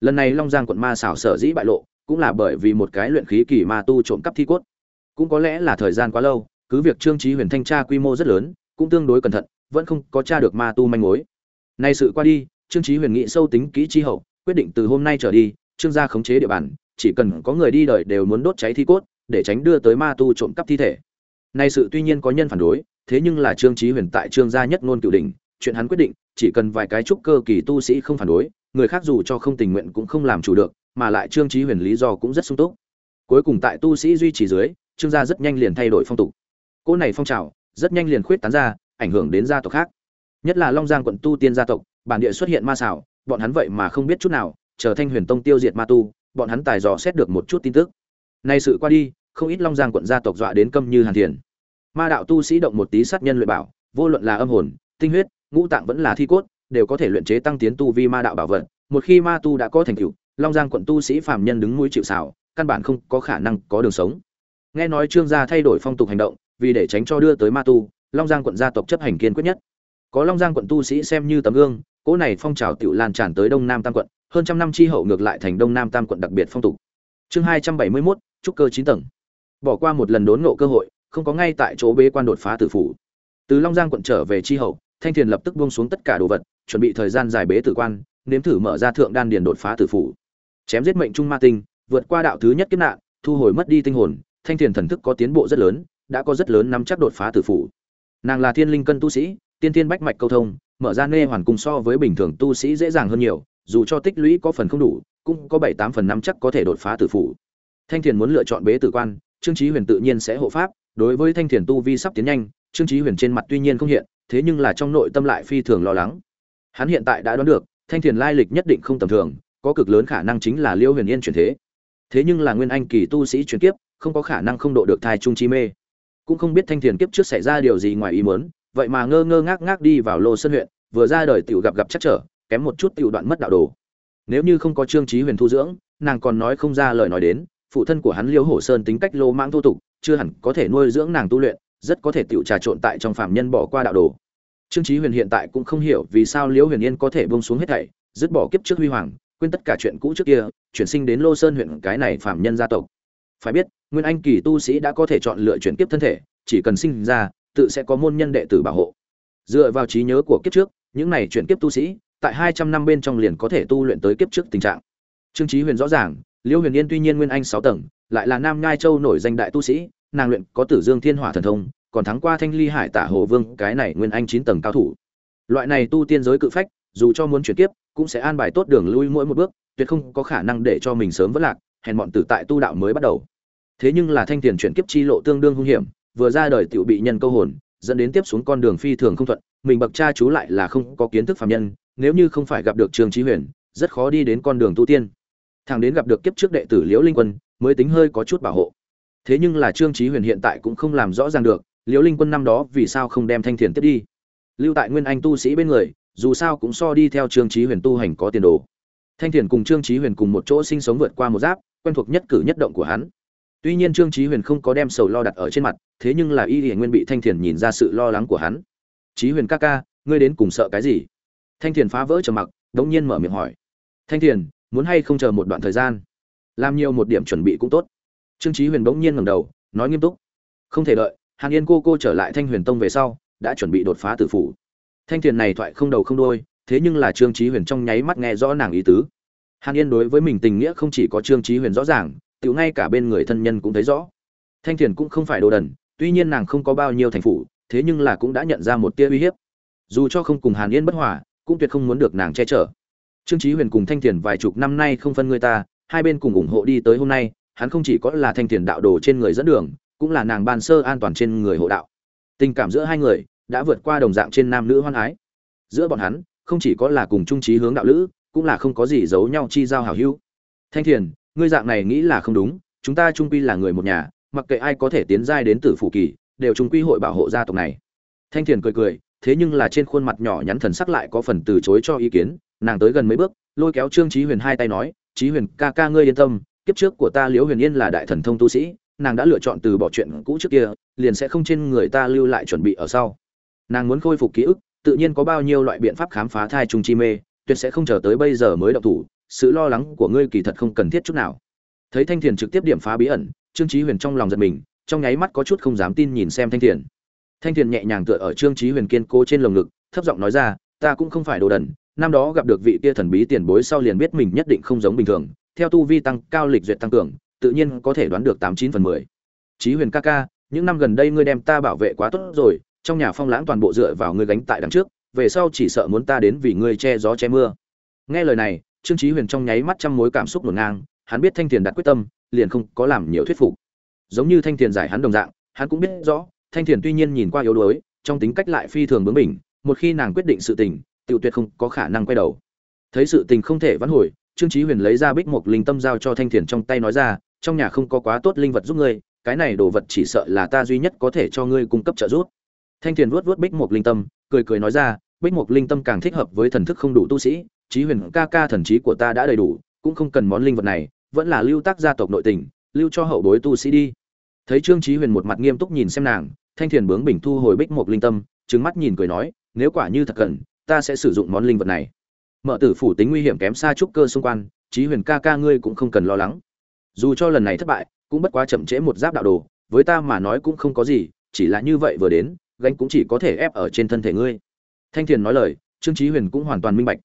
lần này long giang quận ma xảo sở dĩ bại lộ, cũng là bởi vì một cái luyện khí kỳ ma tu trộm cắp thi cốt. Cũng có lẽ là thời gian quá lâu, cứ việc trương trí huyền thanh tra quy mô rất lớn, cũng tương đối cẩn thận, vẫn không có tra được ma tu manh mối. Nay sự qua đi, trương trí huyền nghĩ sâu tính kỹ chi hậu, quyết định từ hôm nay trở đi, trương gia khống chế địa bàn, chỉ cần có người đi đời đều muốn đốt cháy thi cốt, để tránh đưa tới ma tu trộm cắp thi thể. Nay sự tuy nhiên có nhân phản đối, thế nhưng là trương trí huyền tại trương gia nhất ngôn cựu đỉnh chuyện hắn quyết định, chỉ cần vài cái trúc cơ kỳ tu sĩ không phản đối, người khác dù cho không tình nguyện cũng không làm chủ được, mà lại trương chí huyền lý do cũng rất sung túc. Cuối cùng tại tu sĩ duy trì dưới, trương gia rất nhanh liền thay đổi phong tục. Cỗ này phong trào, rất nhanh liền khuyết tán ra, ảnh hưởng đến gia tộc khác. Nhất là long giang quận tu tiên gia tộc, bản địa xuất hiện ma xảo, bọn hắn vậy mà không biết chút nào, chờ thanh huyền tông tiêu diệt ma tu, bọn hắn tài dò xét được một chút tin tức. Nay sự qua đi, không ít long giang quận gia tộc dọa đến câm như hàn thiền ma đạo tu sĩ động một tí sát nhân luyện bảo, vô luận là âm hồn, tinh huyết ngũ tạng vẫn là thi cốt, đều có thể luyện chế tăng tiến tu vi ma đạo bảo vật. Một khi ma tu đã có thành tựu, long giang quận tu sĩ phàm nhân đứng mũi chịu xảo căn bản không có khả năng có đường sống. Nghe nói trương gia thay đổi phong tục hành động, vì để tránh cho đưa tới ma tu, long giang quận gia tộc chấp hành kiên quyết nhất. Có long giang quận tu sĩ xem như tấm gương, cỗ này phong trào tiểu lan tràn tới đông nam tam quận, hơn trăm năm chi hậu ngược lại thành đông nam tam quận đặc biệt phong tục. Chương hai trăm bảy mươi mốt, trúc cơ chín tầng. Bỏ qua một lần đốn ngộ cơ hội, không có ngay tại chỗ bế quan đột phá tử phủ. Từ long giang quận trở về chi hậu thanh thiền lập tức buông xuống tất cả đồ vật, chuẩn bị thời gian giải bế tử quan, nếm thử mở ra thượng đan điền đột phá tử phủ. Chém giết mệnh trung ma tinh, vượt qua đạo thứ nhất kiếp nạn, thu hồi mất đi tinh hồn, thanh thiền thần thức có tiến bộ rất lớn, đã có rất lớn nắm chắc đột phá tử phủ. Nàng là thiên linh cân tu sĩ, tiên tiên bách mạch câu thông, mở ra nê hoàn cùng so với bình thường tu sĩ dễ dàng hơn nhiều, dù cho tích lũy có phần không đủ, cũng có bảy tám phần năm chắc có thể đột phá tử phủ. Thanh thiền muốn lựa chọn bế tử quan, trương trí huyền tự nhiên sẽ hộ pháp, đối với thanh thiền tu vi sắp tiến nhanh, trương trí huyền trên mặt tuy nhiên không hiện thế nhưng là trong nội tâm lại phi thường lo lắng. Hắn hiện tại đã đoán được, thanh thiền lai lịch nhất định không tầm thường, có cực lớn khả năng chính là liêu huyền yên chuyển thế. Thế nhưng là nguyên anh kỳ tu sĩ chuyển kiếp, không có khả năng không độ được thai trung chi mê. Cũng không biết thanh thiền kiếp trước xảy ra điều gì ngoài ý muốn, vậy mà ngơ ngơ ngác ngác đi vào lô sơn huyện, vừa ra đời tiểu gặp gặp chắc trở, kém một chút tiểu đoạn mất đạo đồ. Nếu như không có trương trí huyền thu dưỡng, nàng còn nói không ra lời nói đến, phụ thân của hắn liêu hổ sơn tính cách lô mãng thô tục, chưa hẳn có thể nuôi dưỡng nàng tu luyện, rất có thể tiểu trà trộn tại trong phạm nhân bỏ qua đạo đồ trương Chí huyền hiện tại cũng không hiểu vì sao liễu huyền yên có thể buông xuống hết thảy, dứt bỏ kiếp trước huy hoàng, quên tất cả chuyện cũ trước kia, chuyển sinh đến lô sơn huyện cái này phạm nhân gia tộc. Phải biết, nguyên anh kỳ tu sĩ đã có thể chọn lựa chuyển kiếp thân thể, chỉ cần sinh ra, tự sẽ có môn nhân đệ tử bảo hộ. Dựa vào trí nhớ của kiếp trước, những này chuyển kiếp tu sĩ, tại hai trăm năm bên trong liền có thể tu luyện tới kiếp trước tình trạng. Trương Chí huyền rõ ràng, liễu huyền yên tuy nhiên nguyên anh sáu tầng, lại là nam nhai châu nổi danh đại tu sĩ, nàng luyện có tử dương thiên hỏa thần thông còn thắng qua thanh ly hải tả hồ vương, cái này nguyên anh chín tầng cao thủ. Loại này tu tiên giới cự phách, dù cho muốn chuyển kiếp, cũng sẽ an bài tốt đường lui mỗi một bước, tuyệt không có khả năng để cho mình sớm vất lạc, hèn bọn tử tại tu đạo mới bắt đầu. Thế nhưng là thanh tiền chuyển kiếp chi lộ tương đương hung hiểm, vừa ra đời tiểu bị nhân câu hồn, dẫn đến tiếp xuống con đường phi thường không thuận, mình bậc cha chú lại là không có kiến thức phàm nhân, nếu như không phải gặp được trường trí huyền, rất khó đi đến con đường tu tiên. Thằng đến gặp được kiếp trước đệ tử liễu linh quân, mới tính hơi có chút bảo hộ. Thế nhưng là trương trí huyền hiện tại cũng không làm rõ ràng được liễu linh quân năm đó vì sao không đem thanh thiền tiếp đi? Lưu tại nguyên anh tu sĩ bên người, dù sao cũng so đi theo trương trí huyền tu hành có tiền đồ. Thanh thiền cùng trương trí huyền cùng một chỗ sinh sống vượt qua một giáp, quen thuộc nhất cử nhất động của hắn. Tuy nhiên trương trí huyền không có đem sầu lo đặt ở trên mặt, thế nhưng là y hiển nguyên bị thanh thiền nhìn ra sự lo lắng của hắn. Trí huyền ca ca, ngươi đến cùng sợ cái gì? Thanh thiền phá vỡ trầm mặc, đống nhiên mở miệng hỏi. Thanh thiền, muốn hay không chờ một đoạn thời gian? Làm nhiều một điểm chuẩn bị cũng tốt. Trương trí huyền đống nhiên ngẩng đầu, nói nghiêm túc. Không thể đợi hàn yên cô cô trở lại thanh huyền tông về sau, đã chuẩn bị đột phá tử phủ. Thanh thiền này thoại không đầu không đôi thế nhưng là trương trí huyền trong nháy mắt nghe rõ nàng ý tứ. Hàn yên đối với mình tình nghĩa không chỉ có trương trí huyền rõ ràng tự ngay cả bên người thân nhân cũng thấy rõ. Thanh thiền cũng không phải đồ đần, tuy nhiên nàng không có bao nhiêu thành phủ thế nhưng là cũng đã nhận ra một tia uy hiếp. Dù cho không cùng hàn yên bất hòa, cũng tuyệt không muốn được nàng che chở. Trương trí huyền cùng thanh thiền vài chục năm nay không phân người ta, hai bên cùng ủng hộ đi tới hôm nay, hắn không chỉ có là thanh thiền đạo đồ trên người dẫn đường cũng là nàng ban sơ an toàn trên người hộ đạo. Tình cảm giữa hai người đã vượt qua đồng dạng trên nam nữ hoan ái. Giữa bọn hắn, không chỉ có là cùng trung trí hướng đạo lữ, cũng là không có gì giấu nhau chi giao hảo hữu. Thanh thiền, ngươi dạng này nghĩ là không đúng, chúng ta trung quy là người một nhà, mặc kệ ai có thể tiến giai đến tử phủ kỳ, đều trung quy hội bảo hộ gia tộc này. Thanh thiền cười cười, thế nhưng là trên khuôn mặt nhỏ nhắn thần sắc lại có phần từ chối cho ý kiến, nàng tới gần mấy bước, lôi kéo trương trí huyền hai tay nói trí huyền ca ca ngươi yên tâm, kiếp trước của ta liễu huyền yên là đại thần thông tu sĩ nàng đã lựa chọn từ bỏ chuyện cũ trước kia, liền sẽ không trên người ta lưu lại chuẩn bị ở sau. Nàng muốn khôi phục ký ức, tự nhiên có bao nhiêu loại biện pháp khám phá thai trung chi mê, tuyệt sẽ không chờ tới bây giờ mới động thủ, sự lo lắng của ngươi kỳ thật không cần thiết chút nào. Thấy thanh thiền trực tiếp điểm phá bí ẩn, trương chí huyền trong lòng giật mình, trong nháy mắt có chút không dám tin nhìn xem thanh thiền. Thanh thiền nhẹ nhàng tựa ở trương chí huyền kiên cố trên lồng ngực, thấp giọng nói ra, ta cũng không phải đồ đần, năm đó gặp được vị kia thần bí tiền bối sau liền biết mình nhất định không giống bình thường, theo tu vi tăng, cao lịch duyệt tăng cường tự nhiên có thể đoán được tám chín phần mười. Chí huyền ca ca, những năm gần đây ngươi đem ta bảo vệ quá tốt rồi, trong nhà phong lãng toàn bộ dựa vào ngươi gánh tại đằng trước, về sau chỉ sợ muốn ta đến vì ngươi che gió che mưa. Nghe lời này, trương chí huyền trong nháy mắt trăm mối cảm xúc ngổn ngang, hắn biết thanh Tiền đặt quyết tâm, liền không có làm nhiều thuyết phục. Giống như thanh Tiền giải hắn đồng dạng, hắn cũng biết rõ, thanh Tiền tuy nhiên nhìn qua yếu đuối, trong tính cách lại phi thường bướng bỉnh, một khi nàng quyết định sự tình, tiểu tuyệt không có khả năng quay đầu. Thấy sự tình không thể vãn hồi, trương chí huyền lấy ra bích mục linh tâm giao cho thanh thiền trong tay nói ra trong nhà không có quá tốt linh vật giúp ngươi, cái này đồ vật chỉ sợ là ta duy nhất có thể cho ngươi cung cấp trợ giúp. Thanh Tiền vuốt vuốt bích mục linh tâm, cười cười nói ra, bích mục linh tâm càng thích hợp với thần thức không đủ tu sĩ chí huyền ca ca thần trí của ta đã đầy đủ, cũng không cần món linh vật này, vẫn là lưu tác gia tộc nội tình, lưu cho hậu bối tu sĩ đi. Thấy trương chí huyền một mặt nghiêm túc nhìn xem nàng, thanh thiền bướng bỉnh thu hồi bích mục linh tâm, trừng mắt nhìn cười nói, nếu quả như thật cần, ta sẽ sử dụng món linh vật này. Mở tử phủ tính nguy hiểm kém xa trúc cơ xung quanh chí huyền ca ca ngươi cũng không cần lo lắng dù cho lần này thất bại, cũng bất quá chậm trễ một giáp đạo đồ, với ta mà nói cũng không có gì, chỉ là như vậy vừa đến, gánh cũng chỉ có thể ép ở trên thân thể ngươi. Thanh thiền nói lời, trương chí huyền cũng hoàn toàn minh bạch.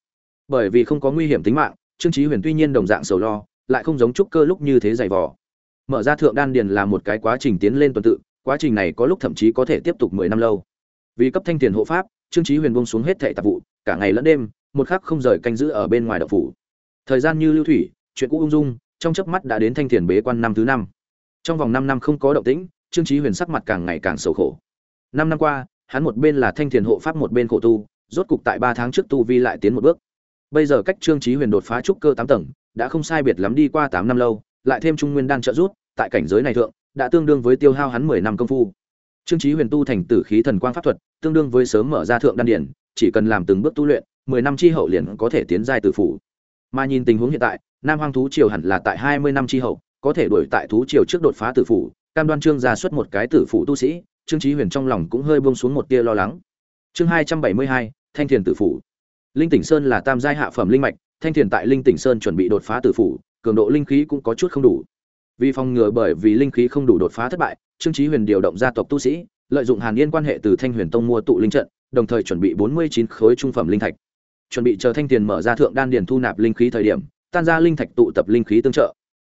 Bởi vì không có nguy hiểm tính mạng, trương chí huyền tuy nhiên đồng dạng sầu lo, lại không giống trúc cơ lúc như thế dày vò. Mở ra thượng đan điền là một cái quá trình tiến lên tuần tự, quá trình này có lúc thậm chí có thể tiếp tục mười năm lâu. Vì cấp thanh tiền hộ pháp, trương chí huyền buông xuống hết thảy tạp vụ, cả ngày lẫn đêm, một khắc không rời canh giữ ở bên ngoài đậu phủ. Thời gian như lưu thủy, chuyện cũ ung dung trong chớp mắt đã đến thanh thiền bế quan năm thứ năm. Trong vòng năm năm không có động tĩnh, trương chí huyền sắc mặt càng ngày càng xấu khổ. Năm năm qua, hắn một bên là thanh thiền hộ pháp một bên khổ tu, rốt cục tại ba tháng trước tu vi lại tiến một bước. Bây giờ cách trương chí huyền đột phá trúc cơ tám tầng, đã không sai biệt lắm đi qua tám năm lâu, lại thêm trung nguyên đan trợ rút tại cảnh giới này thượng, đã tương đương với tiêu hao hắn mười năm công phu. Trương chí huyền tu thành tử khí thần quang pháp thuật, tương đương với sớm mở ra thượng đan điển, chỉ cần làm từng bước tu luyện, mười năm chi hậu liền có thể tiến giai tử phủ. Mà nhìn tình huống hiện tại nam hoang thú triều hẳn là tại hai mươi năm chi hậu, có thể đuổi tại thú triều trước đột phá tử phủ, cam đoan trương ra xuất một cái tử phủ tu sĩ, trương chí huyền trong lòng cũng hơi buông xuống một tia lo lắng. Chương hai trăm bảy mươi hai, thanh thiền tử phủ. Linh tỉnh sơn là tam giai hạ phẩm linh mạch, thanh thiền tại linh tỉnh sơn chuẩn bị đột phá tử phủ, cường độ linh khí cũng có chút không đủ. Vì phòng ngừa bởi vì linh khí không đủ đột phá thất bại, trương chí huyền điều động gia tộc tu sĩ, lợi dụng hàn yên quan hệ từ thanh huyền tông mua tụ linh trận, đồng thời chuẩn bị bốn mươi chín khối trung phẩm linh thạch. Chuẩn bị chờ thanh tiền mở ra thượng đan điền thu nạp linh khí thời điểm tan ra linh thạch tụ tập linh khí tương trợ.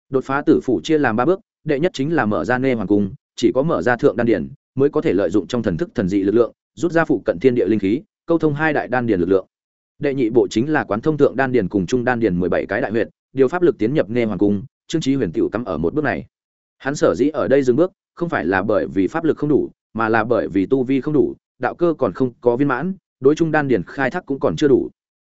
Đột phá tử phủ chia làm ba bước đệ nhất chính là mở ra nê hoàng cung chỉ có mở ra thượng đan điền mới có thể lợi dụng trong thần thức thần dị lực lượng rút ra phụ cận thiên địa linh khí câu thông hai đại đan điền lực lượng. Đệ nhị bộ chính là quán thông thượng đan điền cùng trung đan điền mười bảy cái đại huyệt, điều pháp lực tiến nhập nghe hoàng cung trương trí huyền tiểu cắm ở một bước này. Hắn sở dĩ ở đây dừng bước không phải là bởi vì pháp lực không đủ mà là bởi vì tu vi không đủ đạo cơ còn không có viên mãn đối trung đan điền khai thác cũng còn chưa đủ.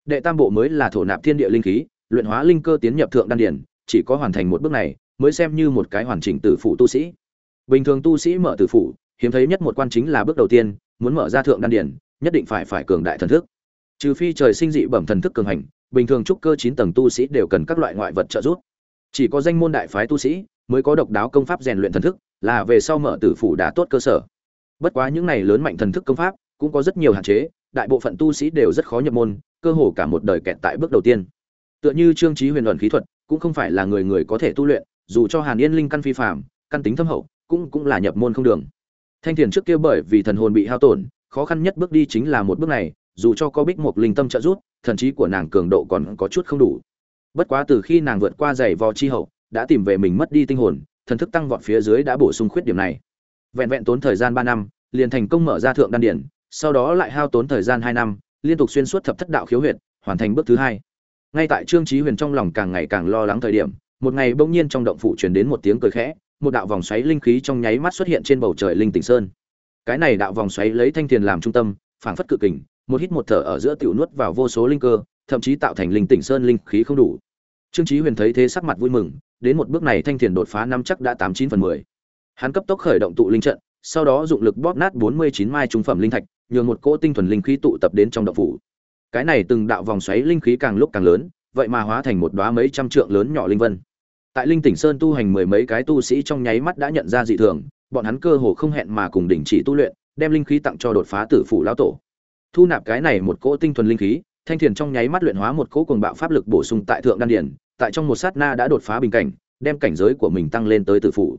Đệ tam bộ mới là thổ nạp thiên địa linh khí luyện hóa linh cơ tiến nhập thượng đan điển, chỉ có hoàn thành một bước này, mới xem như một cái hoàn chỉnh tử phụ tu sĩ. Bình thường tu sĩ mở tử phụ hiếm thấy nhất một quan chính là bước đầu tiên, muốn mở ra thượng đan điển, nhất định phải phải cường đại thần thức. Trừ phi trời sinh dị bẩm thần thức cường hành, bình thường trúc cơ chín tầng tu sĩ đều cần các loại ngoại vật trợ giúp. Chỉ có danh môn đại phái tu sĩ mới có độc đáo công pháp rèn luyện thần thức, là về sau mở tử phủ đã tốt cơ sở. Bất quá những này lớn mạnh thần thức công pháp cũng có rất nhiều hạn chế, đại bộ phận tu sĩ đều rất khó nhập môn, cơ hồ cả một đời kẹt tại bước đầu tiên tựa như trương trí huyền luận khí thuật, cũng không phải là người người có thể tu luyện, dù cho hàn yên linh căn phi phạm căn tính thâm hậu, cũng cũng là nhập môn không đường. Thanh thiền trước kia bởi vì thần hồn bị hao tổn, khó khăn nhất bước đi chính là một bước này, dù cho có bích một linh tâm trợ giúp, thần trí của nàng cường độ còn có chút không đủ. Bất quá từ khi nàng vượt qua giày vò chi hậu, đã tìm về mình mất đi tinh hồn, thần thức tăng vọt phía dưới đã bổ sung khuyết điểm này. Vẹn vẹn tốn thời gian ba năm, liền thành công mở ra thượng đan điển, sau đó lại hao tốn thời gian hai năm, liên tục xuyên suốt thập thất đạo khiếu huyệt, hoàn thành bước thứ hai ngay tại trương Chí huyền trong lòng càng ngày càng lo lắng thời điểm, một ngày bỗng nhiên trong động phủ truyền đến một tiếng cười khẽ, một đạo vòng xoáy linh khí trong nháy mắt xuất hiện trên bầu trời linh tỉnh sơn. Cái này đạo vòng xoáy lấy thanh tiền làm trung tâm, phảng phất cự kình, một hít một thở ở giữa tiểu nuốt vào vô số linh cơ, thậm chí tạo thành linh tỉnh sơn linh khí không đủ. Trương chí huyền thấy thế sắc mặt vui mừng, đến một bước này thanh tiền đột phá năm chắc đã tám chín phần mười. Hắn cấp tốc khởi động tụ linh trận, sau đó dụng lực bóp nát bốn mươi chín mai trung phẩm linh thạch, nhường một cỗ tinh thuần linh khí tụ tập đến trong động phủ cái này từng đạo vòng xoáy linh khí càng lúc càng lớn, vậy mà hóa thành một đóa mấy trăm trượng lớn nhỏ linh vân. Tại linh tỉnh sơn tu hành mười mấy cái tu sĩ trong nháy mắt đã nhận ra dị thường, bọn hắn cơ hồ không hẹn mà cùng đình chỉ tu luyện, đem linh khí tặng cho đột phá tử phủ lão tổ. Thu nạp cái này một cỗ tinh thuần linh khí, thanh thiền trong nháy mắt luyện hóa một cỗ cuồng bạo pháp lực bổ sung tại thượng đan điển, tại trong một sát na đã đột phá bình cảnh, đem cảnh giới của mình tăng lên tới tử phủ.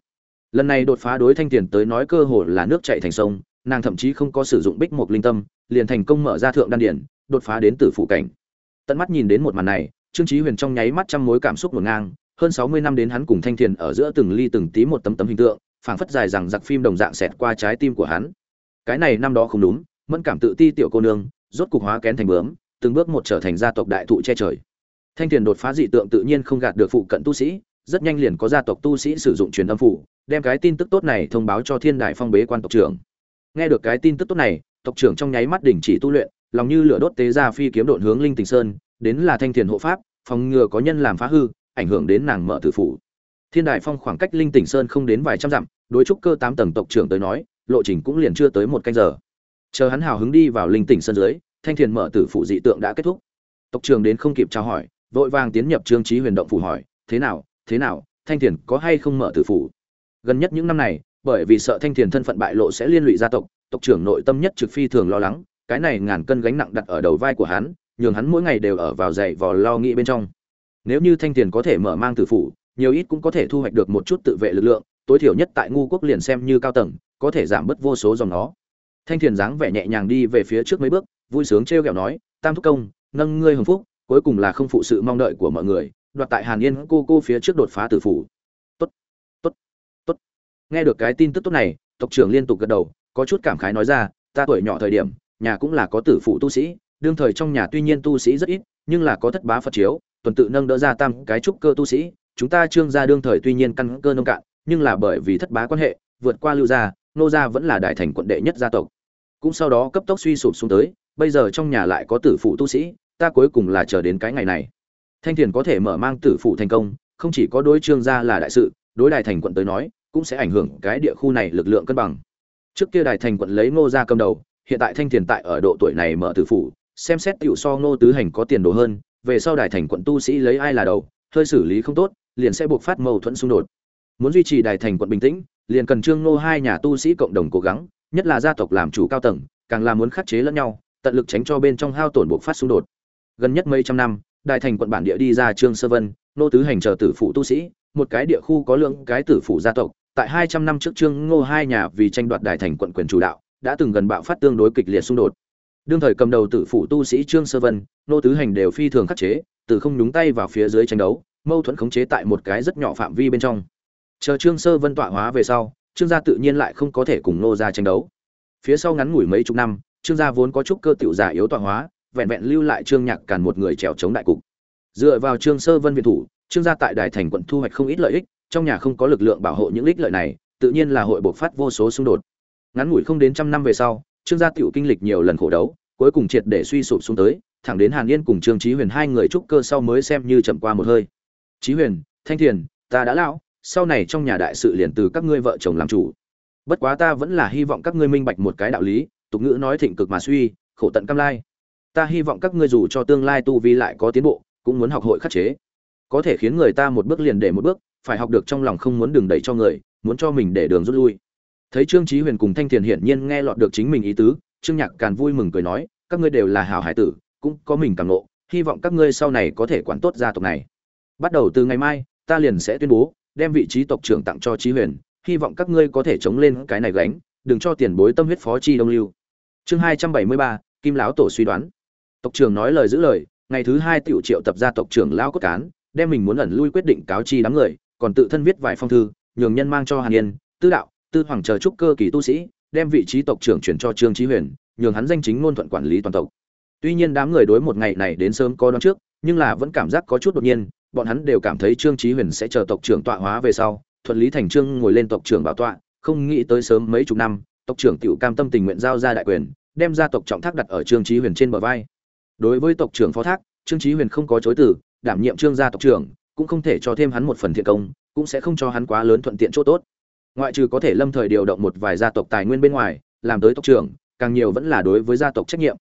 Lần này đột phá đối thanh thiền tới nói cơ hồ là nước chảy thành sông, nàng thậm chí không có sử dụng bích mục linh tâm, liền thành công mở ra thượng đan điển đột phá đến tử phụ cảnh. Tận mắt nhìn đến một màn này, trương chí huyền trong nháy mắt trăm mối cảm xúc ngổn ngang, hơn sáu mươi năm đến hắn cùng thanh thiền ở giữa từng ly từng tí một tấm tấm hình tượng, phảng phất dài rằng giặc phim đồng dạng xẹt qua trái tim của hắn. Cái này năm đó không đúng, mẫn cảm tự ti tiểu cô nương, rốt cục hóa kén thành bướm, từng bước một trở thành gia tộc đại thụ che trời. Thanh thiền đột phá dị tượng tự nhiên không gạt được phụ cận tu sĩ, rất nhanh liền có gia tộc tu sĩ sử dụng truyền âm phủ, đem cái tin tức tốt này thông báo cho thiên đại phong bế quan tộc trưởng. Nghe được cái tin tức tốt này, tộc trưởng trong nháy mắt đình chỉ tu luyện lòng như lửa đốt tế ra phi kiếm độn hướng linh tình sơn, đến là thanh thiền hộ pháp, phòng ngừa có nhân làm phá hư, ảnh hưởng đến nàng mở tử phủ. Thiên đại phong khoảng cách linh tỉnh sơn không đến vài trăm dặm, đối trúc cơ tám tầng tộc trưởng tới nói, lộ trình cũng liền chưa tới một canh giờ. Chờ hắn hào hứng đi vào linh tỉnh sơn dưới, thanh thiền mở tử phủ dị tượng đã kết thúc. Tộc trưởng đến không kịp trao hỏi, vội vàng tiến nhập trương trí huyền động phủ hỏi, thế nào thế nào, thanh thiền có hay không mở tử phủ? Gần nhất những năm này, bởi vì sợ thanh thiền thân phận bại lộ sẽ liên lụy gia tộc tộc trưởng nội tâm nhất trực phi thường lo lắng cái này ngàn cân gánh nặng đặt ở đầu vai của hắn, nhường hắn mỗi ngày đều ở vào dậy vò lo nghĩ bên trong. Nếu như thanh Tiền có thể mở mang tử phủ, nhiều ít cũng có thể thu hoạch được một chút tự vệ lực lượng, tối thiểu nhất tại ngu quốc liền xem như cao tầng, có thể giảm bớt vô số dòng nó. Thanh thiền dáng vẻ nhẹ nhàng đi về phía trước mấy bước, vui sướng trêu ghẹo nói, tam thúc công, nâng ngươi hồng phúc, cuối cùng là không phụ sự mong đợi của mọi người, đoạt tại hàn yên cô cô phía trước đột phá tử phủ. Tốt tốt tốt. Nghe được cái tin tức tốt này, tộc trưởng liên tục gật đầu, có chút cảm khái nói ra, ta tuổi nhỏ thời điểm nhà cũng là có tử phụ tu sĩ, đương thời trong nhà tuy nhiên tu sĩ rất ít, nhưng là có thất bá phật chiếu, tuần tự nâng đỡ ra tam cái trúc cơ tu sĩ, chúng ta trương gia đương thời tuy nhiên căn cơ nông cạn, nhưng là bởi vì thất bá quan hệ, vượt qua lưu gia, nô gia vẫn là đại thành quận đệ nhất gia tộc. Cũng sau đó cấp tốc suy sụp xuống tới, bây giờ trong nhà lại có tử phụ tu sĩ, ta cuối cùng là chờ đến cái ngày này. Thanh thiền có thể mở mang tử phụ thành công, không chỉ có đối trương gia là đại sự, đối đại thành quận tới nói, cũng sẽ ảnh hưởng cái địa khu này lực lượng cân bằng. Trước kia đại thành quận lấy ngô gia cầm đầu hiện tại thanh thiền tại ở độ tuổi này mở tử phụ xem xét tiểu so ngô tứ hành có tiền đồ hơn, về sau đài thành quận tu sĩ lấy ai là đầu, hơi xử lý không tốt, liền sẽ buộc phát mâu thuẫn xung đột. Muốn duy trì đài thành quận bình tĩnh, liền cần trương ngô hai nhà tu sĩ cộng đồng cố gắng, nhất là gia tộc làm chủ cao tầng, càng là muốn khắc chế lẫn nhau, tận lực tránh cho bên trong hao tổn buộc phát xung đột. Gần nhất mấy trăm năm, đài thành quận bản địa đi ra trương sơ vân nô tứ hành chờ tử phụ tu sĩ, một cái địa khu có lượng cái tử phụ gia tộc, tại hai trăm năm trước trương ngô hai nhà vì tranh đoạt đài thành quận quyền chủ đạo đã từng gần bạo phát tương đối kịch liệt xung đột. Đương thời cầm đầu tử phụ tu sĩ trương sơ vân, nô tứ hành đều phi thường khắc chế, từ không nhúng tay vào phía dưới tranh đấu, mâu thuẫn khống chế tại một cái rất nhỏ phạm vi bên trong. Chờ trương sơ vân tọa hóa về sau, trương gia tự nhiên lại không có thể cùng nô gia tranh đấu. Phía sau ngắn ngủi mấy chục năm, trương gia vốn có chút cơ tiểu giả yếu tọa hóa, vẹn vẹn lưu lại trương nhạc càn một người trèo chống đại cục. Dựa vào trương sơ vân viện thủ, trương gia tại đài thành quận thu hoạch không ít lợi ích, trong nhà không có lực lượng bảo hộ những ích lợi này, tự nhiên là hội bộc phát vô số xung đột ngắn ngủi không đến trăm năm về sau, trương gia tiểu kinh lịch nhiều lần khổ đấu, cuối cùng triệt để suy sụp xuống tới, thẳng đến hàn yên cùng trương trí huyền hai người trúc cơ sau mới xem như chậm qua một hơi. Trí huyền, thanh thiền, ta đã lão, sau này trong nhà đại sự liền từ các ngươi vợ chồng làm chủ. Bất quá ta vẫn là hy vọng các ngươi minh bạch một cái đạo lý, tục ngữ nói thịnh cực mà suy, khổ tận cam lai. Ta hy vọng các ngươi dù cho tương lai tu vi lại có tiến bộ, cũng muốn học hội khắc chế. Có thể khiến người ta một bước liền để một bước, phải học được trong lòng không muốn đường đẩy cho người, muốn cho mình để đường rút lui thấy trương trí huyền cùng thanh thiền hiển nhiên nghe lọt được chính mình ý tứ, trương nhạc càn vui mừng cười nói, các ngươi đều là hảo hải tử, cũng có mình càng nộ hy vọng các ngươi sau này có thể quản tốt gia tộc này. Bắt đầu từ ngày mai, ta liền sẽ tuyên bố, đem vị trí tộc trưởng tặng cho trí huyền, hy vọng các ngươi có thể chống lên cái này gánh, đừng cho tiền bối tâm huyết phó chi đông lưu. Chương hai trăm bảy mươi ba, kim lão tổ suy đoán. Tộc trưởng nói lời giữ lời, ngày thứ hai tiểu triệu tập gia tộc trưởng lão cốt cán, đem mình muốn ẩn lui quyết định cáo chi đám người, còn tự thân viết vài phong thư, nhường nhân mang cho hàn yên, tư đạo tư hoàng chờ trúc cơ kỳ tu sĩ, đem vị trí tộc trưởng chuyển cho trương trí huyền, nhường hắn danh chính ngôn thuận quản lý toàn tộc. Tuy nhiên đám người đối một ngày này đến sớm có đón trước, nhưng là vẫn cảm giác có chút đột nhiên, bọn hắn đều cảm thấy trương trí huyền sẽ chờ tộc trưởng tọa hóa về sau, thuận lý thành trương ngồi lên tộc trưởng bảo tọa, không nghĩ tới sớm mấy chục năm, tộc trưởng tiểu cam tâm tình nguyện giao ra đại quyền, đem gia tộc trọng thác đặt ở trương trí huyền trên bờ vai. Đối với tộc trưởng phó thác, trương trí huyền không có chối từ, đảm nhiệm trương gia tộc trưởng, cũng không thể cho thêm hắn một phần thiện công, cũng sẽ không cho hắn quá lớn thuận tiện chỗ tốt ngoại trừ có thể lâm thời điều động một vài gia tộc tài nguyên bên ngoài, làm tới tộc trưởng, càng nhiều vẫn là đối với gia tộc trách nhiệm.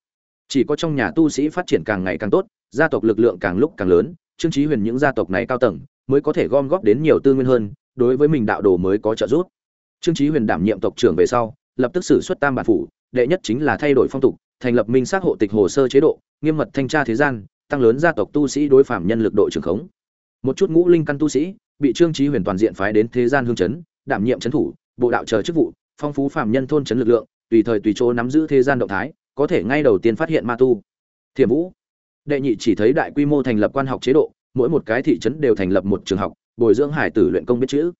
Chỉ có trong nhà tu sĩ phát triển càng ngày càng tốt, gia tộc lực lượng càng lúc càng lớn, trương trí huyền những gia tộc này cao tầng, mới có thể gom góp đến nhiều tư nguyên hơn, đối với mình đạo đồ mới có trợ giúp. Trương trí huyền đảm nhiệm tộc trưởng về sau, lập tức xử xuất tam bản phủ, đệ nhất chính là thay đổi phong tục, thành lập minh xác hộ tịch hồ sơ chế độ, nghiêm mật thanh tra thế gian, tăng lớn gia tộc tu sĩ đối phạm nhân lực đội trưởng khống. Một chút ngũ linh căn tu sĩ, bị trương trí huyền toàn diện phái đến thế gian hương chấn đảm nhiệm chấn thủ, bộ đạo chờ chức vụ, phong phú phạm nhân thôn chấn lực lượng, tùy thời tùy chỗ nắm giữ thế gian động thái, có thể ngay đầu tiên phát hiện ma tu. Thiểm vũ, đệ nhị chỉ thấy đại quy mô thành lập quan học chế độ, mỗi một cái thị trấn đều thành lập một trường học, bồi dưỡng hải tử luyện công biết chữ.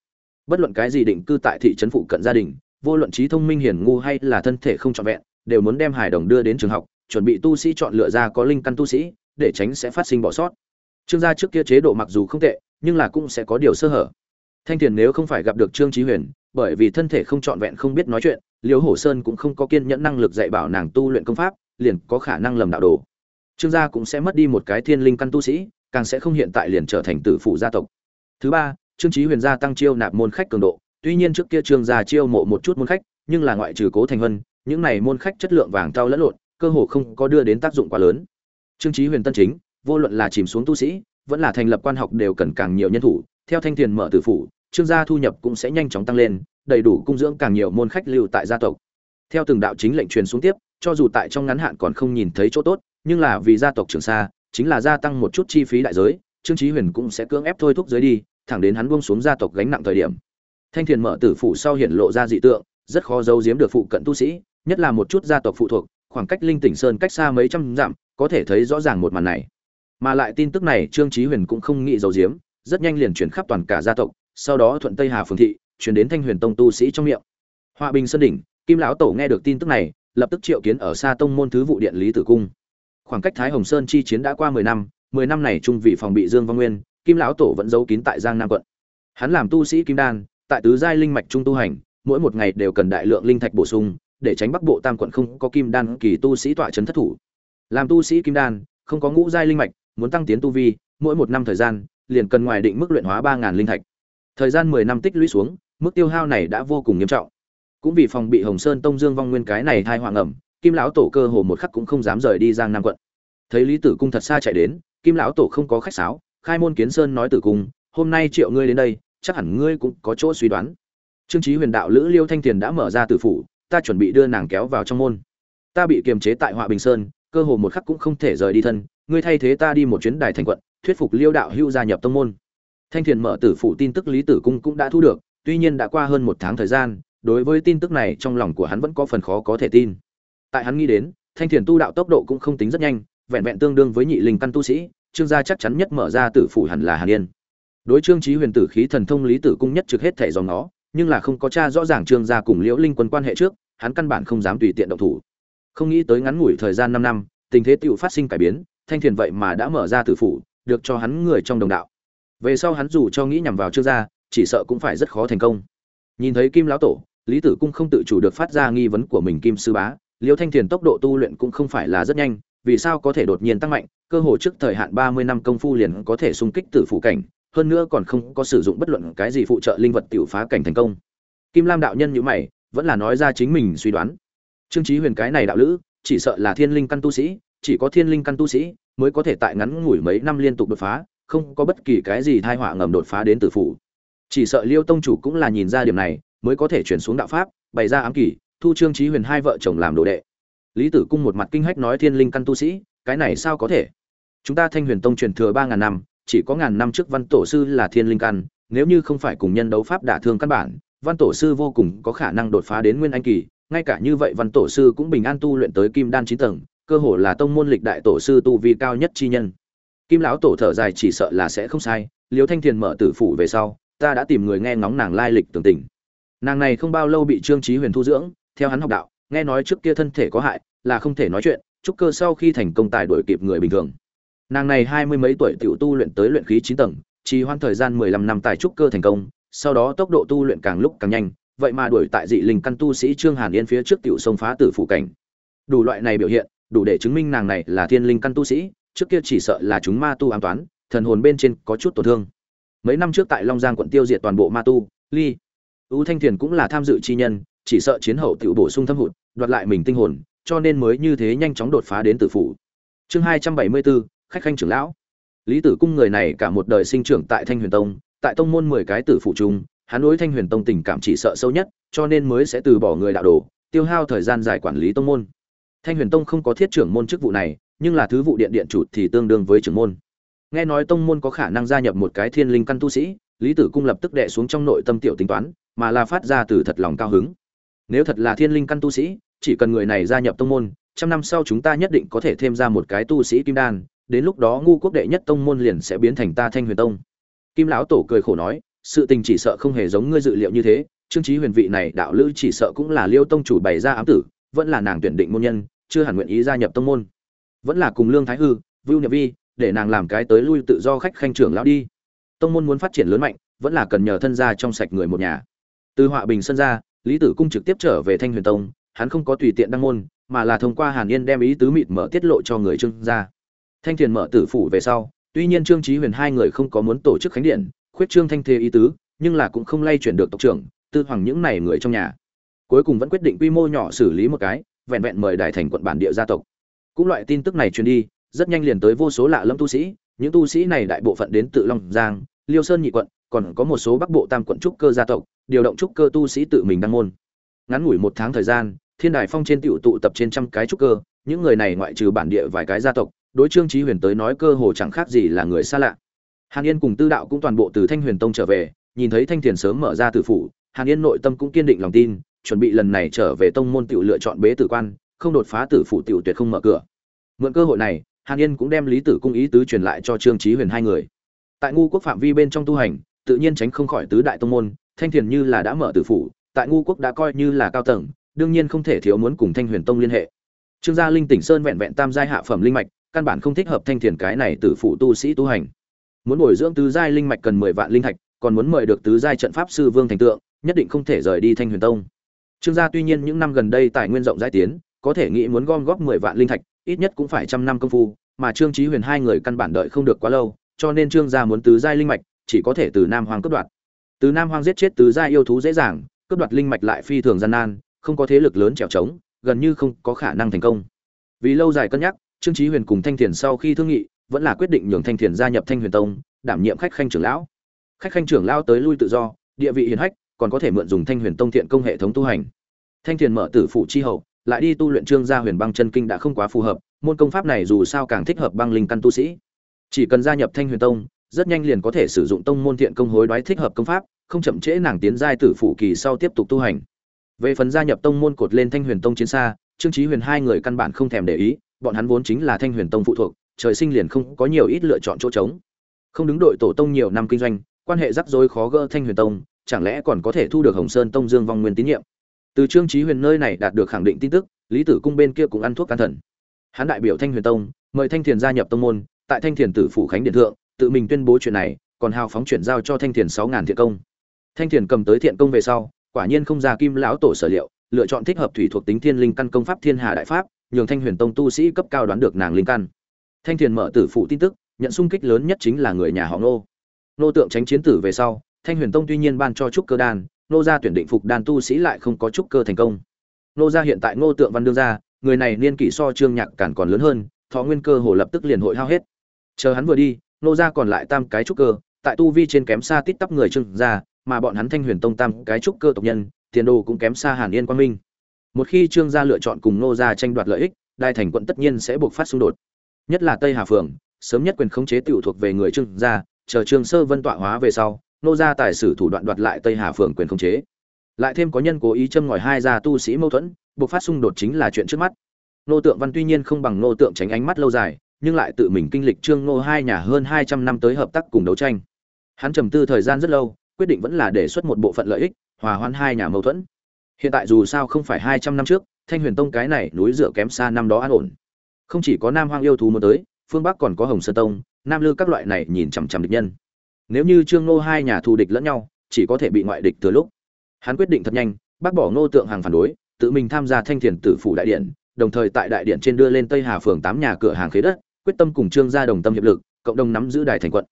Bất luận cái gì định cư tại thị trấn phụ cận gia đình, vô luận trí thông minh hiền ngu hay là thân thể không trọn vẹn, đều muốn đem hải đồng đưa đến trường học, chuẩn bị tu sĩ chọn lựa ra có linh căn tu sĩ, để tránh sẽ phát sinh bỏ sót. Trương gia trước kia chế độ mặc dù không tệ, nhưng là cũng sẽ có điều sơ hở thanh thiền nếu không phải gặp được trương trí huyền, bởi vì thân thể không trọn vẹn không biết nói chuyện liêu hổ sơn cũng không có kiên nhẫn năng lực dạy bảo nàng tu luyện công pháp, liền có khả năng lầm đạo đồ. Trương gia cũng sẽ mất đi một cái thiên linh căn tu sĩ, càng sẽ không hiện tại liền trở thành tử phụ gia tộc. Thứ ba, trương trí huyền gia tăng chiêu nạp môn khách cường độ. Tuy nhiên trước kia trương gia chiêu mộ một chút môn khách, nhưng là ngoại trừ cố thành vân những này môn khách chất lượng vàng cao lẫn lộn, cơ hồ không có đưa đến tác dụng quá lớn. Trương trí huyền tân chính, vô luận là chìm xuống tu sĩ, vẫn là thành lập quan học đều cần càng nhiều nhân thủ theo thanh tiền mở tử phủ, trương gia thu nhập cũng sẽ nhanh chóng tăng lên, đầy đủ cung dưỡng càng nhiều môn khách lưu tại gia tộc. Theo từng đạo chính lệnh truyền xuống tiếp, cho dù tại trong ngắn hạn còn không nhìn thấy chỗ tốt, nhưng là vì gia tộc trường xa, chính là gia tăng một chút chi phí đại giới, trương trí huyền cũng sẽ cưỡng ép thôi thúc giới đi, thẳng đến hắn buông xuống gia tộc gánh nặng thời điểm. Thanh thiền mở tử phủ sau hiện lộ ra dị tượng, rất khó giấu giếm được phụ cận tu sĩ, nhất là một chút gia tộc phụ thuộc, khoảng cách linh tỉnh sơn cách xa mấy trăm dặm, có thể thấy rõ ràng một màn này. Mà lại tin tức này trương trí huyền cũng không nghĩ giấu giếm rất nhanh liền chuyển khắp toàn cả gia tộc, sau đó thuận tây hà phường thị, chuyển đến thanh huyền tông tu sĩ trong miệng. Hòa bình sơn đỉnh, kim lão tổ nghe được tin tức này, lập tức triệu kiến ở xa tông môn thứ vụ điện lý tử cung. Khoảng cách thái hồng sơn chi chiến đã qua mười năm mười năm này trung vị phòng bị dương văn nguyên, kim lão tổ vẫn giấu kín tại giang nam quận. Hắn làm tu sĩ kim đan, tại tứ giai linh mạch trung tu hành, mỗi một ngày đều cần đại lượng linh thạch bổ sung, để tránh bắc bộ tam quận không có kim đan kỳ tu sĩ tọa trấn thất thủ. Làm tu sĩ kim đan, không có ngũ giai linh mạch, muốn tăng tiến tu vi, mỗi một năm thời gian liền cần ngoài định mức luyện hóa ba ngàn linh thạch. Thời gian mười năm tích lũy xuống, mức tiêu hao này đã vô cùng nghiêm trọng. Cũng vì phòng bị hồng sơn tông dương vong nguyên cái này thai hoàng ẩm kim lão tổ cơ hồ một khắc cũng không dám rời đi giang nam quận. Thấy lý tử cung thật xa chạy đến, kim lão tổ không có khách sáo, khai môn kiến sơn nói tử cung, hôm nay triệu ngươi đến đây, chắc hẳn ngươi cũng có chỗ suy đoán. Trương Chí huyền đạo lữ liêu thanh tiền đã mở ra tử phủ, ta chuẩn bị đưa nàng kéo vào trong môn. Ta bị kiềm chế tại họa bình sơn, cơ hồ một khắc cũng không thể rời đi thân. Ngươi thay thế ta đi một chuyến đài thành quận thuyết phục liêu đạo hưu gia nhập tông môn. Thanh thiền mở tử phủ tin tức lý tử cung cũng đã thu được, tuy nhiên đã qua hơn một tháng thời gian, đối với tin tức này trong lòng của hắn vẫn có phần khó có thể tin. Tại hắn nghĩ đến, thanh thiền tu đạo tốc độ cũng không tính rất nhanh, vẹn vẹn tương đương với nhị linh căn tu sĩ, trương gia chắc chắn nhất mở ra tử phủ hẳn là hàn yên. Đối trương trí huyền tử khí thần thông lý tử cung nhất trực hết thẻ dòng nó, nhưng là không có cha rõ ràng trương gia cùng liễu linh quân quan hệ trước, hắn căn bản không dám tùy tiện động thủ. Không nghĩ tới ngắn ngủi thời gian năm năm, tình thế tựu phát sinh cải biến, thanh thiền vậy mà đã mở ra tử phủ được cho hắn người trong đồng đạo. Về sau hắn dù cho nghĩ nhằm vào trương gia, chỉ sợ cũng phải rất khó thành công. Nhìn thấy kim lão tổ, lý tử cung không tự chủ được phát ra nghi vấn của mình kim sư bá, liêu thanh thiền tốc độ tu luyện cũng không phải là rất nhanh, vì sao có thể đột nhiên tăng mạnh, cơ hội trước thời hạn ba mươi năm công phu liền có thể xung kích tử phủ cảnh, hơn nữa còn không có sử dụng bất luận cái gì phụ trợ linh vật tiểu phá cảnh thành công. Kim lam đạo nhân như mày, vẫn là nói ra chính mình suy đoán. Trương trí huyền cái này đạo lữ, chỉ sợ là thiên linh căn tu sĩ, chỉ có thiên linh căn tu sĩ mới có thể tại ngắn ngủi mấy năm liên tục đột phá, không có bất kỳ cái gì thai họa ngầm đột phá đến tử phủ. Chỉ sợ liêu tông chủ cũng là nhìn ra điểm này, mới có thể chuyển xuống đạo pháp, bày ra ám kỷ, thu trương trí huyền hai vợ chồng làm đồ đệ. Lý tử cung một mặt kinh hách nói thiên linh căn tu sĩ, cái này sao có thể? Chúng ta thanh huyền tông truyền thừa ba ngàn năm, chỉ có ngàn năm trước văn tổ sư là thiên linh căn, nếu như không phải cùng nhân đấu pháp đả thương căn bản, văn tổ sư vô cùng có khả năng đột phá đến nguyên anh kỳ, ngay cả như vậy văn tổ sư cũng bình an tu luyện tới kim đan chín tầng cơ hồ là tông môn lịch đại tổ sư tu vi cao nhất chi nhân. Kim lão tổ thở dài chỉ sợ là sẽ không sai liêu thanh thiền mở tử phủ về sau, ta đã tìm người nghe ngóng nàng lai lịch tường tình. Nàng này không bao lâu bị trương trí huyền thu dưỡng, theo hắn học đạo, nghe nói trước kia thân thể có hại, là không thể nói chuyện trúc cơ sau khi thành công tài đổi kịp người bình thường. Nàng này hai mươi mấy tuổi tiểu tu luyện tới luyện khí chín tầng, trì hoãn thời gian mười lăm năm tài trúc cơ thành công, sau đó tốc độ tu luyện càng lúc càng nhanh, vậy mà đuổi tại dị linh căn tu sĩ trương hàn yên phía trước tiểu sông phá tử phủ cảnh. Đủ loại này biểu hiện đủ để chứng minh nàng này là thiên linh căn tu sĩ, trước kia chỉ sợ là chúng ma tu an toán, thần hồn bên trên có chút tổn thương. Mấy năm trước tại long giang quận tiêu diệt toàn bộ ma tu, ly u thanh thiền cũng là tham dự chi nhân, chỉ sợ chiến hậu tự bổ sung thâm hụt, đoạt lại mình tinh hồn, cho nên mới như thế nhanh chóng đột phá đến tử phủ. Chương hai trăm bảy mươi bốn, khách khanh trưởng lão. Lý tử cung người này cả một đời sinh trưởng tại thanh huyền tông, tại tông môn mười cái tử phủ chung, hắn đối thanh huyền tông tình cảm chỉ sợ sâu nhất, cho nên mới sẽ từ bỏ người đạo đồ, tiêu hao thời gian dài quản lý tông môn thanh huyền tông không có thiết trưởng môn chức vụ này, nhưng là thứ vụ điện điện chủ thì tương đương với trưởng môn. Nghe nói tông môn có khả năng gia nhập một cái thiên linh căn tu sĩ, lý tử cung lập tức đệ xuống trong nội tâm tiểu tính toán, mà là phát ra từ thật lòng cao hứng. Nếu thật là thiên linh căn tu sĩ, chỉ cần người này gia nhập tông môn, trăm năm sau chúng ta nhất định có thể thêm ra một cái tu sĩ kim đan, đến lúc đó ngu quốc đệ nhất tông môn liền sẽ biến thành ta thanh huyền tông. Kim lão tổ cười khổ nói, sự tình chỉ sợ không hề giống ngươi dự liệu như thế, trương trí huyền vị này đạo lữ chỉ sợ cũng là liêu tông chủ bày ra ám tử vẫn là nàng tuyển định môn nhân, chưa hẳn nguyện ý gia nhập tông môn. Vẫn là cùng lương thái hư, vưu nhập vi, để nàng làm cái tới lui tự do khách khanh trưởng lão đi. Tông môn muốn phát triển lớn mạnh, vẫn là cần nhờ thân gia trong sạch người một nhà. Từ họa bình sân ra, lý tử cung trực tiếp trở về thanh huyền tông, hắn không có tùy tiện đăng môn, mà là thông qua hàn yên đem ý tứ mịt mở tiết lộ cho người trương gia. Thanh thiền mở tử phủ về sau, tuy nhiên trương trí huyền hai người không có muốn tổ chức khánh điện, khuyết trương thanh thế ý tứ, nhưng là cũng không lay chuyển được tộc trưởng, tư hoàng những này người trong nhà cuối cùng vẫn quyết định quy mô nhỏ xử lý một cái, vẹn vẹn mời đại thành quận bản địa gia tộc. Cũng loại tin tức này truyền đi, rất nhanh liền tới vô số lạ lâm tu sĩ, những tu sĩ này đại bộ phận đến tự long giang, liêu sơn nhị quận, còn có một số bắc bộ tam quận trúc cơ gia tộc, điều động trúc cơ tu sĩ tự mình đăng môn. Ngắn ngủi một tháng thời gian, thiên đài phong trên tiểu tụ tập trên trăm cái trúc cơ, những người này ngoại trừ bản địa vài cái gia tộc, đối trương trí huyền tới nói cơ hồ chẳng khác gì là người xa lạ. Hàn yên cùng tư đạo cũng toàn bộ từ thanh huyền tông trở về, nhìn thấy thanh thiền sớm mở ra tử phủ, hàn yên nội tâm cũng kiên định lòng tin chuẩn bị lần này trở về tông môn tiểu lựa chọn bế tử quan, không đột phá tử phủ tiểu tuyệt không mở cửa. Mượn cơ hội này, hàn yên cũng đem lý tử cung ý tứ truyền lại cho trương trí huyền hai người. Tại ngu quốc phạm vi bên trong tu hành, tự nhiên tránh không khỏi tứ đại tông môn, thanh thiền như là đã mở tử phủ, tại ngu quốc đã coi như là cao tầng, đương nhiên không thể thiếu muốn cùng thanh huyền tông liên hệ. Trương gia linh tỉnh sơn vẹn vẹn tam giai hạ phẩm linh mạch, căn bản không thích hợp thanh thiền cái này tử phụ tu sĩ tu hành. Muốn bồi dưỡng tứ giai linh mạch cần mười vạn linh thạch, còn muốn mời được tứ giai trận pháp sư vương thành tượng, nhất định không thể rời đi thanh huyền tông trương gia tuy nhiên những năm gần đây tài nguyên rộng rãi tiến có thể nghĩ muốn gom góp mười vạn linh thạch ít nhất cũng phải trăm năm công phu mà trương chí huyền hai người căn bản đợi không được quá lâu cho nên trương gia muốn tứ giai linh mạch chỉ có thể từ nam Hoang cướp đoạt. Từ nam Hoang giết chết tứ giai yêu thú dễ dàng cướp đoạt linh mạch lại phi thường gian nan không có thế lực lớn chèo chống, gần như không có khả năng thành công. Vì lâu dài cân nhắc trương chí huyền cùng thanh thiền sau khi thương nghị vẫn là quyết định nhường thanh thiền gia nhập thanh huyền tông đảm nhiệm khách khanh trưởng lão. Khách khanh trưởng lão tới lui tự do địa vị hiển hách còn có thể mượn dùng thanh huyền tông thiện công hệ thống tu hành. Thanh thiền mở tử phụ chi hậu, lại đi tu luyện trương gia huyền băng chân kinh đã không quá phù hợp, môn công pháp này dù sao càng thích hợp băng linh căn tu sĩ. Chỉ cần gia nhập thanh huyền tông, rất nhanh liền có thể sử dụng tông môn thiện công hối đoái thích hợp công pháp, không chậm trễ nàng tiến giai tử phụ kỳ sau tiếp tục tu hành. Về phần gia nhập tông môn cột lên thanh huyền tông chiến xa, trương trí huyền hai người căn bản không thèm để ý, bọn hắn vốn chính là thanh huyền tông phụ thuộc, trời sinh liền không có nhiều ít lựa chọn chỗ trống. Không đứng đội tổ tông nhiều năm kinh doanh, quan hệ rắc rối khó gỡ thanh huyền tông chẳng lẽ còn có thể thu được hồng sơn tông dương vong nguyên tín nhiệm? Từ trương chí huyền nơi này đạt được khẳng định tin tức, lý tử cung bên kia cũng ăn thuốc can thần. Hắn đại biểu thanh huyền tông, mời thanh thiền gia nhập tông môn, tại thanh thiền tử phủ khánh điện thượng, tự mình tuyên bố chuyện này, còn hào phóng chuyển giao cho thanh thiền sáu ngàn thiện công. Thanh thiền cầm tới thiện công về sau, quả nhiên không ra kim lão tổ sở liệu, lựa chọn thích hợp thủy thuộc tính thiên linh căn công pháp thiên hà đại pháp, nhường thanh huyền tông tu sĩ cấp cao đoán được nàng linh căn. Thanh thiền mở tử phụ tin tức, nhận sung kích lớn nhất chính là người nhà họ nô nô tượng tránh chiến tử về sau thanh huyền tông tuy nhiên ban cho trúc cơ đan nô gia tuyển định phục đan tu sĩ lại không có trúc cơ thành công. Nô gia hiện tại Ngô tượng văn đương gia, người này niên kỷ so trương nhạc cản còn lớn hơn, thọ nguyên cơ hồ lập tức liền hội hao hết. Chờ hắn vừa đi nô gia còn lại tam cái trúc cơ, tại tu vi trên kém xa tít tắp người trương gia, mà bọn hắn thanh huyền tông tam cái trúc cơ tộc nhân, tiền đồ cũng kém xa hàn yên quang minh. Một khi trương gia lựa chọn cùng nô gia tranh đoạt lợi ích đại thành quận tất nhiên sẽ buộc phát xung đột. Nhất là tây hà phường, sớm nhất quyền khống chế tiểu thuộc về người trương gia, chờ trương sơ vân tọa hóa về sau nô gia tài sử thủ đoạn đoạt lại tây hà phường quyền khống chế. Lại thêm có nhân cố ý châm ngòi hai gia tu sĩ mâu thuẫn, buộc phát xung đột chính là chuyện trước mắt. Nô tượng văn tuy nhiên không bằng nô tượng tránh ánh mắt lâu dài, nhưng lại tự mình kinh lịch trương nô hai nhà hơn hai trăm năm tới hợp tác cùng đấu tranh. Hắn trầm tư thời gian rất lâu, quyết định vẫn là đề xuất một bộ phận lợi ích, hòa hoãn hai nhà mâu thuẫn. Hiện tại dù sao không phải hai trăm năm trước, thanh huyền tông cái này núi dựa kém xa năm đó an ổn. Không chỉ có nam hoang yêu thú muốn tới, phương bắc còn có hồng sơn tông, nam lư các loại này nhìn chằm chằm địch nhân nếu như trương nô hai nhà thù địch lẫn nhau, chỉ có thể bị ngoại địch từ lúc. Hắn quyết định thật nhanh, bác bỏ ngô tượng hàng phản đối, tự mình tham gia thanh thiền tử phủ đại điện, đồng thời tại đại điện trên đưa lên tây hà phường tám nhà cửa hàng khế đất, quyết tâm cùng trương gia đồng tâm hiệp lực, cộng đồng nắm giữ đài thành quận.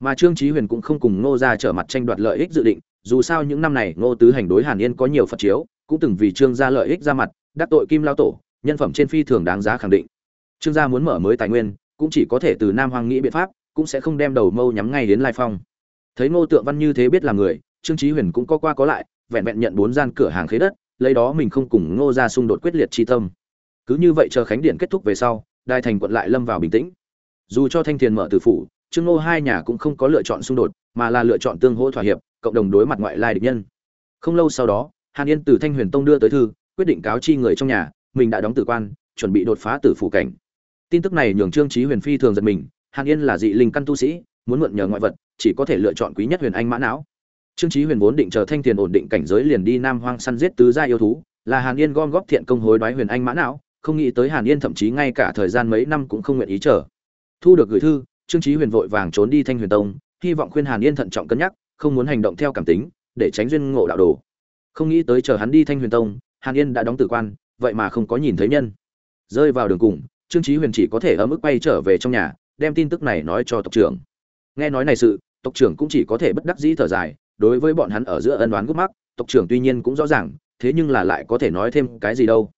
Mà trương trí huyền cũng không cùng ngô gia trở mặt tranh đoạt lợi ích dự định, dù sao những năm này ngô tứ hành đối hàn yên có nhiều phật chiếu, cũng từng vì trương gia lợi ích ra mặt, đắc tội kim lao tổ, nhân phẩm trên phi thường đáng giá khẳng định. Trương gia muốn mở mới tài nguyên, cũng chỉ có thể từ nam hoàng nghĩ biện pháp cũng sẽ không đem đầu mâu nhắm ngay đến lai phong. Thấy ngô tượng văn như thế biết là người, trương chí huyền cũng có qua có lại, vẹn vẹn nhận bốn gian cửa hàng khế đất, lấy đó mình không cùng ngô gia xung đột quyết liệt chi tâm. Cứ như vậy chờ khánh điện kết thúc về sau đại thành quận lại lâm vào bình tĩnh. Dù cho thanh thiền mở từ phủ, trương ngô hai nhà cũng không có lựa chọn xung đột, mà là lựa chọn tương hỗ thỏa hiệp, cộng đồng đối mặt ngoại lai địch nhân. Không lâu sau đó, hàn yên từ thanh huyền tông đưa tới thư, quyết định cáo chi người trong nhà, mình đã đóng tử quan, chuẩn bị đột phá tử phủ cảnh. Tin tức này nhường trương trí huyền phi thường giật mình hàn yên là dị linh căn tu sĩ, muốn mượn nhờ ngoại vật, chỉ có thể lựa chọn quý nhất huyền anh mã não. Trương Chí huyền vốn định chờ thanh tiền ổn định cảnh giới liền đi nam hoang săn giết tứ gia yêu thú, là hàn yên gom góp thiện công hối đoái huyền anh mã não, không nghĩ tới hàn yên thậm chí ngay cả thời gian mấy năm cũng không nguyện ý chờ. Thu được gửi thư, trương Chí huyền vội vàng trốn đi thanh huyền tông, hy vọng khuyên hàn yên thận trọng cân nhắc, không muốn hành động theo cảm tính, để tránh duyên ngộ đạo đồ. Không nghĩ tới chờ hắn đi thanh huyền tông, hàn yên đã đóng tử quan, vậy mà không có nhìn thấy nhân. Rơi vào đường cùng, trương Chí huyền chỉ có thể ở mức quay trở về trong nhà đem tin tức này nói cho tộc trưởng. Nghe nói này sự, tộc trưởng cũng chỉ có thể bất đắc dĩ thở dài, đối với bọn hắn ở giữa ân đoán gút mắc, tộc trưởng tuy nhiên cũng rõ ràng, thế nhưng là lại có thể nói thêm cái gì đâu.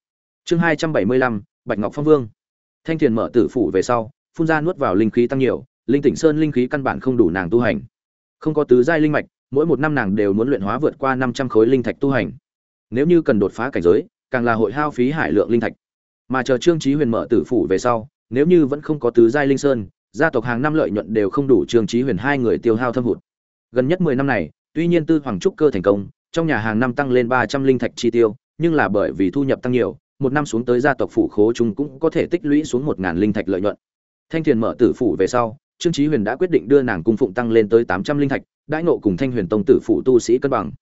Chương hai trăm bảy mươi lăm, bạch ngọc phong vương. Thanh thiền mở tử phủ về sau, phun ra nuốt vào linh khí tăng nhiều, linh tỉnh sơn linh khí căn bản không đủ nàng tu hành. Không có tứ giai linh mạch, mỗi một năm nàng đều muốn luyện hóa vượt qua năm trăm khối linh thạch tu hành. Nếu như cần đột phá cảnh giới, càng là hội hao phí hải lượng linh thạch. Mà chờ trương trí huyền mở tử phủ về sau, nếu như vẫn không có tứ giai linh sơn gia tộc hàng năm lợi nhuận đều không đủ trương trí huyền hai người tiêu hao thâm hụt. Gần nhất mười năm này, tuy nhiên tư hoàng trúc cơ thành công, trong nhà hàng năm tăng lên ba trăm linh thạch chi tiêu, nhưng là bởi vì thu nhập tăng nhiều, một năm xuống tới gia tộc phủ khố chúng cũng có thể tích lũy xuống một ngàn linh thạch lợi nhuận. Thanh thiền mở tử phủ về sau, trương trí huyền đã quyết định đưa nàng cung phụng tăng lên tới tám trăm linh thạch, đãi nộ cùng thanh huyền tông tử phủ tu sĩ cân bằng.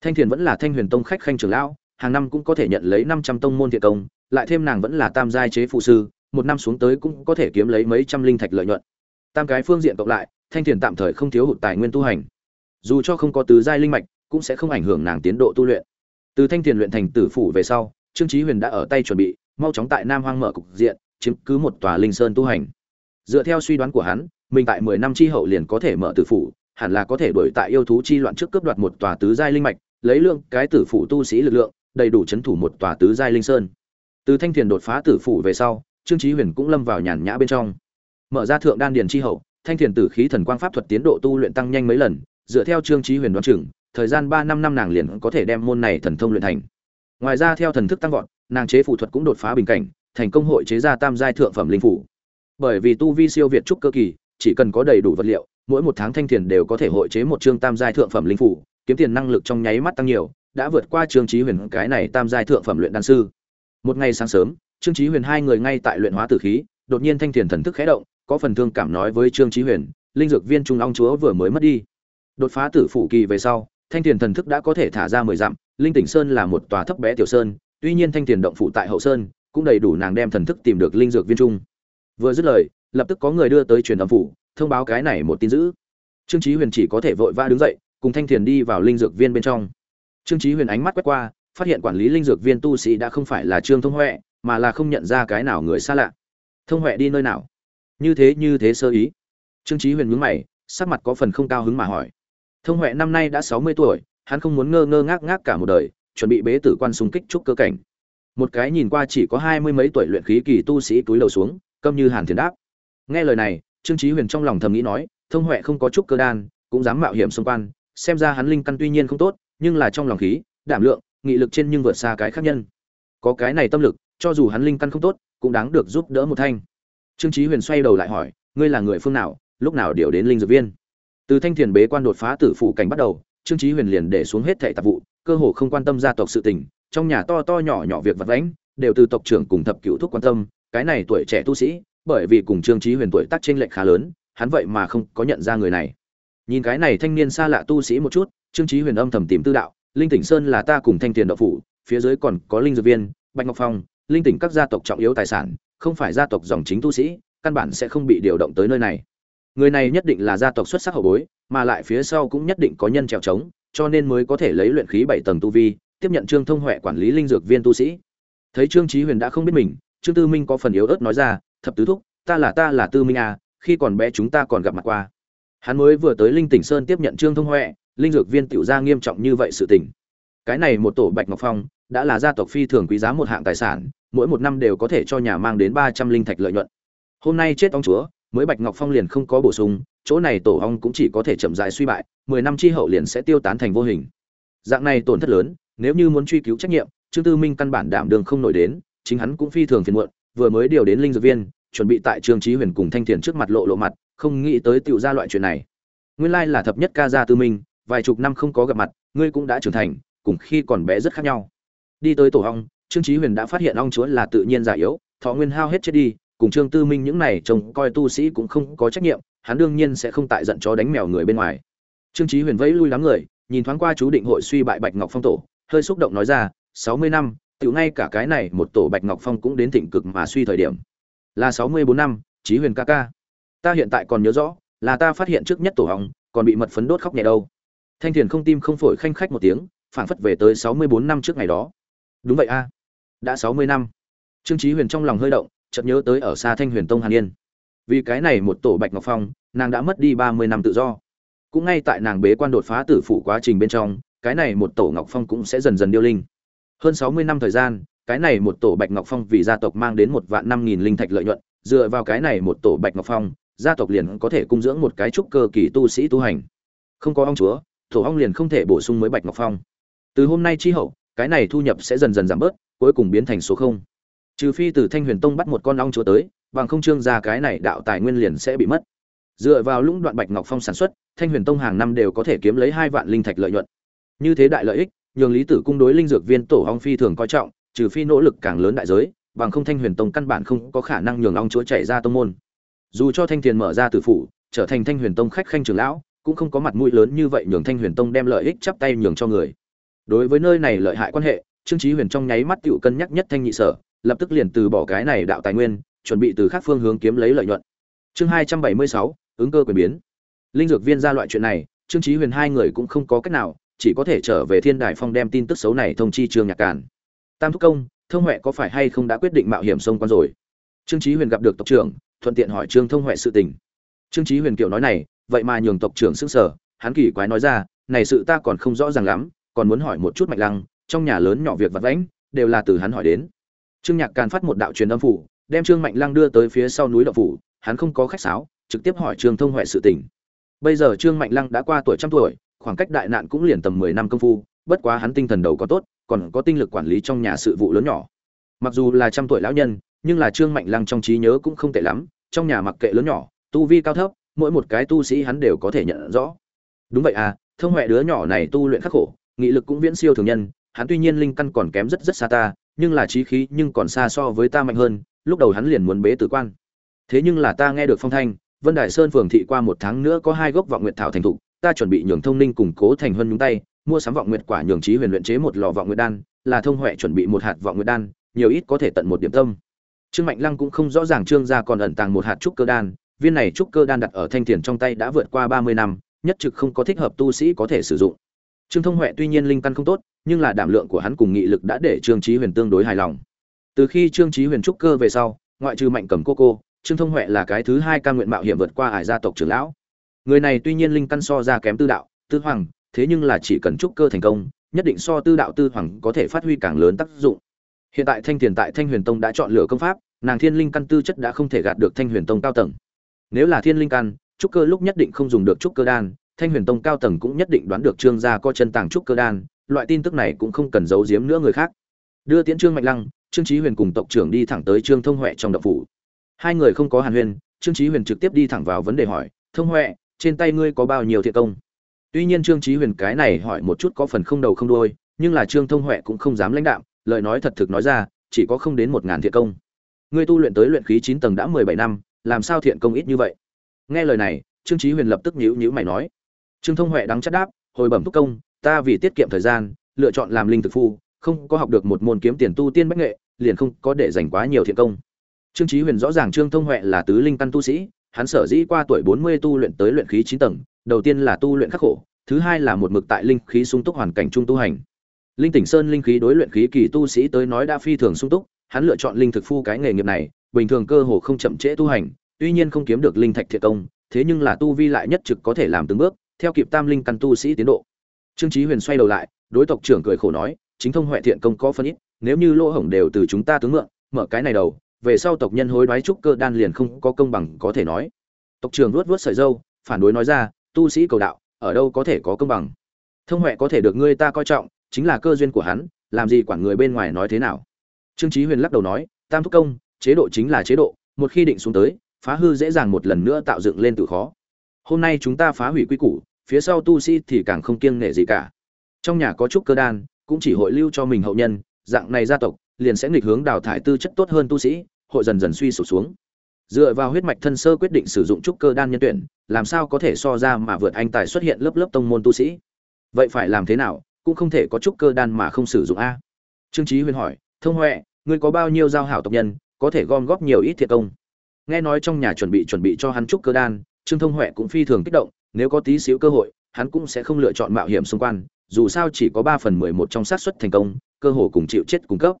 Thanh thiền vẫn là thanh huyền tông khách khanh trưởng lão, hàng năm cũng có thể nhận lấy năm trăm tông môn thiện công, lại thêm nàng vẫn là tam giai chế phụ sư một năm xuống tới cũng có thể kiếm lấy mấy trăm linh thạch lợi nhuận. Tam cái phương diện cộng lại, thanh thiền tạm thời không thiếu hụt tài nguyên tu hành. Dù cho không có tứ giai linh mạch, cũng sẽ không ảnh hưởng nàng tiến độ tu luyện. Từ thanh thiền luyện thành tử phủ về sau, trương chí huyền đã ở tay chuẩn bị, mau chóng tại nam hoang mở cục diện, chiếm cứ một tòa linh sơn tu hành. Dựa theo suy đoán của hắn, mình tại mười năm chi hậu liền có thể mở tử phủ, hẳn là có thể đuổi tại yêu thú chi loạn trước cướp đoạt một tòa tứ giai linh mạch, lấy lượng cái tử phủ tu sĩ lực lượng, đầy đủ chấn thủ một tòa tứ giai linh sơn. Từ thanh thiền đột phá tử phủ về sau trương chí huyền cũng lâm vào nhàn nhã bên trong. Mở ra thượng đan điền chi hậu, thanh thiền tử khí thần quang pháp thuật tiến độ tu luyện tăng nhanh mấy lần, dựa theo trương chí huyền đoán chừng, thời gian ba năm năm nàng liền có thể đem môn này thần thông luyện thành. Ngoài ra theo thần thức tăng vọt, nàng chế phù thuật cũng đột phá bình cảnh, thành công hội chế ra tam giai thượng phẩm linh phủ bởi vì tu vi siêu việt trúc cơ kỳ, chỉ cần có đầy đủ vật liệu, mỗi một tháng thanh thiền đều có thể hội chế một chương tam giai thượng phẩm linh phủ kiếm tiền năng lực trong nháy mắt tăng nhiều, đã vượt qua trương chí huyền cái này tam giai thượng phẩm luyện đan sư. Một ngày sáng sớm trương chí huyền hai người ngay tại luyện hóa tử khí, đột nhiên thanh thiền thần thức khẽ động, có phần thương cảm nói với trương chí huyền, linh dược viên trung long chúa vừa mới mất đi. Đột phá tử phủ kỳ về sau, thanh thiền thần thức đã có thể thả ra mười dặm, linh tỉnh sơn là một tòa thấp bé tiểu sơn, tuy nhiên thanh thiền động phủ tại hậu sơn, cũng đầy đủ nàng đem thần thức tìm được linh dược viên trung. Vừa dứt lời, lập tức có người đưa tới truyền âm phủ, thông báo cái này một tin dữ. Trương chí huyền chỉ có thể vội vã đứng dậy, cùng thanh thiền đi vào linh dược viên bên trong. Trương chí huyền ánh mắt quét qua, phát hiện quản lý linh dược viên tu sĩ đã không phải là trương thông huệ mà là không nhận ra cái nào người xa lạ. Thông huệ đi nơi nào? Như thế như thế sơ ý. Trương chí huyền ngưỡng mày, sắc mặt có phần không cao hứng mà hỏi. Thông huệ năm nay đã sáu mươi tuổi, hắn không muốn ngơ ngơ ngác ngác cả một đời, chuẩn bị bế tử quan xung kích trúc cơ cảnh. Một cái nhìn qua chỉ có hai mươi mấy tuổi luyện khí kỳ tu sĩ túi đầu xuống, câm như hàn thiền đáp. Nghe lời này, trương chí huyền trong lòng thầm nghĩ nói, thông huệ không có trúc cơ đan, cũng dám mạo hiểm xung quan xem ra hắn linh căn tuy nhiên không tốt, nhưng là trong lòng khí, đảm lượng, nghị lực trên nhưng vượt xa cái khác nhân. Có cái này tâm lực cho dù hắn linh căn không tốt, cũng đáng được giúp đỡ một thanh. Trương chí huyền xoay đầu lại hỏi, ngươi là người phương nào, lúc nào điều đến linh dược viên? Từ thanh thiền bế quan đột phá tử phủ cảnh bắt đầu, trương chí huyền liền để xuống hết thảy tạp vụ, cơ hồ không quan tâm gia tộc sự tình, trong nhà to to nhỏ nhỏ việc vặt vãnh, đều từ tộc trưởng cùng thập cửu thúc quan tâm, cái này tuổi trẻ tu sĩ, bởi vì cùng trương chí huyền tuổi tác trên lệch khá lớn, hắn vậy mà không có nhận ra người này. Nhìn cái này thanh niên xa lạ tu sĩ một chút, trương chí huyền âm thầm tìm tư đạo, linh tỉnh sơn là ta cùng thanh tiền đạo phủ, phía dưới còn có linh dược viên, bạch ngọc phong linh tỉnh các gia tộc trọng yếu tài sản, không phải gia tộc dòng chính tu sĩ, căn bản sẽ không bị điều động tới nơi này. Người này nhất định là gia tộc xuất sắc hậu bối, mà lại phía sau cũng nhất định có nhân trèo trống, cho nên mới có thể lấy luyện khí bảy tầng tu vi, tiếp nhận trương thông huệ quản lý linh dược viên tu sĩ. Thấy trương chí huyền đã không biết mình, trương tư minh có phần yếu ớt nói ra, thập tứ thúc, ta là ta là tư minh à khi còn bé chúng ta còn gặp mặt qua. Hắn mới vừa tới linh tỉnh sơn tiếp nhận trương thông huệ, linh dược viên tiểu gia nghiêm trọng như vậy sự tình. Cái này một tổ bạch ngọc phong, đã là gia tộc phi thường quý giá một hạng tài sản mỗi một năm đều có thể cho nhà mang đến ba trăm linh thạch lợi nhuận. Hôm nay chết ông chúa, mới bạch ngọc phong liền không có bổ sung, chỗ này tổ ong cũng chỉ có thể chậm rãi suy bại, mười năm chi hậu liền sẽ tiêu tán thành vô hình. Dạng này tổn thất lớn, nếu như muốn truy cứu trách nhiệm, trương tư minh căn bản đảm đường không nổi đến, chính hắn cũng phi thường phiền muộn, vừa mới điều đến linh dược viên, chuẩn bị tại trương chí huyền cùng thanh thiền trước mặt lộ lộ mặt, không nghĩ tới tiểu ra loại chuyện này. Nguyên lai là thập nhất ca gia tư minh, vài chục năm không có gặp mặt, ngươi cũng đã trưởng thành, cùng khi còn bé rất khác nhau. Đi tới tổ ong trương chí huyền đã phát hiện ong chúa là tự nhiên già yếu, thọ nguyên hao hết chết đi, cùng trương tư minh những này trông coi tu sĩ cũng không có trách nhiệm, hắn đương nhiên sẽ không tại giận chó đánh mèo người bên ngoài. Trương chí huyền vẫy lui lắm người, nhìn thoáng qua chú định hội suy bại bạch ngọc phong tổ, hơi xúc động nói ra, sáu mươi năm, tiểu ngay cả cái này một tổ bạch ngọc phong cũng đến thịnh cực mà suy thời điểm. Là sáu mươi bốn năm, chí huyền ca ca. Ta hiện tại còn nhớ rõ, là ta phát hiện trước nhất tổ hỏng còn bị mật phấn đốt khóc nhẹ đâu. Thanh thiền không tim không phổi khanh khách một tiếng, phảng phất về tới sáu mươi bốn năm trước ngày đó. Đúng vậy a đã sáu mươi năm. Trương chí huyền trong lòng hơi động, chợt nhớ tới ở xa thanh huyền tông hàn yên. Vì cái này một tổ bạch ngọc phong, nàng đã mất đi ba mươi năm tự do. Cũng ngay tại nàng bế quan đột phá tử phụ quá trình bên trong, cái này một tổ ngọc phong cũng sẽ dần dần điêu linh. Hơn sáu mươi năm thời gian, cái này một tổ bạch ngọc phong vì gia tộc mang đến một vạn năm nghìn linh thạch lợi nhuận, dựa vào cái này một tổ bạch ngọc phong, gia tộc liền có thể cung dưỡng một cái trúc cơ kỳ tu sĩ tu hành. Không có ông chúa, tổ ong liền không thể bổ sung mới bạch ngọc phong. Từ hôm nay chi hậu, cái này thu nhập sẽ dần dần giảm bớt cuối cùng biến thành số không. Trừ phi từ thanh huyền tông bắt một con ong chúa tới, bằng không trương ra cái này đạo tài nguyên liền sẽ bị mất. Dựa vào lũng đoạn bạch ngọc phong sản xuất, thanh huyền tông hàng năm đều có thể kiếm lấy hai vạn linh thạch lợi nhuận. Như thế đại lợi ích, nhường lý tử cung đối linh dược viên tổ ong phi thường coi trọng, trừ phi nỗ lực càng lớn đại giới, bằng không thanh huyền tông căn bản không có khả năng nhường ong chúa chạy ra tông môn. Dù cho thanh tiền mở ra tử phủ, trở thành thanh huyền tông khách khanh trường lão, cũng không có mặt mũi lớn như vậy nhường thanh huyền tông đem lợi ích chắp tay nhường cho người. Đối với nơi này lợi hại quan hệ trương Chí huyền trong nháy mắt tựu cân nhắc nhất thanh nhị sở, lập tức liền từ bỏ cái này đạo tài nguyên, chuẩn bị từ khác phương hướng kiếm lấy lợi nhuận. Chương hai trăm bảy mươi sáu, ứng cơ quyền biến. Linh dược viên ra loại chuyện này, trương Chí huyền hai người cũng không có cách nào, chỉ có thể trở về thiên đài phong đem tin tức xấu này thông chi trương nhạc cản tam thúc công, thông huệ có phải hay không đã quyết định mạo hiểm sông quan rồi? Trương Chí huyền gặp được tộc trưởng, thuận tiện hỏi trương thông huệ sự tình. Trương Chí huyền kiểu nói này, vậy mà nhường tộc trưởng sững sở hắn kỳ quái nói ra, này sự ta còn không rõ ràng lắm, còn muốn hỏi một chút mạnh lăng trong nhà lớn nhỏ việc vặt vãnh, đều là từ hắn hỏi đến. Trương nhạc càn phát một đạo truyền âm phủ, đem trương mạnh lăng đưa tới phía sau núi đậu phủ, hắn không có khách sáo, trực tiếp hỏi trương thông huệ sự tình. Bây giờ trương mạnh lăng đã qua tuổi trăm tuổi, khoảng cách đại nạn cũng liền tầm mười năm công phu, bất quá hắn tinh thần đầu có tốt, còn có tinh lực quản lý trong nhà sự vụ lớn nhỏ. Mặc dù là trăm tuổi lão nhân, nhưng là trương mạnh lăng trong trí nhớ cũng không tệ lắm, trong nhà mặc kệ lớn nhỏ, tu vi cao thấp, mỗi một cái tu sĩ hắn đều có thể nhận rõ. Đúng vậy à thông huệ đứa nhỏ này tu luyện khắc khổ, nghị lực cũng viễn siêu thường nhân hắn tuy nhiên linh căn còn kém rất rất xa ta, nhưng là trí khí nhưng còn xa so với ta mạnh hơn, lúc đầu hắn liền muốn bế tử quan. Thế nhưng là ta nghe được phong thanh, vân đài sơn phường thị qua một tháng nữa có hai gốc vọng nguyệt thảo thành thụ ta chuẩn bị nhường thông ninh củng cố thành hơn nhúng tay, mua sắm vọng nguyệt quả nhường trí huyền luyện chế một lò vọng nguyệt đan, là thông huệ chuẩn bị một hạt vọng nguyệt đan, nhiều ít có thể tận một điểm tâm. Trương mạnh lăng cũng không rõ ràng trương gia còn ẩn tàng một hạt trúc cơ đan, viên này trúc cơ đan đặt ở thanh thiền trong tay đã vượt qua ba mươi năm, nhất trực không có thích hợp tu sĩ có thể sử dụng trương thông huệ tuy nhiên linh căn không tốt, nhưng là đảm lượng của hắn cùng nghị lực đã để trương Chí huyền tương đối hài lòng. Từ khi trương Chí huyền trúc cơ về sau, ngoại trừ mạnh cầm cô cô, trương thông huệ là cái thứ hai ca nguyện mạo hiểm vượt qua ải gia tộc trưởng lão. Người này tuy nhiên linh căn so ra kém tư đạo, tư hoàng, thế nhưng là chỉ cần trúc cơ thành công, nhất định so tư đạo tư hoàng có thể phát huy càng lớn tác dụng. Hiện tại thanh tiền tại thanh huyền tông đã chọn lựa công pháp, nàng thiên linh căn tư chất đã không thể gạt được thanh huyền tông cao tầng. Nếu là thiên linh căn, trúc cơ lúc nhất định không dùng được trúc cơ đan thanh huyền tông cao tầng cũng nhất định đoán được trương gia có chân tàng trúc cơ đan loại tin tức này cũng không cần giấu giếm nữa người khác. Đưa tiễn trương mạnh lăng trương trí huyền cùng tộc trưởng đi thẳng tới trương thông huệ trong đậu phủ. Hai người không có hàn huyền trương trí huyền trực tiếp đi thẳng vào vấn đề hỏi thông huệ trên tay ngươi có bao nhiêu thiện công? Tuy nhiên trương trí huyền cái này hỏi một chút có phần không đầu không đuôi, nhưng là trương thông huệ cũng không dám lãnh đạm lời nói thật thực nói ra chỉ có không đến một ngàn thiện công. Ngươi tu luyện tới luyện khí chín tầng đã mười bảy năm làm sao thiện công ít như vậy? Nghe lời này trương trí huyền lập tức nhíu nhíu mày nói trương thông huệ đắng chắc đáp, hồi bẩm thúc công, ta vì tiết kiệm thời gian, lựa chọn làm linh thực phu, không có học được một môn kiếm tiền tu tiên bách nghệ, liền không có để dành quá nhiều thiện công. Trương trí huyền rõ ràng trương thông huệ là tứ linh căn tu sĩ, hắn sở dĩ qua tuổi bốn mươi tu luyện tới luyện khí chín tầng, đầu tiên là tu luyện khắc khổ, thứ hai là một mực tại linh khí sung túc hoàn cảnh trung tu hành. Linh tỉnh sơn linh khí đối luyện khí kỳ tu sĩ tới nói đã phi thường sung túc, hắn lựa chọn linh thực phu cái nghề nghiệp này, bình thường cơ hồ không chậm trễ tu hành, tuy nhiên không kiếm được linh thạch thiệt công, thế nhưng là tu vi lại nhất trực có thể làm từng bước theo kịp tam linh căn tu sĩ tiến độ. Trương chí huyền xoay đầu lại, đối tộc trưởng cười khổ nói, chính thông huệ thiện công có phân ít, nếu như lỗ hổng đều từ chúng ta tướng mượn, mở cái này đầu, về sau tộc nhân hối đoái trúc cơ đan liền không có công bằng có thể nói. Tộc trưởng luốt luốt sợi dâu, phản đối nói ra, tu sĩ cầu đạo, ở đâu có thể có công bằng? Thông huệ có thể được ngươi ta coi trọng, chính là cơ duyên của hắn, làm gì quản người bên ngoài nói thế nào? Trương chí huyền lắc đầu nói, tam thúc công, chế độ chính là chế độ, một khi định xuống tới, phá hư dễ dàng một lần nữa tạo dựng lên tự khó hôm nay chúng ta phá hủy quy củ, phía sau tu sĩ thì càng không kiêng nể gì cả. Trong nhà có chút cơ đan, cũng chỉ hội lưu cho mình hậu nhân, dạng này gia tộc, liền sẽ nghịch hướng đào thải tư chất tốt hơn tu sĩ, hội dần dần suy sụp xuống. Dựa vào huyết mạch thân sơ quyết định sử dụng trúc cơ đan nhân tuyển, làm sao có thể so ra mà vượt anh tài xuất hiện lớp lớp tông môn tu sĩ? Vậy phải làm thế nào, cũng không thể có trúc cơ đan mà không sử dụng a. Trương trí huyền hỏi, thông huệ, ngươi có bao nhiêu giao hảo tộc nhân, có thể gom góp nhiều ít thiệt công? Nghe nói trong nhà chuẩn bị chuẩn bị cho hắn trúc cơ đan trương thông huệ cũng phi thường kích động, nếu có tí xíu cơ hội, hắn cũng sẽ không lựa chọn mạo hiểm xung quanh, dù sao chỉ có ba phần mười một trong xác suất thành công, cơ hồ cùng chịu chết cung cấp.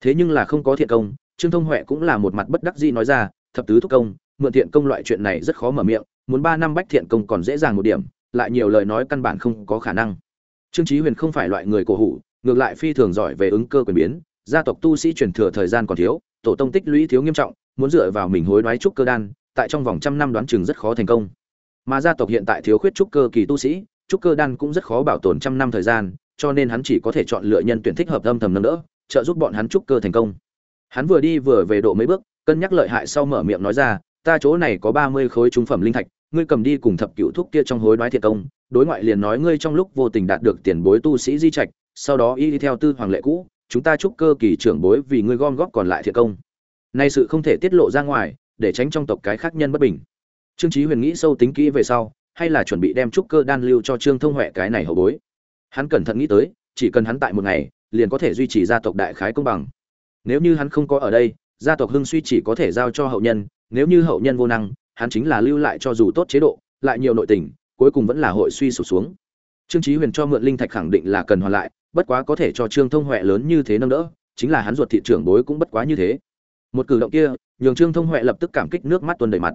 Thế nhưng là không có thiện công, trương thông huệ cũng là một mặt bất đắc dĩ nói ra, thập tứ thúc công, mượn thiện công loại chuyện này rất khó mở miệng, muốn ba năm bách thiện công còn dễ dàng một điểm, lại nhiều lời nói căn bản không có khả năng. Trương chí huyền không phải loại người cổ hủ, ngược lại phi thường giỏi về ứng cơ quyền biến, gia tộc tu sĩ truyền thừa thời gian còn thiếu, tổ tông tích lũy thiếu nghiêm trọng, muốn dựa vào mình hối đoái trúc cơ đan tại trong vòng trăm năm đoán chừng rất khó thành công. Mà gia tộc hiện tại thiếu khuyết trúc cơ kỳ tu sĩ, trúc cơ đan cũng rất khó bảo tồn trăm năm thời gian, cho nên hắn chỉ có thể chọn lựa nhân tuyển thích hợp âm thầm nâng đỡ, trợ giúp bọn hắn trúc cơ thành công. Hắn vừa đi vừa về độ mấy bước, cân nhắc lợi hại sau mở miệng nói ra, ta chỗ này có ba mươi khối trung phẩm linh thạch, ngươi cầm đi cùng thập cựu thúc kia trong hối đoái thiệt công, đối ngoại liền nói ngươi trong lúc vô tình đạt được tiền bối tu sĩ di trạch, sau đó y đi theo tư hoàng lệ cũ, chúng ta chúc cơ kỳ trưởng bối vì ngươi gom góp còn lại thiệt công. Nay sự không thể tiết lộ ra ngoài để tránh trong tộc cái khác nhân bất bình. Trương chí huyền nghĩ sâu tính kỹ về sau, hay là chuẩn bị đem trúc cơ đan lưu cho trương thông huệ cái này hậu bối. Hắn cẩn thận nghĩ tới, chỉ cần hắn tại một ngày, liền có thể duy trì gia tộc đại khái công bằng. Nếu như hắn không có ở đây, gia tộc hưng suy chỉ có thể giao cho hậu nhân, nếu như hậu nhân vô năng, hắn chính là lưu lại cho dù tốt chế độ, lại nhiều nội tình, cuối cùng vẫn là hội suy sụp xuống. Trương chí huyền cho mượn linh thạch khẳng định là cần hoàn lại, bất quá có thể cho trương thông huệ lớn như thế nâng đỡ, chính là hắn ruột thị trưởng bối cũng bất quá như thế một cử động kia, nhường trương thông huệ lập tức cảm kích nước mắt tuôn đầy mặt.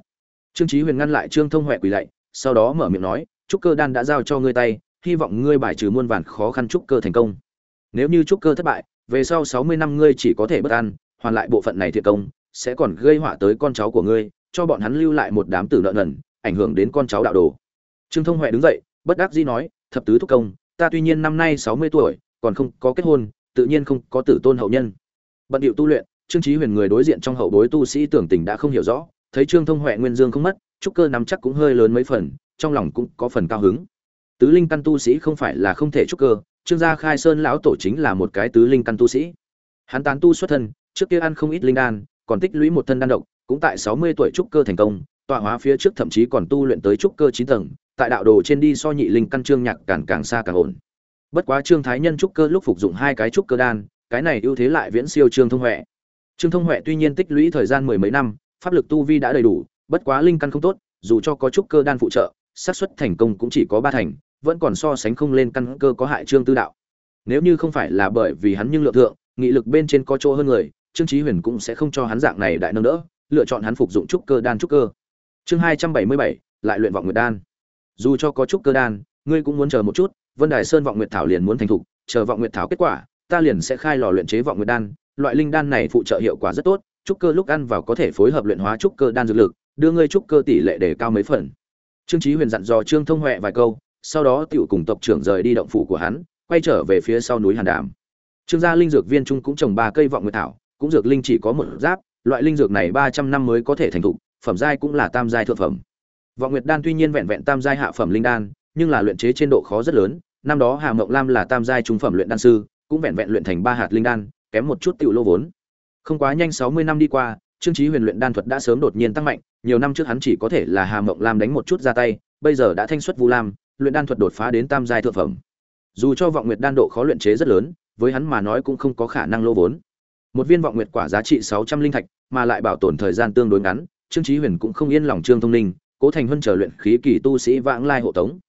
Trương trí huyền ngăn lại trương thông huệ quỳ lạy, sau đó mở miệng nói, trúc cơ đan đã giao cho ngươi tay, hy vọng ngươi bài trừ muôn vàn khó khăn trúc cơ thành công. Nếu như trúc cơ thất bại, về sau sáu mươi năm ngươi chỉ có thể bất an, hoàn lại bộ phận này thiệt công, sẽ còn gây họa tới con cháu của ngươi, cho bọn hắn lưu lại một đám tử nợ nần, ảnh hưởng đến con cháu đạo đồ. Trương thông huệ đứng dậy, bất đắc dĩ nói, thập tứ thúc công, ta tuy nhiên năm nay sáu mươi tuổi, còn không có kết hôn, tự nhiên không có tử tôn hậu nhân. Bận điệu tu luyện trương Chí huyền người đối diện trong hậu bối tu sĩ tưởng tình đã không hiểu rõ, thấy trương thông huệ nguyên dương không mất, trúc cơ nắm chắc cũng hơi lớn mấy phần, trong lòng cũng có phần cao hứng. Tứ linh căn tu sĩ không phải là không thể trúc cơ, trương gia khai sơn lão tổ chính là một cái tứ linh căn tu sĩ. Hắn tán tu xuất thân, trước kia ăn không ít linh đan, còn tích lũy một thân đan độc, cũng tại sáu mươi tuổi trúc cơ thành công, tọa hóa phía trước thậm chí còn tu luyện tới trúc cơ chín tầng, tại đạo đồ trên đi so nhị linh căn trương nhạc càng càng xa càng ổn. Bất quá trương thái nhân trúc cơ lúc phục dụng hai cái trúc cơ đan, cái này ưu thế lại viễn siêu trương thông huệ trương thông huệ tuy nhiên tích lũy thời gian mười mấy năm, pháp lực tu vi đã đầy đủ, bất quá linh căn không tốt, dù cho có trúc cơ đan phụ trợ, xác suất thành công cũng chỉ có ba thành, vẫn còn so sánh không lên căn cơ có hại trương tư đạo. Nếu như không phải là bởi vì hắn nhưng lượng thượng, nghị lực bên trên có chỗ hơn người, trương chí huyền cũng sẽ không cho hắn dạng này đại nâng đỡ, lựa chọn hắn phục dụng trúc cơ đan trúc cơ. Chương hai trăm bảy mươi bảy, lại luyện vọng nguyệt đan. Dù cho có trúc cơ đan, ngươi cũng muốn chờ một chút, vân đài sơn vọng nguyệt thảo liền muốn thành thục, chờ vọng nguyệt thảo kết quả, ta liền sẽ khai lò luyện chế vọng nguyệt đan loại linh đan này phụ trợ hiệu quả rất tốt, trúc cơ lúc ăn vào có thể phối hợp luyện hóa trúc cơ đan dược lực, đưa ngươi trúc cơ tỷ lệ để cao mấy phần. Trương chí huyền dặn dò trương thông Hoè vài câu, sau đó tiểu cùng tộc trưởng rời đi động phủ của hắn, quay trở về phía sau núi hàn đàm. Trương gia linh dược viên trung cũng trồng ba cây vọng nguyệt thảo, cũng dược linh chỉ có một giáp, loại linh dược này ba trăm năm mới có thể thành thục, phẩm giai cũng là tam giai thượng phẩm. Vọng nguyệt đan tuy nhiên vẹn vẹn tam giai hạ phẩm linh đan, nhưng là luyện chế trên độ khó rất lớn, năm đó hà mộng lam là tam giai trung phẩm luyện đan sư, cũng vẹn vẹn luyện thành ba hạt linh đan kém một chút tiểu lô vốn. Không quá nhanh sáu mươi năm đi qua, trương chí huyền luyện đan thuật đã sớm đột nhiên tăng mạnh, nhiều năm trước hắn chỉ có thể là hà mộng lam đánh một chút ra tay, bây giờ đã thanh xuất vu lam, luyện đan thuật đột phá đến tam giai thượng phẩm. Dù cho vọng nguyệt đan độ khó luyện chế rất lớn, với hắn mà nói cũng không có khả năng lô vốn. Một viên vọng nguyệt quả giá trị sáu trăm linh thạch, mà lại bảo tồn thời gian tương đối ngắn, trương chí huyền cũng không yên lòng trương thông ninh cố thành huân chờ luyện khí kỳ tu sĩ vãng lai hộ tống.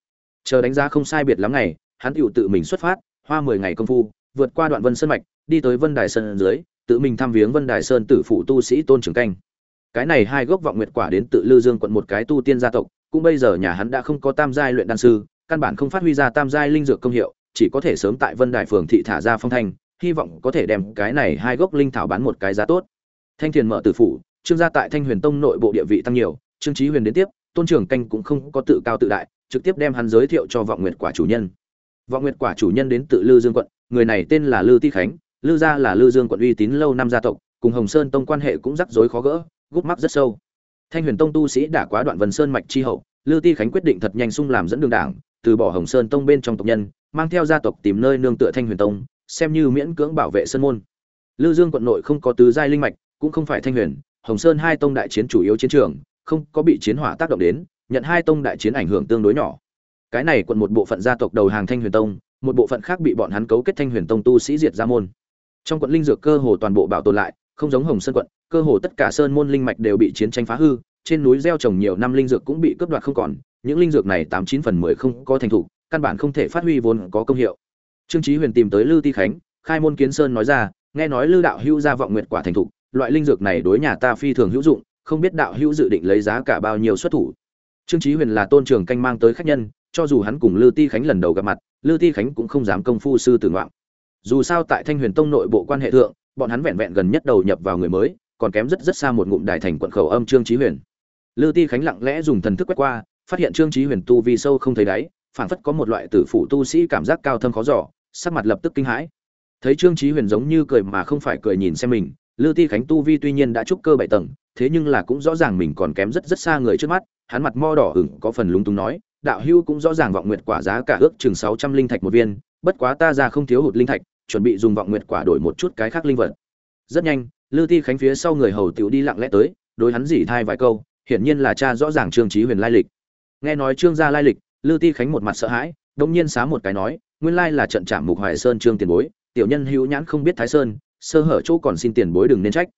Chờ đánh giá không sai biệt lắm ngày, hắn tự tự mình xuất phát, hoa mười ngày công phu vượt qua đoạn vân sơn mạch, đi tới vân đài sơn dưới, tự mình thăm viếng vân đài sơn tử phụ tu sĩ tôn trường canh. Cái này hai gốc vọng nguyệt quả đến tự lư dương quận một cái tu tiên gia tộc, cũng bây giờ nhà hắn đã không có tam giai luyện đan sư, căn bản không phát huy ra tam giai linh dược công hiệu, chỉ có thể sớm tại vân đài phường thị thả ra phong thanh, hy vọng có thể đem cái này hai gốc linh thảo bán một cái giá tốt. Thanh thiền mở tử phủ, trương gia tại thanh huyền tông nội bộ địa vị tăng nhiều, trương trí huyền đến tiếp, tôn trưởng canh cũng không có tự cao tự đại, trực tiếp đem hắn giới thiệu cho vọng nguyệt quả chủ nhân. Vọng nguyệt quả chủ nhân đến tự lư dương quận người này tên là lư ti khánh, lư gia là lư dương quận uy tín lâu năm gia tộc, cùng hồng sơn tông quan hệ cũng rắc rối khó gỡ, gút mắc rất sâu. Thanh huyền tông tu sĩ đã quá đoạn vân sơn mạch chi hậu, lư ti khánh quyết định thật nhanh sung làm dẫn đường đảng, từ bỏ hồng sơn tông bên trong tộc nhân, mang theo gia tộc tìm nơi nương tựa thanh huyền tông, xem như miễn cưỡng bảo vệ sơn môn. Lư dương quận nội không có tứ giai linh mạch, cũng không phải thanh huyền, hồng sơn hai tông đại chiến chủ yếu chiến trường, không có bị chiến hỏa tác động đến, nhận hai tông đại chiến ảnh hưởng tương đối nhỏ. Cái này quận một bộ phận gia tộc đầu hàng thanh huyền tông một bộ phận khác bị bọn hắn cấu kết thanh huyền tông tu sĩ diệt ra môn. Trong quận linh dược cơ hồ toàn bộ bảo tồn lại, không giống hồng sơn quận, cơ hồ tất cả sơn môn linh mạch đều bị chiến tranh phá hư, trên núi gieo trồng nhiều năm linh dược cũng bị cướp đoạt không còn, những linh dược này tám chín phần mười không có thành thủ căn bản không thể phát huy vốn có công hiệu. Trương chí huyền tìm tới lư ti khánh, khai môn kiến sơn nói ra, nghe nói lư đạo hữu gia vọng nguyệt quả thành thủ loại linh dược này đối nhà ta phi thường hữu dụng, không biết đạo hữu dự định lấy giá cả bao nhiêu xuất thủ. Trương chí huyền là tôn trưởng canh mang tới khách nhân, cho dù hắn cùng lư ti khánh lần đầu gặp mặt lư ti khánh cũng không dám công phu sư tử ngoạm. Dù sao tại thanh huyền tông nội bộ quan hệ thượng, bọn hắn vẹn vẹn gần nhất đầu nhập vào người mới, còn kém rất rất xa một ngụm đại thành quận khẩu âm trương chí huyền. Lư ti khánh lặng lẽ dùng thần thức quét qua, phát hiện trương chí huyền tu vi sâu không thấy đáy, phảng phất có một loại tử phụ tu sĩ cảm giác cao thâm khó dò, sắc mặt lập tức kinh hãi. Thấy trương chí huyền giống như cười mà không phải cười nhìn xem mình, lư ti khánh tu vi tuy nhiên đã trúc cơ bảy tầng, thế nhưng là cũng rõ ràng mình còn kém rất rất xa người trước mắt, hắn mặt mo đỏ ửng, có phần lúng túng nói đạo hưu cũng rõ ràng vọng nguyệt quả giá cả ước chừng sáu trăm linh thạch một viên, bất quá ta ra không thiếu hụt linh thạch, chuẩn bị dùng vọng nguyệt quả đổi một chút cái khác linh vật. Rất nhanh lư ti khánh phía sau người hầu tiểu đi lặng lẽ tới, đối hắn dỉ thai vài câu, hiển nhiên là cha rõ ràng trương chí huyền lai lịch. Nghe nói trương gia lai lịch lư ti khánh một mặt sợ hãi đống nhiên xá một cái nói, nguyên lai là trận trạm mục hoài sơn trương tiền bối, tiểu nhân hữu nhãn không biết thái sơn, sơ hở chỗ còn xin tiền bối đừng nên trách.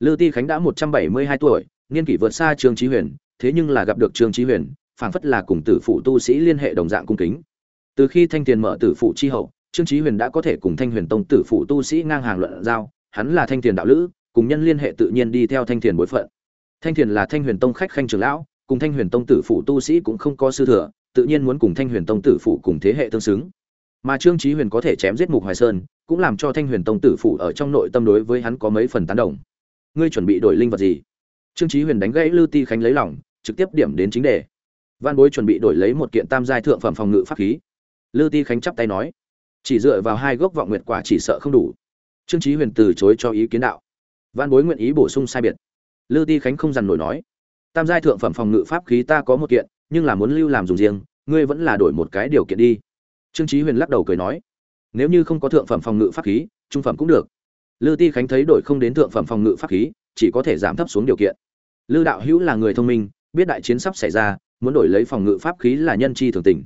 Lư ti khánh đã một trăm bảy mươi hai tuổi, niên kỷ vượt xa trương chí huyền, thế nhưng là gặp được trương chí huyền phảng phất là cùng tử phụ tu sĩ liên hệ đồng dạng cung kính. Từ khi thanh tiền mở tử phụ chi hậu, trương chí huyền đã có thể cùng thanh huyền tông tử phụ tu sĩ ngang hàng luận giao, hắn là thanh tiền đạo lữ, cùng nhân liên hệ tự nhiên đi theo thanh tiền bối phận. Thanh tiền là thanh huyền tông khách khanh trưởng lão, cùng thanh huyền tông tử phụ tu sĩ cũng không có sư thừa, tự nhiên muốn cùng thanh huyền tông tử phụ cùng thế hệ tương xứng. Mà trương chí huyền có thể chém giết mục hoài sơn, cũng làm cho thanh huyền tông tử phụ ở trong nội tâm đối với hắn có mấy phần tán đồng. Ngươi chuẩn bị đổi linh vật gì? Trương chí huyền đánh gãy lư ti khánh lấy lòng, trực tiếp điểm đến chính đề văn bối chuẩn bị đổi lấy một kiện tam giai thượng phẩm phòng ngự pháp khí. Lư ti khánh chắp tay nói, chỉ dựa vào hai gốc vọng nguyệt quả chỉ sợ không đủ. Trương chí huyền từ chối cho ý kiến đạo. Văn bối nguyện ý bổ sung sai biệt. Lư ti khánh không dằn nổi nói, tam giai thượng phẩm phòng ngự pháp khí ta có một kiện, nhưng là muốn lưu làm dùng riêng, ngươi vẫn là đổi một cái điều kiện đi. Trương chí huyền lắc đầu cười nói, nếu như không có thượng phẩm phòng ngự pháp khí, trung phẩm cũng được. Lư ti khánh thấy đổi không đến thượng phẩm phòng ngự pháp khí, chỉ có thể giảm thấp xuống điều kiện. Lư đạo hữu là người thông minh, biết đại chiến sắp xảy ra muốn đổi lấy phòng ngự pháp khí là nhân chi thường tình.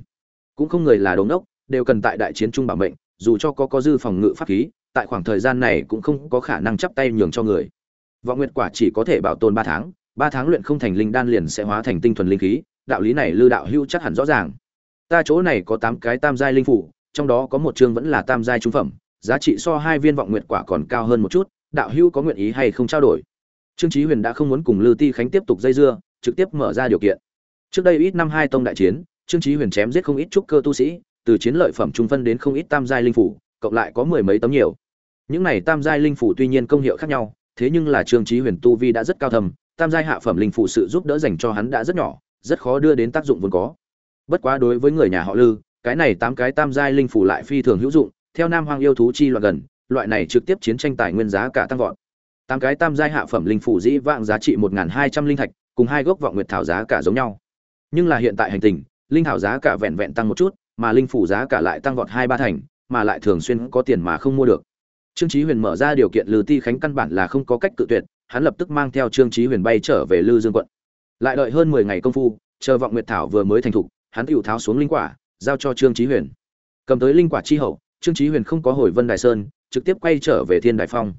Cũng không người là đống đốc, đều cần tại đại chiến trung bảo mệnh, dù cho có có dư phòng ngự pháp khí, tại khoảng thời gian này cũng không có khả năng chắp tay nhường cho người. Vọng nguyệt quả chỉ có thể bảo tồn ba tháng ba tháng luyện không thành linh đan liền sẽ hóa thành tinh thuần linh khí, đạo lý này lư đạo hữu chắc hẳn rõ ràng. Ta chỗ này có tám cái tam giai linh phủ, trong đó có một chương vẫn là tam giai trung phẩm, giá trị so hai viên vọng nguyệt quả còn cao hơn một chút, đạo hữu có nguyện ý hay không trao đổi? Trương chí huyền đã không muốn cùng lư ti khánh tiếp tục dây dưa, trực tiếp mở ra điều kiện trước đây ít năm hai tông đại chiến, trương chí huyền chém giết không ít trúc cơ tu sĩ, từ chiến lợi phẩm trung phân đến không ít tam giai linh phủ, cộng lại có mười mấy tấm nhiều. Những này tam giai linh phủ tuy nhiên công hiệu khác nhau, thế nhưng là trương chí huyền tu vi đã rất cao thầm tam giai hạ phẩm linh phủ sự giúp đỡ dành cho hắn đã rất nhỏ, rất khó đưa đến tác dụng vốn có. Bất quá đối với người nhà họ lư, cái này tám cái tam giai linh phủ lại phi thường hữu dụng, theo nam hoàng yêu thú chi loạn gần, loại này trực tiếp chiến tranh tài nguyên giá cả tăng vọt. Tám cái tam giai hạ phẩm linh phủ dĩ vãng giá trị một hai trăm linh thạch, cùng hai gốc vọng nguyệt thảo giá cả giống nhau nhưng là hiện tại hành tình, linh thảo giá cả vẹn vẹn tăng một chút, mà linh phủ giá cả lại tăng vọt hai ba thành, mà lại thường xuyên có tiền mà không mua được. Trương chí huyền mở ra điều kiện lư ti khánh căn bản là không có cách cự tuyệt, hắn lập tức mang theo trương chí huyền bay trở về lư dương quận. Lại đợi hơn mười ngày công phu, chờ vọng nguyệt thảo vừa mới thành thục, hắn tự tháo xuống linh quả, giao cho trương chí huyền. Cầm tới linh quả chi hậu, trương chí huyền không có hồi vân đài sơn, trực tiếp quay trở về thiên đại phong.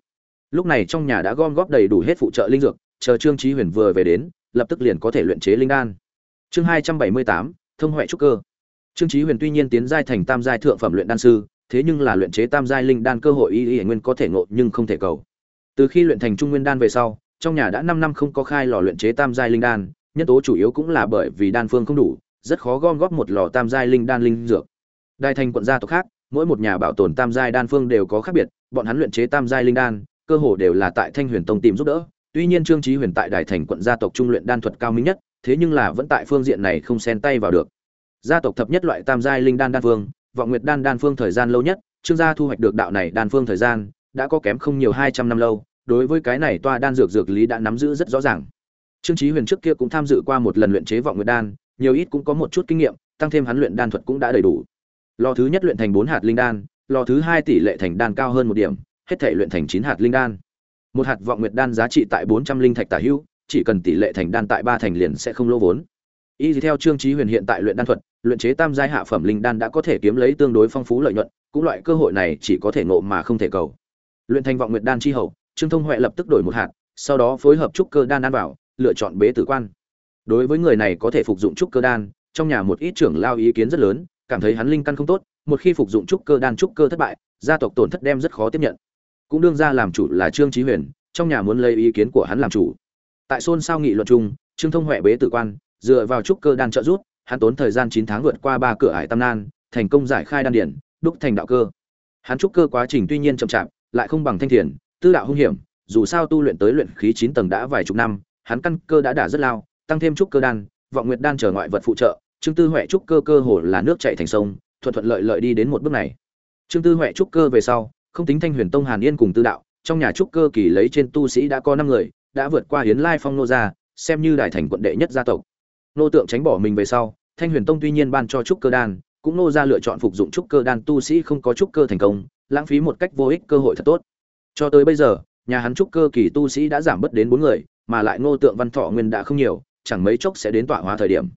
Lúc này trong nhà đã gom góp đầy đủ hết phụ trợ linh dược, chờ trương chí huyền vừa về đến, lập tức liền có thể luyện chế linh đan chương hai trăm bảy mươi tám, thông huệ trúc cơ. Trương chí huyền tuy nhiên tiến giai thành tam giai thượng phẩm luyện đan sư, thế nhưng là luyện chế tam giai linh đan cơ hội y y nguyên có thể ngộ nhưng không thể cầu. Từ khi luyện thành trung nguyên đan về sau, trong nhà đã năm năm không có khai lò luyện chế tam giai linh đan, nhân tố chủ yếu cũng là bởi vì đan phương không đủ, rất khó gom góp một lò tam giai linh đan linh dược. Đại thành quận gia tộc khác, mỗi một nhà bảo tồn tam giai đan phương đều có khác biệt, bọn hắn luyện chế tam giai linh đan, cơ hồ đều là tại thanh huyền tông tìm giúp đỡ. Tuy nhiên trương chí huyền tại đại thành quận gia tộc trung luyện đan thuật cao minh nhất thế nhưng là vẫn tại phương diện này không xen tay vào được. Gia tộc thập nhất loại tam giai linh đan đan phương, vọng nguyệt đan đan phương thời gian lâu nhất, trương gia thu hoạch được đạo này đan phương thời gian, đã có kém không nhiều hai trăm năm lâu, đối với cái này toa đan dược dược lý đã nắm giữ rất rõ ràng. Trương chí huyền trước kia cũng tham dự qua một lần luyện chế vọng nguyệt đan, nhiều ít cũng có một chút kinh nghiệm, tăng thêm hắn luyện đan thuật cũng đã đầy đủ. Lò thứ nhất luyện thành bốn hạt linh đan, lò thứ hai tỷ lệ thành đan cao hơn một điểm, hết thể luyện thành chín hạt linh đan. Một hạt vọng nguyệt đan giá trị tại bốn trăm linh thạch tả hữu chỉ cần tỷ lệ thành đan tại ba thành liền sẽ không lỗ vốn. Y theo trương chí huyền hiện tại luyện đan thuật, luyện chế tam giai hạ phẩm linh đan đã có thể kiếm lấy tương đối phong phú lợi nhuận, cũng loại cơ hội này chỉ có thể ngộ mà không thể cầu. Luyện thành vọng nguyệt đan chi hậu, trương thông huệ lập tức đổi một hạt, sau đó phối hợp trúc cơ đan ăn vào, lựa chọn bế tử quan. Đối với người này có thể phục dụng trúc cơ đan, trong nhà một ít trưởng lao ý kiến rất lớn, cảm thấy hắn linh căn không tốt, một khi phục dụng trúc cơ đan trúc cơ thất bại, gia tộc tổn thất đem rất khó tiếp nhận. Cũng đương ra làm chủ là trương chí huyền, trong nhà muốn lấy ý kiến của hắn làm chủ tại xôn xao nghị luận chung, trương thông huệ bế tử quan, dựa vào trúc cơ đan trợ giúp, hắn tốn thời gian chín tháng vượt qua ba cửa ải tam nan, thành công giải khai đan điển, đúc thành đạo cơ. Hắn trúc cơ quá trình tuy nhiên chậm chạp, lại không bằng thanh thiền, tư đạo hung hiểm, dù sao tu luyện tới luyện khí chín tầng đã vài chục năm, hắn căn cơ đã đả rất lao, tăng thêm trúc cơ đan, vọng nguyệt đan trở ngoại vật phụ trợ, trương tư huệ trúc cơ cơ hồ là nước chảy thành sông, thuận thuận lợi lợi đi đến một bước này. Trương tư huệ trúc cơ về sau, không tính thanh huyền tông hàn yên cùng tư đạo, trong nhà trúc cơ kỳ lấy trên tu sĩ đã có năm người đã vượt qua hiến lai phong nô gia, xem như đại thành quận đệ nhất gia tộc. Nô tượng tránh bỏ mình về sau, thanh huyền tông tuy nhiên ban cho trúc cơ đan, cũng nô ra lựa chọn phục dụng trúc cơ đan tu sĩ không có trúc cơ thành công, lãng phí một cách vô ích cơ hội thật tốt. Cho tới bây giờ, nhà hắn trúc cơ kỳ tu sĩ đã giảm bớt đến bốn người, mà lại ngô tượng văn thọ nguyên đã không nhiều, chẳng mấy chốc sẽ đến tọa hóa thời điểm.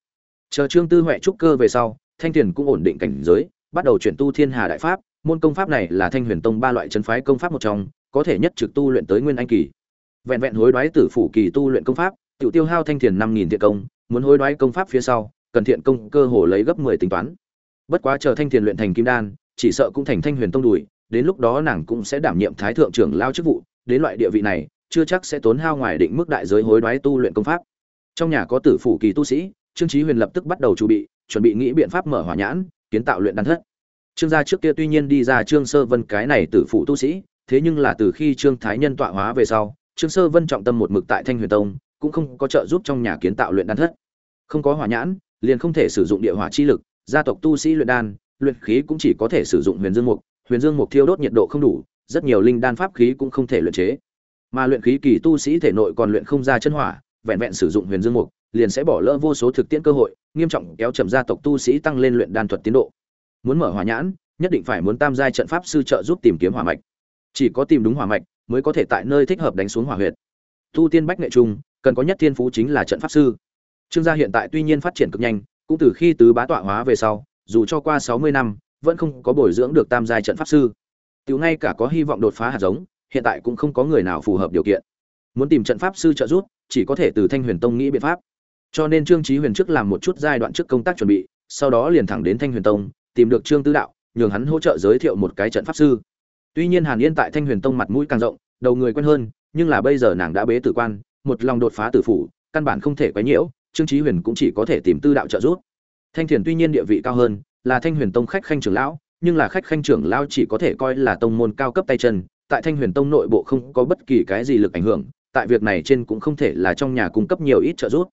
Chờ trương tư huệ trúc cơ về sau, thanh thiền cũng ổn định cảnh giới, bắt đầu chuyển tu thiên hà đại pháp. Môn công pháp này là thanh huyền tông ba loại chân phái công pháp một trong, có thể nhất trực tu luyện tới nguyên anh kỳ vẹn vẹn hối đoái tử phủ kỳ tu luyện công pháp, tiểu tiêu hao thanh thiền năm nghìn thiện công, muốn hối đoái công pháp phía sau, cần thiện công cơ hồ lấy gấp mười tính toán. Bất quá chờ thanh thiền luyện thành kim đan, chỉ sợ cũng thành thanh huyền tông đùi, đến lúc đó nàng cũng sẽ đảm nhiệm thái thượng trưởng lao chức vụ, đến loại địa vị này, chưa chắc sẽ tốn hao ngoài định mức đại giới hối đoái tu luyện công pháp. Trong nhà có tử phủ kỳ tu sĩ, trương chí huyền lập tức bắt đầu chuẩn bị chuẩn bị nghĩ biện pháp mở hỏa nhãn, kiến tạo luyện đan thất. Trương gia trước kia tuy nhiên đi ra trương sơ vân cái này tử phụ tu sĩ, thế nhưng là từ khi trương thái nhân tọa hóa về sau trương sơ vân trọng tâm một mực tại thanh huyền tông, cũng không có trợ giúp trong nhà kiến tạo luyện đan thất. Không có hỏa nhãn, liền không thể sử dụng địa hỏa chi lực, gia tộc tu sĩ luyện đan, luyện khí cũng chỉ có thể sử dụng huyền dương mục, huyền dương mục thiêu đốt nhiệt độ không đủ, rất nhiều linh đan pháp khí cũng không thể luyện chế. Mà luyện khí kỳ tu sĩ thể nội còn luyện không ra chân hỏa, vẹn vẹn sử dụng huyền dương mục, liền sẽ bỏ lỡ vô số thực tiễn cơ hội, nghiêm trọng kéo chậm gia tộc tu sĩ tăng lên luyện đan thuật tiến độ. Muốn mở hỏa nhãn, nhất định phải muốn tam giai trận pháp sư trợ giúp tìm kiếm hỏa mạch. Chỉ có tìm đúng hỏa mạch mới có thể tại nơi thích hợp đánh xuống hỏa huyệt. Tu tiên bách nghệ trung, cần có nhất thiên phú chính là trận pháp sư. Trương gia hiện tại tuy nhiên phát triển cực nhanh, cũng từ khi tứ bá tọa hóa về sau, dù cho qua sáu mươi năm, vẫn không có bồi dưỡng được tam giai trận pháp sư. Tiểu ngay cả có hy vọng đột phá hạt giống, hiện tại cũng không có người nào phù hợp điều kiện. Muốn tìm trận pháp sư trợ giúp, chỉ có thể từ thanh huyền tông nghĩ biện pháp. Cho nên trương chí huyền trước làm một chút giai đoạn trước công tác chuẩn bị, sau đó liền thẳng đến thanh huyền tông, tìm được trương tư đạo, nhường hắn hỗ trợ giới thiệu một cái trận pháp sư tuy nhiên hàn yên tại thanh huyền tông mặt mũi càng rộng, đầu người quen hơn, nhưng là bây giờ nàng đã bế tử quan, một lòng đột phá tử phủ, căn bản không thể quấy nhiễu, trương chí huyền cũng chỉ có thể tìm tư đạo trợ giúp. Thanh thiền tuy nhiên địa vị cao hơn, là thanh huyền tông khách khanh trưởng lão, nhưng là khách khanh trưởng lão chỉ có thể coi là tông môn cao cấp tay chân, tại thanh huyền tông nội bộ không có bất kỳ cái gì lực ảnh hưởng, tại việc này trên cũng không thể là trong nhà cung cấp nhiều ít trợ giúp.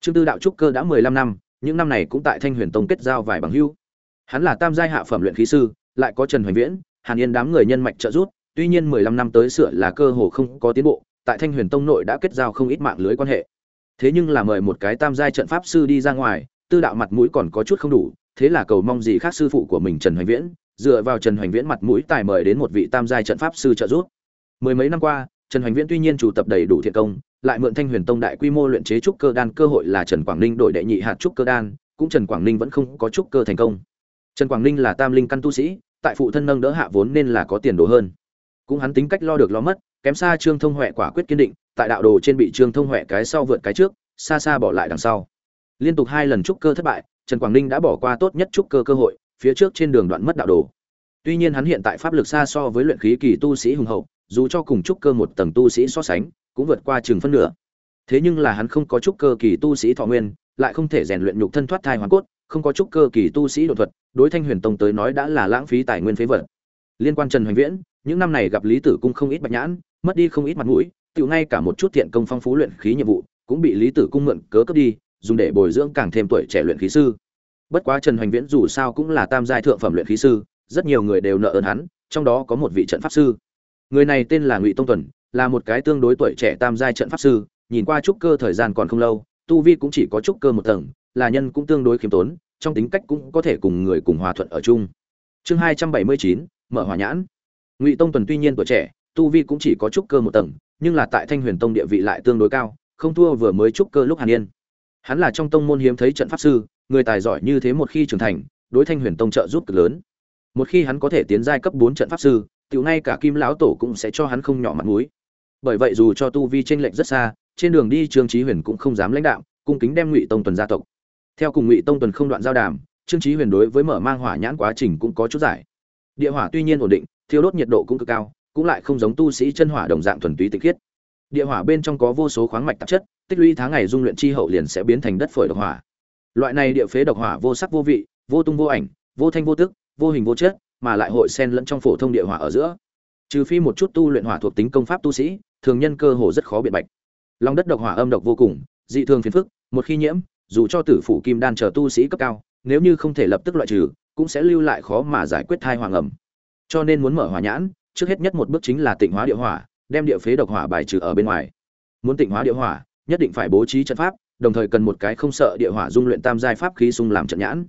Trương tư đạo trúc cơ đã mười lăm năm, những năm này cũng tại thanh huyền tông kết giao vài bằng hữu. Hắn là tam giai hạ phẩm luyện khí sư, lại có trần hoành viễn hàn yên đám người nhân mạch trợ giúp, tuy nhiên mười lăm năm tới sửa là cơ hồ không có tiến bộ, tại thanh huyền tông nội đã kết giao không ít mạng lưới quan hệ. Thế nhưng là mời một cái tam giai trận pháp sư đi ra ngoài, tư đạo mặt mũi còn có chút không đủ, thế là cầu mong gì khác sư phụ của mình trần hoành viễn, dựa vào trần hoành viễn mặt mũi tài mời đến một vị tam giai trận pháp sư trợ giúp. Mười mấy năm qua, trần hoành viễn tuy nhiên chủ tập đầy đủ thiện công, lại mượn thanh huyền tông đại quy mô luyện chế trúc cơ đan, cơ hội là trần quảng ninh đổi đệ nhị hạt trúc cơ đan, cũng trần quảng ninh vẫn không có trúc cơ thành công. Trần quảng ninh là tam linh căn tu sĩ tại phụ thân nâng đỡ hạ vốn nên là có tiền đồ hơn. Cũng hắn tính cách lo được lo mất, kém xa trương thông huệ quả quyết kiên định, tại đạo đồ trên bị trương thông huệ cái sau vượt cái trước, xa xa bỏ lại đằng sau. Liên tục hai lần trúc cơ thất bại, trần quảng ninh đã bỏ qua tốt nhất trúc cơ cơ hội, phía trước trên đường đoạn mất đạo đồ. Tuy nhiên hắn hiện tại pháp lực xa so với luyện khí kỳ tu sĩ hùng hậu, dù cho cùng trúc cơ một tầng tu sĩ so sánh, cũng vượt qua chừng phân nửa. Thế nhưng là hắn không có trúc cơ kỳ tu sĩ thọ nguyên, lại không thể rèn luyện nhục thân thoát thai hoàn cốt không có chút cơ kỳ tu sĩ đột thuật, đối thanh huyền tông tới nói đã là lãng phí tài nguyên phế vật. Liên quan trần hoành viễn, những năm này gặp lý tử cung không ít bạch nhãn, mất đi không ít mặt mũi, tiểu ngay cả một chút thiện công phong phú luyện khí nhiệm vụ, cũng bị lý tử cung mượn cớ cướp đi, dùng để bồi dưỡng càng thêm tuổi trẻ luyện khí sư. Bất quá trần hoành viễn dù sao cũng là tam giai thượng phẩm luyện khí sư, rất nhiều người đều nợ ơn hắn, trong đó có một vị trận pháp sư. Người này tên là ngụy tông tuần, là một cái tương đối tuổi trẻ tam giai trận pháp sư, nhìn qua trúc cơ thời gian còn không lâu, tu vi cũng chỉ có trúc cơ một tầng là nhân cũng tương đối khiêm tốn, trong tính cách cũng có thể cùng người cùng hòa thuận ở chung. Chương hai trăm bảy mươi chín, mở hòa nhãn. Ngụy tông tuần tuy nhiên tuổi trẻ, tu vi cũng chỉ có trúc cơ một tầng, nhưng là tại thanh huyền tông địa vị lại tương đối cao, không thua vừa mới trúc cơ lúc hàn yên. Hắn là trong tông môn hiếm thấy trận pháp sư, người tài giỏi như thế một khi trưởng thành, đối thanh huyền tông trợ giúp cực lớn. Một khi hắn có thể tiến giai cấp bốn trận pháp sư, tiểu ngay cả kim lão tổ cũng sẽ cho hắn không nhỏ mặt mũi. Bởi vậy dù cho tu vi chênh lệch rất xa, trên đường đi trương chí huyền cũng không dám lãnh đạo, cung kính đem ngụy tông tuần gia tộc theo cùng ngụy tông tuần không đoạn giao đàm, trương chí huyền đối với mở mang hỏa nhãn quá trình cũng có chút giải. Địa hỏa tuy nhiên ổn định, thiêu đốt nhiệt độ cũng cực cao, cũng lại không giống tu sĩ chân hỏa đồng dạng thuần túy tịch khiết địa hỏa bên trong có vô số khoáng mạch tạp chất, tích lũy tháng ngày dung luyện chi hậu liền sẽ biến thành đất phổi độc hỏa. Loại này địa phế độc hỏa vô sắc vô vị, vô tung vô ảnh, vô thanh vô tức, vô hình vô chất, mà lại hội xen lẫn trong phổ thông địa hỏa ở giữa. Trừ phi một chút tu luyện hỏa thuộc tính công pháp tu sĩ, thường nhân cơ hồ rất khó biện bạch. Lòng đất độc hỏa âm độc vô cùng, dị thường phiền phức, một khi nhiễm dù cho tử phủ kim đan chờ tu sĩ cấp cao, nếu như không thể lập tức loại trừ, cũng sẽ lưu lại khó mà giải quyết thai hoàng ẩm. Cho nên muốn mở hỏa nhãn, trước hết nhất một bước chính là tịnh hóa địa hỏa, đem địa phế độc hỏa bài trừ ở bên ngoài. Muốn tịnh hóa địa hỏa, nhất định phải bố trí trận pháp, đồng thời cần một cái không sợ địa hỏa dung luyện tam giai pháp khí xung làm trận nhãn.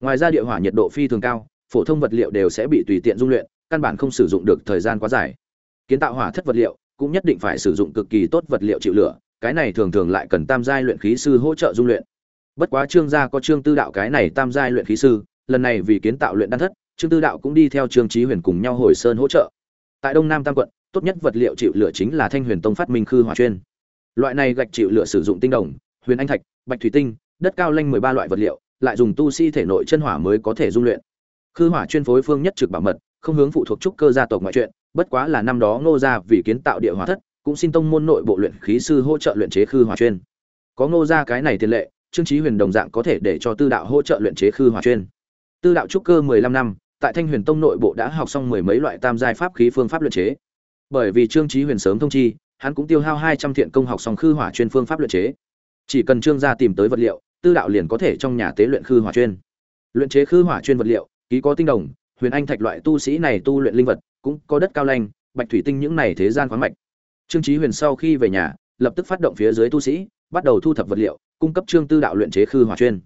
Ngoài ra địa hỏa nhiệt độ phi thường cao, phổ thông vật liệu đều sẽ bị tùy tiện dung luyện, căn bản không sử dụng được thời gian quá dài. Kiến tạo hỏa thất vật liệu cũng nhất định phải sử dụng cực kỳ tốt vật liệu chịu lửa, cái này thường thường lại cần tam giai luyện khí sư hỗ trợ dung luyện bất quá trương gia có trương tư đạo cái này tam giai luyện khí sư, lần này vì kiến tạo luyện đan thất, trương tư đạo cũng đi theo trương trí huyền cùng nhau hồi sơn hỗ trợ. Tại đông nam tam quận, tốt nhất vật liệu chịu lửa chính là thanh huyền tông phát minh khư hỏa chuyên. Loại này gạch chịu lửa sử dụng tinh đồng, huyền anh thạch, bạch thủy tinh, đất cao lanh mười ba loại vật liệu, lại dùng tu si thể nội chân hỏa mới có thể dung luyện. Khư hỏa chuyên phối phương nhất trực bảo mật, không hướng phụ thuộc trúc cơ gia tộc ngoại truyện bất quá là năm đó ngô gia vì kiến tạo địa hỏa thất, cũng xin tông môn nội bộ luyện khí sư hỗ trợ luyện chế khư hỏa chuyên. Có ngô gia cái này tiền lệ trương chí huyền đồng dạng có thể để cho tư đạo hỗ trợ luyện chế khư hỏa chuyên. Tư đạo trúc cơ mười lăm năm, tại thanh huyền tông nội bộ đã học xong mười mấy loại tam giai pháp khí phương pháp luyện chế. Bởi vì trương chí huyền sớm thông chi, hắn cũng tiêu hao hai trăm thiện công học xong khư hỏa chuyên phương pháp luyện chế. Chỉ cần trương gia tìm tới vật liệu, tư đạo liền có thể trong nhà tế luyện khư hỏa chuyên. Luyện chế khư hỏa chuyên vật liệu, ký có tinh đồng, huyền anh thạch loại tu sĩ này tu luyện linh vật cũng có đất cao lanh, bạch thủy tinh những này thế gian khoáng mạch. Trương chí huyền sau khi về nhà, lập tức phát động phía dưới tu sĩ, bắt đầu thu thập vật liệu cung cấp trương tư đạo luyện chế khư hỏa chuyên.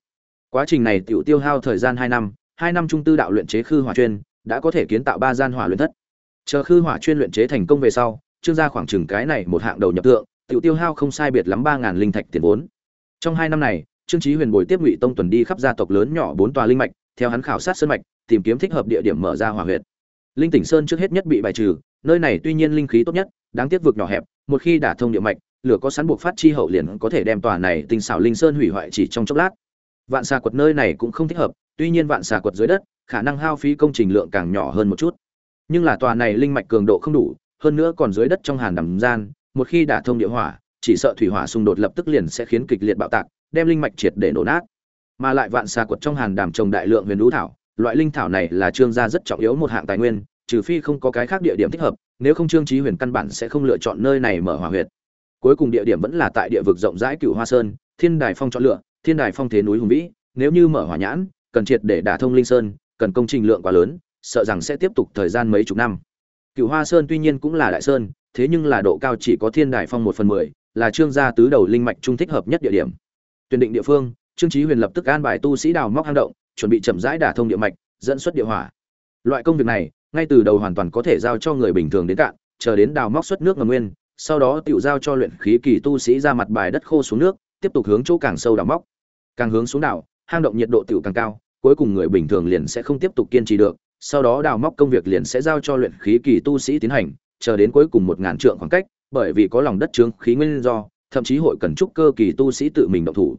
Quá trình này tiểu tiêu hao thời gian hai năm hai năm trung tư đạo luyện chế khư hỏa chuyên đã có thể kiến tạo ba gian hỏa luyện thất. Chờ khư hỏa chuyên luyện chế thành công về sau, trương gia khoảng chừng cái này một hạng đầu nhập tượng, tiểu tiêu hao không sai biệt lắm ba ngàn linh thạch tiền vốn. Trong hai năm này, trương chí huyền bồi tiếp ngụy tông tuần đi khắp gia tộc lớn nhỏ bốn tòa linh mạch, theo hắn khảo sát sơn mạch, tìm kiếm thích hợp địa điểm mở ra hỏa huyệt. Linh tỉnh sơn trước hết nhất bị bài trừ, nơi này tuy nhiên linh khí tốt nhất, đáng tiếc vực nhỏ hẹp, một khi đả thông địa mạch lửa có sẵn buộc phát chi hậu liền có thể đem tòa này tinh xảo linh sơn hủy hoại chỉ trong chốc lát. Vạn xà quật nơi này cũng không thích hợp, tuy nhiên vạn xà quật dưới đất, khả năng hao phí công trình lượng càng nhỏ hơn một chút. Nhưng là tòa này linh mạch cường độ không đủ, hơn nữa còn dưới đất trong hàn đầm gian, một khi đả thông địa hỏa, chỉ sợ thủy hỏa xung đột lập tức liền sẽ khiến kịch liệt bạo tạc, đem linh mạch triệt để nổ nát. Mà lại vạn xà quật trong hàn đàm trồng đại lượng huyền lũ thảo, loại linh thảo này là trương gia rất trọng yếu một hạng tài nguyên, trừ phi không có cái khác địa điểm thích hợp, nếu không trương trí huyền căn bản sẽ không lựa chọn nơi này mở hỏa huyệt cuối cùng địa điểm vẫn là tại địa vực rộng rãi cửu hoa sơn, thiên đài phong chọn lựa, thiên đài phong thế núi hùng vĩ, nếu như mở hỏa nhãn, cần triệt để đả thông linh sơn, cần công trình lượng quá lớn, sợ rằng sẽ tiếp tục thời gian mấy chục năm. Cửu hoa sơn tuy nhiên cũng là đại sơn, thế nhưng là độ cao chỉ có thiên đài phong một phần mười, là trương gia tứ đầu linh mạch trung thích hợp nhất địa điểm. Tuyển định địa phương, trương chí huyền lập tức an bài tu sĩ đào móc hang động, chuẩn bị chậm rãi đả thông địa mạch, dẫn xuất địa hỏa. Loại công việc này, ngay từ đầu hoàn toàn có thể giao cho người bình thường đến cạn, chờ đến đào móc xuất nước ngầm nguyên sau đó tiểu giao cho luyện khí kỳ tu sĩ ra mặt bài đất khô xuống nước, tiếp tục hướng chỗ càng sâu đào móc. Càng hướng xuống đào hang động nhiệt độ tiểu càng cao, cuối cùng người bình thường liền sẽ không tiếp tục kiên trì được, sau đó đào móc công việc liền sẽ giao cho luyện khí kỳ tu sĩ tiến hành, chờ đến cuối cùng một ngàn trượng khoảng cách, bởi vì có lòng đất trướng khí nguyên do, thậm chí hội cần trúc cơ kỳ tu sĩ tự mình động thủ.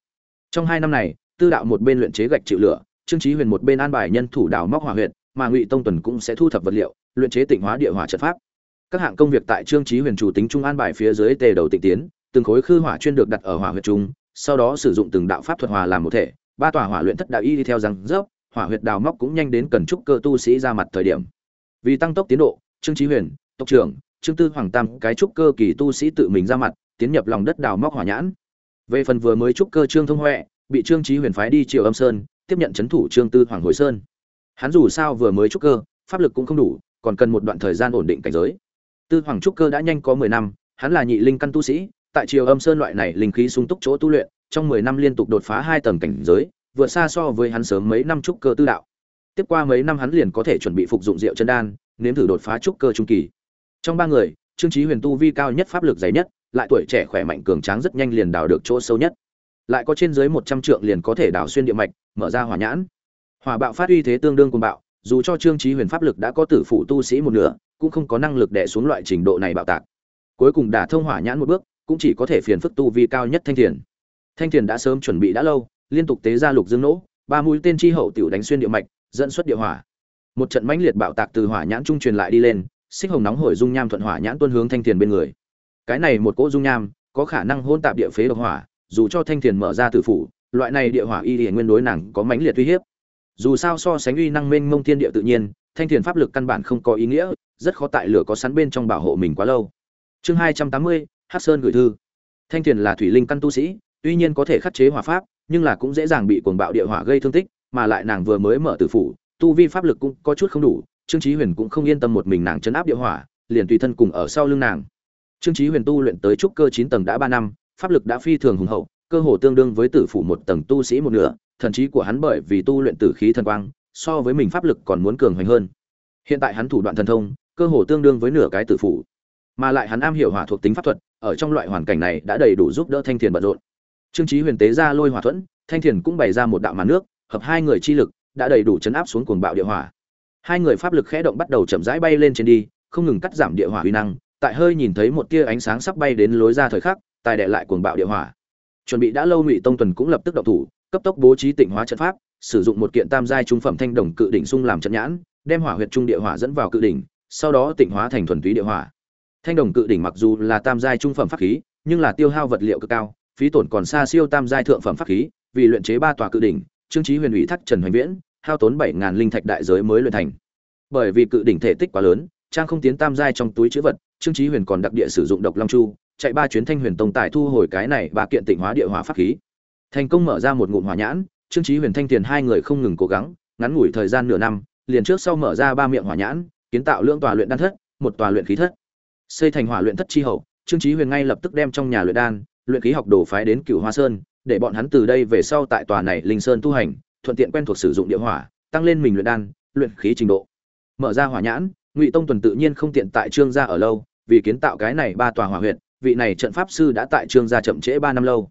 Trong hai năm này, tư đạo một bên luyện chế gạch chịu lửa, trương chí huyền một bên an bài nhân thủ đào móc hỏa huyệt, mà ngụy tông tuần cũng sẽ thu thập vật liệu, luyện chế tịnh hóa địa hỏa trận pháp các hạng công việc tại trương chí huyền chủ tính trung an bài phía dưới tề đầu tịnh tiến, từng khối khư hỏa chuyên được đặt ở hỏa huyệt trung, sau đó sử dụng từng đạo pháp thuật hòa làm một thể, ba tòa hỏa luyện thất đạo y đi theo rằng dốc hỏa huyệt đào móc cũng nhanh đến cần trúc cơ tu sĩ ra mặt thời điểm. Vì tăng tốc tiến độ, trương chí huyền, tộc trưởng, trương tư hoàng tam cái trúc cơ kỳ tu sĩ tự mình ra mặt, tiến nhập lòng đất đào móc hỏa nhãn. Về phần vừa mới trúc cơ trương thông huệ, bị trương chí huyền phái đi triều âm sơn, tiếp nhận chấn thủ trương tư hoàng hồi sơn. Hắn dù sao vừa mới trúc cơ, pháp lực cũng không đủ, còn cần một đoạn thời gian ổn định cảnh giới tư hoàng trúc cơ đã nhanh có mười năm hắn là nhị linh căn tu sĩ tại Triều Âm Sơn loại này linh khí sung túc chỗ tu luyện, trong 10 năm liên tục đột phá hai tầng cảnh giới, vượt xa so với hắn sớm mấy năm trúc cơ tư đạo. Tiếp qua mấy năm hắn liền có thể chuẩn bị phục dụng rượu chân đan, nếm thử đột phá trúc cơ trung kỳ. Trong ba người, Trương Chí Huyền tu vi cao nhất pháp lực dày nhất, lại tuổi trẻ khỏe mạnh cường tráng rất nhanh liền đào được chỗ sâu nhất. Lại có trên dưới 100 trượng liền có thể đào xuyên địa mạch, mở ra hỏa nhãn. Hỏa bạo phát uy thế tương đương cùng bạo, dù cho Trương Chí Huyền pháp lực đã có tử phụ tu sĩ một nửa, cũng không có năng lực đè xuống loại trình độ này bạo tạc. Cuối cùng đả thông hỏa nhãn một bước, cũng chỉ có thể phiền phức tu vi cao nhất Thanh Thiền. Thanh Thiền đã sớm chuẩn bị đã lâu, liên tục tế ra lục dương nỗ, ba mũi tên chi hậu tiểu đánh xuyên địa mạch, dẫn xuất địa hỏa. Một trận mãnh liệt bạo tạc từ hỏa nhãn trung truyền lại đi lên, xích hồng nóng hổi dung nham thuận hỏa nhãn tuôn hướng Thanh Thiền bên người. Cái này một cỗ dung nham, có khả năng hỗn tạp địa phế độc hỏa, dù cho Thanh Thiền mở ra tử phủ, loại này địa hỏa y liền nguyên đối nàng có mãnh liệt uy hiếp. Dù sao so sánh uy năng mênh mông thiên địa tự nhiên, Thanh Thiền pháp lực căn bản không có ý nghĩa, rất khó tại lửa có sắn bên trong bảo hộ mình quá lâu. Chương hai trăm tám mươi Hắc Sơn gửi thư. Thanh Thiền là thủy linh căn tu sĩ, tuy nhiên có thể khắc chế hỏa pháp, nhưng là cũng dễ dàng bị cuồng bạo địa hỏa gây thương tích, mà lại nàng vừa mới mở tử phủ, tu vi pháp lực cũng có chút không đủ, Trương Chí Huyền cũng không yên tâm một mình nàng chấn áp địa hỏa, liền tùy thân cùng ở sau lưng nàng. Trương Chí Huyền tu luyện tới trúc cơ 9 tầng đã 3 năm, pháp lực đã phi thường hùng hậu, cơ hồ tương đương với tử phủ một tầng tu sĩ một nửa, thần trí của hắn bởi vì tu luyện tử khí thần quang, so với mình pháp lực còn muốn cường hoành hơn. Hiện tại hắn thủ đoạn thần thông, cơ hồ tương đương với nửa cái tử phủ. Mà lại hắn am hiểu hỏa thuộc tính pháp thuật, ở trong loại hoàn cảnh này đã đầy đủ giúp đỡ Thanh Thiền bận rộn. Trương trí Huyền tế ra lôi hỏa thuẫn, Thanh Thiền cũng bày ra một đạo màn nước, hợp hai người chi lực, đã đầy đủ chấn áp xuống cuồng bạo địa hỏa. Hai người pháp lực khẽ động bắt đầu chậm rãi bay lên trên đi, không ngừng cắt giảm địa hỏa uy năng, tại hơi nhìn thấy một tia ánh sáng sắp bay đến lối ra thời khắc, tài đệ lại cuồng bạo địa hỏa. Chuẩn bị đã lâu Ngụy Tông Tuần cũng lập tức động thủ, cấp tốc bố trí tịnh hóa trận pháp, sử dụng một kiện tam giai trung phẩm thanh đồng cự đỉnh xung làm trận nhãn, đem hỏa huyệt trung địa hỏa dẫn vào cự đỉnh, sau đó tịnh hóa thành thuần túy địa hỏa. Thanh đồng cự đỉnh mặc dù là tam giai trung phẩm pháp khí, nhưng là tiêu hao vật liệu cực cao, phí tổn còn xa siêu tam giai thượng phẩm pháp khí, vì luyện chế ba tòa cự đỉnh, Trương Chí Huyền ủy thác Trần Hoành Viễn, hao tốn 7000 linh thạch đại giới mới luyện thành. Bởi vì cự đỉnh thể tích quá lớn, trang không tiến tam giai trong túi trữ vật, Trương Chí Huyền còn đặc địa sử dụng độc long chu, chạy ba chuyến Thanh Huyền Tông tài thu hồi cái này ba kiện tịnh hóa địa hỏa pháp khí. Thành công mở ra một ngụm hỏa nhãn, Trương Chí Huyền Thanh Tiền hai người không ngừng cố gắng, ngắn ngủi thời gian nửa năm, liền trước sau mở ra ba miệng hỏa nhãn, kiến tạo lượng tòa luyện đan thất, một tòa luyện khí thất. Xây thành hỏa luyện thất chi hậu, Trương Chí Huyền ngay lập tức đem trong nhà luyện đan, luyện khí học đồ phái đến Cửu Hoa Sơn, để bọn hắn từ đây về sau tại tòa này Linh Sơn tu hành, thuận tiện quen thuộc sử dụng địa hỏa, tăng lên mình luyện đan, luyện khí trình độ. Mở ra hỏa nhãn, Ngụy Tông tuần tự nhiên không tiện tại Trương gia ở lâu, vì kiến tạo cái này ba tòa hỏa huyệt, vị này trận pháp sư đã tại Trương gia chậm trễ 3 năm lâu.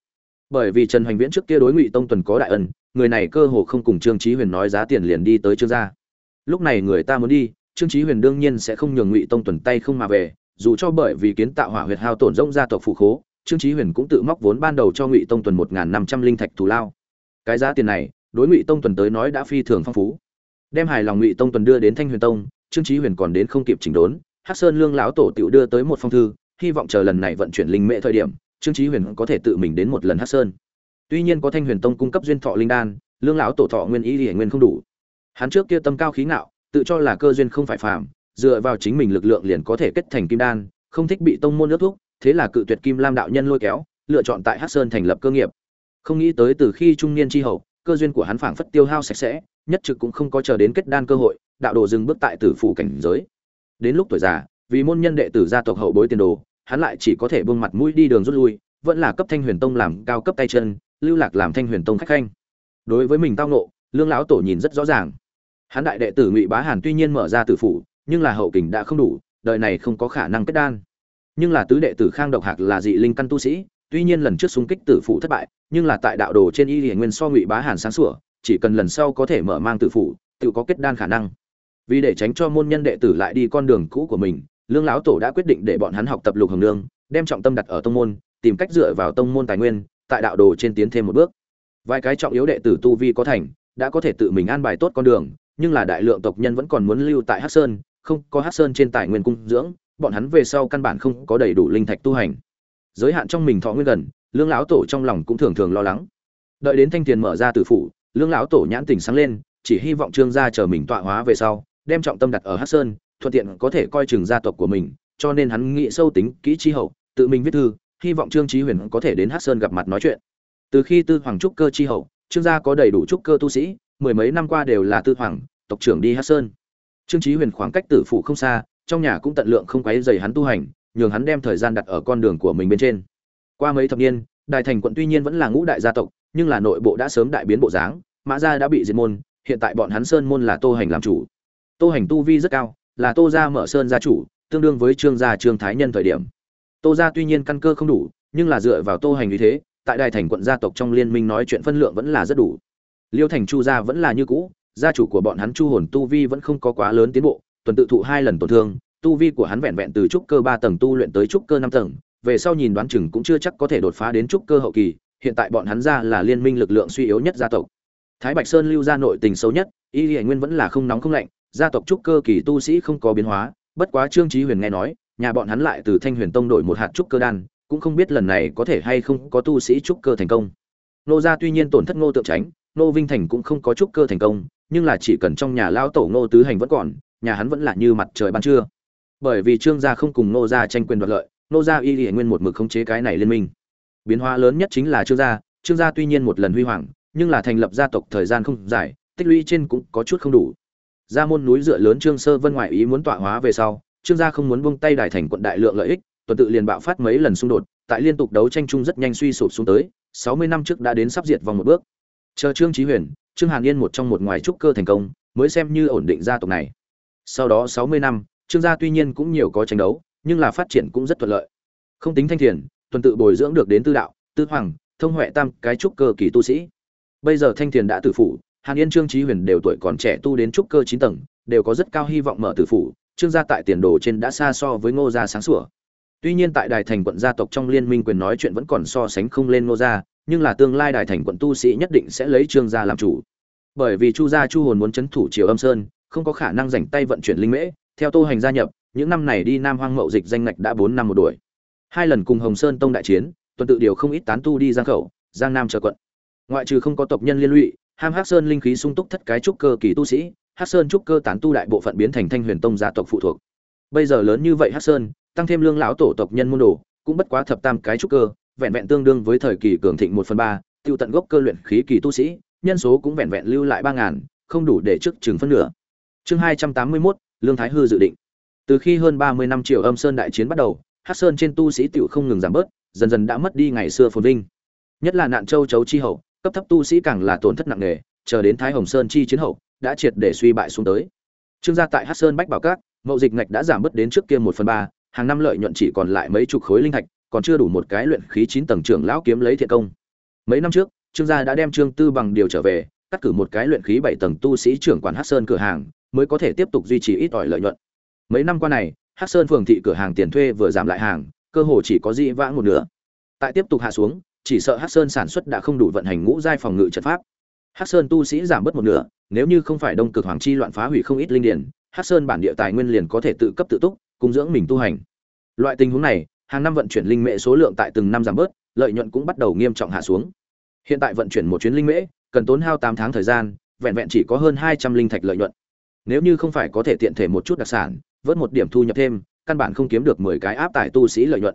Bởi vì Trần Hoành Viễn trước kia đối Ngụy Tông tuần có đại ân, người này cơ hồ không cùng Trương Chí Huyền nói giá tiền liền đi tới Trương gia. Lúc này người ta muốn đi, Trương Chí Huyền đương nhiên sẽ không nhường Ngụy Tông tuần tay không mà về, dù cho bởi vì kiến tạo hỏa huyệt hao tổn rộng gia tộc phụ khố, Trương Chí Huyền cũng tự móc vốn ban đầu cho Ngụy Tông tuần 1500 linh thạch thù lao. Cái giá tiền này, đối Ngụy Tông tuần tới nói đã phi thường phong phú. Đem hài lòng Ngụy Tông tuần đưa đến Thanh Huyền Tông, Trương Chí Huyền còn đến không kịp chỉnh đốn, Hắc Sơn Lương lão tổ tiểu đưa tới một phong thư, hy vọng chờ lần này vận chuyển linh mễ thời điểm, Trương Chí Huyền có thể tự mình đến một lần Hắc Sơn. Tuy nhiên có Thanh Huyền Tông cung cấp duyên thọ linh đan, Lương lão tổ thọ nguyên ý liễu nguyên không đủ. Hắn trước kia tâm cao khí ngạo, tự cho là cơ duyên không phải phàm, dựa vào chính mình lực lượng liền có thể kết thành kim đan, không thích bị tông môn nước thúc, thế là cự tuyệt Kim Lam đạo nhân lôi kéo, lựa chọn tại Hắc Sơn thành lập cơ nghiệp. Không nghĩ tới từ khi trung niên chi hậu, cơ duyên của hắn phảng phất tiêu hao sạch sẽ, nhất trực cũng không có chờ đến kết đan cơ hội, đạo đồ dừng bước tại tử phủ cảnh giới. Đến lúc tuổi già, vì môn nhân đệ tử gia tộc hậu bối tiền đồ, hắn lại chỉ có thể buông mặt mũi đi đường rút lui, vẫn là cấp Thanh Huyền Tông làm cao cấp tay chân, lưu lạc làm Thanh Huyền Tông khách khanh. Đối với mình tao ngộ, Lương lão tổ nhìn rất rõ ràng. Hắn đại đệ tử Ngụy Bá Hàn tuy nhiên mở ra tử phủ, nhưng là hậu kình đã không đủ, đời này không có khả năng kết đan. Nhưng là tứ đệ tử Khang Độc Hạc là dị linh căn tu sĩ, tuy nhiên lần trước xung kích tử phủ thất bại, nhưng là tại đạo đồ trên y hiển nguyên so Ngụy Bá Hàn sáng sủa, chỉ cần lần sau có thể mở mang tử phủ, tự có kết đan khả năng. Vì để tránh cho môn nhân đệ tử lại đi con đường cũ của mình, Lương lão tổ đã quyết định để bọn hắn học tập lục hồng nương, đem trọng tâm đặt ở tông môn, tìm cách dựa vào tông môn tài nguyên, tại đạo đồ trên tiến thêm một bước. Vài cái trọng yếu đệ tử tu vi có thành, đã có thể tự mình an bài tốt con đường, nhưng là đại lượng tộc nhân vẫn còn muốn lưu tại Hắc Sơn, không có Hắc Sơn trên tài nguyên cung dưỡng, bọn hắn về sau căn bản không có đầy đủ linh thạch tu hành. Giới hạn trong mình thọ nguyên gần, Lương lão tổ trong lòng cũng thường thường lo lắng. Đợi đến thanh tiền mở ra tử phủ, Lương lão tổ nhãn tỉnh sáng lên, chỉ hy vọng Trương gia chờ mình tọa hóa về sau, đem trọng tâm đặt ở Hắc Sơn, thuận tiện có thể coi chừng gia tộc của mình, cho nên hắn nghĩ sâu tính kỹ chi hậu, tự mình viết thư, hy vọng Trương Chí Huyền có thể đến Hắc Sơn gặp mặt nói chuyện. Từ khi Tư Hoàng trúc cơ chi hậu, Trương gia có đầy đủ trúc cơ tu sĩ, mười mấy năm qua đều là Tư Hoàng tộc trưởng đi hát Sơn. Trương Chí Huyền khoảng cách tử phụ không xa, trong nhà cũng tận lượng không quấy rầy hắn tu hành, nhường hắn đem thời gian đặt ở con đường của mình bên trên. qua mấy thập niên đại thành quận tuy nhiên vẫn là ngũ đại gia tộc nhưng là nội bộ đã sớm đại biến bộ dáng mã gia đã bị diệt môn hiện tại bọn hắn sơn môn là tô hành làm chủ tô hành tu vi rất cao là tô gia mở sơn gia chủ tương đương với trương gia trương thái nhân thời điểm tô gia tuy nhiên căn cơ không đủ nhưng là dựa vào tô hành như thế tại đại thành quận gia tộc trong liên minh nói chuyện phân lượng vẫn là rất đủ liêu thành chu gia vẫn là như cũ gia chủ của bọn hắn chu hồn tu vi vẫn không có quá lớn tiến bộ, tuần tự thụ hai lần tổn thương, tu vi của hắn vẹn vẹn từ trúc cơ ba tầng tu luyện tới trúc cơ năm tầng, về sau nhìn đoán chừng cũng chưa chắc có thể đột phá đến trúc cơ hậu kỳ, hiện tại bọn hắn ra là liên minh lực lượng suy yếu nhất gia tộc. Thái bạch sơn lưu ra nội tình xấu nhất, y hải nguyên vẫn là không nóng không lạnh, gia tộc trúc cơ kỳ tu sĩ không có biến hóa, bất quá trương trí huyền nghe nói, nhà bọn hắn lại từ thanh huyền tông đổi một hạt trúc cơ đan, cũng không biết lần này có thể hay không có tu sĩ trúc cơ thành công. Nô gia tuy nhiên tổn thất ngô tượng tránh nô vinh thành cũng không có trúc cơ thành công nhưng là chỉ cần trong nhà lao tổ ngô tứ hành vẫn còn, nhà hắn vẫn là như mặt trời ban trưa. Bởi vì trương gia không cùng nô gia tranh quyền đoạt lợi nô gia y y nguyên một mực khống chế cái này liên minh. Biến hóa lớn nhất chính là trương gia trương gia tuy nhiên một lần huy hoàng, nhưng là thành lập gia tộc thời gian không dài, tích lũy trên cũng có chút không đủ. Gia môn núi dựa lớn trương sơ vân ngoại ý muốn tọa hóa về sau, trương gia không muốn buông tay đài thành quận đại lượng lợi ích, tuần tự liền bạo phát mấy lần xung đột, tại liên tục đấu tranh chung rất nhanh suy sụp xuống tới, sáu mươi năm trước đã đến sắp diệt vòng một bước. Chờ trương chí huyền trương hàn yên một trong một ngoài trúc cơ thành công, mới xem như ổn định gia tộc này. Sau đó sáu mươi năm, trương gia tuy nhiên cũng nhiều có tranh đấu, nhưng là phát triển cũng rất thuận lợi. Không tính thanh thiền, tuần tự bồi dưỡng được đến tư đạo, tư hoàng, thông huệ tam cái trúc cơ kỳ tu sĩ. Bây giờ thanh thiền đã tử phủ, hàn yên, trương Chí huyền đều tuổi còn trẻ tu đến trúc cơ chín tầng, đều có rất cao hy vọng mở tử phủ, trương gia tại tiền đồ trên đã xa so với ngô gia sáng sủa. Tuy nhiên tại đài thành quận gia tộc trong liên minh quyền nói chuyện vẫn còn so sánh không lên ngô gia nhưng là tương lai đài thành quận tu sĩ nhất định sẽ lấy trương gia làm chủ. Bởi vì chu gia chu hồn muốn chấn thủ triều âm sơn, không có khả năng dành tay vận chuyển linh mễ. Theo tô hành gia nhập, những năm này đi nam hoang mậu dịch danh ngạch đã bốn năm một đuổi. Hai lần cùng hồng sơn tông đại chiến, tuần tự điều không ít tán tu đi giang khẩu, giang nam chờ quận. Ngoại trừ không có tộc nhân liên lụy, ham hắc sơn linh khí sung túc thất cái trúc cơ kỳ tu sĩ, hắc sơn trúc cơ tán tu đại bộ phận biến thành thanh huyền tông gia tộc phụ thuộc. Bây giờ lớn như vậy hắc sơn, tăng thêm lương lão tổ tộc nhân môn đồ, cũng bất quá thập tam cái trúc cơ vẹn vẹn tương đương với thời kỳ cường thịnh một phần ba, tiêu tận gốc cơ luyện khí kỳ tu sĩ, nhân số cũng vẹn vẹn lưu lại ba ngàn, không đủ để trước chừng phân nửa. Chương hai trăm tám mươi mốt, lương thái hư dự định. Từ khi hơn ba mươi năm triệu âm sơn đại chiến bắt đầu, hắc sơn trên tu sĩ tiểu không ngừng giảm bớt, dần dần đã mất đi ngày xưa phồn vinh. Nhất là nạn châu chấu chi hậu, cấp thấp tu sĩ càng là tổn thất nặng nề, chờ đến thái hồng sơn chi chiến hậu, đã triệt để suy bại xuống tới. Trương gia tại hắc sơn bách bảo các, mậu dịch ngạch đã giảm bớt đến trước kia một phần ba, hàng năm lợi nhuận chỉ còn lại mấy chục khối linh thạch còn chưa đủ một cái luyện khí chín tầng trưởng lão kiếm lấy thiện công. Mấy năm trước, trương gia đã đem trương tư bằng điều trở về, cắt cử một cái luyện khí bảy tầng tu sĩ trưởng quản hắc sơn cửa hàng, mới có thể tiếp tục duy trì ít ỏi lợi nhuận. Mấy năm qua này, hắc sơn phường thị cửa hàng tiền thuê vừa giảm lại hàng, cơ hồ chỉ có dị vãng một nửa tại tiếp tục hạ xuống, chỉ sợ hắc sơn sản xuất đã không đủ vận hành ngũ giai phòng ngự trận pháp. Hắc sơn tu sĩ giảm bớt một nửa, nếu như không phải đông cực hoàng chi loạn phá hủy không ít linh điển hắc sơn bản địa tài nguyên liền có thể tự cấp tự túc, cung dưỡng mình tu hành. Loại tình huống này hàng năm vận chuyển linh mễ số lượng tại từng năm giảm bớt, lợi nhuận cũng bắt đầu nghiêm trọng hạ xuống. Hiện tại vận chuyển một chuyến linh mễ, cần tốn hao tám tháng thời gian, vẹn vẹn chỉ có hơn hai trăm linh thạch lợi nhuận. Nếu như không phải có thể tiện thể một chút đặc sản, vớt một điểm thu nhập thêm, căn bản không kiếm được mười cái áp tải tu sĩ lợi nhuận.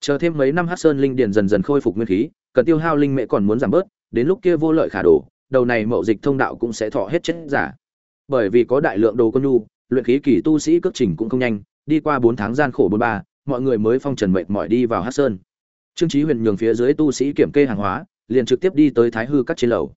Chờ thêm mấy năm Hắc sơn linh điền dần dần khôi phục nguyên khí, cần tiêu hao linh mễ còn muốn giảm bớt, đến lúc kia vô lợi khả đổ, đầu này mậu dịch thông đạo cũng sẽ thọ hết chết giả. Bởi vì có đại lượng đồ quân nhu, luyện khí kỳ tu sĩ cước trình cũng không nhanh, đi qua bốn tháng gian khổ bốn ba mọi người mới phong trần mệt mỏi đi vào hát sơn. Trương trí huyền nhường phía dưới tu sĩ kiểm kê hàng hóa, liền trực tiếp đi tới thái hư các trên lầu.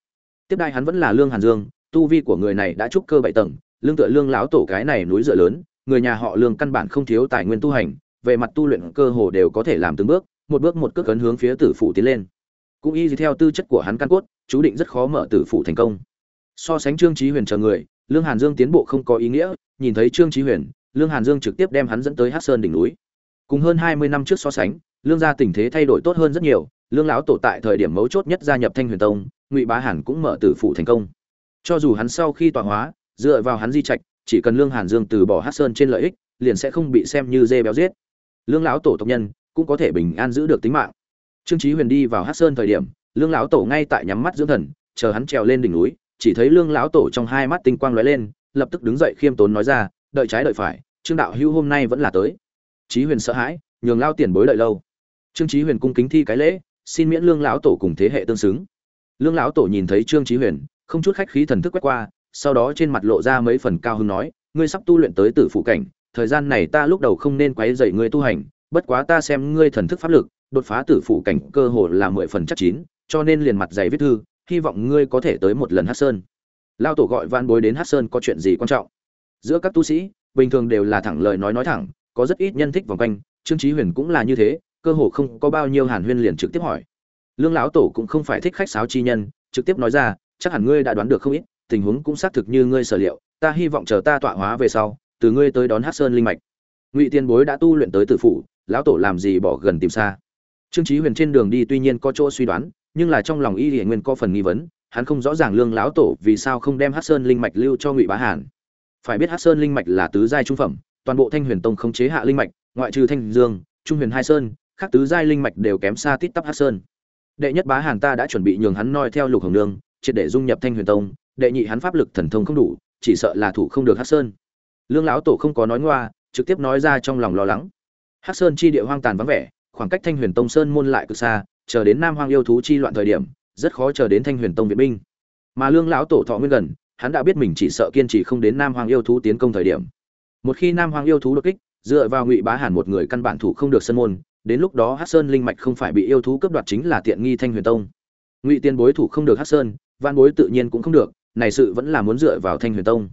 Tiếp đai hắn vẫn là lương hàn dương, tu vi của người này đã trúc cơ bảy tầng, lương tựa lương lão tổ cái này núi dựa lớn, người nhà họ lương căn bản không thiếu tài nguyên tu hành, về mặt tu luyện cơ hồ đều có thể làm từng bước, một bước một cước ấn hướng phía tử phủ tiến lên. Cũng y theo tư chất của hắn căn cốt, chú định rất khó mở tử phủ thành công. So sánh trương trí huyền chờ người, lương hàn dương tiến bộ không có ý nghĩa, nhìn thấy trương trí huyền, lương hàn dương trực tiếp đem hắn dẫn tới hát sơn đỉnh núi cùng hơn hai mươi năm trước so sánh, lương gia tình thế thay đổi tốt hơn rất nhiều, lương lão tổ tại thời điểm mấu chốt nhất gia nhập thanh huyền tông, ngụy bá hàn cũng mở tử phụ thành công. Cho dù hắn sau khi tọa hóa, dựa vào hắn di trạch, chỉ cần lương hàn dương từ bỏ hát sơn trên lợi ích, liền sẽ không bị xem như dê béo giết. Lương lão tổ tộc nhân cũng có thể bình an giữ được tính mạng. Trương chí huyền đi vào hát sơn thời điểm, lương lão tổ ngay tại nhắm mắt dưỡng thần, chờ hắn trèo lên đỉnh núi, chỉ thấy lương lão tổ trong hai mắt tinh quang lóe lên, lập tức đứng dậy khiêm tốn nói ra, đợi trái đợi phải, trương đạo hữu hôm nay vẫn là tới chí huyền sợ hãi, nhường lao tiền bối đợi lâu. Trương chí huyền cung kính thi cái lễ, xin miễn lương lão tổ cùng thế hệ tương xứng. Lương lão tổ nhìn thấy trương chí huyền, không chút khách khí thần thức quét qua, sau đó trên mặt lộ ra mấy phần cao hứng nói, ngươi sắp tu luyện tới tử phụ cảnh, thời gian này ta lúc đầu không nên quấy rầy ngươi tu hành, bất quá ta xem ngươi thần thức pháp lực, đột phá tử phụ cảnh cơ hồ là mười phần chắc chín, cho nên liền mặt dày viết thư, hy vọng ngươi có thể tới một lần hát sơn. Lao tổ gọi Vạn bối đến hát sơn có chuyện gì quan trọng? Giữa các tu sĩ, bình thường đều là thẳng lời nói nói thẳng có rất ít nhân thích vòng quanh, trương chí huyền cũng là như thế, cơ hồ không có bao nhiêu hàn huyên liền trực tiếp hỏi. Lương lão tổ cũng không phải thích khách sáo chi nhân, trực tiếp nói ra, chắc hẳn ngươi đã đoán được không ít, tình huống cũng xác thực như ngươi sở liệu, ta hy vọng chờ ta tọa hóa về sau, từ ngươi tới đón hát sơn linh mạch. Ngụy tiên bối đã tu luyện tới tử phủ lão tổ làm gì bỏ gần tìm xa? Trương chí huyền trên đường đi tuy nhiên có chỗ suy đoán, nhưng là trong lòng y hiển nguyên có phần nghi vấn, hắn không rõ ràng lương lão tổ vì sao không đem hát sơn linh mạch lưu cho ngụy bá hàn. Phải biết hát sơn linh mạch là tứ giai trung phẩm toàn bộ thanh huyền tông không chế hạ linh mạch, ngoại trừ thanh dương, trung huyền hai sơn, khác tứ giai linh mạch đều kém xa tít tắp hát sơn. Đệ nhất bá hàn ta đã chuẩn bị nhường hắn noi theo lục hồng nương, triệt để dung nhập thanh huyền tông, đệ nhị hắn pháp lực thần thông không đủ, chỉ sợ là thủ không được hát sơn. Lương lão tổ không có nói ngoa, trực tiếp nói ra trong lòng lo lắng. Hát sơn chi địa hoang tàn vắng vẻ, khoảng cách thanh huyền tông sơn môn lại cực xa, chờ đến nam hoang yêu thú chi loạn thời điểm, rất khó chờ đến thanh huyền tông viện binh. Mà lương lão tổ thọ nguyên gần, hắn đã biết mình chỉ sợ kiên trì không đến nam hoang yêu thú tiến công thời điểm một khi nam hoàng yêu thú đột kích, dựa vào ngụy bá hàn một người căn bản thủ không được sân môn, đến lúc đó hát sơn linh mạch không phải bị yêu thú cướp đoạt chính là tiện nghi thanh huyền tông. Ngụy tiên bối thủ không được hát sơn văn bối tự nhiên cũng không được, này sự vẫn là muốn dựa vào thanh huyền tông.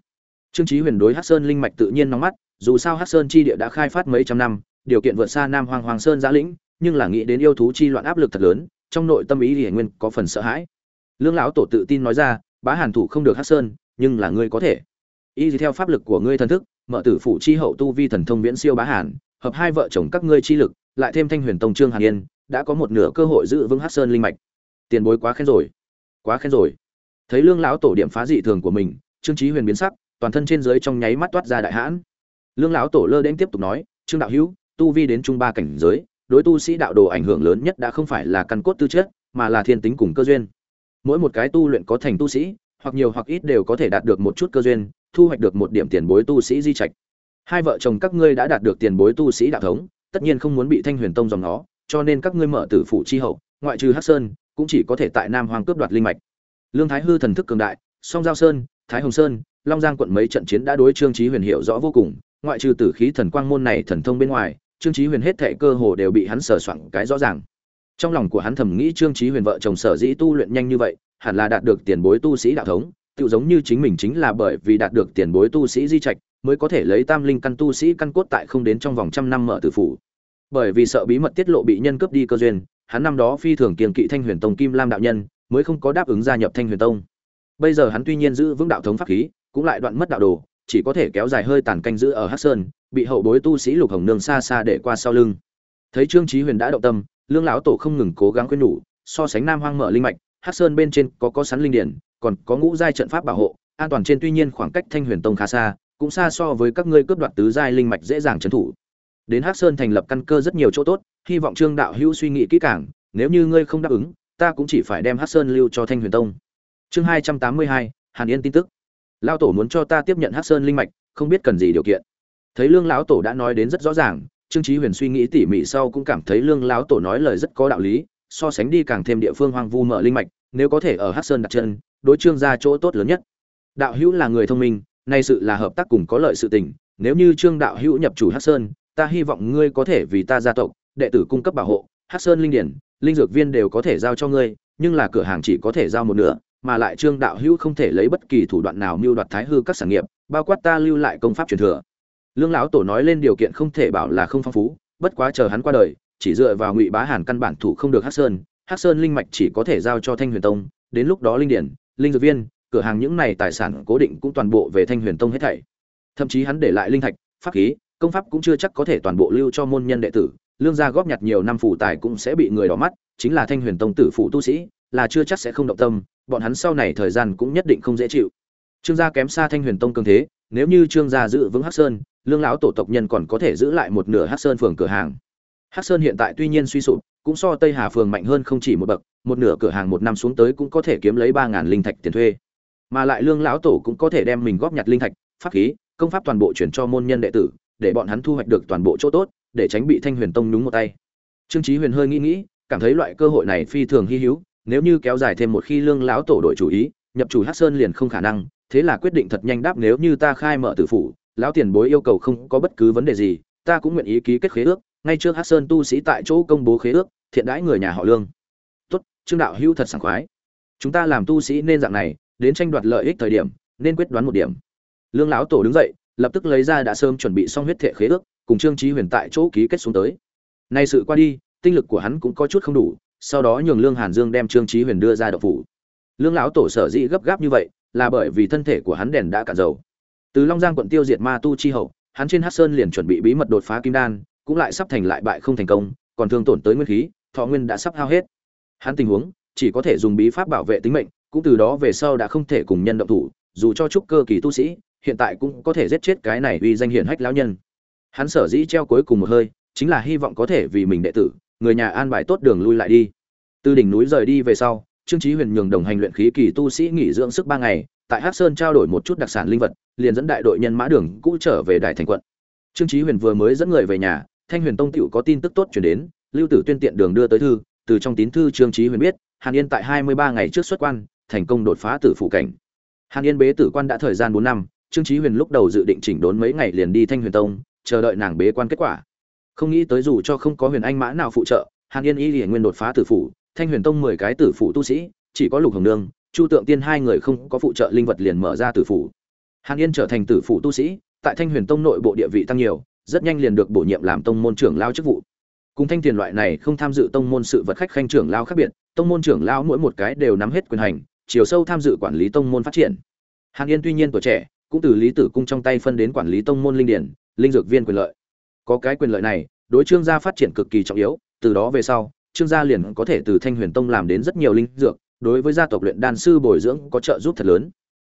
Trương trí huyền đối hát sơn linh mạch tự nhiên nóng mắt, dù sao hát sơn chi địa đã khai phát mấy trăm năm, điều kiện vượt xa nam hoàng hoàng sơn giã lĩnh, nhưng là nghĩ đến yêu thú chi loạn áp lực thật lớn, trong nội tâm ý thì nguyên có phần sợ hãi. Lương lão tổ tự tin nói ra, bá hàn thủ không được hát sơn, nhưng là ngươi có thể. Y theo pháp lực của ngươi thần thức mở tử phủ chi hậu tu vi thần thông viễn siêu bá hàn, hợp hai vợ chồng các ngươi chi lực, lại thêm thanh huyền tông trương hàn yên, đã có một nửa cơ hội giữ vững hát sơn linh mạch. Tiền bối quá khen rồi, quá khen rồi. Thấy lương lão tổ điểm phá dị thường của mình, trương trí huyền biến sắc, toàn thân trên dưới trong nháy mắt toát ra đại hãn. Lương lão tổ lơ đến tiếp tục nói, trương đạo hữu, tu vi đến trung ba cảnh giới, đối tu sĩ đạo đồ ảnh hưởng lớn nhất đã không phải là căn cốt tư chất, mà là thiên tính cùng cơ duyên. Mỗi một cái tu luyện có thành tu sĩ, hoặc nhiều hoặc ít đều có thể đạt được một chút cơ duyên thu hoạch được một điểm tiền bối tu sĩ di trạch. Hai vợ chồng các ngươi đã đạt được tiền bối tu sĩ đạo thống, tất nhiên không muốn bị thanh huyền tông dòng nó, cho nên các ngươi mở tử phụ chi hậu, ngoại trừ hắc sơn, cũng chỉ có thể tại nam hoàng cướp đoạt linh mạch. Lương thái hư thần thức cường đại, song giao sơn, thái hồng sơn, long giang quận mấy trận chiến đã đối trương trí huyền hiệu rõ vô cùng, ngoại trừ tử khí thần quang môn này thần thông bên ngoài, trương trí huyền hết thệ cơ hồ đều bị hắn sờ soạn cái rõ ràng. Trong lòng của hắn thầm nghĩ trương trí huyền vợ chồng sở dĩ tu luyện nhanh như vậy, hẳn là đạt được tiền bối tu sĩ đạo thống tự giống như chính mình chính là bởi vì đạt được tiền bối tu sĩ di trạch, mới có thể lấy tam linh căn tu sĩ căn cốt tại không đến trong vòng trăm năm mở tử phủ. Bởi vì sợ bí mật tiết lộ bị nhân cướp đi cơ duyên, hắn năm đó phi thường kiên kỵ thanh huyền tông kim lam đạo nhân, mới không có đáp ứng gia nhập thanh huyền tông. Bây giờ hắn tuy nhiên giữ vững đạo thống pháp khí, cũng lại đoạn mất đạo đồ, chỉ có thể kéo dài hơi tàn canh giữ ở hắc sơn, bị hậu bối tu sĩ lục hồng nương xa xa để qua sau lưng. Thấy trương trí huyền đã động tâm, lương lão tổ không ngừng cố gắng khuyên nhủ, so sánh nam hoang mở linh mạch, hắc sơn bên trên có có sắn linh điển còn có ngũ giai trận pháp bảo hộ, an toàn trên tuy nhiên khoảng cách thanh huyền tông khá xa, cũng xa so với các ngươi cướp đoạt tứ giai linh mạch dễ dàng trấn thủ. Đến hắc sơn thành lập căn cơ rất nhiều chỗ tốt, hy vọng trương đạo hữu suy nghĩ kỹ càng, nếu như ngươi không đáp ứng, ta cũng chỉ phải đem hắc sơn lưu cho thanh huyền tông. Chương hai trăm tám mươi hai, hàn yên tin tức. Lão tổ muốn cho ta tiếp nhận hắc sơn linh mạch, không biết cần gì điều kiện. Thấy lương lão tổ đã nói đến rất rõ ràng, trương chí huyền suy nghĩ tỉ mỉ sau cũng cảm thấy lương lão tổ nói lời rất có đạo lý, so sánh đi càng thêm địa phương hoang vu mở linh mạch nếu có thể ở hắc sơn đặt chân, đối trương ra chỗ tốt lớn nhất. Đạo hữu là người thông minh, nay sự là hợp tác cùng có lợi sự tình, nếu như trương đạo hữu nhập chủ hắc sơn, ta hy vọng ngươi có thể vì ta gia tộc, đệ tử cung cấp bảo hộ, hắc sơn linh điển, linh dược viên đều có thể giao cho ngươi, nhưng là cửa hàng chỉ có thể giao một nửa, mà lại trương đạo hữu không thể lấy bất kỳ thủ đoạn nào mưu đoạt thái hư các sản nghiệp, bao quát ta lưu lại công pháp truyền thừa. Lương lão tổ nói lên điều kiện không thể bảo là không phong phú, bất quá chờ hắn qua đời, chỉ dựa vào ngụy bá hàn căn bản thủ không được hắc sơn hắc sơn linh mạch chỉ có thể giao cho thanh huyền tông, đến lúc đó linh điển, linh dược viên, cửa hàng những này tài sản cố định cũng toàn bộ về thanh huyền tông hết thảy. Thậm chí hắn để lại linh thạch, pháp khí, công pháp cũng chưa chắc có thể toàn bộ lưu cho môn nhân đệ tử. Lương gia góp nhặt nhiều năm phụ tài cũng sẽ bị người đỏ mắt, chính là thanh huyền tông tử phụ tu sĩ, là chưa chắc sẽ không động tâm, bọn hắn sau này thời gian cũng nhất định không dễ chịu. Trương gia kém xa thanh huyền tông cường thế, nếu như trương gia giữ vững hắc sơn, lương lão tổ tộc nhân còn có thể giữ lại một nửa hắc sơn phường cửa hàng hắc sơn hiện tại tuy nhiên suy sụp, cũng so tây hà phường mạnh hơn không chỉ một bậc, một nửa cửa hàng một năm xuống tới cũng có thể kiếm lấy ba ngàn linh thạch tiền thuê. Mà lại lương lão tổ cũng có thể đem mình góp nhặt linh thạch, pháp khí, công pháp toàn bộ chuyển cho môn nhân đệ tử, để bọn hắn thu hoạch được toàn bộ chỗ tốt, để tránh bị thanh huyền tông nhúng một tay. Trương Chí huyền hơi nghĩ nghĩ, cảm thấy loại cơ hội này phi thường hy hữu, nếu như kéo dài thêm một khi lương lão tổ đổi chủ ý, nhập chủ Hắc sơn liền không khả năng, thế là quyết định thật nhanh đáp nếu như ta khai mở tử phủ, lão tiền bối yêu cầu không có bất cứ vấn đề gì, ta cũng nguyện ý ký kết khế ước ngay trước hát sơn tu sĩ tại chỗ công bố khế ước, thiện đãi người nhà họ lương. Tốt, trương đạo hữu thật sảng khoái. Chúng ta làm tu sĩ nên dạng này, đến tranh đoạt lợi ích thời điểm, nên quyết đoán một điểm. Lương lão tổ đứng dậy, lập tức lấy ra đã sớm chuẩn bị xong huyết thệ khế ước, cùng trương trí huyền tại chỗ ký kết xuống tới. Nay sự qua đi, tinh lực của hắn cũng có chút không đủ, sau đó nhường lương hàn dương đem trương trí huyền đưa ra đậu phủ. Lương lão tổ sở dĩ gấp gáp như vậy, là bởi vì thân thể của hắn đèn đã cạn dầu. Từ long giang quận tiêu diệt ma tu chi hậu, hắn trên hát sơn liền chuẩn bị bí mật đột phá kim đan cũng lại sắp thành lại bại không thành công, còn thương tổn tới nguyên khí, thọ nguyên đã sắp hao hết. Hắn tình huống, chỉ có thể dùng bí pháp bảo vệ tính mệnh, cũng từ đó về sau đã không thể cùng nhân động thủ, dù cho trúc cơ kỳ tu sĩ, hiện tại cũng có thể giết chết cái này uy danh hiển hách lão nhân. Hắn sở dĩ treo cuối cùng một hơi, chính là hy vọng có thể vì mình đệ tử, người nhà an bài tốt đường lui lại đi. Từ đỉnh núi rời đi về sau, trương chí huyền nhường đồng hành luyện khí kỳ tu sĩ nghỉ dưỡng sức ba ngày, tại hắc sơn trao đổi một chút đặc sản linh vật, liền dẫn đại đội nhân mã đường cũ trở về đại thành quận. Trương chí huyền vừa mới dẫn người về nhà thanh huyền tông tiểu có tin tức tốt truyền đến, lưu tử tuyên tiện đường đưa tới thư, từ trong tín thư trương chí huyền biết, hàn yên tại hai mươi ba ngày trước xuất quan, thành công đột phá tử phụ cảnh. Hàn yên bế tử quan đã thời gian bốn năm, trương chí huyền lúc đầu dự định chỉnh đốn mấy ngày liền đi thanh huyền tông, chờ đợi nàng bế quan kết quả. Không nghĩ tới dù cho không có huyền anh mã nào phụ trợ, hàn yên y liền nguyên đột phá tử phụ, thanh huyền tông mười cái tử phụ tu sĩ, chỉ có lục hồng nương, chu tượng tiên hai người không có phụ trợ linh vật liền mở ra tử phụ. Hàn yên trở thành tử phụ tu sĩ, tại thanh huyền tông nội bộ địa vị tăng nhiều rất nhanh liền được bổ nhiệm làm tông môn trưởng lao chức vụ. Cùng thanh tiền loại này không tham dự tông môn sự vật khách khanh trưởng lao khác biệt, tông môn trưởng lao mỗi một cái đều nắm hết quyền hành, chiều sâu tham dự quản lý tông môn phát triển. Hàn yên tuy nhiên tuổi trẻ, cũng từ lý tử cung trong tay phân đến quản lý tông môn linh điển, linh dược viên quyền lợi. Có cái quyền lợi này, đối trương gia phát triển cực kỳ trọng yếu, từ đó về sau, trương gia liền có thể từ thanh huyền tông làm đến rất nhiều linh dược, đối với gia tộc luyện đan sư bồi dưỡng có trợ giúp thật lớn.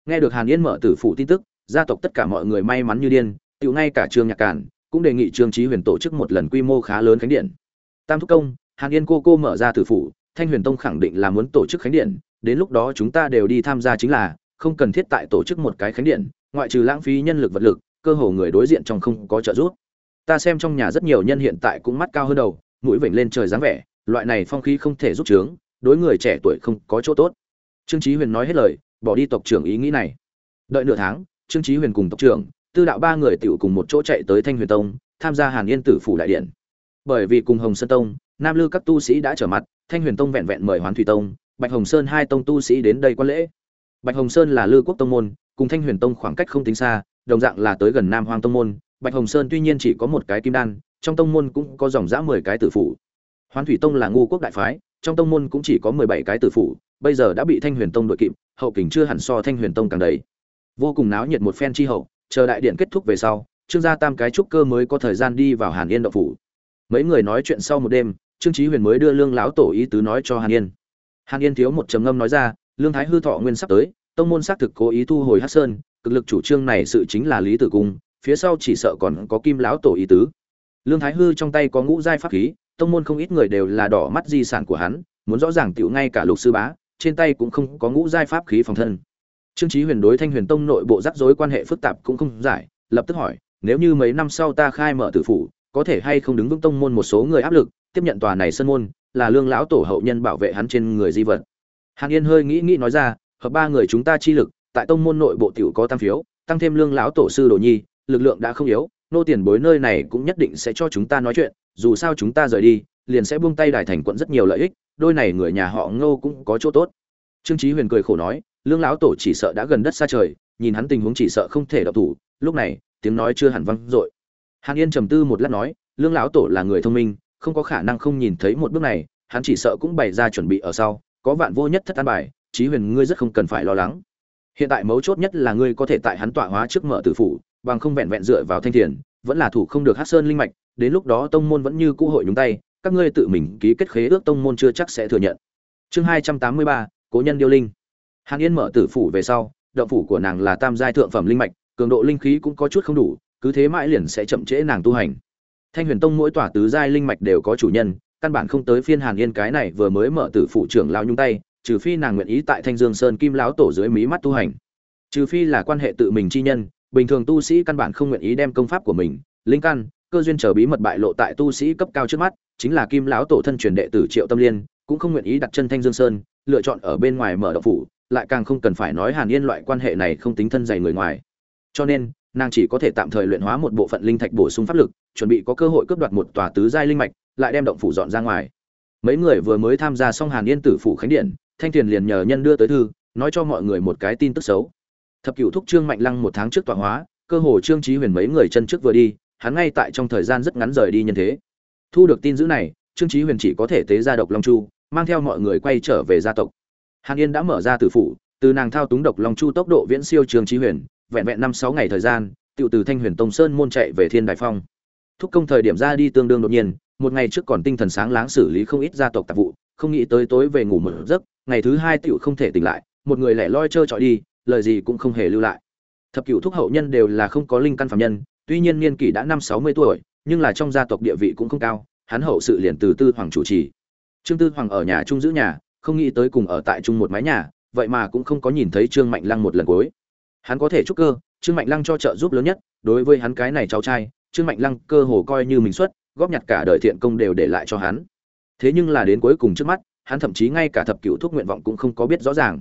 Nghe được hàn yên mở tử phụ tin tức, gia tộc tất cả mọi người may mắn như điên tự ngay cả trương nhạc cản cũng đề nghị trương trí huyền tổ chức một lần quy mô khá lớn khánh điện. Tam thúc công, hàn yên cô cô mở ra tử phụ thanh huyền tông khẳng định là muốn tổ chức khánh điện, đến lúc đó chúng ta đều đi tham gia chính là, không cần thiết tại tổ chức một cái khánh điện, ngoại trừ lãng phí nhân lực vật lực, cơ hồ người đối diện trong không có trợ giúp. Ta xem trong nhà rất nhiều nhân hiện tại cũng mắt cao hơn đầu, mũi vểnh lên trời dáng vẻ, loại này phong khí không thể giúp trướng đối người trẻ tuổi không có chỗ tốt. Trương chí huyền nói hết lời, bỏ đi tộc trưởng ý nghĩ này. Đợi nửa tháng, trương chí huyền cùng tộc trưởng tư đạo ba người tiểu cùng một chỗ chạy tới thanh huyền tông, tham gia hàn yên tử phủ đại điện. Bởi vì cùng hồng sơn tông, nam lư các tu sĩ đã trở mặt, thanh huyền tông vẹn vẹn mời hoán thủy tông, bạch hồng sơn hai tông tu sĩ đến đây quan lễ. Bạch hồng sơn là lư quốc tông môn, cùng thanh huyền tông khoảng cách không tính xa, đồng dạng là tới gần nam hoang tông môn. Bạch hồng sơn tuy nhiên chỉ có một cái kim đan, trong tông môn cũng có dòng dã mười cái tử phủ. Hoán thủy tông là ngu quốc đại phái, trong tông môn cũng chỉ có mười bảy cái tử phủ, bây giờ đã bị thanh huyền tông đội kịp, hậu kình chưa hẳn so thanh huyền tông càng đầy. Vô cùng náo nhiệt một phen chi hậu chờ đại điện kết thúc về sau, trương gia tam cái trúc cơ mới có thời gian đi vào hàn yên đậu phủ. Mấy người nói chuyện sau một đêm, trương trí huyền mới đưa lương lão tổ ý tứ nói cho hàn yên. Hàn yên thiếu một trầm ngâm nói ra, lương thái hư thọ nguyên sắp tới, tông môn xác thực cố ý thu hồi hát sơn, cực lực chủ trương này sự chính là lý tử cung, phía sau chỉ sợ còn có kim lão tổ ý tứ. Lương thái hư trong tay có ngũ giai pháp khí, tông môn không ít người đều là đỏ mắt di sản của hắn, muốn rõ ràng tiểu ngay cả lục sư bá, trên tay cũng không có ngũ giai pháp khí phòng thân trương chí huyền đối thanh huyền tông nội bộ rắc rối quan hệ phức tạp cũng không giải, lập tức hỏi, nếu như mấy năm sau ta khai mở tử phủ, có thể hay không đứng vững tông môn một số người áp lực, tiếp nhận tòa này sân môn, là lương lão tổ hậu nhân bảo vệ hắn trên người di vật? Hàn yên hơi nghĩ nghĩ nói ra, hợp ba người chúng ta chi lực, tại tông môn nội bộ tiểu có tam phiếu, tăng thêm lương lão tổ sư đồ nhi, lực lượng đã không yếu, nô tiền bối nơi này cũng nhất định sẽ cho chúng ta nói chuyện, dù sao chúng ta rời đi, liền sẽ buông tay đài thành quận rất nhiều lợi ích, đôi này người nhà họ ngô cũng có chỗ tốt. Trương chí huyền cười khổ nói lương lão tổ chỉ sợ đã gần đất xa trời, nhìn hắn tình huống chỉ sợ không thể đọc thủ, lúc này, tiếng nói chưa hẳn vang dội. Hàn yên trầm tư một lát nói, lương lão tổ là người thông minh, không có khả năng không nhìn thấy một bước này, hắn chỉ sợ cũng bày ra chuẩn bị ở sau, có vạn vô nhất thất an bài, chí huyền ngươi rất không cần phải lo lắng. Hiện tại mấu chốt nhất là ngươi có thể tại hắn tọa hóa trước mở tử phủ, bằng không vẹn vẹn dựa vào thanh thiền, vẫn là thủ không được hát sơn linh mạch, đến lúc đó tông môn vẫn như cũ hội nhúng tay, các ngươi tự mình ký kết khế ước tông môn chưa chắc sẽ thừa nhận. Chương hai trăm tám mươi ba, cố nhân điêu linh hàn yên mở tử phủ về sau, động phủ của nàng là tam giai thượng phẩm linh mạch, cường độ linh khí cũng có chút không đủ, cứ thế mãi liền sẽ chậm trễ nàng tu hành. Thanh huyền tông mỗi tòa tứ giai linh mạch đều có chủ nhân, căn bản không tới phiên hàn yên cái này vừa mới mở tử phủ trưởng lao nhung tay, trừ phi nàng nguyện ý tại thanh dương sơn kim lão tổ dưới mí mắt tu hành. Trừ phi là quan hệ tự mình chi nhân, bình thường tu sĩ căn bản không nguyện ý đem công pháp của mình, linh căn, cơ duyên trở bí mật bại lộ tại tu sĩ cấp cao trước mắt, chính là kim lão tổ thân truyền đệ tử triệu tâm liên, cũng không nguyện ý đặt chân thanh dương sơn, lựa chọn ở bên ngoài mở đậu phủ lại càng không cần phải nói hàn yên loại quan hệ này không tính thân dày người ngoài. Cho nên, nàng chỉ có thể tạm thời luyện hóa một bộ phận linh thạch bổ sung pháp lực, chuẩn bị có cơ hội cướp đoạt một tòa tứ giai linh mạch, lại đem động phủ dọn ra ngoài. Mấy người vừa mới tham gia xong hàn yên tử phủ khánh điện, thanh tiền liền nhờ nhân đưa tới thư, nói cho mọi người một cái tin tức xấu. Thập cửu thúc trương mạnh lăng một tháng trước tọa hóa, cơ hồ trương chí huyền mấy người chân trước vừa đi, hắn ngay tại trong thời gian rất ngắn rời đi nhân thế. Thu được tin dữ này, trương chí huyền chỉ có thể tế ra độc long chu, mang theo mọi người quay trở về gia tộc hàn yên đã mở ra tử phủ, từ nàng thao túng độc long chu tốc độ viễn siêu trường trí huyền, vẹn vẹn năm sáu ngày thời gian tự từ thanh huyền tông sơn môn chạy về thiên đại phong. Thúc công thời điểm ra đi tương đương đột nhiên, một ngày trước còn tinh thần sáng láng xử lý không ít gia tộc tạp vụ, không nghĩ tới tối về ngủ một giấc, ngày thứ hai tựu không thể tỉnh lại, một người lẻ loi trơ trọi đi, lời gì cũng không hề lưu lại. Thập cửu thúc hậu nhân đều là không có linh căn phạm nhân, tuy nhiên niên kỷ đã năm sáu mươi tuổi, nhưng là trong gia tộc địa vị cũng không cao, hắn hậu sự liền từ tư hoàng chủ trì. Trương tư hoàng ở nhà trung giữ nhà không nghĩ tới cùng ở tại chung một mái nhà, vậy mà cũng không có nhìn thấy trương mạnh lăng một lần cuối. Hắn có thể chúc cơ, trương mạnh lăng cho trợ giúp lớn nhất, đối với hắn cái này cháu trai, trương mạnh lăng cơ hồ coi như mình xuất, góp nhặt cả đời thiện công đều để lại cho hắn. Thế nhưng là đến cuối cùng trước mắt, hắn thậm chí ngay cả thập cửu thuốc nguyện vọng cũng không có biết rõ ràng.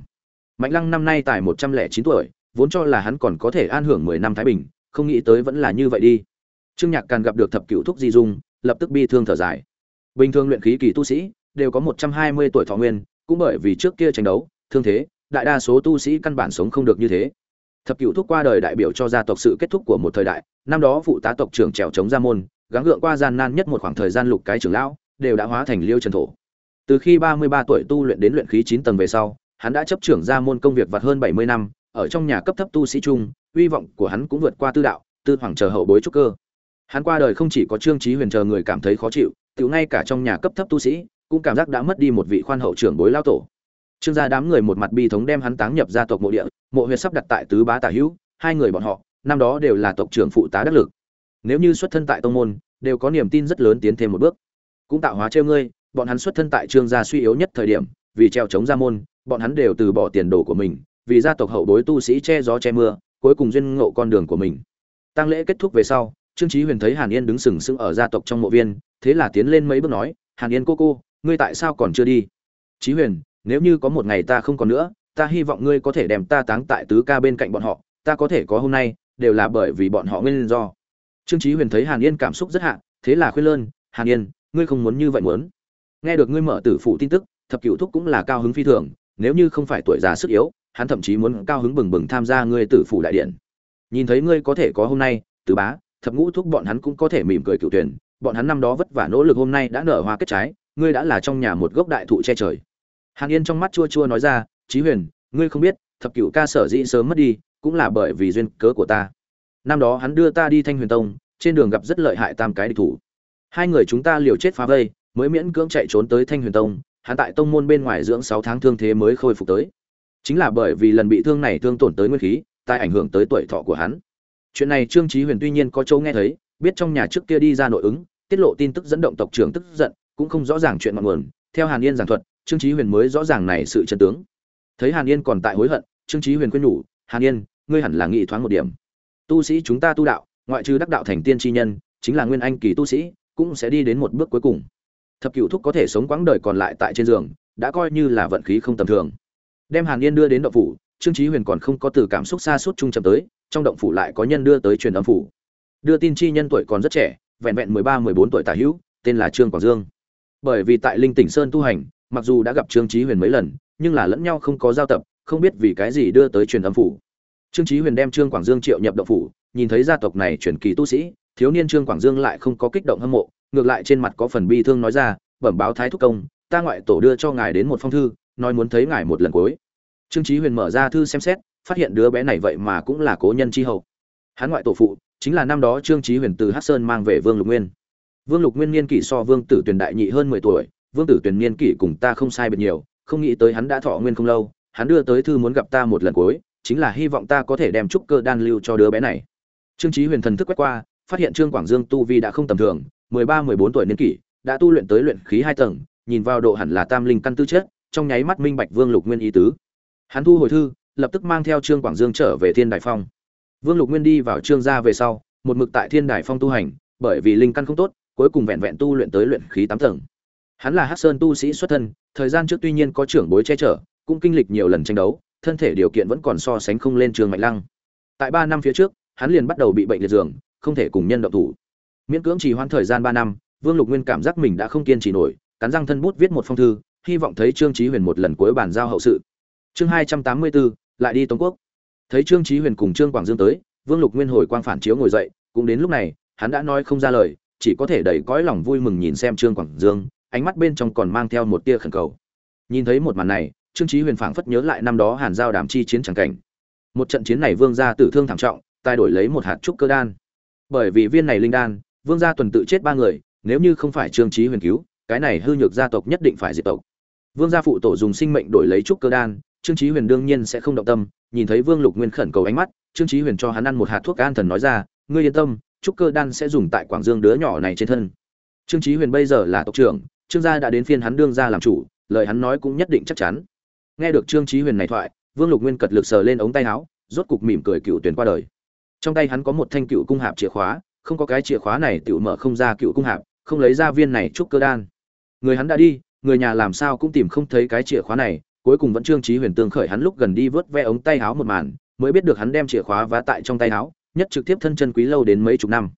Mạnh lăng năm nay tài một trăm lẻ chín tuổi, vốn cho là hắn còn có thể an hưởng mười năm thái bình, không nghĩ tới vẫn là như vậy đi. Trương nhạc càng gặp được thập cửu thuốc di dung, lập tức bi thương thở dài. Bình thường luyện khí kỳ tu sĩ, đều có một trăm hai mươi tuổi thọ nguyên cũng bởi vì trước kia tranh đấu, thương thế, đại đa số tu sĩ căn bản sống không được như thế. Thập cựu thúc qua đời đại biểu cho gia tộc sự kết thúc của một thời đại, năm đó phụ tá tộc trưởng trèo chống gia môn, gắng gượng qua gian nan nhất một khoảng thời gian lục cái trưởng lão, đều đã hóa thành liêu trần thổ. Từ khi ba mươi ba tuổi tu luyện đến luyện khí chín tầng về sau, hắn đã chấp trưởng gia môn công việc vặt hơn bảy mươi năm, ở trong nhà cấp thấp tu sĩ trung uy vọng của hắn cũng vượt qua tư đạo, tư hoàng chờ hậu bối trúc cơ. Hắn qua đời không chỉ có trương trí huyền chờ người cảm thấy khó chịu tự ngay cả trong nhà cấp thấp tu sĩ cũng cảm giác đã mất đi một vị khoan hậu trưởng bối lao tổ. Trương gia đám người một mặt bi thống đem hắn táng nhập gia tộc mộ địa, mộ huyệt sắp đặt tại tứ bá tả hữu, hai người bọn họ, năm đó đều là tộc trưởng phụ tá đắc lực. Nếu như xuất thân tại tông môn, đều có niềm tin rất lớn tiến thêm một bước. Cũng tạo hóa trêu ngươi, bọn hắn xuất thân tại trương gia suy yếu nhất thời điểm, vì treo chống gia môn, bọn hắn đều từ bỏ tiền đồ của mình, vì gia tộc hậu bối tu sĩ che gió che mưa, cuối cùng duyên ngộ con đường của mình. Tăng lễ kết thúc về sau, trương chí huyền thấy hàn yên đứng sừng sững ở gia tộc trong mộ viên, thế là tiến lên mấy bước nói, hàn yên cô cô ngươi tại sao còn chưa đi? Chí huyền, nếu như có một ngày ta không còn nữa, ta hy vọng ngươi có thể đem ta táng tại tứ ca bên cạnh bọn họ, ta có thể có hôm nay, đều là bởi vì bọn họ nguyên do. Trương chí huyền thấy hàn yên cảm xúc rất hạ, thế là khuyên lơn, hàn yên, ngươi không muốn như vậy muốn. Nghe được ngươi mở tử phụ tin tức, thập cửu thúc cũng là cao hứng phi thường, nếu như không phải tuổi già sức yếu, hắn thậm chí muốn cao hứng bừng bừng tham gia ngươi tử phụ đại điện. Nhìn thấy ngươi có thể có hôm nay tứ bá, thập ngũ thúc bọn hắn cũng có thể mỉm cười cựu tuyển, bọn hắn năm đó vất vả nỗ lực hôm nay đã nở hoa kết trái ngươi đã là trong nhà một gốc đại thụ che trời. Hàn yên trong mắt chua chua nói ra, chí huyền, ngươi không biết, thập cửu ca sở dĩ sớm mất đi, cũng là bởi vì duyên cớ của ta. Năm đó hắn đưa ta đi thanh huyền tông, trên đường gặp rất lợi hại tam cái địch thủ. Hai người chúng ta liều chết phá vây, mới miễn cưỡng chạy trốn tới thanh huyền tông, hắn tại tông môn bên ngoài dưỡng sáu tháng thương thế mới khôi phục tới. Chính là bởi vì lần bị thương này thương tổn tới nguyên khí tai ảnh hưởng tới tuổi thọ của hắn. Chuyện này trương chí huyền tuy nhiên có chỗ nghe thấy, biết trong nhà trước kia đi ra nội ứng, tiết lộ tin tức dẫn động tộc trưởng tức giận cũng không rõ ràng chuyện ngọn nguồn. Theo hàn yên giảng thuật, trương chí huyền mới rõ ràng này sự chân tướng. Thấy hàn yên còn tại hối hận, trương chí huyền khuyên nhủ, hàn yên, ngươi hẳn là nghĩ thoáng một điểm. Tu sĩ chúng ta tu đạo, ngoại trừ đắc đạo thành tiên chi nhân, chính là nguyên anh kỳ tu sĩ, cũng sẽ đi đến một bước cuối cùng. Thập cửu thúc có thể sống quãng đời còn lại tại trên giường, đã coi như là vận khí không tầm thường. Đem hàn yên đưa đến động phủ, trương chí huyền còn không có từ cảm xúc xa suốt trung chậm tới, trong động phủ lại có nhân đưa tới truyền âm phủ. Đưa tin chi nhân tuổi còn rất trẻ, vẹn vẹn mười ba, mười bốn tuổi tả hữu, tên là trương quảng dương bởi vì tại linh tỉnh sơn tu hành, mặc dù đã gặp trương chí huyền mấy lần, nhưng là lẫn nhau không có giao tập, không biết vì cái gì đưa tới truyền âm phủ. Trương chí huyền đem trương quảng dương triệu nhập động phủ, nhìn thấy gia tộc này truyền kỳ tu sĩ, thiếu niên trương quảng dương lại không có kích động hâm mộ, ngược lại trên mặt có phần bi thương nói ra, bẩm báo thái thúc công, ta ngoại tổ đưa cho ngài đến một phong thư, nói muốn thấy ngài một lần cuối. Trương chí huyền mở ra thư xem xét, phát hiện đứa bé này vậy mà cũng là cố nhân chi hậu. Hắn ngoại tổ phụ, chính là năm đó trương chí huyền từ hắc sơn mang về vương lục nguyên vương lục nguyên niên kỷ so vương tử tuyền đại nhị hơn mười tuổi, vương tử tuyền niên kỷ cùng ta không sai biệt nhiều, không nghĩ tới hắn đã thọ nguyên không lâu, hắn đưa tới thư muốn gặp ta một lần cuối, chính là hy vọng ta có thể đem trúc cơ đan lưu cho đứa bé này. Trương chí huyền thần thức quét qua, phát hiện trương quảng dương tu vi đã không tầm thường, mười ba, mười bốn tuổi niên kỷ, đã tu luyện tới luyện khí hai tầng, nhìn vào độ hẳn là tam linh căn tư chất, trong nháy mắt minh bạch vương lục nguyên ý tứ. Hắn thu hồi thư, lập tức mang theo trương quảng dương trở về thiên đại phong. Vương lục nguyên đi vào trương gia về sau, một mực tại thiên đại phong tu hành, bởi vì linh căn không tốt cuối cùng vẹn vẹn tu luyện tới luyện khí tám tầng. Hắn là hắc sơn tu sĩ xuất thân, thời gian trước tuy nhiên có trưởng bối che chở, cũng kinh lịch nhiều lần tranh đấu, thân thể điều kiện vẫn còn so sánh không lên trường mạnh lăng. Tại ba năm phía trước, hắn liền bắt đầu bị bệnh liệt giường, không thể cùng nhân động thủ. Miễn cưỡng trì hoãn thời gian ba năm, vương lục nguyên cảm giác mình đã không kiên trì nổi, cắn răng thân bút viết một phong thư, hy vọng thấy trương chí huyền một lần cuối bàn giao hậu sự. Chương hai trăm tám mươi bốn, lại đi tống quốc. Thấy trương chí huyền cùng trương quảng dương tới, vương lục nguyên hồi quang phản chiếu ngồi dậy, cũng đến lúc này, hắn đã nói không ra lời chỉ có thể đầy cõi lòng vui mừng nhìn xem trương quảng dương, ánh mắt bên trong còn mang theo một tia khẩn cầu. Nhìn thấy một màn này, trương chí huyền phảng phất nhớ lại năm đó hàn giao đàm chi chiến chẳng cảnh. Một trận chiến này vương gia tử thương thảm trọng tài đổi lấy một hạt trúc cơ đan. Bởi vì viên này linh đan, vương gia tuần tự chết ba người, nếu như không phải trương chí huyền cứu, cái này hư nhược gia tộc nhất định phải diệt tộc. Vương gia phụ tổ dùng sinh mệnh đổi lấy trúc cơ đan, trương chí huyền đương nhiên sẽ không động tâm, nhìn thấy vương lục nguyên khẩn cầu ánh mắt, trương chí huyền cho hắn ăn một hạt thuốc an thần nói ra, ngươi yên tâm trúc cơ đan sẽ dùng tại quảng dương đứa nhỏ này trên thân. Trương chí huyền bây giờ là tộc trưởng, trương gia đã đến phiên hắn đương gia làm chủ, lời hắn nói cũng nhất định chắc chắn. Nghe được trương chí huyền này thoại, vương lục nguyên cật lực sờ lên ống tay áo, rốt cục mỉm cười cựu tuyển qua đời. Trong tay hắn có một thanh cựu cung hạp chìa khóa, không có cái chìa khóa này tiểu mở không ra cựu cung hạp, không lấy ra viên này trúc cơ đan. Người hắn đã đi, người nhà làm sao cũng tìm không thấy cái chìa khóa này, cuối cùng vẫn trương Chí huyền tương khởi hắn lúc gần đi vớt ve ống tay áo một màn, mới biết được hắn đem chìa khóa vá tại trong tay áo nhất trực tiếp thân chân quý lâu đến mấy chục năm.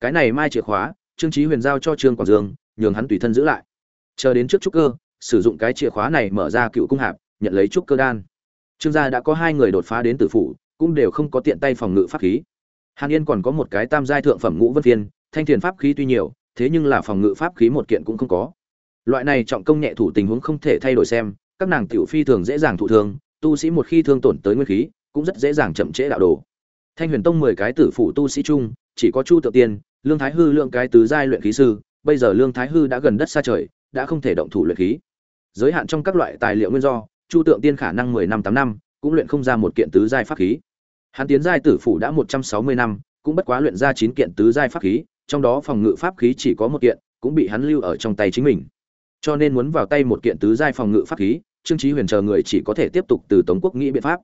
Cái này mai chìa khóa, trương trí huyền giao cho trương quảng dương, nhường hắn tùy thân giữ lại. Chờ đến trước trúc cơ, sử dụng cái chìa khóa này mở ra cựu cung hạp, nhận lấy trúc cơ đan. Trương gia đã có hai người đột phá đến tử phủ, cũng đều không có tiện tay phòng ngự pháp khí. Hàn yên còn có một cái tam giai thượng phẩm ngũ vân phiên, thanh thiền pháp khí tuy nhiều, thế nhưng là phòng ngự pháp khí một kiện cũng không có. Loại này trọng công nhẹ thủ tình huống không thể thay đổi xem, các nàng tiểu phi thường dễ dàng thụ thương, tu sĩ một khi thương tổn tới nguyên khí, cũng rất dễ dàng chậm trễ đạo đồ thanh huyền tông mười cái tử Phụ tu sĩ chung, chỉ có chu tự tiên, lương thái hư lượng cái tứ giai luyện khí sư, bây giờ lương thái hư đã gần đất xa trời, đã không thể động thủ luyện khí. Giới hạn trong các loại tài liệu nguyên do, chu tượng tiên khả năng mười năm tám năm, cũng luyện không ra một kiện tứ giai pháp khí. Hắn tiến giai tử phủ đã một trăm sáu mươi năm, cũng bất quá luyện ra chín kiện tứ giai pháp khí, trong đó phòng ngự pháp khí chỉ có một kiện, cũng bị hắn lưu ở trong tay chính mình. Cho nên muốn vào tay một kiện tứ giai phòng ngự pháp khí, trương chí huyền chờ người chỉ có thể tiếp tục từ tống quốc nghĩ biện pháp.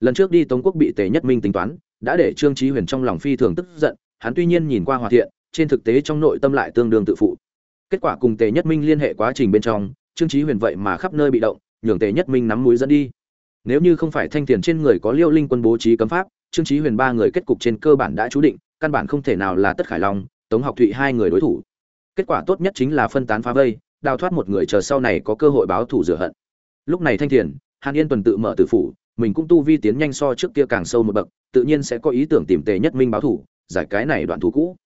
Lần trước đi tống quốc bị tề nhất minh tính toán đã để trương chí huyền trong lòng phi thường tức giận, hắn tuy nhiên nhìn qua hòa thiện, trên thực tế trong nội tâm lại tương đương tự phụ. Kết quả cùng tề nhất minh liên hệ quá trình bên trong, trương chí huyền vậy mà khắp nơi bị động, nhường tề nhất minh nắm mũi dẫn đi. Nếu như không phải thanh tiền trên người có liêu linh quân bố trí cấm pháp, trương chí huyền ba người kết cục trên cơ bản đã chú định, căn bản không thể nào là tất khải long, tống học thụy hai người đối thủ. Kết quả tốt nhất chính là phân tán phá vây, đào thoát một người chờ sau này có cơ hội báo thù rửa hận. Lúc này thanh thiền, hàn yên tuần tự mở tử phủ mình cũng tu vi tiến nhanh so trước kia càng sâu một bậc, tự nhiên sẽ có ý tưởng tìm tề nhất minh báo thủ, giải cái này đoạn thủ cũ.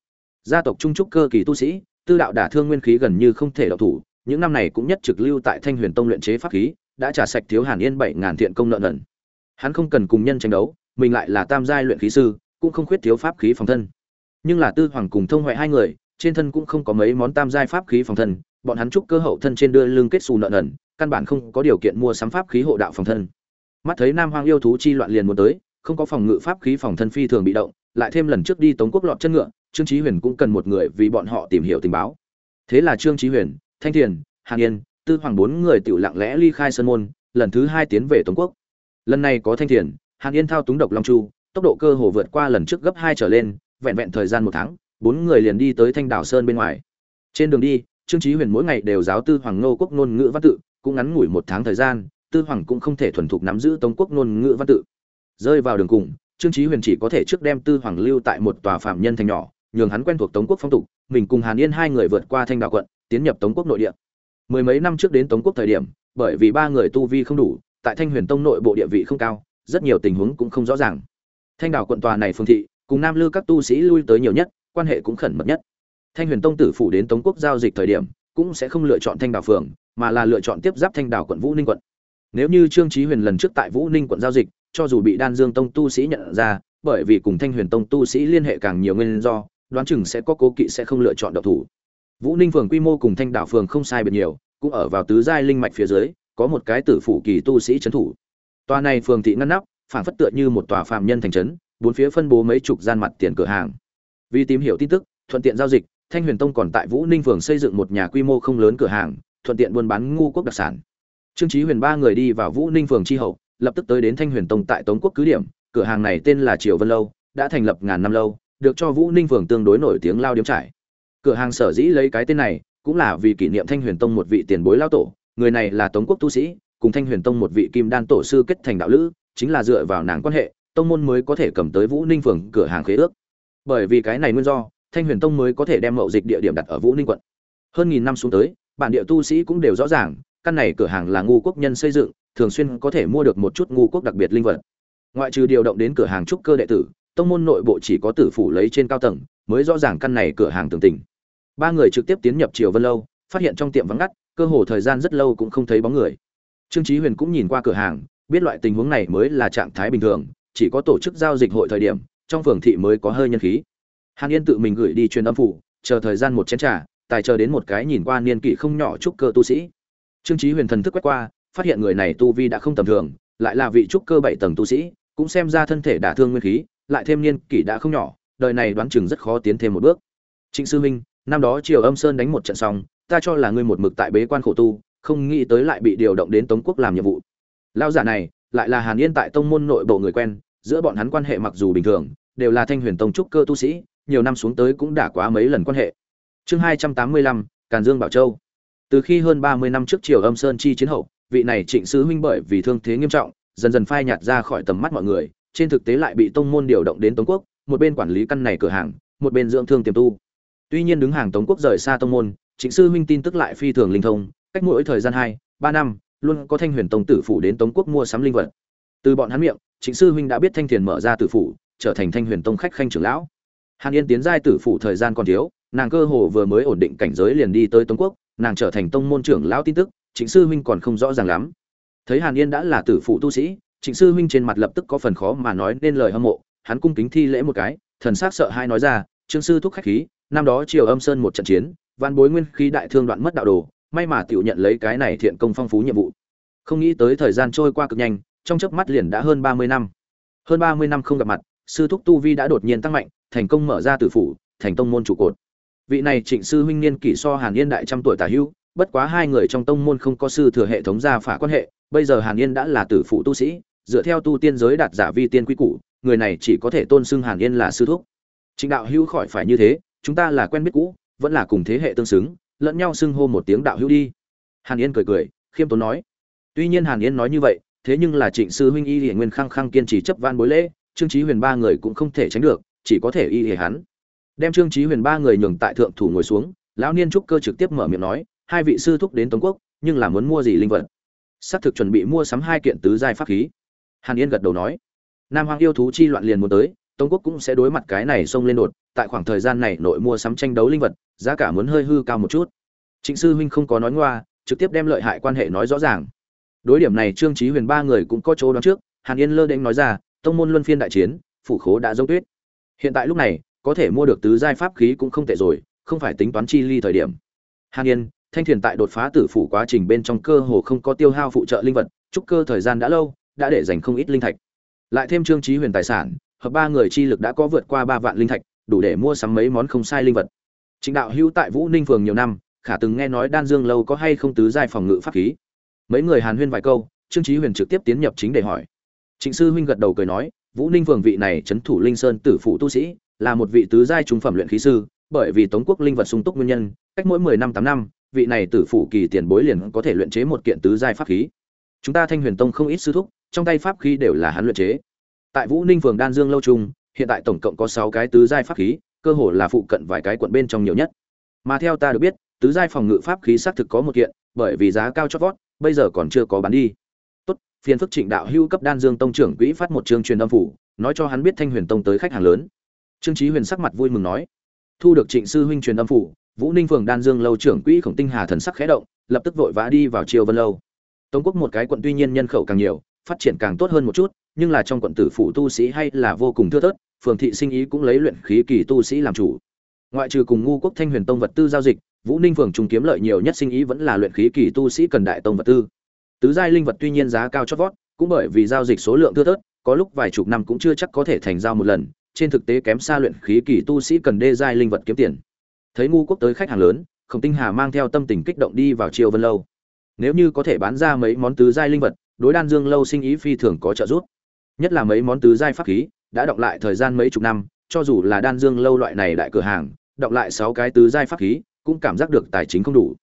Gia tộc trung trúc cơ kỳ tu sĩ, tư đạo đả thương nguyên khí gần như không thể độc thủ, những năm này cũng nhất trực lưu tại thanh huyền tông luyện chế pháp khí, đã trả sạch thiếu hàn yên bảy ngàn thiện công nợ nần. Hắn không cần cùng nhân tranh đấu, mình lại là tam giai luyện khí sư, cũng không khuyết thiếu pháp khí phòng thân. Nhưng là tư hoàng cùng thông huệ hai người, trên thân cũng không có mấy món tam giai pháp khí phòng thân, bọn hắn trúc cơ hậu thân trên đưa lưng kết xù nợ nần, căn bản không có điều kiện mua sắm pháp khí hộ đạo phòng thân mắt thấy nam hoang yêu thú chi loạn liền muốn tới, không có phòng ngự pháp khí phòng thân phi thường bị động, lại thêm lần trước đi tống quốc lọt chân ngựa, trương chí huyền cũng cần một người vì bọn họ tìm hiểu tình báo. Thế là trương chí huyền, thanh thiền, hàn yên, tư hoàng bốn người tiểu lặng lẽ ly khai sơn môn, lần thứ hai tiến về tống quốc. Lần này có thanh thiền, hàn yên thao túng độc long chu, tốc độ cơ hồ vượt qua lần trước gấp hai trở lên, vẹn vẹn thời gian một tháng, bốn người liền đi tới thanh đảo sơn bên ngoài. Trên đường đi, trương chí huyền mỗi ngày đều giáo tư hoàng nô quốc ngôn ngữ văn tự, cũng ngắn ngủi một tháng thời gian tư hoàng cũng không thể thuần thục nắm giữ tống quốc ngôn ngữ văn tự. Rơi vào đường cùng, trương chí huyền chỉ có thể trước đem tư hoàng lưu tại một tòa phạm nhân thành nhỏ, nhường hắn quen thuộc tống quốc phong tục, mình cùng hàn yên hai người vượt qua thanh đảo quận, tiến nhập tống quốc nội địa. Mười mấy năm trước đến tống quốc thời điểm, bởi vì ba người tu vi không đủ, tại thanh huyền tông nội bộ địa vị không cao, rất nhiều tình huống cũng không rõ ràng. Thanh đảo quận tòa này phương thị, cùng nam lư các tu sĩ lui tới nhiều nhất, quan hệ cũng khẩn mật nhất. Thanh huyền tông tử phủ đến tống quốc giao dịch thời điểm, cũng sẽ không lựa chọn thanh đảo phường, mà là lựa chọn tiếp giáp thanh đảo quận vũ ninh quận nếu như trương trí huyền lần trước tại vũ ninh quận giao dịch, cho dù bị đan dương tông tu sĩ nhận ra, bởi vì cùng thanh huyền tông tu sĩ liên hệ càng nhiều nguyên do, đoán chừng sẽ có cố kỵ sẽ không lựa chọn độc thủ. Vũ ninh phường quy mô cùng thanh đảo phường không sai biệt nhiều, cũng ở vào tứ giai linh mạch phía dưới, có một cái tử phủ kỳ tu sĩ trấn thủ. Tòa này phường thị ngăn nắp phản phất tựa như một tòa phạm nhân thành trấn, bốn phía phân bố mấy chục gian mặt tiền cửa hàng. Vì tìm hiểu tin tức, thuận tiện giao dịch, thanh huyền tông còn tại vũ ninh phường xây dựng một nhà quy mô không lớn cửa hàng, thuận tiện buôn bán ngu quốc đặc sản trương Chí huyền ba người đi vào vũ ninh phường Chi hậu, lập tức tới đến thanh huyền tông tại tống quốc cứ điểm, cửa hàng này tên là triều vân lâu, đã thành lập ngàn năm lâu, được cho vũ ninh phường tương đối nổi tiếng lao điếm trải. Cửa hàng sở dĩ lấy cái tên này, cũng là vì kỷ niệm thanh huyền tông một vị tiền bối lao tổ, người này là tống quốc tu sĩ, cùng thanh huyền tông một vị kim đan tổ sư kết thành đạo lữ, chính là dựa vào nàng quan hệ, tông môn mới có thể cầm tới vũ ninh phường cửa hàng khế ước. Bởi vì cái này nguyên do, thanh huyền tông mới có thể đem mậu dịch địa điểm đặt ở vũ ninh quận. Hơn nghìn năm xuống tới, bản địa tu sĩ cũng đều rõ ràng căn này cửa hàng là ngu quốc nhân xây dựng, thường xuyên có thể mua được một chút ngu quốc đặc biệt linh vật. Ngoại trừ điều động đến cửa hàng trúc cơ đệ tử, tông môn nội bộ chỉ có tử phủ lấy trên cao tầng, mới rõ ràng căn này cửa hàng tường tình. Ba người trực tiếp tiến nhập triều vân lâu, phát hiện trong tiệm vắng ngắt, cơ hồ thời gian rất lâu cũng không thấy bóng người. Trương trí huyền cũng nhìn qua cửa hàng, biết loại tình huống này mới là trạng thái bình thường, chỉ có tổ chức giao dịch hội thời điểm, trong phường thị mới có hơi nhân khí. Hàn yên tự mình gửi đi truyền âm phủ, chờ thời gian một chén trà, tài chờ đến một cái nhìn qua niên kỷ không nhỏ chúc cơ tu sĩ trương chí huyền thần thức quét qua, phát hiện người này tu vi đã không tầm thường, lại là vị trúc cơ bảy tầng tu sĩ, cũng xem ra thân thể đả thương nguyên khí, lại thêm niên kỷ đã không nhỏ, đời này đoán chừng rất khó tiến thêm một bước. Trịnh sư minh, năm đó triều âm sơn đánh một trận xong, ta cho là ngươi một mực tại bế quan khổ tu, không nghĩ tới lại bị điều động đến tống quốc làm nhiệm vụ. Lão giả này, lại là hàn yên tại tông môn nội bộ người quen, giữa bọn hắn quan hệ mặc dù bình thường, đều là thanh huyền tông trúc cơ tu sĩ, nhiều năm xuống tới cũng đã quá mấy lần quan hệ. Chương hai trăm tám mươi lăm, càn dương bảo châu từ khi hơn ba mươi năm trước triều âm sơn chi chiến hậu, vị này trịnh sứ huynh bởi vì thương thế nghiêm trọng, dần dần phai nhạt ra khỏi tầm mắt mọi người, trên thực tế lại bị tông môn điều động đến tống quốc, một bên quản lý căn này cửa hàng, một bên dưỡng thương tiềm tu. Tuy nhiên đứng hàng tống quốc rời xa tông môn, trịnh sư huynh tin tức lại phi thường linh thông, cách mỗi thời gian hai, ba năm, luôn có thanh huyền tông tử phủ đến tống quốc mua sắm linh vật. Từ bọn hắn miệng, trịnh sư huynh đã biết thanh thiền mở ra tử phủ, trở thành thanh huyền tông khách khanh trưởng lão. Hàn yên tiến giai tử phủ thời gian còn thiếu, nàng cơ hồ vừa mới ổn định cảnh giới liền đi tới tống quốc nàng trở thành tông môn trưởng lão tin tức, trịnh sư huynh còn không rõ ràng lắm. Thấy hàn yên đã là tử phụ tu sĩ, trịnh sư huynh trên mặt lập tức có phần khó mà nói nên lời hâm mộ, hắn cung kính thi lễ một cái, thần s á c sợ hai nói ra, trương sư thúc khách khí, năm đó triều âm sơn một trận chiến văn bối nguyên khí đại thương đoạn mất đạo đồ, may mà tiểu nhận lấy cái này thiện công phong phú nhiệm vụ. Không nghĩ tới thời gian trôi qua cực nhanh, trong chớp mắt liền đã hơn ba mươi năm. Hơn ba mươi năm không gặp mặt, sư thúc tu vi đã đột nhiên tăng mạnh, thành công mở ra tử phủ, thành tông môn trụ cột vị này trịnh sư huynh niên kỷ so hàn yên đại trăm tuổi tả hữu, bất quá hai người trong tông môn không có sư thừa hệ thống gia phả quan hệ, bây giờ hàn yên đã là tử phụ tu sĩ, dựa theo tu tiên giới đạt giả vi tiên quy củ, người này chỉ có thể tôn xưng hàn yên là sư thúc. Trịnh đạo hữu khỏi phải như thế, chúng ta là quen biết cũ, vẫn là cùng thế hệ tương xứng, lẫn nhau xưng hô một tiếng đạo hữu đi. Hàn yên cười cười, khiêm tốn nói. Tuy nhiên hàn yên nói như vậy, thế nhưng là trịnh sư huynh y hiển nguyên khăng khăng kiên trì chấp van bối lễ, trương trí huyền ba người cũng không thể tránh được, chỉ có thể y hiển hắn đem trương chí huyền ba người nhường tại thượng thủ ngồi xuống, lão niên trúc cơ trực tiếp mở miệng nói, hai vị sư thúc đến tống quốc, nhưng là muốn mua gì linh vật? Xác thực chuẩn bị mua sắm hai kiện tứ giai pháp khí. Hàn yên gật đầu nói, nam hoàng yêu thú chi loạn liền muốn tới, tống quốc cũng sẽ đối mặt cái này xông lên đột, tại khoảng thời gian này nội mua sắm tranh đấu linh vật, giá cả muốn hơi hư cao một chút. Trịnh sư huynh không có nói ngoa, trực tiếp đem lợi hại quan hệ nói rõ ràng. Đối điểm này trương chí huyền ba người cũng có chỗ đoán trước, hàn yên lơ đễnh nói ra, tông môn luân phiên đại chiến, phủ khố đã dấu tuyết. Hiện tại lúc này có thể mua được tứ giai pháp khí cũng không tệ rồi, không phải tính toán chi ly thời điểm. Hàn yên, thanh thiền tại đột phá tử phủ quá trình bên trong cơ hồ không có tiêu hao phụ trợ linh vật trúc cơ thời gian đã lâu, đã để dành không ít linh thạch. Lại thêm trương trí huyền tài sản, hợp ba người chi lực đã có vượt qua ba vạn linh thạch, đủ để mua sắm mấy món không sai linh vật. Trịnh đạo hữu tại vũ ninh phường nhiều năm, khả từng nghe nói đan dương lâu có hay không tứ giai phòng ngự pháp khí. Mấy người hàn huyên vài câu, trương trí huyền trực tiếp tiến nhập chính để hỏi. Trịnh sư huynh gật đầu cười nói, vũ ninh phường vị này trấn thủ linh sơn tử phụ tu sĩ là một vị tứ giai trung phẩm luyện khí sư, bởi vì tống quốc linh vật sung túc nguyên nhân, cách mỗi mười năm tám năm, vị này tử phụ kỳ tiền bối liền có thể luyện chế một kiện tứ giai pháp khí. Chúng ta thanh huyền tông không ít sư thúc, trong tay pháp khí đều là hắn luyện chế. Tại vũ ninh phường đan dương lâu trung, hiện tại tổng cộng có sáu cái tứ giai pháp khí, cơ hồ là phụ cận vài cái quận bên trong nhiều nhất. Mà theo ta được biết, tứ giai phòng ngự pháp khí xác thực có một kiện, bởi vì giá cao chót vót, bây giờ còn chưa có bán đi. Tốt, phiền phức trịnh đạo hưu cấp đan dương tông trưởng quỹ phát một chương truyền âm phủ, nói cho hắn biết thanh huyền tông tới khách hàng lớn trương Chí huyền sắc mặt vui mừng nói, thu được trịnh sư huynh truyền âm phủ, vũ ninh phường đan dương lâu trưởng quỹ khổng tinh hà thần sắc khẽ động, lập tức vội vã đi vào triều vân lâu. Tống quốc một cái quận tuy nhiên nhân khẩu càng nhiều, phát triển càng tốt hơn một chút, nhưng là trong quận tử phủ tu sĩ hay là vô cùng thưa thớt, phường thị sinh ý cũng lấy luyện khí kỳ tu sĩ làm chủ. Ngoại trừ cùng ngu quốc thanh huyền tông vật tư giao dịch, vũ ninh phường trung kiếm lợi nhiều nhất sinh ý vẫn là luyện khí kỳ tu sĩ cần đại tông vật tư. Tứ giai linh vật tuy nhiên giá cao chót vót, cũng bởi vì giao dịch số lượng thưa thớt, có lúc vài chục năm cũng chưa chắc có thể thành giao một lần trên thực tế kém xa luyện khí kỳ tu sĩ cần đê giai linh vật kiếm tiền. Thấy ngu quốc tới khách hàng lớn, khổng tinh hà mang theo tâm tình kích động đi vào triều vân lâu. Nếu như có thể bán ra mấy món tứ giai linh vật, đối đan dương lâu sinh ý phi thường có trợ giúp. Nhất là mấy món tứ giai pháp khí, đã đọc lại thời gian mấy chục năm, cho dù là đan dương lâu loại này đại cửa hàng, đọc lại sáu cái tứ giai pháp khí, cũng cảm giác được tài chính không đủ.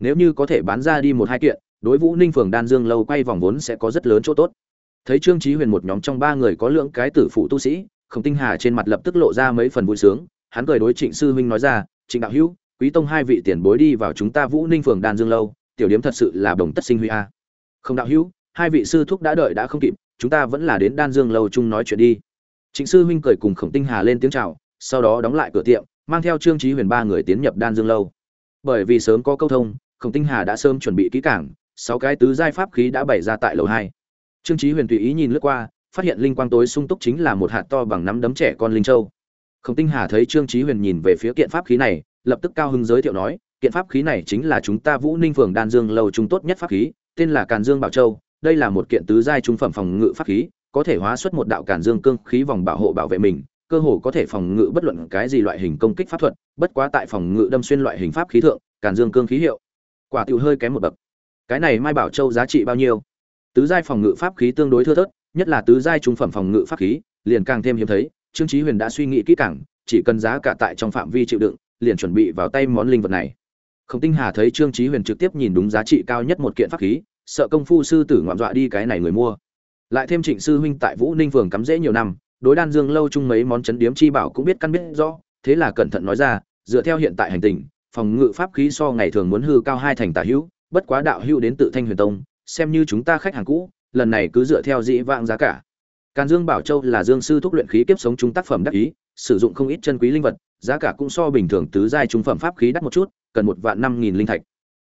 Nếu như có thể bán ra đi một hai kiện, đối vũ ninh phường đan dương lâu quay vòng vốn sẽ có rất lớn chỗ tốt. Thấy trương chí huyền một nhóm trong ba người có lượng cái tử phụ tu sĩ khổng tinh hà trên mặt lập tức lộ ra mấy phần vui sướng, hắn cười đối trịnh sư huynh nói ra, trịnh đạo hữu, quý tông hai vị tiền bối đi vào chúng ta vũ ninh phường đan dương lâu, tiểu điếm thật sự là đồng tất sinh huy a. Không đạo hữu, hai vị sư thúc đã đợi đã không kịp, chúng ta vẫn là đến đan dương lâu chung nói chuyện đi. Trịnh sư huynh cười cùng khổng tinh hà lên tiếng chào, sau đó đóng lại cửa tiệm, mang theo trương trí huyền ba người tiến nhập đan dương lâu. Bởi vì sớm có câu thông, khổng tinh hà đã sớm chuẩn bị kỹ cảng sáu cái tứ giai pháp khí đã bày ra tại lầu hai. Trương trí huyền tùy ý nhìn lướt qua phát hiện linh quang tối sung túc chính là một hạt to bằng nắm đấm trẻ con linh châu. Khổng tinh hà thấy trương trí huyền nhìn về phía kiện pháp khí này, lập tức cao hứng giới thiệu nói, kiện pháp khí này chính là chúng ta vũ ninh phường đan dương lâu trung tốt nhất pháp khí, tên là càn dương bảo châu, đây là một kiện tứ giai trung phẩm phòng ngự pháp khí, có thể hóa xuất một đạo càn dương cương khí vòng bảo hộ bảo vệ mình, cơ hồ có thể phòng ngự bất luận cái gì loại hình công kích pháp thuật, bất quá tại phòng ngự đâm xuyên loại hình pháp khí thượng, càn dương cương khí hiệu, quả tiểu hơi kém một bậc. Cái này mai bảo châu giá trị bao nhiêu? Tứ giai phòng ngự pháp khí tương đối thưa thớt nhất là tứ giai trung phẩm phòng ngự pháp khí, liền càng thêm hiếm thấy, trương chí huyền đã suy nghĩ kỹ càng, chỉ cần giá cả tại trong phạm vi chịu đựng, liền chuẩn bị vào tay món linh vật này. Khổng tinh hà thấy trương chí huyền trực tiếp nhìn đúng giá trị cao nhất một kiện pháp khí, sợ công phu sư tử ngoạm dọa đi cái này người mua. Lại thêm trịnh sư huynh tại vũ ninh phường cắm rễ nhiều năm, đối đan dương lâu chung mấy món chấn điếm chi bảo cũng biết căn biết rõ, thế là cẩn thận nói ra, dựa theo hiện tại hành tình, phòng ngự pháp khí so ngày thường muốn hư cao hai thành tả hữu, bất quá đạo hữu đến tự thanh huyền tông, xem như chúng ta khách hàng cũ lần này cứ dựa theo dĩ vãng giá cả. Càn dương bảo châu là dương sư thúc luyện khí kiếp sống trung tác phẩm đắc ý, sử dụng không ít chân quý linh vật, giá cả cũng so bình thường tứ giai trung phẩm pháp khí đắt một chút, cần một vạn năm nghìn linh thạch.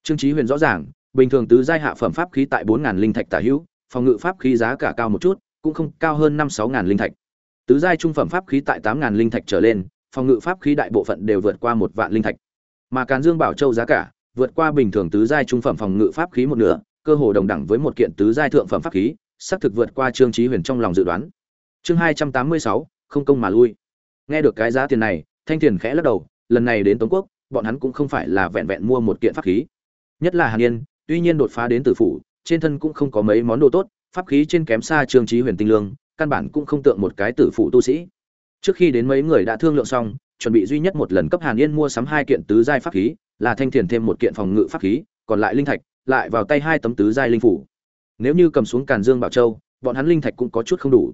Trương Chí huyền rõ ràng, bình thường tứ giai hạ phẩm pháp khí tại bốn ngàn linh thạch tả hữu, phòng ngự pháp khí giá cả cao một chút, cũng không cao hơn năm sáu ngàn linh thạch. Tứ giai trung phẩm pháp khí tại tám ngàn linh thạch trở lên, phòng ngự pháp khí đại bộ phận đều vượt qua một vạn linh thạch. Mà càn dương bảo châu giá cả, vượt qua bình thường tứ giai trung phẩm phòng ngự pháp khí một nửa cơ hồ đồng đẳng với một kiện tứ giai thượng phẩm pháp khí, xác thực vượt qua trương chí huyền trong lòng dự đoán. Chương hai trăm tám mươi sáu, không công mà lui. Nghe được cái giá tiền này, thanh tiền khẽ lắc đầu, lần này đến tống quốc, bọn hắn cũng không phải là vẹn vẹn mua một kiện pháp khí. Nhất là hàn yên, tuy nhiên đột phá đến tử phủ, trên thân cũng không có mấy món đồ tốt, pháp khí trên kém xa trương chí huyền tinh lương, căn bản cũng không tượng một cái tử phụ tu sĩ. Trước khi đến mấy người đã thương lượng xong, chuẩn bị duy nhất một lần cấp hàn yên mua sắm hai kiện tứ giai pháp khí, là thanh thiền thêm một kiện phòng ngự pháp khí, còn lại linh thạch lại vào tay hai tấm tứ giai linh phủ. Nếu như cầm xuống càn dương bảo châu, bọn hắn linh thạch cũng có chút không đủ.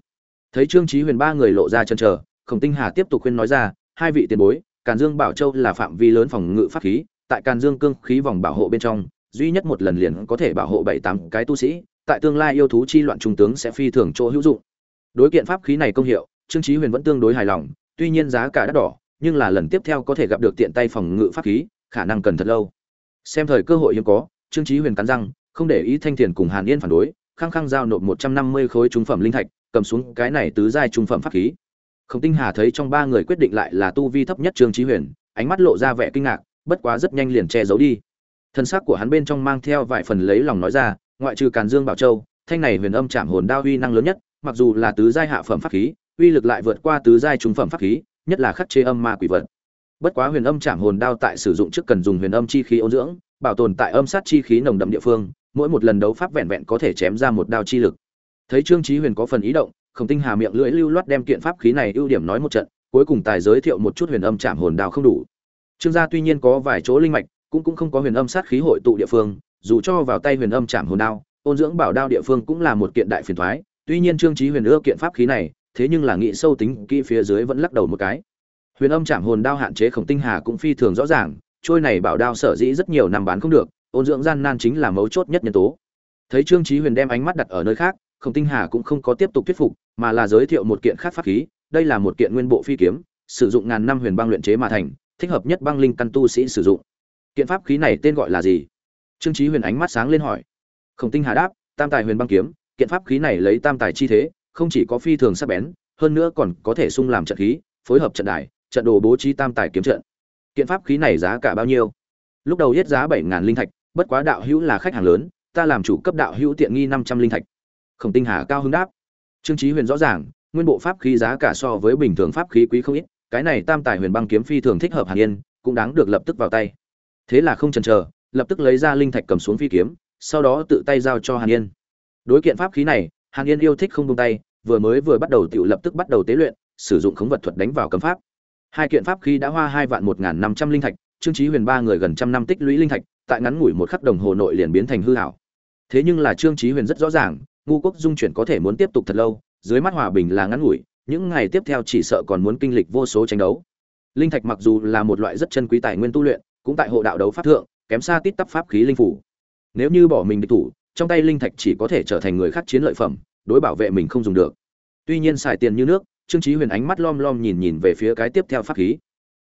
Thấy trương trí huyền ba người lộ ra chân chờ, khổng tinh hà tiếp tục khuyên nói ra, hai vị tiền bối, càn dương bảo châu là phạm vi lớn phòng ngự pháp khí, tại càn dương cương khí vòng bảo hộ bên trong, duy nhất một lần liền có thể bảo hộ bảy tám cái tu sĩ, tại tương lai yêu thú chi loạn trung tướng sẽ phi thường chỗ hữu dụng. Đối kiện pháp khí này công hiệu, trương trí huyền vẫn tương đối hài lòng, tuy nhiên giá cả đắt đỏ, nhưng là lần tiếp theo có thể gặp được tiện tay phòng ngự pháp khí, khả năng cần thật lâu. Xem thời cơ hội hiếm có trương Chí huyền cắn răng, không để ý thanh thiền cùng hàn yên phản đối, khăng khăng giao nộp một trăm năm mươi khối trung phẩm linh thạch, cầm xuống cái này tứ giai trung phẩm pháp khí. Khổng tinh hà thấy trong ba người quyết định lại là tu vi thấp nhất trương Chí huyền, ánh mắt lộ ra vẻ kinh ngạc, bất quá rất nhanh liền che giấu đi. Thân xác của hắn bên trong mang theo vài phần lấy lòng nói ra, ngoại trừ càn dương bảo châu, thanh này huyền âm chạm hồn đao uy năng lớn nhất, mặc dù là tứ giai hạ phẩm pháp khí, uy lực lại vượt qua tứ giai trung phẩm pháp khí, nhất là khắc chế âm ma quỷ vật. Bất quá huyền âm chạm hồn đao tại sử dụng trước cần dùng huyền âm chi khí ôn dưỡng bảo tồn tại âm sát chi khí nồng đậm địa phương, mỗi một lần đấu pháp vẹn vẹn có thể chém ra một đao chi lực. Thấy trương chí huyền có phần ý động, khổng tinh hà miệng lưỡi lưu loát đem kiện pháp khí này ưu điểm nói một trận, cuối cùng tài giới thiệu một chút huyền âm chạm hồn đao không đủ. Trương gia tuy nhiên có vài chỗ linh mạch, cũng cũng không có huyền âm sát khí hội tụ địa phương, dù cho vào tay huyền âm chạm hồn đao, ôn dưỡng bảo đao địa phương cũng là một kiện đại phiền toái, tuy nhiên trương chí huyền ưa kiện pháp khí này, thế nhưng là nghĩ sâu tính, kỹ phía dưới vẫn lắc đầu một cái. Huyền âm chạm hồn đao hạn chế khổng tinh hà cũng phi thường rõ ràng trôi này bảo đao sở dĩ rất nhiều năm bán không được, ôn dưỡng gian nan chính là mấu chốt nhất nhân tố. Thấy trương chí huyền đem ánh mắt đặt ở nơi khác, khổng tinh hà cũng không có tiếp tục thuyết phục, mà là giới thiệu một kiện khác pháp khí, đây là một kiện nguyên bộ phi kiếm, sử dụng ngàn năm huyền băng luyện chế mà thành, thích hợp nhất băng linh căn tu sĩ sử dụng. Kiện pháp khí này tên gọi là gì? Trương chí huyền ánh mắt sáng lên hỏi. Khổng tinh hà đáp, tam tài huyền băng kiếm, kiện pháp khí này lấy tam tài chi thế, không chỉ có phi thường sắc bén, hơn nữa còn có thể sung làm trận khí, phối hợp trận đài, trận đồ bố trí tam tài kiếm trận kiện pháp khí này giá cả bao nhiêu? Lúc đầu hết giá bảy ngàn linh thạch, bất quá đạo hữu là khách hàng lớn, ta làm chủ cấp đạo hữu tiện nghi năm trăm linh thạch. Khổng tinh hà cao hứng đáp. Trương chí huyền rõ ràng, nguyên bộ pháp khí giá cả so với bình thường pháp khí quý không ít, cái này tam tài huyền băng kiếm phi thường thích hợp hàn yên, cũng đáng được lập tức vào tay. Thế là không chần chờ, lập tức lấy ra linh thạch cầm xuống phi kiếm, sau đó tự tay giao cho hàn yên. Đối kiện pháp khí này, hàn yên yêu thích không buông tay, vừa mới vừa bắt đầu tự lập tức bắt đầu tế luyện, sử dụng khống vật thuật đánh vào cấm pháp hai kiện pháp khí đã hoa hai vạn một năm trăm linh thạch, trương trí huyền ba người gần trăm năm tích lũy linh thạch, tại ngắn ngủi một khắc đồng hồ nội liền biến thành hư hảo thế nhưng là trương trí huyền rất rõ ràng, ngu quốc dung chuyển có thể muốn tiếp tục thật lâu, dưới mắt hòa bình là ngắn ngủi, những ngày tiếp theo chỉ sợ còn muốn kinh lịch vô số tranh đấu. Linh thạch mặc dù là một loại rất chân quý tài nguyên tu luyện, cũng tại hộ đạo đấu pháp thượng, kém xa tít tắp pháp khí linh phủ. Nếu như bỏ mình địch thủ, trong tay linh thạch chỉ có thể trở thành người khác chiến lợi phẩm, đối bảo vệ mình không dùng được. Tuy nhiên xài tiền như nước trương chí huyền ánh mắt lom lom nhìn nhìn về phía cái tiếp theo pháp khí.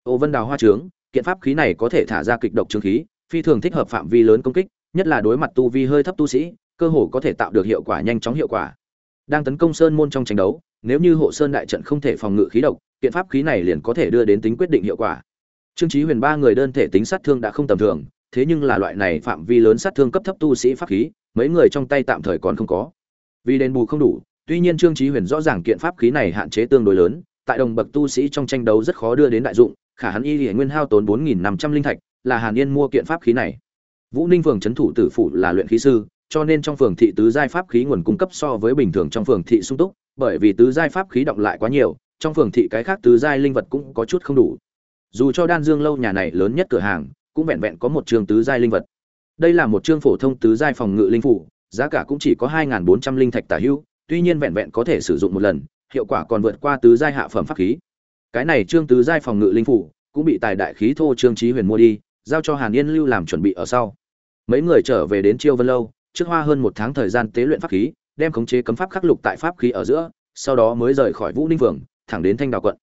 Ô vân đào hoa trướng, kiện pháp khí này có thể thả ra kịch độc trương khí, phi thường thích hợp phạm vi lớn công kích, nhất là đối mặt tu vi hơi thấp tu sĩ, cơ hồ có thể tạo được hiệu quả nhanh chóng hiệu quả. Đang tấn công sơn môn trong tranh đấu, nếu như hộ sơn đại trận không thể phòng ngự khí độc, kiện pháp khí này liền có thể đưa đến tính quyết định hiệu quả. Trương chí huyền ba người đơn thể tính sát thương đã không tầm thường, thế nhưng là loại này phạm vi lớn sát thương cấp thấp tu sĩ pháp khí, mấy người trong tay tạm thời còn không có. Vì đền bù không đủ tuy nhiên trương chí huyền rõ ràng kiện pháp khí này hạn chế tương đối lớn, tại đồng bậc tu sĩ trong tranh đấu rất khó đưa đến đại dụng, khả hắn y lìa nguyên hao tốn bốn nghìn năm trăm linh thạch, là hàn yên mua kiện pháp khí này. Vũ ninh phường trấn thủ tử phủ là luyện khí sư, cho nên trong phường thị tứ giai pháp khí nguồn cung cấp so với bình thường trong phường thị sung túc, bởi vì tứ giai pháp khí động lại quá nhiều, trong phường thị cái khác tứ giai linh vật cũng có chút không đủ. Dù cho đan dương lâu nhà này lớn nhất cửa hàng, cũng vẹn vẹn có một trường tứ giai linh vật. Đây là một chương phổ thông tứ giai phòng ngự linh phủ, giá cả cũng chỉ có hai bốn trăm linh thạch tả hữu tuy nhiên vẹn vẹn có thể sử dụng một lần, hiệu quả còn vượt qua tứ giai hạ phẩm pháp khí. Cái này trương tứ giai phòng ngự linh phủ cũng bị tài đại khí thô trương trí huyền mua đi, giao cho hàn yên lưu làm chuẩn bị ở sau. Mấy người trở về đến chiêu vân lâu, trước hoa hơn một tháng thời gian tế luyện pháp khí, đem khống chế cấm pháp khắc lục tại pháp khí ở giữa, sau đó mới rời khỏi vũ ninh phường thẳng đến thanh đào quận.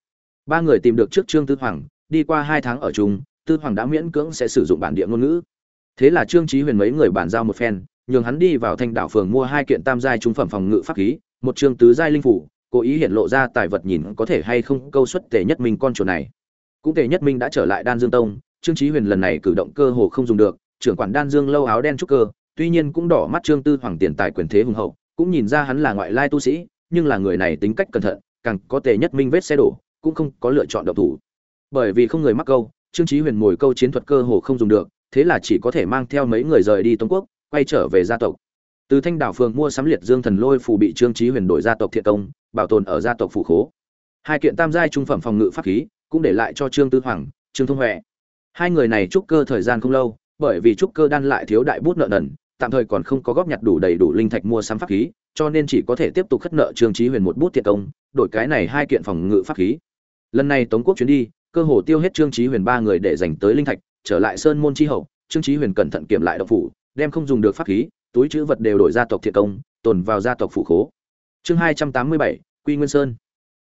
Ba người tìm được trước trương tư hoàng, đi qua hai tháng ở chung, tư hoàng đã miễn cưỡng sẽ sử dụng bản địa ngôn ngữ. Thế là trương trí huyền mấy người bàn giao một phen nhường hắn đi vào thanh đảo phường mua hai kiện tam giai trung phẩm phòng ngự pháp khí, một chương tứ giai linh phủ, cố ý hiện lộ ra tài vật nhìn có thể hay không câu xuất tề nhất minh con chuột này. Cũng tề nhất minh đã trở lại đan dương tông, trương trí huyền lần này cử động cơ hồ không dùng được, trưởng quản đan dương lâu áo đen trúc cơ, tuy nhiên cũng đỏ mắt trương tư hoàng tiền tài quyền thế hùng hậu, cũng nhìn ra hắn là ngoại lai tu sĩ, nhưng là người này tính cách cẩn thận, càng có tề nhất minh vết xe đổ, cũng không có lựa chọn độc thủ. Bởi vì không người mắc câu, trương trí huyền ngồi câu chiến thuật cơ hồ không dùng được, thế là chỉ có thể mang theo mấy người rời đi tống quốc quay trở về gia tộc. Từ thanh đảo phường mua sắm liệt dương thần lôi phù bị trương trí huyền đổi gia tộc thiện công, bảo tồn ở gia tộc phủ khố. Hai kiện tam giai trung phẩm phòng ngự pháp khí cũng để lại cho trương tư hoàng, trương thông huệ. Hai người này trúc cơ thời gian không lâu, bởi vì trúc cơ đan lại thiếu đại bút nợ nần, tạm thời còn không có góp nhặt đủ đầy đủ linh thạch mua sắm pháp khí, cho nên chỉ có thể tiếp tục khất nợ trương trí huyền một bút thiện công, đổi cái này hai kiện phòng ngự pháp khí. Lần này tống quốc chuyến đi, cơ hồ tiêu hết trương trí huyền ba người để dành tới linh thạch, trở lại sơn môn chi hậu, trương trí huyền cẩn thận kiểm lại độc phủ đem không dùng được pháp khí, túi chữ vật đều đổi gia tộc thiện công, tồn vào gia tộc phủ khố. Chương hai trăm tám mươi bảy, quy nguyên sơn.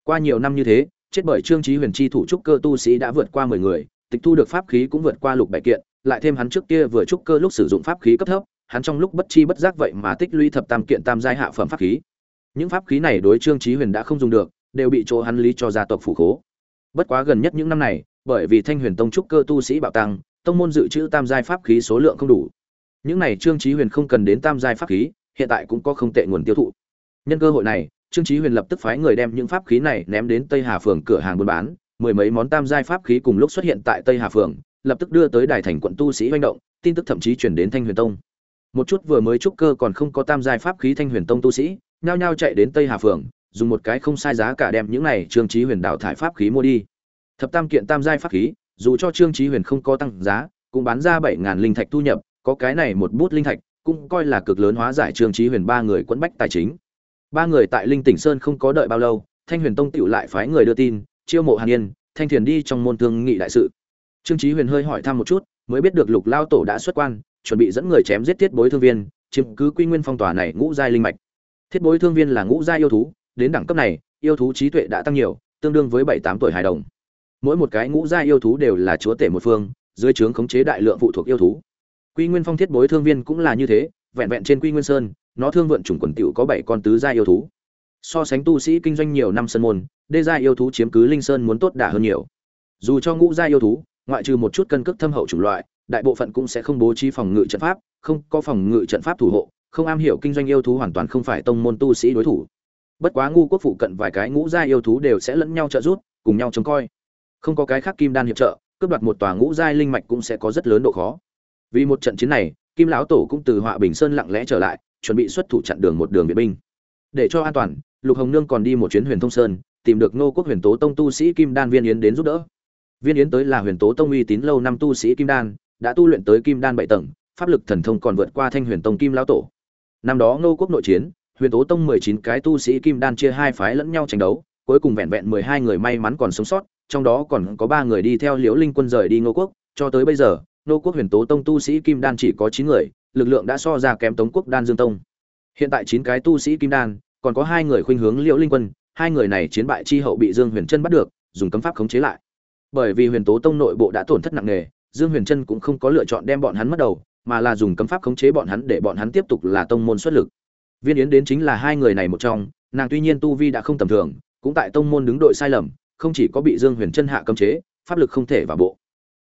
Qua nhiều năm như thế, chết bởi trương chí huyền chi thủ trúc cơ tu sĩ đã vượt qua mười người, tịch thu được pháp khí cũng vượt qua lục bảy kiện, lại thêm hắn trước kia vừa trúc cơ lúc sử dụng pháp khí cấp thấp, hắn trong lúc bất chi bất giác vậy mà tích lũy thập tam kiện tam giai hạ phẩm pháp khí. Những pháp khí này đối trương chí huyền đã không dùng được, đều bị chỗ hắn lý cho gia tộc phủ khố. Bất quá gần nhất những năm này, bởi vì thanh huyền tông trúc cơ tu sĩ bạo tăng, tông môn dự trữ tam giai pháp khí số lượng không đủ những này trương chí huyền không cần đến tam giai pháp khí, hiện tại cũng có không tệ nguồn tiêu thụ. Nhân cơ hội này, trương chí huyền lập tức phái người đem những pháp khí này ném đến tây hà phường cửa hàng buôn bán, mười mấy món tam giai pháp khí cùng lúc xuất hiện tại tây hà phường, lập tức đưa tới đài thành quận tu sĩ hoành động, tin tức thậm chí truyền đến thanh huyền tông. Một chút vừa mới trúc cơ còn không có tam giai pháp khí thanh huyền tông tu sĩ, nhao nhao chạy đến tây hà phường, dùng một cái không sai giá cả đem những này trương chí huyền đào thải pháp khí mua đi. Thập tam kiện tam giai pháp khí, dù cho trương chí huyền không có tăng giá, cũng bán ra bảy ngàn linh thạch thu nhập có cái này một bút linh thạch, cũng coi là cực lớn hóa giải trương chí huyền ba người quẫn bách tài chính. Ba người tại linh tỉnh sơn không có đợi bao lâu, thanh huyền tông tựu lại phái người đưa tin, chiêu mộ hàn yên, thanh thiền đi trong môn thương nghị đại sự. Trương chí huyền hơi hỏi thăm một chút, mới biết được lục lao tổ đã xuất quan, chuẩn bị dẫn người chém giết thiết bối thương viên, chiếm cứ quy nguyên phong tỏa này ngũ giai linh mạch. Thiết bối thương viên là ngũ giai yêu thú, đến đẳng cấp này, yêu thú trí tuệ đã tăng nhiều, tương đương với bảy tám tuổi hài đồng. Mỗi một cái ngũ giai yêu thú đều là chúa tể một phương, dưới trướng khống chế đại lượng phụ thuộc yêu thú quy nguyên phong thiết bối thương viên cũng là như thế, vẹn vẹn trên quy nguyên sơn, nó thương vượn chủng quần tiểu có bảy con tứ gia yêu thú. So sánh tu sĩ kinh doanh nhiều năm sơn môn, đê gia yêu thú chiếm cứ linh sơn muốn tốt đả hơn nhiều. Dù cho ngũ gia yêu thú, ngoại trừ một chút cân cước thâm hậu chủng loại, đại bộ phận cũng sẽ không bố trí phòng ngự trận pháp, không có phòng ngự trận pháp thủ hộ, không am hiểu kinh doanh yêu thú hoàn toàn không phải tông môn tu sĩ đối thủ. Bất quá ngu quốc phụ cận vài cái ngũ gia yêu thú đều sẽ lẫn nhau trợ giúp, cùng nhau trông coi. Không có cái khác kim đan hiệp trợ, cướp đoạt một tòa ngũ giai linh mạch cũng sẽ có rất lớn độ khó vì một trận chiến này, kim lão tổ cũng từ họa bình sơn lặng lẽ trở lại, chuẩn bị xuất thủ chặn đường một đường viện binh. Để cho an toàn, lục hồng nương còn đi một chuyến huyền thông sơn, tìm được Ngô quốc huyền tố tông tu sĩ kim đan viên yến đến giúp đỡ. Viên yến tới là huyền tố tông uy tín lâu năm tu sĩ kim đan, đã tu luyện tới kim đan bảy tầng, pháp lực thần thông còn vượt qua thanh huyền tông kim lão tổ. Năm đó Ngô quốc nội chiến, huyền tố tông mười chín cái tu sĩ kim đan chia hai phái lẫn nhau tranh đấu, cuối cùng vẹn vẹn mười hai người may mắn còn sống sót, trong đó còn có ba người đi theo liễu linh quân rời đi ngô quốc, cho tới bây giờ nô quốc huyền tố tông tu sĩ kim đan chỉ có chín người, lực lượng đã so ra kém tống quốc đan dương tông. Hiện tại chín cái tu sĩ kim đan, còn có hai người khuynh hướng liễu linh quân, hai người này chiến bại chi hậu bị dương huyền trân bắt được, dùng cấm pháp khống chế lại. Bởi vì huyền tố tông nội bộ đã tổn thất nặng nề, dương huyền trân cũng không có lựa chọn đem bọn hắn mất đầu, mà là dùng cấm pháp khống chế bọn hắn để bọn hắn tiếp tục là tông môn xuất lực. Viên yến đến chính là hai người này một trong, nàng tuy nhiên tu vi đã không tầm thường, cũng tại tông môn đứng đội sai lầm, không chỉ có bị dương huyền trân hạ cấm chế, pháp lực không thể vào bộ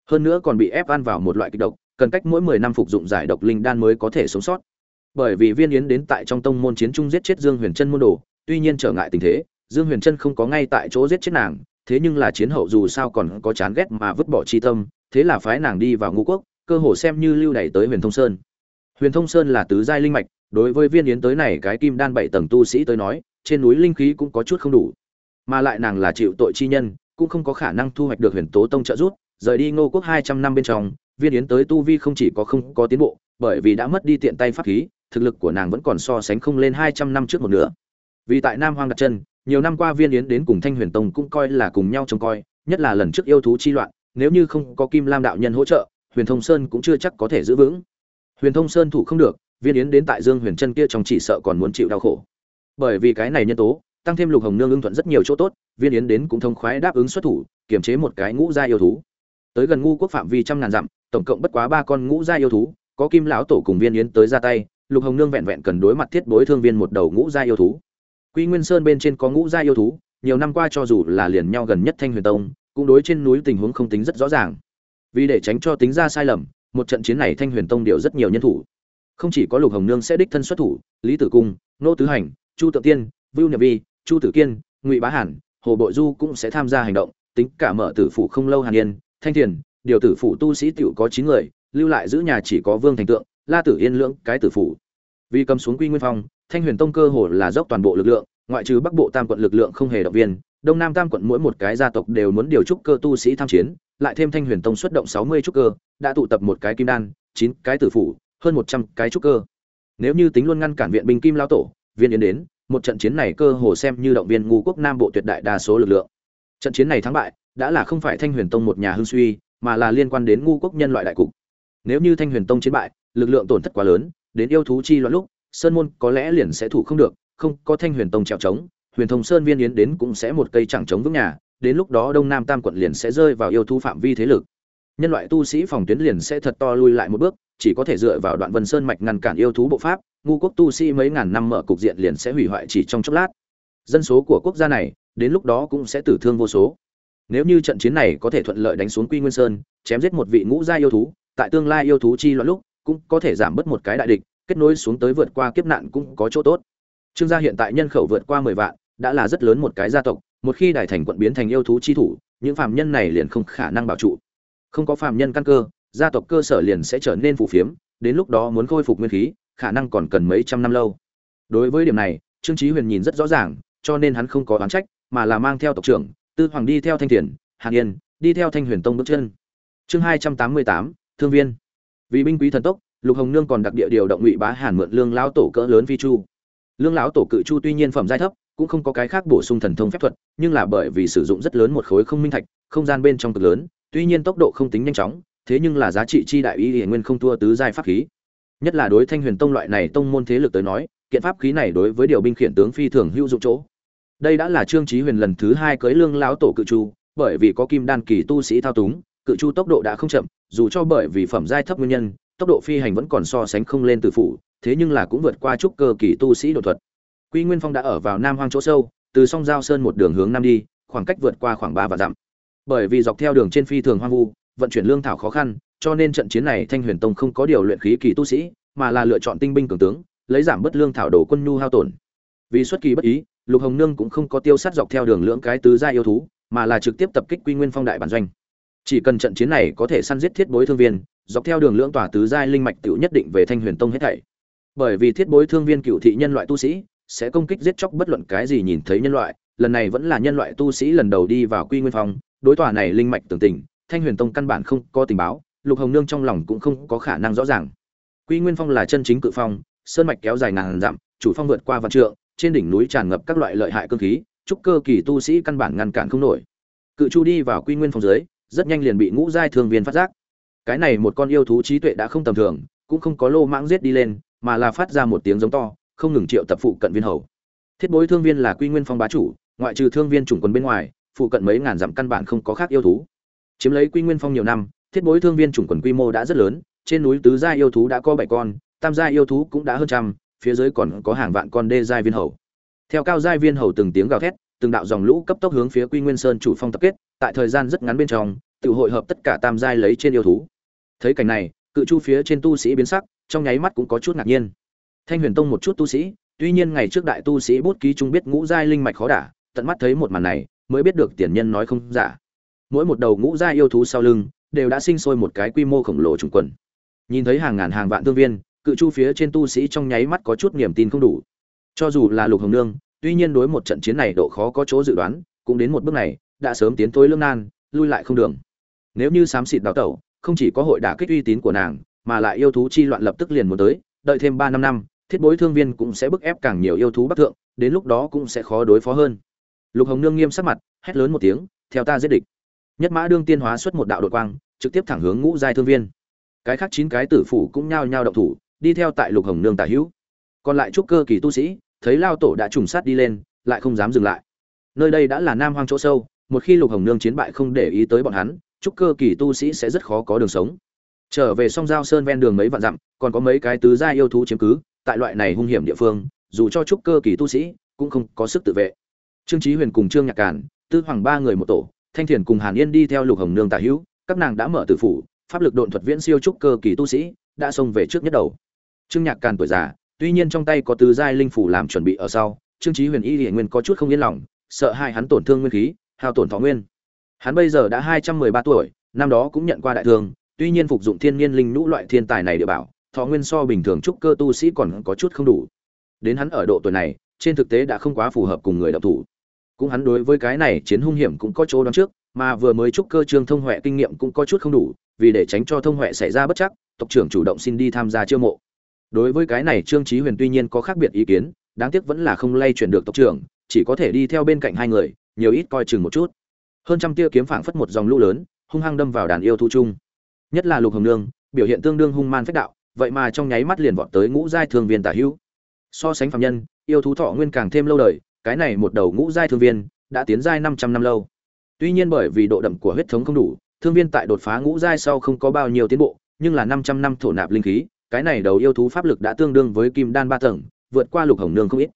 hơn nữa còn bị ép ăn vào một loại kịch độc, cần cách mỗi mười năm phục dụng giải độc linh đan mới có thể sống sót. Bởi vì viên yến đến tại trong tông môn chiến trung giết chết dương huyền trân môn đồ, tuy nhiên trở ngại tình thế, dương huyền trân không có ngay tại chỗ giết chết nàng, thế nhưng là chiến hậu dù sao còn có chán ghét mà vứt bỏ chi tâm, thế là phái nàng đi vào ngũ quốc, cơ hồ xem như lưu đẩy tới huyền thông sơn. Huyền thông sơn là tứ giai linh mạch, đối với viên yến tới này cái kim đan bảy tầng tu sĩ tới nói, trên núi linh khí cũng có chút không đủ. Mà lại nàng là chịu tội chi nhân, cũng không có khả năng thu hoạch được huyền tố tông trợ giúp rời đi ngô quốc hai trăm năm bên trong, viên yến tới tu vi không chỉ có không có tiến bộ, bởi vì đã mất đi tiện tay pháp khí, thực lực của nàng vẫn còn so sánh không lên hai trăm năm trước một nữa vì tại nam hoang đặt chân, nhiều năm qua viên yến đến cùng thanh huyền tông cũng coi là cùng nhau trông coi, nhất là lần trước yêu thú chi loạn, nếu như không có kim lam đạo nhân hỗ trợ, huyền thông sơn cũng chưa chắc có thể giữ vững. Huyền thông sơn thủ không được, viên yến đến tại dương huyền chân kia trong chỉ sợ còn muốn chịu đau khổ. Bởi vì cái này nhân tố, tăng thêm lục hồng nương ưng thuận rất nhiều chỗ tốt, viên yến đến cũng thông khoái đáp ứng xuất thủ, kiềm chế một cái ngũ gia yêu thú tới gần ngu quốc phạm vi trăm ngàn dặm, tổng cộng bất quá ba con ngũ gia yêu thú, có kim lão tổ cùng viên yến tới ra tay, lục hồng nương vẹn vẹn cần đối mặt thiết bối thương viên một đầu ngũ gia yêu thú. Quy nguyên sơn bên trên có ngũ gia yêu thú, nhiều năm qua cho dù là liền nhau gần nhất thanh huyền tông, cũng đối trên núi tình huống không tính rất rõ ràng. Vì để tránh cho tính ra sai lầm, một trận chiến này thanh huyền tông điều rất nhiều nhân thủ. Không chỉ có lục hồng nương sẽ đích thân xuất thủ, lý tử cung, nô tứ hành, chu tự tiên, vưu nhật vi, chu tử kiên, ngụy bá hàn, hồ bội du cũng sẽ tham gia hành động, tính cả mở tử phủ không lâu hàn yên thanh thiền, điều tử phủ tu sĩ tiểu có chín người, lưu lại giữ nhà chỉ có vương thành tượng, la tử yên lưỡng, cái tử phủ. Vì cầm xuống quy nguyên phong, thanh huyền tông cơ hồ là dốc toàn bộ lực lượng, ngoại trừ bắc bộ tam quận lực lượng không hề động viên, đông nam tam quận mỗi một cái gia tộc đều muốn điều trúc cơ tu sĩ tham chiến, lại thêm thanh huyền tông xuất động sáu mươi trúc cơ, đã tụ tập một cái kim đan, chín cái tử phủ, hơn một trăm cái trúc cơ. Nếu như tính luôn ngăn cản viện binh kim lao tổ, viên yến đến, một trận chiến này cơ hồ xem như động viên ngu quốc nam bộ tuyệt đại đa số lực lượng. Trận chiến này thắng bại đã là không phải thanh huyền tông một nhà hưng suy, mà là liên quan đến ngu quốc nhân loại đại cục. Nếu như thanh huyền tông chiến bại, lực lượng tổn thất quá lớn, đến yêu thú chi loạn lúc, sơn môn có lẽ liền sẽ thủ không được, không có thanh huyền tông trèo trống, huyền thông sơn viên yến đến cũng sẽ một cây chẳng trống vững nhà, đến lúc đó đông nam tam quận liền sẽ rơi vào yêu thú phạm vi thế lực. Nhân loại tu sĩ phòng tuyến liền sẽ thật to lui lại một bước, chỉ có thể dựa vào đoạn vân sơn mạch ngăn cản yêu thú bộ pháp, ngu quốc tu sĩ mấy ngàn năm mở cục diện liền sẽ hủy hoại chỉ trong chốc lát. Dân số của quốc gia này, đến lúc đó cũng sẽ tử thương vô số nếu như trận chiến này có thể thuận lợi đánh xuống quy nguyên sơn, chém giết một vị ngũ gia yêu thú, tại tương lai yêu thú chi loạn lúc, cũng có thể giảm bớt một cái đại địch, kết nối xuống tới vượt qua kiếp nạn cũng có chỗ tốt. Trương gia hiện tại nhân khẩu vượt qua mười vạn, đã là rất lớn một cái gia tộc, một khi đại thành quận biến thành yêu thú chi thủ, những phạm nhân này liền không khả năng bảo trụ. Không có phạm nhân căn cơ, gia tộc cơ sở liền sẽ trở nên phù phiếm, đến lúc đó muốn khôi phục nguyên khí, khả năng còn cần mấy trăm năm lâu. Đối với điểm này, trương chí huyền nhìn rất rõ ràng, cho nên hắn không có oán trách, mà là mang theo tộc trưởng tư hoàng đi theo thanh thiền, hàn yên, đi theo thanh huyền tông bước chân. Chương hai trăm tám mươi tám, thương viên. Vì binh quý thần tốc, lục hồng nương còn đặc địa điều động ngụy bá hàn mượn lương lão tổ cỡ lớn phi chu. Lương lão tổ cự chu tuy nhiên phẩm giai thấp, cũng không có cái khác bổ sung thần thông phép thuật, nhưng là bởi vì sử dụng rất lớn một khối không minh thạch, không gian bên trong cực lớn, tuy nhiên tốc độ không tính nhanh chóng, thế nhưng là giá trị chi đại ý hiển nguyên không thua tứ giai pháp khí. Nhất là đối thanh huyền tông loại này tông môn thế lực tới nói, kiện pháp khí này đối với điều binh khiển tướng phi thường hữu dụng chỗ đây đã là trương chí huyền lần thứ hai cưới lương lão tổ cự chu, bởi vì có kim đan kỳ tu sĩ thao túng, cự chu tốc độ đã không chậm, dù cho bởi vì phẩm giai thấp nguyên nhân, tốc độ phi hành vẫn còn so sánh không lên từ phủ, thế nhưng là cũng vượt qua trúc cơ kỳ tu sĩ đột thuật. Quy nguyên phong đã ở vào nam hoang chỗ sâu, từ sông giao sơn một đường hướng nam đi, khoảng cách vượt qua khoảng ba và dặm. Bởi vì dọc theo đường trên phi thường hoang vu, vận chuyển lương thảo khó khăn, cho nên trận chiến này thanh huyền tông không có điều luyện khí kỳ tu sĩ, mà là lựa chọn tinh binh cường tướng, lấy giảm bớt lương thảo đổ quân nhu hao tổn. Vì xuất kỳ bất ý lục hồng nương cũng không có tiêu sát dọc theo đường lưỡng cái tứ gia yêu thú, mà là trực tiếp tập kích quy nguyên phong đại bản doanh. Chỉ cần trận chiến này có thể săn giết thiết bối thương viên, dọc theo đường lưỡng tòa tứ giai linh mạch tựu nhất định về thanh huyền tông hết thảy. Bởi vì thiết bối thương viên cựu thị nhân loại tu sĩ sẽ công kích giết chóc bất luận cái gì nhìn thấy nhân loại, lần này vẫn là nhân loại tu sĩ lần đầu đi vào quy nguyên phong, đối tòa này linh mạch tưởng tình, thanh huyền tông căn bản không có tình báo, lục hồng nương trong lòng cũng không có khả năng rõ ràng. Quy nguyên phong là chân chính cự phong, sơn mạch kéo dài ngàn dặm, chủ phong vượt qua vạn trượng trên đỉnh núi tràn ngập các loại lợi hại cương khí, trúc cơ kỳ tu sĩ căn bản ngăn cản không nổi. Cự chu đi vào quy nguyên phong dưới, rất nhanh liền bị ngũ giai thường viên phát giác. Cái này một con yêu thú trí tuệ đã không tầm thường, cũng không có lô mãng giết đi lên, mà là phát ra một tiếng giống to, không ngừng triệu tập phụ cận viên hầu. Thiết bối thương viên là quy nguyên phong bá chủ, ngoại trừ thương viên chủng quân bên ngoài, phụ cận mấy ngàn dặm căn bản không có khác yêu thú. Chiếm lấy quy nguyên phong nhiều năm, thiết bối thương viên chủng quần quy mô đã rất lớn, trên núi tứ gia yêu thú đã có bảy con, tam gia yêu thú cũng đã hơn trăm phía dưới còn có hàng vạn con đê giai viên hầu. Theo cao giai viên hầu từng tiếng gào thét, từng đạo dòng lũ cấp tốc hướng phía quy nguyên sơn chủ phong tập kết, tại thời gian rất ngắn bên trong tiểu hội hợp tất cả tam giai lấy trên yêu thú. Thấy cảnh này, cự chu phía trên tu sĩ biến sắc, trong nháy mắt cũng có chút ngạc nhiên. Thanh huyền tông một chút tu sĩ, tuy nhiên ngày trước đại tu sĩ bút ký trung biết ngũ giai linh mạch khó đả, tận mắt thấy một màn này, mới biết được tiền nhân nói không giả. Mỗi một đầu ngũ giai yêu thú sau lưng, đều đã sinh sôi một cái quy mô khổng lồ trùng quần. Nhìn thấy hàng ngàn hàng vạn thương viên cự chu phía trên tu sĩ trong nháy mắt có chút niềm tin không đủ. Cho dù là lục hồng nương, tuy nhiên đối một trận chiến này độ khó có chỗ dự đoán, cũng đến một bước này, đã sớm tiến tối lương nan, lui lại không đường. Nếu như xám xịt đào tẩu, không chỉ có hội đả kích uy tín của nàng, mà lại yêu thú chi loạn lập tức liền muốn tới, đợi thêm ba năm năm, thiết bối thương viên cũng sẽ bức ép càng nhiều yêu thú bắc thượng, đến lúc đó cũng sẽ khó đối phó hơn. Lục hồng nương nghiêm sắc mặt, hét lớn một tiếng, theo ta giết địch. Nhất mã đương tiên hóa xuất một đạo đội quang, trực tiếp thẳng hướng ngũ giai thương viên. Cái khác chín cái tử phủ cũng nhao nhao động thủ đi theo tại lục hồng nương tả hữu. Còn lại trúc cơ kỳ tu sĩ, thấy lao tổ đã trùng sát đi lên, lại không dám dừng lại. Nơi đây đã là nam hoang chỗ sâu, một khi lục hồng nương chiến bại không để ý tới bọn hắn, trúc cơ kỳ tu sĩ sẽ rất khó có đường sống. Trở về song giao sơn ven đường mấy vạn dặm, còn có mấy cái tứ gia yêu thú chiếm cứ, tại loại này hung hiểm địa phương, dù cho trúc cơ kỳ tu sĩ, cũng không có sức tự vệ. Trương trí huyền cùng trương nhạc cản tư hoàng ba người một tổ, thanh thiền cùng hàn yên đi theo lục hồng nương tả hữu, các nàng đã mở tử phủ, pháp lực độn thuật viễn siêu trúc cơ kỳ tu sĩ, đã xông về trước nhất đầu trương nhạc càn tuổi già, tuy nhiên trong tay có tứ giai linh phủ làm chuẩn bị ở sau, trương chí huyền y Liễu nguyên có chút không yên lòng, sợ hai hắn tổn thương nguyên khí, hao tổn thọ nguyên. Hắn bây giờ đã hai trăm mười ba tuổi, năm đó cũng nhận qua đại thương, tuy nhiên phục dụng thiên nhiên linh nhũ loại thiên tài này địa bảo, thọ nguyên so bình thường trúc cơ tu sĩ còn có chút không đủ. Đến hắn ở độ tuổi này, trên thực tế đã không quá phù hợp cùng người đạo thủ. Cũng hắn đối với cái này chiến hung hiểm cũng có chỗ đoán trước, mà vừa mới trúc cơ trương thông huệ kinh nghiệm cũng có chút không đủ, vì để tránh cho thông huệ xảy ra bất chắc, tộc trưởng chủ động xin đi tham gia chiêu mộ đối với cái này trương chí huyền tuy nhiên có khác biệt ý kiến đáng tiếc vẫn là không lay chuyển được tộc trưởng chỉ có thể đi theo bên cạnh hai người nhiều ít coi chừng một chút. Hơn trăm tia kiếm phảng phất một dòng lũ lớn hung hăng đâm vào đàn yêu thu chung. Nhất là lục hồng nương biểu hiện tương đương hung man phách đạo vậy mà trong nháy mắt liền vọt tới ngũ giai thương viên tả hữu. So sánh phạm nhân yêu thú thọ nguyên càng thêm lâu đời cái này một đầu ngũ giai thương viên đã tiến giai 500 năm lâu. Tuy nhiên bởi vì độ đậm của huyết thống không đủ, thương viên tại đột phá ngũ giai sau không có bao nhiêu tiến bộ, nhưng là 500 năm thổ nạp linh khí, cái này đầu yêu thú pháp lực đã tương đương với kim đan ba tầng, vượt qua Lục Hồng Nương không ít.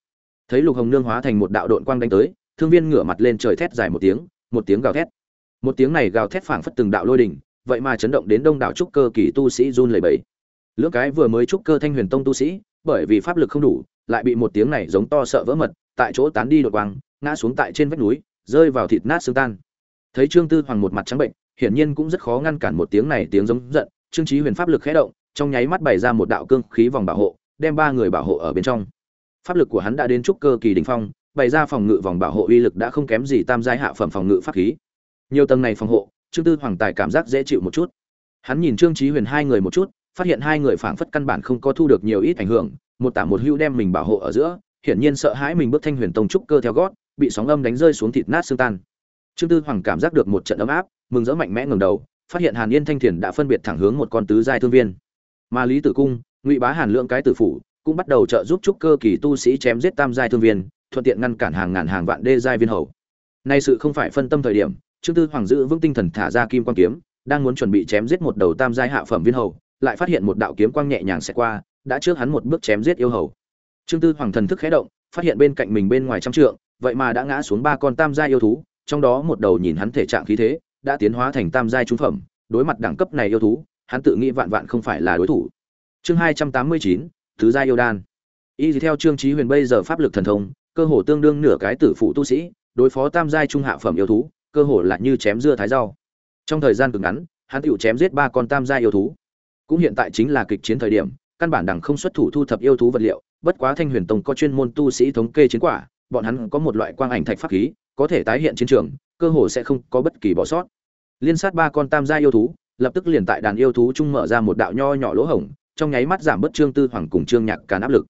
Thấy Lục Hồng Nương hóa thành một đạo đội quang đánh tới, thương viên ngửa mặt lên trời thét dài một tiếng, một tiếng gào thét. Một tiếng này gào thét phảng phất từng đạo lôi đỉnh, vậy mà chấn động đến đông đảo trúc cơ kỳ tu sĩ run lẩy bẩy. Lưỡng cái vừa mới trúc cơ thanh huyền tông tu sĩ, bởi vì pháp lực không đủ, lại bị một tiếng này giống to sợ vỡ mật, tại chỗ tán đi đột quang, ngã xuống tại trên vách núi rơi vào thịt nát xương tan thấy trương tư hoàng một mặt trắng bệnh hiển nhiên cũng rất khó ngăn cản một tiếng này tiếng giống giận trương trí huyền pháp lực khẽ động trong nháy mắt bày ra một đạo cương khí vòng bảo hộ, đem ba người bảo hộ ở bên trong. Pháp lực của hắn đã đến trúc cơ kỳ đỉnh phong, bày ra phòng ngự vòng bảo hộ uy lực đã không kém gì tam giai hạ phẩm phòng ngự pháp khí. Nhiều tầng này phòng hộ, trương tư hoàng tài cảm giác dễ chịu một chút. Hắn nhìn trương chí huyền hai người một chút, phát hiện hai người phảng phất căn bản không có thu được nhiều ít ảnh hưởng, một tả một hưu đem mình bảo hộ ở giữa, hiển nhiên sợ hãi mình bước thanh huyền tông trúc cơ theo gót, bị sóng âm đánh rơi xuống thịt nát xương tan. Trương tư hoàng cảm giác được một trận ấm áp, mừng rỡ mạnh mẽ ngẩng đầu, phát hiện hàn yên thanh thiền đã phân biệt thẳng hướng một con tứ giai thương viên mà lý tử cung ngụy bá hàn lượng cái tử phủ cũng bắt đầu trợ giúp trúc cơ kỳ tu sĩ chém giết tam giai thương viên thuận tiện ngăn cản hàng ngàn hàng vạn đê giai viên hầu. Nay sự không phải phân tâm thời điểm trương tư hoàng giữ vững tinh thần thả ra kim Quan kiếm đang muốn chuẩn bị chém giết một đầu tam giai hạ phẩm viên hầu lại phát hiện một đạo kiếm quang nhẹ nhàng sẽ qua đã trước hắn một bước chém giết yêu hầu. Trương tư hoàng thần thức khẽ động phát hiện bên cạnh mình bên ngoài trăm trượng vậy mà đã ngã xuống ba con tam giai yêu thú, trong đó một đầu nhìn hắn thể trạng khí thế, đã tiến hóa thành tam giai trung phẩm, đối mặt đẳng cấp này yêu thú, hắn tự nghĩ vạn vạn không phải là đối thủ. Chương hai trăm tám mươi chín thứ gia yêu đan. Y theo Trương Chí Huyền bây giờ pháp lực thần thông, cơ hồ tương đương nửa cái tử phụ tu sĩ, đối phó tam giai trung hạ phẩm yêu thú, cơ hồ là như chém dưa thái rau. Trong thời gian cực ngắn, hắn tiểu chém giết ba con tam giai yêu thú. Cũng hiện tại chính là kịch chiến thời điểm, căn bản đẳng không xuất thủ thu thập yêu thú vật liệu, bất quá Thanh Huyền Tông có chuyên môn tu sĩ thống kê chiến quả, bọn hắn có một loại quang ảnh thạch pháp khí, có thể tái hiện chiến trường, cơ hồ sẽ không có bất kỳ bỏ sót. Liên sát ba con tam gia yêu thú, lập tức liền tại đàn yêu thú trung mở ra một đạo nho nhỏ lỗ hổng, trong nháy mắt giảm bớt Trương Tư Hoàng cùng Trương Nhạc càn áp lực.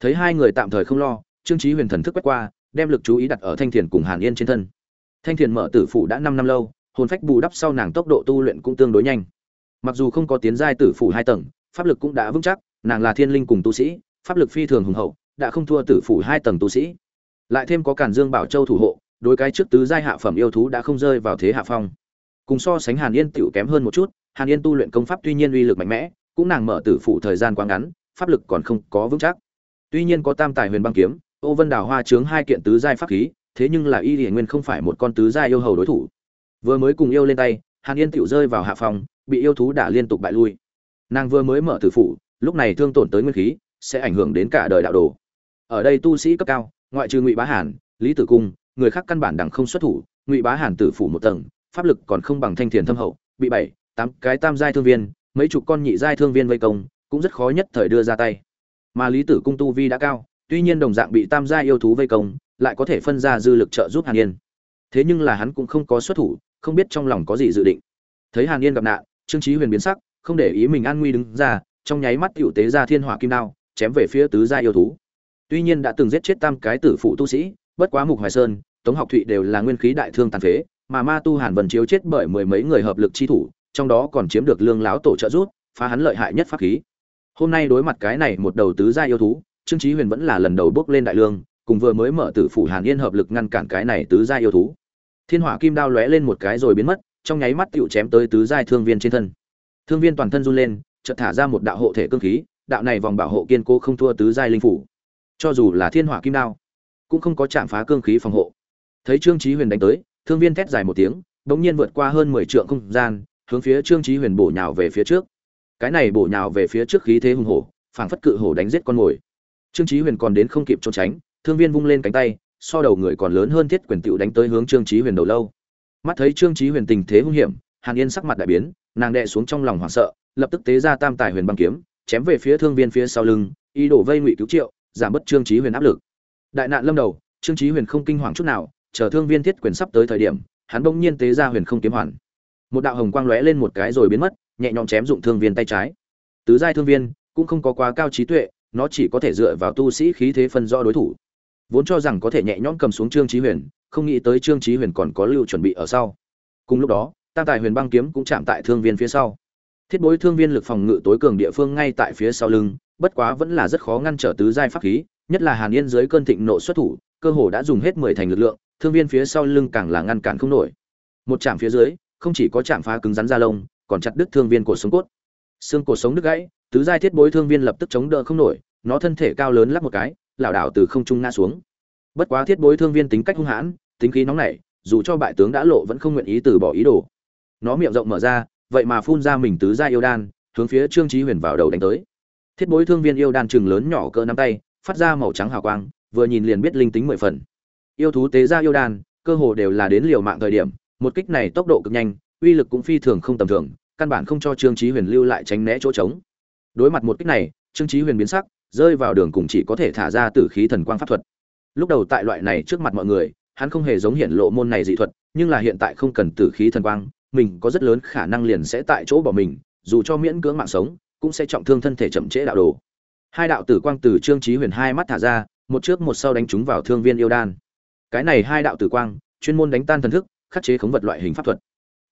Thấy hai người tạm thời không lo, Trương Chí Huyền thần thức quét qua, đem lực chú ý đặt ở Thanh Thiền cùng Hàn Yên trên thân. Thanh Thiền mở tử phủ đã 5 năm lâu, hồn phách bù đắp sau nàng tốc độ tu luyện cũng tương đối nhanh. mặc dù không có tiến giai tử phủ hai tầng pháp lực cũng đã vững chắc nàng là thiên linh cùng tu sĩ pháp lực phi thường hùng hậu đã không thua tử phủ hai tầng tu sĩ lại thêm có cản dương bảo châu thủ hộ đối cái trước tứ giai hạ phẩm yêu thú đã không rơi vào thế hạ phong cùng so sánh hàn yên tựu kém hơn một chút hàn yên tu luyện công pháp tuy nhiên uy lực mạnh mẽ cũng nàng mở tử phụ thời gian quá ngắn pháp lực còn không có vững chắc. Tuy nhiên có tam tài huyền băng kiếm ô vân đào hoa chướng hai kiện tứ giai pháp khí thế nhưng là y hiển nguyên không phải một con tứ giai yêu hầu đối thủ. Vừa mới cùng yêu lên tay hàn yên tựu rơi vào hạ phòng bị yêu thú đả liên tục bại lui. Nàng vừa mới mở tử phụ, lúc này thương tổn tới nguyên khí sẽ ảnh hưởng đến cả đời đạo đồ. Ở đây tu sĩ cấp cao ngoại trừ ngụy bá hàn lý tử cung người khác căn bản đẳng không xuất thủ ngụy bá hàn tử phủ một tầng pháp lực còn không bằng thanh thiền thâm hậu, bị bảy, tám cái tam giai thương viên, mấy chục con nhị giai thương viên vây công, cũng rất khó nhất thời đưa ra tay. Mà lý tử cung tu vi đã cao, tuy nhiên đồng dạng bị tam giai yêu thú vây công, lại có thể phân ra dư lực trợ giúp hàn yên. Thế nhưng là hắn cũng không có xuất thủ, không biết trong lòng có gì dự định. Thấy hàn yên gặp nạn, trương trí huyền biến sắc, không để ý mình an nguy đứng ra, trong nháy mắt tiểu tế ra thiên hỏa kim đao, chém về phía tứ gia yêu thú. Tuy nhiên đã từng giết chết tam cái tử phụ tu sĩ, bất quá mục hoài sơn, tống học thụy đều là nguyên khí đại thương tàn phế mà ma tu hàn vần chiếu chết bởi mười mấy người hợp lực chi thủ, trong đó còn chiếm được lương láo tổ trợ rút phá hắn lợi hại nhất pháp khí. Hôm nay đối mặt cái này một đầu tứ gia yêu thú, trương chí huyền vẫn là lần đầu bước lên đại lương, cùng vừa mới mở tử phủ hàn yên hợp lực ngăn cản cái này tứ gia yêu thú. Thiên hỏa kim đao lóe lên một cái rồi biến mất, trong nháy mắt tựu chém tới tứ giai thương viên trên thân. Thương viên toàn thân run lên, chợt thả ra một đạo hộ thể cương khí, đạo này vòng bảo hộ kiên cố không thua tứ giai linh phủ. Cho dù là thiên hỏa kim đao, cũng không có chạm phá cương khí phòng hộ. Thấy trương chí huyền đánh tới thương viên thét dài một tiếng, bỗng nhiên vượt qua hơn mười trượng không gian, hướng phía trương chí huyền bổ nhào về phía trước. Cái này bổ nhào về phía trước khí thế hùng hổ, phảng phất cự hổ đánh giết con mồi. Trương chí huyền còn đến không kịp trốn tránh, thương viên vung lên cánh tay, so đầu người còn lớn hơn thiết quyền tiểu đánh tới hướng trương chí huyền đầu lâu. Mắt thấy trương chí huyền tình thế hung hiểm, hàn yên sắc mặt đại biến, nàng đè xuống trong lòng hoảng sợ, lập tức tế ra tam tài huyền băng kiếm, chém về phía thương viên phía sau lưng, ý đồ vây ngụy cứu triệu, giảm bớt trương chí huyền áp lực. Đại nạn lâm đầu, trương chí huyền không kinh hoàng chút nào chờ thương viên thiết quyền sắp tới thời điểm, hắn bỗng nhiên tế ra huyền không kiếm hoàn. Một đạo hồng quang lóe lên một cái rồi biến mất, nhẹ nhõm chém dụng thương viên tay trái. Tứ giai thương viên cũng không có quá cao trí tuệ, nó chỉ có thể dựa vào tu sĩ khí thế phân rõ đối thủ. Vốn cho rằng có thể nhẹ nhõm cầm xuống trương chí huyền, không nghĩ tới trương chí huyền còn có lưu chuẩn bị ở sau. Cùng lúc đó, tam tài huyền băng kiếm cũng chạm tại thương viên phía sau. Thiết bối thương viên lực phòng ngự tối cường địa phương ngay tại phía sau lưng, bất quá vẫn là rất khó ngăn trở tứ giai pháp khí, nhất là hàn yên dưới cơn thịnh nộ xuất thủ, cơ hồ đã dùng hết mười thành lực lượng thương viên phía sau lưng càng là ngăn cản không nổi. Một chạm phía dưới, không chỉ có chạm phá cứng rắn da lông, còn chặt đứt thương viên cổ sống cốt. Xương cổ sống đứt gãy, tứ giai thiết bối thương viên lập tức chống đỡ không nổi, nó thân thể cao lớn lắc một cái, lảo đảo từ không trung ngã xuống. Bất quá thiết bối thương viên tính cách hung hãn, tính khí nóng nảy, dù cho bại tướng đã lộ vẫn không nguyện ý từ bỏ ý đồ. Nó miệng rộng mở ra, vậy mà phun ra mình tứ gia yêu đan, hướng phía trương chí huyền vào đầu đánh tới. Thiết bối thương viên yêu đan chừng lớn nhỏ cỡ nắm tay, phát ra màu trắng hào quang, vừa nhìn liền biết linh tính mười phần yêu thú tế gia yêu đan, cơ hồ đều là đến liều mạng thời điểm, một kích này tốc độ cực nhanh, uy lực cũng phi thường không tầm thường, căn bản không cho trương chí huyền lưu lại tránh né chỗ trống. Đối mặt một kích này, trương chí huyền biến sắc, rơi vào đường cùng chỉ có thể thả ra tử khí thần quang pháp thuật. Lúc đầu tại loại này trước mặt mọi người, hắn không hề giống hiện lộ môn này dị thuật, nhưng là hiện tại không cần tử khí thần quang, mình có rất lớn khả năng liền sẽ tại chỗ bỏ mình, dù cho miễn cưỡng mạng sống, cũng sẽ trọng thương thân thể chậm trễ đạo đồ. Hai đạo tử quang từ trương chí huyền hai mắt thả ra, một trước một sau đánh chúng vào thương viên yêu đan cái này hai đạo tử quang, chuyên môn đánh tan thần thức, khắc chế khống vật loại hình pháp thuật.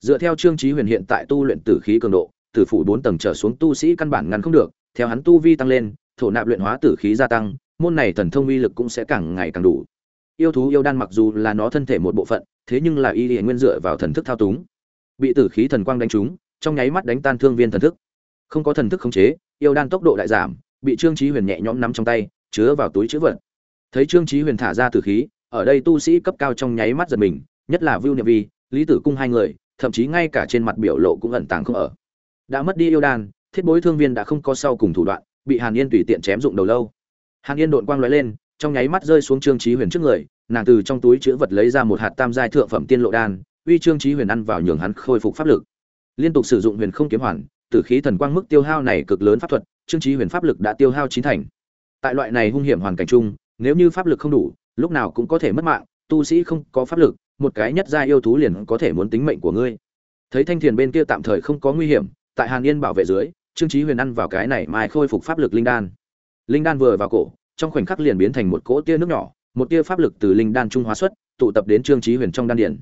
Dựa theo trương chí huyền hiện tại tu luyện tử khí cường độ, tử phủ bốn tầng trở xuống tu sĩ căn bản ngăn không được, theo hắn tu vi tăng lên, thổ nạp luyện hóa tử khí gia tăng, môn này thần thông uy lực cũng sẽ càng ngày càng đủ. Yêu thú yêu đan mặc dù là nó thân thể một bộ phận, thế nhưng là y hệ nguyên dựa vào thần thức thao túng. Bị tử khí thần quang đánh trúng, trong nháy mắt đánh tan thương viên thần thức. Không có thần thức khống chế, yêu đan tốc độ đại giảm, bị trương chí huyền nhẹ nhõm nắm trong tay, chứa vào túi chữ vật. Thấy trương chí huyền thả ra tử khí ở đây tu sĩ cấp cao trong nháy mắt giật mình, nhất là vưu niệm vi, lý tử cung hai người, thậm chí ngay cả trên mặt biểu lộ cũng ẩn tàng không ở. Đã mất đi yêu đan, thiết bối thương viên đã không có sau cùng thủ đoạn, bị hàn yên tùy tiện chém dụng đầu lâu. Hàn yên đột quang lóe lên, trong nháy mắt rơi xuống trương chí huyền trước người, nàng từ trong túi chứa vật lấy ra một hạt tam giai thượng phẩm tiên lộ đan, uy trương chí huyền ăn vào nhường hắn khôi phục pháp lực. Liên tục sử dụng huyền không kiếm hoàn, tử khí thần quang mức tiêu hao này cực lớn pháp thuật, trương chí huyền pháp lực đã tiêu hao chín thành. Tại loại này hung hiểm hoàn cảnh chung, nếu như pháp lực không đủ lúc nào cũng có thể mất mạng, tu sĩ không có pháp lực, một cái nhất gia yêu thú liền có thể muốn tính mệnh của ngươi. Thấy thanh thiền bên kia tạm thời không có nguy hiểm, tại hàn yên bảo vệ dưới, trương chí huyền ăn vào cái này mai khôi phục pháp lực linh đan. Linh đan vừa vào cổ, trong khoảnh khắc liền biến thành một cỗ tia nước nhỏ, một tia pháp lực từ linh đan trung hóa xuất, tụ tập đến trương chí huyền trong đan điển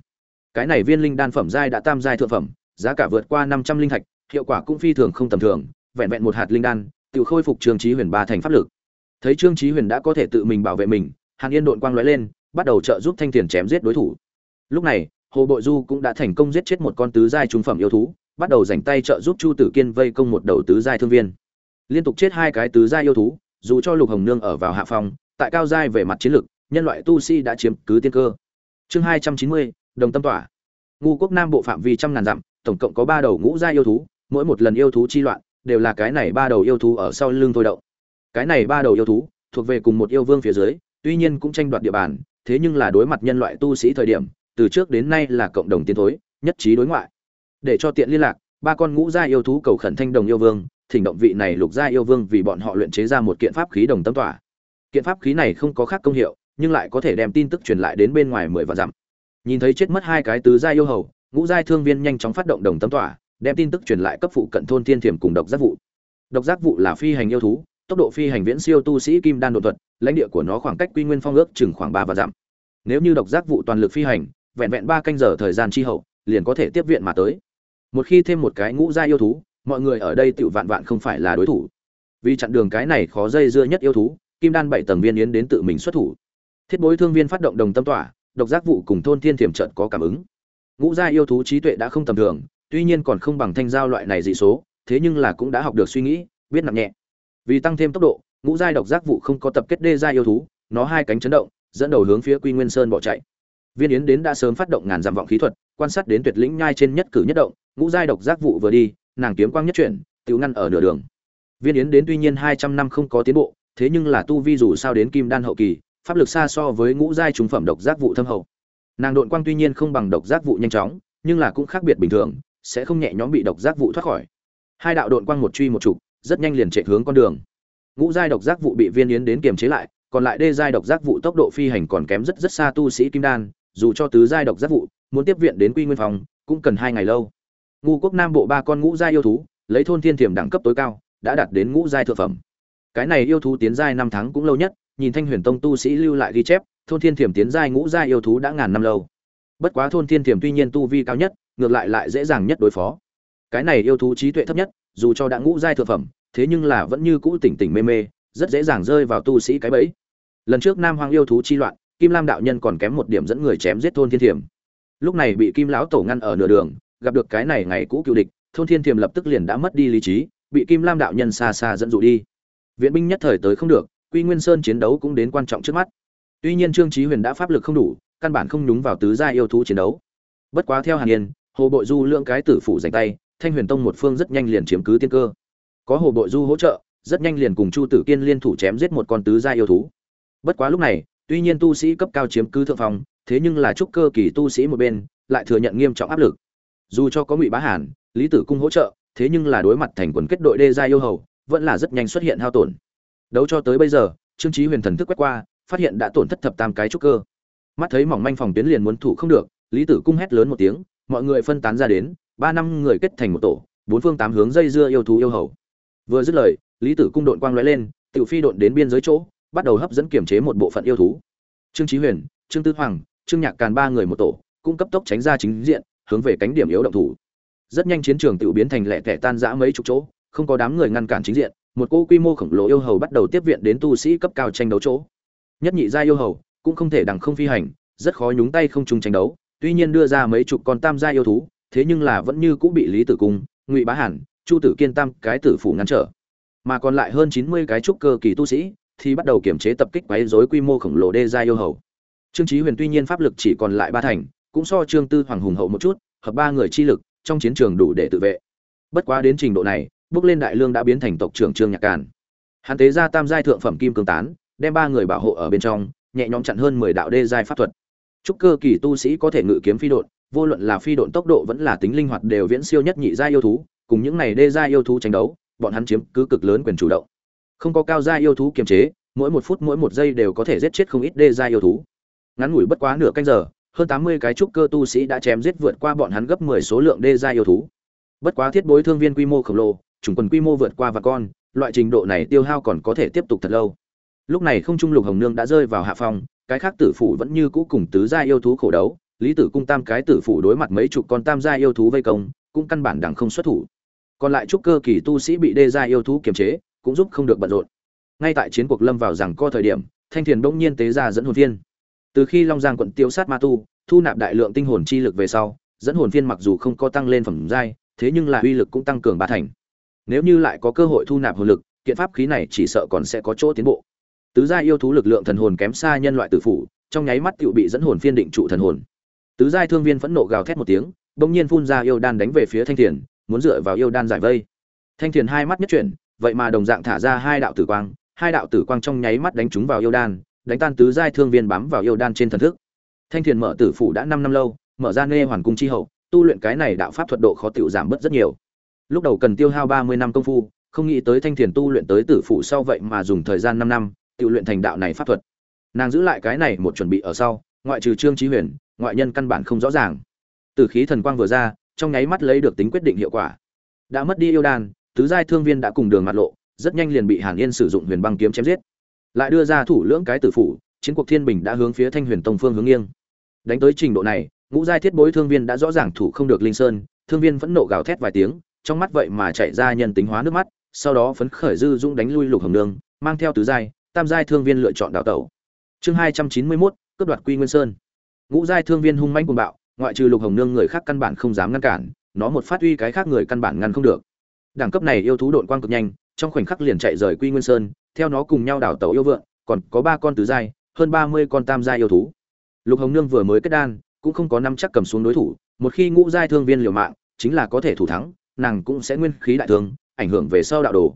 cái này viên linh đan phẩm giai đã tam giai thượng phẩm, giá cả vượt qua năm trăm linh thạch, hiệu quả cũng phi thường không tầm thường, vẹn vẹn một hạt linh đan, tự khôi phục trương chí huyền ba thành pháp lực. Thấy trương chí huyền đã có thể tự mình bảo vệ mình hàn yên đội quang lóe lên, bắt đầu trợ giúp thanh tiền chém giết đối thủ. Lúc này, hồ bội du cũng đã thành công giết chết một con tứ giai trung phẩm yêu thú, bắt đầu dành tay trợ giúp chu tử kiên vây công một đầu tứ giai thương viên. Liên tục chết hai cái tứ giai yêu thú, dù cho lục hồng nương ở vào hạ phòng tại cao giai về mặt chiến lược nhân loại tu sĩ đã chiếm cứ tiên cơ. Chương hai trăm chín mươi, đồng tâm tỏa. Ngu quốc nam bộ phạm vi trăm ngàn dặm, tổng cộng có ba đầu ngũ giai yêu thú, mỗi một lần yêu thú chi loạn, đều là cái này ba đầu yêu thú ở sau lưng thôi động. Cái này ba đầu yêu thú, thuộc về cùng một yêu vương phía dưới tuy nhiên cũng tranh đoạt địa bàn, thế nhưng là đối mặt nhân loại tu sĩ thời điểm, từ trước đến nay là cộng đồng tiến thối, nhất trí đối ngoại. Để cho tiện liên lạc, ba con ngũ gia yêu thú cầu khẩn thanh đồng yêu vương, thỉnh động vị này lục gia yêu vương vì bọn họ luyện chế ra một kiện pháp khí đồng tâm tỏa. Kiện pháp khí này không có khác công hiệu, nhưng lại có thể đem tin tức truyền lại đến bên ngoài mười và dặm. Nhìn thấy chết mất hai cái tứ gia yêu hầu, ngũ giai thương viên nhanh chóng phát động đồng tâm tỏa, đem tin tức truyền lại cấp phụ cận thôn thiên thiểm cùng độc giác vụ. Độc giác vụ là phi hành yêu thú tốc độ phi hành viễn siêu tu sĩ kim đan đột thuật, lãnh địa của nó khoảng cách quy nguyên phong ước chừng khoảng ba và dặm. Nếu như độc giác vụ toàn lực phi hành, vẹn vẹn ba canh giờ thời gian chi hậu, liền có thể tiếp viện mà tới. Một khi thêm một cái ngũ gia yêu thú, mọi người ở đây tự vạn vạn không phải là đối thủ. Vì chặn đường cái này khó dây dưa nhất yêu thú, kim đan bảy tầng viên yến đến tự mình xuất thủ. Thiết bối thương viên phát động đồng tâm tỏa, độc giác vụ cùng thôn thiên thiểm trận có cảm ứng. Ngũ gia yêu thú trí tuệ đã không tầm thường, tuy nhiên còn không bằng thanh giao loại này dị số, thế nhưng là cũng đã học được suy nghĩ, biết nặng nhẹ vì tăng thêm tốc độ, ngũ giai độc giác vụ không có tập kết đê gia yêu thú, nó hai cánh chấn động, dẫn đầu hướng phía quy nguyên sơn bỏ chạy. Viên yến đến đã sớm phát động ngàn dặm vọng khí thuật, quan sát đến tuyệt lĩnh nhai trên nhất cử nhất động, ngũ giai độc giác vụ vừa đi, nàng kiếm quang nhất chuyển tự ngăn ở nửa đường. Viên yến đến tuy nhiên hai trăm năm không có tiến bộ, thế nhưng là tu vi dù sao đến kim đan hậu kỳ, pháp lực xa so với ngũ giai trung phẩm độc giác vụ thâm hậu. Nàng đội quang tuy nhiên không bằng độc giác vụ nhanh chóng, nhưng là cũng khác biệt bình thường, sẽ không nhẹ nhõm bị độc giác vụ thoát khỏi. Hai đạo đội quang một truy một trục rất nhanh liền chạy hướng con đường. Ngũ giai độc giác vụ bị viên yến đến kiềm chế lại, còn lại đê giai độc giác vụ tốc độ phi hành còn kém rất rất xa tu sĩ kim đan, dù cho tứ giai độc giác vụ, muốn tiếp viện đến quy nguyên phòng, cũng cần hai ngày lâu. Ngu quốc nam bộ ba con ngũ giai yêu thú, lấy thôn thiên thiểm đẳng cấp tối cao, đã đạt đến ngũ giai thượng phẩm. Cái này yêu thú tiến giai năm tháng cũng lâu nhất, nhìn thanh huyền tông tu sĩ lưu lại ghi chép, thôn thiên thiểm tiến giai ngũ giai yêu thú đã ngàn năm lâu. Bất quá thôn thiên thiểm tuy nhiên tu vi cao nhất, ngược lại lại dễ dàng nhất đối phó. Cái này yêu thú trí tuệ thấp nhất dù cho đã ngũ giai thượng phẩm, thế nhưng là vẫn như cũ tỉnh tỉnh mê mê, rất dễ dàng rơi vào tu sĩ cái bẫy. Lần trước nam hoàng yêu thú chi loạn, kim lam đạo nhân còn kém một điểm dẫn người chém giết thôn thiên thiểm. Lúc này bị kim lão tổ ngăn ở nửa đường, gặp được cái này ngày cũ cựu địch, thôn thiên thiểm lập tức liền đã mất đi lý trí, bị kim lam đạo nhân xa xa dẫn dụ đi. Viện binh nhất thời tới không được, quy nguyên sơn chiến đấu cũng đến quan trọng trước mắt. Tuy nhiên trương Chí huyền đã pháp lực không đủ, căn bản không nhúng vào tứ gia yêu thú chiến đấu. Bất quá theo hàn yên, hồ bội du lượng cái tử phủ giành tay thanh huyền tông một phương rất nhanh liền chiếm cứ tiên cơ. Có hồ bội du hỗ trợ, rất nhanh liền cùng chu tử kiên liên thủ chém giết một con tứ gia yêu thú. Bất quá lúc này, tuy nhiên tu sĩ cấp cao chiếm cứ thượng phong, thế nhưng là trúc cơ kỳ tu sĩ một bên, lại thừa nhận nghiêm trọng áp lực. Dù cho có ngụy bá hàn, lý tử cung hỗ trợ, thế nhưng là đối mặt thành quần kết đội đê gia yêu hầu, vẫn là rất nhanh xuất hiện hao tổn. Đấu cho tới bây giờ, trương trí huyền thần thức quét qua, phát hiện đã tổn thất thập tam cái trúc cơ. Mắt thấy mỏng manh phòng tuyến liền muốn thủ không được, lý tử cung hét lớn một tiếng mọi người phân tán ra đến, ba năm người kết thành một tổ, bốn phương tám hướng dây dưa yêu thú yêu hầu. Vừa dứt lời, lý tử cung đội quang lóe lên tự phi đội đến biên giới chỗ, bắt đầu hấp dẫn kiểm chế một bộ phận yêu thú. Trương chí huyền, trương tư hoàng, trương nhạc càn ba người một tổ, cung cấp tốc tránh ra chính diện, hướng về cánh điểm yếu động thủ. Rất nhanh chiến trường tự biến thành lẻ tẻ tan rã mấy chục chỗ, không có đám người ngăn cản chính diện, một cô quy mô khổng lồ yêu hầu bắt đầu tiếp viện đến tu sĩ cấp cao tranh đấu chỗ. Nhất nhị gia yêu hầu, cũng không thể đằng không phi hành, rất khó nhúng tay không chung tranh đấu tuy nhiên đưa ra mấy chục con tam gia yêu thú, thế nhưng là vẫn như cũng bị lý tử cung, ngụy bá hàn, chu tử kiên tam cái tử phủ ngăn trở. Mà còn lại hơn chín mươi cái trúc cơ kỳ tu sĩ thì bắt đầu kiểm chế tập kích quấy rối quy mô khổng lồ đê gia yêu hầu. Trương chí huyền tuy nhiên pháp lực chỉ còn lại ba thành, cũng so trương tư hoàng hùng hậu một chút, hợp ba người chi lực, trong chiến trường đủ để tự vệ. Bất quá đến trình độ này, bước lên đại lương đã biến thành tộc trưởng trương nhạc càn. Hắn tế ra tam giai thượng phẩm kim cương tán, đem ba người bảo hộ ở bên trong, nhẹ nhõm chặn hơn mười đạo đê giai pháp thuật trúc cơ kỳ tu sĩ có thể ngự kiếm phi độn, vô luận là phi độn tốc độ vẫn là tính linh hoạt đều viễn siêu nhất nhị giai yêu thú, cùng những này đê giai yêu thú tranh đấu, bọn hắn chiếm cứ cực lớn quyền chủ động. Không có cao giai yêu thú kiềm chế, mỗi một phút mỗi một giây đều có thể giết chết không ít đê giai yêu thú. Ngắn ngủi bất quá nửa canh giờ, hơn tám mươi cái trúc cơ tu sĩ đã chém giết vượt qua bọn hắn gấp mười số lượng đê giai yêu thú. Bất quá thiết bối thương viên quy mô khổng lồ, chủng quần quy mô vượt qua và con, loại trình độ này tiêu hao còn có thể tiếp tục thật lâu. Lúc này không trung lục hồng nương đã rơi vào hạ phong cái khác tử phủ vẫn như cũ cùng tứ gia yêu thú khổ đấu, lý tử cung tam cái tử phủ đối mặt mấy chục con tam gia yêu thú vây công, cũng căn bản đẳng không xuất thủ. Còn lại trúc cơ kỳ tu sĩ bị đê gia yêu thú kiềm chế, cũng giúp không được bận rộn. Ngay tại chiến cuộc lâm vào rằng co thời điểm, thanh thiền bỗng nhiên tế ra dẫn hồn viên từ khi long giang quận tiêu sát ma tu, thu nạp đại lượng tinh hồn chi lực về sau, dẫn hồn viên mặc dù không có tăng lên phẩm giai, thế nhưng là uy lực cũng tăng cường ba thành. Nếu như lại có cơ hội thu nạp hồn lực, kiện pháp khí này chỉ sợ còn sẽ có chỗ tiến bộ tứ gia yêu thú lực lượng thần hồn kém xa nhân loại tử phủ, trong nháy mắt tựu bị dẫn hồn phiên định trụ thần hồn. Tứ giai thương viên phẫn nộ gào thét một tiếng, bỗng nhiên phun ra yêu đan đánh về phía thanh thiền, muốn dựa vào yêu đan giải vây. Thanh thiền hai mắt nhất chuyển, vậy mà đồng dạng thả ra hai đạo tử quang, hai đạo tử quang trong nháy mắt đánh trúng vào yêu đan, đánh tan tứ giai thương viên bám vào yêu đan trên thần thức. Thanh thiền mở tử phủ đã năm năm lâu, mở ra nê hoàn cung chi hậu, tu luyện cái này đạo pháp thuật độ khó tiểu giảm bớt rất nhiều. Lúc đầu cần tiêu hao ba mươi năm công phu, không nghĩ tới thanh thiền tu luyện tới tử phủ sau vậy mà dùng thời gian năm năm tự luyện thành đạo này pháp thuật. Nàng giữ lại cái này một chuẩn bị ở sau, ngoại trừ trương trí huyền, ngoại nhân căn bản không rõ ràng. Từ khí thần quang vừa ra, trong nháy mắt lấy được tính quyết định hiệu quả. Đã mất đi yêu đan, tứ giai thương viên đã cùng đường mặt lộ, rất nhanh liền bị hàn yên sử dụng huyền băng kiếm chém giết. Lại đưa ra thủ lưỡng cái tử phủ, chiến cuộc thiên bình đã hướng phía thanh huyền tông phương hướng nghiêng. Đánh tới trình độ này, ngũ giai thiết bối thương viên đã rõ ràng thủ không được linh sơn, thương viên vẫn nộ gào thét vài tiếng, trong mắt vậy mà chạy ra nhân tính hóa nước mắt, sau đó phấn khởi dư dũng đánh lui lục hồng nương, mang theo tứ giai tam giai thương viên lựa chọn đào tẩu. Chương hai trăm chín mươi mốt, cướp đoạt quy nguyên sơn. Ngũ giai thương viên hung manh cuồng bạo, ngoại trừ lục hồng nương người khác căn bản không dám ngăn cản, nó một phát uy cái khác người căn bản ngăn không được. Đẳng cấp này yêu thú đội quang cực nhanh, trong khoảnh khắc liền chạy rời quy nguyên sơn, theo nó cùng nhau đảo tàu yêu vượng, còn có ba con tứ giai, hơn ba mươi con tam giai yêu thú. Lục hồng nương vừa mới kết đan, cũng không có năm chắc cầm xuống đối thủ, một khi ngũ giai thương viên liều mạng, chính là có thể thủ thắng, nàng cũng sẽ nguyên khí đại thương, ảnh hưởng về sau đạo đồ.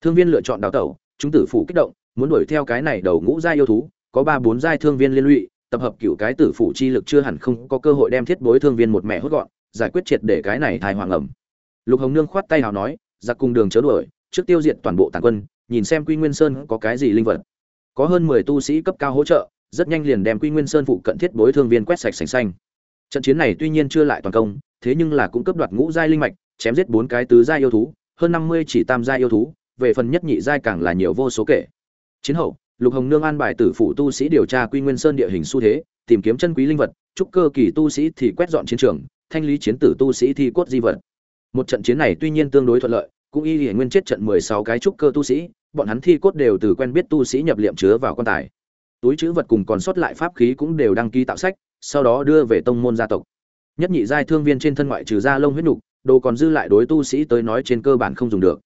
Thương viên lựa chọn đào tẩu, chúng tử phủ kích động muốn đuổi theo cái này đầu ngũ giai yêu thú, có ba bốn giai thương viên liên lụy, tập hợp cựu cái tử phủ chi lực chưa hẳn không có cơ hội đem thiết bối thương viên một mẹ hút gọn, giải quyết triệt để cái này thai hoàng ẩm. Lục hồng nương khoát tay hào nói, giặc cùng đường chớ đuổi, trước tiêu diệt toàn bộ tàn quân, nhìn xem quy nguyên sơn có cái gì linh vật. Có hơn mười tu sĩ cấp cao hỗ trợ, rất nhanh liền đem quy nguyên sơn phụ cận thiết bối thương viên quét sạch sành xanh. Trận chiến này tuy nhiên chưa lại toàn công, thế nhưng là cũng cấp đoạt ngũ giai linh mạch, chém giết bốn cái tứ giai yêu thú, hơn năm mươi chỉ tam giai yêu thú, về phần nhất nhị giai càng là nhiều vô số kể chiến hậu, lục hồng nương an bài tử phủ tu sĩ điều tra quy nguyên sơn địa hình xu thế, tìm kiếm chân quý linh vật trúc cơ kỳ tu sĩ thì quét dọn chiến trường, thanh lý chiến tử tu sĩ thi cốt di vật. Một trận chiến này tuy nhiên tương đối thuận lợi, cũng y hiển nguyên chết trận mười sáu cái trúc cơ tu sĩ, bọn hắn thi cốt đều từ quen biết tu sĩ nhập liệm chứa vào quan tài. Túi chữ vật cùng còn sót lại pháp khí cũng đều đăng ký tạo sách, sau đó đưa về tông môn gia tộc. Nhất nhị giai thương viên trên thân ngoại trừ da lông huyết nục, đồ còn dư lại đối tu sĩ tới nói trên cơ bản không dùng được.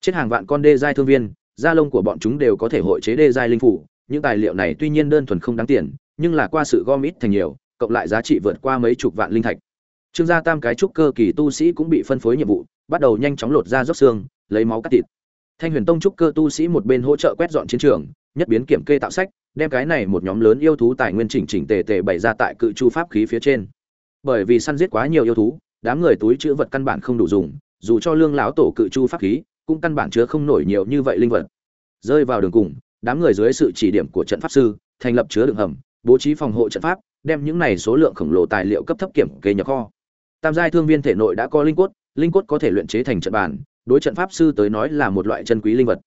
Chết hàng vạn con đê giai thương viên da lông của bọn chúng đều có thể hội chế đê giai linh phủ. Những tài liệu này tuy nhiên đơn thuần không đáng tiền, nhưng là qua sự gom ít thành nhiều, cộng lại giá trị vượt qua mấy chục vạn linh thạch. Trương gia tam cái trúc cơ kỳ tu sĩ cũng bị phân phối nhiệm vụ, bắt đầu nhanh chóng lột ra dốc xương, lấy máu cắt thịt. Thanh huyền tông trúc cơ tu sĩ một bên hỗ trợ quét dọn chiến trường, nhất biến kiểm kê tạo sách, đem cái này một nhóm lớn yêu thú tài nguyên chỉnh chỉnh tề tề bày ra tại cự chu pháp khí phía trên. Bởi vì săn giết quá nhiều yêu thú, đám người túi chữ vật căn bản không đủ dùng, dù cho lương lão tổ cự chu pháp khí cũng căn bản chứa không nổi nhiều như vậy linh vật. Rơi vào đường cùng, đám người dưới sự chỉ điểm của trận pháp sư, thành lập chứa đường hầm, bố trí phòng hộ trận pháp, đem những này số lượng khổng lồ tài liệu cấp thấp kiểm kê nhập kho. Tam giai thương viên thể nội đã có linh cốt linh cốt có thể luyện chế thành trận bản đối trận pháp sư tới nói là một loại chân quý linh vật.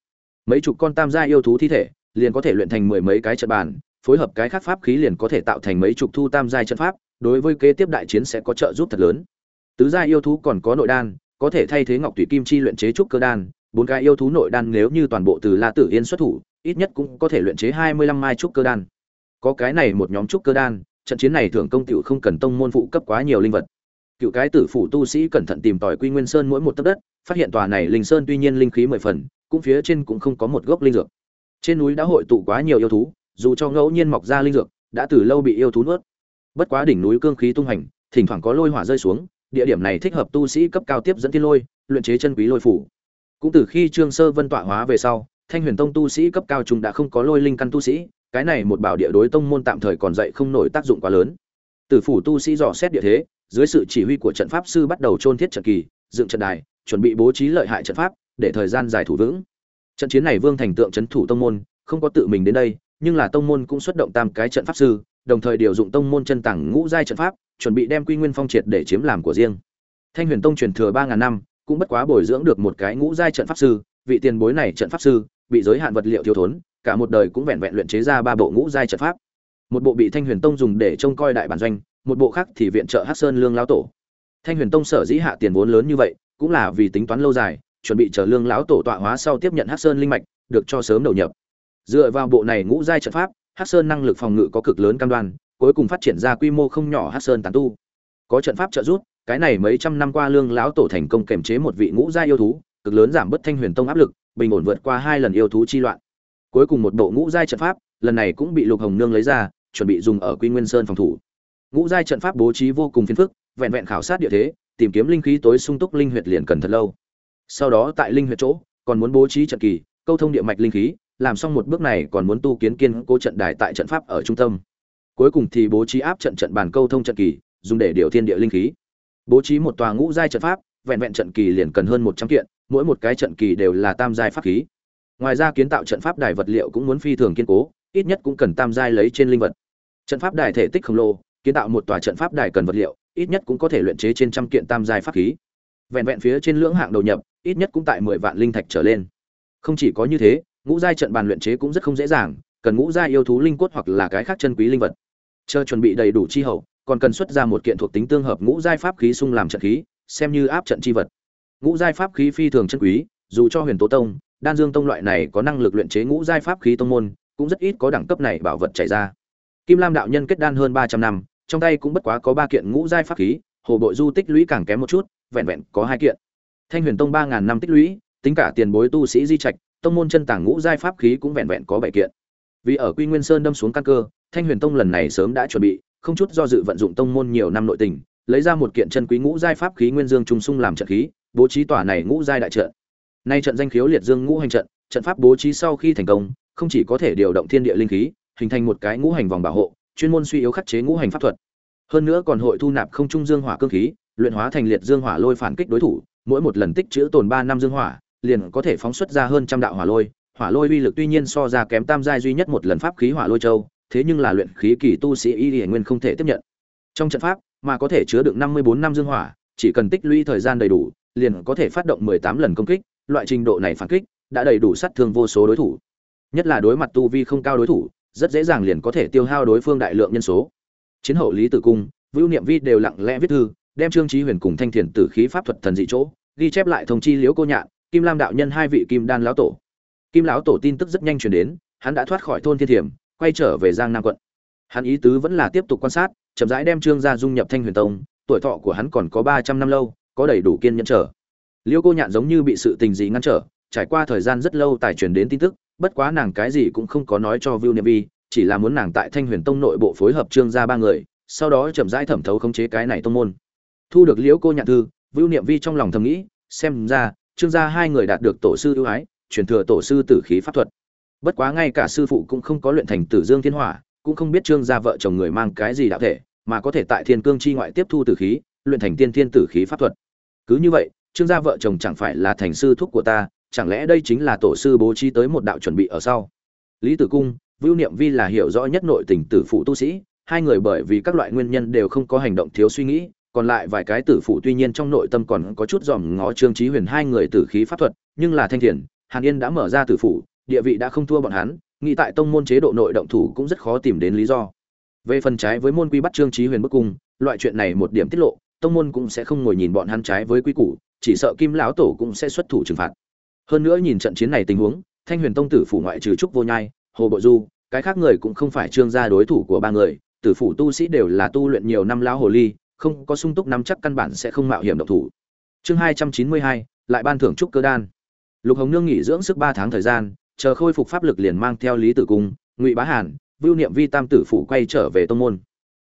Mấy chục con tam giai yêu thú thi thể, liền có thể luyện thành mười mấy cái trận bàn, phối hợp cái khác pháp khí liền có thể tạo thành mấy chục thu tam giai trận pháp, đối với kế tiếp đại chiến sẽ có trợ giúp thật lớn. Tứ giai yêu thú còn có nội đan có thể thay thế ngọc thủy kim chi luyện chế trúc cơ đan, bốn cái yêu thú nội đan nếu như toàn bộ từ la tử yên xuất thủ, ít nhất cũng có thể luyện chế hai mươi lăm mai trúc cơ đan. Có cái này một nhóm trúc cơ đan, trận chiến này thường công cựu không cần tông môn phụ cấp quá nhiều linh vật. Cựu cái tử phủ tu sĩ cẩn thận tìm tòi quy nguyên sơn mỗi một tấc đất, phát hiện tòa này linh sơn tuy nhiên linh khí mười phần, cũng phía trên cũng không có một gốc linh dược. Trên núi đã hội tụ quá nhiều yêu thú, dù cho ngẫu nhiên mọc ra linh dược, đã từ lâu bị yêu thú nuốt. Bất quá đỉnh núi cương khí tung hành, thỉnh thoảng có lôi hỏa rơi xuống địa điểm này thích hợp tu sĩ cấp cao tiếp dẫn thiên lôi, luyện chế chân quý lôi phủ. Cũng từ khi trương sơ vân tọa hóa về sau, thanh huyền tông tu sĩ cấp cao chúng đã không có lôi linh căn tu sĩ, cái này một bảo địa đối tông môn tạm thời còn dạy không nổi tác dụng quá lớn. Tử phủ tu sĩ dò xét địa thế, dưới sự chỉ huy của trận pháp sư bắt đầu chôn thiết trận kỳ, dựng trận đài, chuẩn bị bố trí lợi hại trận pháp, để thời gian dài thủ vững. Trận chiến này vương thành tượng trấn thủ tông môn, không có tự mình đến đây, nhưng là tông môn cũng xuất động tam cái trận pháp sư đồng thời điều dụng tông môn chân tàng ngũ giai trận pháp, chuẩn bị đem quy nguyên phong triệt để chiếm làm của riêng. Thanh huyền tông truyền thừa ba ngàn năm, cũng bất quá bồi dưỡng được một cái ngũ giai trận pháp sư, vị tiền bối này trận pháp sư, bị giới hạn vật liệu thiếu thốn, cả một đời cũng vẹn vẹn luyện chế ra ba bộ ngũ giai trận pháp. Một bộ bị thanh huyền tông dùng để trông coi đại bản doanh, một bộ khác thì viện trợ hắc sơn lương lão tổ. Thanh huyền tông sở dĩ hạ tiền vốn lớn như vậy, cũng là vì tính toán lâu dài, chuẩn bị chờ lương lão tổ tọa hóa sau tiếp nhận hắc sơn linh mạch, được cho sớm đầu nhập. Dựa vào bộ này ngũ giai trận pháp hắc sơn năng lực phòng ngự có cực lớn cam đoan, cuối cùng phát triển ra quy mô không nhỏ hắc sơn tán tu. Có trận pháp trợ giúp, cái này mấy trăm năm qua lương lão tổ thành công kềm chế một vị ngũ gia yêu thú, cực lớn giảm bớt thanh huyền tông áp lực, bình ổn vượt qua hai lần yêu thú chi loạn. Cuối cùng một bộ ngũ giai trận pháp, lần này cũng bị lục hồng nương lấy ra, chuẩn bị dùng ở quy nguyên sơn phòng thủ. Ngũ giai trận pháp bố trí vô cùng phiền phức, vẹn vẹn khảo sát địa thế, tìm kiếm linh khí tối sung túc linh huyệt liền cần thật lâu. Sau đó tại linh huyệt chỗ, còn muốn bố trí trận kỳ, câu thông địa mạch linh khí làm xong một bước này còn muốn tu kiến kiên cố trận đài tại trận pháp ở trung tâm. Cuối cùng thì bố trí áp trận trận bàn câu thông trận kỳ, dùng để điều thiên địa linh khí. Bố trí một tòa ngũ giai trận pháp, vẹn vẹn trận kỳ liền cần hơn một trăm kiện, mỗi một cái trận kỳ đều là tam giai pháp khí. Ngoài ra kiến tạo trận pháp đài vật liệu cũng muốn phi thường kiên cố, ít nhất cũng cần tam giai lấy trên linh vật. Trận pháp đài thể tích khổng lồ, kiến tạo một tòa trận pháp đài cần vật liệu, ít nhất cũng có thể luyện chế trên trăm kiện tam giai pháp khí. Vẹn vẹn phía trên lưỡng hạng đầu nhập, ít nhất cũng tại mười vạn linh thạch trở lên. Không chỉ có như thế ngũ giai trận bàn luyện chế cũng rất không dễ dàng, cần ngũ giai yêu thú linh cốt hoặc là cái khác chân quý linh vật. Chờ chuẩn bị đầy đủ chi hậu, còn cần xuất ra một kiện thuộc tính tương hợp ngũ giai pháp khí xung làm trận khí, xem như áp trận chi vật. Ngũ giai pháp khí phi thường chân quý, dù cho huyền tố tông, đan dương tông loại này có năng lực luyện chế ngũ giai pháp khí tông môn, cũng rất ít có đẳng cấp này bảo vật chảy ra. Kim lam đạo nhân kết đan hơn ba trăm năm, trong tay cũng bất quá có ba kiện ngũ giai pháp khí, hồ bội du tích lũy càng kém một chút, vẹn vẹn có hai kiện. Thanh huyền tông ba ngàn năm tích lũy, tính cả tiền bối tu sĩ di trạch tông môn chân tàng ngũ giai pháp khí cũng vẹn vẹn có bảy kiện. Vì ở quy nguyên sơn đâm xuống căn cơ, thanh huyền tông lần này sớm đã chuẩn bị, không chút do dự vận dụng tông môn nhiều năm nội tình, lấy ra một kiện chân quý ngũ giai pháp khí nguyên dương trung sung làm trận khí, bố trí tòa này ngũ giai đại trận. Nay trận danh khiếu liệt dương ngũ hành trận trận pháp bố trí sau khi thành công, không chỉ có thể điều động thiên địa linh khí, hình thành một cái ngũ hành vòng bảo hộ, chuyên môn suy yếu khắc chế ngũ hành pháp thuật. Hơn nữa còn hội thu nạp không trung dương hỏa cương khí, luyện hóa thành liệt dương hỏa lôi phản kích đối thủ, mỗi một lần tích trữ tồn ba năm dương hỏa liền có thể phóng xuất ra hơn trăm đạo hỏa lôi. Hỏa lôi uy lực tuy nhiên so ra kém tam giai duy nhất một lần pháp khí hỏa lôi châu, thế nhưng là luyện khí kỳ tu sĩ y nguyên không thể tiếp nhận. Trong trận pháp, mà có thể chứa được năm mươi bốn năm dương hỏa, chỉ cần tích lũy thời gian đầy đủ, liền có thể phát động mười tám lần công kích, loại trình độ này phản kích, đã đầy đủ sát thương vô số đối thủ. Nhất là đối mặt tu vi không cao đối thủ, rất dễ dàng liền có thể tiêu hao đối phương đại lượng nhân số. Chiến hậu lý tử cung vưu niệm vi đều lặng lẽ viết thư, đem trương trí huyền cùng thanh thiền tử khí pháp thuật thần dị chỗ, ghi chép lại thông chi liễu cô nhạn kim lam đạo nhân hai vị kim đan lão tổ. Kim lão tổ tin tức rất nhanh truyền đến hắn đã thoát khỏi thôn thiên thiểm quay trở về giang nam quận. Hắn ý tứ vẫn là tiếp tục quan sát chậm rãi đem trương gia dung nhập thanh huyền tông tuổi thọ của hắn còn có ba trăm năm lâu có đầy đủ kiên nhẫn trở liễu cô nhạn giống như bị sự tình gì ngăn trở trải qua thời gian rất lâu tài truyền đến tin tức bất quá nàng cái gì cũng không có nói cho Vưu Niệm Vi, chỉ là muốn nàng tại Thanh Huyền Tông nội bộ phối hợp Trương gia ba người, sau đó chậm rãi thẩm thấu khống chế cái này tông môn. Thu được Liễu cô nhạn thư, Vưu Niệm Vi trong lòng thầm nghĩ, xem ra, Trương gia hai người đạt được tổ sư ưu ái, truyền thừa tổ sư tử khí pháp thuật. Bất quá ngay cả sư phụ cũng không có luyện thành Tử Dương Thiên Hỏa, cũng không biết Trương gia vợ chồng người mang cái gì đạo thể, mà có thể tại Thiên Cương chi ngoại tiếp thu tử khí, luyện thành tiên thiên tử khí pháp thuật. Cứ như vậy, Trương gia vợ chồng chẳng phải là thành sư thúc của ta, chẳng lẽ đây chính là tổ sư bố trí tới một đạo chuẩn bị ở sau lý tử cung vưu niệm vi là hiểu rõ nhất nội tình tử phụ tu sĩ hai người bởi vì các loại nguyên nhân đều không có hành động thiếu suy nghĩ còn lại vài cái tử phụ tuy nhiên trong nội tâm còn có chút dòm ngó trương trí huyền hai người tử khí pháp thuật, nhưng là thanh thiền, hàn yên đã mở ra tử phụ địa vị đã không thua bọn hắn, nghĩ tại tông môn chế độ nội động thủ cũng rất khó tìm đến lý do. Về phần trái với môn quy bắt trương trí huyền bức cung, loại chuyện này một điểm tiết lộ, tông môn cũng sẽ không ngồi nhìn bọn hắn trái với quy củ, chỉ sợ kim lão tổ cũng sẽ xuất thủ trừng phạt. Hơn nữa nhìn trận chiến này tình huống, thanh huyền tông tử phủ ngoại trừ trúc vô nhai, hồ bộ du, cái khác người cũng không phải trương gia đối thủ của ba người, tử phủ tu sĩ đều là tu luyện nhiều năm lão hồ ly không có sung túc nắm chắc căn bản sẽ không mạo hiểm độc thủ. Chương hai trăm chín mươi hai, lại ban thưởng trúc cơ đan. Lục hồng nương nghỉ dưỡng sức ba tháng thời gian, chờ khôi phục pháp lực liền mang theo lý tử cung, ngụy bá hàn, vưu niệm vi tam tử phủ quay trở về tông môn.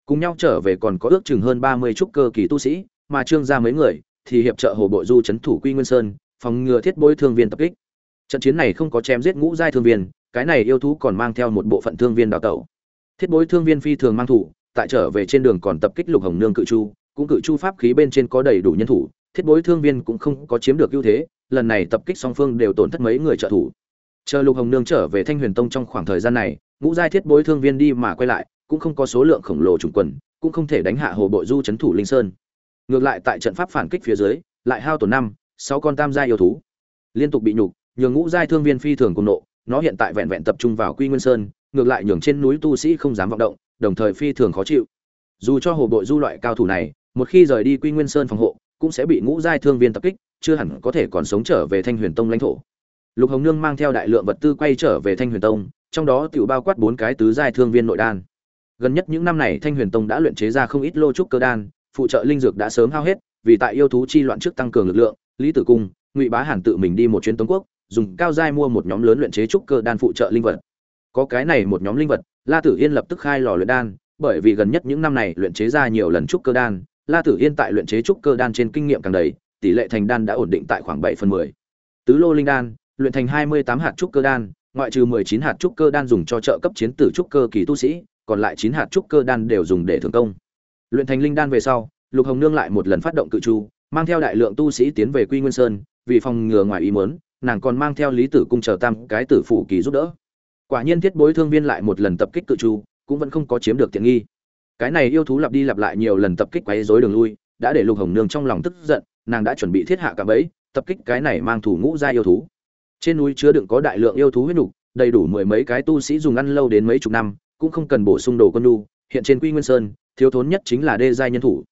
Cùng nhau trở về còn có ước chừng hơn ba mươi trúc cơ kỳ tu sĩ, mà trương gia mấy người thì hiệp trợ hồ bộ du trấn thủ quy nguyên sơn, phòng ngừa thiết bối thương viên tập kích. Trận chiến này không có chém giết ngũ giai thương viên, cái này yêu thú còn mang theo một bộ phận thương viên đào tẩu. Thiết bối thương viên phi thường mang thủ tại trở về trên đường còn tập kích lục hồng nương cự chu, cũng cự chu pháp khí bên trên có đầy đủ nhân thủ, thiết bối thương viên cũng không có chiếm được ưu thế, lần này tập kích song phương đều tổn thất mấy người trợ thủ. Chờ lục hồng nương trở về thanh huyền tông trong khoảng thời gian này, ngũ giai thiết bối thương viên đi mà quay lại, cũng không có số lượng khổng lồ trùng quần, cũng không thể đánh hạ hồ bội du c thủ linh sơn. Ngược lại tại trận pháp phản kích phía dưới, lại hao tổn năm, sáu con tam gia yêu thú. Liên tục bị nhục, nhường ngũ giai thương viên phi thường cùng nộ, nó hiện tại vẹn vẹn tập trung vào quy nguyên sơn, ngược lại nhường trên núi tu sĩ không dám vọng động đồng thời phi thường khó chịu. Dù cho hồ bội du loại cao thủ này, một khi rời đi quy nguyên sơn phòng hộ, cũng sẽ bị ngũ giai thương viên tập kích, chưa hẳn có thể còn sống trở về thanh huyền tông lãnh thổ. Lục hồng nương mang theo đại lượng vật tư quay trở về thanh huyền tông, trong đó tiểu bao quát bốn cái tứ giai thương viên nội đan. Gần nhất những năm này thanh huyền tông đã luyện chế ra không ít lô trúc cơ đan, phụ trợ linh dược đã sớm hao hết, vì tại yêu thú chi loạn trước tăng cường lực lượng, lý tử cung, ngụy bá hàn tự mình đi một chuyến tống quốc, dùng cao giai mua một nhóm lớn luyện chế trúc cơ đan phụ trợ linh vật. Có cái này một nhóm linh vật la tử yên lập tức khai lò luyện đan bởi vì gần nhất những năm này luyện chế ra nhiều lần trúc cơ đan la tử yên tại luyện chế trúc cơ đan trên kinh nghiệm càng đầy tỷ lệ thành đan đã ổn định tại khoảng bảy phần mười. Tứ lô linh đan luyện thành hai mươi tám hạt trúc cơ đan ngoại trừ mười chín hạt trúc cơ đan dùng cho trợ cấp chiến tử trúc cơ kỳ tu sĩ còn lại chín hạt trúc cơ đan đều dùng để thưởng công. Luyện thành linh đan về sau lục hồng nương lại một lần phát động cự chu mang theo đại lượng tu sĩ tiến về quy nguyên sơn vì phòng ngừa ngoài ý muốn, nàng còn mang theo lý tử cung chờ tam cái tử phủ kỳ giúp đỡ quả nhiên thiết bối thương viên lại một lần tập kích cự chu, cũng vẫn không có chiếm được tiện nghi. Cái này yêu thú lặp đi lặp lại nhiều lần tập kích quấy rối đường lui, đã để lục hồng nương trong lòng tức giận, nàng đã chuẩn bị thiết hạ cả bẫy, tập kích cái này mang thủ ngũ gia yêu thú. Trên núi chứa đựng có đại lượng yêu thú huyết nục, đầy đủ mười mấy cái tu sĩ dùng ăn lâu đến mấy chục năm, cũng không cần bổ sung đồ con nu hiện trên quy nguyên sơn, thiếu thốn nhất chính là đê giai nhân thủ.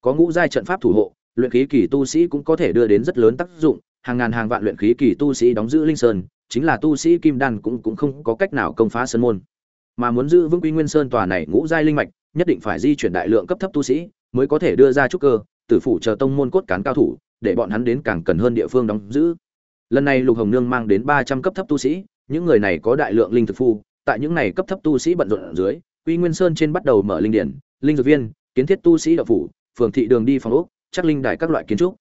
Có ngũ giai trận pháp thủ hộ, luyện khí kỳ tu sĩ cũng có thể đưa đến rất lớn tác dụng, hàng ngàn hàng vạn luyện khí kỳ tu sĩ đóng giữ linh sơn chính là tu sĩ kim đan cũng cũng không có cách nào công phá sơn môn. Mà muốn giữ vững quy nguyên sơn tòa này ngũ giai linh mạch, nhất định phải di chuyển đại lượng cấp thấp tu sĩ, mới có thể đưa ra trúc cơ, tử phủ chờ tông môn cốt cán cao thủ, để bọn hắn đến càng cần hơn địa phương đóng giữ. Lần này lục hồng nương mang đến ba trăm cấp thấp tu sĩ, những người này có đại lượng linh thực phu, tại những này cấp thấp tu sĩ bận rộn ở dưới, quy nguyên sơn trên bắt đầu mở linh điển, linh dược viên, kiến thiết tu sĩ đạo phủ, phường thị đường đi phòng ốc, chắc linh đài các loại kiến trúc.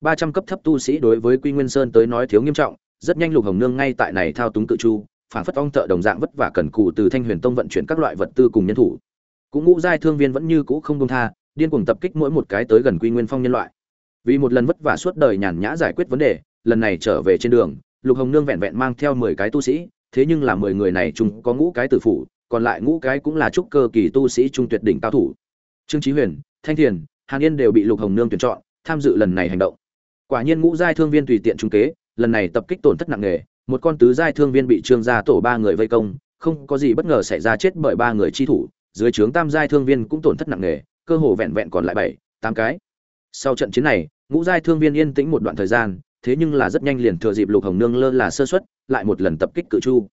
Ba trăm cấp thấp tu sĩ đối với quy nguyên sơn tới nói thiếu nghiêm trọng rất nhanh lục hồng nương ngay tại này thao túng cự chu phản phất ong thợ đồng dạng vất vả cần cù từ thanh huyền tông vận chuyển các loại vật tư cùng nhân thủ. Cũng ngũ giai thương viên vẫn như cũ không công tha, điên cuồng tập kích mỗi một cái tới gần quy nguyên phong nhân loại. Vì một lần vất vả suốt đời nhàn nhã giải quyết vấn đề, lần này trở về trên đường, lục hồng nương vẹn vẹn mang theo mười cái tu sĩ, thế nhưng là mười người này chúng có ngũ cái tử phủ, còn lại ngũ cái cũng là trúc cơ kỳ tu sĩ trung tuyệt đỉnh cao thủ. Trương trí huyền, thanh thiền, hàn yên đều bị lục hồng nương tuyển chọn, tham dự lần này hành động. Quả nhiên ngũ giai thương viên tùy tiện trung kế lần này tập kích tổn thất nặng nề, một con tứ giai thương viên bị trương gia tổ ba người vây công, không có gì bất ngờ xảy ra chết bởi ba người chi thủ, dưới trướng tam giai thương viên cũng tổn thất nặng nề, cơ hồ vẹn vẹn còn lại bảy, tám cái. Sau trận chiến này, ngũ giai thương viên yên tĩnh một đoạn thời gian, thế nhưng là rất nhanh liền thừa dịp lục hồng nương lơ là sơ suất, lại một lần tập kích cự chu.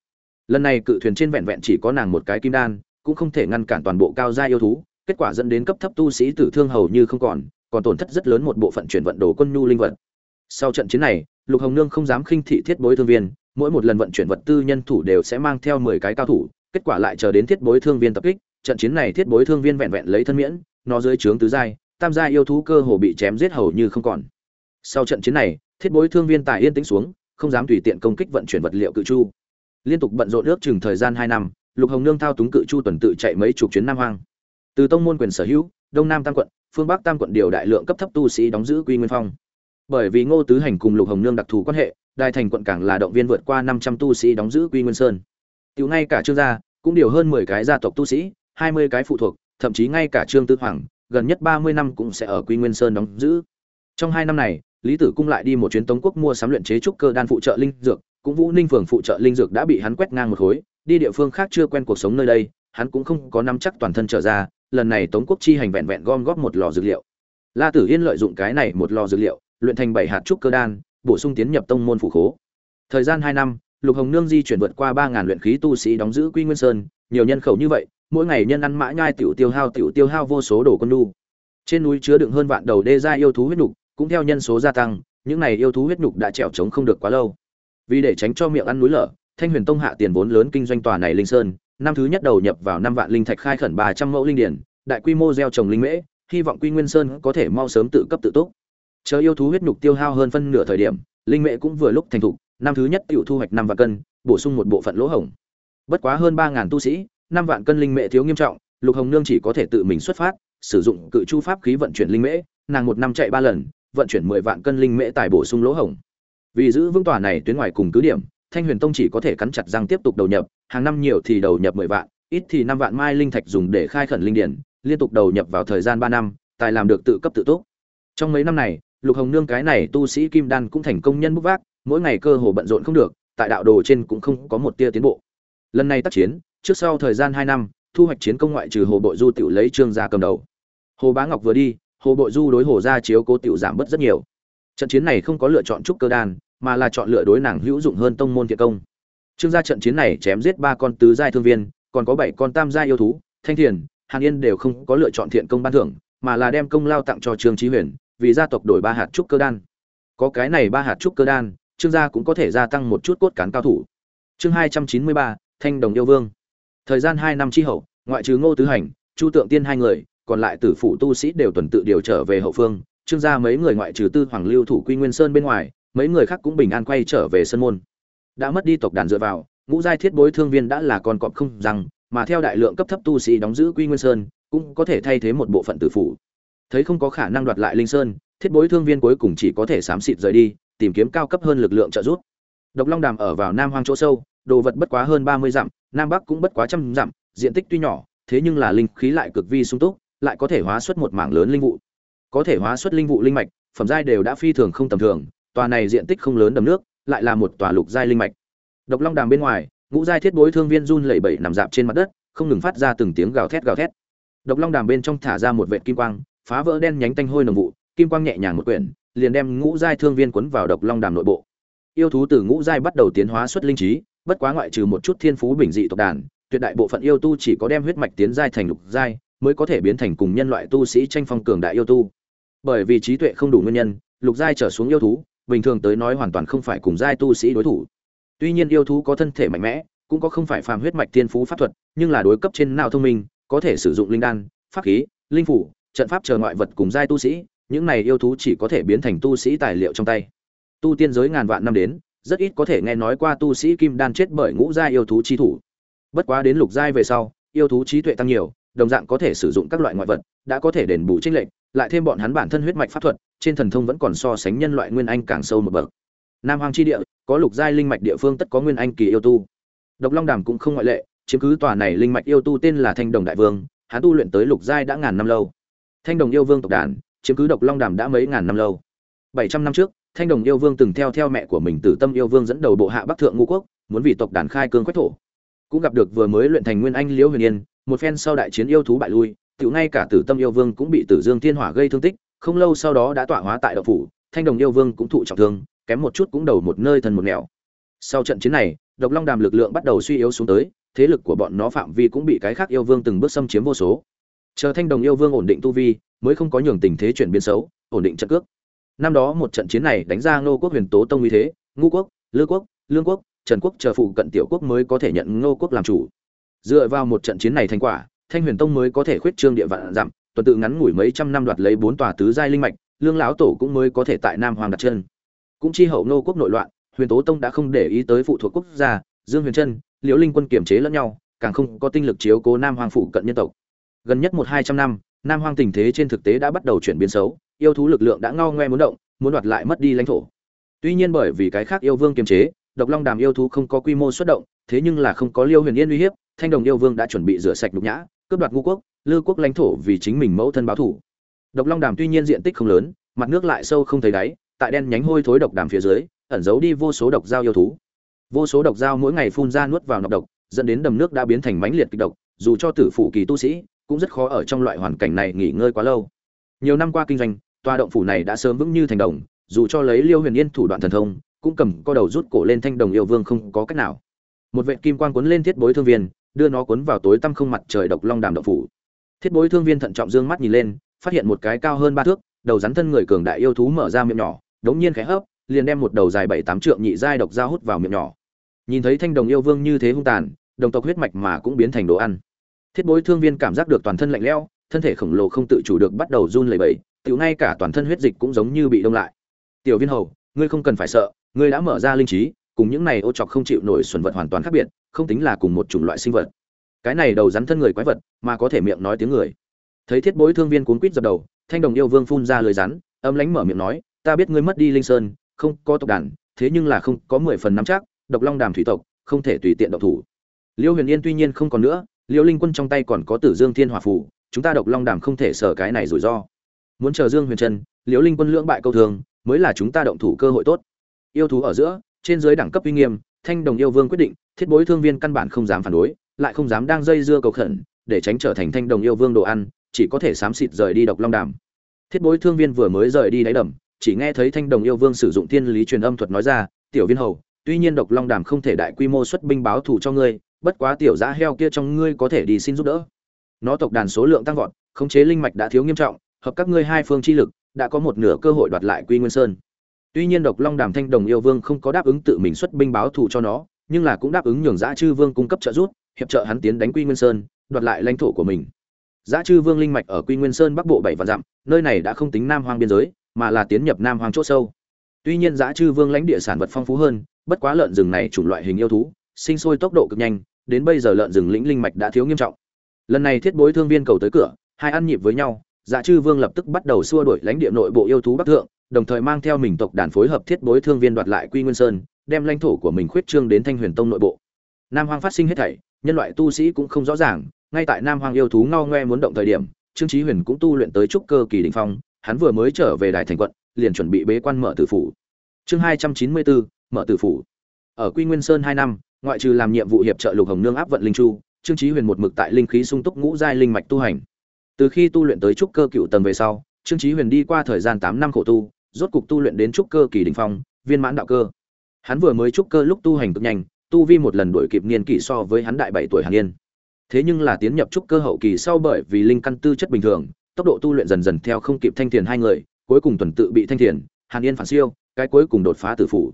Lần này cự thuyền trên vẹn vẹn chỉ có nàng một cái kim đan, cũng không thể ngăn cản toàn bộ cao gia yêu thú, kết quả dẫn đến cấp thấp tu sĩ tử thương hầu như không còn còn tổn thất rất lớn một bộ phận chuyển vận đồ quân nhu linh vật. Sau trận chiến này lục hồng nương không dám khinh thị thiết bối thương viên, mỗi một lần vận chuyển vật tư nhân thủ đều sẽ mang theo mười cái cao thủ, kết quả lại chờ đến thiết bối thương viên tập kích, trận chiến này thiết bối thương viên vẹn vẹn lấy thân miễn, nó dưới trướng tứ giai, tam giai yêu thú cơ hồ bị chém giết hầu như không còn. Sau trận chiến này, thiết bối thương viên tài yên tĩnh xuống, không dám tùy tiện công kích vận chuyển vật liệu cự chu. Liên tục bận rộn ước chừng thời gian hai năm, lục hồng nương thao túng cự chu tuần tự chạy mấy chục chuyến nam hoang. Từ tông môn quyền sở hữu, đông nam tam quận, phương bắc tam quận điều đại lượng cấp thấp tu sĩ đóng giữ quy nguyên phong bởi vì ngô tứ hành cùng lục hồng nương đặc thù quan hệ đại thành quận cảng là động viên vượt qua năm trăm tu sĩ đóng giữ quy nguyên sơn. Tiểu ngay cả trương gia, cũng điều hơn mười cái gia tộc tu sĩ, hai mươi cái phụ thuộc, thậm chí ngay cả trương tư hoàng, gần nhất ba mươi năm cũng sẽ ở quy nguyên sơn đóng giữ. Trong hai năm này, lý tử cung lại đi một chuyến tống quốc mua sắm luyện chế trúc cơ đan phụ trợ linh dược, cũng vũ ninh phường phụ trợ linh dược đã bị hắn quét ngang một khối, đi địa phương khác chưa quen cuộc sống nơi đây, hắn cũng không có nắm chắc toàn thân trở ra, lần này tống quốc chi hành vẹn vẹn gom góp một lò dược liệu. La tử yên lợi dụng cái này một lò dược liệu luyện thành bảy hạt trúc cơ đan, bổ sung tiến nhập tông môn phủ khố. Thời gian hai năm, lục hồng nương di chuyển vượt qua ba ngàn luyện khí tu sĩ đóng giữ quy nguyên sơn, nhiều nhân khẩu như vậy, mỗi ngày nhân ăn mã nhai tiểu tiêu hao tiểu tiêu hao vô số đồ con nu trên núi chứa đựng hơn vạn đầu đê gia yêu thú huyết nục cũng theo nhân số gia tăng, những này yêu thú huyết nhục đã trèo trống không được quá lâu. Vì để tránh cho miệng ăn núi lở, thanh huyền tông hạ tiền vốn lớn kinh doanh tòa này linh sơn, năm thứ nhất đầu nhập vào năm vạn linh thạch khai khẩn ba trăm mẫu linh điển, đại quy mô gieo trồng linh mễ, hy vọng quy nguyên sơn có thể mau sớm tự cấp tự túc chờ yêu thú huyết nhục tiêu hao hơn phân nửa thời điểm, linh mệ cũng vừa lúc thành thục, năm thứ nhất tiểu thu hoạch năm vạn cân, bổ sung một bộ phận lỗ hổng. Bất quá hơn ba ngàn tu sĩ, năm vạn cân linh mệ thiếu nghiêm trọng, lục hồng nương chỉ có thể tự mình xuất phát, sử dụng cự chu pháp khí vận chuyển linh mễ nàng một năm chạy ba lần, vận chuyển mười vạn cân linh mễ tài bổ sung lỗ hổng. Vì giữ vững tòa này tuyến ngoài cùng cứ điểm, thanh huyền tông chỉ có thể cắn chặt răng tiếp tục đầu nhập, hàng năm nhiều thì đầu nhập mười vạn, ít thì năm vạn mai linh thạch dùng để khai khẩn linh điển, liên tục đầu nhập vào thời gian ba năm, tài làm được tự cấp tự túc. Trong mấy năm này lục hồng nương cái này tu sĩ kim đan cũng thành công nhân bút vác, mỗi ngày cơ hồ bận rộn không được, tại đạo đồ trên cũng không có một tia tiến bộ. Lần này tác chiến, trước sau thời gian hai năm, thu hoạch chiến công ngoại trừ hồ bội du tiểu lấy trương gia cầm đầu. Hồ bá ngọc vừa đi, hồ bội du đối hồ gia chiếu cố tiểu giảm bớt rất nhiều. Trận chiến này không có lựa chọn trúc cơ đan, mà là chọn lựa đối nàng hữu dụng hơn tông môn thiện công. Trương gia trận chiến này chém giết ba con tứ giai thương viên, còn có bảy con tam gia yêu thú, thanh thiền, hàn yên đều không có lựa chọn thiện công ban thưởng, mà là đem công lao tặng cho trương trí huyền vì gia tộc đổi ba hạt trúc cơ đan. Có cái này ba hạt trúc cơ đan, trương gia cũng có thể gia tăng một chút cốt cán cao thủ. Chương hai trăm chín mươi ba, thanh đồng yêu vương. Thời gian hai năm tri hậu, ngoại trừ ngô tứ hành, chu tượng tiên hai người, còn lại tử phụ tu sĩ đều tuần tự điều trở về hậu phương. Trương gia mấy người ngoại trừ tư hoàng lưu thủ quy nguyên sơn bên ngoài, mấy người khác cũng bình an quay trở về sân môn. Đã mất đi tộc đàn dựa vào, ngũ giai thiết bối thương viên đã là con cọp không rằng mà theo đại lượng cấp thấp tu sĩ đóng giữ quy nguyên sơn, cũng có thể thay thế một bộ phận tử phụ thấy không có khả năng đoạt lại linh sơn, thiết bối thương viên cuối cùng chỉ có thể xám xịt rời đi, tìm kiếm cao cấp hơn lực lượng trợ giúp. Độc long đàm ở vào nam hoang chỗ sâu, đồ vật bất quá hơn ba mươi dặm, nam bắc cũng bất quá trăm dặm, diện tích tuy nhỏ, thế nhưng là linh khí lại cực vi sung túc, lại có thể hóa xuất một mảng lớn linh vụ. Có thể hóa xuất linh vụ linh mạch, phẩm giai đều đã phi thường không tầm thường, tòa này diện tích không lớn đầm nước, lại là một tòa lục giai linh mạch. Độc long đàm bên ngoài, ngũ giai thiết bối thương viên run lẩy bẩy nằm dạp trên mặt đất, không ngừng phát ra từng tiếng gào thét gào thét. Độc long đàm bên trong thả ra một vệt kim quang phá vỡ đen nhánh tanh hôi nồng vụ, kim quang nhẹ nhàng một quyển, liền đem ngũ giai thương viên quấn vào độc long đàm nội bộ. Yêu thú từ ngũ giai bắt đầu tiến hóa xuất linh trí, bất quá ngoại trừ một chút thiên phú bình dị tộc đàn, tuyệt đại bộ phận yêu tu chỉ có đem huyết mạch tiến giai thành lục giai, mới có thể biến thành cùng nhân loại tu sĩ tranh phong cường đại yêu tu. Bởi vì trí tuệ không đủ nguyên nhân, lục giai trở xuống yêu thú, bình thường tới nói hoàn toàn không phải cùng giai tu sĩ đối thủ. Tuy nhiên yêu thú có thân thể mạnh mẽ, cũng có không phải phàm huyết mạch thiên phú pháp thuật, nhưng là đối cấp trên nào thông minh, có thể sử dụng linh đan, pháp khí, linh phủ trận pháp chờ ngoại vật cùng giai tu sĩ, những này yêu thú chỉ có thể biến thành tu sĩ tài liệu trong tay. Tu tiên giới ngàn vạn năm đến, rất ít có thể nghe nói qua tu sĩ kim đan chết bởi ngũ giai yêu thú chi thủ. Bất quá đến lục giai về sau, yêu thú trí tuệ tăng nhiều, đồng dạng có thể sử dụng các loại ngoại vật, đã có thể đền bù chênh lệch, lại thêm bọn hắn bản thân huyết mạch pháp thuật, trên thần thông vẫn còn so sánh nhân loại nguyên anh càng sâu một bậc. Nam hoàng chi địa, có lục giai linh mạch địa phương tất có nguyên anh kỳ yêu tu. Độc long đàm cũng không ngoại lệ, chiếm cứ tòa này linh mạch yêu tu tên là thanh đồng đại vương, hắn tu luyện tới lục giai đã ngàn năm lâu thanh đồng yêu vương tộc đàn, chiếm cứ độc long đàm đã mấy ngàn năm lâu. Bảy trăm năm trước, thanh đồng yêu vương từng theo theo mẹ của mình tử tâm yêu vương dẫn đầu bộ hạ bắc thượng ngũ quốc, muốn vì tộc đàn khai cương quách thổ. Cũng gặp được vừa mới luyện thành nguyên anh liễu huyền yên, một phen sau đại chiến yêu thú bại lui tự ngay cả tử tâm yêu vương cũng bị tử dương thiên hỏa gây thương tích, không lâu sau đó đã tọa hóa tại độc phủ, thanh đồng yêu vương cũng thụ trọng thương, kém một chút cũng đầu một nơi thần một nẻo. Sau trận chiến này, độc long đàm lực lượng bắt đầu suy yếu xuống tới, thế lực của bọn nó phạm vi cũng bị cái khác yêu vương từng bước xâm chiếm vô số chờ thanh đồng yêu vương ổn định tu vi, mới không có nhường tình thế chuyển biến xấu, ổn định trận cước. Năm đó một trận chiến này đánh ra ngô quốc huyền tố tông uy thế, ngũ quốc, lư quốc, lương quốc, trần quốc chờ phụ cận tiểu quốc mới có thể nhận ngô quốc làm chủ. Dựa vào một trận chiến này thành quả, thanh huyền tông mới có thể khuyết trương địa vạn dặm tuần tự ngắn ngủi mấy trăm năm đoạt lấy bốn tòa tứ giai linh mạch, lương lão tổ cũng mới có thể tại nam hoàng đặt chân. Cũng chi hậu ngô quốc nội loạn, huyền tố tông đã không để ý tới phụ thuộc quốc gia, dương huyền trân, liễu linh quân kiểm chế lẫn nhau, càng không có tinh lực chiếu cố nam hoàng phụ cận nhân tộc gần nhất một hai trăm năm, nam hoang tình thế trên thực tế đã bắt đầu chuyển biến xấu, yêu thú lực lượng đã ngao ngoe muốn động, muốn đoạt lại mất đi lãnh thổ. Tuy nhiên bởi vì cái khác yêu vương kiềm chế, độc long đàm yêu thú không có quy mô xuất động, thế nhưng là không có liêu huyền yên uy hiếp, thanh đồng yêu vương đã chuẩn bị rửa sạch nhục nhã, cướp đoạt ngũ quốc, lư quốc lãnh thổ vì chính mình mẫu thân báo thủ. Độc long đàm tuy nhiên diện tích không lớn, mặt nước lại sâu không thấy đáy, tại đen nhánh hôi thối độc đàm phía dưới, ẩn giấu đi vô số độc dao yêu thú. Vô số độc dao mỗi ngày phun ra nuốt vào nọc độc, dẫn đến đầm nước đã biến thành mãnh liệt kịch độc, dù cho tử phụ kỳ tu sĩ cũng rất khó ở trong loại hoàn cảnh này nghỉ ngơi quá lâu. Nhiều năm qua kinh doanh, tòa động phủ này đã sớm vững như thành đồng, dù cho lấy liêu huyền yên thủ đoạn thần thông, cũng cầm co đầu rút cổ lên thanh đồng yêu vương không có cách nào. Một vệ kim quan cuốn lên thiết bối thương viên, đưa nó cuốn vào tối tăm không mặt trời độc long đàm động phủ. Thiết bối thương viên thận trọng dương mắt nhìn lên, phát hiện một cái cao hơn ba thước, đầu rắn thân người cường đại yêu thú mở ra miệng nhỏ, đống nhiên khẽ hấp, liền đem một đầu dài bảy tám trượng nhị giai độc ra hút vào miệng nhỏ. Nhìn thấy thanh đồng yêu vương như thế hung tàn, đồng tộc huyết mạch mà cũng biến thành đồ ăn thiết bối thương viên cảm giác được toàn thân lạnh lẽo, thân thể khổng lồ không tự chủ được bắt đầu run lẩy bẩy tiểu ngay cả toàn thân huyết dịch cũng giống như bị đông lại. Tiểu viên hầu, ngươi không cần phải sợ, ngươi đã mở ra linh trí, cùng những này ô chọc không chịu nổi xuẩn vật hoàn toàn khác biệt, không tính là cùng một chủng loại sinh vật. Cái này đầu rắn thân người quái vật, mà có thể miệng nói tiếng người. Thấy thiết bối thương viên cuốn quýt dập đầu, thanh đồng yêu vương phun ra lời rắn, âm lánh mở miệng nói, ta biết ngươi mất đi linh sơn, không có tộc đàn, thế nhưng là không có mười phần nắm chắc, độc long đàm thủy tộc, không thể tùy tiện độc thủ. Liêu huyền yên tuy nhiên không còn nữa Liễu linh quân trong tay còn có tử dương thiên hòa phủ chúng ta độc long đàm không thể sở cái này rủi ro. Muốn chờ dương huyền trân Liễu linh quân lưỡng bại câu thường, mới là chúng ta động thủ cơ hội tốt. Yêu thú ở giữa, trên dưới đẳng cấp uy nghiêm, thanh đồng yêu vương quyết định, thiết bối thương viên căn bản không dám phản đối, lại không dám đang dây dưa cầu khẩn, để tránh trở thành thanh đồng yêu vương đồ ăn, chỉ có thể xám xịt rời đi độc long đàm. Thiết bối thương viên vừa mới rời đi đáy đầm, chỉ nghe thấy thanh đồng yêu vương sử dụng thiên lý truyền âm thuật nói ra, tiểu viên hầu, tuy nhiên độc long đàm không thể đại quy mô xuất binh báo thù cho ngươi bất quá tiểu giã heo kia trong ngươi có thể đi xin giúp đỡ. Nó tộc đàn số lượng tăng vọt, khống chế linh mạch đã thiếu nghiêm trọng, hợp các ngươi hai phương chi lực, đã có một nửa cơ hội đoạt lại quy nguyên sơn. Tuy nhiên độc long đàm thanh đồng yêu vương không có đáp ứng tự mình xuất binh báo thù cho nó, nhưng là cũng đáp ứng nhường dã chư vương cung cấp trợ giúp, hiệp trợ hắn tiến đánh quy nguyên sơn, đoạt lại lãnh thổ của mình. Dã chư vương linh mạch ở quy nguyên sơn bắc bộ bảy và dặm, nơi này đã không tính nam hoang biên giới, mà là tiến nhập nam hoang chỗ sâu. Tuy nhiên dã chư vương lãnh địa sản vật phong phú hơn, bất quá lợn rừng này chủng loại hình yêu thú, sinh sôi tốc độ cực nhanh đến bây giờ lợn rừng lĩnh linh mạch đã thiếu nghiêm trọng. Lần này thiết bối thương viên cầu tới cửa, hai ăn nhịp với nhau dạ chư vương lập tức bắt đầu xua đuổi lãnh địa nội bộ yêu thú bắc thượng, đồng thời mang theo mình tộc đàn phối hợp thiết bối thương viên đoạt lại quy nguyên sơn, đem lãnh thổ của mình khuyết trương đến thanh huyền tông nội bộ. Nam hoang phát sinh hết thảy, nhân loại tu sĩ cũng không rõ ràng, ngay tại nam hoang yêu thú ngao ngoe muốn động thời điểm, trương trí huyền cũng tu luyện tới trúc cơ kỳ đình phong, hắn vừa mới trở về đài thành quận, liền chuẩn bị bế quan mở tử phủ. Chương hai trăm chín mươi bốn, mở tử phủ. Ở quy nguyên sơn hai năm ngoại trừ làm nhiệm vụ hiệp trợ lục hồng nương áp vận linh chu, trương trí huyền một mực tại linh khí sung túc ngũ giai linh mạch tu hành. Từ khi tu luyện tới trúc cơ cựu tầng về sau, trương trí huyền đi qua thời gian tám năm khổ tu, rốt cục tu luyện đến trúc cơ kỳ đình phong, viên mãn đạo cơ. Hắn vừa mới trúc cơ lúc tu hành cực nhanh, tu vi một lần đổi kịp niên kỷ so với hắn đại bảy tuổi hàng yên. Thế nhưng là tiến nhập trúc cơ hậu kỳ sau bởi vì linh căn tư chất bình thường, tốc độ tu luyện dần dần theo không kịp thanh thiền hai người, cuối cùng tuần tự bị thanh thiền, hàn yên phản siêu, cái cuối cùng đột phá tử phủ.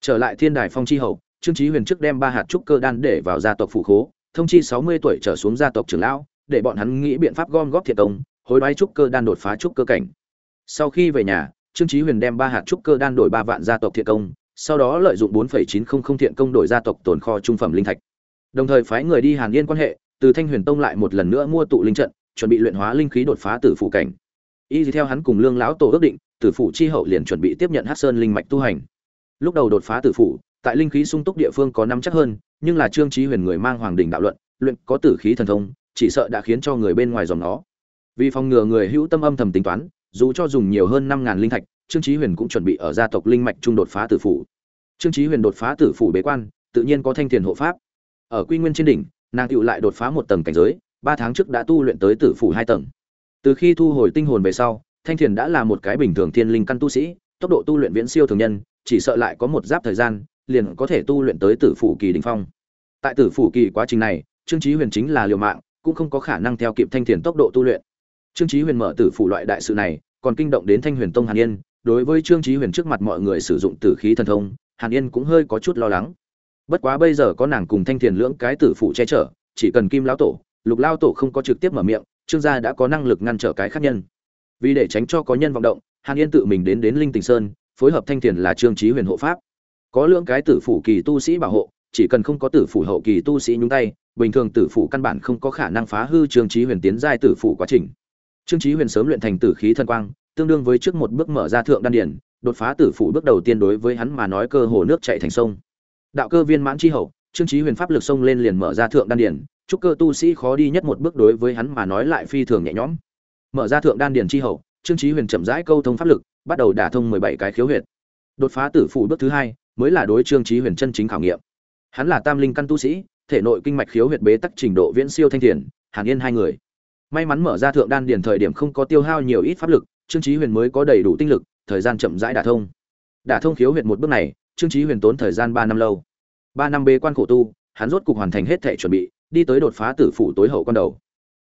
Trở lại thiên đài phong chi hậu trương Chí huyền trước đem ba hạt trúc cơ đan để vào gia tộc phủ khố, thông chi sáu mươi tuổi trở xuống gia tộc trưởng lão, để bọn hắn nghĩ biện pháp gom góp thiệt công, hối đoái trúc cơ đan đột phá trúc cơ cảnh. Sau khi về nhà, trương Chí huyền đem ba hạt trúc cơ đan đổi ba vạn gia tộc thiện công, sau đó lợi dụng bốn chín trăm linh thiện công đổi gia tộc tồn kho trung phẩm linh thạch. Đồng thời phái người đi hàn yên quan hệ, từ thanh huyền tông lại một lần nữa mua tụ linh trận, chuẩn bị luyện hóa linh khí đột phá tử phủ cảnh. Y theo hắn cùng lương lão tổ ước định, tử phủ chi hậu liền chuẩn bị tiếp nhận Hắc sơn linh mạch tu hành. Lúc đầu đột phá tử phủ tại linh khí sung túc địa phương có năm chắc hơn, nhưng là trương trí huyền người mang hoàng đình đạo luận, luyện có tử khí thần thông, chỉ sợ đã khiến cho người bên ngoài dòng nó vì phòng ngừa người hữu tâm âm thầm tính toán, dù cho dùng nhiều hơn năm ngàn linh thạch, trương trí huyền cũng chuẩn bị ở gia tộc linh mạch trung đột phá tử phủ. Trương trí huyền đột phá tử phủ bế quan, tự nhiên có thanh tiền hộ pháp. Ở quy nguyên trên đỉnh, nàng tựu lại đột phá một tầng cảnh giới, ba tháng trước đã tu luyện tới tử phủ hai tầng. Từ khi thu hồi tinh hồn về sau, thanh thiền đã là một cái bình thường thiên linh căn tu sĩ, tốc độ tu luyện viễn siêu thường nhân, chỉ sợ lại có một giáp thời gian liền có thể tu luyện tới tử phủ kỳ đỉnh phong. Tại tử phủ kỳ quá trình này, trương chí huyền chính là liều mạng, cũng không có khả năng theo kịp thanh thiền tốc độ tu luyện. Trương chí huyền mở tử phủ loại đại sự này, còn kinh động đến thanh huyền tông hàn yên. Đối với trương chí huyền trước mặt mọi người sử dụng tử khí thần thông, hàn yên cũng hơi có chút lo lắng. Bất quá bây giờ có nàng cùng thanh thiền lưỡng cái tử phủ che chở, chỉ cần kim lão tổ, lục lão tổ không có trực tiếp mở miệng, trương gia đã có năng lực ngăn trở cái khác nhân. Vì để tránh cho có nhân vọng động, hàn yên tự mình đến đến linh tình sơn, phối hợp thanh thiền là trương chí huyền hộ pháp có lưỡng cái tử phủ kỳ tu sĩ bảo hộ, chỉ cần không có tử phủ hậu kỳ tu sĩ nhúng tay, bình thường tử phủ căn bản không có khả năng phá hư trương trí huyền tiến giai tử phủ quá trình. Trương trí huyền sớm luyện thành tử khí thân quang, tương đương với trước một bước mở ra thượng đan điển, đột phá tử phủ bước đầu tiên đối với hắn mà nói cơ hồ nước chảy thành sông. Đạo cơ viên mãn chi hậu, trương trí huyền pháp lực sông lên liền mở ra thượng đan điển, chúc cơ tu sĩ khó đi nhất một bước đối với hắn mà nói lại phi thường nhẹ nhõm. Mở ra thượng đan điển chi hậu, trương trí huyền chậm rãi câu thông pháp lực, bắt đầu đả thông 17 cái khiếu huyệt. Đột phá tử phủ bước thứ hai mới là đối trương chí huyền chân chính khảo nghiệm. Hắn là tam linh căn tu sĩ, thể nội kinh mạch khiếu huyệt bế tắc trình độ viễn siêu thanh thiền, hàn yên hai người. May mắn mở ra thượng đan điền thời điểm không có tiêu hao nhiều ít pháp lực, trương chí huyền mới có đầy đủ tinh lực, thời gian chậm rãi đả thông. Đả thông khiếu huyệt một bước này, trương chí huyền tốn thời gian ba năm lâu. Ba năm bế quan khổ tu, hắn rốt cục hoàn thành hết thể chuẩn bị, đi tới đột phá tử phủ tối hậu con đầu.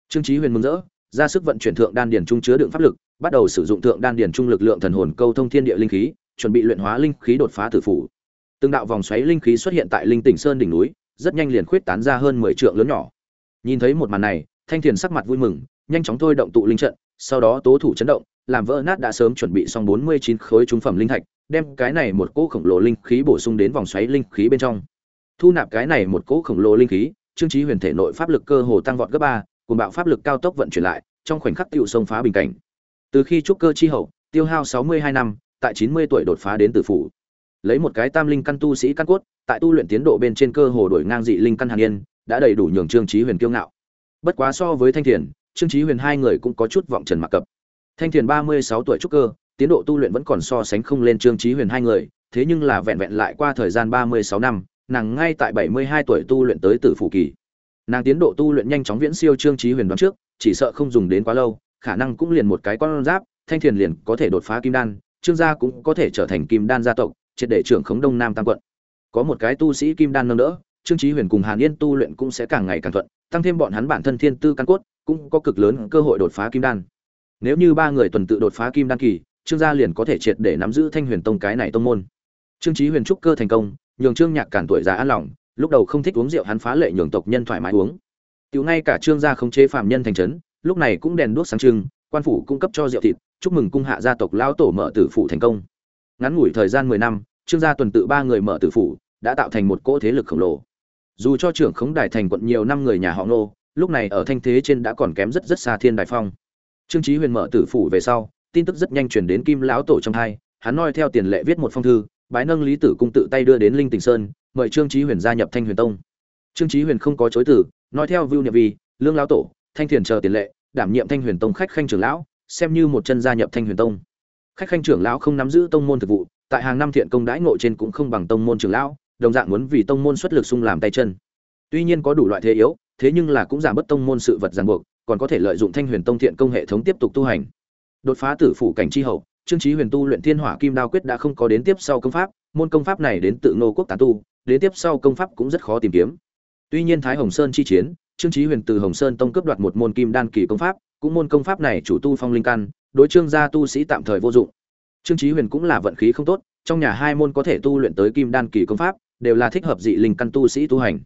Trương chí huyền mừng rỡ, ra sức vận chuyển thượng đan điền trung chứa đựng pháp lực, bắt đầu sử dụng thượng đan điền trung lực lượng thần hồn câu thông thiên địa linh khí, chuẩn bị luyện hóa linh khí đột phá tử phủ từng đạo vòng xoáy linh khí xuất hiện tại linh tỉnh sơn đỉnh núi, rất nhanh liền khuyết tán ra hơn mười trượng lớn nhỏ. Nhìn thấy một màn này, thanh thiền sắc mặt vui mừng, nhanh chóng thôi động tụ linh trận, sau đó tố thủ chấn động, làm vỡ nát đã sớm chuẩn bị xong bốn mươi chín khối trung phẩm linh thạch, đem cái này một cỗ khổng lồ linh khí bổ sung đến vòng xoáy linh khí bên trong. Thu nạp cái này một cỗ khổng lồ linh khí, trương trí huyền thể nội pháp lực cơ hồ tăng vọt gấp ba, cùng bạo pháp lực cao tốc vận chuyển lại, trong khoảnh khắc tiêu sông phá bình cảnh. Từ khi trúc cơ chi hậu, tiêu hao sáu mươi hai năm, tại chín mươi tuổi đột phá đến tử phủ lấy một cái tam linh căn tu sĩ căn cốt, tại tu luyện tiến độ bên trên cơ hồ đổi ngang dị linh căn hàn yên, đã đầy đủ nhường trương chí huyền kiêu ngạo. Bất quá so với thanh thiền, trương chí huyền hai người cũng có chút vọng trần mặc cập. Thanh thiền ba mươi sáu tuổi trúc cơ, tiến độ tu luyện vẫn còn so sánh không lên trương chí huyền hai người, thế nhưng là vẹn vẹn lại qua thời gian ba mươi sáu năm, nàng ngay tại bảy mươi hai tuổi tu luyện tới tử phủ kỳ. Nàng tiến độ tu luyện nhanh chóng viễn siêu trương chí huyền đoán trước, chỉ sợ không dùng đến quá lâu, khả năng cũng liền một cái con giáp, thanh thiền liền có thể đột phá kim đan, trương gia cũng có thể trở thành kim đan gia tộc triệt để trưởng khống đông nam tam quận. Có một cái tu sĩ kim đan nâng đỡ, trương chí huyền cùng hàn yên tu luyện cũng sẽ càng ngày càng thuận, tăng thêm bọn hắn bản thân thiên tư căn cốt, cũng có cực lớn cơ hội đột phá kim đan. Nếu như ba người tuần tự đột phá kim đan kỳ, trương gia liền có thể triệt để nắm giữ thanh huyền tông cái này tông môn. Trương chí huyền trúc cơ thành công, nhường trương nhạc cản tuổi già an lòng, lúc đầu không thích uống rượu hắn phá lệ nhường tộc nhân thoải mái uống. Tiểu ngay cả trương gia không chế phạm nhân thành trấn, lúc này cũng đèn đuốc sáng trưng, quan phủ cung cấp cho rượu thịt, chúc mừng cung hạ gia tộc lão tổ mở tử phủ thành công ngắn ngủi thời gian mười năm, trương gia tuần tự ba người mở tử phủ, đã tạo thành một cỗ thế lực khổng lồ. Dù cho trưởng khống đài thành quận nhiều năm người nhà họ ngô, lúc này ở thanh thế trên đã còn kém rất rất xa thiên đại phong. Trương chí huyền mở tử phủ về sau, tin tức rất nhanh truyền đến kim lão tổ trong hai, hắn nói theo tiền lệ viết một phong thư, bái nâng lý tử cung tự tay đưa đến linh tỉnh sơn, mời trương chí huyền gia nhập thanh huyền tông. Trương chí huyền không có chối từ nói theo vưu niệm vi, lương lão tổ, thanh thiền chờ tiền lệ, đảm nhiệm thanh huyền tông khách khanh trưởng lão, xem như một chân gia nhập thanh huyền tông khách khanh trưởng lão không nắm giữ tông môn thực vụ, tại hàng năm thiện công đãi ngộ trên cũng không bằng tông môn trưởng lão, đồng dạng muốn vì tông môn xuất lực sung làm tay chân. Tuy nhiên có đủ loại thế yếu, thế nhưng là cũng giảm bớt tông môn sự vật ràng buộc, còn có thể lợi dụng thanh huyền tông thiện công hệ thống tiếp tục tu hành. Đột phá tử phủ cảnh chi hậu, trương trí huyền tu luyện thiên hỏa kim đao quyết đã không có đến tiếp sau công pháp, môn công pháp này đến tự nô quốc tán tu, đến tiếp sau công pháp cũng rất khó tìm kiếm. Tuy nhiên thái hồng sơn chi chiến, trương trí huyền từ hồng sơn tông cướp đoạt một môn kim đan kỳ công pháp, cũng môn công pháp này chủ tu phong linh căn đối trương gia tu sĩ tạm thời vô dụng. Trương chí huyền cũng là vận khí không tốt, trong nhà hai môn có thể tu luyện tới kim đan kỳ công pháp, đều là thích hợp dị linh căn tu sĩ tu hành.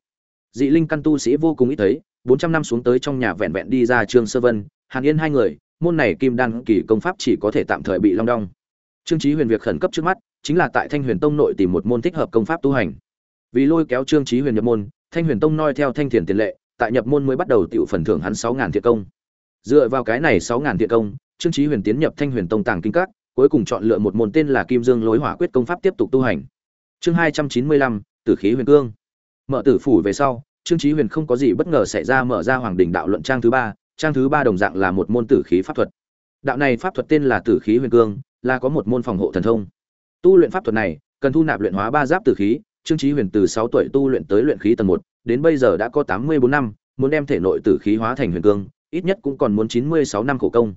Dị linh căn tu sĩ vô cùng ít thấy, bốn trăm năm xuống tới trong nhà vẹn vẹn đi ra trương sơ vân, hàn yên hai người, môn này kim đan kỳ công pháp chỉ có thể tạm thời bị long đong. Trương chí huyền việc khẩn cấp trước mắt, chính là tại thanh huyền tông nội tìm một môn thích hợp công pháp tu hành. Vì lôi kéo trương chí huyền nhập môn, thanh huyền tông noi theo thanh thiền tiền lệ, tại nhập môn mới bắt đầu tiểu phần thưởng hắn sáu ngàn thiện công. Dựa vào cái này sáu ngàn thiện công trương chí huyền tiến nhập thanh huyền tông tàng kinh các, cuối cùng chọn lựa một môn tên là kim dương lối hỏa quyết công pháp tiếp tục tu hành. Chương hai trăm chín mươi lăm, tử khí huyền cương. Mở tử phủ về sau, trương chí huyền không có gì bất ngờ xảy ra mở ra hoàng đỉnh đạo luận trang thứ ba, trang thứ ba đồng dạng là một môn tử khí pháp thuật. Đạo này pháp thuật tên là tử khí huyền cương, là có một môn phòng hộ thần thông. Tu luyện pháp thuật này, cần thu nạp luyện hóa ba giáp tử khí, trương chí huyền từ sáu tuổi tu luyện tới luyện khí tầng một, đến bây giờ đã có tám mươi bốn năm, muốn đem thể nội tử khí hóa thành huyền cương, ít nhất cũng còn muốn chín mươi sáu năm khổ công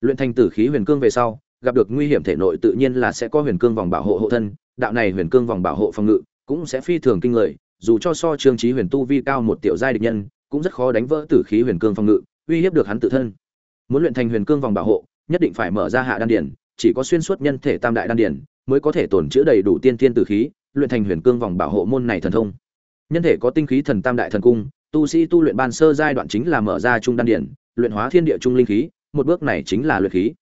luyện thành tử khí huyền cương về sau, gặp được nguy hiểm thể nội tự nhiên là sẽ có huyền cương vòng bảo hộ hộ thân, đạo này huyền cương vòng bảo hộ phòng ngự cũng sẽ phi thường kinh người, dù cho so trương trí huyền tu vi cao một tiểu giai địch nhân, cũng rất khó đánh vỡ tử khí huyền cương phòng ngự, uy hiếp được hắn tự thân. Muốn luyện thành huyền cương vòng bảo hộ, nhất định phải mở ra hạ đan điển chỉ có xuyên suốt nhân thể tam đại đan điển mới có thể tổn chữa đầy đủ tiên tiên tử khí, luyện thành huyền cương vòng bảo hộ môn này thần thông. Nhân thể có tinh khí thần tam đại thần cung, tu sĩ tu luyện ban sơ giai đoạn chính là mở ra trung đan điển luyện hóa thiên địa trung linh khí một bước này chính là luyện khí.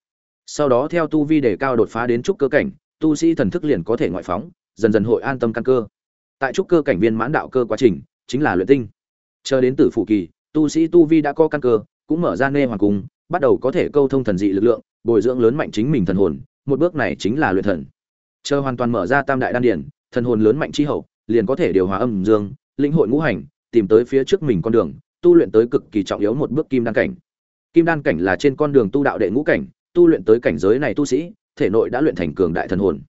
Sau đó theo tu vi đề cao đột phá đến trúc cơ cảnh, tu sĩ thần thức liền có thể ngoại phóng, dần dần hội an tâm căn cơ. Tại trúc cơ cảnh viên mãn đạo cơ quá trình, chính là luyện tinh. Chờ đến tử phụ kỳ, tu sĩ tu vi đã có căn cơ, cũng mở ra nê hoàng cung, bắt đầu có thể câu thông thần dị lực lượng, bồi dưỡng lớn mạnh chính mình thần hồn, một bước này chính là luyện thần. Chờ hoàn toàn mở ra tam đại đan điển, thần hồn lớn mạnh chi hậu, liền có thể điều hòa âm dương lĩnh hội ngũ hành, tìm tới phía trước mình con đường, tu luyện tới cực kỳ trọng yếu một bước kim đan cảnh kim đan cảnh là trên con đường tu đạo đệ ngũ cảnh, tu luyện tới cảnh giới này tu sĩ, thể nội đã luyện thành cường đại thần hồn.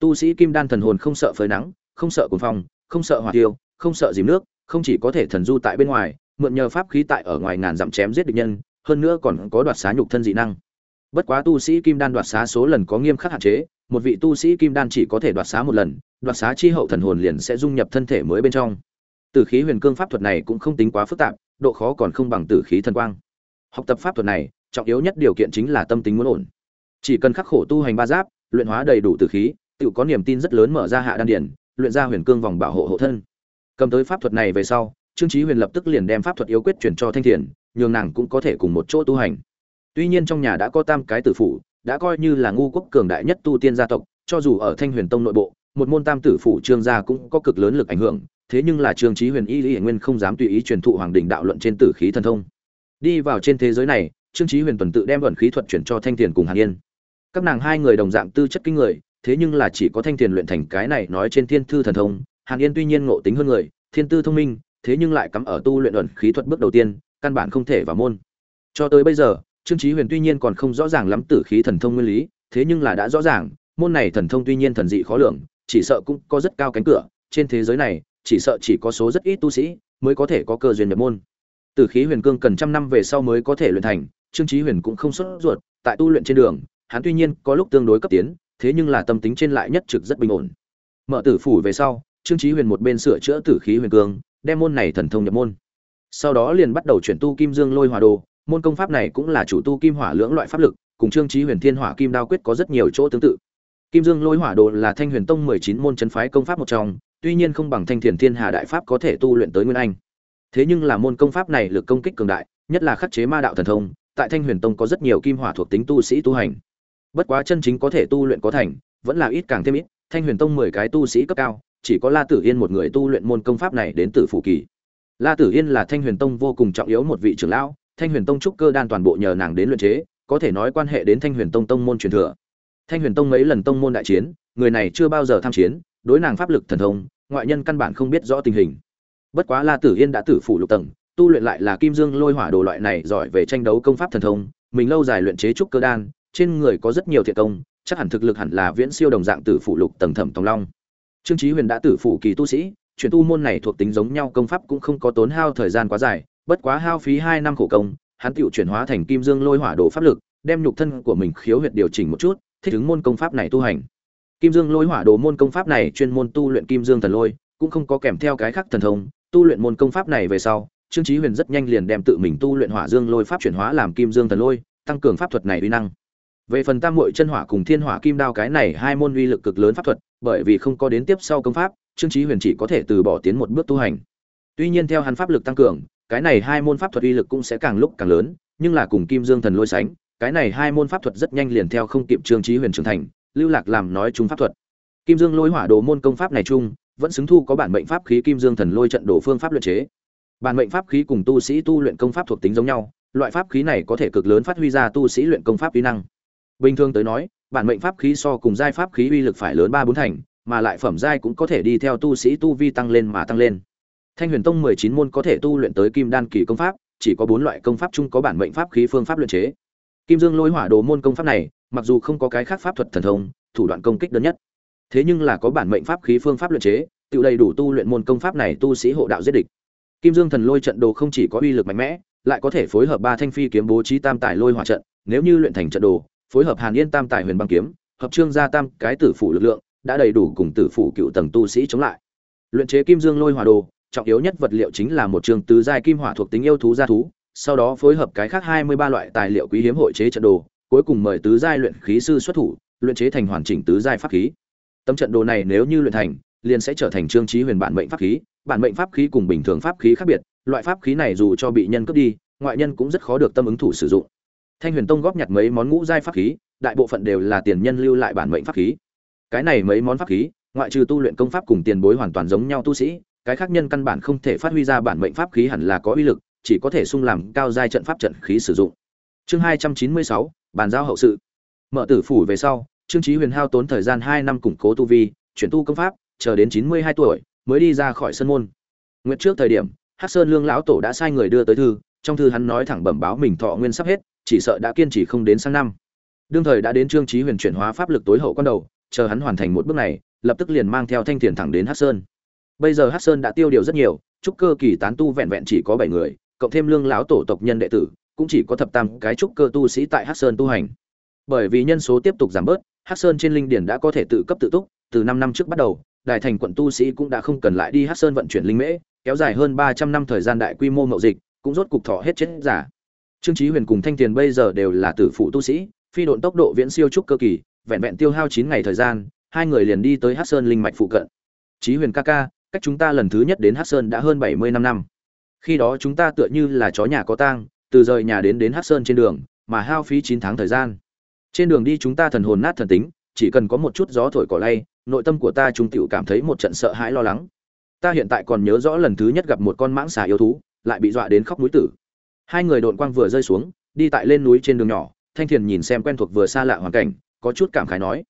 Tu sĩ kim đan thần hồn không sợ phơi nắng, không sợ cuồng phong, không sợ hỏa tiêu, không sợ dìm nước, không chỉ có thể thần du tại bên ngoài, mượn nhờ pháp khí tại ở ngoài ngàn dặm chém giết địch nhân, hơn nữa còn có đoạt xá nhục thân dị năng. Bất quá tu sĩ kim đan đoạt xá số lần có nghiêm khắc hạn chế, một vị tu sĩ kim đan chỉ có thể đoạt xá một lần, đoạt xá chi hậu thần hồn liền sẽ dung nhập thân thể mới bên trong. Tử khí huyền cương pháp thuật này cũng không tính quá phức tạp, độ khó còn không bằng tử khí thần quang học tập pháp thuật này, trọng yếu nhất điều kiện chính là tâm tính muốn ổn. Chỉ cần khắc khổ tu hành ba giáp, luyện hóa đầy đủ tử khí tự có niềm tin rất lớn mở ra hạ đan điển, luyện ra huyền cương vòng bảo hộ hộ thân. Cầm tới pháp thuật này về sau, trương trí huyền lập tức liền đem pháp thuật yếu quyết chuyển cho thanh thiền, nhường nàng cũng có thể cùng một chỗ tu hành. Tuy nhiên trong nhà đã có tam cái tử phủ, đã coi như là ngu quốc cường đại nhất tu tiên gia tộc, cho dù ở thanh huyền tông nội bộ, một môn tam tử phủ trương gia cũng có cực lớn lực ảnh hưởng, thế nhưng là trương trí huyền y lý nguyên không dám tùy ý truyền thụ hoàng đỉnh đạo luận trên tử khí thần thông đi vào trên thế giới này, trương chí huyền tuần tự đem vận khí thuật chuyển cho thanh thiền cùng hàn yên. Các nàng hai người đồng dạng tư chất kinh người, thế nhưng là chỉ có thanh thiền luyện thành cái này nói trên thiên thư thần thông, hàn yên tuy nhiên ngộ tính hơn người, thiên tư thông minh, thế nhưng lại cắm ở tu luyện ẩn khí thuật bước đầu tiên, căn bản không thể vào môn. Cho tới bây giờ, trương chí huyền tuy nhiên còn không rõ ràng lắm tử khí thần thông nguyên lý, thế nhưng là đã rõ ràng, môn này thần thông tuy nhiên thần dị khó lường, chỉ sợ cũng có rất cao cánh cửa, trên thế giới này, chỉ sợ chỉ có số rất ít tu sĩ mới có thể có cơ duyên nhập môn tử khí huyền cương cần trăm năm về sau mới có thể luyện thành, trương chí huyền cũng không xuất ruột, tại tu luyện trên đường, hắn tuy nhiên có lúc tương đối cấp tiến, thế nhưng là tâm tính trên lại nhất trực rất bình ổn. Mở tử phủ về sau, trương chí huyền một bên sửa chữa tử khí huyền cương, đem môn này thần thông nhập môn. Sau đó liền bắt đầu chuyển tu kim dương lôi hỏa đồ, môn công pháp này cũng là chủ tu kim hỏa lưỡng loại pháp lực, cùng trương chí huyền thiên hỏa kim đao quyết có rất nhiều chỗ tương tự. Kim dương lôi hỏa đồ là thanh huyền tông mười chín môn chấn phái công pháp một trong, tuy nhiên không bằng thanh thiền thiên hà đại pháp có thể tu luyện tới nguyên anh thế nhưng là môn công pháp này lực công kích cường đại, nhất là khắc chế ma đạo thần thông, tại thanh huyền tông có rất nhiều kim hỏa thuộc tính tu sĩ tu hành. Bất quá chân chính có thể tu luyện có thành, vẫn là ít càng thêm ít, thanh huyền tông mười cái tu sĩ cấp cao, chỉ có la tử yên một người tu luyện môn công pháp này đến từ phủ kỳ. La tử yên là thanh huyền tông vô cùng trọng yếu một vị trưởng lão, thanh huyền tông trúc cơ đan toàn bộ nhờ nàng đến luyện chế, có thể nói quan hệ đến thanh huyền tông tông môn truyền thừa. Thanh huyền tông mấy lần tông môn đại chiến, người này chưa bao giờ tham chiến, đối nàng pháp lực thần thông, ngoại nhân căn bản không biết rõ tình hình bất quá la tử yên đã tử phủ lục tầng, tu luyện lại là kim dương lôi hỏa đồ loại này giỏi về tranh đấu công pháp thần thông, mình lâu dài luyện chế trúc cơ đan, trên người có rất nhiều thiện công, chắc hẳn thực lực hẳn là viễn siêu đồng dạng tử phủ lục tầng thẩm tòng long. Trương chí huyền đã tử phủ kỳ tu sĩ, chuyển tu môn này thuộc tính giống nhau công pháp cũng không có tốn hao thời gian quá dài, bất quá hao phí hai năm khổ công, hắn tự chuyển hóa thành kim dương lôi hỏa đồ pháp lực, đem nhục thân của mình khiếu huyệt điều chỉnh một chút, thích ứng môn công pháp này tu hành. Kim dương lôi hỏa đồ môn công pháp này chuyên môn tu luyện kim dương thần lôi, cũng không có kèm theo cái khác thần thông tu luyện môn công pháp này về sau, trương chí huyền rất nhanh liền đem tự mình tu luyện hỏa dương lôi pháp chuyển hóa làm kim dương thần lôi, tăng cường pháp thuật này uy năng. Về phần tam muội chân hỏa cùng thiên hỏa kim đao cái này hai môn uy lực cực lớn pháp thuật, bởi vì không có đến tiếp sau công pháp, trương chí huyền chỉ có thể từ bỏ tiến một bước tu hành. Tuy nhiên theo hắn pháp lực tăng cường, cái này hai môn pháp thuật uy lực cũng sẽ càng lúc càng lớn, nhưng là cùng kim dương thần lôi sánh, cái này hai môn pháp thuật rất nhanh liền theo không kịp trương chí huyền trưởng thành, lưu lạc làm nói chúng pháp thuật. Kim dương lôi hỏa đồ môn công pháp này chung vẫn xứng thu có bản mệnh pháp khí kim dương thần lôi trận đổ phương pháp luyện chế. Bản mệnh pháp khí cùng tu sĩ tu luyện công pháp thuộc tính giống nhau, loại pháp khí này có thể cực lớn phát huy ra tu sĩ luyện công pháp uy năng. Bình thường tới nói, bản mệnh pháp khí so cùng giai pháp khí uy lực phải lớn ba bốn thành, mà lại phẩm giai cũng có thể đi theo tu sĩ tu vi tăng lên mà tăng lên. Thanh huyền tông mười chín môn có thể tu luyện tới kim đan kỳ công pháp, chỉ có bốn loại công pháp chung có bản mệnh pháp khí phương pháp luyện chế. Kim dương lôi hỏa đồ môn công pháp này, mặc dù không có cái khác pháp thuật thần thông, thủ đoạn công kích đơn nhất thế nhưng là có bản mệnh pháp khí phương pháp luyện chế, tự đầy đủ tu luyện môn công pháp này tu sĩ hộ đạo giết địch. Kim dương thần lôi trận đồ không chỉ có uy lực mạnh mẽ, lại có thể phối hợp ba thanh phi kiếm bố trí tam tài lôi hỏa trận, nếu như luyện thành trận đồ, phối hợp hàn yên tam tài huyền băng kiếm, hợp trương gia tam cái tử phủ lực lượng, đã đầy đủ cùng tử phủ cựu tầng tu sĩ chống lại. Luyện chế kim dương lôi hỏa đồ, trọng yếu nhất vật liệu chính là một trường tứ giai kim hỏa thuộc tính yêu thú gia thú, sau đó phối hợp cái khác hai mươi ba loại tài liệu quý hiếm hội chế trận đồ, cuối cùng mời tứ giai luyện khí sư xuất thủ, luyện chế thành hoàn chỉnh tứ giai pháp khí tấm trận đồ này nếu như luyện thành, liền sẽ trở thành trương trí huyền bản mệnh pháp khí. Bản mệnh pháp khí cùng bình thường pháp khí khác biệt, loại pháp khí này dù cho bị nhân cướp đi, ngoại nhân cũng rất khó được tâm ứng thủ sử dụng. Thanh huyền tông góp nhặt mấy món ngũ giai pháp khí, đại bộ phận đều là tiền nhân lưu lại bản mệnh pháp khí. Cái này mấy món pháp khí, ngoại trừ tu luyện công pháp cùng tiền bối hoàn toàn giống nhau tu sĩ, cái khác nhân căn bản không thể phát huy ra bản mệnh pháp khí hẳn là có uy lực, chỉ có thể sung làm cao giai trận pháp trận khí sử dụng. Chương hai trăm chín mươi sáu, bàn giao hậu sự. Mở tử phủ về sau trương chí huyền hao tốn thời gian hai năm củng cố tu vi, chuyển tu công pháp, chờ đến chín mươi hai tuổi, mới đi ra khỏi sân môn. Nguyệt trước thời điểm, hắc sơn lương lão tổ đã sai người đưa tới thư, trong thư hắn nói thẳng bẩm báo mình thọ nguyên sắp hết, chỉ sợ đã kiên trì không đến sang năm. Đương thời đã đến trương chí huyền chuyển hóa pháp lực tối hậu quan đầu, chờ hắn hoàn thành một bước này, lập tức liền mang theo thanh tiền thẳng đến hắc sơn. Bây giờ hắc sơn đã tiêu điều rất nhiều, trúc cơ kỳ tán tu vẹn vẹn chỉ có bảy người, cộng thêm lương lão tổ tộc nhân đệ tử, cũng chỉ có thập tam cái trúc cơ tu sĩ tại hắc sơn tu hành. Bởi vì nhân số tiếp tục giảm bớt hắc sơn trên linh điển đã có thể tự cấp tự túc, từ năm năm trước bắt đầu đại thành quận tu sĩ cũng đã không cần lại đi hắc sơn vận chuyển linh mễ, kéo dài hơn ba trăm năm thời gian đại quy mô mậu dịch, cũng rốt cục thọ hết chết giả. Trương chí huyền cùng thanh tiền bây giờ đều là tử phụ tu sĩ, phi độn tốc độ viễn siêu trúc cơ kỳ, vẹn vẹn tiêu hao chín ngày thời gian, hai người liền đi tới hắc sơn linh mạch phụ cận. Chí huyền ca ca, cách chúng ta lần thứ nhất đến hắc sơn đã hơn bảy mươi năm năm. Khi đó chúng ta tựa như là chó nhà có tang, từ rời nhà đến đến hắc sơn trên đường, mà hao phí chín tháng thời gian trên đường đi chúng ta thần hồn nát thần tính, chỉ cần có một chút gió thổi cỏ lay, nội tâm của ta trung tiểu cảm thấy một trận sợ hãi lo lắng. Ta hiện tại còn nhớ rõ lần thứ nhất gặp một con mãng xà yêu thú, lại bị dọa đến khóc núi tử. Hai người đội quang vừa rơi xuống, đi tại lên núi trên đường nhỏ, thanh thiền nhìn xem quen thuộc vừa xa lạ hoàn cảnh, có chút cảm khái nói.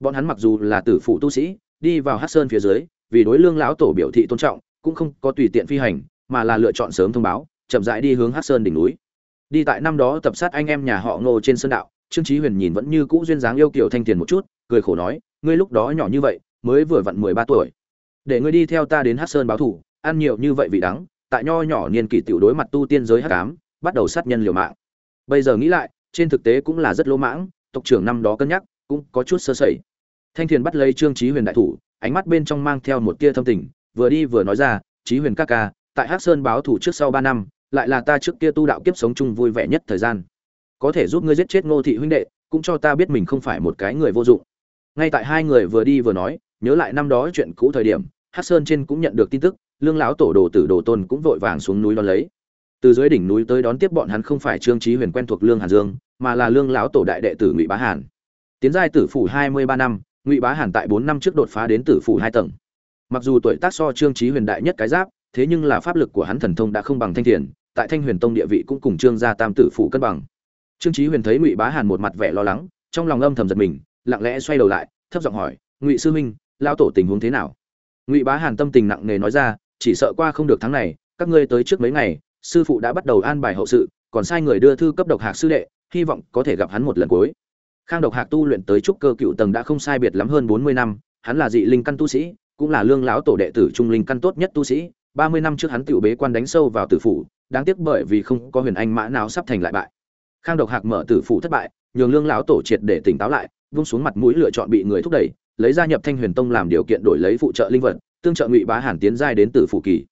Bọn hắn mặc dù là tử phụ tu sĩ, đi vào hát sơn phía dưới, vì đối lương lão tổ biểu thị tôn trọng, cũng không có tùy tiện phi hành, mà là lựa chọn sớm thông báo, chậm rãi đi hướng hát sơn đỉnh núi. Đi tại năm đó tập sát anh em nhà họ ngô trên sơn đạo trương chí huyền nhìn vẫn như cũ duyên dáng yêu kiều thanh tiền một chút cười khổ nói ngươi lúc đó nhỏ như vậy mới vừa vặn mười ba tuổi. Để ngươi đi theo ta đến Hắc sơn báo thù, ăn nhiều như vậy vị đắng tại nho nhỏ niên kỷ tiểu đối mặt tu tiên giới hắc ám bắt đầu sát nhân liều mạng. Bây giờ nghĩ lại trên thực tế cũng là rất lỗ mãng tộc trưởng năm đó cân nhắc cũng có chút sơ sẩy. Thanh thiền bắt lấy trương chí huyền đại thủ ánh mắt bên trong mang theo một tia thâm tình vừa đi vừa nói ra chí huyền ca ca tại hắc sơn báo thủ trước sau ba năm lại là ta trước kia tu đạo kiếp sống chung vui vẻ nhất thời gian có thể giúp ngươi giết chết ngô thị huynh đệ, cũng cho ta biết mình không phải một cái người vô dụng. Ngay tại hai người vừa đi vừa nói, nhớ lại năm đó chuyện cũ thời điểm, hắc sơn trên cũng nhận được tin tức, lương lão tổ đồ tử đồ tôn cũng vội vàng xuống núi đón lấy. Từ dưới đỉnh núi tới đón tiếp bọn hắn không phải trương Chí huyền quen thuộc lương hàn dương, mà là lương lão tổ đại đệ tử ngụy bá hàn. Tiến giai tử phủ hai mươi ba năm, ngụy bá hàn tại bốn năm trước đột phá đến tử phủ hai tầng. Mặc dù tuổi tác so trương Chí huyền đại nhất cái giáp, thế nhưng là pháp lực của hắn thần thông đã không bằng thanh thiền, tại thanh huyền tông địa vị cũng cùng trương gia tam tử phủ cân bằng trương Chí huyền thấy ngụy bá hàn một mặt vẻ lo lắng, trong lòng âm thầm giật mình, lặng lẽ xoay đầu lại, thấp giọng hỏi, ngụy sư huynh lao tổ tình huống thế nào? Ngụy bá hàn tâm tình nặng nề nói ra, chỉ sợ qua không được tháng này, các ngươi tới trước mấy ngày, sư phụ đã bắt đầu an bài hậu sự, còn sai người đưa thư cấp độc hạc sư đệ, hy vọng có thể gặp hắn một lần cuối. Khang độc hạc tu luyện tới trúc cơ cựu tầng đã không sai biệt lắm hơn bốn mươi năm, hắn là dị linh căn tu sĩ, cũng là lương lão tổ đệ tử trung linh căn tốt nhất tu sĩ, ba mươi năm trước hắn tự bế quan đánh sâu vào tử phủ, đáng tiếc bởi vì không có huyền anh mã nào sắp thành lại bại khang độc hạc mở tử phủ thất bại, nhường lương lão tổ triệt để tỉnh táo lại, vung xuống mặt mũi lựa chọn bị người thúc đẩy, lấy gia nhập thanh huyền tông làm điều kiện đổi lấy phụ trợ linh vật, tương trợ ngụy bá hàn tiến giai đến tử phủ kỳ.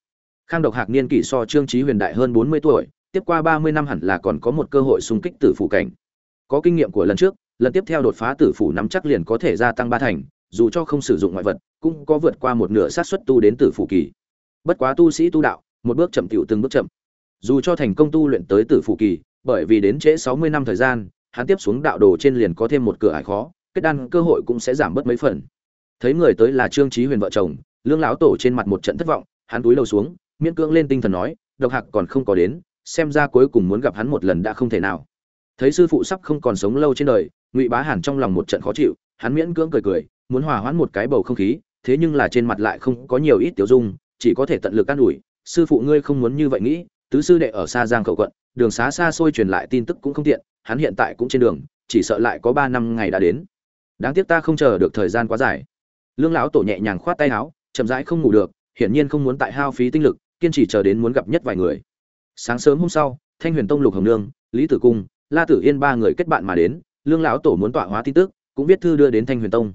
Khang độc hạc niên kỷ so trương trí huyền đại hơn bốn mươi tuổi, tiếp qua ba mươi năm hẳn là còn có một cơ hội xung kích tử phủ cảnh. Có kinh nghiệm của lần trước, lần tiếp theo đột phá tử phủ nắm chắc liền có thể gia tăng ba thành, dù cho không sử dụng ngoại vật, cũng có vượt qua một nửa sát suất tu đến tử phủ kỳ. Bất quá tu sĩ tu đạo, một bước chậm tiểu từng bước chậm. Dù cho thành công tu luyện tới tử phủ kỳ bởi vì đến trễ sáu mươi năm thời gian, hắn tiếp xuống đạo đồ trên liền có thêm một cửa ải khó, kết đan cơ hội cũng sẽ giảm bớt mấy phần. Thấy người tới là trương trí huyền vợ chồng, lương lão tổ trên mặt một trận thất vọng, hắn túi đầu xuống, miễn cưỡng lên tinh thần nói, độc hạc còn không có đến, xem ra cuối cùng muốn gặp hắn một lần đã không thể nào. Thấy sư phụ sắp không còn sống lâu trên đời, ngụy bá hàn trong lòng một trận khó chịu, hắn miễn cưỡng cười cười, muốn hòa hoãn một cái bầu không khí, thế nhưng là trên mặt lại không có nhiều ít tiểu dung, chỉ có thể tận lực an ủi, sư phụ ngươi không muốn như vậy nghĩ, tứ sư đệ ở xa giang cậu quận đường xá xa xôi truyền lại tin tức cũng không tiện, hắn hiện tại cũng trên đường, chỉ sợ lại có ba năm ngày đã đến. Đáng tiếc ta không chờ được thời gian quá dài. Lương lão tổ nhẹ nhàng khoát tay áo, chậm rãi không ngủ được, hiển nhiên không muốn tại hao phí tinh lực, kiên trì chờ đến muốn gặp nhất vài người. Sáng sớm hôm sau, thanh huyền tông lục hồng nương, lý tử cung, la tử yên ba người kết bạn mà đến, lương lão tổ muốn tọa hóa tin tức, cũng viết thư đưa đến thanh huyền tông.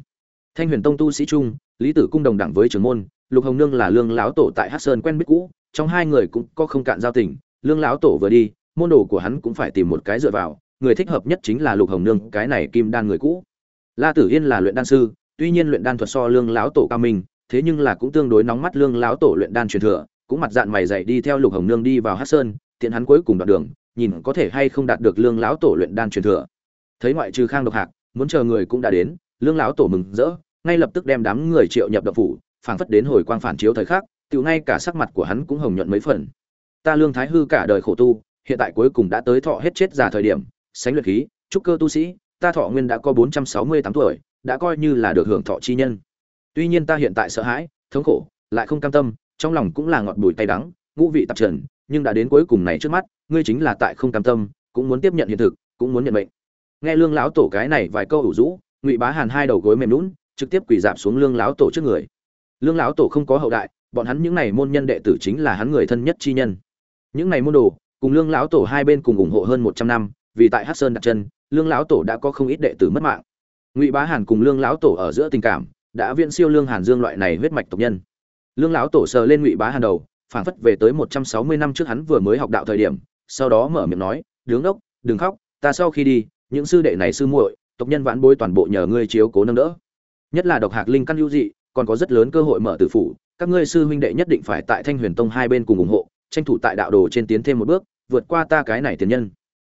Thanh huyền tông tu sĩ trung lý tử cung đồng đẳng với trưởng môn, lục hồng nương là lương lão tổ tại hát sơn quen biết cũ, trong hai người cũng có không cạn giao tình, lương lão tổ vừa đi môn đồ của hắn cũng phải tìm một cái dựa vào, người thích hợp nhất chính là lục hồng nương, cái này kim đan người cũ. La tử yên là luyện đan sư, tuy nhiên luyện đan thuật so lương lão tổ cao minh, thế nhưng là cũng tương đối nóng mắt lương lão tổ luyện đan truyền thừa, cũng mặt dạng mày dày đi theo lục hồng nương đi vào hát sơn, tiện hắn cuối cùng đoạn đường, nhìn có thể hay không đạt được lương lão tổ luyện đan truyền thừa. Thấy ngoại trừ khang độc hạc, muốn chờ người cũng đã đến, lương lão tổ mừng rỡ, ngay lập tức đem đám người triệu nhập đập phủ, phảng phất đến hồi quang phản chiếu thời khắc tự ngay cả sắc mặt của hắn cũng hồng nhuận mấy phần. Ta lương thái hư cả đời khổ tu hiện tại cuối cùng đã tới thọ hết chết già thời điểm sánh luyện khí trúc cơ tu sĩ ta thọ nguyên đã có bốn trăm sáu mươi tám tuổi đã coi như là được hưởng thọ chi nhân. Tuy nhiên ta hiện tại sợ hãi thống khổ lại không cam tâm trong lòng cũng là ngọt bùi tay đắng ngũ vị tạp trần nhưng đã đến cuối cùng này trước mắt ngươi chính là tại không cam tâm cũng muốn tiếp nhận hiện thực cũng muốn nhận mệnh. Nghe lương lão tổ cái này vài câu ủ rũ ngụy bá hàn hai đầu gối mềm nhũn, trực tiếp quỳ dạp xuống lương lão tổ trước người. Lương lão tổ không có hậu đại bọn hắn những này môn nhân đệ tử chính là hắn người thân nhất chi nhân. Những này môn đồ cùng lương lão tổ hai bên cùng ủng hộ hơn một trăm năm, vì tại hát sơn đặt chân, lương lão tổ đã có không ít đệ tử mất mạng. Ngụy bá hàn cùng lương lão tổ ở giữa tình cảm, đã viễn siêu lương hàn dương loại này huyết mạch tộc nhân. Lương lão tổ sờ lên ngụy bá hàn đầu, phảng phất về tới một trăm sáu mươi năm trước hắn vừa mới học đạo thời điểm, sau đó mở miệng nói, đứng đốc, đừng khóc, ta sau khi đi, những sư đệ này sư muội, tộc nhân vãn bối toàn bộ nhờ ngươi chiếu cố nâng đỡ. Nhất là độc hạc linh căn hữu dị, còn có rất lớn cơ hội mở tử phủ, các ngươi sư huynh đệ nhất định phải tại thanh huyền tông hai bên cùng ủng hộ, tranh thủ tại đạo đồ trên tiến thêm một bước vượt qua ta cái này tiền nhân.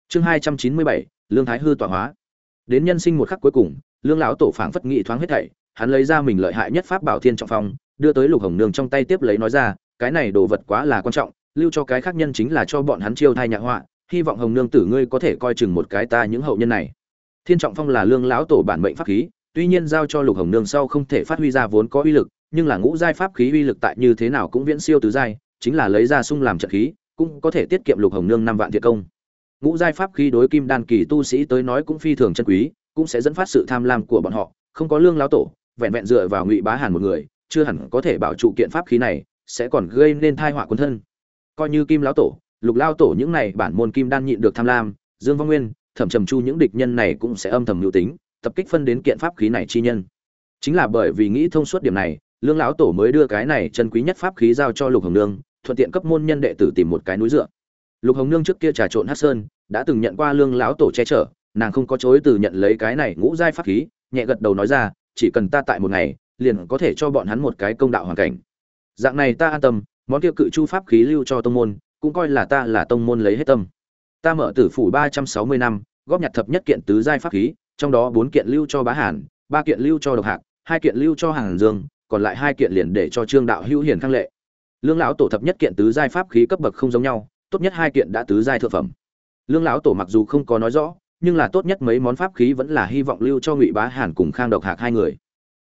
Chương hai trăm chín mươi bảy, lương thái hư tọa hóa. Đến nhân sinh một khắc cuối cùng, lương lão tổ phảng phất nghị thoáng hết thảy, hắn lấy ra mình lợi hại nhất pháp bảo thiên trọng phong, đưa tới lục hồng nương trong tay tiếp lấy nói ra, cái này đồ vật quá là quan trọng, lưu cho cái khác nhân chính là cho bọn hắn chiêu thai nhạc họa, hy vọng hồng nương tử ngươi có thể coi chừng một cái ta những hậu nhân này. Thiên trọng phong là lương lão tổ bản mệnh pháp khí, tuy nhiên giao cho lục hồng nương sau không thể phát huy ra vốn có uy lực, nhưng là ngũ giai pháp khí uy lực tại như thế nào cũng viễn siêu tứ giai, chính là lấy ra sung làm trận khí cũng có thể tiết kiệm lục hồng nương năm vạn thiệt công. Ngũ giai pháp khí đối kim đan kỳ tu sĩ tới nói cũng phi thường chân quý, cũng sẽ dẫn phát sự tham lam của bọn họ, không có lương lão tổ, vẹn vẹn dựa vào ngụy bá hàn một người, chưa hẳn có thể bảo trụ kiện pháp khí này, sẽ còn gây nên thai họa quân thân. Coi như kim lão tổ, lục lao tổ những này bản môn kim đan nhịn được tham lam, dương vong nguyên, thẩm trầm chu những địch nhân này cũng sẽ âm thầm hữu tính, tập kích phân đến kiện pháp khí này chi nhân. Chính là bởi vì nghĩ thông suốt điểm này, lương lão tổ mới đưa cái này chân quý nhất pháp khí giao cho lục hồng nương thuận tiện cấp môn nhân đệ tử tìm một cái núi dựa. Lục hồng nương trước kia trà trộn hát sơn, đã từng nhận qua lương lão tổ che chở, nàng không có chối từ nhận lấy cái này ngũ giai pháp khí, nhẹ gật đầu nói ra, chỉ cần ta tại một ngày, liền có thể cho bọn hắn một cái công đạo hoàn cảnh. Dạng này ta an tâm, món kia cự chu pháp khí lưu cho tông môn, cũng coi là ta là tông môn lấy hết tâm. Ta mở tử phủ ba trăm sáu mươi năm, góp nhặt thập nhất kiện tứ giai pháp khí, trong đó bốn kiện lưu cho bá hàn, ba kiện lưu cho độc hạc, hai kiện lưu cho hàng dương, còn lại hai kiện liền để cho trương đạo hữu hiền khang lệ lương lão tổ thập nhất kiện tứ giai pháp khí cấp bậc không giống nhau, tốt nhất hai kiện đã tứ giai thượng phẩm. Lương lão tổ mặc dù không có nói rõ, nhưng là tốt nhất mấy món pháp khí vẫn là hy vọng lưu cho ngụy bá hàn cùng khang độc hạc hai người.